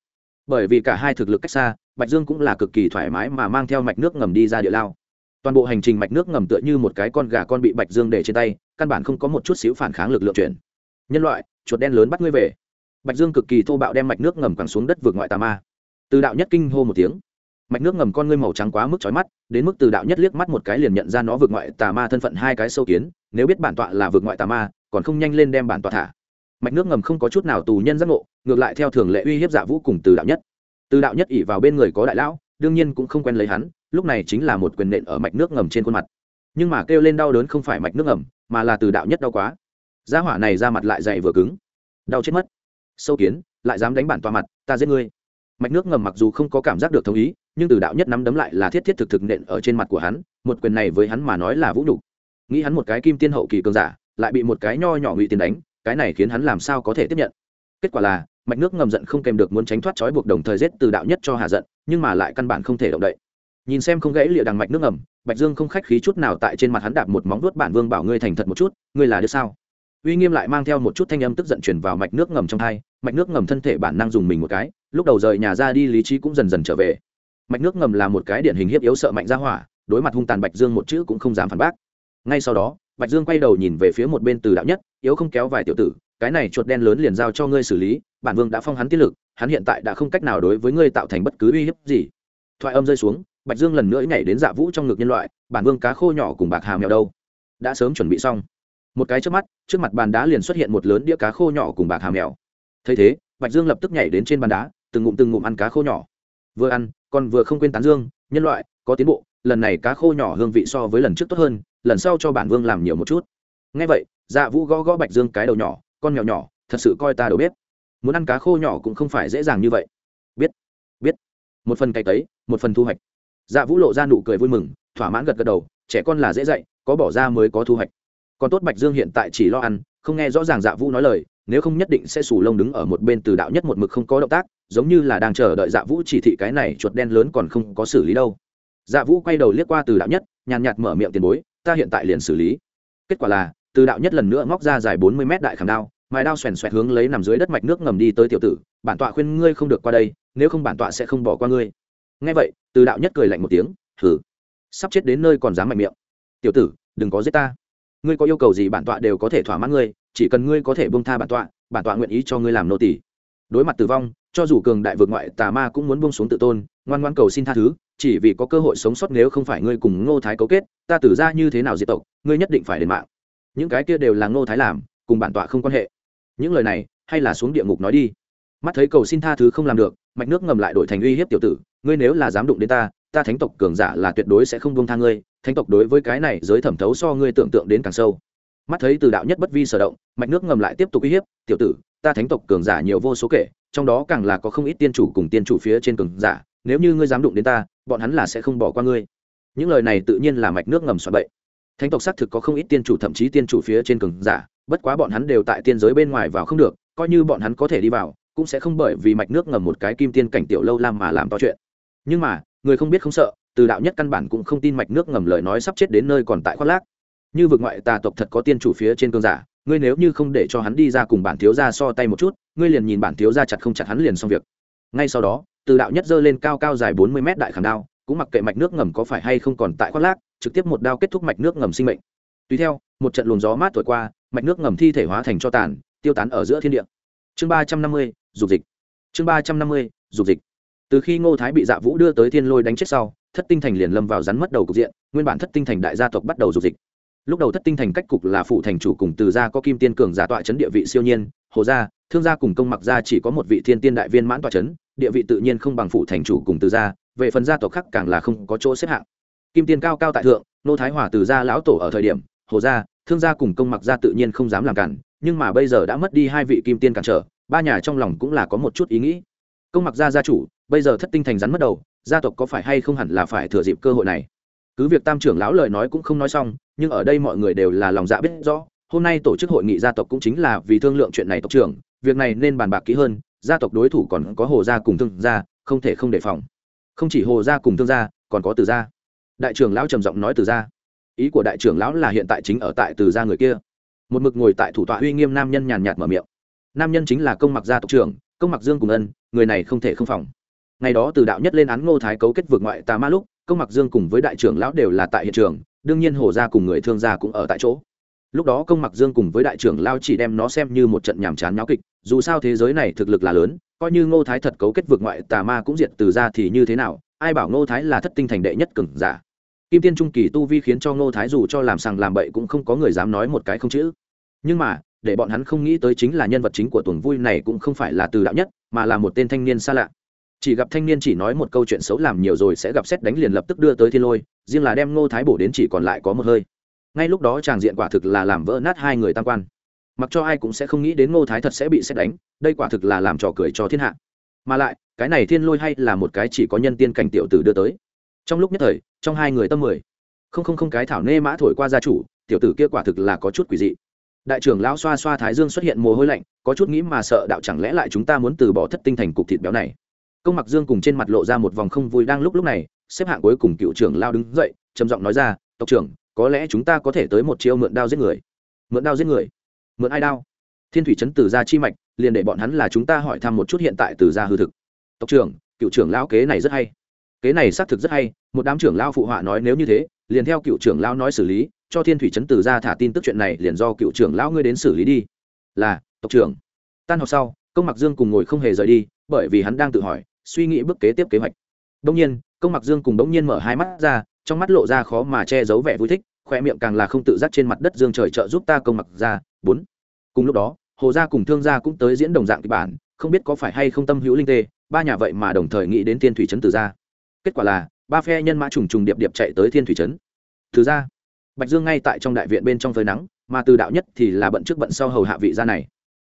Bởi vì cả hai thực lực cách xa, bạch dương cũng là cực kỳ thoải mái mà mang theo mạch nước ngầm đi ra địa lao. Toàn bộ hành trình mạch nước ngầm tựa như một cái con gà con bị bạch dương để trên tay, căn bản không có một chút xíu phản kháng lực lượng chuyển. Nhân loại, chuột đen lớn bắt ngươi về. Bạch dương cực kỳ thô bạo đem mạch nước ngầm quẳng xuống đất vượt ngoại tà ma. Từ đạo nhất kinh hô một tiếng, mạch nước ngầm con ngươi màu trắng quá mức trói mắt, đến mức từ đạo nhất liếc mắt một cái liền nhận ra nó vượt ngoại tà ma thân phận hai cái sâu kiến, nếu biết bản tọa là vượt ngoại tà ma còn không nhanh lên đem bản tọa thả. Mạch nước ngầm không có chút nào tù nhân giác ngộ, ngược lại theo thường lệ uy hiếp dạ vũ cùng từ đạo nhất. Từ đạo nhất ỉ vào bên người có đại lão, đương nhiên cũng không quen lấy hắn, lúc này chính là một quyền nện ở mạch nước ngầm trên khuôn mặt. Nhưng mà kêu lên đau đớn không phải mạch nước ngầm, mà là từ đạo nhất đau quá. Gia hỏa này ra mặt lại dày vừa cứng. Đau chết mất. Sâu kiến, lại dám đánh bản tọa mặt, ta giết ngươi. Mạch nước ngầm mặc dù không có cảm giác được thống ý, nhưng từ đạo nhất nắm đấm lại là thiết thiết thực thực nện ở trên mặt của hắn, một quyền này với hắn mà nói là vũ đủ. nghĩ hắn một cái kim tiên hậu kỳ cường giả lại bị một cái nho nhỏ ngụy tiền đánh, cái này khiến hắn làm sao có thể tiếp nhận? Kết quả là, mạch nước ngầm giận không kèm được muốn tránh thoát trói buộc đồng thời giết từ đạo nhất cho hạ giận, nhưng mà lại căn bản không thể động đậy. Nhìn xem không gãy lịa đằng mạch nước ngầm, bạch dương không khách khí chút nào tại trên mặt hắn đạp một móng vuốt bản vương bảo ngươi thành thật một chút, ngươi là đứa sao? Uy nghiêm lại mang theo một chút thanh âm tức giận chuyển vào mạch nước ngầm trong thai mạch nước ngầm thân thể bản năng dùng mình một cái, lúc đầu rời nhà ra đi lý trí cũng dần dần trở về. Mạch nước ngầm là một cái điển hình hiếp yếu sợ mạnh ra hỏa, đối mặt hung tàn bạch dương một chữ cũng không dám phản bác. Ngay sau đó bạch dương quay đầu nhìn về phía một bên từ đạo nhất, yếu không kéo vài tiểu tử, cái này chuột đen lớn liền giao cho ngươi xử lý, bản vương đã phong hắn tiết lực, hắn hiện tại đã không cách nào đối với ngươi tạo thành bất cứ uy hiếp gì. Thoại âm rơi xuống, bạch dương lần nữa nhảy đến dạ vũ trong ngực nhân loại, bản vương cá khô nhỏ cùng bạc hà mèo đâu? Đã sớm chuẩn bị xong. Một cái trước mắt, trước mặt bàn đá liền xuất hiện một lớn đĩa cá khô nhỏ cùng bạc hà mèo. Thấy thế, bạch dương lập tức nhảy đến trên bàn đá, từng ngụm từng ngụm ăn cá khô nhỏ. Vừa ăn, còn vừa không quên tán dương, nhân loại, có tiến bộ lần này cá khô nhỏ hương vị so với lần trước tốt hơn, lần sau cho bản vương làm nhiều một chút. Ngay vậy dạ vũ gõ gõ bạch dương cái đầu nhỏ, con mèo nhỏ, thật sự coi ta đầu bếp. Muốn ăn cá khô nhỏ cũng không phải dễ dàng như vậy. Biết biết. Một phần cày tấy, một phần thu hoạch. Dạ vũ lộ ra nụ cười vui mừng, thỏa mãn gật gật đầu, trẻ con là dễ dạy, có bỏ ra mới có thu hoạch. Còn tốt bạch dương hiện tại chỉ lo ăn, không nghe rõ ràng dạ vũ nói lời, nếu không nhất định sẽ sủ lông đứng ở một bên từ đạo nhất một mực không có động tác, giống như là đang chờ đợi dạ vũ chỉ thị cái này chuột đen lớn còn không có xử lý đâu dạ vũ quay đầu liếc qua từ đạo nhất, nhàn nhạt mở miệng tiền bối, ta hiện tại liền xử lý. Kết quả là, từ đạo nhất lần nữa ngóc ra dài bốn mươi mét đại khảm đao, mài đao xoèn xoẹt hướng lấy nằm dưới đất mạch nước ngầm đi tới tiểu tử, bản tọa khuyên ngươi không được qua đây, nếu không bản tọa sẽ không bỏ qua ngươi. Ngay vậy, từ đạo nhất cười lạnh một tiếng thử sắp chết đến nơi còn dám mạnh miệng. Tiểu tử, đừng có giết ta. Ngươi có yêu cầu gì bản tọa đều có thể thỏa mãn ngươi, chỉ cần ngươi có thể bông tha bản tọa bản tọa nguyện ý cho ngươi làm nô tỷ đối mặt tử vong, cho dù cường đại vượt ngoại tà ma cũng muốn bông xuống tự tôn ngoan ngoan cầu xin tha thứ, chỉ vì có cơ hội sống sót nếu không phải ngươi cùng ngô thái cấu kết, ta tử ra như thế nào diệt tộc, ngươi nhất định phải đền mạng. Những cái kia đều là ngô thái làm, cùng bản tọa không quan hệ. Những lời này, hay là xuống địa ngục nói đi. Mắt thấy cầu xin tha thứ không làm được, mạch nước ngầm lại đổi thành uy hiếp tiểu tử, ngươi nếu là dám đụng đến ta ta thánh tộc cường giả là tuyệt đối sẽ không buông tha ngươi, thánh tộc đối với cái này giới thẩm thấu so ngươi tưởng tượng đến càng sâu. Mắt thấy từ đạo nhất bất vi sở động, mạch nước ngầm lại tiếp tục uy hiếp, tiểu tử, ta thánh tộc cường giả nhiều vô số kể, trong đó càng là có không ít tiên chủ cùng tiên chủ phía trên cường giả nếu như ngươi dám đụng đến ta, bọn hắn là sẽ không bỏ qua ngươi. Những lời này tự nhiên là mạch nước ngầm soạn bậy. Thánh tộc xác thực có không ít tiên chủ, thậm chí tiên chủ phía trên cường giả, bất quá bọn hắn đều tại tiên giới bên ngoài vào không được, coi như bọn hắn có thể đi vào, cũng sẽ không bởi vì mạch nước ngầm một cái kim tiên cảnh tiểu lâu lam mà làm to chuyện. Nhưng mà, người không biết không sợ, từ đạo nhất căn bản cũng không tin mạch nước ngầm lời nói sắp chết đến nơi còn tại khoác lác. Như vực ngoại tà tộc thật có tiên chủ phía trên cơn giả, ngươi nếu như không để cho hắn đi ra cùng bản thiếu gia so tay một chút, ngươi liền nhìn bản thiếu gia chặt không chặt hắn liền xong việc. Ngay sau đó từ đạo nhất giơ lên cao cao dài bốn mươi mét đại khảm đao, cũng mặc kệ mạch nước ngầm có phải hay không còn tại khoác lác, trực tiếp một đao kết thúc mạch nước ngầm sinh mệnh. Tùy theo, một trận luồng gió mát thổi qua, mạch nước ngầm thi thể hóa thành cho tàn, tiêu tán ở giữa thiên địa. Chương ba trăm năm mươi, dục dịch. Chương ba trăm năm mươi, dục dịch. Từ khi ngô thái bị dạ vũ đưa tới thiên lôi đánh chết sau, thất tinh thành liền lâm vào rắn mất đầu cục diện, nguyên bản thất tinh thành đại gia tộc bắt đầu dục dịch. Lúc đầu thất tinh thành cách cục là phụ thành chủ cùng từ gia có kim tiên cường giả tọa chấn địa vị siêu nhiên, hồ gia, thương gia cùng công mặc gia chỉ có một vị thiên tiên đại viên mãn tọa chấn địa vị tự nhiên không bằng phụ thành chủ cùng từ gia, về phần gia tộc khác càng là không có chỗ xếp hạng. Kim tiên cao cao tại thượng, nô thái hòa từ gia lão tổ ở thời điểm, hồ gia, thương gia cùng công mặc gia tự nhiên không dám làm cản, nhưng mà bây giờ đã mất đi hai vị kim tiên cản trở, ba nhà trong lòng cũng là có một chút ý nghĩ. Công mặc gia gia chủ, bây giờ thất tinh thành rắn mất đầu, gia tộc có phải hay không hẳn là phải thừa dịp cơ hội này? Cứ việc tam trưởng lão lời nói cũng không nói xong, nhưng ở đây mọi người đều là lòng dạ biết rõ, hôm nay tổ chức hội nghị gia tộc cũng chính là vì thương lượng chuyện này tộc trưởng, việc này nên bàn bạc kỹ hơn gia tộc đối thủ còn có hồ gia cùng thương gia, không thể không đề phòng. Không chỉ hồ gia cùng thương gia, còn có từ gia. Đại trưởng lão trầm giọng nói từ gia. Ý của đại trưởng lão là hiện tại chính ở tại từ gia người kia. Một mực ngồi tại thủ tọa uy nghiêm nam nhân nhàn nhạt mở miệng. Nam nhân chính là công mặc gia tộc trưởng, công mặc dương cùng ân, người này không thể không phòng. Ngày đó từ đạo nhất lên án ngô thái cấu kết vượt ngoại tà ma lúc, công mặc dương cùng với đại trưởng lão đều là tại hiện trường, đương nhiên hồ gia cùng người thương gia cũng ở tại chỗ lúc đó công mặc dương cùng với đại trưởng lao chỉ đem nó xem như một trận nhàm chán nháo kịch, dù sao thế giới này thực lực là lớn, coi như ngô thái thật cấu kết vượt ngoại tà ma cũng diệt từ ra thì như thế nào, ai bảo ngô thái là thất tinh thành đệ nhất cừng giả. Kim tiên trung kỳ tu vi khiến cho ngô thái dù cho làm sằng làm bậy cũng không có người dám nói một cái không chữ. Nhưng mà, để bọn hắn không nghĩ tới chính là nhân vật chính của tuần vui này cũng không phải là từ đạo nhất, mà là một tên thanh niên xa lạ. Chỉ gặp thanh niên chỉ nói một câu chuyện xấu làm nhiều rồi sẽ gặp xét đánh liền lập tức đưa tới thiên lôi, riêng là đem ngô thái bổ đến chỉ còn lại có một hơi ngay lúc đó tràng diện quả thực là làm vỡ nát hai người tam quan. Mặc cho ai cũng sẽ không nghĩ đến ngô thái thật sẽ bị xét đánh, đây quả thực là làm trò cười cho thiên hạ. Mà lại, cái này thiên lôi hay là một cái chỉ có nhân tiên cảnh tiểu tử đưa tới. Trong lúc nhất thời, trong hai người tâm mười, không không không cái thảo nê mã thổi qua gia chủ, tiểu tử kia quả thực là có chút quỷ dị. Đại trưởng lão xoa xoa thái dương xuất hiện mồ hôi lạnh, có chút nghĩ mà sợ đạo chẳng lẽ lại chúng ta muốn từ bỏ thất tinh thành cục thịt béo này. Công mặc dương cùng trên mặt lộ ra một vòng không vui đang lúc lúc này, xếp hạng cuối cùng cựu trưởng lao đứng dậy, trầm giọng nói ra, tộc trưởng có lẽ chúng ta có thể tới một chiêu mượn đao giết người. Mượn đao giết người? Mượn ai đao? Thiên thủy trấn từ gia chi mạch, liền để bọn hắn là chúng ta hỏi thăm một chút hiện tại từ gia hư thực. Tộc trưởng, cựu trưởng lao kế này rất hay. Kế này xác thực rất hay, một đám trưởng lao phụ họa nói nếu như thế, liền theo cựu trưởng lao nói xử lý, cho thiên thủy trấn từ gia thả tin tức chuyện này liền do cựu trưởng lão ngươi đến xử lý đi. Là, tộc trưởng. Tan học sau, công mặc dương cùng ngồi không hề rời đi, bởi vì hắn đang tự hỏi, suy nghĩ bước kế tiếp kế hoạch. Đông nhiên, công mặc dương cùng đống nhiên mở hai mắt ra trong mắt lộ ra khó mà che giấu vẻ vui thích, khoe miệng càng là không tự giác trên mặt đất dương trời trợ giúp ta công mặc ra, bốn. Cùng lúc đó, hồ gia cùng thương gia cũng tới diễn đồng dạng kịch bản, không biết có phải hay không tâm hữu linh tê, ba nhà vậy mà đồng thời nghĩ đến thiên thủy trấn từ gia. Kết quả là, ba phe nhân mã trùng trùng điệp điệp chạy tới thiên thủy trấn. Từ gia. Bạch dương ngay tại trong đại viện bên trong phơi nắng, mà từ đạo nhất thì là bận trước bận sau hầu hạ vị gia này.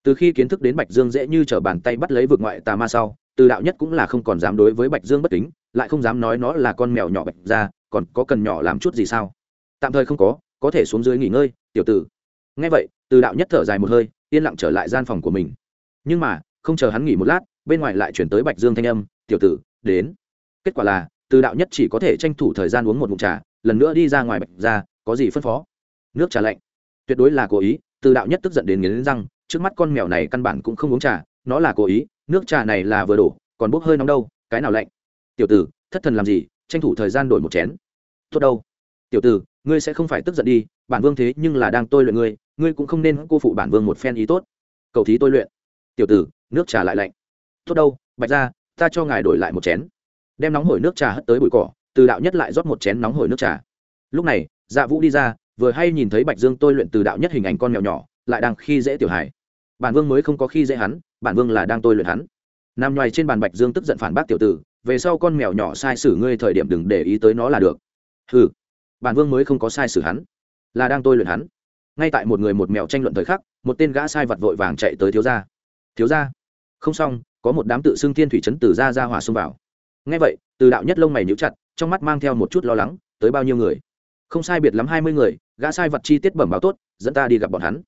Từ khi kiến thức đến bạch dương dễ như t r ở bàn tay bắt lấy vượt ngoại tà ma sau, từ đạo nhất cũng là không còn dám đối với bạch dương bất kính, lại không dám nói nó là con mèo nhỏ bạch ra còn có cần nhỏ làm chút gì sao? Tạm thời không có có thể xuống dưới nghỉ ngơi, tiểu tử. Nghe vậy, từ đạo nhất thở dài một hơi, yên lặng trở lại gian phòng của mình. Nhưng mà, không chờ hắn nghỉ một lát, bên ngoài lại chuyển tới bạch dương thanh âm, tiểu tử, đến. Kết quả là, từ đạo nhất chỉ có thể tranh thủ thời gian uống một mụn trà, lần nữa đi ra ngoài bạch ra, có gì phân phó? Nước trà lạnh. Tuyệt đối là cố ý, từ đạo nhất tức giận đến nghiến răng, trước mắt con mèo này căn bản cũng không uống trà, nó là cố ý, nước trà này là vừa đổ, còn bốc hơi nóng đâu, cái nào lạnh? Tiểu tử, thất thần làm gì? Tranh thủ thời gian đổi một chén. Tốt đâu. Tiểu tử, ngươi sẽ không phải tức giận đi, bản vương thế nhưng là đang tôi luyện ngươi ngươi cũng không nên cô phụ bản vương một phen ý tốt. Cầu thí tôi luyện. Tiểu tử, nước trà lại lạnh. Tốt đâu, bạch ra ta cho ngài đổi lại một chén. Đem nóng hổi nước trà hất tới bụi cỏ, từ đạo nhất lại rót một chén nóng hổi nước trà. Lúc này dạ vũ đi ra, vừa hay nhìn thấy bạch dương tôi luyện từ đạo nhất hình ảnh con mèo nhỏ, lại đang khi dễ tiểu hài. Bản vương mới không có khi dễ hắn, bản vương là đang tôi luyện hắn. Nam ngoài trên bàn bạch dương tức giận phản bác tiểu tử về sau con mèo nhỏ sai sử ngươi thời điểm đừng để ý tới nó là được. Ừ bản vương mới không có sai sử hắn, là đang tôi luyện hắn. Ngay tại một người một mèo tranh luận thời khắc, một tên gã sai vật vội vàng chạy tới thiếu gia. Thiếu gia, không xong, có một đám tự xưng thiên thủy trấn từ ra ra hỏa xông vào. Ngay vậy, từ đạo nhất lông mày nhíu chặt, trong mắt mang theo một chút lo lắng, tới bao nhiêu người? Không sai biệt lắm hai mươi người, gã sai vật chi tiết bẩm báo tốt, dẫn ta đi gặp bọn hắn.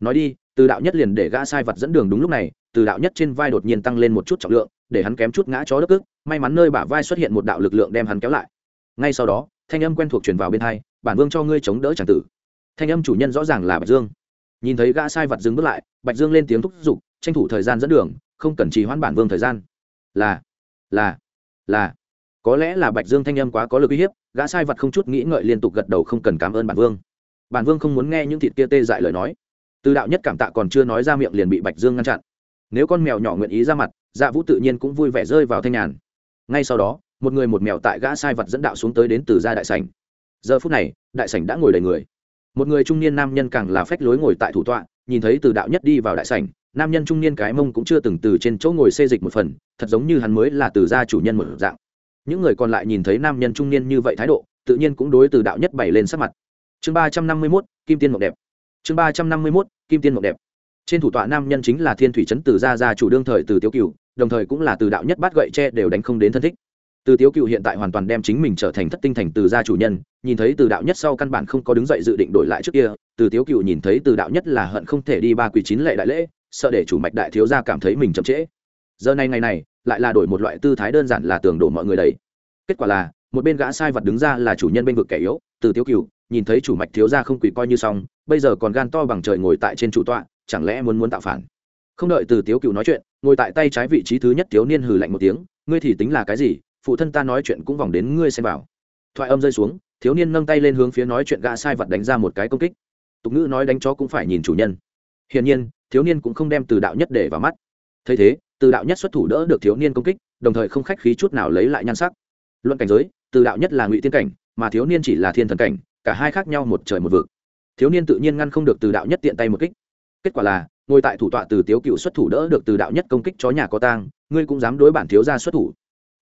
Nói đi, từ đạo nhất liền để gã sai vật dẫn đường đúng lúc này, từ đạo nhất trên vai đột nhiên tăng lên một chút trọng lượng để hắn kém chút ngã chó đất ức may mắn nơi bả vai xuất hiện một đạo lực lượng đem hắn kéo lại. Ngay sau đó, thanh âm quen thuộc truyền vào bên hai, bản vương cho ngươi chống đỡ tràng tử. Thanh âm chủ nhân rõ ràng là bạch dương. Nhìn thấy gã sai vật dừng bước lại, bạch dương lên tiếng thúc giục, tranh thủ thời gian dẫn đường, không cần trì hoãn bản vương thời gian. Là là là. Có lẽ là bạch dương thanh âm quá có lực uy hiếp, gã sai vật không chút nghĩ ngợi liên tục gật đầu không cần cảm ơn bản vương. Bản vương không muốn nghe những thịt kia tê dại lời nói. Từ đạo nhất cảm tạ còn chưa nói ra miệng liền bị bạch dương ngăn chặn. Nếu con mèo nhỏ nguyện ý ra mặt dạ vũ tự nhiên cũng vui vẻ rơi vào thanh nhàn. Ngay sau đó, một người một mèo tại gã sai vật dẫn đạo xuống tới đến từ gia đại sảnh. Giờ phút này, đại sảnh đã ngồi đầy người. Một người trung niên nam nhân càng là phách lối ngồi tại thủ tọa, nhìn thấy từ đạo nhất đi vào đại sảnh, nam nhân trung niên cái mông cũng chưa từng từ trên chỗ ngồi xê dịch một phần, thật giống như hắn mới là từ gia chủ nhân một dạng. Những người còn lại nhìn thấy nam nhân trung niên như vậy thái độ, tự nhiên cũng đối từ đạo nhất bày lên sắc mặt. Chương ba trăm năm mươi mốt, kim tiên mộng đẹp. Chương ba trăm năm mươi mốt, kim tiên mộng đẹp. Trên thủ tọa nam nhân chính là thiên thủy trấn từ gia gia chủ đương thời từ tiêu cựu đồng thời cũng là từ đạo nhất bát gậy tre đều đánh không đến thân thích. Từ tiếu cựu hiện tại hoàn toàn đem chính mình trở thành thất tinh thành từ gia chủ nhân, nhìn thấy từ đạo nhất sau căn bản không có đứng dậy dự định đổi lại trước kia, từ tiếu cựu nhìn thấy từ đạo nhất là hận không thể đi ba quỳ chín lệ đại lễ, sợ để chủ mạch đại thiếu gia cảm thấy mình chậm trễ. Giờ này ngày này, lại là đổi một loại tư thái đơn giản là tường đổ mọi người đấy kết quả là, một bên gã sai vật đứng ra là chủ nhân bên vực kẻ yếu, từ tiếu cựu, nhìn thấy chủ mạch thiếu gia không quỳ coi như xong, bây giờ còn gan to bằng trời ngồi tại trên chủ tọa, chẳng lẽ muốn muốn tạo phản? Không đợi từ tiếu cựu nói chuyện ngồi tại tay trái vị trí thứ nhất thiếu niên hừ lạnh một tiếng, ngươi thì tính là cái gì? Phụ thân ta nói chuyện cũng vòng đến ngươi xem vào. Thoại âm rơi xuống, thiếu niên nâng tay lên hướng phía nói chuyện gã sai vật đánh ra một cái công kích. Tục ngữ nói đánh chó cũng phải nhìn chủ nhân. Hiển nhiên, thiếu niên cũng không đem từ đạo nhất để vào mắt. Thấy thế, từ đạo nhất xuất thủ đỡ được thiếu niên công kích, đồng thời không khách khí chút nào lấy lại nhan sắc. Luận cảnh giới, từ đạo nhất là ngụy tiên cảnh, mà thiếu niên chỉ là thiên thần cảnh, cả hai khác nhau một trời một vực. Thiếu niên tự nhiên ngăn không được từ đạo nhất tiện tay một kích. Kết quả là ngồi tại thủ tọa từ tiếu cựu xuất thủ đỡ được từ đạo nhất công kích chó nhà có tang, ngươi cũng dám đối bản thiếu gia xuất thủ.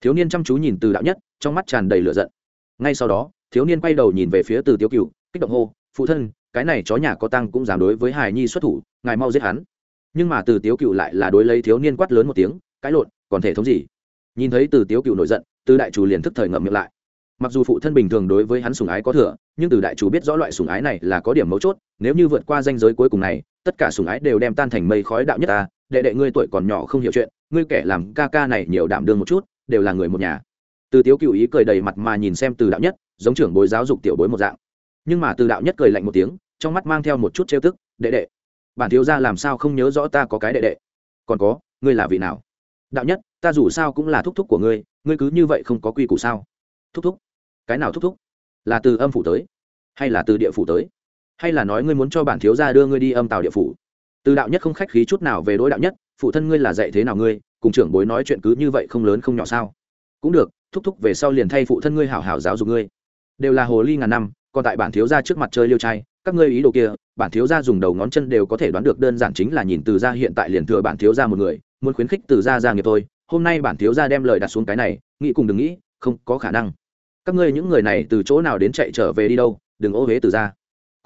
Thiếu niên chăm chú nhìn từ đạo nhất, trong mắt tràn đầy lửa giận. Ngay sau đó, thiếu niên quay đầu nhìn về phía từ tiếu cựu, kích động hô, phụ thân, cái này chó nhà có tăng cũng dám đối với hài nhi xuất thủ, ngài mau giết hắn. Nhưng mà từ tiếu cựu lại là đối lấy thiếu niên quát lớn một tiếng, cãi lộn, còn thể thống gì? Nhìn thấy từ tiếu cựu nổi giận, từ đại chủ liền thức thời ngậm miệng lại. Mặc dù phụ thân bình thường đối với hắn sùng ái có thừa, nhưng từ đại chủ biết rõ loại sùng ái này là có điểm mấu chốt, nếu như vượt qua danh giới cuối cùng này tất cả sùng ái đều đem tan thành mây khói đạo nhất ta, đệ đệ ngươi tuổi còn nhỏ không hiểu chuyện, ngươi kẻ làm ca ca này nhiều đảm đương một chút, đều là người một nhà. Từ tiếu cựu ý cười đầy mặt mà nhìn xem từ đạo nhất, giống trưởng bối giáo dục tiểu bối một dạng. Nhưng mà từ đạo nhất cười lạnh một tiếng, trong mắt mang theo một chút trêu tức, đệ đệ, bản thiếu ra làm sao không nhớ rõ ta có cái đệ đệ? Còn có, ngươi là vị nào? Đạo nhất, ta dù sao cũng là thúc thúc của ngươi ngươi cứ như vậy không có quy củ sao? Thúc thúc? Cái nào thúc thúc? Là từ âm phủ tới, hay là từ địa phủ tới? Hay là nói ngươi muốn cho bản thiếu gia đưa ngươi đi âm tào địa phủ? Từ đạo nhất không khách khí chút nào về đối đạo nhất, phụ thân ngươi là dạy thế nào ngươi, cùng trưởng bối nói chuyện cứ như vậy không lớn không nhỏ sao? Cũng được, thúc thúc về sau liền thay phụ thân ngươi hảo hảo giáo dục ngươi. Đều là hồ ly ngàn năm, còn tại bản thiếu gia trước mặt chơi liêu trai, các ngươi ý đồ kia, bản thiếu gia dùng đầu ngón chân đều có thể đoán được đơn giản chính là nhìn từ gia hiện tại liền thừa bản thiếu gia một người, muốn khuyến khích từ gia gia nghiệp tôi hôm nay bản thiếu gia đem lời đặt xuống cái này, nghĩ cùng đừng nghĩ, không có khả năng. Các ngươi những người này từ chỗ nào đến chạy trở về đi đâu, đừng ô huế từ gia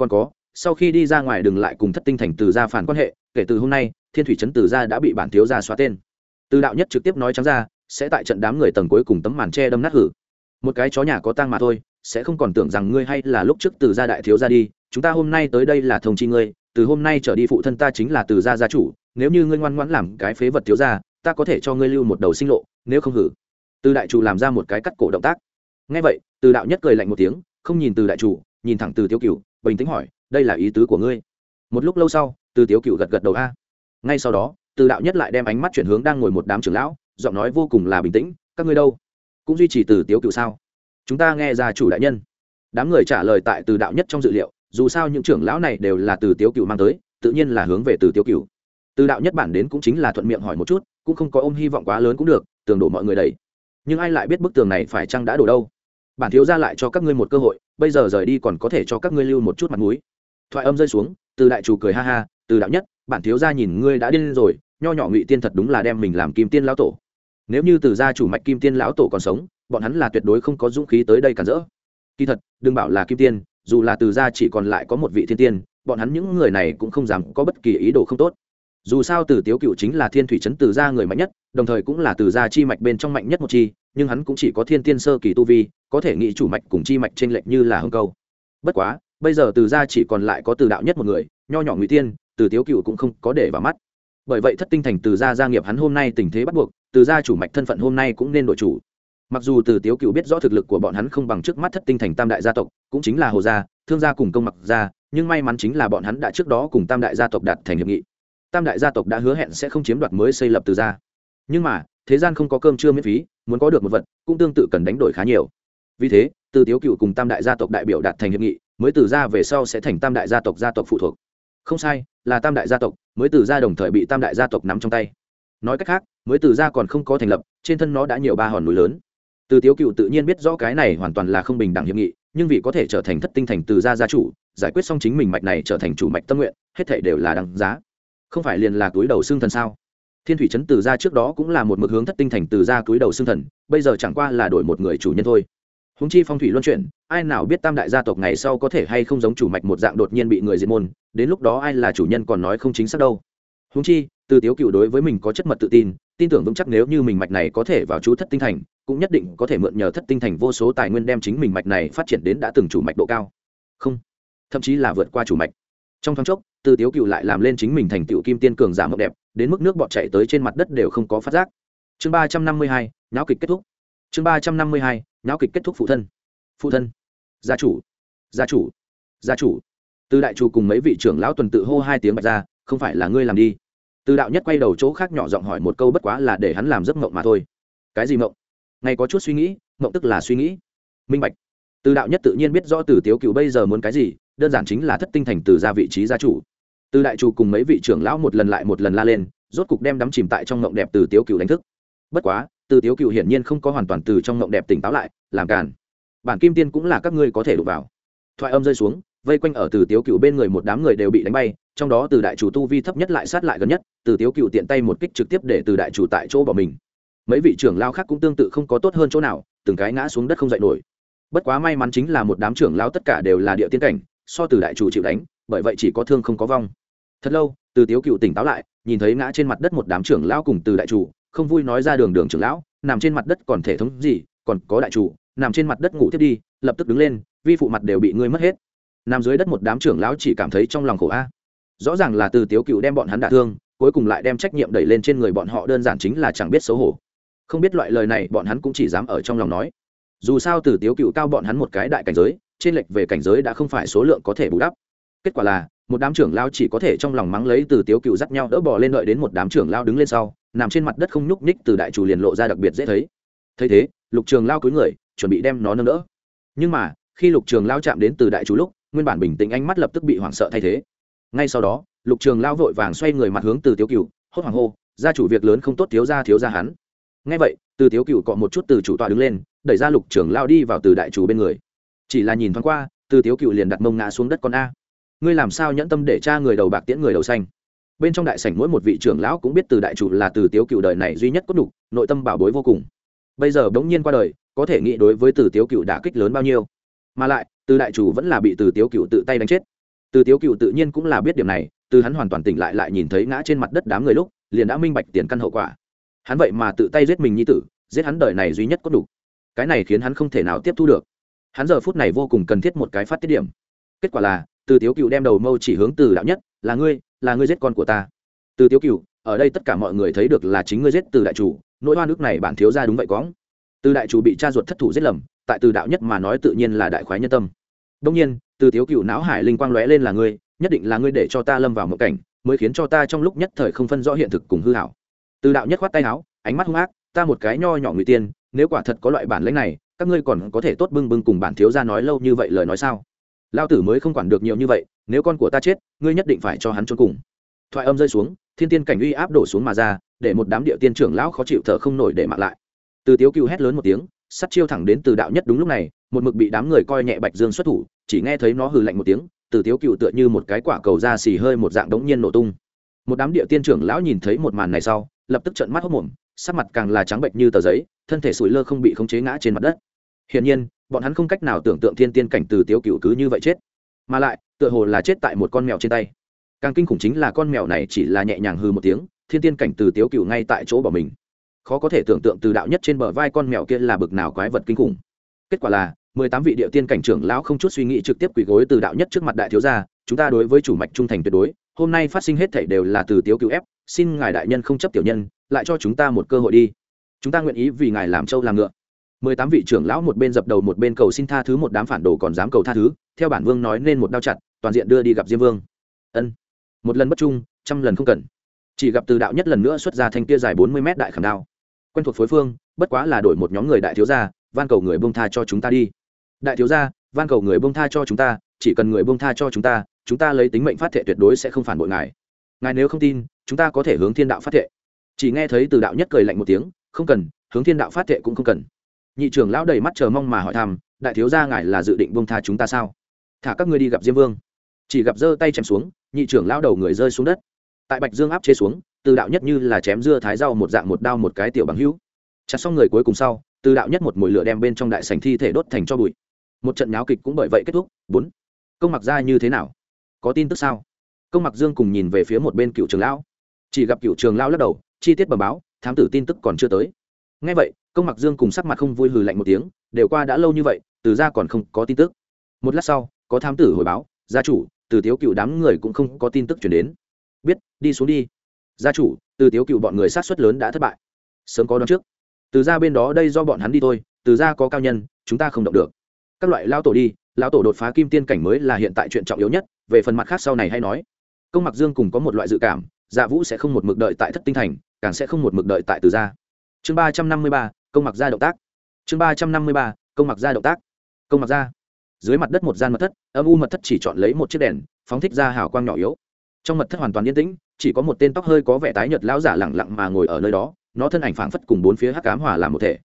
còn có, sau khi đi ra ngoài đừng lại cùng thất tinh thành từ gia phản quan hệ, kể từ hôm nay, thiên thủy trấn từ gia đã bị bản thiếu gia xóa tên. Từ đạo nhất trực tiếp nói trắng ra, sẽ tại trận đám người tầng cuối cùng tấm màn tre đâm nát hử. Một cái chó nhà có tang mà thôi, sẽ không còn tưởng rằng ngươi hay là lúc trước từ gia đại thiếu gia đi, chúng ta hôm nay tới đây là thông chi ngươi, từ hôm nay trở đi phụ thân ta chính là từ gia gia chủ, nếu như ngươi ngoan ngoãn làm cái phế vật thiếu gia, ta có thể cho ngươi lưu một đầu sinh lộ, nếu không hử. Từ đại chủ làm ra một cái cắt cổ động tác. Ngay vậy, từ đạo nhất cười lạnh một tiếng, không nhìn từ đại chủ, nhìn thẳng từ tiêu cửu bình tĩnh hỏi, đây là ý tứ của ngươi? Một lúc lâu sau, từ tiếu Cựu gật gật đầu a. Ngay sau đó, từ đạo nhất lại đem ánh mắt chuyển hướng đang ngồi một đám trưởng lão, giọng nói vô cùng là bình tĩnh, các ngươi đâu? Cũng duy trì từ tiếu Cựu sao? Chúng ta nghe ra chủ đại nhân. Đám người trả lời tại từ đạo nhất trong dự liệu, dù sao những trưởng lão này đều là từ tiếu Cựu mang tới, tự nhiên là hướng về từ tiếu Cựu. từ đạo nhất bản đến cũng chính là thuận miệng hỏi một chút, cũng không có ôm hy vọng quá lớn cũng được, tường đổ mọi người đầy. Nhưng ai lại biết bức tường này phải chăng đã đổ đâu? Bản thiếu ra lại cho các ngươi một cơ hội bây giờ rời đi còn có thể cho các ngươi lưu một chút mặt mũi. Thoại âm rơi xuống, từ đại chủ cười ha ha, từ đạo nhất, bản thiếu gia nhìn ngươi đã điên rồi, nho nhỏ ngụy tiên thật đúng là đem mình làm kim tiên lão tổ. Nếu như từ gia chủ mạch kim tiên lão tổ còn sống, bọn hắn là tuyệt đối không có dũng khí tới đây cản rỡ. Kỳ thật, đừng bảo là kim tiên, dù là từ gia chỉ còn lại có một vị thiên tiên, bọn hắn những người này cũng không dám có bất kỳ ý đồ không tốt. Dù sao từ tiếu cựu chính là thiên thủy trấn từ gia người mạnh nhất, đồng thời cũng là từ gia chi mạch bên trong mạnh nhất một chi, nhưng hắn cũng chỉ có thiên tiên sơ kỳ tu vi có thể nghĩ chủ mạch cùng chi mạch trên lệch như là hưng câu. Bất quá, bây giờ từ gia chỉ còn lại có từ đạo nhất một người, nho nhỏ ngụy tiên, từ tiếu cựu cũng không có để vào mắt. Bởi vậy thất tinh thành từ gia gia nghiệp hắn hôm nay tình thế bắt buộc, từ gia chủ mạch thân phận hôm nay cũng nên đổi chủ. Mặc dù từ tiếu cựu biết rõ thực lực của bọn hắn không bằng trước mắt thất tinh thành tam đại gia tộc, cũng chính là hồ gia, thương gia cùng công mặc gia, nhưng may mắn chính là bọn hắn đã trước đó cùng tam đại gia tộc đạt thành hiệp nghị. Tam đại gia tộc đã hứa hẹn sẽ không chiếm đoạt mới xây lập từ gia. Nhưng mà, thế gian không có cơm chưa miễn phí, muốn có được một vật, cũng tương tự cần đánh đổi khá nhiều vì thế, từ tiếu cựu cùng tam đại gia tộc đại biểu đạt thành hiệp nghị, mới từ ra về sau sẽ thành tam đại gia tộc gia tộc phụ thuộc. Không sai, là tam đại gia tộc, mới từ ra đồng thời bị tam đại gia tộc nắm trong tay. Nói cách khác, mới từ ra còn không có thành lập, trên thân nó đã nhiều ba hòn núi lớn. Từ tiếu cựu tự nhiên biết rõ cái này hoàn toàn là không bình đẳng hiệp nghị, nhưng vì có thể trở thành thất tinh thành từ gia gia chủ, giải quyết xong chính mình mạch này trở thành chủ mạch tâm nguyện, hết thể đều là đăng giá. Không phải liền là túi đầu xương thần sao? Thiên thủy trấn từ gia trước đó cũng là một mực hướng thất tinh thành từ gia túi đầu xương thần, bây giờ chẳng qua là đổi một người chủ nhân thôi húng chi phong thủy luân chuyển, ai nào biết tam đại gia tộc ngày sau có thể hay không giống chủ mạch một dạng đột nhiên bị người diệt môn, đến lúc đó ai là chủ nhân còn nói không chính xác đâu. Húng chi, từ tiếu cựu đối với mình có chất mật tự tin tin tưởng vững chắc nếu như mình mạch này có thể vào chú thất tinh thành, cũng nhất định có thể mượn nhờ thất tinh thành vô số tài nguyên đem chính mình mạch này phát triển đến đã từng chủ mạch độ cao. Không, thậm chí là vượt qua chủ mạch. Trong thoáng chốc, từ tiếu cựu lại làm lên chính mình thành tựu kim tiên cường giả mộng đẹp, đến mức nước bọt chạy tới trên mặt đất đều không có phát giác. Chương ba trăm năm mươi hai nháo kịch kết thúc chương ba trăm năm mươi hai nháo kịch kết thúc phụ thân. Phụ thân. Gia chủ. Gia chủ. Gia chủ. Từ đại chủ cùng mấy vị trưởng lão tuần tự hô hai tiếng bạch ra, không phải là ngươi làm đi. Từ đạo nhất quay đầu chỗ khác nhỏ giọng hỏi một câu bất quá là để hắn làm giấc mộng mà thôi. Cái gì mộng? Ngay có chút suy nghĩ, mộng tức là suy nghĩ. Minh bạch. Từ đạo nhất tự nhiên biết rõ từ tiếu cựu bây giờ muốn cái gì, đơn giản chính là thất tinh thành từ ra vị trí gia chủ. Từ đại chủ cùng mấy vị trưởng lão một lần lại một lần la lên, rốt cục đem đắm chìm tại trong mộng đẹp từ tiếu cựu đánh thức. Bất quá từ tiếu cựu hiển nhiên không có hoàn toàn từ trong ngộng đẹp tỉnh táo lại, làm càn. Bản kim tiên cũng là các ngươi có thể đụng vào. Thoại âm rơi xuống, vây quanh ở từ tiếu cựu bên người một đám người đều bị đánh bay, trong đó từ đại chủ tu vi thấp nhất lại sát lại gần nhất, từ tiếu cựu tiện tay một kích trực tiếp để từ đại chủ tại chỗ bỏ mình. Mấy vị trưởng lao khác cũng tương tự không có tốt hơn chỗ nào, từng cái ngã xuống đất không dậy nổi. Bất quá may mắn chính là một đám trưởng lao tất cả đều là địa tiên cảnh, so từ đại chủ chịu đánh, bởi vậy chỉ có thương không có vong. Thật lâu, từ tiếu cựu tỉnh táo lại, nhìn thấy ngã trên mặt đất một đám trưởng lao cùng từ đại chủ không vui nói ra đường đường trưởng lão, nằm trên mặt đất còn thể thống gì, còn có đại chủ, nằm trên mặt đất ngủ tiếp đi, lập tức đứng lên, vi phụ mặt đều bị ngươi mất hết. Nằm dưới đất một đám trưởng lão chỉ cảm thấy trong lòng khổ a. Rõ ràng là từ tiếu cựu đem bọn hắn đả thương, cuối cùng lại đem trách nhiệm đẩy lên trên người bọn họ đơn giản chính là chẳng biết xấu hổ. Không biết loại lời này bọn hắn cũng chỉ dám ở trong lòng nói. Dù sao từ tiếu cựu cao bọn hắn một cái đại cảnh giới, trên lệch về cảnh giới đã không phải số lượng có thể bù đắp. Kết quả là, một đám trưởng lao chỉ có thể trong lòng mắng lấy từ tiếu cựu dắt nhau đỡ bò lên đợi đến một đám trưởng lao đứng lên sau nằm trên mặt đất không nhúc nhích từ đại chủ liền lộ ra đặc biệt dễ thấy. Thấy thế, lục trường lao cúi người, chuẩn bị đem nó nâng đỡ. Nhưng mà, khi lục trường lao chạm đến từ đại chủ lúc, nguyên bản bình tĩnh ánh mắt lập tức bị hoảng sợ thay thế. Ngay sau đó, lục trường lao vội vàng xoay người mặt hướng từ tiếu cựu hốt hoảng hô, gia chủ việc lớn không tốt, thiếu ra thiếu ra hắn. Ngay vậy, từ tiếu cựu cọ một chút từ chủ tọa đứng lên, đẩy ra lục trường lao đi vào từ đại chủ bên người. Chỉ là nhìn thoáng qua, từ tiếu cựu liền đặt mông ngã xuống đất con a. Ngươi làm sao nhẫn tâm để cha người đầu bạc tiễn người đầu xanh? Bên trong đại sảnh mỗi một vị trưởng lão cũng biết từ đại chủ là từ tiếu cựu đời này duy nhất có đủ, nội tâm bảo bối vô cùng. Bây giờ bỗng nhiên qua đời, có thể nghĩ đối với từ tiếu cựu đã kích lớn bao nhiêu. Mà lại, từ đại chủ vẫn là bị từ tiếu cựu tự tay đánh chết. Từ tiếu cựu tự nhiên cũng là biết điểm này, từ hắn hoàn toàn tỉnh lại lại nhìn thấy ngã trên mặt đất đám người lúc, liền đã minh bạch tiền căn hậu quả. Hắn vậy mà tự tay giết mình như tử, giết hắn đời này duy nhất có đủ. Cái này khiến hắn không thể nào tiếp thu được. Hắn giờ phút này vô cùng cần thiết một cái phát tiết điểm. Kết quả là, từ tiếu cựu đem đầu mâu chỉ hướng từ đạo nhất, là ngươi là ngươi giết con của ta. Từ tiếu cựu ở đây tất cả mọi người thấy được là chính ngươi giết từ đại chủ, nỗi hoa nước này bản thiếu ra đúng vậy cóng từ đại chủ bị cha ruột thất thủ giết lầm, tại từ đạo nhất mà nói tự nhiên là đại khoái nhân tâm. Đông nhiên, từ tiếu cựu não hải linh quang lóe lên là ngươi, nhất định là ngươi để cho ta lâm vào một cảnh, mới khiến cho ta trong lúc nhất thời không phân rõ hiện thực cùng hư hảo. Từ đạo nhất khoát tay áo, ánh mắt hung ác, ta một cái nho nhỏ người tiên, nếu quả thật có loại bản lãnh này, các ngươi còn có thể tốt bưng bưng cùng bản thiếu ra nói lâu như vậy lời nói sao? Lao tử mới không quản được nhiều như vậy nếu con của ta chết, ngươi nhất định phải cho hắn trốn cùng. Thoại âm rơi xuống, thiên tiên cảnh uy áp đổ xuống mà ra, để một đám địa tiên trưởng lão khó chịu thở không nổi để mạng lại. Từ tiếu cựu hét lớn một tiếng, sắt chiêu thẳng đến từ đạo nhất đúng lúc này, một mực bị đám người coi nhẹ bạch dương xuất thủ, chỉ nghe thấy nó hừ lạnh một tiếng, từ tiếu cựu tựa như một cái quả cầu da xì hơi một dạng đống nhiên nổ tung. Một đám địa tiên trưởng lão nhìn thấy một màn này sau, lập tức trợn mắt hốc mồm, sắc mặt càng là trắng bệnh như tờ giấy, thân thể sủi lơ không bị khống chế ngã trên mặt đất. Hiển nhiên, bọn hắn không cách nào tưởng tượng thiên tiên cảnh từ tiếu cựu cứ như vậy chết mà lại, tựa hồ là chết tại một con mèo trên tay. Càng kinh khủng chính là con mèo này chỉ là nhẹ nhàng hư một tiếng, thiên tiên cảnh từ tiếu cựu ngay tại chỗ bỏ mình. Khó có thể tưởng tượng từ đạo nhất trên bờ vai con mèo kia là bực nào quái vật kinh khủng. Kết quả là, mười tám vị địa tiên cảnh trưởng lão không chút suy nghĩ trực tiếp quỳ gối từ đạo nhất trước mặt đại thiếu gia, chúng ta đối với chủ mạch trung thành tuyệt đối, hôm nay phát sinh hết thảy đều là từ tiếu cứu ép, xin ngài đại nhân không chấp tiểu nhân, lại cho chúng ta một cơ hội đi. Chúng ta nguyện ý vì ngài làm trâu làm ngựa mười tám vị trưởng lão một bên dập đầu một bên cầu xin tha thứ một đám phản đồ còn dám cầu tha thứ, theo bản vương nói nên một đao chặt, toàn diện đưa đi gặp diêm vương. Ân. Một lần bất trung, trăm lần không cần. Chỉ gặp từ đạo nhất lần nữa xuất ra thanh kia dài bốn mươi mét đại khảm đao. Quen thuộc phối phương, bất quá là đổi một nhóm người đại thiếu gia, van cầu người bông tha cho chúng ta đi. Đại thiếu gia, van cầu người bông tha cho chúng ta, chỉ cần người bông tha cho chúng ta chúng ta lấy tính mệnh phát thệ tuyệt đối sẽ không phản bội ngài. Ngài nếu không tin, chúng ta có thể hướng thiên đạo phát thệ. Chỉ nghe thấy từ đạo nhất cười lạnh một tiếng, không cần, hướng thiên đạo phát thệ cũng không cần nhị trưởng lão đầy mắt chờ mong mà hỏi thăm, đại thiếu gia ngài là dự định bông tha chúng ta sao? Thả các ngươi đi gặp diêm vương. Chỉ gặp giơ tay chém xuống, nhị trưởng lão đầu người rơi xuống đất. Tại bạch dương áp chế xuống, từ đạo nhất như là chém dưa thái rau một dạng một đao một cái tiểu bằng hữu. Chặt xong người cuối cùng sau, từ đạo nhất một mùi lửa đem bên trong đại sành thi thể đốt thành cho bụi. Một trận nháo kịch cũng bởi vậy kết thúc. Bốn. Công mặc ra như thế nào? Có tin tức sao? Công mặc dương cùng nhìn về phía một bên cựu trường lão. Chỉ gặp cựu trường lão lắc đầu, chi tiết bờ báo, thám tử tin tức còn chưa tới. Ngay vậy công mặc dương cùng sắc mặt không vui hừ lạnh một tiếng, đều qua đã lâu như vậy, từ ra còn không có tin tức. Một lát sau, có tham tử hồi báo, gia chủ, từ tiếu cựu đám người cũng không có tin tức chuyển đến. Biết, đi xuống đi. Gia chủ, từ tiếu cựu bọn người sát xuất lớn đã thất bại. Sớm có đón trước. Từ ra bên đó đây do bọn hắn đi thôi, từ ra có cao nhân, chúng ta không động được. Các loại lao tổ đi lao tổ đột phá kim tiên cảnh mới là hiện tại chuyện trọng yếu nhất, về phần mặt khác sau này hay nói. Công mặc dương cùng có một loại dự cảm dạ vũ sẽ không một mực đợi tại thất tinh thành, càng sẽ không một mực đợi tại từ gia. Chương ba trăm năm mươi ba công mặc ra động tác. Chương ba trăm năm mươi ba, công mặc ra động tác. Công mặc ra. Dưới mặt đất một gian mật thất, âm u mật thất chỉ chọn lấy một chiếc đèn, phóng thích ra hào quang nhỏ yếu. Trong mật thất hoàn toàn yên tĩnh, chỉ có một tên tóc hơi có vẻ tái nhợt lão giả lẳng lặng mà ngồi ở nơi đó, nó thân ảnh phảng phất cùng bốn phía hắc cám hòa làm một thể.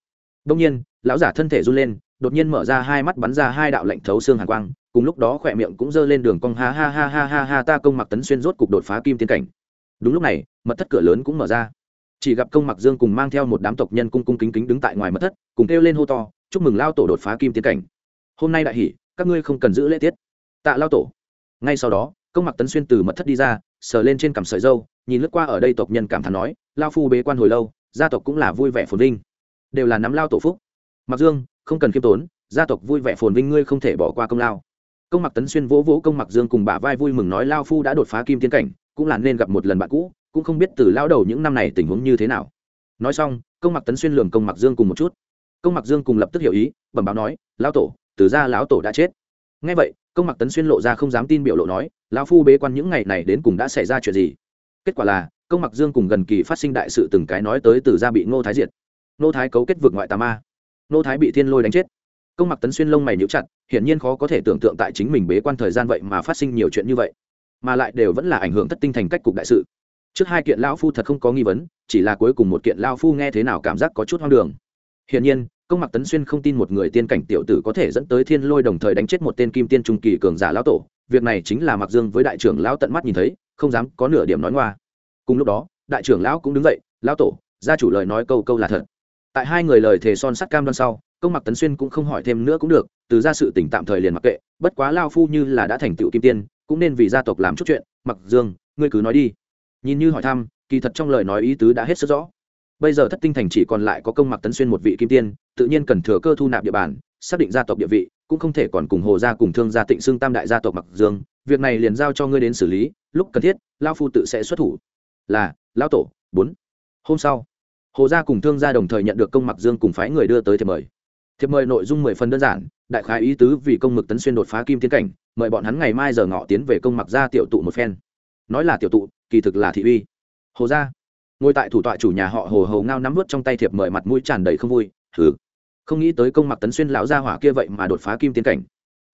Đông nhiên, lão giả thân thể run lên, đột nhiên mở ra hai mắt bắn ra hai đạo lệnh thấu xương hàn quang, cùng lúc đó khỏe miệng cũng giơ lên đường cong, ha ha ha ha ha ha, ta công mặc tấn xuyên rốt cục đột phá kim tiên cảnh. Đúng lúc này, mật thất cửa lớn cũng mở ra chỉ gặp công mặc dương cùng mang theo một đám tộc nhân cung cung kính kính đứng tại ngoài mật thất, cùng kêu lên hô to, chúc mừng lao tổ đột phá kim tiến cảnh. Hôm nay đại hỷ, các ngươi không cần giữ lễ tiết. Tạ lao tổ. Ngay sau đó, công mặc tấn xuyên từ mật thất đi ra, sờ lên trên cằm sợi dâu, nhìn lướt qua ở đây tộc nhân cảm thán nói lao phu bế quan hồi lâu, gia tộc cũng là vui vẻ phồn vinh. Đều là nắm lao tổ phúc. Mặc dương, không cần khiêm tốn, gia tộc vui vẻ phồn vinh ngươi không thể bỏ qua công lao. Công mặc tấn xuyên vỗ vỗ công mặc dương cùng bả vai vui mừng nói lao phu đã đột phá kim tiến cảnh, cũng là nên gặp một lần bạn cũ cũng không biết từ lao đầu những năm này tình huống như thế nào. Nói xong, công mặc tấn xuyên lường công mặc dương cùng một chút. Công mặc dương cùng lập tức hiểu ý, bẩm báo nói, lão tổ, từ ra lão tổ đã chết. Ngay vậy, công mặc tấn xuyên lộ ra không dám tin biểu lộ nói, lão phu bế quan những ngày này đến cùng đã xảy ra chuyện gì? Kết quả là, công mặc dương cùng gần kỳ phát sinh đại sự từng cái nói tới từ ra bị ngô thái diệt. Ngô thái cấu kết vượt ngoại tà ma. Ngô thái bị thiên lôi đánh chết. Công mặc tấn xuyên lông mày nhíu chặt, hiển nhiên khó có thể tưởng tượng tại chính mình bế quan thời gian vậy mà phát sinh nhiều chuyện như vậy, mà lại đều vẫn là ảnh hưởng thất tinh thành cách cục đại sự trước hai kiện lão phu thật không có nghi vấn, chỉ là cuối cùng một kiện lão phu nghe thế nào cảm giác có chút hoang đường. Hiển nhiên, công mặc tấn xuyên không tin một người tiên cảnh tiểu tử có thể dẫn tới thiên lôi đồng thời đánh chết một tên kim tiên trung kỳ cường giả lão tổ. Việc này chính là mặc dương với đại trưởng lão tận mắt nhìn thấy, không dám có nửa điểm nói ngoa. Cùng lúc đó, đại trưởng lão cũng đứng dậy, lão tổ, gia chủ lời nói câu câu là thật. Tại hai người lời thề son sắt cam đoan sau, công mặc tấn xuyên cũng không hỏi thêm nữa cũng được, từ ra sự tỉnh tạm thời liền mặc kệ, bất quá lao phu như là đã thành tựu kim tiên, cũng nên vì gia tộc làm chút chuyện. Mặc dương, ngươi cứ nói đi nhìn như hỏi thăm, kỳ thật trong lời nói ý tứ đã hết sức rõ. Bây giờ thất tinh thành chỉ còn lại có công mặc tấn xuyên một vị kim tiên, tự nhiên cần thừa cơ thu nạp địa bàn, xác định gia tộc địa vị, cũng không thể còn cùng hồ gia cùng thương gia tịnh xưng tam đại gia tộc mặc dương. Việc này liền giao cho ngươi đến xử lý, lúc cần thiết lao phu tự sẽ xuất thủ. Là lao tổ, bốn. Hôm sau, hồ gia cùng thương gia đồng thời nhận được công mặc dương cùng phái người đưa tới thiệp mời. Thiệp mời nội dung mười phần đơn giản, đại khái ý tứ vì công mực tấn xuyên đột phá kim tiến cảnh, mời bọn hắn ngày mai giờ ngọ tiến về công mặc gia tiểu tụ một phen nói là tiểu tụ, kỳ thực là thị uy. Hồ gia. Ngồi tại thủ tọa chủ nhà họ hồ hầu ngao nắm vớt trong tay thiệp mời mặt mũi tràn đầy không vui thử không nghĩ tới công mặc tấn xuyên lão gia hỏa kia vậy mà đột phá kim tiến cảnh.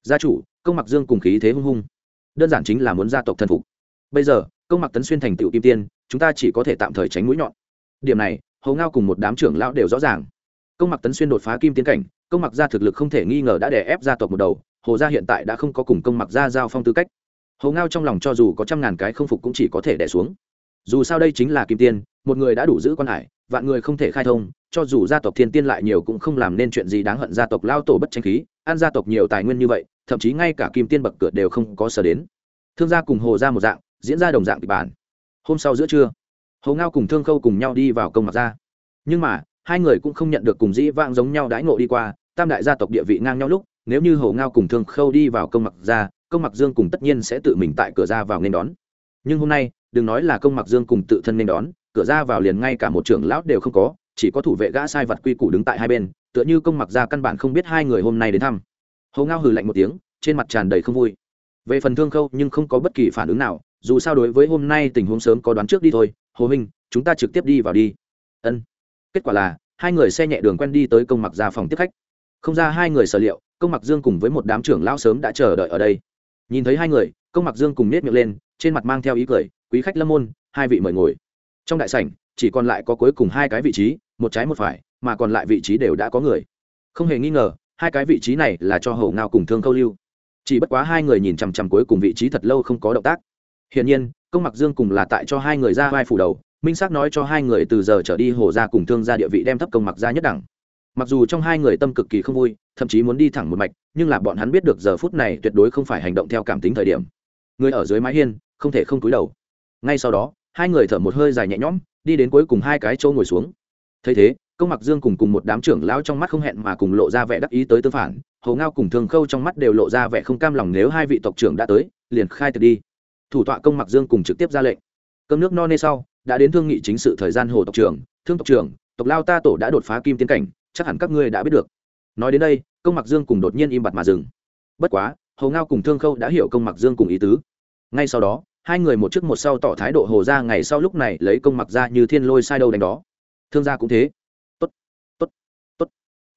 Gia chủ, công mặc dương cùng khí thế hung hung. Đơn giản chính là muốn gia tộc thần phục. Bây giờ, công mặc tấn xuyên thành tựu kim tiên, chúng ta chỉ có thể tạm thời tránh mũi nhọn. Điểm này hầu ngao cùng một đám trưởng lão đều rõ ràng. Công mặc tấn xuyên đột phá kim tiến cảnh, công mặc gia thực lực không thể nghi ngờ đã đè ép gia tộc một đầu. Hồ gia hiện tại đã không có cùng công mặc gia giao phong tư cách hầu ngao trong lòng cho dù có trăm ngàn cái không phục cũng chỉ có thể đẻ xuống. Dù sao đây chính là kim tiên, một người đã đủ giữ quan hải, vạn người không thể khai thông, cho dù gia tộc thiên tiên lại nhiều cũng không làm nên chuyện gì đáng hận gia tộc lao tổ bất tranh khí, ăn gia tộc nhiều tài nguyên như vậy, thậm chí ngay cả kim tiên bậc cửa đều không có sở đến. Thương gia cùng hồ ra một dạng, diễn ra đồng dạng kịch bản. Hôm sau giữa trưa hồ ngao cùng thương khâu cùng nhau đi vào công mặc gia. Nhưng mà, hai người cũng không nhận được cùng dĩ vãng giống nhau đãi ngộ đi qua, tam đại gia tộc địa vị ngang nhau lúc, nếu như hồ ngao cùng thương khâu đi vào công mặc gia công mặc dương cùng tất nhiên sẽ tự mình tại cửa ra vào nên đón. Nhưng hôm nay, đừng nói là công mặc dương cùng tự thân nên đón, cửa ra vào liền ngay cả một trưởng lão đều không có, chỉ có thủ vệ gã sai vật quy củ đứng tại hai bên, tựa như công mặc ra căn bản không biết hai người hôm nay đến thăm. Hầu ngao hừ lạnh một tiếng, trên mặt tràn đầy không vui. Về phần thương khâu nhưng không có bất kỳ phản ứng nào, dù sao đối với hôm nay tình huống sớm có đoán trước đi thôi. Hồ minh chúng ta trực tiếp đi vào đi. Ân. Kết quả là, hai người xe nhẹ đường quen đi tới công mặc ra phòng tiếp khách. Không ra hai người sở liệu, công mặc dương cùng với một đám trưởng lão sớm đã chờ đợi ở đây nhìn thấy hai người, công mặc dương cùng nết miệng lên, trên mặt mang theo ý cười, quý khách lâm môn, hai vị mời ngồi. Trong đại sảnh, chỉ còn lại có cuối cùng hai cái vị trí, một trái một phải, mà còn lại vị trí đều đã có người. Không hề nghi ngờ, hai cái vị trí này là cho hầu ngao cùng thương câu lưu. Chỉ bất quá hai người nhìn chằm chằm cuối cùng vị trí thật lâu không có động tác. Hiển nhiên, công mặc dương cùng là tại cho hai người ra vai phủ đầu, minh xác nói cho hai người từ giờ trở đi hồ ra cùng thương ra địa vị đem thấp công mặc ra nhất đẳng mặc dù trong hai người tâm cực kỳ không vui, thậm chí muốn đi thẳng một mạch, nhưng là bọn hắn biết được giờ phút này tuyệt đối không phải hành động theo cảm tính thời điểm. Người ở dưới mái hiên, không thể không túi đầu. Ngay sau đó, hai người thở một hơi dài nhẹ nhõm, đi đến cuối cùng hai cái chỗ ngồi xuống. Thấy thế, công mặc dương cùng cùng một đám trưởng lão trong mắt không hẹn mà cùng lộ ra vẻ đắc ý tới tương phản, hồ ngao cùng thường khâu trong mắt đều lộ ra vẻ không cam lòng nếu hai vị tộc trưởng đã tới, liền khai thực đi. Thủ tọa công mặc dương cùng trực tiếp ra lệnh. Cơm nước no nê sau, đã đến thương nghị chính sự thời gian hồ tộc trưởng, thương tộc trưởng, tộc lao ta tổ đã đột phá kim tiến cảnh chắc hẳn các ngươi đã biết được. Nói đến đây, công mặc dương cùng đột nhiên im bặt mà dừng. Bất quá, hồ ngao cùng thương khâu đã hiểu công mặc dương cùng ý tứ. Ngay sau đó, hai người một trước một sau tỏ thái độ hồ ra ngày sau lúc này lấy công mặc ra như thiên lôi sai đâu đánh đó. Thương gia cũng thế. Tốt tốt tốt.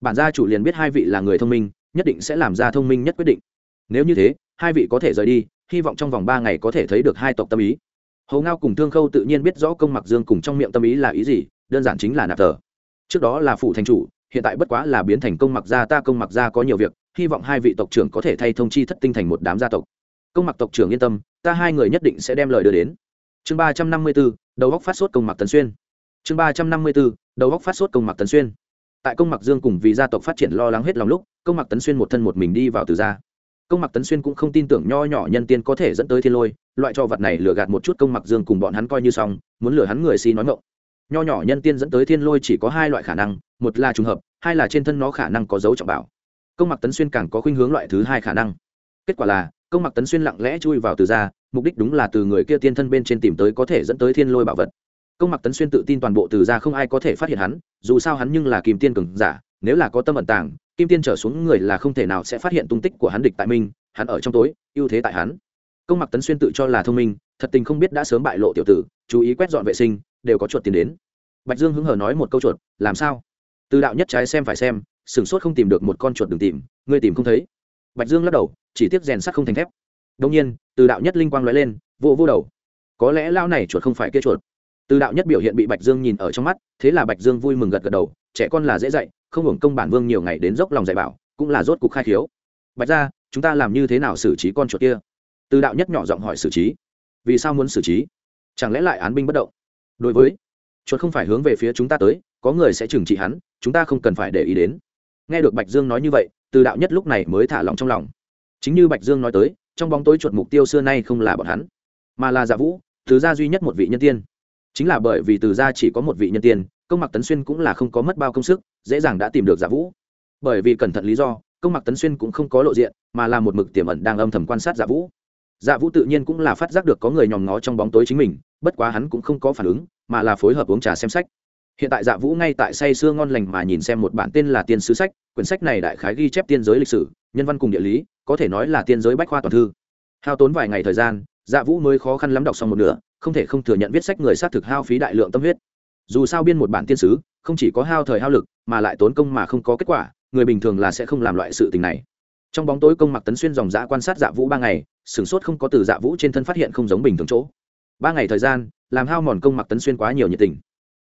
Bản gia chủ liền biết hai vị là người thông minh, nhất định sẽ làm ra thông minh nhất quyết định. Nếu như thế, hai vị có thể rời đi, hy vọng trong vòng ba ngày có thể thấy được hai tộc tâm ý. Hầu ngao cùng thương khâu tự nhiên biết rõ công mặc dương cùng trong miệng tâm ý là ý gì, đơn giản chính là nạp tờ trước đó là phụ thành chủ hiện tại bất quá là biến thành công mặc gia, ta công mặc gia có nhiều việc, hy vọng hai vị tộc trưởng có thể thay thông chi thất tinh thành một đám gia tộc. Công mặc tộc trưởng yên tâm, ta hai người nhất định sẽ đem lời đưa đến. Chương ba trăm năm mươi b ố đầu góc phát sốt công mặc tần xuyên. Chương ba trăm năm mươi b ố đầu góc phát sốt công mặc tần xuyên. Tại công mặc dương cùng vì gia tộc phát triển lo lắng hết lòng lúc, công mặc tấn xuyên một thân một mình đi vào từ gia. Công mặc tấn xuyên cũng không tin tưởng nho nhỏ nhân tiên có thể dẫn tới thiên lôi, loại cho vật này lừa gạt một chút công mặc dương cùng bọn hắn coi như xong, muốn lừa hắn người xi nói ngộng nho nhỏ nhân tiên dẫn tới thiên lôi chỉ có hai loại khả năng, một là trùng hợp, hai là trên thân nó khả năng có dấu trọng bảo. Công mặc tấn xuyên càng có khuynh hướng loại thứ hai khả năng. Kết quả là, công mặc tấn xuyên lặng lẽ chui vào từ ra, mục đích đúng là từ người kia tiên thân bên trên tìm tới có thể dẫn tới thiên lôi bảo vật. Công mặc tấn xuyên tự tin toàn bộ từ ra không ai có thể phát hiện hắn, dù sao hắn nhưng là kim tiên cường giả, nếu là có tâm ẩn tàng, kim tiên trở xuống người là không thể nào sẽ phát hiện tung tích của hắn địch tại minh hắn ở trong tối, ưu thế tại hắn. Công mặc tấn xuyên tự cho là thông minh, thật tình không biết đã sớm bại lộ tiểu tử, chú ý quét dọn vệ sinh đều có chuột tiền đến. Bạch dương hứng hờ nói một câu chuột, làm sao? Từ đạo nhất trái xem phải xem, sửng sốt không tìm được một con chuột đừng tìm, ngươi tìm không thấy. Bạch dương lắc đầu, chỉ tiếc rèn sắt không thành thép. Đông nhiên, từ đạo nhất linh quang lóe lên vô vô đầu. Có lẽ lao này chuột không phải kia chuột. Từ đạo nhất biểu hiện bị bạch dương nhìn ở trong mắt, thế là bạch dương vui mừng gật gật đầu, trẻ con là dễ dạy, không hưởng công bản vương nhiều ngày đến dốc lòng dạy bảo, cũng là rốt cục khai khiếu. Bạch ra chúng ta làm như thế nào xử trí con chuột kia? Từ đạo nhất nhỏ giọng hỏi xử trí. Vì sao muốn xử trí? Chẳng lẽ lại án binh bất động? Đối với, chuột không phải hướng về phía chúng ta tới, có người sẽ trừng trị hắn, chúng ta không cần phải để ý đến. Nghe được bạch dương nói như vậy, từ đạo nhất lúc này mới thả lòng trong lòng. Chính như bạch dương nói tới, trong bóng tối chuột mục tiêu xưa nay không là bọn hắn, mà là giả vũ, từ gia duy nhất một vị nhân tiên. Chính là bởi vì từ gia chỉ có một vị nhân tiên, công mặc tấn xuyên cũng là không có mất bao công sức, dễ dàng đã tìm được giả vũ. Bởi vì cẩn thận lý do, công mặc tấn xuyên cũng không có lộ diện, mà là một mực tiềm ẩn đang âm thầm quan sát giả vũ. Dạ vũ tự nhiên cũng là phát giác được có người nhòm ngó trong bóng tối chính mình bất quá hắn cũng không có phản ứng, mà là phối hợp uống trà xem sách. Hiện tại dạ vũ ngay tại say sưa ngon lành mà nhìn xem một bản tên là tiên sứ sách, quyển sách này đại khái ghi chép tiên giới lịch sử, nhân văn cùng địa lý, có thể nói là tiên giới bách khoa toàn thư. Hao tốn vài ngày thời gian dạ vũ mới khó khăn lắm đọc xong một nửa, không thể không thừa nhận viết sách người xác thực hao phí đại lượng tâm huyết. Dù sao biên một bản tiên sứ, không chỉ có hao thời hao lực, mà lại tốn công mà không có kết quả, người bình thường là sẽ không làm loại sự tình này. Trong bóng tối công mặc tấn xuyên dòng dã quan sát dạ vũ ba ngày, sửng sốt không có từ dạ vũ trên thân phát hiện không giống bình thường chỗ ba ngày thời gian, làm hao mòn công mặc tấn xuyên quá nhiều nhiệt tình.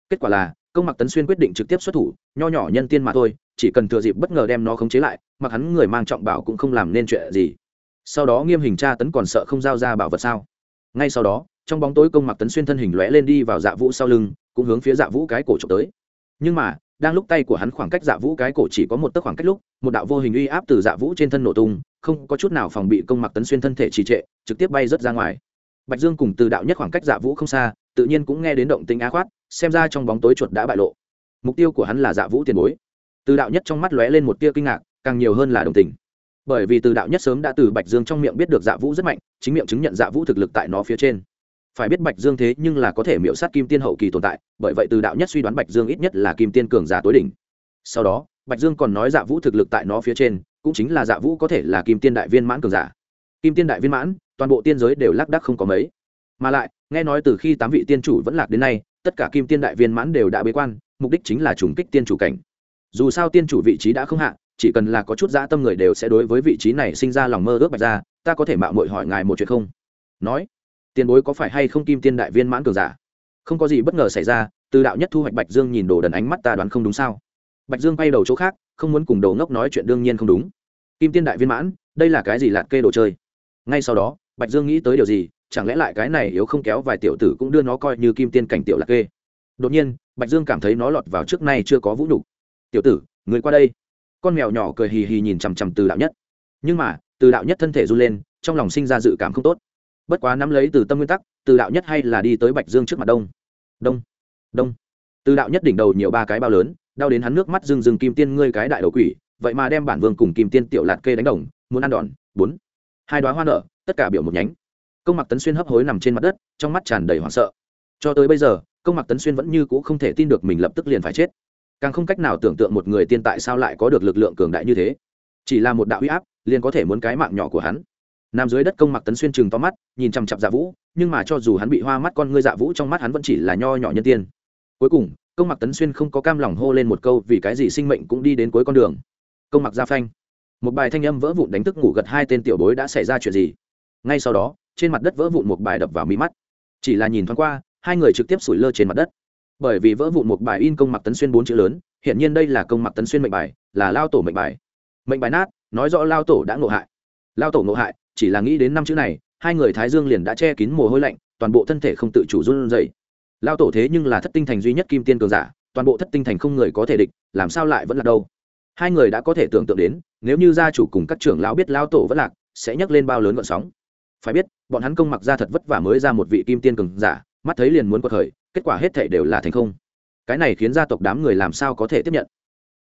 Kết quả là, công mặc tấn xuyên quyết định trực tiếp xuất thủ, nho nhỏ nhân tiên mà thôi, chỉ cần thừa dịp bất ngờ đem nó khống chế lại, mặc hắn người mang trọng bảo cũng không làm nên chuyện gì. Sau đó nghiêm hình tra tấn còn sợ không giao ra bảo vật sao? Ngay sau đó, trong bóng tối công mặc tấn xuyên thân hình lóe lên đi vào dạ vũ sau lưng, cũng hướng phía dạ vũ cái cổ trộm tới. Nhưng mà, đang lúc tay của hắn khoảng cách dạ vũ cái cổ chỉ có một tấc khoảng cách lúc, một đạo vô hình uy áp từ dạ vũ trên thân nổ tung, không có chút nào phòng bị công mặc tấn xuyên thân thể trì trệ, trực tiếp bay rớt ra ngoài bạch dương cùng từ đạo nhất khoảng cách dạ vũ không xa, tự nhiên cũng nghe đến động tính á khoát, xem ra trong bóng tối chuột đã bại lộ. Mục tiêu của hắn là dạ vũ tiền bối. Từ đạo nhất trong mắt lóe lên một tia kinh ngạc, càng nhiều hơn là đồng tình. Bởi vì từ đạo nhất sớm đã từ bạch dương trong miệng biết được dạ vũ rất mạnh, chính miệng chứng nhận dạ vũ thực lực tại nó phía trên. Phải biết bạch dương thế nhưng là có thể miễu sát kim tiên hậu kỳ tồn tại, bởi vậy từ đạo nhất suy đoán bạch dương ít nhất là kim tiên cường giả tối đỉnh. Sau đó, bạch dương còn nói dạ vũ thực lực tại nó phía trên, cũng chính là dạ vũ có thể là kim tiên đại viên mãn cường giả. Kim tiên đại viên mãn toàn bộ tiên giới đều lác đác không có mấy. Mà lại, nghe nói từ khi tám vị tiên chủ vẫn lạc đến nay, tất cả kim tiên đại viên mãn đều đã bế quan, mục đích chính là trùng kích tiên chủ cảnh. Dù sao tiên chủ vị trí đã không hạ, chỉ cần là có chút dã tâm người đều sẽ đối với vị trí này sinh ra lòng mơ ước bạch ra, ta có thể mạo mội hỏi ngài một chuyện không? Nói, tiền bối có phải hay không kim tiên đại viên mãn cường giả? Không có gì bất ngờ xảy ra, từ đạo nhất thu hoạch bạch dương nhìn đồ đần ánh mắt ta đoán không đúng sao? Bạch dương bay đầu chỗ khác, không muốn cùng đồ ngốc nói chuyện đương nhiên không đúng. Kim tiên đại viên mãn, đây là cái gì lạt kê đồ chơi? Ngay sau đó bạch dương nghĩ tới điều gì, chẳng lẽ lại cái này yếu không kéo vài tiểu tử cũng đưa nó coi như kim tiên cảnh tiểu lạc kê? Đột nhiên, bạch dương cảm thấy nó lọt vào trước nay chưa có vũ nhục. Tiểu tử, người qua đây. Con mèo nhỏ cười hì hì nhìn chằm chằm từ đạo nhất. Nhưng mà, từ đạo nhất thân thể run lên, trong lòng sinh ra dự cảm không tốt. Bất quá nắm lấy từ tâm nguyên tắc, từ đạo nhất hay là đi tới bạch dương trước mặt đông. Đông đông. Từ đạo nhất đỉnh đầu nhiều ba cái bao lớn, đau đến hắn nước mắt rừng rừng kim tiên ngươi cái đại đầu quỷ, vậy mà đem bản vương cùng kim tiên tiểu lạt kê đánh đồng, muốn ăn đòn, bốn. Hai đoá hoa nở tất cả biểu một nhánh. Công mặc tấn xuyên hấp hối nằm trên mặt đất, trong mắt tràn đầy hoảng sợ. Cho tới bây giờ, công mặc tấn xuyên vẫn như c ũ không thể tin được mình lập tức liền phải chết. Càng không cách nào tưởng tượng một người tiên tại sao lại có được lực lượng cường đại như thế. Chỉ là một đạo huy áp, liền có thể muốn cái mạng nhỏ của hắn. Nằm dưới đất công mặc tấn xuyên chừng to mắt, nhìn chằm chặp dạ vũ, nhưng mà cho dù hắn bị hoa mắt con ngươi dạ vũ trong mắt hắn vẫn chỉ là nho nhỏ nhân tiên. Cuối cùng, công mặc tấn xuyên không có cam lòng hô lên một câu vì cái gì sinh mệnh cũng đi đến cuối con đường. Công mặc gia phanh. Một bài thanh âm vỡ vụn đánh thức ngủ gật hai tên tiểu bối đã xảy ra chuyện gì? Ngay sau đó, trên mặt đất vỡ vụn một bài đập vào mi mắt. Chỉ là nhìn thoáng qua, hai người trực tiếp sủi lơ trên mặt đất. Bởi vì vỡ vụn một bài in công mặc tấn xuyên bốn chữ lớn hiện nhiên đây là công mặc tấn xuyên mệnh bài, là lao tổ mệnh bài. Mệnh bài nát, nói rõ lao tổ đã ngộ hại. Lao tổ ngộ hại, chỉ là nghĩ đến năm chữ này, hai người thái dương liền đã che kín mồ hôi lạnh, toàn bộ thân thể không tự chủ run dậy lao tổ thế nhưng là thất tinh thành duy nhất kim tiên cường giả, toàn bộ thất tinh thành không người có thể địch, làm sao lại vẫn là đâu? Hai người đã có thể tưởng tượng đến, nếu như gia chủ cùng các trưởng lão biết lao tổ vẫn lạc, sẽ nhấc lên bao lớn vận sóng phải biết, bọn hắn công mặc ra thật vất vả mới ra một vị kim tiên cường giả, mắt thấy liền muốn cuộc khởi, kết quả hết thể đều là thành không. Cái này khiến gia tộc đám người làm sao có thể tiếp nhận?